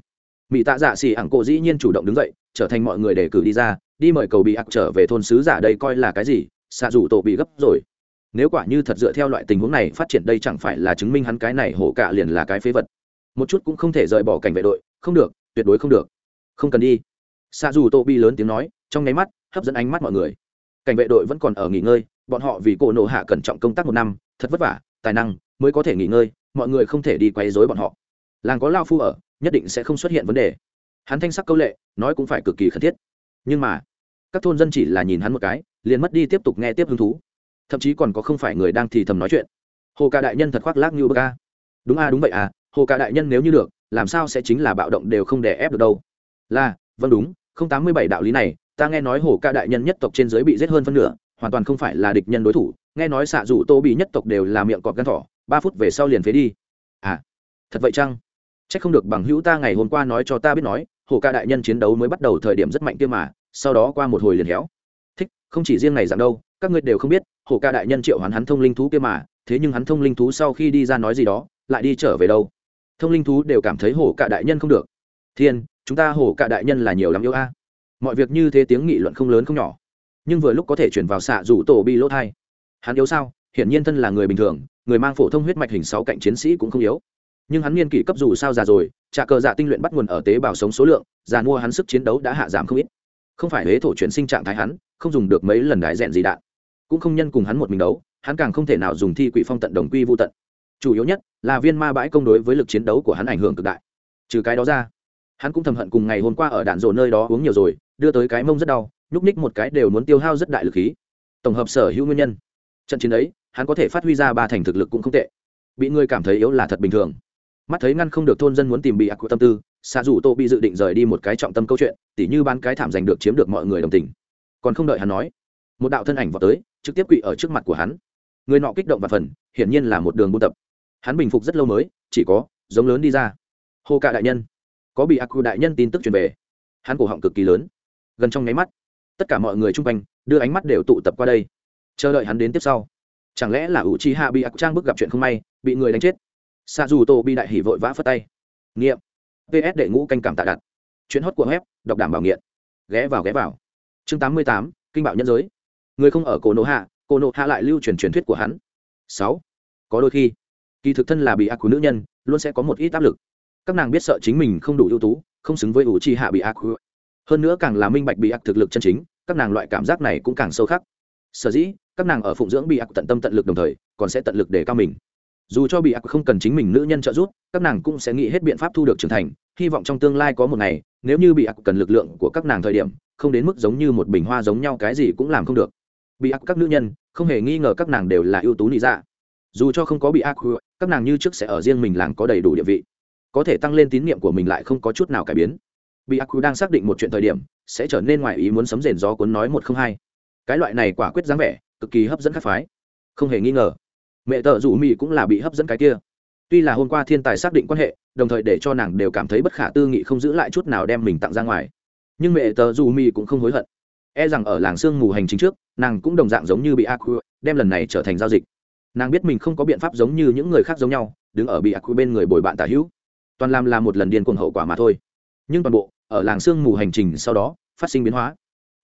Mỹ tạ dạ xì ảng cổ dĩ nhiên chủ động đứng dậy, trở thành mọi người đề cử đi ra, đi mời cầu bị ặc trở về thôn sứ giả đây coi là cái gì? Xạ rủ tô bị gấp rồi nếu quả như thật dựa theo loại tình huống này phát triển đây chẳng phải là chứng minh hắn cái này hổ cả liền là cái phế vật. Một chút cũng không thể rời bỏ cảnh vệ đội. Không được, tuyệt đối không được. Không cần đi. Xa dù tô bi lớn tiếng nói, trong nháy mắt, hấp dẫn ánh mắt mọi người. Cảnh vệ đội vẫn còn ở nghỉ ngơi, bọn họ vì cổ nổ hạ cẩn trọng công tác một năm, thật vất vả, tài năng mới có thể nghỉ ngơi, mọi người không thể đi quay dối bọn họ. Làng có lao phu ở, nhất định sẽ không xuất hiện vấn đề. Hắn thanh sắc câu lệ, nói cũng phải cực kỳ khẩn thiết. Nhưng mà, các thôn dân chỉ là nhìn hắn một cái, liền mất đi tiếp tục nghe tiếp hứng thú thậm chí còn có không phải người đang thì thầm nói chuyện. Hồ ca đại nhân thật khoác lác như bờ ca đúng a, đúng vậy à hồ ca đại nhân nếu như được, làm sao sẽ chính là bạo động đều không đè ép được đâu. Là vâng đúng, không tám mươi bảy đạo lý này, ta nghe nói hồ ca đại nhân nhất tộc trên giới bị giết hơn phân nửa, hoàn toàn không phải là địch nhân đối thủ, nghe nói xạ rủ tô bị nhất tộc đều là miệng cọp gan thỏ, ba phút về sau liền phế đi. À thật vậy chăng? C h ắ c không được bằng hữu ta ngày hôm qua nói cho ta biết nói, hồ ca đại nhân chiến đấu mới bắt đầu thời điểm rất mạnh kia mà, sau đó qua một hồi liền héo. Thích, không chỉ riêng này dạng đâu, các ngươi đều không biết Hổ ca đại nhân triệu hoán hắn thông linh thú kia mà, thế nhưng hắn thông linh thú sau khi đi ra nói gì đó, lại đi trở về đâu? Thông linh thú đều cảm thấy Hổ ca đại nhân không được. Thiên, chúng ta Hổ ca đại nhân là nhiều lắm yêu a. Mọi việc như thế tiếng nghị luận không lớn không nhỏ. Nhưng vừa lúc có thể chuyển vào xạ rủ tổ bi lỗ thai. Hắn yếu sao? Hiển nhiên thân là người bình thường, người mang phổ thông huyết mạch hình sáu cạnh chiến sĩ cũng không yếu. Nhưng hắn niên kỷ cấp dù sao già rồi trà cờ dạ tinh luyện bắt nguồn ở tế bào sống số lượng, già mua hắn sức chiến đấu đã hạ giảm không ít. Không phải huế thổ chuyển sinh trạng thái hắn, không dùng được mấy lần đái rèn gì đạn cũng không nhân cùng hắn một mình đấu, hắn càng không thể nào dùng thi quỷ phong tận đồng quy vô tận. Chủ yếu nhất là viên ma bãi công đối với lực chiến đấu của hắn ảnh hưởng cực đại. Trừ cái đó ra, hắn cũng thầm hận cùng ngày hôm qua ở đạn rổ nơi đó uống nhiều rồi, đưa tới cái mông rất đau, nhúc ních một cái đều muốn tiêu hao rất đại lực khí. Tổng hợp sở hữu nguyên nhân, trận chiến ấy, hắn có thể phát huy ra ba thành thực lực cũng không tệ. Bị người cảm thấy yếu là thật bình thường. Mắt thấy ngăn không được thôn dân muốn tìm bị ác của tâm tư xa dù tô bị dự định rời đi một cái trọng tâm câu chuyện, tỉ như bán cái thảm giành được chiếm được mọi người đồng tình. Còn không đợi hắn nói một đạo thân ảnh vào tới, trực tiếp quỵ ở trước mặt của hắn. Người nọ kích động và phần, hiển nhiên là một đường buôn tập. Hắn bình phục rất lâu mới, chỉ có, giống lớn đi ra. Hô cả đại nhân. Có bị ác đại nhân tin tức truyền về. Hắn cổ họng cực kỳ lớn. Gần trong nháy mắt, tất cả mọi người chung quanh, đưa ánh mắt đều tụ tập qua đây. Chờ đợi hắn đến tiếp sau. Chẳng lẽ là ủ chi hạ bị ác trang bức gặp chuyện không may, bị người đánh chết? Xa dù tô bị đại hỉ vội vã phất tay. Nghiệm. Ps đệ ngũ canh cảm tạ đặt. Chuyến hót của web, đọc đảm bảo nghiện. Ghé vào ghé vào. Chương tám mươi tám, kinh bạo nhân giới người không ở cổ nộ hạ, cổ nộ hạ lại lưu truyền truyền thuyết của hắn. Sáu, có đôi khi, kỳ thực thân là bị ác của nữ nhân, luôn sẽ có một ít áp lực. Các nàng biết sợ chính mình không đủ ưu tú, không xứng với ủ chi hạ bị ác hơn nữa càng là minh bạch bị ác thực lực chân chính, các nàng loại cảm giác này cũng càng sâu khắc. Sở dĩ, các nàng ở phụng dưỡng bị ác tận tâm tận lực đồng thời, còn sẽ tận lực để cao mình. Dù cho bị ác không cần chính mình nữ nhân trợ giúp, các nàng cũng sẽ nghĩ hết biện pháp thu được trưởng thành, hy vọng trong tương lai có một ngày, nếu như bị ác cần lực lượng của các nàng thời điểm, không đến mức giống như một bình hoa giống nhau cái gì cũng làm không được bị ác các nữ nhân, không hề nghi ngờ các nàng đều là ưu tú lý dạ. Dù cho không có bị ác các nàng như trước sẽ ở riêng mình làng có đầy đủ địa vị. Có thể tăng lên tín nhiệm của mình lại không có chút nào cải biến. Bị ác đang xác định một chuyện thời điểm, sẽ trở nên ngoài ý muốn sấm rền gió cuốn nói một không hai. Cái loại này quả quyết dáng vẻ, cực kỳ hấp dẫn các phái. Không hề nghi ngờ, mẹ tợ rủ mỹ cũng là bị hấp dẫn cái kia. Tuy là hôm qua thiên tài xác định quan hệ, đồng thời để cho nàng đều cảm thấy bất khả tư nghị không giữ lại chút nào đem mình tặng ra ngoài. Nhưng mẹ tờ dù mi cũng không hối hận e rằng ở làng sương mù hành chính trước, nàng cũng đồng dạng giống như bị ác đem lần này trở thành giao dịch. Nàng biết mình không có biện pháp giống như những người khác giống nhau, đứng ở bị ác bên người bồi bạn tả hữu. Toàn làm là một lần điên cuồng hậu quả mà thôi. Nhưng toàn bộ, ở làng sương mù hành trình sau đó, phát sinh biến hóa.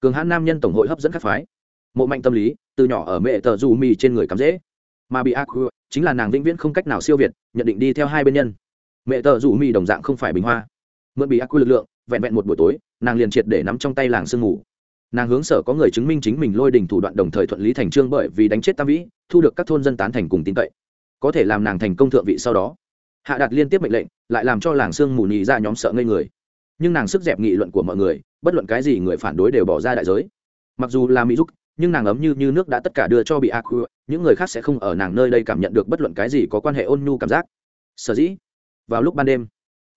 Cường hãn nam nhân tổng hội hấp dẫn các phái. Mộ mạnh tâm lý, từ nhỏ ở mẹ tờ dù mì trên người cắm dễ. Mà bị ác chính là nàng vĩnh viễn không cách nào siêu việt, nhận định đi theo hai bên nhân. Mẹ tờ dù mì đồng dạng không phải bình hoa. Mượn bị ác lực lượng, vẹn vẹn một buổi tối, nàng liền triệt để nắm trong tay làng sương mù nàng hướng sở có người chứng minh chính mình lôi đình thủ đoạn đồng thời thuận lý thành trương bởi vì đánh chết tam vĩ, thu được các thôn dân tán thành cùng tin cậy. Có thể làm nàng thành công thượng vị sau đó. Hạ đạt liên tiếp mệnh lệnh, lại làm cho làng sương mù nhị ra nhóm sợ ngây người. Nhưng nàng sức dẹp nghị luận của mọi người, bất luận cái gì người phản đối đều bỏ ra đại giới. Mặc dù là mỹ giúp nhưng nàng ấm như như nước đã tất cả đưa cho bị ác những người khác sẽ không ở nàng nơi đây cảm nhận được bất luận cái gì có quan hệ ôn nhu cảm giác. Sở dĩ, vào lúc ban đêm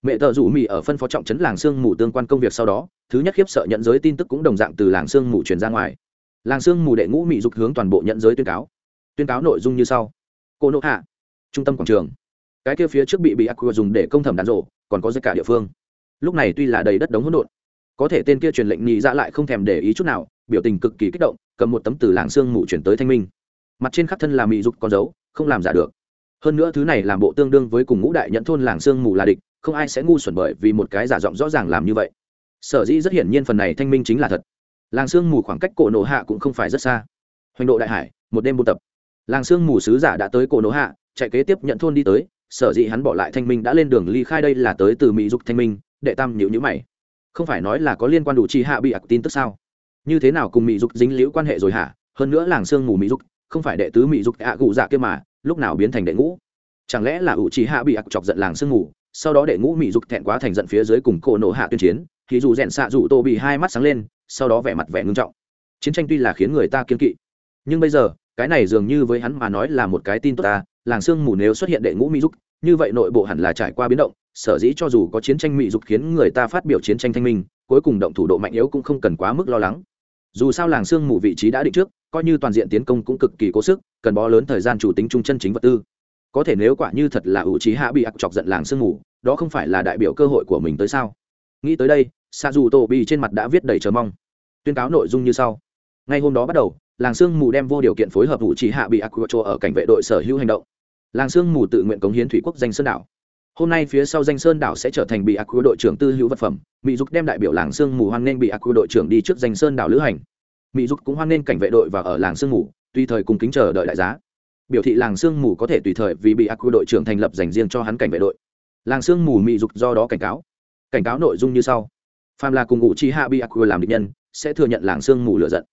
mẹ tờ rủ mỹ ở phân phó trọng trấn làng sương mù tương quan công việc sau đó, thứ nhất khiếp sợ nhận giới tin tức cũng đồng dạng từ làng sương mù truyền ra ngoài. Làng sương mù đệ ngũ mỹ dục hướng toàn bộ nhận giới tuyên cáo. Tuyên cáo nội dung như sau. Cô nộ hạ, trung tâm quảng trường. Cái kia phía trước bị bị ác dùng để công thẩm đàn rộ, còn có dây cả địa phương. Lúc này tuy là đầy đất đống hỗn độn, có thể tên kia truyền lệnh nhị ra lại không thèm để ý chút nào, biểu tình cực kỳ kích động, cầm một tấm từ làng sương mù chuyển tới thanh minh. Mặt trên khắc thân là mỹ dục con dấu, không làm giả được. Hơn nữa thứ này làm bộ tương đương với cùng ngũ đại nhận thôn làng sương mù là địch không ai sẽ ngu xuẩn bởi vì một cái giả giọng rõ ràng làm như vậy. Sở dĩ rất hiển nhiên phần này thanh minh chính là thật. Làng sương mù khoảng cách cổ nổ hạ cũng không phải rất xa. Hoành độ đại hải, một đêm buôn tập. Làng sương mù sứ giả đã tới cổ nổ hạ, chạy kế tiếp nhận thôn đi tới, sở dĩ hắn bỏ lại thanh minh đã lên đường ly khai đây là tới từ mỹ dục thanh minh, đệ tam nhữ nhữ mày. Không phải nói là có liên quan đủ chi hạ bị ạc tin tức sao? Như thế nào cùng mỹ dục dính liễu quan hệ rồi hả? Hơn nữa làng sương mù mỹ dục, không phải đệ tứ mỹ dục hạ cụ dạ kia mà, lúc nào biến thành đệ ngũ? Chẳng lẽ là ủ trì hạ bị ạc chọc giận làng sương mù? Sau đó đệ ngũ mỹ dục thẹn quá thành giận phía dưới cùng cổ nổ hạ tuyên chiến, thì dù rèn xạ dù tô bị hai mắt sáng lên, sau đó vẻ mặt vẻ ngưng trọng. Chiến tranh tuy là khiến người ta kiên kỵ, nhưng bây giờ, cái này dường như với hắn mà nói là một cái tin tốt ta, làng sương mù nếu xuất hiện đệ ngũ mỹ dục, như vậy nội bộ hẳn là trải qua biến động, sở dĩ cho dù có chiến tranh mỹ dục khiến người ta phát biểu chiến tranh thanh minh, cuối cùng động thủ độ mạnh yếu cũng không cần quá mức lo lắng. Dù sao làng sương mù vị trí đã định trước, coi như toàn diện tiến công cũng cực kỳ cố sức, cần bó lớn thời gian chủ tính trung chân chính vật tư có thể nếu quả như thật là ủ trí hạ bị ặc chọc giận làng sương mù, đó không phải là đại biểu cơ hội của mình tới sao? Nghĩ tới đây sa dù tổ bị trên mặt đã viết đầy chờ mong. Tuyên cáo nội dung như sau. Ngay hôm đó bắt đầu, làng sương mù đem vô điều kiện phối hợp ủ trí hạ bị ặc chỗ ở cảnh vệ đội sở hữu hành động. Làng sương mù tự nguyện cống hiến thủy quốc danh sơn đảo. Hôm nay phía sau danh sơn đảo sẽ trở thành bị ác quy đội trưởng tư hữu vật phẩm, mỹ dục đem đại biểu làng sương mù hoan nghênh bị ác quy đội trưởng đi trước danh sơn đảo lữ hành. Mỹ dục cũng hoan nghênh cảnh vệ đội và ở làng sương mù, tùy thời cùng kính chờ đợi đại giá biểu thị làng sương mù có thể tùy thời vì bị ác quy đội trưởng thành lập dành riêng cho hắn cảnh vệ đội. Làng sương mù mị dục do đó cảnh cáo. Cảnh cáo nội dung như sau. Phàm là cùng ngụ chi hạ bị ác quy làm địch nhân, sẽ thừa nhận làng sương mù lựa giận.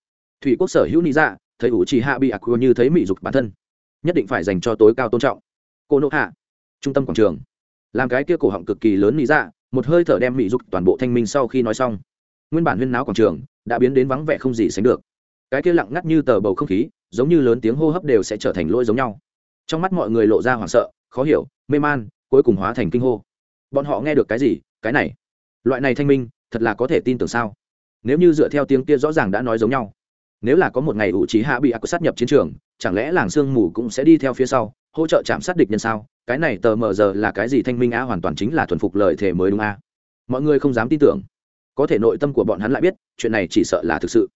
Thủy quốc sở hữu lý dạ thấy ủ chi hạ bị ác quy như thấy mị dục bản thân, nhất định phải dành cho tối cao tôn trọng. Cô nộ hạ trung tâm quảng trường. Làm cái kia cổ họng cực kỳ lớn lý dạ một hơi thở đem mị dục toàn bộ thanh minh sau khi nói xong. Nguyên bản huyên náo quảng trường, đã biến đến vắng vẻ không gì sánh được. Cái kia lặng ngắt như tờ bầu không khí giống như lớn tiếng hô hấp đều sẽ trở thành lỗi giống nhau. Trong mắt mọi người lộ ra hoảng sợ, khó hiểu, mê man, cuối cùng hóa thành kinh hô. Bọn họ nghe được cái gì? Cái này. Loại này thanh minh, thật là có thể tin tưởng sao? Nếu như dựa theo tiếng kia rõ ràng đã nói giống nhau. Nếu là có một ngày ủ trí hạ bị ác sát nhập chiến trường, chẳng lẽ làng sương mù cũng sẽ đi theo phía sau, hỗ trợ chạm sát địch nhân sao? Cái này tờ mờ giờ là cái gì thanh minh á? Hoàn toàn chính là thuần phục lời thể mới đúng a. Mọi người không dám tin tưởng. Có thể nội tâm của bọn hắn lại biết, chuyện này chỉ sợ là thực sự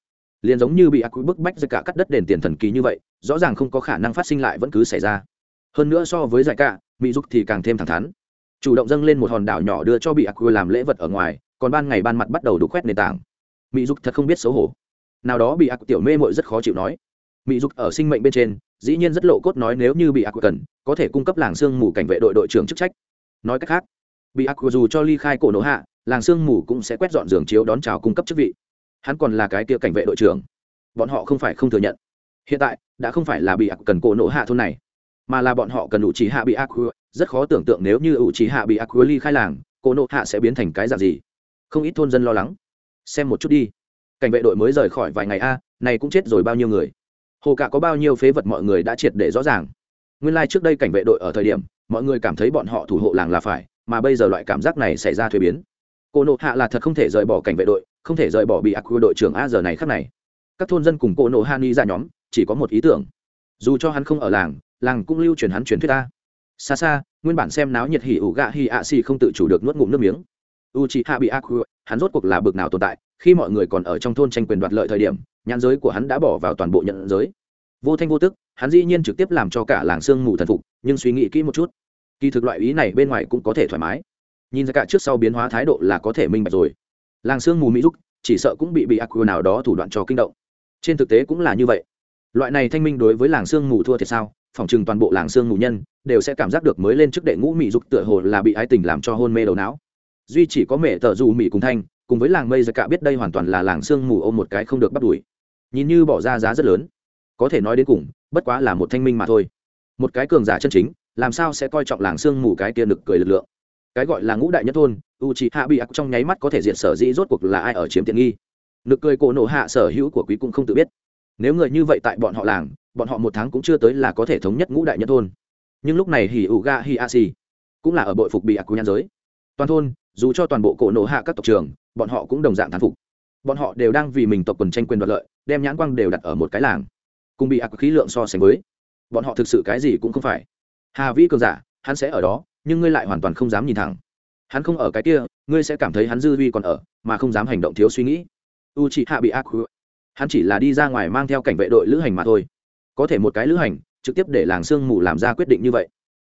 liền giống như bị ác bức bách ra cả cắt đất đền tiền thần kỳ như vậy, rõ ràng không có khả năng phát sinh lại vẫn cứ xảy ra. Hơn nữa so với giải cả, mỹ dục thì càng thêm thẳng thắn. Chủ động dâng lên một hòn đảo nhỏ đưa cho bị ác làm lễ vật ở ngoài, còn ban ngày ban mặt bắt đầu đục khoét nền tảng. Mỹ dục thật không biết xấu hổ. Nào đó bị ác tiểu mê mội rất khó chịu nói. Mỹ dục ở sinh mệnh bên trên, dĩ nhiên rất lộ cốt nói nếu như bị ác cần, có thể cung cấp làng sương mù cảnh vệ đội đội trưởng chức trách. Nói cách khác, bị ác dù cho ly khai cổ nổ hạ, làng sương mù cũng sẽ quét dọn giường chiếu đón chào cung cấp chức vị hắn còn là cái kia cảnh vệ đội trưởng. Bọn họ không phải không thừa nhận. Hiện tại, đã không phải là bị ác cần cổ nổ hạ thôn này, mà là bọn họ cần ủ trí hạ bị ác rất khó tưởng tượng nếu như ủ trí hạ bị ác ly khai làng, cổ nổ hạ sẽ biến thành cái dạng gì. Không ít thôn dân lo lắng. Xem một chút đi. Cảnh vệ đội mới rời khỏi vài ngày a, này cũng chết rồi bao nhiêu người. Hồ cả có bao nhiêu phế vật mọi người đã triệt để rõ ràng. Nguyên lai、like、trước đây cảnh vệ đội ở thời điểm, mọi người cảm thấy bọn họ thủ hộ làng là phải, mà bây giờ loại cảm giác này xảy ra thuế biến. Cô nộ hạ là thật không thể rời bỏ cảnh vệ đội không thể rời bỏ bị ác quy đội trưởng a giờ này khác này. Các thôn dân cùng cô nộ Hani ra nhóm, chỉ có một ý tưởng. Dù cho hắn không ở làng làng cũng lưu truyền hắn truyền thuyết ta xa xa, nguyên bản xem náo nhiệt hỉ ủ gạ hỉ ạ xì không tự chủ được nuốt ngụm nước miếng. U chị hạ bị ác quy hắn rốt cuộc là bực nào tồn tại, khi mọi người còn ở trong thôn tranh quyền đoạt lợi thời điểm, nhãn giới của hắn đã bỏ vào toàn bộ nhận giới. Vô thanh vô tức, hắn dĩ nhiên trực tiếp làm cho cả làng sương mù thần phục, nhưng suy nghĩ kỹ một chút. Kỳ thực loại ý này bên ngoài cũng có thể thoải mái. Nhìn ra cả trước sau biến hóa thái độ là có thể minh bạch rồi làng sương mù mỹ giúp chỉ sợ cũng bị bị ác nào đó thủ đoạn cho kinh động. Trên thực tế cũng là như vậy. Loại này thanh minh đối với làng sương mù thua thiệt sao, Phỏng chừng toàn bộ làng sương mù nhân đều sẽ cảm giác được mới lên trước đệ ngũ mỹ dục tựa hồ là bị ái tình làm cho hôn mê đầu não. Duy chỉ có mẹ tờ dù mỹ cùng thanh, cùng với làng mây giặc cả biết đây hoàn toàn là làng sương mù ôm một cái không được bắt đuổi. Nhìn như bỏ ra giá rất lớn. Có thể nói đến cùng, bất quá là một thanh minh mà thôi. Một cái cường giả chân chính, làm sao sẽ coi trọng làng sương mù cái kia nực cười lực lượng? Cái gọi là ngũ đại nhất thôn u c hạ bị ác trong nháy mắt có thể diện sở dĩ rốt cuộc là ai ở chiếm tiện nghi. Nực cười cổ nổ hạ sở hữu của quý cũng không tự biết. Nếu người như vậy tại bọn họ làng, bọn họ một tháng cũng chưa tới là có thể thống nhất ngũ đại nhất thôn. Nhưng lúc này hỉ ủ ga hi a si cũng là ở bội phục bị ác của nhan giới. Toàn thôn, dù cho toàn bộ cổ nổ hạ các tộc trường, bọn họ cũng đồng dạng thán phục. Bọn họ đều đang vì mình tộc quần tranh quyền đoạt lợi, đem nhãn quang đều đặt ở một cái làng. Cùng bị ác khí lượng so sánh với, bọn họ thực sự cái gì cũng không phải. Hà vĩ cường giả, hắn sẽ ở đó nhưng ngươi lại hoàn toàn không dám nhìn thẳng. Hắn không ở cái kia, ngươi sẽ cảm thấy hắn dư vi còn ở, mà không dám hành động thiếu suy nghĩ. U chị hạ bị ác hắn chỉ là đi ra ngoài mang theo cảnh vệ đội lữ hành mà thôi. Có thể một cái lữ hành, trực tiếp để làng sương mù làm ra quyết định như vậy.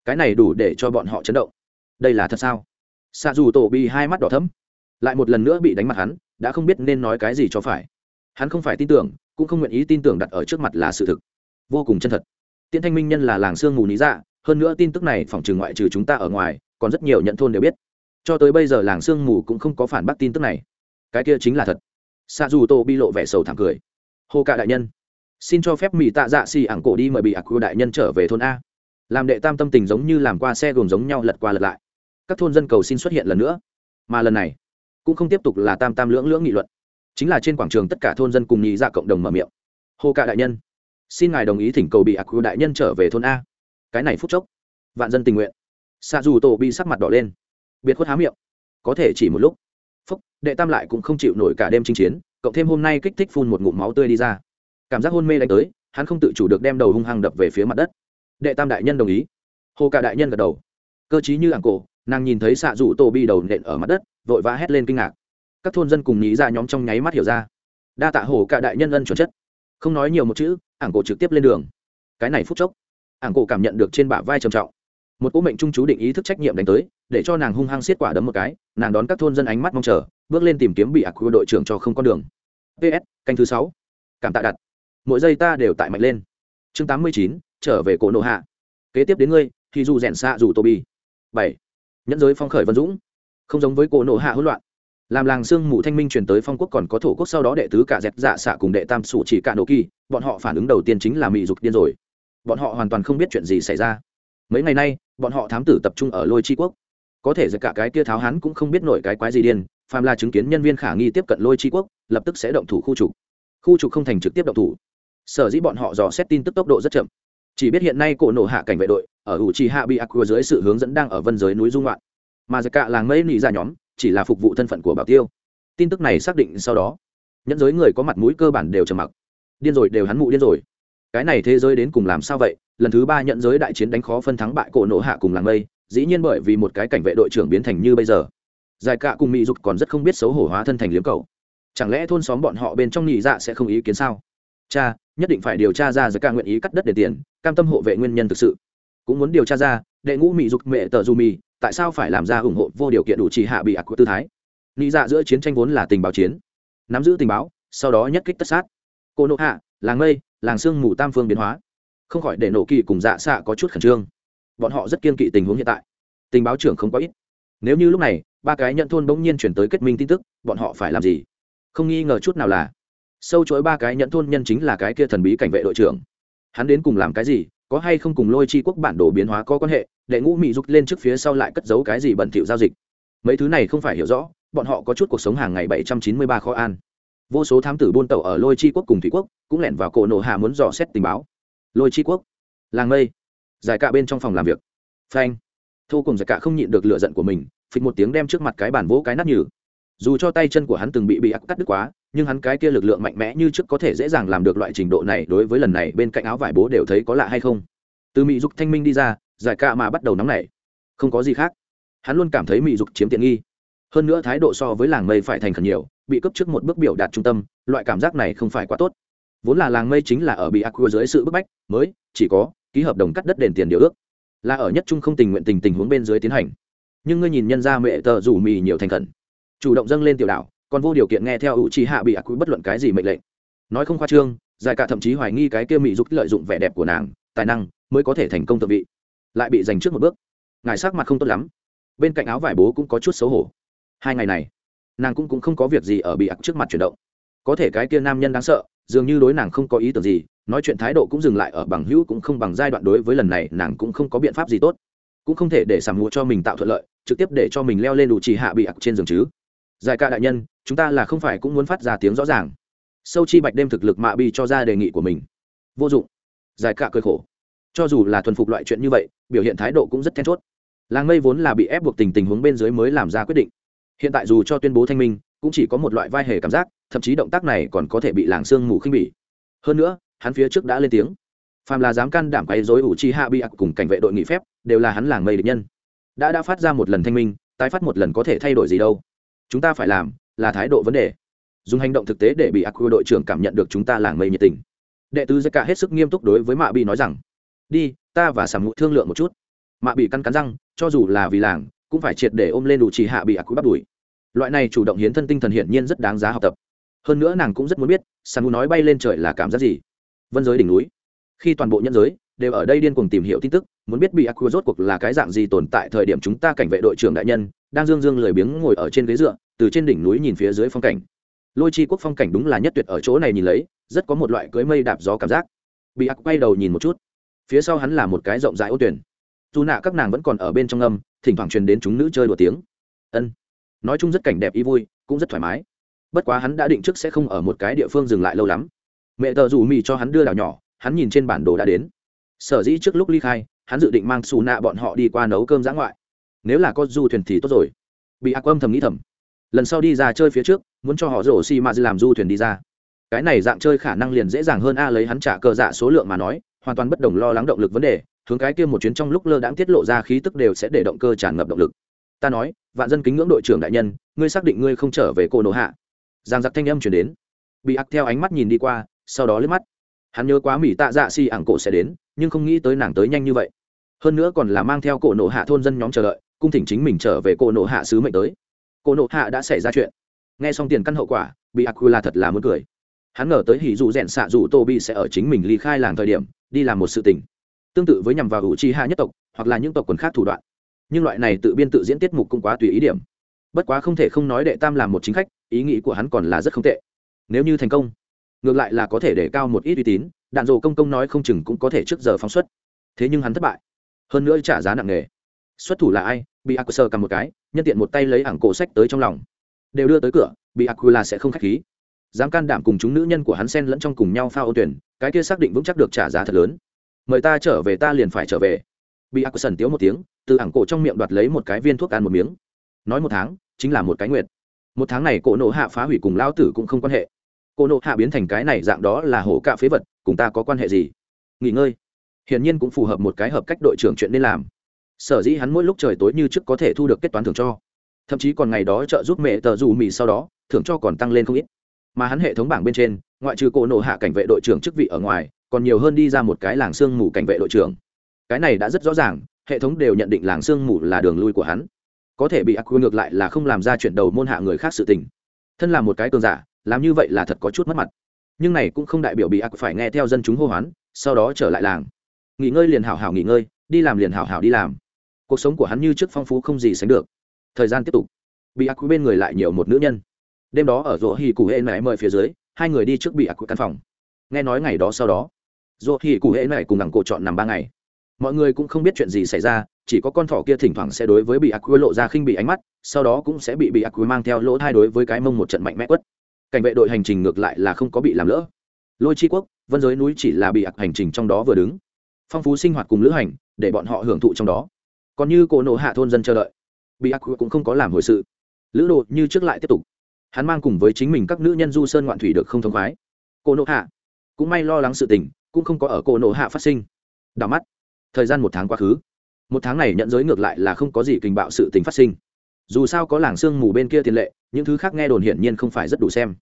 Cái này đủ để cho bọn họ chấn động. Đây là thật sao? Xa dù tổ bị hai mắt đỏ thấm lại một lần nữa bị đánh mặt hắn, đã không biết nên nói cái gì cho phải. Hắn không phải tin tưởng, cũng không nguyện ý tin tưởng đặt ở trước mặt là sự thực. Vô cùng chân thật. Tiên thanh minh nhân là làng sương mù lý dạ hơn nữa tin tức này phòng trừ ngoại trừ chúng ta ở ngoài, còn rất nhiều nhận thôn đều biết. Cho tới bây giờ làng sương mù cũng không có phản bác tin tức này. Cái kia chính là thật. Xa dù tô bi lộ vẻ sầu thảm cười. Hô cả đại nhân. Xin cho phép mỹ tạ dạ xì ảng cổ đi mời bị ạc quy đại nhân trở về thôn a. Làm đệ tam tâm tình giống như làm qua xe gồm giống nhau lật qua lật lại. Các thôn dân cầu xin xuất hiện lần nữa. Mà lần này, cũng không tiếp tục là tam tam lưỡng lưỡng nghị luận. Chính là trên quảng trường tất cả thôn dân cùng nhị ra dạ cộng đồng mở miệng. Hô cả đại nhân. Xin ngài đồng ý thỉnh cầu bị ác quy đại nhân trở về thôn a cái này phút chốc, vạn dân tình nguyện. Xa dù tổ bị sắc mặt đỏ lên. Biệt khuất há miệng. Có thể chỉ một lúc. Phúc, đệ tam lại cũng không chịu nổi cả đêm chinh chiến, cộng thêm hôm nay kích thích phun một ngụm máu tươi đi ra. Cảm giác hôn mê đánh tới, hắn không tự chủ được đem đầu hung hăng đập về phía mặt đất. Đệ tam đại nhân đồng ý. Hồ cả đại nhân gật đầu. Cơ chí như ảng cổ, nàng nhìn thấy xạ rủ tổ bi đầu nện ở mặt đất, vội vã hét lên kinh ngạc. Các thôn dân cùng nghĩ ra nhóm trong nháy mắt hiểu ra. Đa tạ hồ cả đại nhân ân chuẩn chất. Không nói nhiều một chữ, ảng cổ trực tiếp lên đường. Cái này phút chốc ảng cổ cảm nhận được trên bả vai trầm trọng. Một cỗ mệnh trung chú định ý thức trách nhiệm đánh tới, để cho nàng hung hăng xiết quả đấm một cái, nàng đón các thôn dân ánh mắt mong chờ, bước lên tìm kiếm bị Ảng quy đội trưởng cho không con đường. Ps canh thứ sáu. Cảm tạ đặt. Mỗi giây ta đều tại mạnh lên. Chương tám mươi chín, trở về cổ nộ hạ. Kế tiếp đến ngươi, thì dù rèn xạ dù tô bi bảy. Nhẫn giới phong khởi vân dũng. Không giống với cổ nộ hạ hỗn loạn. Làm làng sương mù thanh minh truyền tới phong quốc còn có thổ quốc sau đó đệ tứ cả dẹp dạ xạ cùng đệ tam sủ chỉ cả nộ kỳ, bọn họ phản ứng đầu tiên chính là mỹ dục điên rồi bọn họ hoàn toàn không biết chuyện gì xảy ra. Mấy ngày nay, bọn họ thám tử tập trung ở lôi tri quốc. Có thể giật cả cái kia tháo hán cũng không biết nổi cái quái gì điên, phàm là chứng kiến nhân viên khả nghi tiếp cận lôi tri quốc, lập tức sẽ động thủ khu trục. Khu trục không thành trực tiếp động thủ. Sở dĩ bọn họ dò xét tin tức tốc độ rất chậm. Chỉ biết hiện nay cổ nổ hạ cảnh vệ đội, ở ủ trì hạ bị ác dưới sự hướng dẫn đang ở vân giới núi dung loạn. Mà giật cả làng mây nị ra nhóm, chỉ là phục vụ thân phận của bảo tiêu. Tin tức này xác định sau đó, nhẫn giới người có mặt mũi cơ bản đều trầm mặc. Điên rồi, đều hắn mụ điên rồi cái này thế giới đến cùng làm sao vậy? Lần thứ ba nhận giới đại chiến đánh khó phân thắng bại cổ nộ hạ cùng làng mây, dĩ nhiên bởi vì một cái cảnh vệ đội trưởng biến thành như bây giờ. Giải cạ cùng mỹ dục còn rất không biết xấu hổ hóa thân thành liếm cầu chẳng lẽ thôn xóm bọn họ bên trong nhị dạ sẽ không ý kiến sao? Cha, nhất định phải điều tra ra giải cạ nguyện ý cắt đất để tiền, cam tâm hộ vệ nguyên nhân thực sự. Cũng muốn điều tra ra, đệ ngũ mỹ dục mẹ tờ dù mì, tại sao phải làm ra ủng hộ vô điều kiện đủ trì hạ bị ác của tư thái? Nhị dạ giữa chiến tranh vốn là tình báo chiến. Nắm giữ tình báo, sau đó nhất kích tất sát. Cô nộ hạ làng mây, làng sương mù tam phương biến hóa. Không khỏi để nổ kỳ cùng dạ xạ có chút khẩn trương. Bọn họ rất kiên kỵ tình huống hiện tại. Tình báo trưởng không có ít. Nếu như lúc này, ba cái nhận thôn bỗng nhiên chuyển tới kết minh tin tức, bọn họ phải làm gì? Không nghi ngờ chút nào là, sâu chuỗi ba cái nhận thôn nhân chính là cái kia thần bí cảnh vệ đội trưởng. Hắn đến cùng làm cái gì, có hay không cùng lôi chi quốc bản đồ biến hóa có quan hệ để ngũ mỹ dục lên trước phía sau lại cất giấu cái gì bẩn thỉu giao dịch. Mấy thứ này không phải hiểu rõ, bọn họ có chút cuộc sống hàng ngày bảy trăm chín mươi ba khó an vô số thám tử buôn tàu ở lôi chi quốc cùng thủy quốc cũng lẻn vào cổ nổ hạ muốn dò xét tình báo. Lôi chi quốc, làng mây, giải cạ bên trong phòng làm việc. Phanh. Thu cùng giải cạ không nhịn được lựa giận của mình, phịch một tiếng đem trước mặt cái bàn vỗ cái nát nhừ. Dù cho tay chân của hắn từng bị bị ác cắt đứt quá, nhưng hắn cái kia lực lượng mạnh mẽ như trước có thể dễ dàng làm được loại trình độ này đối với lần này bên cạnh áo vải bố đều thấy có lạ hay không. Từ mỹ dục thanh minh đi ra, giải cạ mà bắt đầu nóng nảy. Không có gì khác. Hắn luôn cảm thấy mỹ dục chiếm tiện nghi. Hơn nữa thái độ so với làng mây phải thành khẩn nhiều bị cấp trước một bước biểu đạt trung tâm, loại cảm giác này không phải quá tốt. Vốn là làng mây chính là ở bị ác dưới sự bức bách, mới, chỉ có, ký hợp đồng cắt đất đền tiền điều ước, là ở nhất trung không tình nguyện tình tình huống bên dưới tiến hành. Nhưng ngươi nhìn nhân ra mẹ tờ rủ mì nhiều thành khẩn, chủ động dâng lên tiểu đảo còn vô điều kiện nghe theo ủ trì hạ bị ác bất luận cái gì mệnh lệnh. Nói không khoa trương, giải cả thậm chí hoài nghi cái kia mỹ dục lợi dụng vẻ đẹp của nàng, tài năng, mới có thể thành công tự vị. Lại bị giành trước một bước. Ngài sắc mặt không tốt lắm. Bên cạnh áo vải bố cũng có chút xấu hổ. Hai ngày này nàng cũng, cũng không có việc gì ở bị ặc trước mặt chuyển động. Có thể cái kia nam nhân đáng sợ dường như đối nàng không có ý tưởng gì nói chuyện thái độ cũng dừng lại ở bằng hữu cũng không bằng giai đoạn đối với lần này nàng cũng không có biện pháp gì tốt. Cũng không thể để sảm mua cho mình tạo thuận lợi trực tiếp để cho mình leo lên đủ trì hạ bị ặc trên giường chứ. Giải ca đại nhân chúng ta là không phải cũng muốn phát ra tiếng rõ ràng. Sâu chi bạch đêm thực lực mạ bi cho ra đề nghị của mình. Vô dụng. Giải ca cười khổ. Cho dù là thuần phục loại chuyện như vậy biểu hiện thái độ cũng rất then chốt. Làng mây vốn là bị ép buộc tình tình huống bên dưới mới làm ra quyết định hiện tại dù cho tuyên bố thanh minh, cũng chỉ có một loại vai hề cảm giác, thậm chí động tác này còn có thể bị làng sương mù khinh bỉ. Hơn nữa, hắn phía trước đã lên tiếng. Phàm là dám can đảm quấy dối ủ chi hạ bị ặc cùng cảnh vệ đội nghị phép, đều là hắn làng mây địch nhân. Đã đã phát ra một lần thanh minh, tái phát một lần có thể thay đổi gì đâu. Chúng ta phải làm là thái độ vấn đề. Dùng hành động thực tế để bị ặc đội trưởng cảm nhận được chúng ta làng mây nhiệt tình. Đệ tứ giấy cả hết sức nghiêm túc đối với mạ bị nói rằng, đi, ta và sảm ngụ thương lượng một chút. Mạ bị căn cắn răng, cho dù là vì làng, cũng phải triệt để ôm lên đủ trì hạ bị ác quý bắt đuổi loại này chủ động hiến thân tinh thần hiển nhiên rất đáng giá học tập. Hơn nữa nàng cũng rất muốn biết sàn nói bay lên trời là cảm giác gì. Vân giới đỉnh núi. Khi toàn bộ nhân giới đều ở đây điên cuồng tìm hiểu tin tức, muốn biết bị aqua rốt cuộc là cái dạng gì tồn tại thời điểm chúng ta cảnh vệ đội trưởng đại nhân, đang dương dương lười biếng ngồi ở trên ghế dựa, từ trên đỉnh núi nhìn phía dưới phong cảnh. Lôi chi quốc phong cảnh đúng là nhất tuyệt ở chỗ này nhìn lấy, rất có một loại cưới mây đạp gió cảm giác. Bị ác quay đầu nhìn một chút. Phía sau hắn là một cái rộng rãi ô tuyển. Dù nạ các nàng vẫn còn ở bên trong âm, thỉnh thoảng truyền đến chúng nữ chơi đùa tiếng. Ân nói chung rất cảnh đẹp y vui, cũng rất thoải mái. Bất quá hắn đã định trước sẽ không ở một cái địa phương dừng lại lâu lắm. Mẹ tờ rủ mì cho hắn đưa đảo nhỏ, hắn nhìn trên bản đồ đã đến. Sở dĩ trước lúc ly khai, hắn dự định mang xù nạ bọn họ đi qua nấu cơm giã ngoại. Nếu là có du thuyền thì tốt rồi. Bị ác âm thầm nghĩ thầm. Lần sau đi ra chơi phía trước, muốn cho họ rổ xi m làm du thuyền đi ra. Cái này dạng chơi khả năng liền dễ dàng hơn a lấy hắn trả cờ dạ số lượng mà nói, hoàn toàn bất đồng lo lắng động lực vấn đề, hướng cái kia một chuyến trong lúc lơ đãng tiết lộ ra khí tức đều sẽ để động cơ tràn ngập động lực ta nói, vạn dân kính ngưỡng đội trưởng đại nhân, ngươi xác định ngươi không trở về cô nổ hạ. Giang giặc thanh âm chuyển đến. Bị ác theo ánh mắt nhìn đi qua, sau đó liếc mắt. Hắn nhớ quá mỹ tạ dạ si ảng cổ sẽ đến, nhưng không nghĩ tới nàng tới nhanh như vậy. Hơn nữa còn là mang theo cổ nộ hạ thôn dân nhóm chờ đợi, cung thỉnh chính mình trở về cổ nộ hạ sứ mệnh tới. Cổ nộ hạ đã xảy ra chuyện. Nghe xong tiền căn hậu quả, bị ặc là thật là muốn cười. Hắn ngờ tới hỉ dù rèn xạ dù tô bi sẽ ở chính mình ly khai làng thời điểm, đi làm một sự tình. Tương tự với nhằm vào ủ chi hạ nhất tộc, hoặc là những tộc quần khác thủ đoạn nhưng loại này tự biên tự diễn tiết mục cũng quá tùy ý điểm. Bất quá không thể không nói đệ tam làm một chính khách, ý nghĩ của hắn còn là rất không tệ. Nếu như thành công, ngược lại là có thể để cao một ít uy tín, đạn dồ công công nói không chừng cũng có thể trước giờ phóng xuất. Thế nhưng hắn thất bại. Hơn nữa trả giá nặng nề. Xuất thủ là ai? Bị ác sơ cầm một cái, nhân tiện một tay lấy ảng cổ sách tới trong lòng. Đều đưa tới cửa, bị ác là sẽ không k h á c h khí. Dám can đảm cùng chúng nữ nhân của hắn sen lẫn trong cùng nhau phao ô tuyển, cái kia xác định vững chắc được trả giá thật lớn. Mời ta trở về ta liền phải trở về. Bị ác sần tiếu một tiếng từ ảng cổ trong miệng đoạt lấy một cái viên thuốc ăn một miếng. Nói một tháng, chính là một cái nguyệt. Một tháng này cổ nộ hạ phá hủy cùng lao tử cũng không quan hệ. Cổ nộ hạ biến thành cái này dạng đó là hổ cạ phế vật, cùng ta có quan hệ gì? Nghỉ ngơi. Hiển nhiên cũng phù hợp một cái hợp cách đội trưởng chuyện nên làm. Sở dĩ hắn mỗi lúc trời tối như trước có thể thu được kết toán thưởng cho. Thậm chí còn ngày đó trợ giúp mẹ tờ dù mì sau đó, thưởng cho còn tăng lên không ít. Mà hắn hệ thống bảng bên trên, ngoại trừ cổ nộ hạ cảnh vệ đội trưởng chức vị ở ngoài, còn nhiều hơn đi ra một cái làng sương mù cảnh vệ đội trưởng. Cái này đã rất rõ ràng hệ thống đều nhận định làng sương mù là đường lui của hắn. Có thể bị ác quy ngược lại là không làm ra chuyện đầu môn hạ người khác sự tình. Thân là một cái cường giả, làm như vậy là thật có chút mất mặt. Nhưng này cũng không đại biểu bị ác phải nghe theo dân chúng hô hoán, sau đó trở lại làng. Nghỉ ngơi liền hảo hảo nghỉ ngơi, đi làm liền hảo hảo đi làm. Cuộc sống của hắn như trước phong phú không gì sánh được. Thời gian tiếp tục. Bị ác quy bên người lại nhiều một nữ nhân. Đêm đó ở rỗ hì cụ hệ mẹ mời phía dưới, hai người đi trước bị ác quy căn phòng. Nghe nói ngày đó sau đó rỗ hì cụ hệ mẹ cùng đằng cổ chọn nằm ba ngày mọi người cũng không biết chuyện gì xảy ra, chỉ có con thỏ kia thỉnh thoảng sẽ đối với bị ác quy lộ ra khinh bị ánh mắt, sau đó cũng sẽ bị bị ác quy mang theo lỗ thai đối với cái mông một trận mạnh mẽ quất. Cảnh vệ đội hành trình ngược lại là không có bị làm lỡ. Lôi chi quốc, vân giới núi chỉ là bị ác hành trình trong đó vừa đứng. Phong phú sinh hoạt cùng lữ hành, để bọn họ hưởng thụ trong đó. Còn như cổ nộ hạ thôn dân chờ đợi, bị ác cũng không có làm hồi sự. Lữ đồ như trước lại tiếp tục. Hắn mang cùng với chính mình các nữ nhân du sơn ngoạn thủy được không thông khoái. Cổ nộ hạ cũng may lo lắng sự tình, cũng không có ở cổ nộ hạ phát sinh. Đảo mắt thời gian một tháng quá khứ. Một tháng này nhận giới ngược lại là không có gì kinh bạo sự tình phát sinh. Dù sao có làng sương mù bên kia tiền lệ, những thứ khác nghe đồn hiển nhiên không phải rất đủ xem.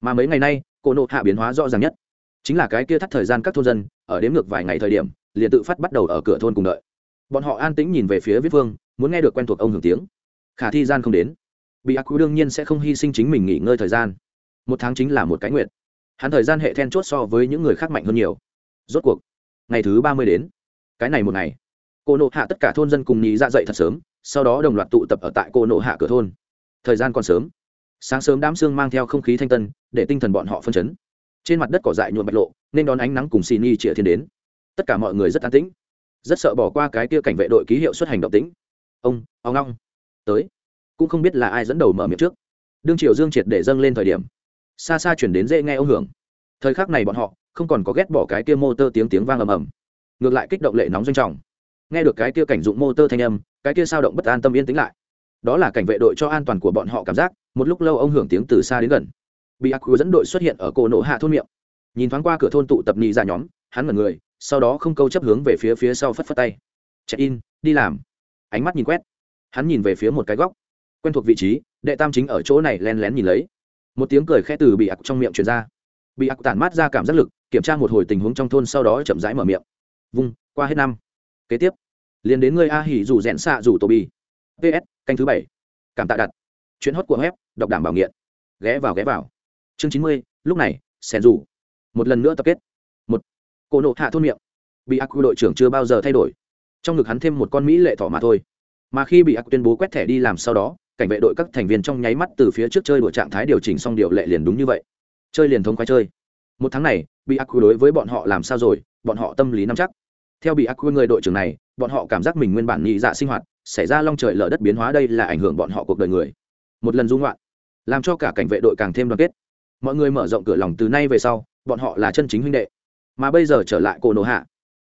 Mà mấy ngày nay cổ nộ hạ biến hóa rõ ràng nhất. Chính là cái kia thắt thời gian các thôn dân, ở đếm ngược vài ngày thời điểm, liền tự phát bắt đầu ở cửa thôn cùng đợi. Bọn họ an tĩnh nhìn về phía viết vương, muốn nghe được quen thuộc ông hưởng tiếng. Khả thi gian không đến. Bị ác quy đương nhiên sẽ không hy sinh chính mình nghỉ ngơi thời gian. Một tháng chính là một cái nguyện. Hắn thời gian hệ then chốt so với những người khác mạnh hơn nhiều. Rốt cuộc, ngày thứ ba mươi đến cái này một ngày. Cô nộ hạ tất cả thôn dân cùng nhí ra dạ dậy thật sớm, sau đó đồng loạt tụ tập ở tại cô nộ hạ cửa thôn. Thời gian còn sớm. Sáng sớm đám sương mang theo không khí thanh tân, để tinh thần bọn họ phân chấn. Trên mặt đất cỏ dại nhuộm bạch lộ, nên đón ánh nắng cùng xì ni chĩa thiên đến. Tất cả mọi người rất an tĩnh. Rất sợ bỏ qua cái kia cảnh vệ đội ký hiệu xuất hành động tĩnh. Ông ông long tới. Cũng không biết là ai dẫn đầu mở miệng trước. Đương triều dương triệt để dâng lên thời điểm, xa xa chuyển đến dễ nghe ông hưởng. Thời khắc này bọn họ không còn có ghét bỏ cái kia mô tơ tiếng tiếng vang ầm ầm ngược lại kích động lệ nóng doanh trọng. Nghe được cái kia cảnh dụng mô tơ thanh âm, cái kia sao động bất an tâm yên tĩnh lại. Đó là cảnh vệ đội cho an toàn của bọn họ cảm giác, một lúc lâu ông hưởng tiếng từ xa đến gần. Bị ác dẫn đội xuất hiện ở cổ nổ hạ thôn miệng. Nhìn thoáng qua cửa thôn tụ tập nhị ra nhóm, hắn ngẩn người, sau đó không câu chấp hướng về phía phía sau phất phất tay. Check in, đi làm. Ánh mắt nhìn quét. Hắn nhìn về phía một cái góc. Quen thuộc vị trí, đệ tam chính ở chỗ này len lén nhìn lấy. Một tiếng cười khẽ từ bị ác trong miệng truyền ra. Bị ặc tản mát ra cảm giác lực, kiểm tra một hồi tình huống trong thôn sau đó chậm rãi mở miệng vung, qua hết năm. Kế tiếp, liền đến người a hỉ rủ rẽn xạ rủ tổ bi ps canh thứ bảy. Cảm tạ đặt. Chuyến hót của web, đọc đảm bảo nghiện. Ghé vào ghé vào. Chương chín mươi, lúc này xèn rủ một lần nữa tập kết. Một. Cổ nộ hạ thôn miệng. Bị ác quy đội trưởng chưa bao giờ thay đổi. Trong ngực hắn thêm một con mỹ lệ thỏ mà thôi. Mà khi bị ác tuyên bố quét thẻ đi làm sau đó, cảnh vệ đội các thành viên trong nháy mắt từ phía trước chơi đuổi trạng thái điều chỉnh xong điều lệ liền đúng như vậy. Chơi liền thống khoái chơi. Một tháng này bị ác quy đối với bọn họ làm sao rồi bọn họ tâm lý nắm chắc. Theo bị ác quy người đội trưởng này, bọn họ cảm giác mình nguyên bản nhị dạ sinh hoạt, xảy ra long trời lở đất biến hóa đây là ảnh hưởng bọn họ cuộc đời người. Một lần dung loạn, làm cho cả cảnh vệ đội càng thêm đoàn kết. Mọi người mở rộng cửa lòng từ nay về sau, bọn họ là chân chính huynh đệ. Mà bây giờ trở lại cổ nổ hạ,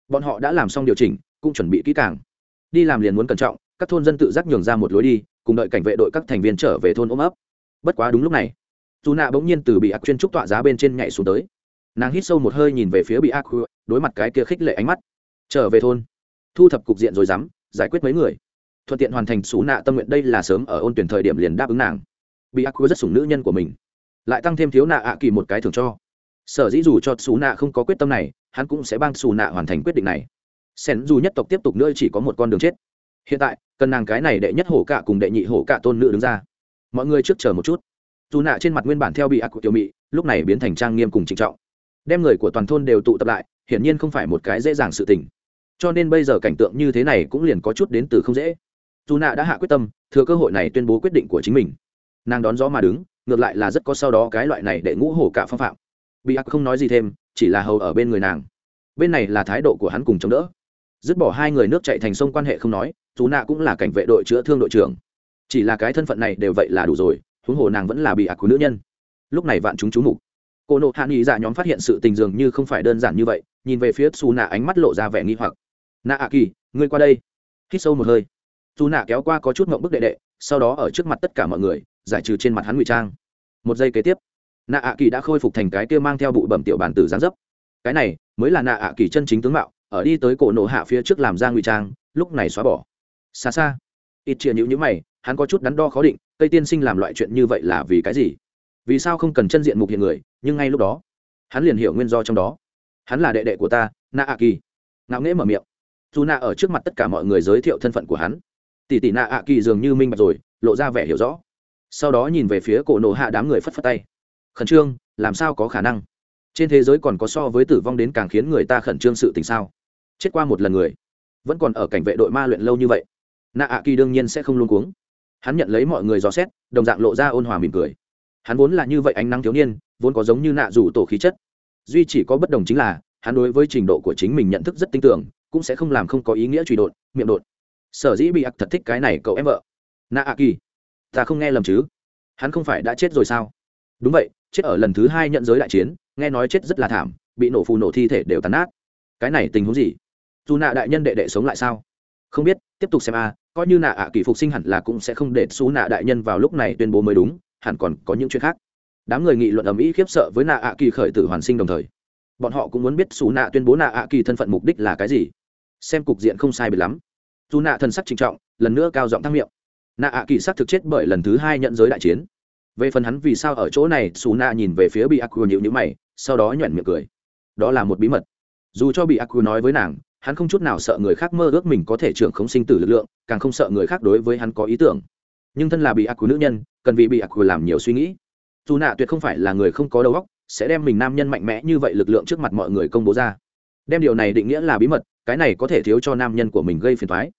bọn họ đã làm xong điều chỉnh, cũng chuẩn bị kỹ càng. Đi làm liền muốn cẩn trọng, các thôn dân tự giác nhường ra một lối đi, cùng đợi cảnh vệ đội các thành viên trở về thôn ôm ấp. Bất quá đúng lúc này dù nạ bỗng nhiên từ bị ác chuyên trúc tọa giá bên trên nhảy xuống tới. Nàng hít sâu một hơi nhìn về phía bị ác đối mặt cái kia khích lệ ánh mắt. Trở về thôn. Thu thập cục diện rồi dám, giải quyết mấy người. Thuận tiện hoàn thành xú nạ tâm nguyện đây là sớm ở ôn tuyển thời điểm liền đáp ứng nàng. Bị ác rất sủng nữ nhân của mình. Lại tăng thêm thiếu nạ ạ kỳ một cái thưởng cho. Sở dĩ dù cho xú nạ không có quyết tâm này, hắn cũng sẽ bang xù nạ hoàn thành quyết định này. Sen dù nhất tộc tiếp tục nữa chỉ có một con đường chết. Hiện tại, cần nàng cái này đệ nhất hổ cả cùng đệ nhị hổ cả tôn nữ đứng ra. Mọi người trước chờ một chút. Dù nạ trên mặt nguyên bản theo bị ác của tiểu mị, lúc này biến thành trang nghiêm cùng trịnh trọng. Đem người của toàn thôn đều tụ tập lại hiển nhiên không phải một cái dễ dàng sự tình. Cho nên bây giờ cảnh tượng như thế này cũng liền có chút đến từ không dễ. Dù nạ đã hạ quyết tâm, thừa cơ hội này tuyên bố quyết định của chính mình. Nàng đón gió mà đứng, ngược lại là rất có sau đó cái loại này để ngũ hổ cả phong phạm. Bị ác không nói gì thêm, chỉ là hầu ở bên người nàng. Bên này là thái độ của hắn cùng chống đỡ. Dứt bỏ hai người nước chạy thành sông quan hệ không nói dù nạ cũng là cảnh vệ đội chữa thương đội trưởng. Chỉ là cái thân phận này đều vậy là đủ rồi, huống hồ nàng vẫn là bị ác của nữ nhân. Lúc này vạn chúng chú mục. Cô nộ hạ nghị dạ nhóm phát hiện sự tình dường như không phải đơn giản như vậy nhìn về phía xù nạ ánh mắt lộ ra vẻ nghi hoặc. Nạ ạ kỳ, ngươi qua đây. Hít sâu một hơi. Dù nạ kéo qua có chút mộng bức đệ đệ, sau đó ở trước mặt tất cả mọi người, giải trừ trên mặt hắn ngụy trang. Một giây kế tiếp nạ ạ kỳ đã khôi phục thành cái kia mang theo bụi bẩm tiểu bản tử gián dấp. Cái này mới là nạ ạ kỳ chân chính tướng mạo, ở đi tới cổ nộ hạ phía trước làm ra ngụy trang, lúc này xóa bỏ. Xa xa, ít chia nhữ nhữ mày, hắn có chút đắn đo khó định cây tiên sinh làm loại chuyện như vậy là vì cái gì? Vì sao không cần chân diện mục hiện người, nhưng ngay lúc đó, hắn liền hiểu nguyên do trong đó hắn là đệ đệ của ta, na a kỳ. Ngạo nghễ mở miệng. Dù na ở trước mặt tất cả mọi người giới thiệu thân phận của hắn. Tỷ tỷ na a kỳ dường như minh bạch rồi, lộ ra vẻ hiểu rõ. Sau đó nhìn về phía cổ nổ hạ đám người phất phất tay. Khẩn trương, làm sao có khả năng? Trên thế giới còn có so với tử vong đến càng khiến người ta khẩn trương sự tình sao? Chết qua một lần người, vẫn còn ở cảnh vệ đội ma luyện lâu như vậy. Na A kỳ đương nhiên sẽ không luôn cuống. Hắn nhận lấy mọi người dò xét, đồng dạng lộ ra ôn hòa mỉm cười. Hắn vốn là như vậy ánh nắng thiếu niên, vốn có giống như nạ rủ tổ khí chất duy chỉ có bất đồng chính là, hắn đối với trình độ của chính mình nhận thức rất tin tưởng, cũng sẽ không làm không có ý nghĩa truy đột, miệng đột. Sở dĩ bị ặc thật thích cái này cậu em vợ. Na a kỳ ta không nghe lầm chứ? Hắn không phải đã chết rồi sao? Đúng vậy, chết ở lần thứ hai nhận giới đại chiến, nghe nói chết rất là thảm, bị nổ phù nổ thi thể đều tàn nát. Cái này tình huống gì? Dù nạ đại nhân đệ đệ sống lại sao? Không biết, tiếp tục xem a, coi như nạ ạ kỳ phục sinh hẳn là cũng sẽ không để xú nạ đại nhân vào lúc này tuyên bố mới đúng, hẳn còn có những chuyện khác đám người nghị luận ầm ĩ khiếp sợ với nạ ạ kỳ khởi tử hoàn sinh đồng thời. Bọn họ cũng muốn biết xù nạ tuyên bố nạ ạ kỳ thân phận mục đích là cái gì. Xem cục diện không sai biệt lắm. Dù nạ thần sắc trịnh trọng, lần nữa cao giọng thăng miệng. Nạ ạ kỳ sắc thực chết bởi lần thứ hai nhận giới đại chiến. Về phần hắn vì sao ở chỗ này, xù nạ nhìn về phía bị ác quy nhịu nhữ mày, sau đó nhoẻn miệng cười. Đó là một bí mật. Dù cho bị ác quy nói với nàng, hắn không chút nào sợ người khác mơ ước mình có thể trưởng khống sinh tử lực lượng, càng không sợ người khác đối với hắn có ý tưởng. Nhưng thân là bị ác quy nữ nhân, cần vì bị ác quy làm nhiều suy nghĩ dù nạ tuyệt không phải là người không có đầu óc, sẽ đem mình nam nhân mạnh mẽ như vậy lực lượng trước mặt mọi người công bố ra. Đem điều này định nghĩa là bí mật, cái này có thể thiếu cho nam nhân của mình gây phiền thoái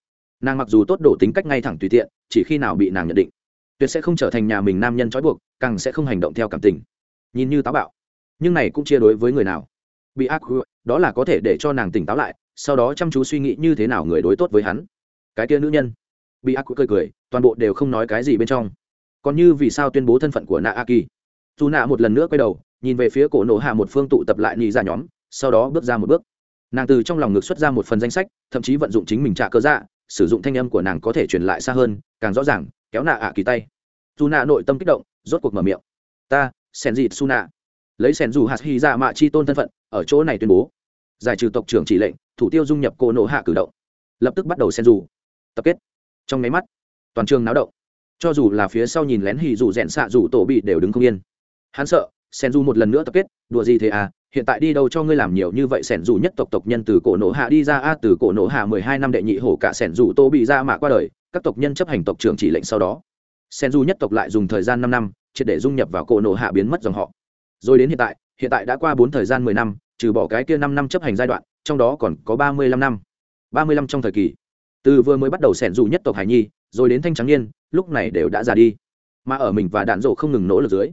nàng mặc dù tốt đổ tính cách ngay thẳng tùy tiện, chỉ khi nào bị nàng nhận định, tuyệt sẽ không trở thành nhà mình nam nhân trói buộc, càng sẽ không hành động theo cảm tình. Nhìn như táo bạo, nhưng này cũng chia đối với người nào. Bị ác đó là có thể để cho nàng tỉnh táo lại, sau đó chăm chú suy nghĩ như thế nào người đối tốt với hắn. Cái kia nữ nhân, bị ác cười cười, toàn bộ đều không nói cái gì bên trong. Còn như vì sao tuyên bố thân phận của nạ a dù nạ một lần nữa quay đầu, nhìn về phía cổ nổ hạ một phương tụ tập lại nhị ra nhóm, sau đó bước ra một bước. Nàng từ trong lòng ngực xuất ra một phần danh sách, thậm chí vận dụng chính mình trả cơ dạ sử dụng thanh âm của nàng có thể truyền lại xa hơn, càng rõ ràng, kéo nạ ạ kỳ tay. Dù nạ nội tâm kích động, rốt cuộc mở miệng. Ta, sen dịt su nạ lấy sen dù hạt hy dạ mạ chi tôn thân phận, ở chỗ này tuyên bố. Giải trừ tộc trưởng chỉ lệnh, thủ tiêu dung nhập cổ nổ hạ cử động. Lập tức bắt đầu sen dù tập kết. Trong máy mắt, toàn trường náo động. Cho dù là phía sau nhìn lén hì dù rẽn xạ dù tổ bị đều đứng không yên hắn sợ sen du một lần nữa tập kết, đùa gì thế à hiện tại đi đâu cho ngươi làm nhiều như vậy sẻn dù nhất tộc tộc nhân từ cổ nổ hạ đi ra, a, từ cổ nổ hạ mười hai năm đệ nhị hổ cả sẻn dù tô bị ra mạ qua đời, các tộc nhân chấp hành tộc trưởng chỉ lệnh sau đó. Sẻn dù nhất tộc lại dùng thời gian năm năm, triệt để dung nhập vào cổ nổ hạ biến mất dòng họ. Rồi đến hiện tại hiện tại đã qua bốn thời gian mười năm, trừ bỏ cái kia năm năm chấp hành giai đoạn, trong đó còn có ba mươi lăm năm. Ba mươi lăm trong thời kỳ. Từ vừa mới bắt đầu sẻn dù nhất tộc hải nhi, rồi đến thanh trắng niên, lúc này đều đã già đi. Mà ở mình và đạn rộ không ngừng nỗ lực dưới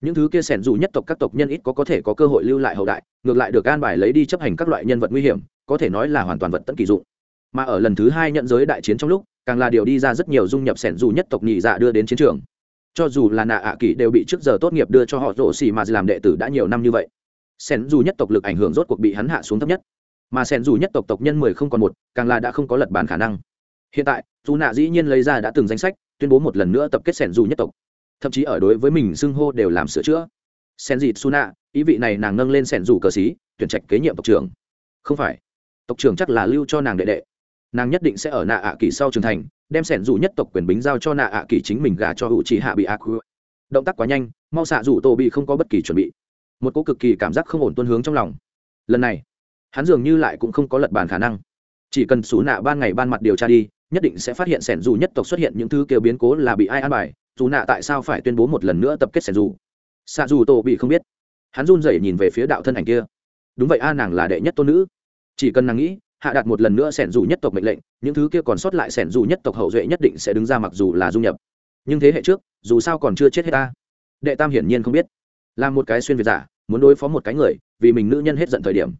những thứ kia sẻn dù nhất tộc các tộc nhân ít có có thể có cơ hội lưu lại hậu đại, ngược lại được an bài lấy đi chấp hành các loại nhân vật nguy hiểm, có thể nói là hoàn toàn vật tận kỳ dụng. Mà ở lần thứ hai nhận giới đại chiến trong lúc, càng là điều đi ra rất nhiều dung nhập sẻn dù nhất tộc nhị dạ đưa đến chiến trường. Cho dù là nạ ạ à đều bị trước giờ tốt nghiệp đưa cho họ rổ xì mà làm đệ tử đã nhiều năm như vậy. Sẻn dù nhất tộc lực ảnh hưởng rốt cuộc bị hắn hạ xuống thấp nhất. Mà sẻn dù nhất tộc tộc nhân mười không còn một, càng là đã không có lật bàn khả năng. Hiện tại, dù nạ dĩ nhiên lấy ra đã từng danh sách, tuyên bố một lần nữa tập kết sẻn dù nhất tộc thậm chí ở đối với mình xưng hô đều làm sửa chữa. Sen dịt suna ý vị này nàng nâng lên sẻn rủ cờ xí, tuyển trạch kế nhiệm tộc trưởng. Không phải. Tộc trưởng chắc là lưu cho nàng đệ đệ. Nàng nhất định sẽ ở nạ ạ kỳ sau trưởng thành, đem sẻn rủ nhất tộc quyền bính giao cho nạ ạ kỳ chính mình gà cho hữu trí hạ bị ác động tác quá nhanh, mau xạ rủ tô bị không có bất kỳ chuẩn bị. Một cô cực kỳ cảm giác không ổn tuân hướng trong lòng. Lần này, hắn dường như lại cũng không có lật bàn khả năng. Chỉ cần xú nạ ban ngày ban mặt điều tra đi, nhất định sẽ phát hiện sẻn dù nhất tộc xuất hiện những thứ kêu biến cố là bị ai an bài dù nạ tại sao phải tuyên bố một lần nữa tập kết sẻn dù xạ dù tổ bị không biết. Hắn run rẩy nhìn về phía đạo thân ảnh kia. Đúng vậy a, nàng là đệ nhất tôn nữ. Chỉ cần nàng nghĩ, hạ đặt một lần nữa sẻn dù nhất tộc mệnh lệnh, những thứ kia còn sót lại sẻn dù nhất tộc hậu duệ nhất định sẽ đứng ra mặc dù là du nhập. Nhưng thế hệ trước, dù sao còn chưa chết hết ta. Đệ tam hiển nhiên không biết. Là một cái xuyên việt giả, muốn đối phó một cái người, vì mình nữ nhân hết giận thời điểm.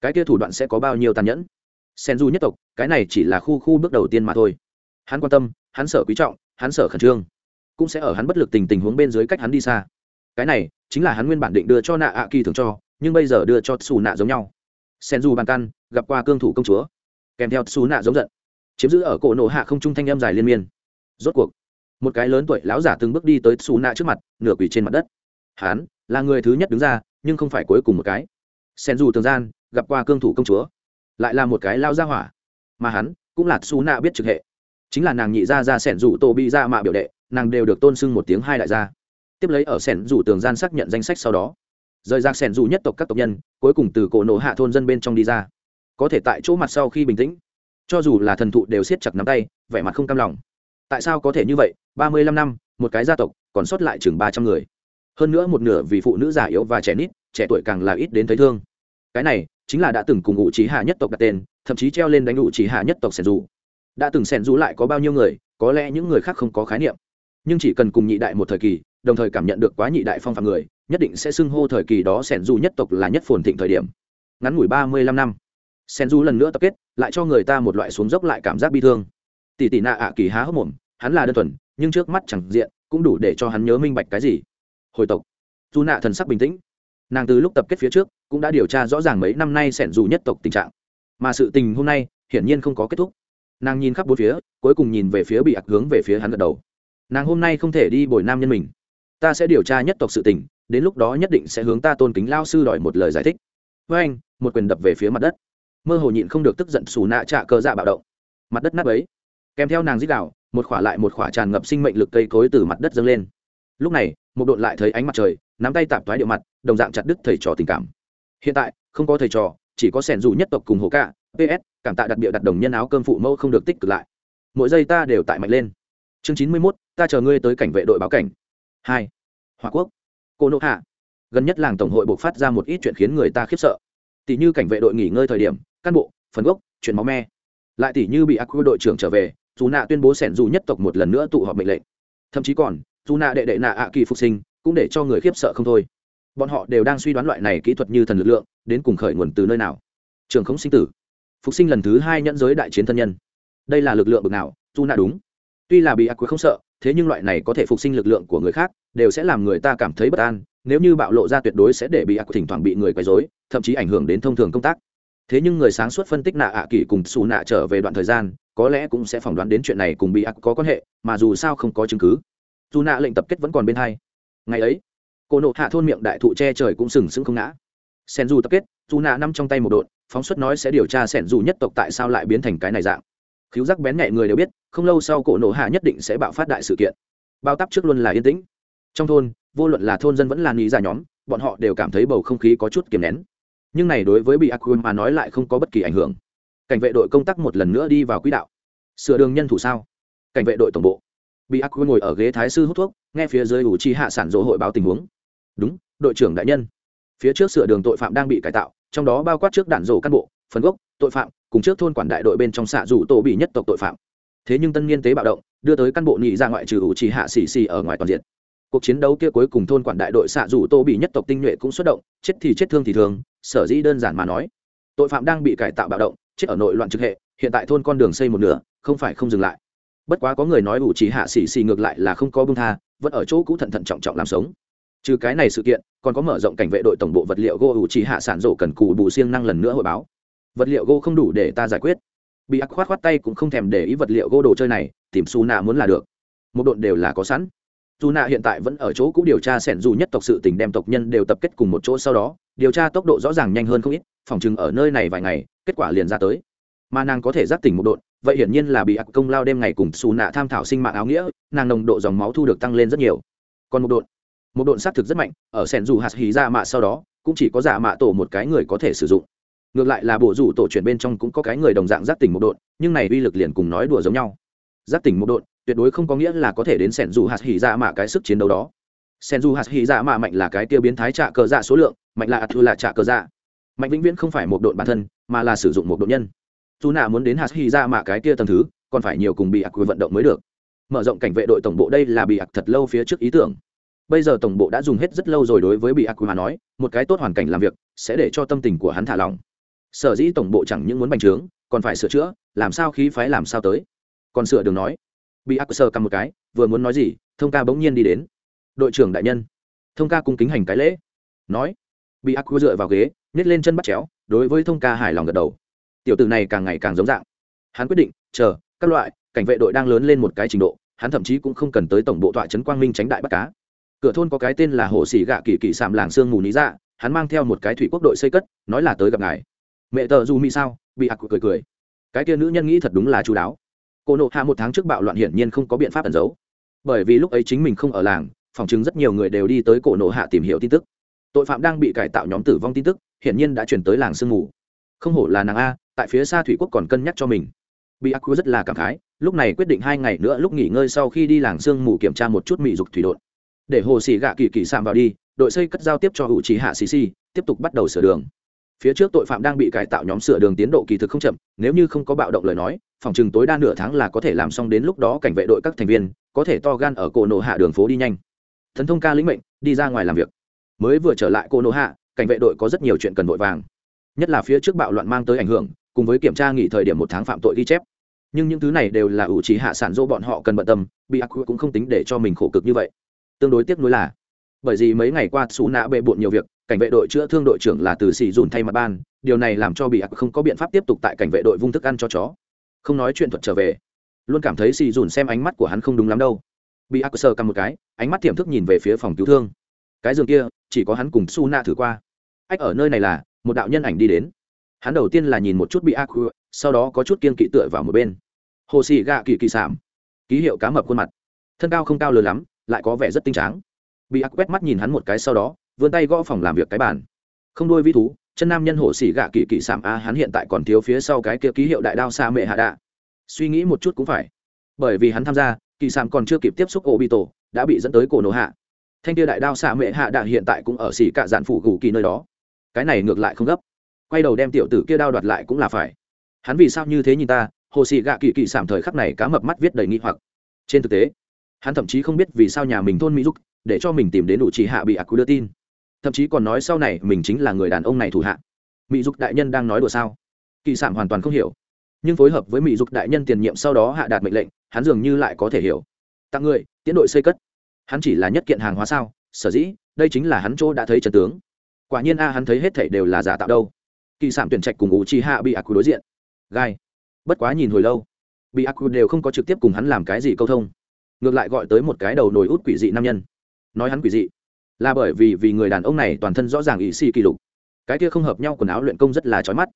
Cái kia thủ đoạn sẽ có bao nhiêu tàn nhẫn? Sen du nhất tộc, cái này chỉ là khu khu bước đầu tiên mà thôi. Hắn quan tâm, hắn sở quý trọng, hắn sở khẩn trương cũng sẽ ở hắn bất lực tình tình huống bên dưới cách hắn đi xa. Cái này chính là hắn nguyên bản định đưa cho nạ ạ kỳ thường cho, nhưng bây giờ đưa cho xù nạ giống nhau. Sen du bàn căn gặp qua cương thủ công chúa. Kèm theo xù nạ giống giận, chiếm giữ ở cổ nổ hạ không trung thanh em dài liên miên. Rốt cuộc, một cái lớn tuổi lão giả từng bước đi tới xù nạ trước mặt, nửa quỳ trên mặt đất. Hắn là người thứ nhất đứng ra, nhưng không phải cuối cùng một cái. Sen du tường gian, gặp qua cương thủ công chúa, lại là một cái lao ra hỏa. Mà hắn cũng là xù nạ biết trực hệ. Chính là nàng nhị gia ra sẻn rủ tô bị ra mạ biểu đệ nàng đều được tôn sưng một tiếng hai đại gia. Tiếp lấy ở sẻn rủ tường gian xác nhận danh sách sau đó. Rời ra sẻn rủ nhất tộc các tộc nhân, cuối cùng từ cổ nổ hạ thôn dân bên trong đi ra. Có thể tại chỗ mặt sau khi bình tĩnh, cho dù là thần thụ đều siết chặt nắm tay, vẻ mặt không cam lòng. Tại sao có thể như vậy? Ba mươi lăm năm, một cái gia tộc, còn sót lại chừng ba trăm người. Hơn nữa một nửa vì phụ nữ già yếu và trẻ nít, trẻ tuổi càng là ít đến thấy thương. Cái này chính là đã từng cùng ngụ trí hạ nhất tộc đặt tên, thậm chí treo lên đánh ngụ trí hạ nhất tộc sẻn dù đã từng sẻn dù lại có bao nhiêu người, có lẽ những người khác không có khái niệm nhưng chỉ cần cùng nhị đại một thời kỳ, đồng thời cảm nhận được quá nhị đại phong phạm người, nhất định sẽ xưng hô thời kỳ đó sẻn du nhất tộc là nhất phồn thịnh thời điểm. Ngắn ngủi ba mươi lăm năm, sẻn du lần nữa tập kết, lại cho người ta một loại xuống dốc lại cảm giác bi thương. Tỷ tỷ nạ ạ kỳ há hốc mồm, hắn là đơn thuần, nhưng trước mắt chẳng diện, cũng đủ để cho hắn nhớ minh bạch cái gì. Hồi tộc, dù nạ thần sắc bình tĩnh. Nàng từ lúc tập kết phía trước, cũng đã điều tra rõ ràng mấy năm nay sẻn dù nhất tộc tình trạng. Mà sự tình hôm nay, hiển nhiên không có kết thúc. Nàng nhìn khắp bốn phía, cuối cùng nhìn về phía bị ặc hướng về phía hắn gật đầu nàng hôm nay không thể đi bồi nam nhân mình. Ta sẽ điều tra nhất tộc sự tình, đến lúc đó nhất định sẽ hướng ta tôn kính lao sư đòi một lời giải thích. Với anh, một quyền đập về phía mặt đất. Mơ hồ nhịn không được tức giận xù nạ trạ cơ dạ bạo động. Mặt đất nát ấy kèm theo nàng dích đạo một khỏa lại một khỏa tràn ngập sinh mệnh lực cây cối từ mặt đất dâng lên. Lúc này, một đội lại thấy ánh mặt trời, nắm tay tạp thoái điệu mặt, đồng dạng chặt đứt thầy trò tình cảm. Hiện tại, không có thầy trò, chỉ có sẻn dù nhất tộc cùng hồ ca. Ps cảm tạ đặc biệt đặt đồng nhân áo cơm phụ mẫu không được tích cực lại. Mỗi giây ta đều tại mạnh lên chương chín mươi mốt, ta chờ ngươi tới cảnh vệ đội báo cảnh. Hai hòa quốc. Cô nộ hạ. Gần nhất làng tổng hội buộc phát ra một ít chuyện khiến người ta khiếp sợ. Tỷ như cảnh vệ đội nghỉ ngơi thời điểm, cán bộ, phần gốc, chuyện máu me. Lại tỷ như bị ác quy đội trưởng trở về, dù nạ tuyên bố sẻn dù nhất tộc một lần nữa tụ họp mệnh lệnh. Thậm chí còn, dù nạ đệ đệ nạ ạ kỳ phục sinh, cũng để cho người khiếp sợ không thôi. Bọn họ đều đang suy đoán loại này kỹ thuật như thần lực lượng, đến cùng khởi nguồn từ nơi nào. Trường không sinh tử. Phục sinh lần thứ hai nhẫn giới đại chiến thân nhân. Đây là lực lượng bực nào, dù nạ đúng tuy là bị ác quỷ không sợ, thế nhưng loại này có thể phục sinh lực lượng của người khác, đều sẽ làm người ta cảm thấy bất an, nếu như bạo lộ ra tuyệt đối sẽ để bị ác quỷ thỉnh thoảng bị người quấy rối, thậm chí ảnh hưởng đến thông thường công tác. Thế nhưng người sáng suốt phân tích nạ ạ kỳ cùng xù nạ trở về đoạn thời gian, có lẽ cũng sẽ phỏng đoán đến chuyện này cùng bị ác có quan hệ, mà dù sao không có chứng cứ. Dù nạ lệnh tập kết vẫn còn bên hai. Ngày ấy, cô nộ hạ thôn miệng đại thụ che trời cũng sừng sững không ngã. Sen du tập kết, dù nạ nằm trong tay một đội phóng xuất nói sẽ điều tra sẻn dù nhất tộc tại sao lại biến thành cái này dạng khiếu giác bén nhẹ người đều biết, không lâu sau cổ nổ hạ nhất định sẽ bạo phát đại sự kiện. Bao tắp trước luôn là yên tĩnh. Trong thôn, vô luận là thôn dân vẫn là nghĩ ra nhóm, bọn họ đều cảm thấy bầu không khí có chút kiềm nén. Nhưng này đối với bị aqua mà nói lại không có bất kỳ ảnh hưởng. Cảnh vệ đội công tác một lần nữa đi vào quỹ đạo. Sửa đường nhân thủ sao? Cảnh vệ đội tổng bộ. Bị aqua ngồi ở ghế thái sư hút thuốc, nghe phía dưới ủ chi hạ sản dỗ hội báo tình huống. Đúng, đội trưởng đại nhân. Phía trước sửa đường tội phạm đang bị cải tạo, trong đó bao quát trước đạn rổ cán bộ, phần gốc, tội phạm cùng trước thôn quản đại đội bên trong xạ rủ tổ bị nhất tộc tội phạm. Thế nhưng tân niên tế bạo động, đưa tới cán bộ nhị ra ngoại trừ ủ chỉ hạ xì xì ở ngoài toàn diện. Cuộc chiến đấu kia cuối cùng thôn quản đại đội xạ rủ tô bị nhất tộc tinh nhuệ cũng xuất động, chết thì chết thương thì thương, sở dĩ đơn giản mà nói. Tội phạm đang bị cải tạo bạo động, chết ở nội loạn trực hệ, hiện tại thôn con đường xây một nửa, không phải không dừng lại. Bất quá có người nói ủ chỉ hạ xì xì ngược lại là không có bưng tha, vẫn ở chỗ cũ thận thận trọng trọng làm sống. Trừ cái này sự kiện, còn có mở rộng cảnh vệ đội tổng bộ vật liệu gỗ ủ chỉ hạ sản rổ cần cù bù siêng năng lần nữa hội báo vật liệu gỗ không đủ để ta giải quyết. Bị ác khoát khoát tay cũng không thèm để ý vật liệu gỗ đồ chơi này, tìm su nạ muốn là được. Một độn đều là có sẵn. Dù nạ hiện tại vẫn ở chỗ cũ điều tra sẻn dù nhất tộc sự tình đem tộc nhân đều tập kết cùng một chỗ sau đó, điều tra tốc độ rõ ràng nhanh hơn không ít, phòng chừng ở nơi này vài ngày, kết quả liền ra tới. Mà nàng có thể giác tỉnh một độn, vậy hiển nhiên là bị ác công lao đêm ngày cùng xù nạ tham thảo sinh mạng áo nghĩa, nàng nồng độ dòng máu thu được tăng lên rất nhiều. Còn một độn. Một độn xác thực rất mạnh, ở sẻn dù hạt hí ra mạ sau đó, cũng chỉ có giả mạ tổ một cái người có thể sử dụng ngược lại là bộ rủ tổ chuyển bên trong cũng có cái người đồng dạng giác tỉnh một độn, nhưng này uy lực liền cùng nói đùa giống nhau. Giác tỉnh một độn, tuyệt đối không có nghĩa là có thể đến sẻn dù hạt hỉ dạ mạ cái sức chiến đấu đó. Sẻn dù hạt hỉ dạ mạ mạnh là cái tiêu biến thái trạ cờ dạ số lượng, mạnh là atu là trạ cờ dạ. Mạnh vĩnh viễn không phải một độn bản thân, mà là sử dụng một độn nhân. Dù nạ muốn đến hạt hỉ dạ mạ cái kia tầng thứ, còn phải nhiều cùng bị ạc vận động mới được. Mở rộng cảnh vệ đội tổng bộ đây là bị ạc thật lâu phía trước ý tưởng. Bây giờ tổng bộ đã dùng hết rất lâu rồi đối với bị ạc mà nói, một cái tốt hoàn cảnh làm việc, sẽ để cho tâm tình của hắn thả lỏng sở dĩ tổng bộ chẳng những muốn bành trướng, còn phải sửa chữa, làm sao khí phái làm sao tới? Còn sửa đường nói. Bị ác sơ cầm một cái, vừa muốn nói gì, thông ca bỗng nhiên đi đến. Đội trưởng đại nhân, thông ca cung kính hành cái lễ. Nói. Bị ác dựa vào ghế, nhét lên chân bắt chéo, đối với thông ca hài lòng gật đầu. Tiểu tử này càng ngày càng giống dạng. Hắn quyết định, chờ, các loại, cảnh vệ đội đang lớn lên một cái trình độ, hắn thậm chí cũng không cần tới tổng bộ tọa trấn quang minh tránh đại bắt cá. Cửa thôn có cái tên là hồ sĩ gạ kỳ kỳ sạm làng sương mù lý dạ hắn mang theo một cái thủy quốc đội xây cất, nói là tới gặp ngài mẹ tờ dù mỹ sao? Bị ạc cười cười. Cái kia nữ nhân nghĩ thật đúng là chú đáo. Cô nộ hạ một tháng trước bạo loạn hiển nhiên không có biện pháp ẩn giấu. Bởi vì lúc ấy chính mình không ở làng, phòng chứng rất nhiều người đều đi tới cổ nộ hạ tìm hiểu tin tức. Tội phạm đang bị cải tạo nhóm tử vong tin tức, hiển nhiên đã chuyển tới làng sương mù. Không hổ là nàng a, tại phía xa thủy quốc còn cân nhắc cho mình. Bị ác rất là cảm khái, lúc này quyết định hai ngày nữa lúc nghỉ ngơi sau khi đi làng sương mù kiểm tra một chút mỹ dục thủy đột. Để hồ xì gạ kỳ kỳ sạm vào đi, đội xây cất giao tiếp cho hữu trí hạ xì xì, tiếp tục bắt đầu sửa đường phía trước tội phạm đang bị cải tạo nhóm sửa đường tiến độ kỳ thực không chậm, nếu như không có bạo động lời nói, phòng chừng tối đa nửa tháng là có thể làm xong đến lúc đó cảnh vệ đội các thành viên, có thể to gan ở cổ nổ hạ đường phố đi nhanh. Thần thông ca lĩnh mệnh, đi ra ngoài làm việc. Mới vừa trở lại cổ nổ hạ, cảnh vệ đội có rất nhiều chuyện cần vội vàng. Nhất là phía trước bạo loạn mang tới ảnh hưởng, cùng với kiểm tra nghỉ thời điểm một tháng phạm tội ghi chép. Nhưng những thứ này đều là ủ trí hạ sản dỗ bọn họ cần bận tâm, bị ác cũng không tính để cho mình khổ cực như vậy. Tương đối tiếc nuối là bởi vì mấy ngày qua xù nạ bệ bộn nhiều việc, cảnh vệ đội chữa thương đội trưởng là từ xì dùn thay mặt ban, điều này làm cho bị ạc không có biện pháp tiếp tục tại cảnh vệ đội vung thức ăn cho chó. Không nói chuyện thuật trở về, luôn cảm thấy xì dùn xem ánh mắt của hắn không đúng lắm đâu. Bị ác sơ cầm một cái, ánh mắt tiềm thức nhìn về phía phòng cứu thương. Cái giường kia, chỉ có hắn cùng su na thử qua. Ách, ở nơi này là, một đạo nhân ảnh đi đến. Hắn đầu tiên là nhìn một chút bị ác, sau đó có chút kiên kỵ tựa vào một bên. Hồ xì gạ kỳ kỳ sảm ký hiệu cá mập khuôn mặt. Thân cao không cao lớn lắm, lại có vẻ rất tinh tráng bị ác quét mắt nhìn hắn một cái sau đó, vươn tay gõ phòng làm việc cái bàn. Không đôi vi thú, chân nam nhân hổ xỉ gạ kỳ kỳ sảm a, hắn hiện tại còn thiếu phía sau cái kia ký hiệu đại đao xa mệ hạ đạ. Suy nghĩ một chút cũng phải. Bởi vì hắn tham gia, kỳ sảm còn chưa kịp tiếp xúc ổ bị tổ đã bị dẫn tới cổ nổ hạ. Thanh kia đại đao xa mệ hạ đạ hiện tại cũng ở xỉ cạ dạn phủ gù kỳ nơi đó. Cái này ngược lại không gấp. Quay đầu đem tiểu tử kia đao đoạt lại cũng là phải. Hắn vì sao như thế nhìn ta hồ xì gạ kỳ kỳ sảm thời khắc này cá mập mắt viết đầy nghi hoặc. Trên thực tế, hắn thậm chí không biết vì sao nhà mình thôn mỹ dục để cho mình tìm đến đủ trì hạ bị ác đưa tin. Thậm chí còn nói sau này mình chính là người đàn ông này thủ hạ. Mỹ dục đại nhân đang nói đùa sao? Kỳ sản hoàn toàn không hiểu. Nhưng phối hợp với mỹ dục đại nhân tiền nhiệm sau đó hạ đạt mệnh lệnh, hắn dường như lại có thể hiểu. Tặng người tiến đội xây cất. Hắn chỉ là nhất kiện hàng hóa sao? Sở dĩ, đây chính là hắn chỗ đã thấy trần tướng. Quả nhiên a, hắn thấy hết thảy đều là giả tạo đâu. Kỳ sản tuyển trạch cùng ủ chi hạ bị ác đối diện. Gai. Bất quá nhìn hồi lâu, bị ác đều không có trực tiếp cùng hắn làm cái gì câu thông. Ngược lại gọi tới một cái đầu nồi út quỷ dị nam nhân nói hắn quỷ dị. Là bởi vì vì người đàn ông này toàn thân rõ ràng ý xì kỷ lục. Cái kia không hợp nhau quần áo luyện công rất là trói mắt.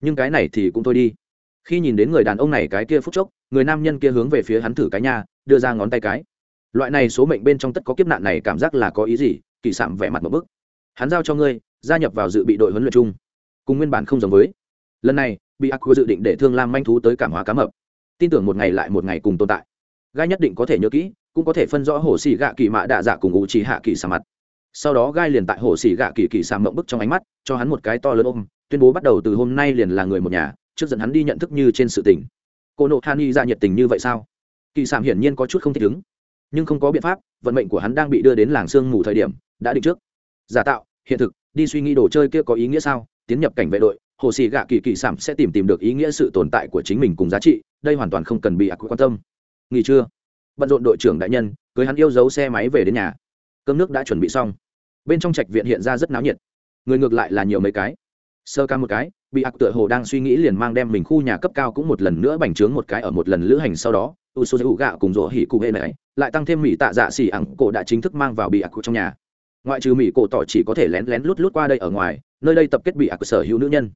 Nhưng cái này thì cũng thôi đi. Khi nhìn đến người đàn ông này cái kia phút chốc, người nam nhân kia hướng về phía hắn thử cái nha, đưa ra ngón tay cái. Loại này số mệnh bên trong tất có kiếp nạn này cảm giác là có ý gì? Kỳ sạm vẻ mặt một bức. Hắn giao cho ngươi, gia nhập vào dự bị đội huấn luyện chung. Cùng nguyên bản không giống với. Lần này, bị ác dự định để thương lam manh thú tới cảm hóa cá mập. Tin tưởng một ngày lại một ngày cùng tồn tại gai nhất định có thể nhớ kỹ, cũng có thể phân rõ hồ xì gạ kỳ mạ đạ dạ cùng ngụ chỉ hạ kỳ xà mặt. Sau đó gai liền tại hồ xì gạ kỳ kỳ xà mộng bức trong ánh mắt, cho hắn một cái to lớn ôm, tuyên bố bắt đầu từ hôm nay liền là người một nhà, trước dẫn hắn đi nhận thức như trên sự tình. Cô nộ than y ra nhiệt tình như vậy sao? Kỳ sảm hiển nhiên có chút không thích ứng. Nhưng không có biện pháp, vận mệnh của hắn đang bị đưa đến làng sương mù thời điểm, đã định trước. Giả tạo, hiện thực, đi suy nghĩ đồ chơi kia có ý nghĩa sao? Tiến nhập cảnh vệ đội, hồ xì gạ kỳ kỳ sảm sẽ tìm tìm được ý nghĩa sự tồn tại của chính mình cùng giá trị, đây hoàn toàn không cần bị ác quan tâm nghỉ trưa. Bận rộn đội trưởng đại nhân, cưới hắn yêu dấu xe máy về đến nhà. Cơm nước đã chuẩn bị xong. Bên trong trạch viện hiện ra rất náo nhiệt. Người ngược lại là nhiều mấy cái. Sơ ca một cái, bị ạc tựa hồ đang suy nghĩ liền mang đem mình khu nhà cấp cao cũng một lần nữa bành trướng một cái ở một lần lữ hành sau đó u sô dữ gạo cùng rỗ hỉ cụ hệ này lại tăng thêm mỹ tạ dạ xỉ ẳng cổ đã chính thức mang vào bị ạc trong nhà. Ngoại trừ mỹ cổ tỏ chỉ có thể lén lén lút lút qua đây ở ngoài, nơi đây tập kết bị ạc sở hữu nữ nhân.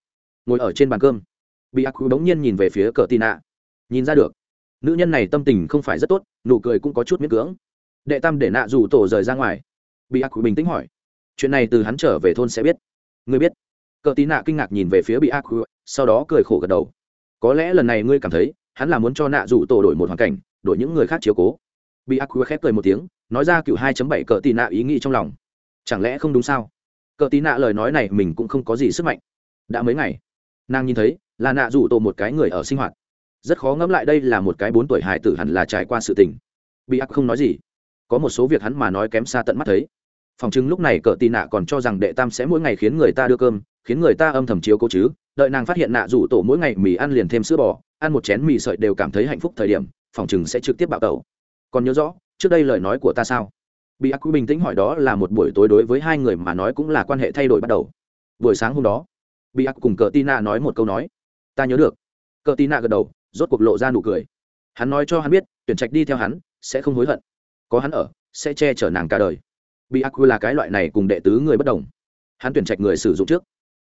Ngồi ở trên bàn cơm, bị ạc bỗng nhiên nhìn về phía cờ tì nhìn ra được nữ nhân này tâm tình không phải rất tốt, nụ cười cũng có chút miễn cưỡng. Đệ tam để nạ dù tổ rời ra ngoài. Bị ác bình tĩnh hỏi. Chuyện này từ hắn trở về thôn sẽ biết. Ngươi biết. Cờ tí nạ kinh ngạc nhìn về phía bị ác sau đó cười khổ gật đầu. Có lẽ lần này ngươi cảm thấy, hắn là muốn cho nạ dù tổ đổi một hoàn cảnh, đổi những người khác chiếu cố. Bị ác khép cười một tiếng, nói ra cựu hai bảy cờ tí nạ ý nghĩ trong lòng. Chẳng lẽ không đúng sao? Cờ tí nạ lời nói này mình cũng không có gì sức mạnh. Đã mấy ngày, nàng nhìn thấy là nạ rủ tổ một cái người ở sinh hoạt rất khó ngẫm lại đây là một cái bốn tuổi hải tử hẳn là trải qua sự tình. Bị ác không nói gì. Có một số việc hắn mà nói kém xa tận mắt thấy. Phòng chứng lúc này cờ tì nạ còn cho rằng đệ tam sẽ mỗi ngày khiến người ta đưa cơm, khiến người ta âm thầm chiếu cố chứ. Đợi nàng phát hiện nạ rủ tổ mỗi ngày mì ăn liền thêm sữa bò, ăn một chén mì sợi đều cảm thấy hạnh phúc thời điểm, phòng chừng sẽ trực tiếp bạo tẩu. Còn nhớ rõ, trước đây lời nói của ta sao? Bị ác quy bình tĩnh hỏi đó là một buổi tối đối với hai người mà nói cũng là quan hệ thay đổi bắt đầu. Buổi sáng hôm đó, bị ác cùng cờ tina nói một câu nói. Ta nhớ được. Cờ tina gật đầu rốt cuộc lộ ra nụ cười. Hắn nói cho hắn biết, tuyển trạch đi theo hắn, sẽ không hối hận. Có hắn ở, sẽ che chở nàng cả đời. Bị ác quy là cái loại này cùng đệ tứ người bất đồng. Hắn tuyển trạch người sử dụng trước.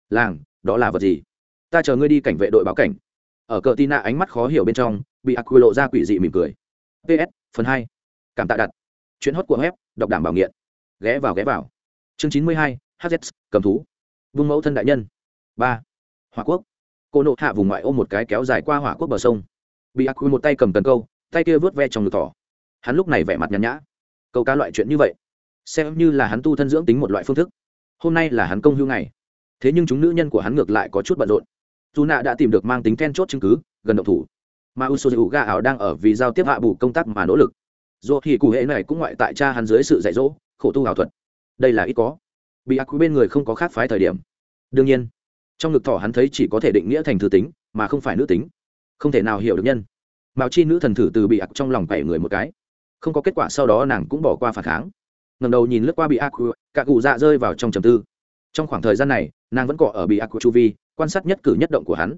Làng, đó là vật gì? Ta chờ ngươi đi cảnh vệ đội báo cảnh. Ở cờ tina ánh mắt khó hiểu bên trong, bị ác quy lộ ra quỷ dị mỉm cười. Ps phần hai. Cảm tạ đặt. Chuyến hót của web, đọc đảm bảo nghiện. Ghé vào ghé vào. Chương chín mươi hai hz cầm thú. Vung mẫu thân đại nhân. Ba. Hòa quốc cô nộ hạ vùng ngoại ôm một cái kéo dài qua hỏa quốc bờ sông. Bị ác quy một tay cầm cần câu, tay kia vớt ve trong ngực thỏ. Hắn lúc này vẻ mặt nhàn nhã. Câu cá loại chuyện như vậy, xem như là hắn tu thân dưỡng tính một loại phương thức. Hôm nay là hắn công hưu ngày. Thế nhưng chúng nữ nhân của hắn ngược lại có chút bận rộn. Dù nạ đã tìm được mang tính then chốt chứng cứ, gần động thủ. Mà u ga ảo đang ở vì giao tiếp hạ bù công tác mà nỗ lực. Dù thì cụ hệ này cũng ngoại tại cha hắn dưới sự dạy dỗ, khổ tu ảo thuật. Đây là ít có. Bị ác quý bên người không có khác phái thời điểm. Đương nhiên trong ngực thỏ hắn thấy chỉ có thể định nghĩa thành thư tính, mà không phải nữ tính. Không thể nào hiểu được nhân. Mạo chi nữ thần thử từ bị ặc trong lòng bảy người một cái. Không có kết quả sau đó nàng cũng bỏ qua phản kháng. Ngầm đầu nhìn lướt qua bị ặc cả cụ dạ rơi vào trong trầm tư. Trong khoảng thời gian này, nàng vẫn cọ ở bị ặc chu vi, quan sát nhất cử nhất động của hắn.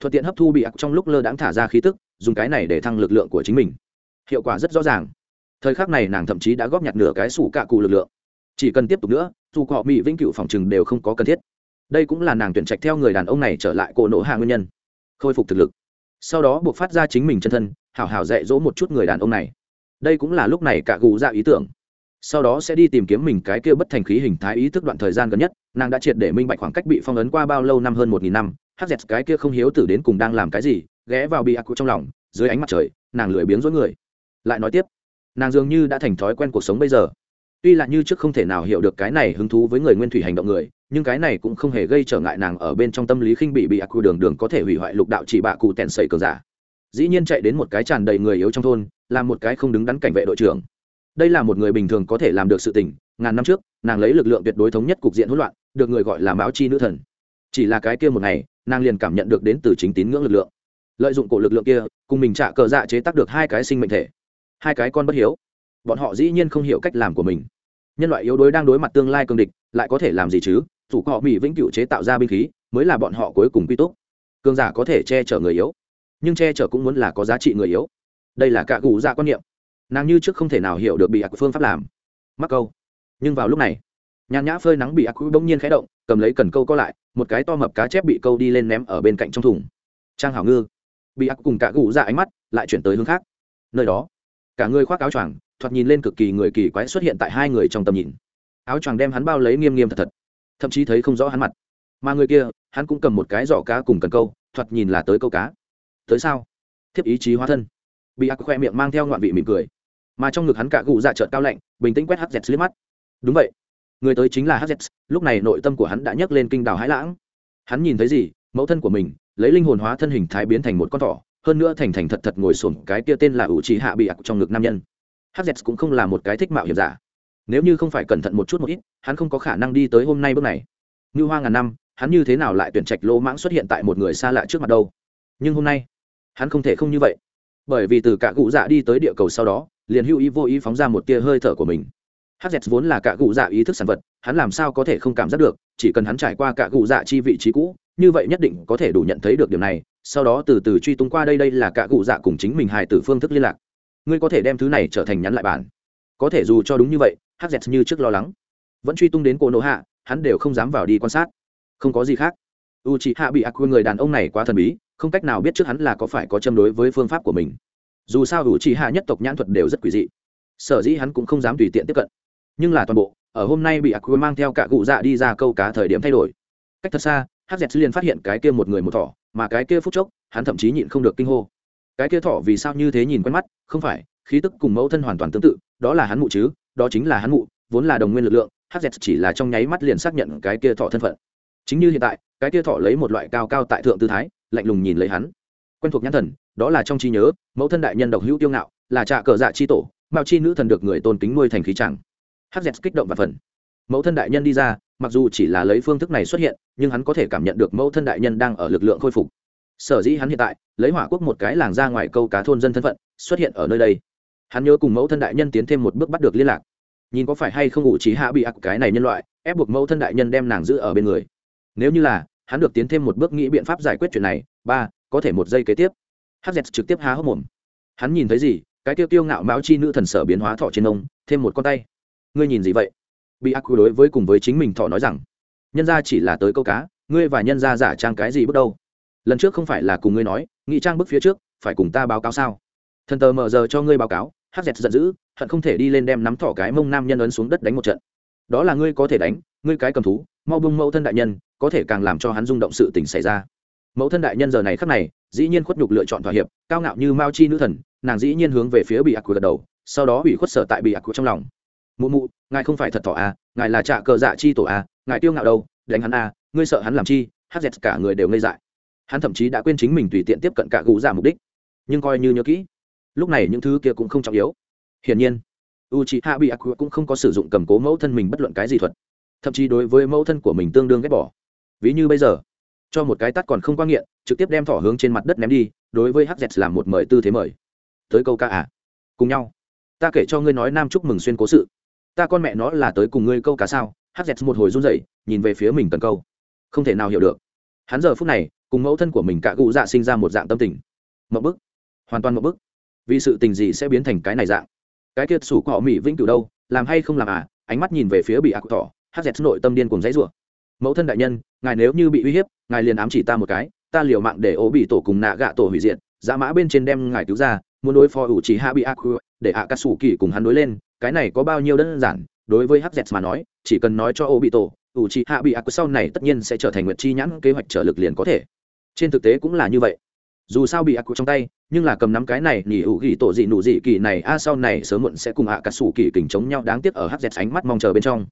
Thuận tiện hấp thu bị ặc trong lúc lơ đãng thả ra khí tức, dùng cái này để thăng lực lượng của chính mình. Hiệu quả rất rõ ràng. Thời khắc này nàng thậm chí đã góp nhặt nửa cái sủ cạ cụ lực lượng. Chỉ cần tiếp tục nữa, dù cọ mỹ vĩnh cửu phòng chừng đều không có cần thiết đây cũng là nàng tuyển trạch theo người đàn ông này trở lại cổ nổ hạ nguyên nhân. Khôi phục thực lực. Sau đó buộc phát ra chính mình chân thân, hảo hảo dạy dỗ một chút người đàn ông này. Đây cũng là lúc này cả gù ra ý tưởng. Sau đó sẽ đi tìm kiếm mình cái kia bất thành khí hình thái ý thức đoạn thời gian gần nhất, nàng đã triệt để minh bạch khoảng cách bị phong ấn qua bao lâu năm hơn một nghìn năm hắc dẹt cái kia không hiếu tử đến cùng đang làm cái gì, ghé vào bị ác cụ trong lòng, dưới ánh mặt trời, nàng lười biếng dối người. Lại nói tiếp, nàng dường như đã thành thói quen cuộc sống bây giờ tuy là như trước không thể nào hiểu được cái này hứng thú với người nguyên thủy hành động người, nhưng cái này cũng không hề gây trở ngại nàng ở bên trong tâm lý khinh bị bị ác quy đường đường có thể hủy hoại lục đạo chỉ bạ cụ tèn sầy cờ giả. Dĩ nhiên chạy đến một cái tràn đầy người yếu trong thôn làm một cái không đứng đắn cảnh vệ đội trưởng. Đây là một người bình thường có thể làm được sự tình, ngàn năm trước, nàng lấy lực lượng tuyệt đối thống nhất cục diện hỗn loạn, được người gọi là mão chi nữ thần. Chỉ là cái kia một ngày, nàng liền cảm nhận được đến từ chính tín ngưỡng lực lượng. Lợi dụng cổ lực lượng kia, cùng mình trả cờ dạ chế tác được hai cái sinh mệnh thể. Hai cái con bất hiếu bọn họ dĩ nhiên không hiểu cách làm của mình. Nhân loại yếu đuối đang đối mặt tương lai cương địch, lại có thể làm gì chứ? Chủ họ mỹ vĩnh cửu chế tạo ra binh khí, mới là bọn họ cuối cùng quy tốt cương giả có thể che chở người yếu, nhưng che chở cũng muốn là có giá trị người yếu. Đây là cả gù dạ quan niệm. Nàng như trước không thể nào hiểu được bị ác phương pháp làm. Mắc câu. Nhưng vào lúc này, nhàn nhã phơi nắng bị ác bỗng nhiên khẽ động, cầm lấy cần câu co lại, một cái to mập cá chép bị câu đi lên ném ở bên cạnh trong thùng. Trang hảo ngư. Bị ác cùng cả gù ra dạ ánh mắt lại chuyển tới hướng khác. Nơi đó, cả người khoác áo choàng thoạt nhìn lên cực kỳ người kỳ quái xuất hiện tại hai người trong tầm nhìn. Áo choàng đem hắn bao lấy nghiêm nghiêm thật thật, thậm chí thấy không rõ hắn mặt. Mà người kia, hắn cũng cầm một cái giỏ cá cùng cần câu, thoạt nhìn là tới câu cá. Tới sao? Thiếp ý chí hóa thân. Bị ác khoe miệng mang theo ngoạn vị mỉm cười. Mà trong ngực hắn cả gù dạ trợn cao lạnh, bình tĩnh quét hz liếc mắt. Đúng vậy. Người tới chính là hz lúc này nội tâm của hắn đã nhấc lên kinh đào hãi lãng. Hắn nhìn thấy gì? Mẫu thân của mình, lấy linh hồn hóa thân hình thái biến thành một con thỏ, hơn nữa thành thành thật thật ngồi sổm cái kia tên là ủ trí hạ bị ạc trong ngực nam nhân hz cũng không là một cái thích mạo hiểm giả. Nếu như không phải cẩn thận một chút một ít, hắn không có khả năng đi tới hôm nay bước này. Như hoa ngàn năm, hắn như thế nào lại tuyển trạch lỗ mãng xuất hiện tại một người xa lạ trước mặt đâu? Nhưng hôm nay, hắn không thể không như vậy. Bởi vì từ cả cụ dạ đi tới địa cầu sau đó, liền hữu ý vô ý phóng ra một tia hơi thở của mình. Hz vốn là cả cụ dạ ý thức sản vật, hắn làm sao có thể không cảm giác được, chỉ cần hắn trải qua cả cụ dạ chi vị trí cũ, như vậy nhất định có thể đủ nhận thấy được điều này, sau đó từ từ truy tung qua đây đây là cả cụ dạ cùng chính mình hài tử phương thức liên lạc ngươi có thể đem thứ này trở thành nhắn lại bản. Có thể dù cho đúng như vậy hz như trước lo lắng. Vẫn truy tung đến cổ nộ hạ, hắn đều không dám vào đi quan sát. Không có gì khác. U chị hạ bị ác người đàn ông này quá thần bí, không cách nào biết trước hắn là có phải có châm đối với phương pháp của mình. Dù sao u chị hạ nhất tộc nhãn thuật đều rất quỷ dị. Sở dĩ hắn cũng không dám tùy tiện tiếp cận. Nhưng là toàn bộ, ở hôm nay bị ác mang theo cả cụ dạ đi ra câu cá thời điểm thay đổi. Cách thật xa hz liền phát hiện cái kia một người một thỏ, mà cái kia phút chốc, hắn thậm chí nhịn không được kinh hô cái kia thỏ vì sao như thế nhìn quen mắt, không phải, khí tức cùng mẫu thân hoàn toàn tương tự, đó là hắn mụ chứ, đó chính là hắn mụ, vốn là đồng nguyên lực lượng hz chỉ là trong nháy mắt liền xác nhận cái kia thỏ thân phận. Chính như hiện tại, cái kia thỏ lấy một loại cao cao tại thượng tư thái, lạnh lùng nhìn lấy hắn. Quen thuộc nhãn thần, đó là trong trí nhớ, mẫu thân đại nhân độc hữu tiêu ngạo, là trạ cờ dạ chi tổ, mạo chi nữ thần được người tôn kính nuôi thành khí chẳng. Hz kích động và phần. Mẫu thân đại nhân đi ra, mặc dù chỉ là lấy phương thức này xuất hiện, nhưng hắn có thể cảm nhận được mẫu thân đại nhân đang ở lực lượng khôi phục sở dĩ hắn hiện tại, lấy hỏa quốc một cái làng ra ngoài câu cá thôn dân thân phận, xuất hiện ở nơi đây. Hắn nhớ cùng mẫu thân đại nhân tiến thêm một bước bắt được liên lạc. Nhìn có phải hay không ngụ trí hạ bị ác cái này nhân loại, ép buộc mẫu thân đại nhân đem nàng giữ ở bên người. Nếu như là, hắn được tiến thêm một bước nghĩ biện pháp giải quyết chuyện này, ba, có thể một giây kế tiếp. Hz trực tiếp há hốc mồm. Hắn nhìn thấy gì? Cái tiêu tiêu ngạo mão chi nữ thần sở biến hóa thọ trên ông, thêm một con tay. Ngươi nhìn gì vậy? Bị ác đối với cùng với chính mình thọ nói rằng, nhân ra chỉ là tới câu cá, ngươi và nhân ra giả trang cái gì bước đâu? Lần trước không phải là cùng ngươi nói, nghị trang bước phía trước, phải cùng ta báo cáo sao? Thần tờ mờ giờ cho ngươi báo cáo hz giận dữ, hận không thể đi lên đem nắm thỏ cái mông nam nhân ấn xuống đất đánh một trận. Đó là ngươi có thể đánh, ngươi cái cầm thú, mau bung mẫu thân đại nhân, có thể càng làm cho hắn rung động sự tình xảy ra. Mẫu thân đại nhân giờ này khắc này, dĩ nhiên khuất nhục lựa chọn thỏa hiệp, cao ngạo như mao chi nữ thần, nàng dĩ nhiên hướng về phía bị ác quỷ gật đầu, sau đó bị khuất sở tại bị ác quỷ trong lòng. Mụ mụ, ngài không phải thật thỏ à ngài là trạ cờ dạ chi tổ à ngài tiêu ngạo đâu, đánh hắn à ngươi sợ hắn làm chi? Hz cả người đều ngây dại hắn thậm chí đã quên chính mình tùy tiện tiếp cận cả gù giả mục đích. Nhưng coi như nhớ kỹ, lúc này những thứ kia cũng không trọng yếu. Hiển nhiên u c h i hạ bị ác cũng không có sử dụng cầm cố mẫu thân mình bất luận cái gì thuật. Thậm chí đối với mẫu thân của mình tương đương ghét bỏ. Ví như bây giờ, cho một cái tắt còn không quan nghiện, trực tiếp đem thỏ hướng trên mặt đất ném đi, đối với hz làm một mời tư thế mời. Tới câu ca à? Cùng nhau. Ta kể cho ngươi nói nam chúc mừng xuyên cố sự. Ta con mẹ nó là tới cùng ngươi câu cá sao? Hz một hồi run rẩy, nhìn về phía mình cần câu. Không thể nào hiểu được. Hắn giờ phút này cùng mẫu thân của mình cả cụ dạ sinh ra một dạng tâm tình. Mậu bức. Hoàn toàn mậu bức. Vì sự tình gì sẽ biến thành cái này dạng? Cái kiệt sủ họ mỹ vĩnh cửu đâu? Làm hay không làm à? Ánh mắt nhìn về phía bị ác tỏ dẹt nội tâm điên cùng dãy rủa. Mẫu thân đại nhân, ngài nếu như bị uy hiếp, ngài liền ám chỉ ta một cái, ta liều mạng để ố bị tổ cùng nạ gạ tổ hủy diệt giá mã bên trên đem ngài cứu ra, muốn đối phó ủ chỉ hạ bị ác để ạ à sủ kỳ cùng hắn đối lên, cái này có bao nhiêu đơn giản, đối với hz mà nói, chỉ cần nói cho ố bị tổ, ủ chỉ hạ bị ác sau này tất nhiên sẽ trở thành nguyện chi nhãn, kế hoạch trở lực liền có thể trên thực tế cũng là như vậy. Dù sao bị ác trong tay, nhưng là cầm nắm cái này, nỉ hữu ghi tổ dị nụ dị kỳ này, a, sau này sớm muộn sẽ cùng ạ à sủ kỳ kình chống nhau, đáng tiếc ở hz ánh mắt mong chờ bên trong.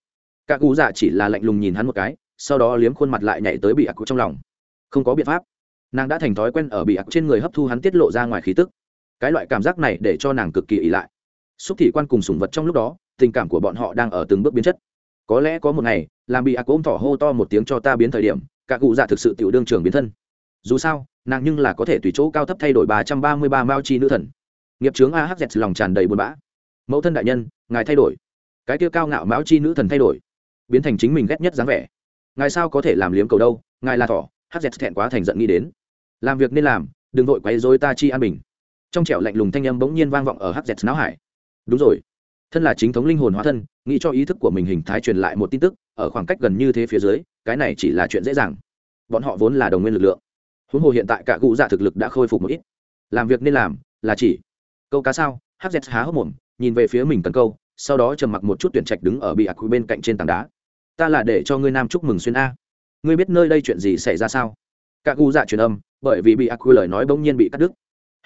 Cả cụ dạ chỉ là lạnh lùng nhìn hắn một cái, sau đó liếm khuôn mặt lại nhảy tới bị ác trong lòng. Không có biện pháp. Nàng đã thành thói quen ở bị ác trên người hấp thu hắn tiết lộ ra ngoài khí tức. Cái loại cảm giác này để cho nàng cực kỳ ỉ lại. Xúc thị quan cùng sùng vật trong lúc đó, tình cảm của bọn họ đang ở từng bước biến chất. Có lẽ có một ngày, làm bị ác ôm thỏ hô to một tiếng cho ta biến thời điểm cả cụ dạ thực sự tiểu đương trường biến thân dù sao, nàng nhưng là có thể tùy chỗ cao thấp thay đổi ba trăm ba mươi ba mao chi nữ thần. Nghiệp trướng ahz lòng tràn đầy buồn bã. Mẫu thân đại nhân, ngài thay đổi. Cái kia cao ngạo mão chi nữ thần thay đổi. Biến thành chính mình ghét nhất dáng vẻ. Ngài sao có thể làm liếm cầu đâu, ngài là thỏ hz thẹn quá thành giận nghĩ đến. Làm việc nên làm, đừng vội quấy dối ta chi an bình. Trong trẻo lạnh lùng thanh âm bỗng nhiên vang vọng ở hz não hải. Đúng rồi. Thân là chính thống linh hồn hóa thân, nghĩ cho ý thức của mình hình thái truyền lại một tin tức, ở khoảng cách gần như thế phía dưới, cái này chỉ là chuyện dễ dàng. Bọn họ vốn là đồng nguyên lực lượng huống hồ hiện tại cả cụ dạ thực lực đã khôi phục một ít. Làm việc nên làm là chỉ. Câu cá sao? Hz há hốc mồm, nhìn về phía mình cần câu, sau đó trầm mặc một chút tuyển trạch đứng ở bị ác bên cạnh trên tảng đá. Ta là để cho ngươi nam chúc mừng xuyên a. Ngươi biết nơi đây chuyện gì xảy ra sao? Cả cụ dạ truyền âm, bởi vì bị ác lời nói bỗng nhiên bị cắt đứt.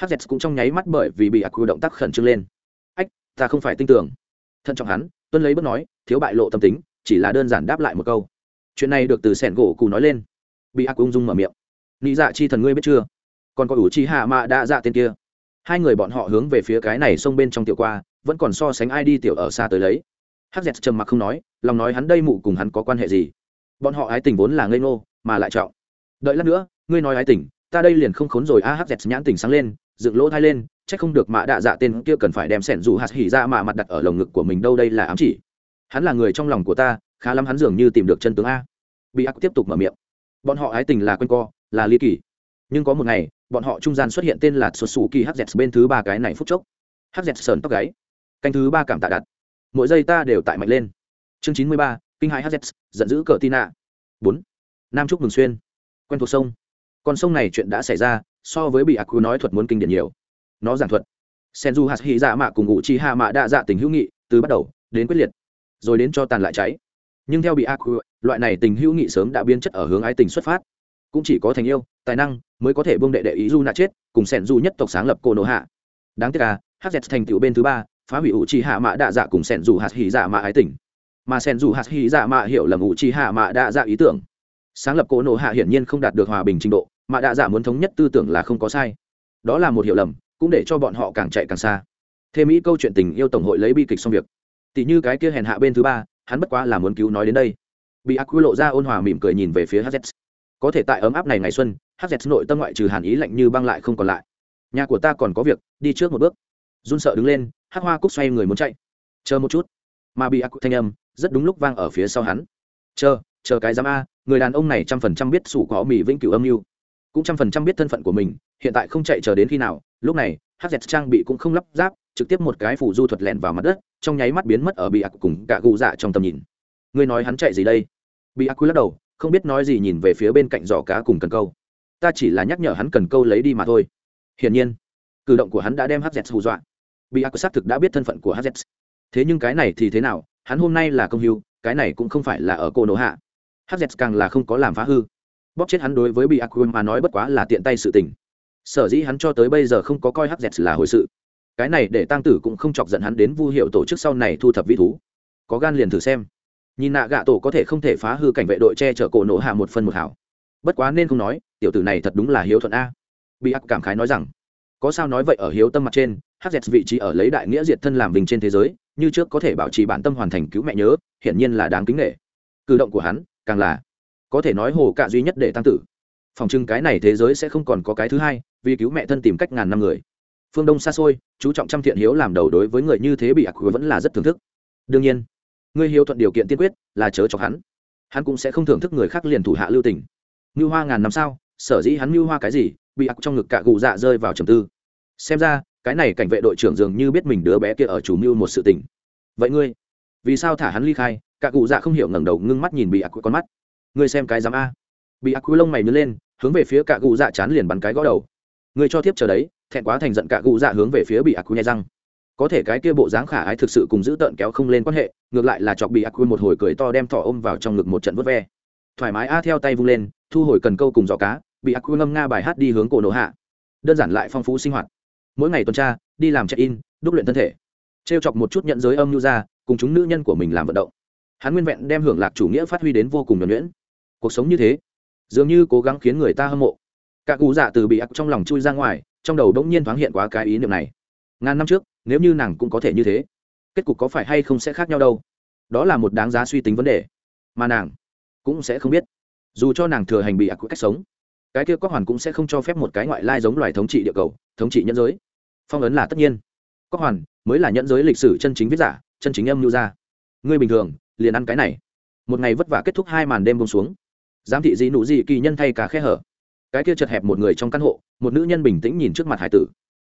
Hz cũng trong nháy mắt bởi vì bị ác động tác khẩn trương lên. Ách, ta không phải tin tưởng. Thận trọng hắn, tuân lấy bước nói, thiếu bại lộ tâm tính, chỉ là đơn giản đáp lại một câu. Chuyện này được từ sẻn gỗ cụ nói lên. Bị ác ung dung mở miệng nghĩ dạ chi thần ngươi biết chưa? Còn có ủ chi hạ mạ đã dạ tên kia. Hai người bọn họ hướng về phía cái này xông bên trong tiểu qua, vẫn còn so sánh ai đi tiểu ở xa tới lấy. Hắc dẹt trầm mặc không nói, lòng nói hắn đây mụ cùng hắn có quan hệ gì? Bọn họ ái tình vốn là ngây ngô, mà lại trọng. Đợi lát nữa, ngươi nói ái tình, ta đây liền không khốn rồi. A, hắc dẹt nhãn tình sáng lên, dựng lỗ thai lên c h ắ c không được mạ đạ dạ tên kia cần phải đem sẻn dù hạt hỉ ra mà mặt đặt ở lồng ngực của mình đâu đây là ám chỉ. Hắn là người trong lòng của ta, khá lắm hắn dường như tìm được chân tướng a. Bị ác tiếp tục mở miệng. Bọn họ ái tình là q u a n co là ly kỳ. Nhưng có một ngày, bọn họ trung gian xuất hiện tên là xuất xù kỳ hz bên thứ ba cái này phút chốc. Hz sờn tóc gáy. Canh thứ ba cảm tạ đặt. Mỗi giây ta đều tại mạnh lên. Chương chín mươi ba, kinh hai hz giận dữ cờ tina. Bốn. Nam trúc mừng xuyên. Quen thuộc sông. Con sông này chuyện đã xảy ra, so với bị ác nói thuật muốn kinh điển nhiều. Nó giảng thuật. Sen du hạt hy dạ mạ cùng ngụ chi hạ mạ đa dạ tình hữu nghị, từ bắt đầu, đến quyết liệt, rồi đến cho tàn lại cháy. Nhưng theo bị ác loại này tình hữu nghị sớm đã biến chất ở hướng ái tình xuất phát cũng chỉ có thành yêu, tài năng mới có thể buông đệ đệ ý du nạ chết, cùng sẻn du nhất tộc sáng lập cô nộ hạ. Đáng tiếc là hz thành tựu bên thứ ba, phá hủy ủ trì hạ mạ đạ dạ cùng sẻn du hạt hỉ dạ mạ ái tỉnh mà sẻn du hạt hỉ dạ mạ hiểu lầm ủ trì hạ mạ đạ dạ ý tưởng. Sáng lập cô nộ hạ hiển nhiên không đạt được hòa bình trình độ, mạ đạ dạ muốn thống nhất tư tưởng là không có sai. Đó là một hiểu lầm, cũng để cho bọn họ càng chạy càng xa. Thêm mỹ câu chuyện tình yêu tổng hội lấy bi kịch xong việc. Tỷ như cái kia hèn hạ bên thứ ba, hắn bất quá là muốn cứu nói đến đây. Bị ác quy lộ ra ôn hòa mỉm cười nhìn về phía hz có thể tại ấm áp này ngày xuân hz nội tâm ngoại trừ hàn ý lạnh như băng lại không còn lại. Nhà của ta còn có việc, đi trước một bước. Run sợ đứng lên hắc hoa cúc xoay người muốn chạy. Chờ một chút. Mà bị ác thanh âm, rất đúng lúc vang ở phía sau hắn. Chờ chờ cái giám a, người đàn ông này trăm phần trăm biết sủ có mỹ vĩnh cửu âm mưu. Cũng trăm phần trăm biết thân phận của mình, hiện tại không chạy chờ đến khi nào. Lúc này hz trang bị cũng không lắp ráp, trực tiếp một cái phủ du thuật lẹn vào mặt đất, trong nháy mắt biến mất ở bị ác cùng cả gù dạ trong tầm nhìn. Ngươi nói hắn chạy gì đây? Bị ác lắc đầu không biết nói gì nhìn về phía bên cạnh giỏ cá cùng cần câu. Ta chỉ là nhắc nhở hắn cần câu lấy đi mà thôi. Hiển nhiên, cử động của hắn đã đem hz hù dọa. Bị ác xác thực đã biết thân phận của hz thế nhưng cái này thì thế nào? Hắn hôm nay là công hưu, cái này cũng không phải là ở cô nổ hạ. Hz càng là không có làm phá hư. Bóp chết hắn đối với bị ác mà nói bất quá là tiện tay sự tình. Sở dĩ hắn cho tới bây giờ không có coi hz là hồi sự. Cái này để tăng tử cũng không chọc giận hắn đến vu hiệu tổ chức sau này thu thập vị thú. Có gan liền thử xem nhìn nạ gạ tổ có thể không thể phá hư cảnh vệ đội che chở cổ nổ hạ một phân một hảo. Bất quá nên không nói, tiểu tử này thật đúng là hiếu thuận a. Bị ác cảm khái nói rằng, có sao nói vậy ở hiếu tâm mặt trên hz vị trí ở lấy đại nghĩa diệt thân làm bình trên thế giới, như trước có thể bảo trì bản tâm hoàn thành cứu mẹ nhớ, hiển nhiên là đáng kính nghệ cử động của hắn, càng là, có thể nói hồ cạ duy nhất để tăng tử. Phòng trưng cái này thế giới sẽ không còn có cái thứ hai, vì cứu mẹ thân tìm cách ngàn năm người. Phương đông xa xôi, chú trọng trăm thiện hiếu làm đầu đối với người như thế bị ác vẫn là rất thưởng thức. Đương nhiên Ngươi hiếu thuận điều kiện tiên quyết là chớ cho hắn. Hắn cũng sẽ không thưởng thức người khác liền thủ hạ lưu tình. Như hoa ngàn năm sao sở dĩ hắn mưu hoa cái gì, bị ặc trong ngực cạ gù dạ rơi vào trầm tư. Xem ra, cái này cảnh vệ đội trưởng dường như biết mình đứa bé kia ở chủ mưu một sự tình. Vậy ngươi, vì sao thả hắn ly khai? Cạ gù dạ không hiểu ngẩng đầu ngưng mắt nhìn bị ặc con mắt. Ngươi xem cái dám a. Bị ặc lông mày nứt lên, hướng về phía cạ gù dạ chán liền bắn cái gõ đầu. Ngươi cho tiếp chờ đấy, thẹn quá thành giận cạ gù dạ hướng về phía bị ặc nhai răng có thể cái kia bộ dáng khả ái thực sự cùng giữ tợn kéo không lên quan hệ, ngược lại là chọc bị ác một hồi cười to đem thỏ ôm vào trong ngực một trận vớt ve. Thoải mái a, theo tay vung lên, thu hồi cần câu cùng giỏ cá, bị ác quy ngâm nga bài hát đi hướng cổ nổ hạ. Đơn giản lại phong phú sinh hoạt. Mỗi ngày tuần tra, đi làm check in đúc luyện thân thể. Trêu chọc một chút nhận giới âm nhu ra, cùng chúng nữ nhân của mình làm vận động. Hắn nguyên vẹn đem hưởng lạc chủ nghĩa phát huy đến vô cùng nhuẩn nhuyễn. Cuộc sống như thế, dường như cố gắng khiến người ta hâm mộ. Cả cụ dạ từ bị ác trong lòng chui ra ngoài, trong đầu bỗng nhiên thoáng hiện quá cái ý niệm này. Ngàn năm trước nếu như nàng cũng có thể như thế, kết cục có phải hay không sẽ khác nhau đâu. Đó là một đáng giá suy tính vấn đề, mà nàng cũng sẽ không biết. Dù cho nàng thừa hành bị ác cách sống, cái kia cóc hoàn cũng sẽ không cho phép một cái ngoại lai giống loài thống trị địa cầu, thống trị nhân giới. Phong ấn là tất nhiên. Cóc hoàn mới là nhân giới lịch sử chân chính viết giả, chân chính âm lưu ra ngươi bình thường, liền ăn cái này. Một ngày vất vả kết thúc hai màn đêm bông xuống. Giám thị gì nụ gì kỳ nhân thay cả khe hở. Cái kia chật hẹp một người trong căn hộ, một nữ nhân bình tĩnh nhìn trước mặt hải tử.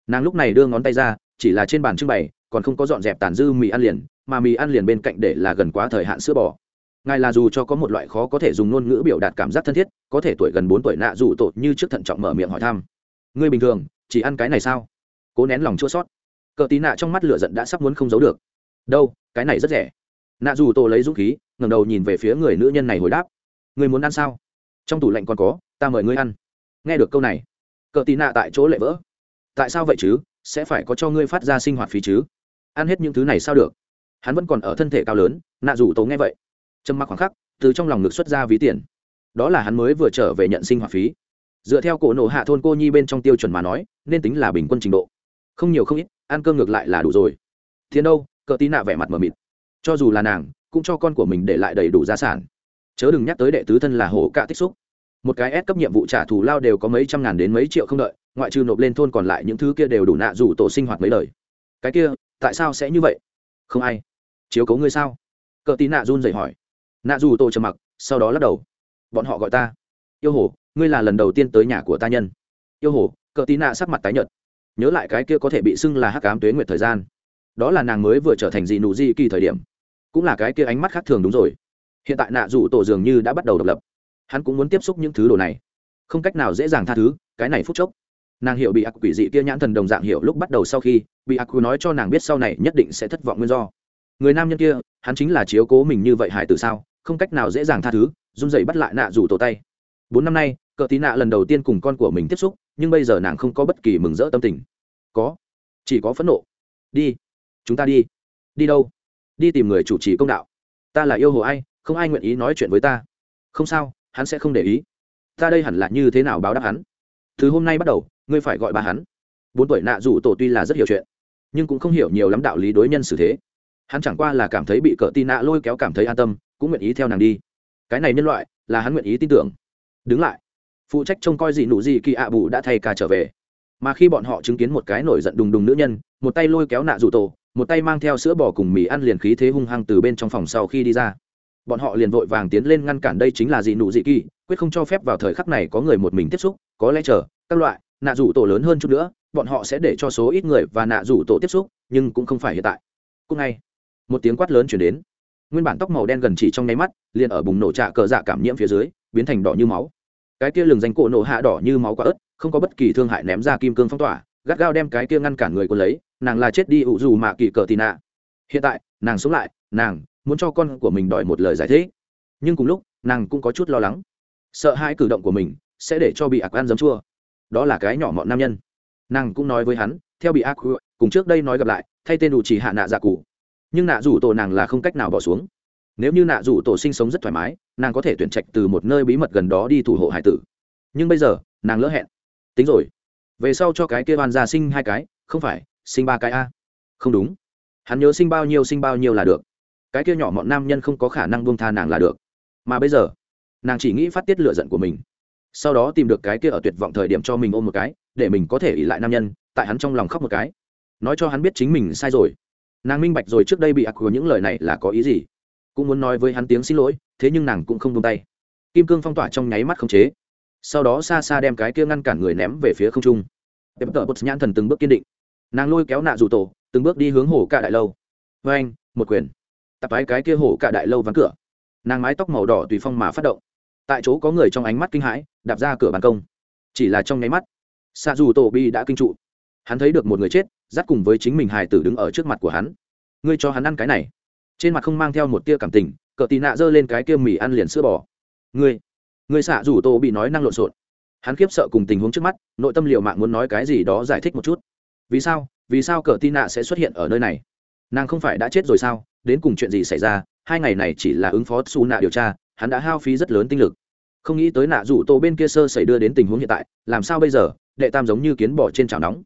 Nàng lúc này đưa ngón tay ra chỉ là trên bàn trưng bày, còn không có dọn dẹp tàn dư mì ăn liền, mà mì ăn liền bên cạnh để là gần quá thời hạn sữa bò. Ngài là dù cho có một loại khó có thể dùng ngôn ngữ biểu đạt cảm giác thân thiết, có thể tuổi gần bốn tuổi nạ dù tội như trước thận trọng mở miệng hỏi thăm. Ngươi bình thường, chỉ ăn cái này sao? Cố nén lòng chua sót cờ tí nạ trong mắt lửa giận đã sắp muốn không giấu được. Đâu, cái này rất rẻ. Nạ dù tổ lấy dũng khí, ngẩng đầu nhìn về phía người nữ nhân này hồi đáp. Ngươi muốn ăn sao? Trong tủ lạnh còn có, ta mời ngươi ăn. Nghe được câu này, cờ tí nạ tại chỗ lệ vỡ. Tại sao vậy chứ? Sẽ phải có cho ngươi phát ra sinh hoạt phí chứ? Ăn hết những thứ này sao được? Hắn vẫn còn ở thân thể cao lớn, nạ rủ tố nghe vậy. Trầm mặc khoảng khắc, từ trong lòng ngực xuất ra ví tiền. Đó là hắn mới vừa trở về nhận sinh hoạt phí. Dựa theo cổ nổ hạ thôn cô nhi bên trong tiêu chuẩn mà nói, nên tính là bình quân trình độ. Không nhiều không ít, ăn cơm ngược lại là đủ rồi. Thiên đâu cỡ tí nạ vẻ mặt mờ mịt. Cho dù là nàng, cũng cho con của mình để lại đầy đủ gia sản. Chớ đừng nhắc tới đệ tứ thân là hổ cạ tích xúc. Một cái ép cấp nhiệm vụ trả thù lao đều có mấy trăm ngàn đến mấy triệu không đợi ngoại trừ nộp lên thôn còn lại những thứ kia đều đủ nạ rủ tổ sinh hoạt mấy đời. Cái kia, tại sao sẽ như vậy? Không ai. Chiếu cố ngươi sao? Cờ tí nạ run dậy hỏi. Nạ rủ tổ trầm mặc, sau đó lắc đầu. Bọn họ gọi ta. Yêu hồ, ngươi là lần đầu tiên tới nhà của ta nhân. Yêu hồ, cờ tí nạ sắc mặt tái nhợt. Nhớ lại cái kia có thể bị xưng là hắc cám tuế nguyệt thời gian. Đó là nàng mới vừa trở thành dị nụ di kỳ thời điểm. Cũng là cái kia ánh mắt khác thường đúng rồi. Hiện tại nạ rủ tổ dường như đã bắt đầu độc lập. Hắn cũng muốn tiếp xúc những thứ đồ này. Không cách nào dễ dàng tha thứ, cái này phút chốc nàng hiểu bị ác quỷ dị kia nhãn thần đồng dạng hiểu lúc bắt đầu sau khi, bị ác quỷ nói cho nàng biết sau này nhất định sẽ thất vọng nguyên do. Người nam nhân kia, hắn chính là chiếu cố mình như vậy hải từ sao, không cách nào dễ dàng tha thứ, run dậy bắt lại nạ rủ tổ tay. Bốn năm nay, cờ tí nạ lần đầu tiên cùng con của mình tiếp xúc, nhưng bây giờ nàng không có bất kỳ mừng rỡ tâm tình. Có. Chỉ có phẫn nộ. Đi. Chúng ta đi. Đi đâu? Đi tìm người chủ trì công đạo. Ta là yêu hồ ai, không ai nguyện ý nói chuyện với ta. Không sao, hắn sẽ không để ý. Ta đây hẳn là như thế nào báo đáp hắn? Từ hôm nay bắt đầu ngươi phải gọi ba hắn. Bốn tuổi nạ rủ tổ tuy là rất hiểu chuyện, nhưng cũng không hiểu nhiều lắm đạo lý đối nhân xử thế. Hắn chẳng qua là cảm thấy bị cỡ tì nạ lôi kéo cảm thấy an tâm, cũng nguyện ý theo nàng đi. Cái này nhân loại, là hắn nguyện ý tin tưởng. Đứng lại. Phụ trách trông coi gì nụ gì kỳ ạ bù đã thay ca trở về. Mà khi bọn họ chứng kiến một cái nổi giận đùng đùng nữ nhân, một tay lôi kéo nạ rủ tổ, một tay mang theo sữa bò cùng mì ăn liền khí thế hung hăng từ bên trong phòng sau khi đi ra. Bọn họ liền vội vàng tiến lên ngăn cản đây chính là gì nụ dị kỳ, quyết không cho phép vào thời khắc này có người một mình tiếp xúc, có lẽ chờ, các loại nạ rủ tổ lớn hơn chút nữa, bọn họ sẽ để cho số ít người và nạ rủ tổ tiếp xúc, nhưng cũng không phải hiện tại. Cũng ngay, một tiếng quát lớn chuyển đến. Nguyên bản tóc màu đen gần chỉ trong nháy mắt, liền ở bùng nổ trạ cờ dạ cảm nhiễm phía dưới, biến thành đỏ như máu. Cái kia lừng danh cổ nổ hạ đỏ như máu quả ớt, không có bất kỳ thương hại ném ra kim cương phong tỏa, gắt gao đem cái kia ngăn cản người quân lấy, nàng là chết đi ủ dù mạ kỳ cờ tì nạ. Hiện tại, nàng sống lại, nàng muốn cho con của mình đòi một lời giải thích. Nhưng cùng lúc, nàng cũng có chút lo lắng. Sợ hai cử động của mình sẽ để cho bị ạc ăn dấm chua đó là cái nhỏ mọn nam nhân. Nàng cũng nói với hắn, theo bị ác cùng trước đây nói gặp lại, thay tên đủ chỉ hạ nạ dạ cụ. Nhưng nạ rủ tổ nàng là không cách nào bỏ xuống. Nếu như nạ rủ tổ sinh sống rất thoải mái, nàng có thể tuyển trạch từ một nơi bí mật gần đó đi thủ hộ hải tử. Nhưng bây giờ, nàng lỡ hẹn. Tính rồi. Về sau cho cái kia oan gia sinh hai cái, không phải, sinh ba cái a. Không đúng. Hắn nhớ sinh bao nhiêu sinh bao nhiêu là được. Cái kia nhỏ mọn nam nhân không có khả năng buông tha nàng là được. Mà bây giờ, nàng chỉ nghĩ phát tiết lựa giận của mình sau đó tìm được cái kia ở tuyệt vọng thời điểm cho mình ôm một cái, để mình có thể ỉ lại nam nhân, tại hắn trong lòng khóc một cái. Nói cho hắn biết chính mình sai rồi. Nàng minh bạch rồi trước đây bị ác của những lời này là có ý gì. Cũng muốn nói với hắn tiếng xin lỗi, thế nhưng nàng cũng không tung tay. Kim cương phong tỏa trong nháy mắt không chế. Sau đó xa xa đem cái kia ngăn cản người ném về phía không trung. Em tợ bột nhãn thần từng bước kiên định. Nàng lôi kéo nạ rủ tổ, từng bước đi hướng hồ cả đại lâu. Vê anh một quyền. Tập ái cái kia hồ cả đại lâu vắng cửa. Nàng mái tóc màu đỏ tùy phong mà phát động tại chỗ có người trong ánh mắt kinh hãi, đạp ra cửa ban công. Chỉ là trong nháy mắt xạ dù tổ bi đã kinh trụ. Hắn thấy được một người chết, dắt cùng với chính mình hài tử đứng ở trước mặt của hắn. Ngươi cho hắn ăn cái này. Trên mặt không mang theo một tia cảm tình, cờ tì nạ giơ lên cái kia mì ăn liền sữa bò. Ngươi ngươi xạ rủ tổ bị nói năng lộn xộn. Hắn khiếp sợ cùng tình huống trước mắt, nội tâm liệu mạng muốn nói cái gì đó giải thích một chút. Vì sao vì sao cờ tì nạ sẽ xuất hiện ở nơi này? Nàng không phải đã chết rồi sao? Đến cùng chuyện gì xảy ra? Hai ngày này chỉ là ứng phó xù nạ điều tra hắn đã hao phí rất lớn tinh lực. Không nghĩ tới nạ rủ tổ bên kia sơ xảy đưa đến tình huống hiện tại, làm sao bây giờ? Đệ tam giống như kiến bỏ trên chảo nóng.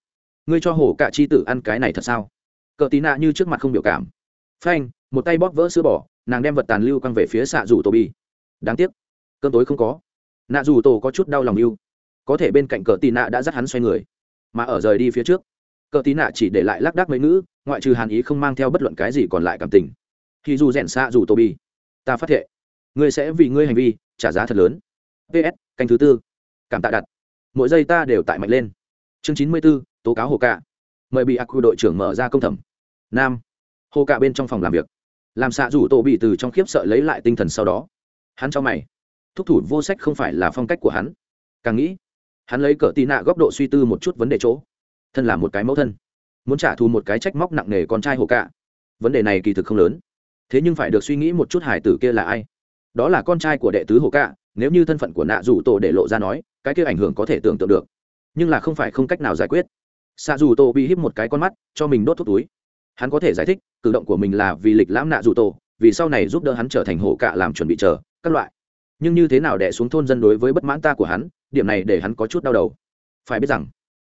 Ngươi cho hổ cả chi tử ăn cái này thật sao? Cờ tí nạ như trước mặt không biểu cảm. Phanh, một tay bóp vỡ sữa bỏ nàng đem vật tàn lưu quăng về phía xạ rủ tổ bi. Đáng tiếc cơn tối không có. Nạ rủ tổ có chút đau lòng lưu có thể bên cạnh cờ tí nạ đã dắt hắn xoay người, mà ở rời đi phía trước, cờ tí nạ chỉ để lại lác đác mấy ngữ, ngoại trừ hàn ý không mang theo bất luận cái gì còn lại cảm tình. Thì dù rèn xạ rủ tổ bi, ta phát hiện ngươi sẽ vì ngươi hành vi trả giá thật lớn. Ps canh thứ tư. Cảm tạ đặt. Mỗi giây ta đều tại mạnh lên. Chương chín mươi b ố tố cáo hồ cạ. Mời bị ác quy đội trưởng mở ra công thẩm. Nam. Hồ cạ bên trong phòng làm việc. Làm xạ rủ tổ bị từ trong khiếp sợ lấy lại tinh thần sau đó. Hắn cho mày. Thúc thủ vô sách không phải là phong cách của hắn. Càng nghĩ, hắn lấy cỡ tì nạ góc độ suy tư một chút vấn đề chỗ. Thân là một cái mẫu thân. Muốn trả thù một cái trách móc nặng nề con trai hồ cạ. Vấn đề này kỳ thực không lớn. Thế nhưng phải được suy nghĩ một chút hải tử kia là ai đó là con trai của đệ tứ hồ cạ nếu như thân phận của nạ rủ tổ để lộ ra nói, cái kia ảnh hưởng có thể tưởng tượng được. Nhưng là không phải không cách nào giải quyết. Xạ dù tổ bị híp một cái con mắt, cho mình đốt thuốc túi. Hắn có thể giải thích, cử động của mình là vì lịch lãm nạ dù tổ, vì sau này giúp đỡ hắn trở thành hổ cạ làm chuẩn bị chờ, các loại. Nhưng như thế nào đẻ xuống thôn dân đối với bất mãn ta của hắn, điểm này để hắn có chút đau đầu. Phải biết rằng,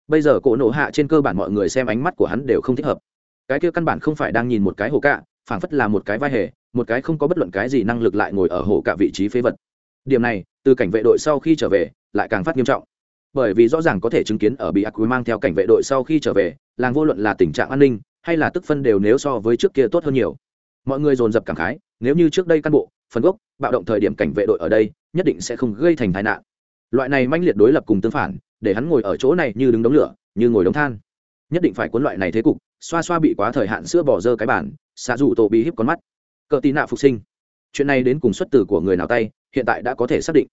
bây giờ cổ nổ hạ trên cơ bản mọi người xem ánh mắt của hắn đều không thích hợp. Cái kia căn bản không phải đang nhìn một cái hồ cạ phảng phất là một cái vai hề, một cái không có bất luận cái gì năng lực lại ngồi ở hổ cả vị trí phế vật. Điểm này, từ cảnh vệ đội sau khi trở về, lại càng phát nghiêm trọng. Bởi vì rõ ràng có thể chứng kiến ở bị ác quý mang theo cảnh vệ đội sau khi trở về, làng vô luận là tình trạng an ninh, hay là tức phân đều nếu so với trước kia tốt hơn nhiều. Mọi người dồn dập cảm khái, nếu như trước đây cán bộ, phần gốc, bạo động thời điểm cảnh vệ đội ở đây, nhất định sẽ không gây thành tai nạn. Loại này manh liệt đối lập cùng tương phản, để hắn ngồi ở chỗ này như đứng đống lửa, như ngồi đống than. Nhất định phải cuốn loại này thế cục, xoa xoa bị quá thời hạn sữa bỏ dơ cái bản xạ Dù tổ bị híp con mắt. Cờ tì nạ phục sinh. Chuyện này đến cùng xuất tử của người nào tay, hiện tại đã có thể xác định.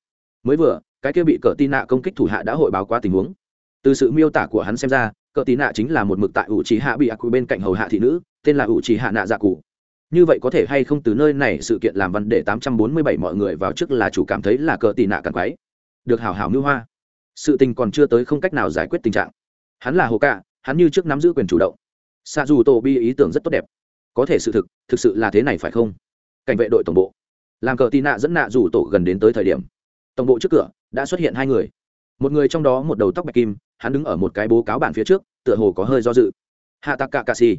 Mới vừa, cái kia bị cờ tì nạ công kích thủ hạ đã hội báo qua tình huống. Từ sự miêu tả của hắn xem ra, cờ tì nạ chính là một mực tại ủ trí hạ bị ác quy bên cạnh hầu hạ thị nữ, tên là ủ trí hạ nạ dạ cụ. Như vậy có thể hay không từ nơi này sự kiện làm văn để tám trăm bốn mươi bảy mọi người vào trước là chủ cảm thấy là cờ tì nạ càng quái. Được hảo hảo mưu hoa. Sự tình còn chưa tới không cách nào giải quyết tình trạng. Hắn là hồ cạ, hắn như trước nắm giữ quyền chủ động. Xa dù tổ bi ý tưởng rất tốt đẹp có thể sự thực thực sự là thế này phải không? Cảnh vệ đội tổng bộ. Làm cờ tì nạ dẫn nạ rủ tổ gần đến tới thời điểm. Tổng bộ trước cửa đã xuất hiện hai người. Một người trong đó một đầu tóc bạch kim, hắn đứng ở một cái bố cáo bản phía trước, tựa hồ có hơi do dự. Hạ tạc cạ cà xì.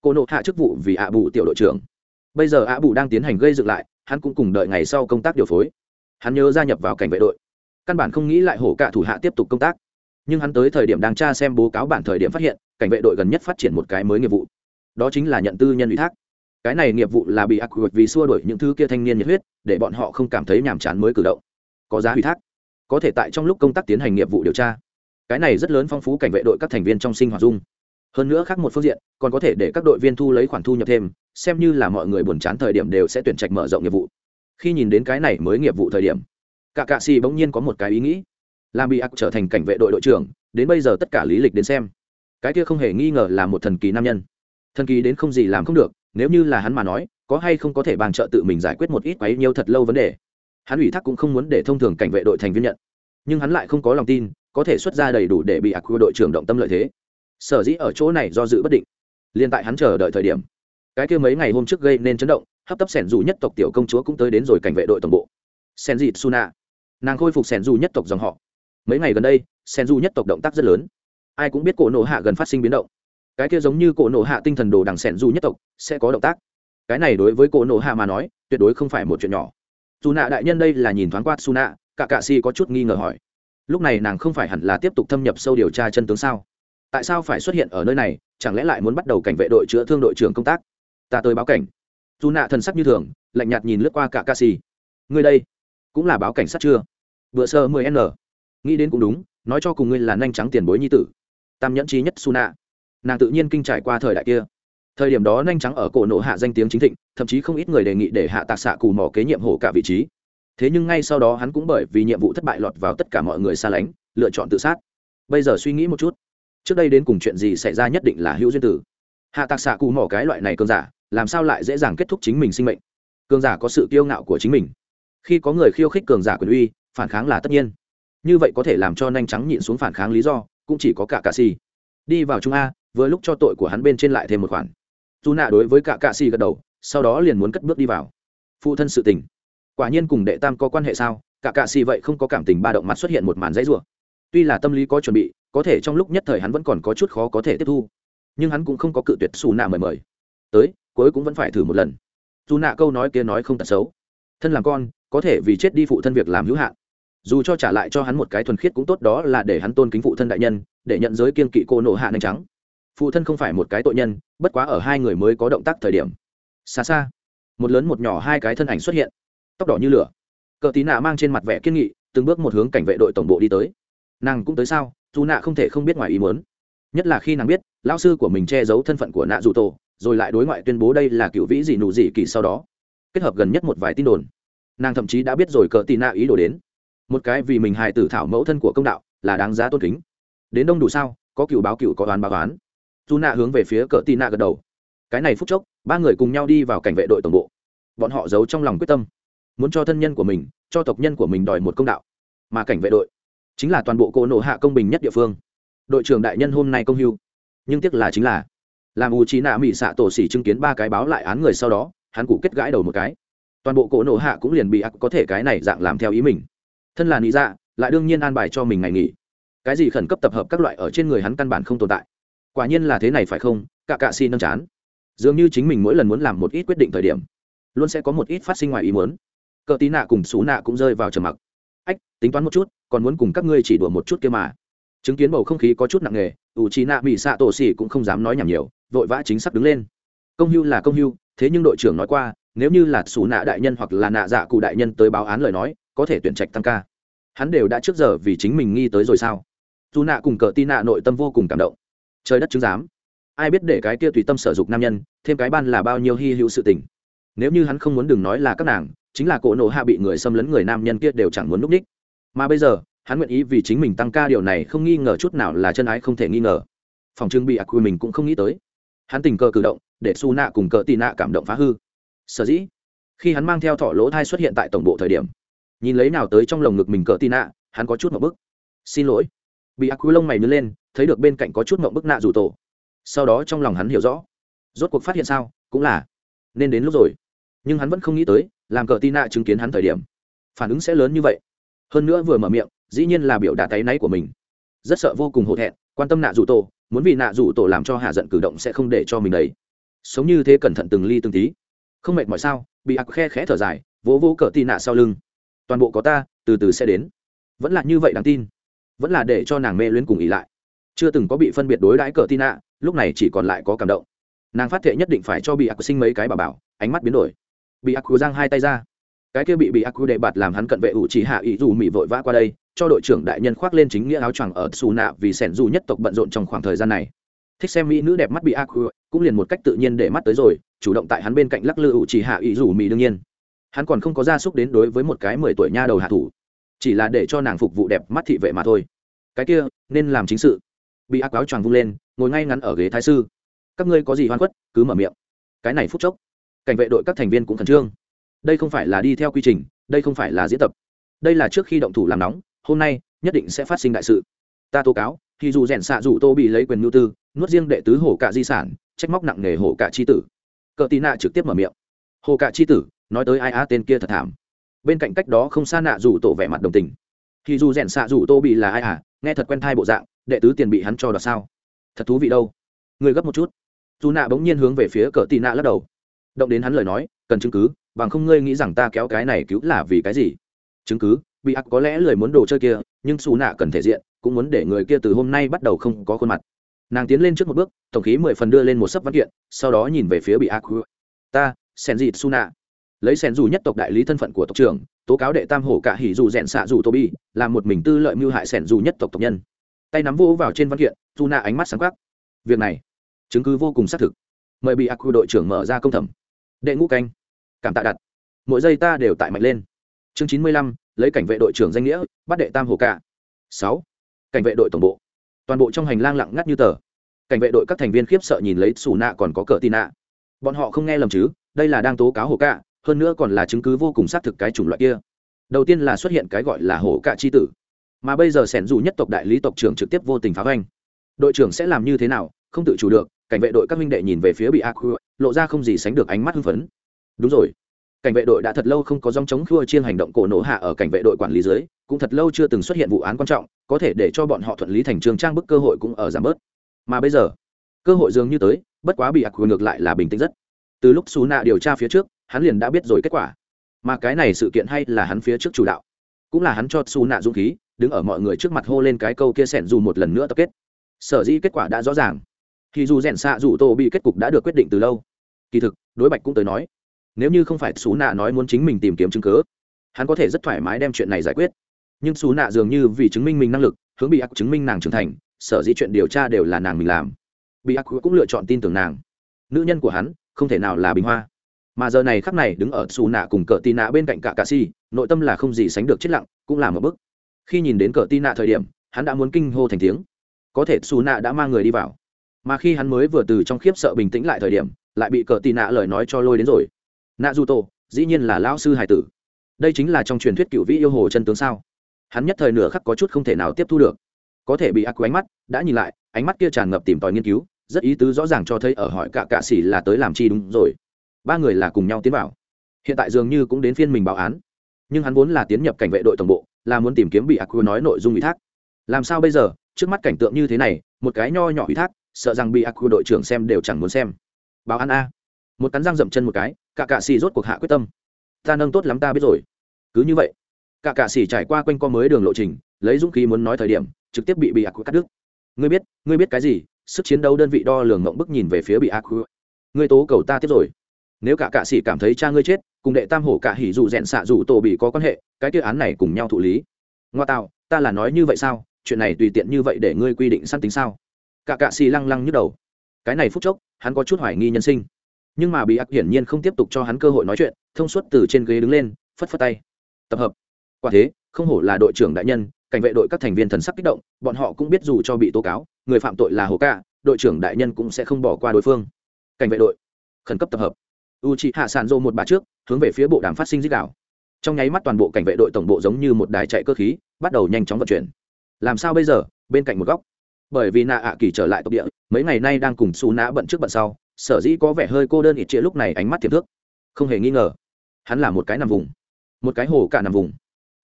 Cô nộp hạ chức vụ vì ạ bù tiểu đội trưởng. Bây giờ ạ bù đang tiến hành gây dựng lại, hắn cũng cùng đợi ngày sau công tác điều phối. Hắn nhớ gia nhập vào cảnh vệ đội. Căn bản không nghĩ lại hổ cạ thủ hạ tiếp tục công tác. Nhưng hắn tới thời điểm đang tra xem bố cáo bản thời điểm phát hiện, cảnh vệ đội gần nhất phát triển một cái mới nghiệp vụ đó chính là nhận tư nhân ủy thác. Cái này nghiệp vụ là bị ác quỵt vì xua đuổi những thứ kia thanh niên nhiệt huyết, để bọn họ không cảm thấy nhàm chán mới cử động. Có giá ủy thác. Có thể tại trong lúc công tác tiến hành nghiệp vụ điều tra. Cái này rất lớn phong phú cảnh vệ đội các thành viên trong sinh hoạt dung. Hơn nữa khác một phương diện, còn có thể để các đội viên thu lấy khoản thu nhập thêm, xem như là mọi người buồn chán thời điểm đều sẽ tuyển trạch mở rộng nghiệp vụ. Khi nhìn đến cái này mới nghiệp vụ thời điểm, cả cạ xì bỗng nhiên có một cái ý nghĩ. Làm bị ác trở thành cảnh vệ đội đội trưởng, đến bây giờ tất cả lý lịch đến xem. Cái kia không hề nghi ngờ là một thần kỳ nam nhân thần kỳ đến không gì làm không được, nếu như là hắn mà nói, có hay không có thể bàn trợ tự mình giải quyết một ít quấy nhiêu thật lâu vấn đề. Hắn ủy thác cũng không muốn để thông thường cảnh vệ đội thành viên nhận. Nhưng hắn lại không có lòng tin, có thể xuất ra đầy đủ để bị ác quy đội trưởng động tâm lợi thế. Sở dĩ ở chỗ này do dự bất định. Liên tại hắn chờ đợi thời điểm. Cái kia mấy ngày hôm trước gây nên chấn động, hấp tấp sẻn dù nhất tộc tiểu công chúa cũng tới đến rồi cảnh vệ đội tổng bộ. Sen dịt suna. Nàng khôi phục sẻn dù nhất tộc dòng họ. Mấy ngày gần đây sen dù nhất tộc động tác rất lớn. Ai cũng biết cổ nổ hạ gần phát sinh biến động cái kia giống như cổ nổ hạ tinh thần đồ đằng sẻn dù nhất tộc, sẽ có động tác. Cái này đối với cổ nổ hạ mà nói, tuyệt đối không phải một chuyện nhỏ. Dù nạ đại nhân đây là nhìn thoáng qua su nạ cả cạ si có chút nghi ngờ hỏi. Lúc này nàng không phải hẳn là tiếp tục thâm nhập sâu điều tra chân tướng sao? Tại sao phải xuất hiện ở nơi này, chẳng lẽ lại muốn bắt đầu cảnh vệ đội chữa thương đội trưởng công tác? Ta tới báo cảnh. Dù nạ thần sắc như thường, lạnh nhạt nhìn lướt qua cả ca si. Ngươi đây, cũng là báo cảnh sát chưa? Vừa sơ mười n. Nghĩ đến cũng đúng, nói cho cùng ngươi là nhanh trắng tiền bối nhi tử. Tam nhẫn trí nhất su nạ nàng tự nhiên kinh trải qua thời đại kia. Thời điểm đó nhanh trắng ở cổ nộ hạ danh tiếng chính thịnh, thậm chí không ít người đề nghị để hạ tạc xạ cù mỏ kế nhiệm hổ cả vị trí. Thế nhưng ngay sau đó hắn cũng bởi vì nhiệm vụ thất bại lọt vào tất cả mọi người xa lánh, lựa chọn tự sát. Bây giờ suy nghĩ một chút, trước đây đến cùng chuyện gì xảy ra nhất định là hữu duyên tử. Hạ tạc xạ cù mỏ cái loại này cơn giả, làm sao lại dễ dàng kết thúc chính mình sinh mệnh? Cường giả có sự kiêu ngạo của chính mình. Khi có người khiêu khích cường giả quyền uy, phản kháng là tất nhiên. Như vậy có thể làm cho nhanh trắng nhịn xuống phản kháng lý do, cũng chỉ có cả cà xì đi vào trung a vừa lúc cho tội của hắn bên trên lại thêm một khoản. Dù nạ đối với cả cạ xì gật đầu, sau đó liền muốn cất bước đi vào. Phụ thân sự tình. Quả nhiên cùng đệ tam có quan hệ sao? Cả cạ xì vậy không có cảm tình ba động mặt xuất hiện một màn dãy rủa. Tuy là tâm lý có chuẩn bị, có thể trong lúc nhất thời hắn vẫn còn có chút khó có thể tiếp thu. Nhưng hắn cũng không có cự tuyệt xù nạ mời mời. Tới, cuối cũng vẫn phải thử một lần. Dù nạ câu nói kia nói không tật xấu. Thân làm con, có thể vì chết đi phụ thân việc làm hữu hạn. Dù cho trả lại cho hắn một cái thuần khiết cũng tốt đó là để hắn tôn kính phụ thân đại nhân, để nhận giới kiên kỵ cô nộ hạ nhanh trắng phụ thân không phải một cái tội nhân, bất quá ở hai người mới có động tác thời điểm. Xa xa, một lớn một nhỏ hai cái thân ảnh xuất hiện. Tóc đỏ như lửa. Cờ tí nạ mang trên mặt vẻ kiên nghị, từng bước một hướng cảnh vệ đội tổng bộ đi tới. Nàng cũng tới sao, dù nạ không thể không biết ngoài ý muốn. Nhất là khi nàng biết lao sư của mình che giấu thân phận của nạ dù tổ, rồi lại đối ngoại tuyên bố đây là cựu vĩ gì nụ gì kỳ sau đó. Kết hợp gần nhất một vài tin đồn. Nàng thậm chí đã biết rồi cờ tì nạ ý đồ đến. Một cái vì mình hài tử thảo mẫu thân của công đạo, là đáng giá tôn kính. Đến đông đủ sao, có cựu báo cựu có đoán báo oán dù nạ hướng về phía cờ tì nạ gật đầu. Cái này phút chốc, ba người cùng nhau đi vào cảnh vệ đội tổng bộ. Bọn họ giấu trong lòng quyết tâm, muốn cho thân nhân của mình, cho tộc nhân của mình đòi một công đạo. Mà cảnh vệ đội chính là toàn bộ cỗ nổ hạ công bình nhất địa phương. Đội trưởng đại nhân hôm nay công hưu. Nhưng tiếc là chính là, làm u trí nạ mỹ xạ tổ xỉ chứng kiến ba cái báo lại án người sau đó, hắn cụ kết gãi đầu một cái. Toàn bộ cỗ nổ hạ cũng liền bị ác có thể cái này dạng làm theo ý mình. Thân là lý dạ lại đương nhiên an bài cho mình ngày nghỉ. Cái gì khẩn cấp tập hợp các loại ở trên người hắn căn bản không tồn tại quả nhiên là thế này phải không? Cả cạ xin nâng chán. Dường như chính mình mỗi lần muốn làm một ít quyết định thời điểm, luôn sẽ có một ít phát sinh ngoài ý muốn. Cờ tí nạ cùng xú nạ cũng rơi vào trầm mặc. Ách, tính toán một chút, còn muốn cùng các ngươi chỉ đùa một chút kia mà. Chứng kiến bầu không khí có chút nặng nề, ủ trí nạ bị xạ tổ xỉ cũng không dám nói nhảm nhiều, vội vã chính sắp đứng lên. Công hưu là công hưu, thế nhưng đội trưởng nói qua, nếu như là xù nạ đại nhân hoặc là nạ dạ cụ đại nhân tới báo án lời nói, có thể tuyển trạch tăng ca. Hắn đều đã trước giờ vì chính mình nghi tới rồi sao? Dù nạ cùng cờ tin nạ nội tâm vô cùng cảm động trời đất chứng giám. Ai biết để cái kia tùy tâm sở dục nam nhân, thêm cái ban là bao nhiêu hy hữu sự tình. Nếu như hắn không muốn đừng nói là các nàng, chính là cổ nổ hạ bị người xâm lấn người nam nhân kia đều chẳng muốn núp đích mà bây giờ, hắn nguyện ý vì chính mình tăng ca điều này không nghi ngờ chút nào là chân ái không thể nghi ngờ. Phòng trưng bị ác quy mình cũng không nghĩ tới. Hắn tình cờ cử động, để su nạ cùng cờ tị nạ cảm động phá hư. Sở dĩ, khi hắn mang theo thỏ lỗ thai xuất hiện tại tổng bộ thời điểm, nhìn lấy nào tới trong lồng ngực mình cờ tị nạ hắn có chút một bức. Xin lỗi. Bị ác quy lông mày nứt lên thấy được bên cạnh có chút mộng bức nạ rủ tổ. Sau đó trong lòng hắn hiểu rõ. Rốt cuộc phát hiện sao, cũng là nên đến lúc rồi. Nhưng hắn vẫn không nghĩ tới, làm cờ tì nạ chứng kiến hắn thời điểm, phản ứng sẽ lớn như vậy. Hơn nữa vừa mở miệng, dĩ nhiên là biểu đạt tay náy của mình. Rất sợ vô cùng hổ thẹn, quan tâm nạ rủ tổ, muốn vì nạ rủ tổ làm cho hạ giận cử động sẽ không để cho mình đấy. Sống như thế cẩn thận từng ly từng tí. Không mệt mỏi sao? Bị ạc khe khẽ thở dài, vỗ vỗ cờ tì nạ sau lưng. Toàn bộ có ta, từ từ sẽ đến. Vẫn là như vậy đáng tin. Vẫn là để cho nàng mê luyến cùng ý lại chưa từng có bị phân biệt đối đãi cờ tin ạ lúc này chỉ còn lại có cảm động. Nàng phát thệ nhất định phải cho bị ác sinh mấy cái bà bảo, ánh mắt biến đổi. Bị ác giang hai tay ra. Cái kia bị bị ác đệ bạt làm hắn cận vệ ủ chỉ hạ ý dù mỹ vội vã qua đây, cho đội trưởng đại nhân khoác lên chính nghĩa áo choàng ở xù nạ vì sẻn dù nhất tộc bận rộn trong khoảng thời gian này. Thích xem mỹ nữ đẹp mắt bị ác cũng liền một cách tự nhiên để mắt tới rồi, chủ động tại hắn bên cạnh lắc lư ủ chỉ hạ ý dù mỹ đương nhiên. Hắn còn không có gia súc đến đối với một cái mười tuổi nha đầu hạ thủ, chỉ là để cho nàng phục vụ đẹp mắt thị vệ mà thôi. Cái kia, nên làm chính sự bị ác áo choàng vung lên, ngồi ngay ngắn ở ghế thái sư. Các ngươi có gì hoan khuất, cứ mở miệng. Cái này phút chốc, cảnh vệ đội các thành viên cũng khẩn trương. Đây không phải là đi theo quy trình, đây không phải là diễn tập. Đây là trước khi động thủ làm nóng, hôm nay nhất định sẽ phát sinh đại sự. Ta tố cáo, thì dù rèn xạ dù tô bị lấy quyền nhu tư, nuốt riêng đệ tứ hổ cả di sản, trách móc nặng nề hổ cả chi tử. Cờ tì nạ trực tiếp mở miệng. Hổ cả chi tử, nói tới ai á tên kia thật thảm. Bên cạnh cách đó không xa nạ dù tổ vẻ mặt đồng tình. Thì dù rèn xạ dù tô bị là ai à nghe thật quen thai bộ dạng đệ tứ tiền bị hắn cho đoạt sao? Thật thú vị đâu. Người gấp một chút. Dù nạ bỗng nhiên hướng về phía cờ tị nạ lắc đầu. Động đến hắn lời nói, cần chứng cứ, bằng không ngươi nghĩ rằng ta kéo cái này cứu là vì cái gì? Chứng cứ, bị ác có lẽ lời muốn đồ chơi kia, nhưng xù nạ cần thể diện, cũng muốn để người kia từ hôm nay bắt đầu không có khuôn mặt. Nàng tiến lên trước một bước, tổng khí mười phần đưa lên một sấp văn kiện, sau đó nhìn về phía bị ác. Ta sen dịt xù nạ. Lấy sen dù nhất tộc đại lý thân phận của tộc trưởng, tố cáo đệ tam hổ cả hỉ dù rèn xạ dù tô bi là một mình tư lợi mưu hại sen dù nhất tộc tộc nhân tay nắm vỗ vào trên văn kiện su nạ ánh mắt sáng khắc việc này, chứng cứ vô cùng xác thực. Mời bị aq đội trưởng mở ra công thẩm. Đệ ngũ canh. Cảm tạ đặt. Mỗi giây ta đều tại mạnh lên. Chương chín mươi lăm, lấy cảnh vệ đội trưởng danh nghĩa, bắt đệ tam hồ cả. Sáu, cảnh vệ đội tổng bộ. Toàn bộ trong hành lang lặng ngắt như tờ. Cảnh vệ đội các thành viên khiếp sợ nhìn lấy xù nạ còn có cờ tin nạ. Bọn họ không nghe lầm chứ, đây là đang tố cáo hồ cả, hơn nữa còn là chứng cứ vô cùng xác thực cái chủng loại kia. Đầu tiên là xuất hiện cái gọi là hồ h chi tử mà bây giờ sẻn dù nhất tộc đại lý tộc trưởng trực tiếp vô tình phá hoành. Đội trưởng sẽ làm như thế nào, không tự chủ được, cảnh vệ đội các minh đệ nhìn về phía bị ác lộ ra không gì sánh được ánh mắt hưng phấn. Đúng rồi. Cảnh vệ đội đã thật lâu không có dòng chống khua chiên hành động cổ nổ hạ ở cảnh vệ đội quản lý dưới, cũng thật lâu chưa từng xuất hiện vụ án quan trọng, có thể để cho bọn họ thuận lý thành trường trang bức cơ hội cũng ở giảm bớt. Mà bây giờ, cơ hội dường như tới, bất quá bị ác quy ngược lại là bình tĩnh rất. Từ lúc xú nạ điều tra phía trước, hắn liền đã biết rồi kết quả. Mà cái này sự kiện hay là hắn phía trước chủ đạo, cũng là hắn cho xú nạ dũng khí đứng ở mọi người trước mặt hô lên cái câu kia sẻn dù một lần nữa tập kết. Sở dĩ kết quả đã rõ ràng. Thì dù rèn xạ dù tô bị kết cục đã được quyết định từ lâu. Kỳ thực đối bạch cũng tới nói nếu như không phải xú nạ nói muốn chính mình tìm kiếm chứng cứ, hắn có thể rất thoải mái đem chuyện này giải quyết. Nhưng xú nạ dường như vì chứng minh mình năng lực hướng bị ác chứng minh nàng trưởng thành sở dĩ chuyện điều tra đều là nàng mình làm. Bị ác cũng lựa chọn tin tưởng nàng. Nữ nhân của hắn không thể nào là bình hoa. Mà giờ này khắc này đứng ở xù nạ cùng cờ tì nạ bên cạnh cả cà si nội tâm là không gì sánh được chết lặng cũng là một bức khi nhìn đến cờ tin nạ thời điểm, hắn đã muốn kinh hô thành tiếng. Có thể xù nạ đã mang người đi vào. Mà khi hắn mới vừa từ trong khiếp sợ bình tĩnh lại thời điểm, lại bị cờ tì nạ lời nói cho lôi đến rồi. Nạ du tô dĩ nhiên là lão sư hải tử. Đây chính là trong truyền thuyết cựu vĩ yêu hồ chân tướng sao? Hắn nhất thời nửa khắc có chút không thể nào tiếp thu được. Có thể bị ác ánh mắt đã nhìn lại, ánh mắt kia tràn ngập tìm tòi nghiên cứu, rất ý tứ rõ ràng cho thấy ở hỏi cả cạ xỉ là tới làm chi đúng rồi. Ba người là cùng nhau tiến vào. Hiện tại dường như cũng đến phiên mình báo án. Nhưng hắn vốn là tiến nhập cảnh vệ đội tổng bộ là muốn tìm kiếm bị ác nói nội dung ủy thác. Làm sao bây giờ? Trước mắt cảnh tượng như thế này, một cái nho nhỏ ủy thác, sợ rằng bị ác đội trưởng xem đều chẳng muốn xem. Báo ăn a. Một cắn răng dậm chân một cái, cả cạ xì rốt cuộc hạ quyết tâm. Ta nâng tốt lắm ta biết rồi. Cứ như vậy, cả cạ xì trải qua quanh co mới đường lộ trình, lấy dũng khí muốn nói thời điểm, trực tiếp bị bị ác cắt đứt. Ngươi biết ngươi biết cái gì? Sức chiến đấu đơn vị đo lường ngộng bức nhìn về phía bị ác ngươi tố cầu ta tiếp rồi nếu cả cạ sĩ cảm thấy cha ngươi chết cùng đệ tam hổ cả hỉ dù rẽn xạ dù tổ bị có quan hệ cái kia án này cùng nhau thụ lý. Ngoa tạo ta là nói như vậy sao? Chuyện này tùy tiện như vậy để ngươi quy định săn tính sao? Cả cạ xì lăng lăng nhức đầu. Cái này phút chốc hắn có chút hoài nghi nhân sinh. Nhưng mà bị ác hiển nhiên không tiếp tục cho hắn cơ hội nói chuyện thông suốt từ trên ghế đứng lên phất phất tay. Tập hợp. Quả thế không hổ là đội trưởng đại nhân cảnh vệ đội các thành viên thần sắc kích động bọn họ cũng biết dù cho bị tố cáo người phạm tội là hồ cả, đội trưởng đại nhân cũng sẽ không bỏ qua đối phương. Cảnh vệ đội. Khẩn cấp tập hợp u chị hạ sàn rô một bà trước, hướng về phía bộ đàm phát sinh dích đạo. Trong nháy mắt toàn bộ cảnh vệ đội tổng bộ giống như một đài chạy cơ khí, bắt đầu nhanh chóng vận chuyển. Làm sao bây giờ? Bên cạnh một góc. Bởi vì nạ ạ kỳ trở lại tộc địa, mấy ngày nay đang cùng xù nã bận trước bận sau, sở dĩ có vẻ hơi cô đơn ít chĩa lúc này ánh mắt thiệp thước. Không hề nghi ngờ, hắn là một cái nằm vùng. Một cái hồ cả nằm vùng.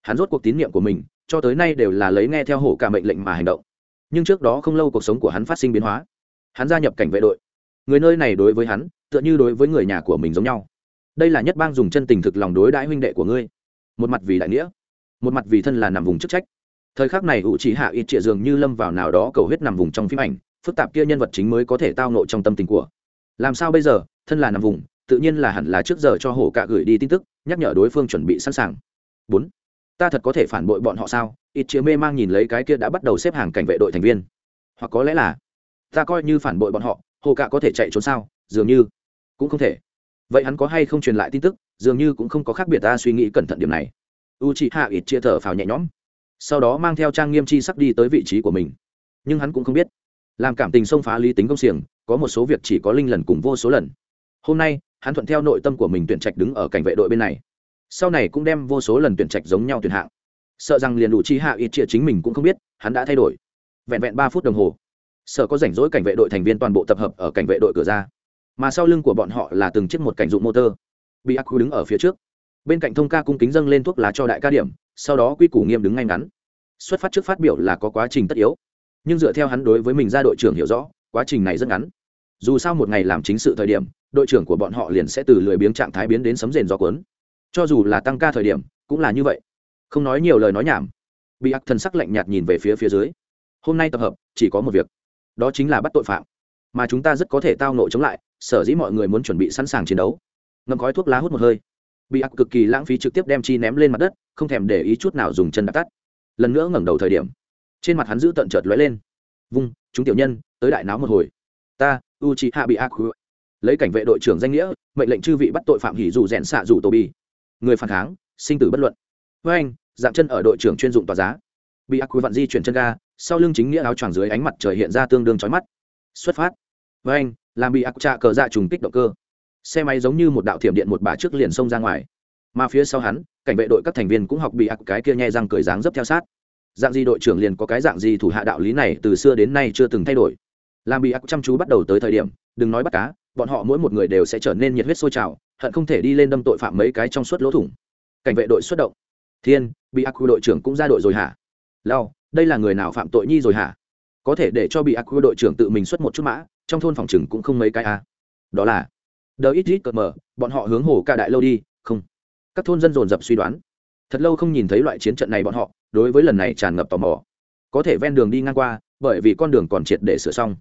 Hắn rốt cuộc tín nhiệm của mình, cho tới nay đều là lấy nghe theo hồ cả mệnh lệnh mà hành động. Nhưng trước đó không lâu cuộc sống của hắn phát sinh biến hóa. Hắn gia nhập cảnh vệ đội người nơi này đối với hắn, tựa như đối với người nhà của mình giống nhau. Đây là nhất bang dùng chân tình thực lòng đối đãi huynh đệ của ngươi. Một mặt vì đại nghĩa, một mặt vì thân là nằm vùng chức trách. Thời khắc này hữu trí hạ ít trịa dường như lâm vào nào đó cầu huyết nằm vùng trong phim ảnh, phức tạp kia nhân vật chính mới có thể tao nộ trong tâm tình của. Làm sao bây giờ, thân là nằm vùng, tự nhiên là hẳn là trước giờ cho hổ cạ gửi đi tin tức, nhắc nhở đối phương chuẩn bị sẵn sàng. Bốn, ta thật có thể phản bội bọn họ sao? Ít chĩa mê mang nhìn lấy cái kia đã bắt đầu xếp hàng cảnh vệ đội thành viên. Hoặc có lẽ là, ta coi như phản bội bọn họ hồ cạ có thể chạy trốn sao? Dường như cũng không thể. Vậy hắn có hay không truyền lại tin tức? Dường như cũng không có khác biệt ta suy nghĩ cẩn thận điểm này. U chị hạ ít chia thở phào nhẹ nhõm. Sau đó mang theo trang nghiêm chi sắp đi tới vị trí của mình. Nhưng hắn cũng không biết. Làm cảm tình xông phá lý tính công xiềng, có một số việc chỉ có linh lần cùng vô số lần. Hôm nay, hắn thuận theo nội tâm của mình tuyển trạch đứng ở cảnh vệ đội bên này. Sau này cũng đem vô số lần tuyển trạch giống nhau tuyển hạng. Sợ rằng liền đủ chi hạ ít chia chính mình cũng không biết, hắn đã thay đổi. Vẹn vẹn ba phút đồng hồ sợ có rảnh rỗi cảnh vệ đội thành viên toàn bộ tập hợp ở cảnh vệ đội cửa ra. Mà sau lưng của bọn họ là từng chiếc một cảnh dụng motor. Bị ác đứng ở phía trước. Bên cạnh thông ca cung kính dâng lên thuốc lá cho đại ca điểm, sau đó quy củ nghiêm đứng ngay ngắn. Xuất phát trước phát biểu là có quá trình tất yếu. Nhưng dựa theo hắn đối với mình ra đội trưởng hiểu rõ, quá trình này rất ngắn. Dù sao một ngày làm chính sự thời điểm, đội trưởng của bọn họ liền sẽ từ lười biếng trạng thái biến đến sấm rền gió cuốn. Cho dù là tăng ca thời điểm, cũng là như vậy. Không nói nhiều lời nói nhảm. Bị ác thần sắc lạnh nhạt nhìn về phía phía dưới. Hôm nay tập hợp, chỉ có một việc đó chính là bắt tội phạm. Mà chúng ta rất có thể tao nộ chống lại, sở dĩ mọi người muốn chuẩn bị sẵn sàng chiến đấu. Ngâm khói thuốc lá hút một hơi. Bị ác cực kỳ lãng phí trực tiếp đem chi ném lên mặt đất, không thèm để ý chút nào dùng chân đạp tắt. Lần nữa ngẩng đầu thời điểm, trên mặt hắn giữ tận chợt lóe lên. Vung, chúng tiểu nhân, tới đại náo một hồi. Ta u chi hạ bị ác lấy cảnh vệ đội trưởng danh nghĩa, mệnh lệnh chư vị bắt tội phạm hỉ dù rèn xạ dù tô bi người phản kháng, sinh tử bất luận. Với anh dạng chân ở đội trưởng chuyên dụng tòa giá. Bị ác quy vặn di chuyển chân ga sau lưng chính nghĩa áo choàng dưới ánh mặt trời hiện ra tương đương chói mắt. Xuất phát. Với anh, làm bị ác trạ cờ dạ trùng kích động cơ. Xe máy giống như một đạo thiểm điện một bà trước liền xông ra ngoài. Mà phía sau hắn, cảnh vệ đội các thành viên cũng học bị ác cái kia nhẹ răng cười dáng dấp theo sát. Dạng gì đội trưởng liền có cái dạng gì thủ hạ đạo lý này từ xưa đến nay chưa từng thay đổi. Làm bị ác chăm chú bắt đầu tới thời điểm, đừng nói bắt cá, bọn họ mỗi một người đều sẽ trở nên nhiệt huyết sôi trào, hận không thể đi lên đâm tội phạm mấy cái trong suốt lỗ thủng. Cảnh vệ đội xuất động. Thiên, bị ác đội trưởng cũng ra đội rồi hả? Lao đây là người nào phạm tội nhi rồi hả? Có thể để cho bị ác đội trưởng tự mình xuất một chút mã, trong thôn phòng chừng cũng không mấy cái a à. đó là đờ ít ít cợt mờ, bọn họ hướng hồ ca đại lâu đi, không. Các thôn dân dồn dập suy đoán. Thật lâu không nhìn thấy loại chiến trận này bọn họ, đối với lần này tràn ngập tò mò. Có thể ven đường đi ngang qua, bởi vì con đường còn triệt để sửa xong.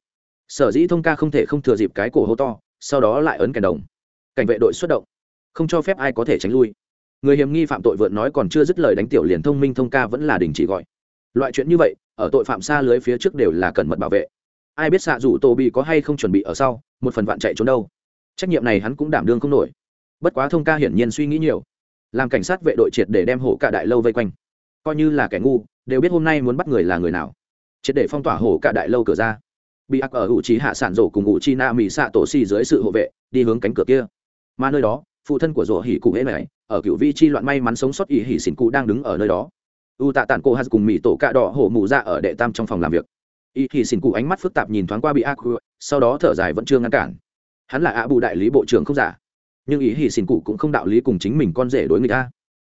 Sở dĩ thông ca không thể không thừa dịp cái cổ hô to, sau đó lại ấn kèn đồng. Cảnh vệ đội xuất động. Không cho phép ai có thể tránh lui. Người hiểm nghi phạm tội vượt nói còn chưa dứt lời đánh tiểu liền thông minh thông ca vẫn là đình chỉ gọi loại chuyện như vậy, ở tội phạm xa lưới phía trước đều là cẩn mật bảo vệ. Ai biết xạ rủ tô bị có hay không chuẩn bị ở sau, một phần vạn chạy trốn đâu. Trách nhiệm này hắn cũng đảm đương không nổi. Bất quá thông ca hiển nhiên suy nghĩ nhiều. Làm cảnh sát vệ đội triệt để đem hổ cả đại lâu vây quanh. Coi như là kẻ ngu, đều biết hôm nay muốn bắt người là người nào. Triệt để phong tỏa hổ cả đại lâu cửa ra. Bị ác ở hữu trí hạ sản rổ cùng ngụ chi na mỹ xạ tổ xì dưới sự hộ vệ, đi hướng cánh cửa kia. Mà nơi đó, phụ thân của rổ hỉ cụ hễ này, ở cựu vi chi loạn may mắn sống sót ỉ hỉ xỉn cụ đang đứng ở nơi đó u tạ tản cô hát cùng mỹ tổ cạ đỏ hổ mụ ra ở đệ tam trong phòng làm việc. Y thì xỉn cụ ánh mắt phức tạp nhìn thoáng qua bị ác sau đó thở dài vẫn chưa ngăn cản. Hắn là ạ bù đại lý bộ trưởng không giả. Nhưng ý hỉ xỉn cụ cũng không đạo lý cùng chính mình con rể đối người ta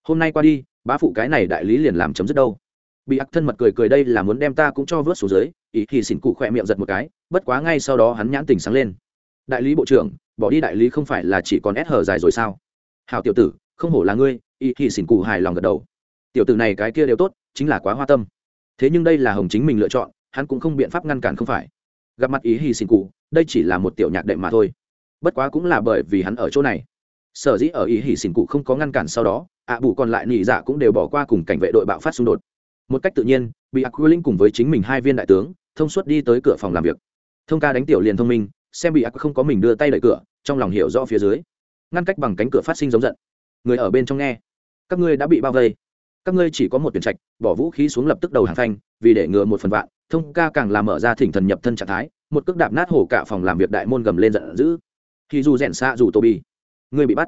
hôm nay qua đi, bá phụ cái này đại lý liền làm chấm dứt đâu. Bị ác thân mật cười cười đây là muốn đem ta cũng cho vớt xuống dưới ý hỉ xỉn cụ khỏe miệng giật một cái, bất quá ngay sau đó hắn nhãn tình sáng lên. Đại lý bộ trưởng, bỏ đi đại lý không phải là chỉ còn ép hở dài rồi sao? Hào tiểu tử, không hổ là ngươi Ý thì xỉn cụ hài lòng gật đầu tiểu tử này cái kia đều tốt, chính là quá hoa tâm. Thế nhưng đây là hồng chính mình lựa chọn, hắn cũng không biện pháp ngăn cản không phải. Gặp mặt ý hy xỉn cụ, đây chỉ là một tiểu nhạc đệm mà thôi. Bất quá cũng là bởi vì hắn ở chỗ này. Sở dĩ ở ý Hỉ xỉn cụ không có ngăn cản sau đó, ạ à bù còn lại nị dạ cũng đều bỏ qua cùng cảnh vệ đội bạo phát xung đột. Một cách tự nhiên, bị aquilin cùng với chính mình hai viên đại tướng, thông suốt đi tới cửa phòng làm việc. Thông ca đánh tiểu liền thông minh, xem bị ác không có mình đưa tay đẩy cửa, trong lòng hiểu rõ phía dưới. Ngăn cách bằng cánh cửa phát sinh giống giận. Người ở bên trong nghe. Các ngươi đã bị bao vây các ngươi chỉ có một tuyển trạch, bỏ vũ khí xuống lập tức đầu hàng phanh, vì để ngừa một phần vạn, thông ca càng làm mở ra thỉnh thần nhập thân trạng thái, một cước đạp nát hổ cả phòng làm việc đại môn gầm lên giận dữ. Khi dù rèn xạ dù tổ bi ngươi bị bắt.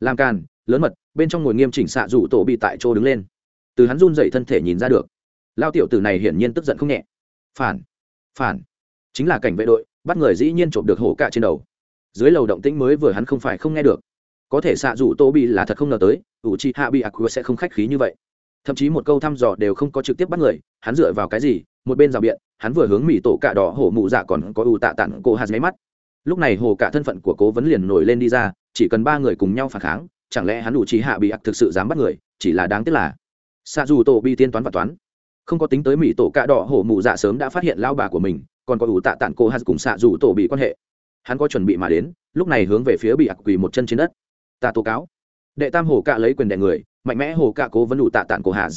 Làm càn, lớn mật, bên trong ngồi nghiêm chỉnh xạ dù tổ bị tại chỗ đứng lên. Từ hắn run dậy thân thể nhìn ra được. Lao tiểu tử này hiển nhiên tức giận không nhẹ. Phản phản. Chính là cảnh vệ đội, bắt người dĩ nhiên trộm được hổ cả trên đầu. Dưới lầu động tĩnh mới vừa hắn không phải không nghe được. Có thể xạ dù tô bị là thật không ngờ tới, ủ chi hạ bị aqua sẽ không khách khí như vậy thậm chí một câu thăm dò đều không có trực tiếp bắt người, hắn dựa vào cái gì? Một bên rào biện, hắn vừa hướng mỹ tổ cạ đỏ hổ mụ dạ còn có ưu tạ tặng cô hạt máy mắt. Lúc này hồ cả thân phận của cố vấn liền nổi lên đi ra, chỉ cần ba người cùng nhau phản kháng, chẳng lẽ hắn đủ trí hạ bị ặc thực sự dám bắt người, chỉ là đáng tiếc là xạ dù tổ bị tiên toán và toán. Không có tính tới mỹ tổ cạ đỏ hổ mụ dạ sớm đã phát hiện lao bà của mình, còn có ủ tạ tản cô hạt cùng xạ dù tổ bị quan hệ. Hắn có chuẩn bị mà đến, lúc này hướng về phía bị ặc quỳ một chân trên đất. Ta tố cáo. Đệ tam hồ cạ lấy quyền đệ người mạnh mẽ hồ cạ cố vấn đủ tạ tản cổ hạ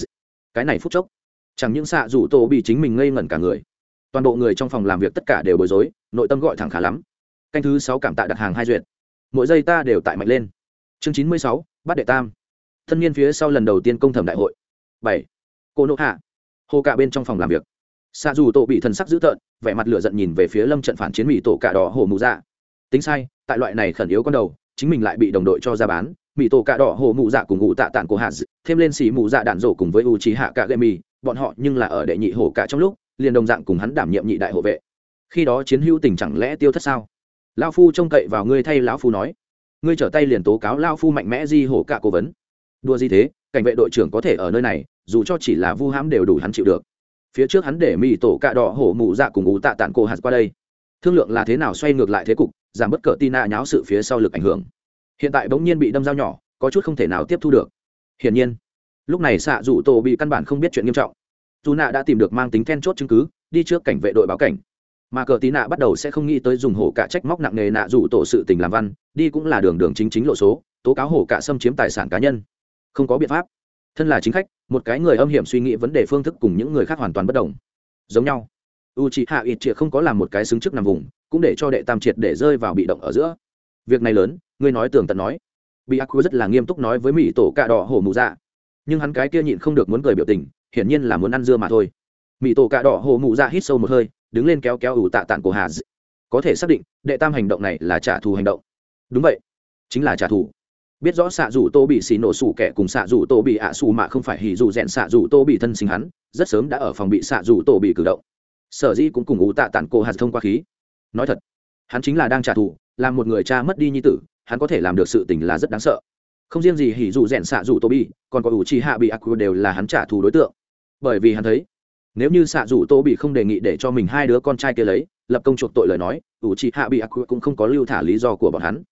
cái này phút chốc, chẳng những xạ rủ tổ bị chính mình ngây ngẩn cả người, toàn bộ người trong phòng làm việc tất cả đều bối rối, nội tâm gọi thẳng khá lắm. Canh thứ sáu cảm tạ đặt hàng hai duyệt. Mỗi giây ta đều tại mạnh lên. Chương chín mươi sáu, bắt đệ tam. Thân niên phía sau lần đầu tiên công thẩm đại hội. Bảy. Cô nộ hạ. Hồ cạ bên trong phòng làm việc. Xạ dù tổ bị thần sắc dữ tợn, vẻ mặt lửa giận nhìn về phía lâm trận phản chiến mỹ tổ cạ đỏ hồ mù dạ. Tính sai, tại loại này khẩn yếu con đầu, chính mình lại bị đồng đội cho ra bán mỹ tổ cạ đỏ hồ mụ dạ cùng ngụ tạ tản của hạ thêm lên xì mụ dạ đạn rổ cùng với u trí hạ cạ gậy mì, bọn họ nhưng là ở đệ nhị hổ cả trong lúc, liền đồng dạng cùng hắn đảm nhiệm nhị đại hộ vệ. Khi đó chiến hữu tình chẳng lẽ tiêu thất sao? Lao phu trông cậy vào ngươi thay lão phu nói. Ngươi trở tay liền tố cáo lao phu mạnh mẽ di hổ cả cố vấn. Đua gì thế, cảnh vệ đội trưởng có thể ở nơi này, dù cho chỉ là vu hãm đều đủ hắn chịu được. Phía trước hắn để mỹ tổ cạ đỏ hổ mụ dạ cùng ú tạ tản cổ hạt qua đây. Thương lượng là thế nào xoay ngược lại thế cục, giảm bất cờ tina nháo sự phía sau lực ảnh hưởng hiện tại bỗng nhiên bị đâm dao nhỏ, có chút không thể nào tiếp thu được. Hiển nhiên, lúc này xạ dù tổ bị căn bản không biết chuyện nghiêm trọng. Dù nạ đã tìm được mang tính then chốt chứng cứ, đi trước cảnh vệ đội báo cảnh. Mà cờ tí nạ bắt đầu sẽ không nghĩ tới dùng hổ cả trách móc nặng nề nạ dù tổ sự tình làm văn, đi cũng là đường đường chính chính lộ số, tố cáo hổ cả xâm chiếm tài sản cá nhân. Không có biện pháp. Thân là chính khách, một cái người âm hiểm suy nghĩ vấn đề phương thức cùng những người khác hoàn toàn bất đồng. Giống nhau. U c h ị hạ ít triệt không có làm một cái xứng trước nằm vùng, cũng để cho đệ tam triệt để rơi vào bị động ở giữa việc này lớn, ngươi nói tường tận nói. Bị ác rất là nghiêm túc nói với mỹ tổ cạ đỏ hổ mụ dạ. Nhưng hắn cái kia nhịn không được muốn cười biểu tình, hiển nhiên là muốn ăn dưa mà thôi. Mỹ tổ cạ đỏ hổ mụ dạ hít sâu một hơi, đứng lên kéo kéo ủ tạ tạng của hà có thể xác định, đệ tam hành động này là trả thù hành động. Đúng vậy, chính là trả thù. Biết rõ xạ dù tô bị xì nổ sủ kẻ cùng xạ dù tô bị ạ xù mà không phải hỉ dù rèn xạ dù tô bị thân sinh hắn, rất sớm đã ở phòng bị xạ dù tô bị cử động. Sở dĩ cũng cùng ủ tạ tản cô hạt thông qua khí. Nói thật, hắn chính là đang trả thù làm một người cha mất đi nhi tử, hắn có thể làm được sự tình là rất đáng sợ. Không riêng gì hỉ dù rèn xạ dù tô bi còn có ủ chi hạ bị aq đều là hắn trả thù đối tượng. Bởi vì hắn thấy, nếu như xạ dù tô bị không đề nghị để cho mình hai đứa con trai kia lấy, lập công chuộc tội lời nói ủ chi hạ bị aq cũng không có lưu thả lý do của bọn hắn.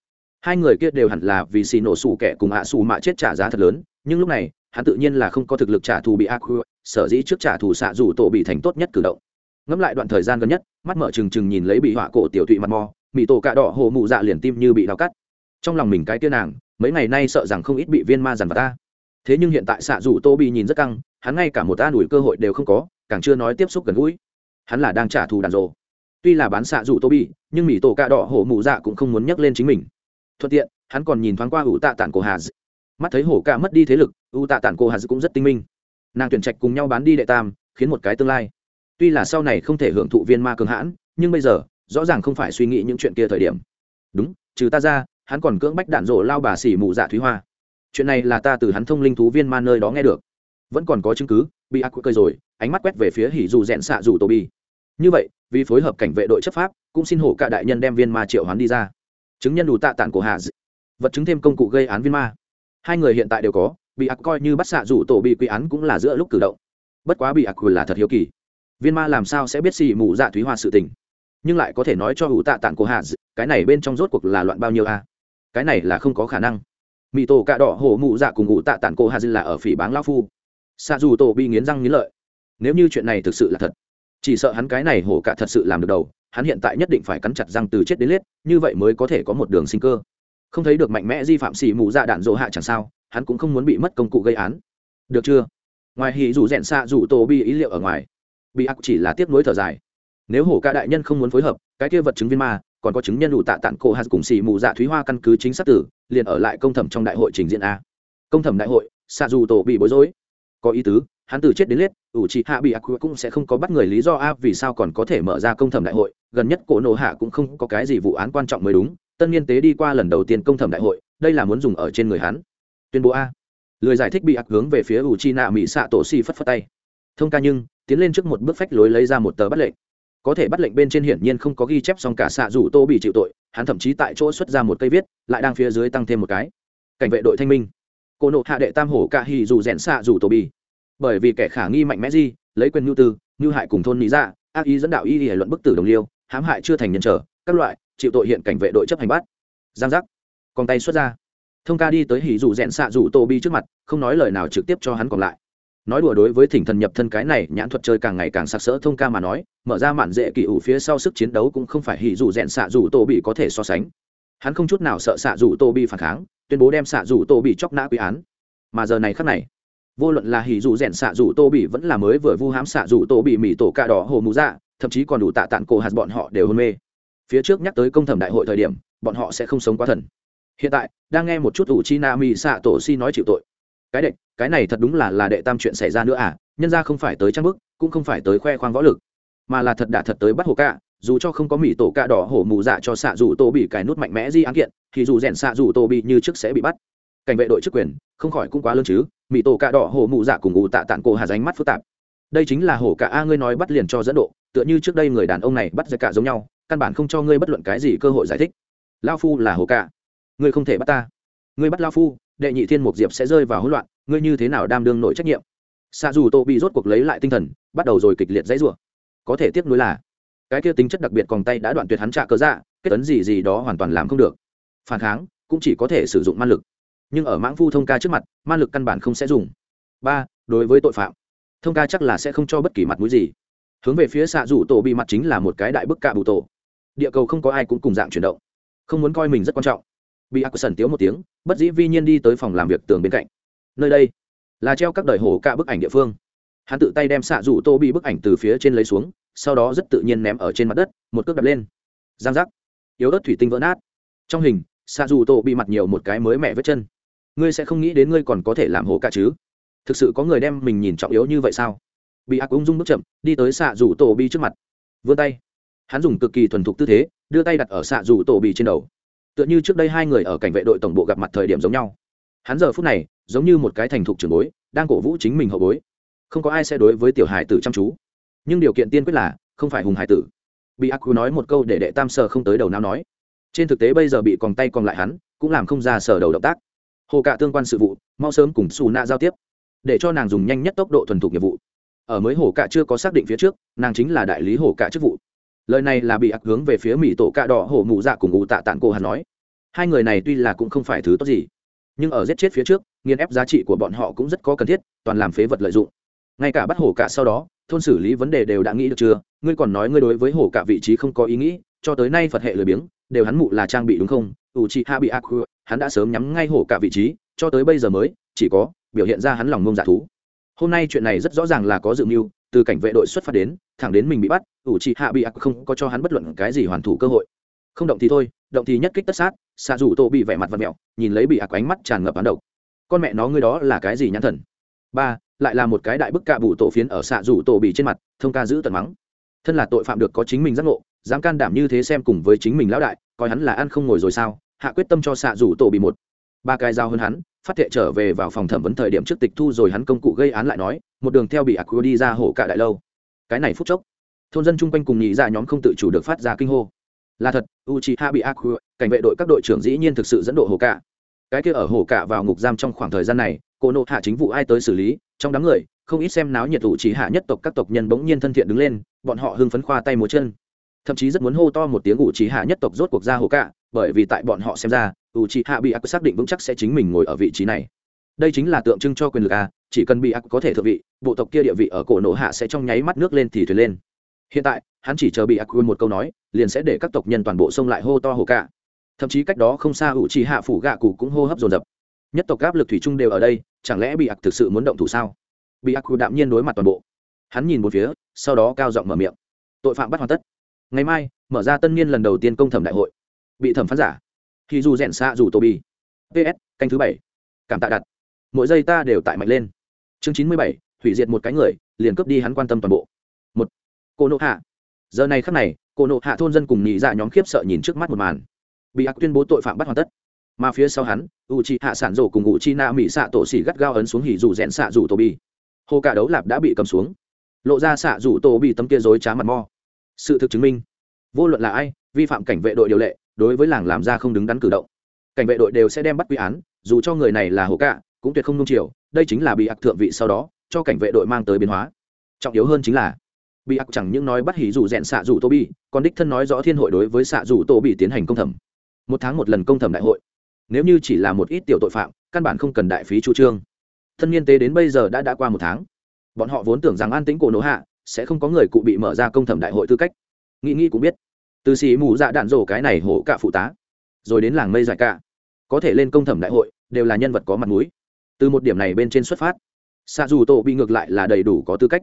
Hai người kia đều hẳn là vì xì nổ xù kẻ cùng hạ xù mạ chết trả giá thật lớn, nhưng lúc này, hắn tự nhiên là không có thực lực trả thù bị aq sở dĩ trước trả thù xạ dù tổ bị thành tốt nhất cử động. Ngẫm lại đoạn thời gian gần nhất, mắt mở trừng trừng nhìn lấy bị họa cổ tiểu thụy mặt mò mỹ tổ cạ đỏ hồ mụ dạ liền tim như bị đau cắt. Trong lòng mình cái tia nàng, mấy ngày nay sợ rằng không ít bị viên ma dằn vào ta. Thế nhưng hiện tại xạ dù tô bị nhìn rất căng, hắn ngay cả một ta đuổi cơ hội đều không có, càng chưa nói tiếp xúc gần gũi. Hắn là đang trả thù đàn rồ. Tuy là bán xạ dù tô bị nhưng mỹ tổ cạ đỏ hổ mụ dạ cũng không muốn nhắc lên chính mình. Thuận tiện, hắn còn nhìn thoáng qua ủ tạ tản cổ hà mắt thấy hổ ca mất đi thế lực ủ tạ tản cổ hà cũng rất tinh minh. Nàng tuyển trạch cùng nhau bán đi đệ tam, khiến một cái tương lai. Tuy là sau này không thể hưởng thụ viên ma cường hãn, nhưng bây giờ rõ ràng không phải suy nghĩ những chuyện kia thời điểm. Đúng, trừ ta ra, hắn còn cưỡng bách đạn rộ lao bà xỉ mụ dạ thúy hoa. Chuyện này là ta từ hắn thông linh thú viên ma nơi đó nghe được. Vẫn còn có chứng cứ, bị ác cơi rồi, ánh mắt quét về phía hỉ dù rẽn xạ dù tô bi. Như vậy, vì phối hợp cảnh vệ đội chấp pháp, cũng xin hổ cả đại nhân đem viên ma triệu hắn đi ra. Chứng nhân đủ tạ tản của hạ vật chứng thêm công cụ gây án viên ma. Hai người hiện tại đều có, bị ác coi như bắt xạ rủ tổ bị quy án cũng là giữa lúc cử động. Bất quá bị ác là thật hiếu kỳ. Viên ma làm sao sẽ biết xì mù dạ thúy hoa sự tình? Nhưng lại có thể nói cho hữu tạ tản cô hạ cái này bên trong rốt cuộc là loạn bao nhiêu a? Cái này là không có khả năng. Mỹ tổ cạ đỏ hổ mụ dạ cùng ngụ tạ tản cô hạ là ở phỉ báng lao phu. Xa dù tổ bị nghiến răng nghiến lợi. Nếu như chuyện này thực sự là thật, chỉ sợ hắn cái này hổ cả thật sự làm được đầu, hắn hiện tại nhất định phải cắn chặt răng từ chết đến liết như vậy mới có thể có một đường sinh cơ. Không thấy được mạnh mẽ di phạm xì mù dạ đạn dỗ hạ chẳng sao, hắn cũng không muốn bị mất công cụ gây án. Được chưa? Ngoài hỉ dù rẽn xạ dù tổ bi ý liệu ở ngoài. Bị ác chỉ là tiếp nối thở dài nếu hổ ca đại nhân không muốn phối hợp, cái kia vật chứng viên ma, còn có chứng nhân đủ tạ tạng cổ hạt cùng xì mù dạ thúy hoa căn cứ chính xác tử, liền ở lại công thẩm trong đại hội trình diện a. Công thẩm đại hội, xạ dù tổ bị bối rối. Có ý tứ, hắn từ chết đến lết ủ chị hạ bị ác cũng sẽ không có bắt người lý do a vì sao còn có thể mở ra công thẩm đại hội, gần nhất cổ nổ hạ cũng không có cái gì vụ án quan trọng mới đúng tân niên tế đi qua lần đầu tiên công thẩm đại hội, đây là muốn dùng ở trên người hắn. Tuyên bố a. Lười giải thích bị ác hướng về phía ủ chi nạ mỹ xạ tổ si phất phất tay. Thông ca nhưng, tiến lên trước một bước phách lối lấy ra một tờ bắt lệnh có thể bắt lệnh bên trên hiển nhiên không có ghi chép xong cả xạ dù tô bị chịu tội, hắn thậm chí tại chỗ xuất ra một cây viết, lại đang phía dưới tăng thêm một cái. Cảnh vệ đội thanh minh. Cô nộ hạ đệ tam hổ cả hì dù rẽn xạ dù tô bị. Bởi vì kẻ khả nghi mạnh mẽ gì, lấy quyền nhu tư như hại cùng thôn lý ra dạ, ác ý dẫn đạo y hệ luận bức tử đồng liêu, hãm hại chưa thành nhân trở, các loại, chịu tội hiện cảnh vệ đội chấp hành bắt. Giang giác. Còn tay xuất ra. Thông ca đi tới hỉ dù rẽn xạ dù tô bi trước mặt, không nói lời nào trực tiếp cho hắn còn lại. Nói đùa đối với thỉnh thần nhập thân cái này, nhãn thuật chơi càng ngày càng sặc sỡ thông ca mà nói mở ra mạn dễ kỳ ủ phía sau sức chiến đấu cũng không phải hỉ dù rèn xạ dù tô bị có thể so sánh. Hắn không chút nào sợ xạ dù tô bị phản kháng, tuyên bố đem xạ dù tô bị chóc nã quy án. Mà giờ này khắc này, vô luận là hỉ dù rèn xạ dù tô bị vẫn là mới vừa vu hám xạ dù tô bị mỹ tổ ca đỏ hồ mũ dạ thậm chí còn đủ tạ tạn cổ hạt bọn họ đều hôn mê. Phía trước nhắc tới công thẩm đại hội thời điểm, bọn họ sẽ không sống quá thần. Hiện tại, đang nghe một chút ủ chi na mi xạ tổ si nói chịu tội. Cái đệ cái này thật đúng là là đệ tam chuyện xảy ra nữa à nhân ra không phải tới trang bức, cũng không phải tới khoe khoang võ lực mà là thật đã thật tới bắt hồ cạ, dù cho không có mỹ tổ cạ đỏ hổ mù dạ cho xạ dù tô bị cái nút mạnh mẽ di án kiện, thì dù rèn xạ dù tô bị như trước sẽ bị bắt. Cảnh vệ đội chức quyền, không khỏi cũng quá lớn chứ mỹ tổ cạ đỏ hổ mù dạ cùng ủ tạ tạng cổ hà ránh mắt phức tạp. Đây chính là hổ cả a ngươi nói bắt liền cho dẫn độ, tựa như trước đây người đàn ông này bắt ra cả giống nhau, căn bản không cho ngươi bất luận cái gì cơ hội giải thích. Lao phu là hổ cả ngươi không thể bắt ta. Ngươi bắt lao phu, đệ nhị thiên mục diệp sẽ rơi vào hỗn loạn, ngươi như thế nào đam đương nổi trách nhiệm? Xạ dù tô bị rốt cuộc lấy lại tinh thần, bắt đầu rồi kịch liệt dãy rủa có thể tiếp nối là, cái kia tính chất đặc biệt còn tay đã đoạn tuyệt hắn trả cơ dạ kết tấn gì gì đó hoàn toàn làm không được. Phản kháng cũng chỉ có thể sử dụng man lực. Nhưng ở mãng phu thông ca trước mặt man lực căn bản không sẽ dùng. Ba, đối với tội phạm, thông ca chắc là sẽ không cho bất kỳ mặt mũi gì. Hướng về phía xạ rủ tổ bị mặt chính là một cái đại bức cạ bụ tổ. Địa cầu không có ai cũng cùng dạng chuyển động. Không muốn coi mình rất quan trọng. Bị ác sần tiếu một tiếng, bất dĩ vi nhiên đi tới phòng làm việc tường bên cạnh. Nơi đây là treo các đời hồ cạ bức ảnh địa phương hắn tự tay đem xạ rủ tô bị bức ảnh từ phía trên lấy xuống, sau đó rất tự nhiên ném ở trên mặt đất, một cước đập lên. Giang giác. Yếu ớt thủy tinh vỡ nát. Trong hình, xạ rủ tô bị mặt nhiều một cái mới mẹ vết chân. Ngươi sẽ không nghĩ đến ngươi còn có thể làm hồ cả chứ? Thực sự có người đem mình nhìn trọng yếu như vậy sao? Bị ác ung dung bước chậm, đi tới xạ rủ tô bị trước mặt. Vươn tay. Hắn dùng cực kỳ thuần thục tư thế, đưa tay đặt ở xạ rủ tô bị trên đầu. Tựa như trước đây hai người ở cảnh vệ đội tổng bộ gặp mặt thời điểm giống nhau. Hắn giờ phút này, giống như một cái thành thục trường bối, đang cổ vũ chính mình hậu bối không có ai sẽ đối với tiểu hải tử chăm chú. Nhưng điều kiện tiên quyết là, không phải hùng hải tử. Bị ác nói một câu để đệ tam sờ không tới đầu não nói. Trên thực tế bây giờ bị còn tay còn lại hắn, cũng làm không ra sở đầu động tác. Hồ cạ tương quan sự vụ, mau sớm cùng xù nạ giao tiếp, để cho nàng dùng nhanh nhất tốc độ thuần thục nghiệp vụ. Ở mới Hồ cạ chưa có xác định phía trước, nàng chính là đại lý Hồ cạ chức vụ. Lời này là bị ác hướng về phía mỹ tổ cạ đỏ hổ mụ dạ cùng ngụ tạ tạng cô hắn nói. Hai người này tuy là cũng không phải thứ tốt gì, nhưng ở giết chết phía trước nghiên ép giá trị của bọn họ cũng rất có cần thiết, toàn làm phế vật lợi dụng ngay cả bắt hổ cả sau đó, thôn xử lý vấn đề đều đã nghĩ được chưa? Ngươi còn nói ngươi đối với hổ cả vị trí không có ý nghĩ, cho tới nay phật hệ lười biếng, đều hắn mụ là trang bị đúng không? Ủ chị hạ bị ác hắn đã sớm nhắm ngay hổ cả vị trí, cho tới bây giờ mới, chỉ có biểu hiện ra hắn lòng ngông giả dạ thú. Hôm nay chuyện này rất rõ ràng là có dự mưu, từ cảnh vệ đội xuất phát đến, thẳng đến mình bị bắt, ủ chị hạ bị ác không có cho hắn bất luận cái gì hoàn thủ cơ hội. Không động thì thôi, động thì nhất kích tất sát, xạ rủ tô bị vẻ mặt vật mẹo nhìn lấy bị ác ánh mắt tràn ngập hắn độc. Con mẹ nó ngươi đó là cái gì nhãn thần? Ba lại là một cái đại bức cạ bụ tổ phiến ở xạ rủ tổ bị trên mặt, thông ca giữ tận mắng. Thân là tội phạm được có chính mình giác ngộ, dám can đảm như thế xem cùng với chính mình lão đại, coi hắn là ăn không ngồi rồi sao? Hạ quyết tâm cho xạ rủ tổ bị một. Ba cái dao hơn hắn, phát thệ trở về vào phòng thẩm vấn thời điểm trước tịch thu rồi hắn công cụ gây án lại nói, một đường theo bị ác đi ra hổ cả đại lâu. Cái này phút chốc, thôn dân chung quanh cùng nhị ra nhóm không tự chủ được phát ra kinh hô. Là thật u bị ác cảnh vệ đội các đội trưởng dĩ nhiên thực sự dẫn độ hổ cả. Cái kia ở hổ cả vào ngục giam trong khoảng thời gian này, cô nộ hạ chính vụ ai tới xử lý trong đám người, không ít xem náo nhiệt ủ trí hạ nhất tộc các tộc nhân bỗng nhiên thân thiện đứng lên, bọn họ hưng phấn khoa tay múa chân. Thậm chí rất muốn hô to một tiếng ủ trí hạ nhất tộc rốt cuộc ra hồ cả bởi vì tại bọn họ xem ra, ủ trí hạ bị ác xác định vững chắc sẽ chính mình ngồi ở vị trí này. Đây chính là tượng trưng cho quyền lực a, chỉ cần bị ác có thể thượng vị, bộ tộc kia địa vị ở cổ nổ hạ sẽ trong nháy mắt nước lên thì thuyền lên. Hiện tại, hắn chỉ chờ bị ác một câu nói, liền sẽ để các tộc nhân toàn bộ xông lại hô to hồ cả thậm chí cách đó không xa ủ trì hạ phủ gạ cụ cũng hô hấp dồn dập nhất tộc áp lực thủy chung đều ở đây, chẳng lẽ bị ác thực sự muốn động thủ sao? Bị ác đạm nhiên đối mặt toàn bộ. Hắn nhìn một phía, sau đó cao giọng mở miệng. Tội phạm bắt hoàn tất. Ngày mai, mở ra tân niên lần đầu tiên công thẩm đại hội. Bị thẩm phán giả. Thì dù rèn xạ dù tô bi ps canh thứ bảy. Cảm tạ đặt. Mỗi giây ta đều tại mạnh lên. Chương chín mươi bảy, hủy diệt một cái người, liền cướp đi hắn quan tâm toàn bộ. Một. Cô nộ hạ. Giờ này khắc này, cô nộ hạ thôn dân cùng nhị dạ nhóm khiếp sợ nhìn trước mắt một màn. Bị ác tuyên bố tội phạm bắt hoàn tất mà phía sau hắn u chi hạ sản rổ cùng u chi na mỹ xạ tổ xỉ gắt gao ấn xuống hỉ dù rẽn xạ dù tô bi hồ cả đấu lạp đã bị cầm xuống. Lộ ra xạ dù tô bị tấm kia dối trá mặt mo. Sự thực chứng minh, vô luận là ai, vi phạm cảnh vệ đội điều lệ, đối với làng làm ra không đứng đắn cử động. Cảnh vệ đội đều sẽ đem bắt quy án, dù cho người này là hồ cạ cũng tuyệt không nung chiều, đây chính là bị ạc thượng vị sau đó, cho cảnh vệ đội mang tới biến hóa. Trọng yếu hơn chính là, bị ạc chẳng những nói bắt hỉ dù rẽn xạ dù tô bi còn đích thân nói rõ thiên hội đối với xạ dù tô bị tiến hành công thẩm. Một tháng một lần công thẩm đại hội nếu như chỉ là một ít tiểu tội phạm, căn bản không cần đại phí chủ trương. Thân niên tế đến bây giờ đã đã qua một tháng. Bọn họ vốn tưởng rằng an tĩnh cổ nổ hạ sẽ không có người cụ bị mở ra công thẩm đại hội tư cách. Nghĩ nghĩ cũng biết, từ xì mù dạ đạn rổ cái này hổ cả phụ tá, rồi đến làng mây dài cả, có thể lên công thẩm đại hội, đều là nhân vật có mặt mũi. Từ một điểm này bên trên xuất phát xa dù tổ bị ngược lại là đầy đủ có tư cách.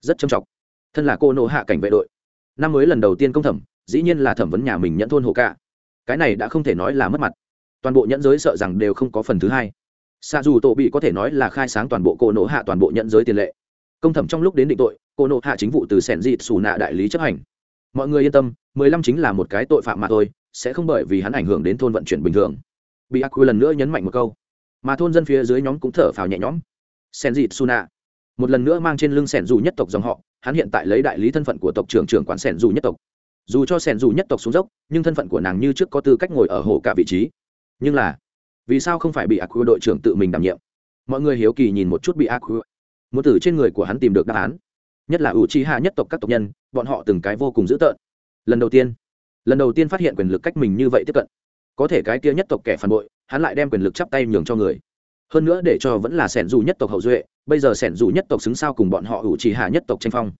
Rất trầm trọng. Thân là cô nộ hạ cảnh vệ đội, năm mới lần đầu tiên công thẩm, dĩ nhiên là thẩm vấn nhà mình nhận thôn hổ cả. Cái này đã không thể nói là mất mặt toàn bộ nhẫn giới sợ rằng đều không có phần thứ hai. Xa dù tổ bị có thể nói là khai sáng toàn bộ cô nộ hạ toàn bộ nhẫn giới tiền lệ. Công thẩm trong lúc đến định tội cô nộ hạ chính vụ từ sẻn dịt xù nạ đại lý chấp hành. Mọi người yên tâm, mười lăm chính là một cái tội phạm mà thôi, sẽ không bởi vì hắn ảnh hưởng đến thôn vận chuyển bình thường. Bị ác quy lần nữa nhấn mạnh một câu. Mà thôn dân phía dưới nhóm cũng thở phào nhẹ nhõm. Sẻn dịt xù nạ. Một lần nữa mang trên lưng sẻn dù nhất tộc dòng họ, hắn hiện tại lấy đại lý thân phận của tộc trưởng trưởng quán sẻn dù nhất tộc. Dù cho sẻn dù nhất tộc xuống dốc, nhưng thân phận của nàng như trước có tư cách ngồi ở hồ cả vị trí nhưng là, vì sao không phải bị ác quy đội trưởng tự mình đảm nhiệm? Mọi người hiếu kỳ nhìn một chút bị ác quy muốn từ trên người của hắn tìm được đáp án. Nhất là ủ chi hạ nhất tộc các tộc nhân, bọn họ từng cái vô cùng dữ tợn. Lần đầu tiên, lần đầu tiên phát hiện quyền lực cách mình như vậy tiếp cận. Có thể cái kia nhất tộc kẻ phản bội, hắn lại đem quyền lực chắp tay nhường cho người. Hơn nữa để cho vẫn là sẻn dù nhất tộc hậu duệ, bây giờ sẻn dù nhất tộc xứng sao cùng bọn họ ủ chỉ hạ nhất tộc tranh phong.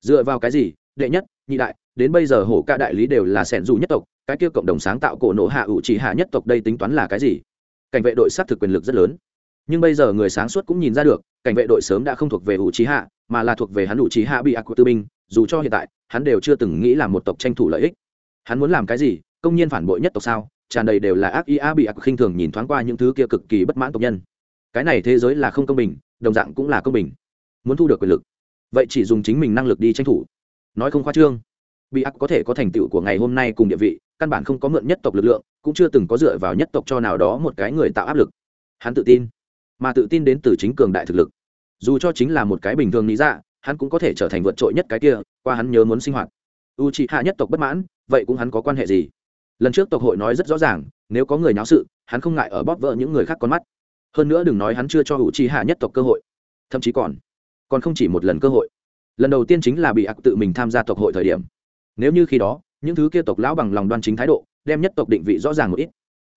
Dựa vào cái gì đệ nhất, nhị đại, đến bây giờ hổ ca đại lý đều là sẻn dù nhất tộc, cái kia cộng đồng sáng tạo cổ nộ hạ ủ chỉ hạ nhất tộc đây tính toán là cái gì? Cảnh vệ đội xác thực quyền lực rất lớn. Nhưng bây giờ người sáng suốt cũng nhìn ra được, cảnh vệ đội sớm đã không thuộc về ủ trí hạ, mà là thuộc về hắn ủ trí hạ bị ác của tư binh, dù cho hiện tại, hắn đều chưa từng nghĩ là một tộc tranh thủ lợi ích. Hắn muốn làm cái gì? Công nhiên phản bội nhất tộc sao? Tràn đầy đều là ác ý a bị ác khinh thường nhìn thoáng qua những thứ kia cực kỳ bất mãn tộc nhân. Cái này thế giới là không công bình, đồng dạng cũng là công bình. Muốn thu được quyền lực. Vậy chỉ dùng chính mình năng lực đi tranh thủ nói không khoa trương. Bị ác có thể có thành tựu của ngày hôm nay cùng địa vị, căn bản không có mượn nhất tộc lực lượng, cũng chưa từng có dựa vào nhất tộc cho nào đó một cái người tạo áp lực. Hắn tự tin, mà tự tin đến từ chính cường đại thực lực. Dù cho chính là một cái bình thường lý dạ hắn cũng có thể trở thành vượt trội nhất cái kia, qua hắn nhớ muốn sinh hoạt. U trị hạ nhất tộc bất mãn, vậy cũng hắn có quan hệ gì? Lần trước tộc hội nói rất rõ ràng, nếu có người náo sự, hắn không ngại ở bóp vỡ những người khác con mắt. Hơn nữa đừng nói hắn chưa cho u trị hạ nhất tộc cơ hội, thậm chí còn còn không chỉ một lần cơ hội lần đầu tiên chính là bị ạc tự mình tham gia tộc hội thời điểm. Nếu như khi đó, những thứ kia tộc lão bằng lòng đoan chính thái độ, đem nhất tộc định vị rõ ràng một ít.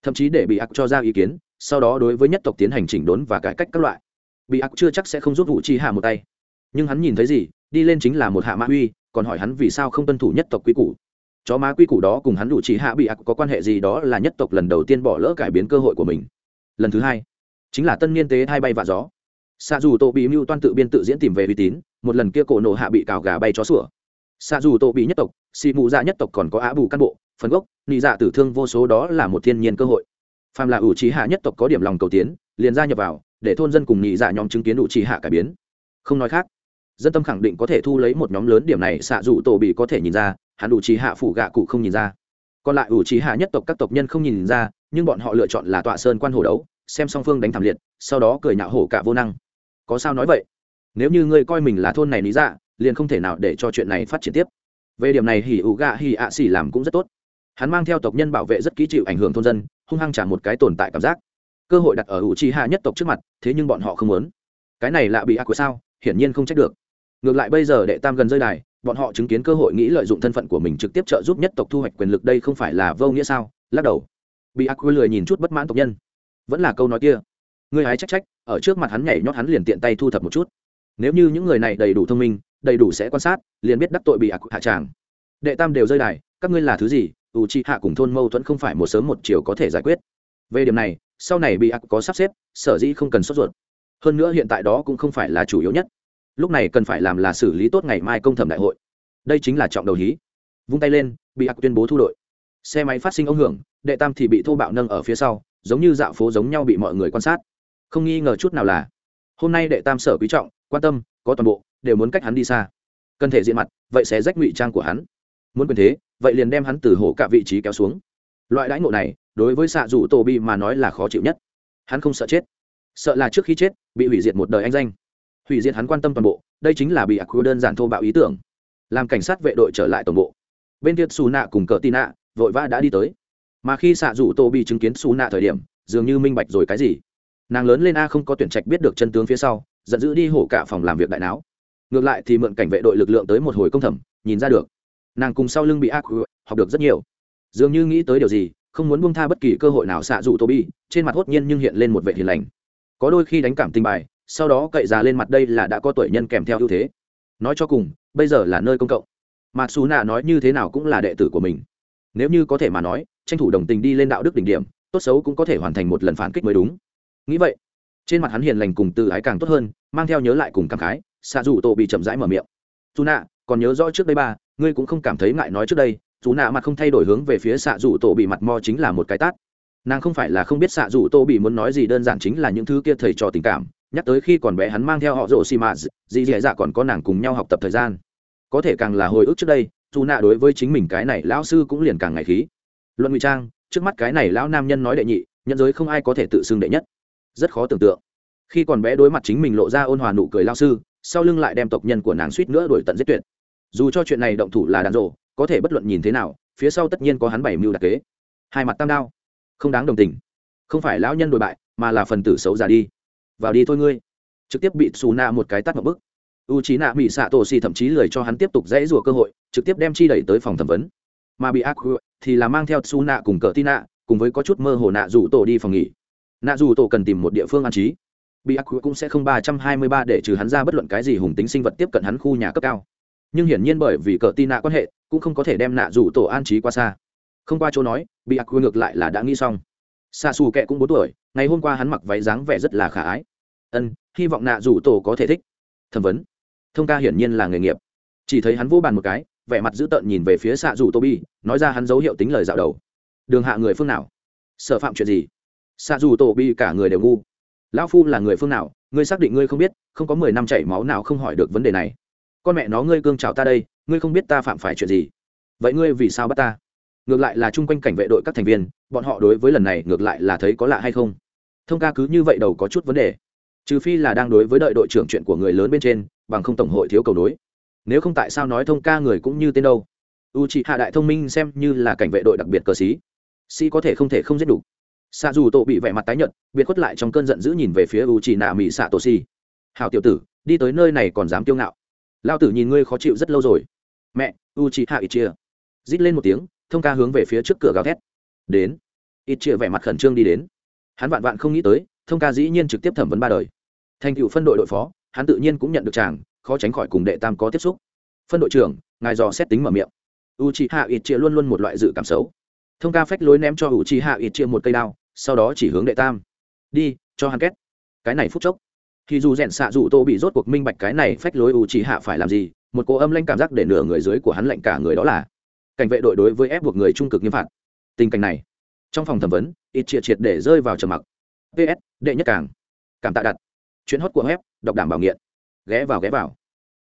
Thậm chí để bị ạc cho ra ý kiến, sau đó đối với nhất tộc tiến hành chỉnh đốn và cải cách các loại. Bị ác chưa chắc sẽ không giúp vụ chi hạ một tay. Nhưng hắn nhìn thấy gì, đi lên chính là một hạ mã uy, còn hỏi hắn vì sao không tuân thủ nhất tộc quy củ. Chó má quy củ đó cùng hắn đủ chỉ hạ bị ác có quan hệ gì đó là nhất tộc lần đầu tiên bỏ lỡ cải biến cơ hội của mình. Lần thứ hai, chính là tân niên tế hai bay vạ gió xạ dù tổ bị mưu toan tự biên tự diễn tìm về uy tín, một lần kia cổ nổ hạ bị cào gà bay chó sủa. Xạ dù tổ bị nhất tộc, xì mù dạ nhất tộc còn có á bù cán bộ, phần gốc, nị dạ tử thương vô số đó là một thiên nhiên cơ hội. Phàm là ủ trí hạ nhất tộc có điểm lòng cầu tiến, liền gia nhập vào, để thôn dân cùng nhị dạ nhóm chứng kiến ủ trí hạ cải biến. Không nói khác, dân tâm khẳng định có thể thu lấy một nhóm lớn điểm này xạ Dù tổ bị có thể nhìn ra, hắn ủ trí hạ phủ gạ cụ không nhìn ra. Còn lại ủ trí hạ nhất tộc các tộc nhân không nhìn ra, nhưng bọn họ lựa chọn là tọa sơn quan hồ đấu, xem song phương đánh thảm liệt, sau đó cười nhạo hổ cả vô năng có sao nói vậy? Nếu như ngươi coi mình là thôn này lý dạ liền không thể nào để cho chuyện này phát triển tiếp. Về điểm này, hỉ ủ gạ hỉ ạ xỉ làm cũng rất tốt. Hắn mang theo tộc nhân bảo vệ rất kỹ chịu ảnh hưởng thôn dân, hung hăng trả một cái tồn tại cảm giác. Cơ hội đặt ở ủ trì hạ nhất tộc trước mặt, thế nhưng bọn họ không muốn. Cái này lạ bị ác của sao, hiển nhiên không trách được. Ngược lại bây giờ đệ tam gần rơi đài, bọn họ chứng kiến cơ hội nghĩ lợi dụng thân phận của mình trực tiếp trợ giúp nhất tộc thu hoạch quyền lực đây không phải là vô nghĩa sao? Lắc đầu. Bị ác quy lười nhìn chút bất mãn tộc nhân. Vẫn là câu nói kia. Người hái trách trách ở trước mặt hắn nhảy nhót hắn liền tiện tay thu thập một chút. Nếu như những người này đầy đủ thông minh, đầy đủ sẽ quan sát, liền biết đắc tội bị hạ tràng. Đệ tam đều rơi đài, các ngươi là thứ gì? U chi hạ cùng thôn mâu thuẫn không phải một sớm một chiều có thể giải quyết. Về điểm này, sau này bị ác có sắp xếp, sở dĩ không cần sốt ruột. Hơn nữa hiện tại đó cũng không phải là chủ yếu nhất. Lúc này cần phải làm là xử lý tốt ngày mai công thẩm đại hội. Đây chính là trọng đầu hí. Vung tay lên, bị ác tuyên bố thu đội. Xe máy phát sinh ống hưởng, đệ tam thì bị thô bạo nâng ở phía sau, giống như dạo phố giống nhau bị mọi người quan sát không nghi ngờ chút nào là, hôm nay đệ tam sở quý trọng, quan tâm, có toàn bộ, đều muốn cách hắn đi xa. Cần thể diện mặt, vậy sẽ rách ngụy trang của hắn. Muốn quyền thế, vậy liền đem hắn từ hổ cả vị trí kéo xuống. Loại đãi ngộ này, đối với xạ rủ tổ bi mà nói là khó chịu nhất. Hắn không sợ chết. Sợ là trước khi chết, bị hủy diệt một đời anh danh. Hủy diệt hắn quan tâm toàn bộ, đây chính là bị ác quy đơn giản thô bạo ý tưởng. Làm cảnh sát vệ đội trở lại tổng bộ. Bên kia xù nạ cùng cờ tị nạ vội vã đã đi tới. Mà khi xạ rủ tô bị chứng kiến xù nạ thời điểm, dường như minh bạch rồi cái gì nàng lớn lên a không có tuyển trạch biết được chân tướng phía sau, giận dữ đi hổ cả phòng làm việc đại não ngược lại thì mượn cảnh vệ đội lực lượng tới một hồi công thẩm, nhìn ra được. Nàng cùng sau lưng bị ác học được rất nhiều. Dường như nghĩ tới điều gì, không muốn buông tha bất kỳ cơ hội nào xạ dụ tô bi trên mặt hốt nhiên nhưng hiện lên một vệ hiền lành. Có đôi khi đánh cảm tình bài, sau đó cậy ra lên mặt đây là đã có tuổi nhân kèm theo ưu thế. Nói cho cùng, bây giờ là nơi công cộng. Mà xù nạ nói như thế nào cũng là đệ tử của mình. Nếu như có thể mà nói, tranh thủ đồng tình đi lên đạo đức đỉnh điểm, tốt xấu cũng có thể hoàn thành một lần phản kích mới đúng nghĩ vậy, trên mặt hắn hiền lành cùng từ ái càng tốt hơn, mang theo nhớ lại cùng cảm khái xạ dù tổ bị chậm rãi mở miệng. Dù nạ, còn nhớ rõ trước đây ba, ngươi cũng không cảm thấy ngại nói trước đây dù nạ mặt không thay đổi hướng về phía xạ dù tổ bị mặt mo chính là một cái tát. Nàng không phải là không biết xạ dù tô bị muốn nói gì, đơn giản chính là những thứ kia thầy trò tình cảm, nhắc tới khi còn bé hắn mang theo họ rộ xì mạ dì dì dạ còn có nàng cùng nhau học tập thời gian. Có thể càng là hồi ức trước đây dù nạ đối với chính mình cái này lão sư cũng liền càng ngày khí. Luận ngụy trang, trước mắt cái này lão nam nhân nói đệ nhị, nhân giới không ai có thể tự xưng đệ nhất rất khó tưởng tượng. Khi còn bé đối mặt chính mình lộ ra ôn hòa nụ cười lao sư, sau lưng lại đem tộc nhân của nàng suýt nữa đuổi tận giết tuyệt. Dù cho chuyện này động thủ là đàn rộ có thể bất luận nhìn thế nào, phía sau tất nhiên có hắn bảy mưu đặc kế. Hai mặt tam đao. Không đáng đồng tình. Không phải lão nhân đổi bại, mà là phần tử xấu già đi. Vào đi thôi ngươi. Trực tiếp bị xù nạ một cái tắt một bức. U trí nạ bị xạ tổ xì thậm chí lười cho hắn tiếp tục dễ rủa cơ hội, trực tiếp đem chi đẩy tới phòng thẩm vấn. Mà bị ác thì là mang theo xù nạ cùng cờ tin nạ cùng với có chút mơ hồ nạ rủ tổ đi phòng nghỉ nạ dù tổ cần tìm một địa phương an trí. Bị ác cũng sẽ không ba trăm hai mươi ba để trừ hắn ra bất luận cái gì hùng tính sinh vật tiếp cận hắn khu nhà cấp cao. Nhưng hiển nhiên bởi vì cỡ tin nạ quan hệ, cũng không có thể đem nạ dù tổ an trí qua xa. Không qua chỗ nói, bị ác ngược lại là đã nghĩ xong. Xa xù kệ cũng bốn tuổi, ngày hôm qua hắn mặc váy dáng vẻ rất là khả ái. Ân, hy vọng nạ dù tổ có thể thích. Thẩm vấn. Thông ca hiển nhiên là nghề nghiệp. Chỉ thấy hắn vô bàn một cái, vẻ mặt dữ tợn nhìn về phía xạ dù tô bi nói ra hắn dấu hiệu tính lời dạo đầu. Đường hạ người phương nào? Sợ phạm chuyện gì? Xạ dù tổ bi cả người đều ngu. Lão phu là người phương nào, ngươi xác định ngươi không biết, không có mười năm chảy máu nào không hỏi được vấn đề này. Con mẹ nó ngươi cương trào ta đây, ngươi không biết ta phạm phải chuyện gì. Vậy ngươi vì sao bắt ta? Ngược lại là chung quanh cảnh vệ đội các thành viên, bọn họ đối với lần này ngược lại là thấy có lạ hay không? Thông ca cứ như vậy đầu có chút vấn đề. Trừ phi là đang đối với đợi đội trưởng chuyện của người lớn bên trên, bằng không tổng hội thiếu cầu đối. nếu không tại sao nói thông ca người cũng như tên đâu? U chị hạ đại thông minh xem như là cảnh vệ đội đặc biệt cờ xí. Sĩ có thể không thể không giết đủ xạ dù tổ bị vẻ mặt tái nhợt, biệt khuất lại trong cơn giận dữ nhìn về phía u chỉ nạ mỹ xạ tổ si hào tiểu tử, đi tới nơi này còn dám kiêu ngạo. Lao tử nhìn ngươi khó chịu rất lâu rồi. Mẹ u chỉ hạ ít chia rít lên một tiếng, thông ca hướng về phía trước cửa gào thét. Đến. Ít chia vẻ mặt khẩn trương đi đến. Hắn vạn vạn không nghĩ tới, thông ca dĩ nhiên trực tiếp thẩm vấn ba đời. Thành cựu phân đội đội phó, hắn tự nhiên cũng nhận được chàng, khó tránh khỏi cùng đệ tam có tiếp xúc. Phân đội trưởng, ngài dò xét tính mở miệng. U c h i hạ ít chia luôn luôn một loại dự cảm xấu thông ca phách lối ném cho u c h i hạ ít chia một cây đao, sau đó chỉ hướng đệ tam. Đi, cho hắn két cái này phút chốc. Thì dù rèn xạ dù tô bị rốt cuộc minh bạch cái này phách lối u c h i hạ phải làm gì, một cô âm lanh cảm giác để nửa người dưới của hắn lạnh cả người đó là cảnh vệ đội đối với ép buộc người trung cực nghiêm phạt. Tình cảnh này, trong phòng thẩm vấn, ít triệt triệt để rơi vào trầm mặc. Ps đệ nhất càng. Cảm tạ đặt. Chuyến hót của web, đọc đảm bảo nghiện. Ghé vào ghé vào.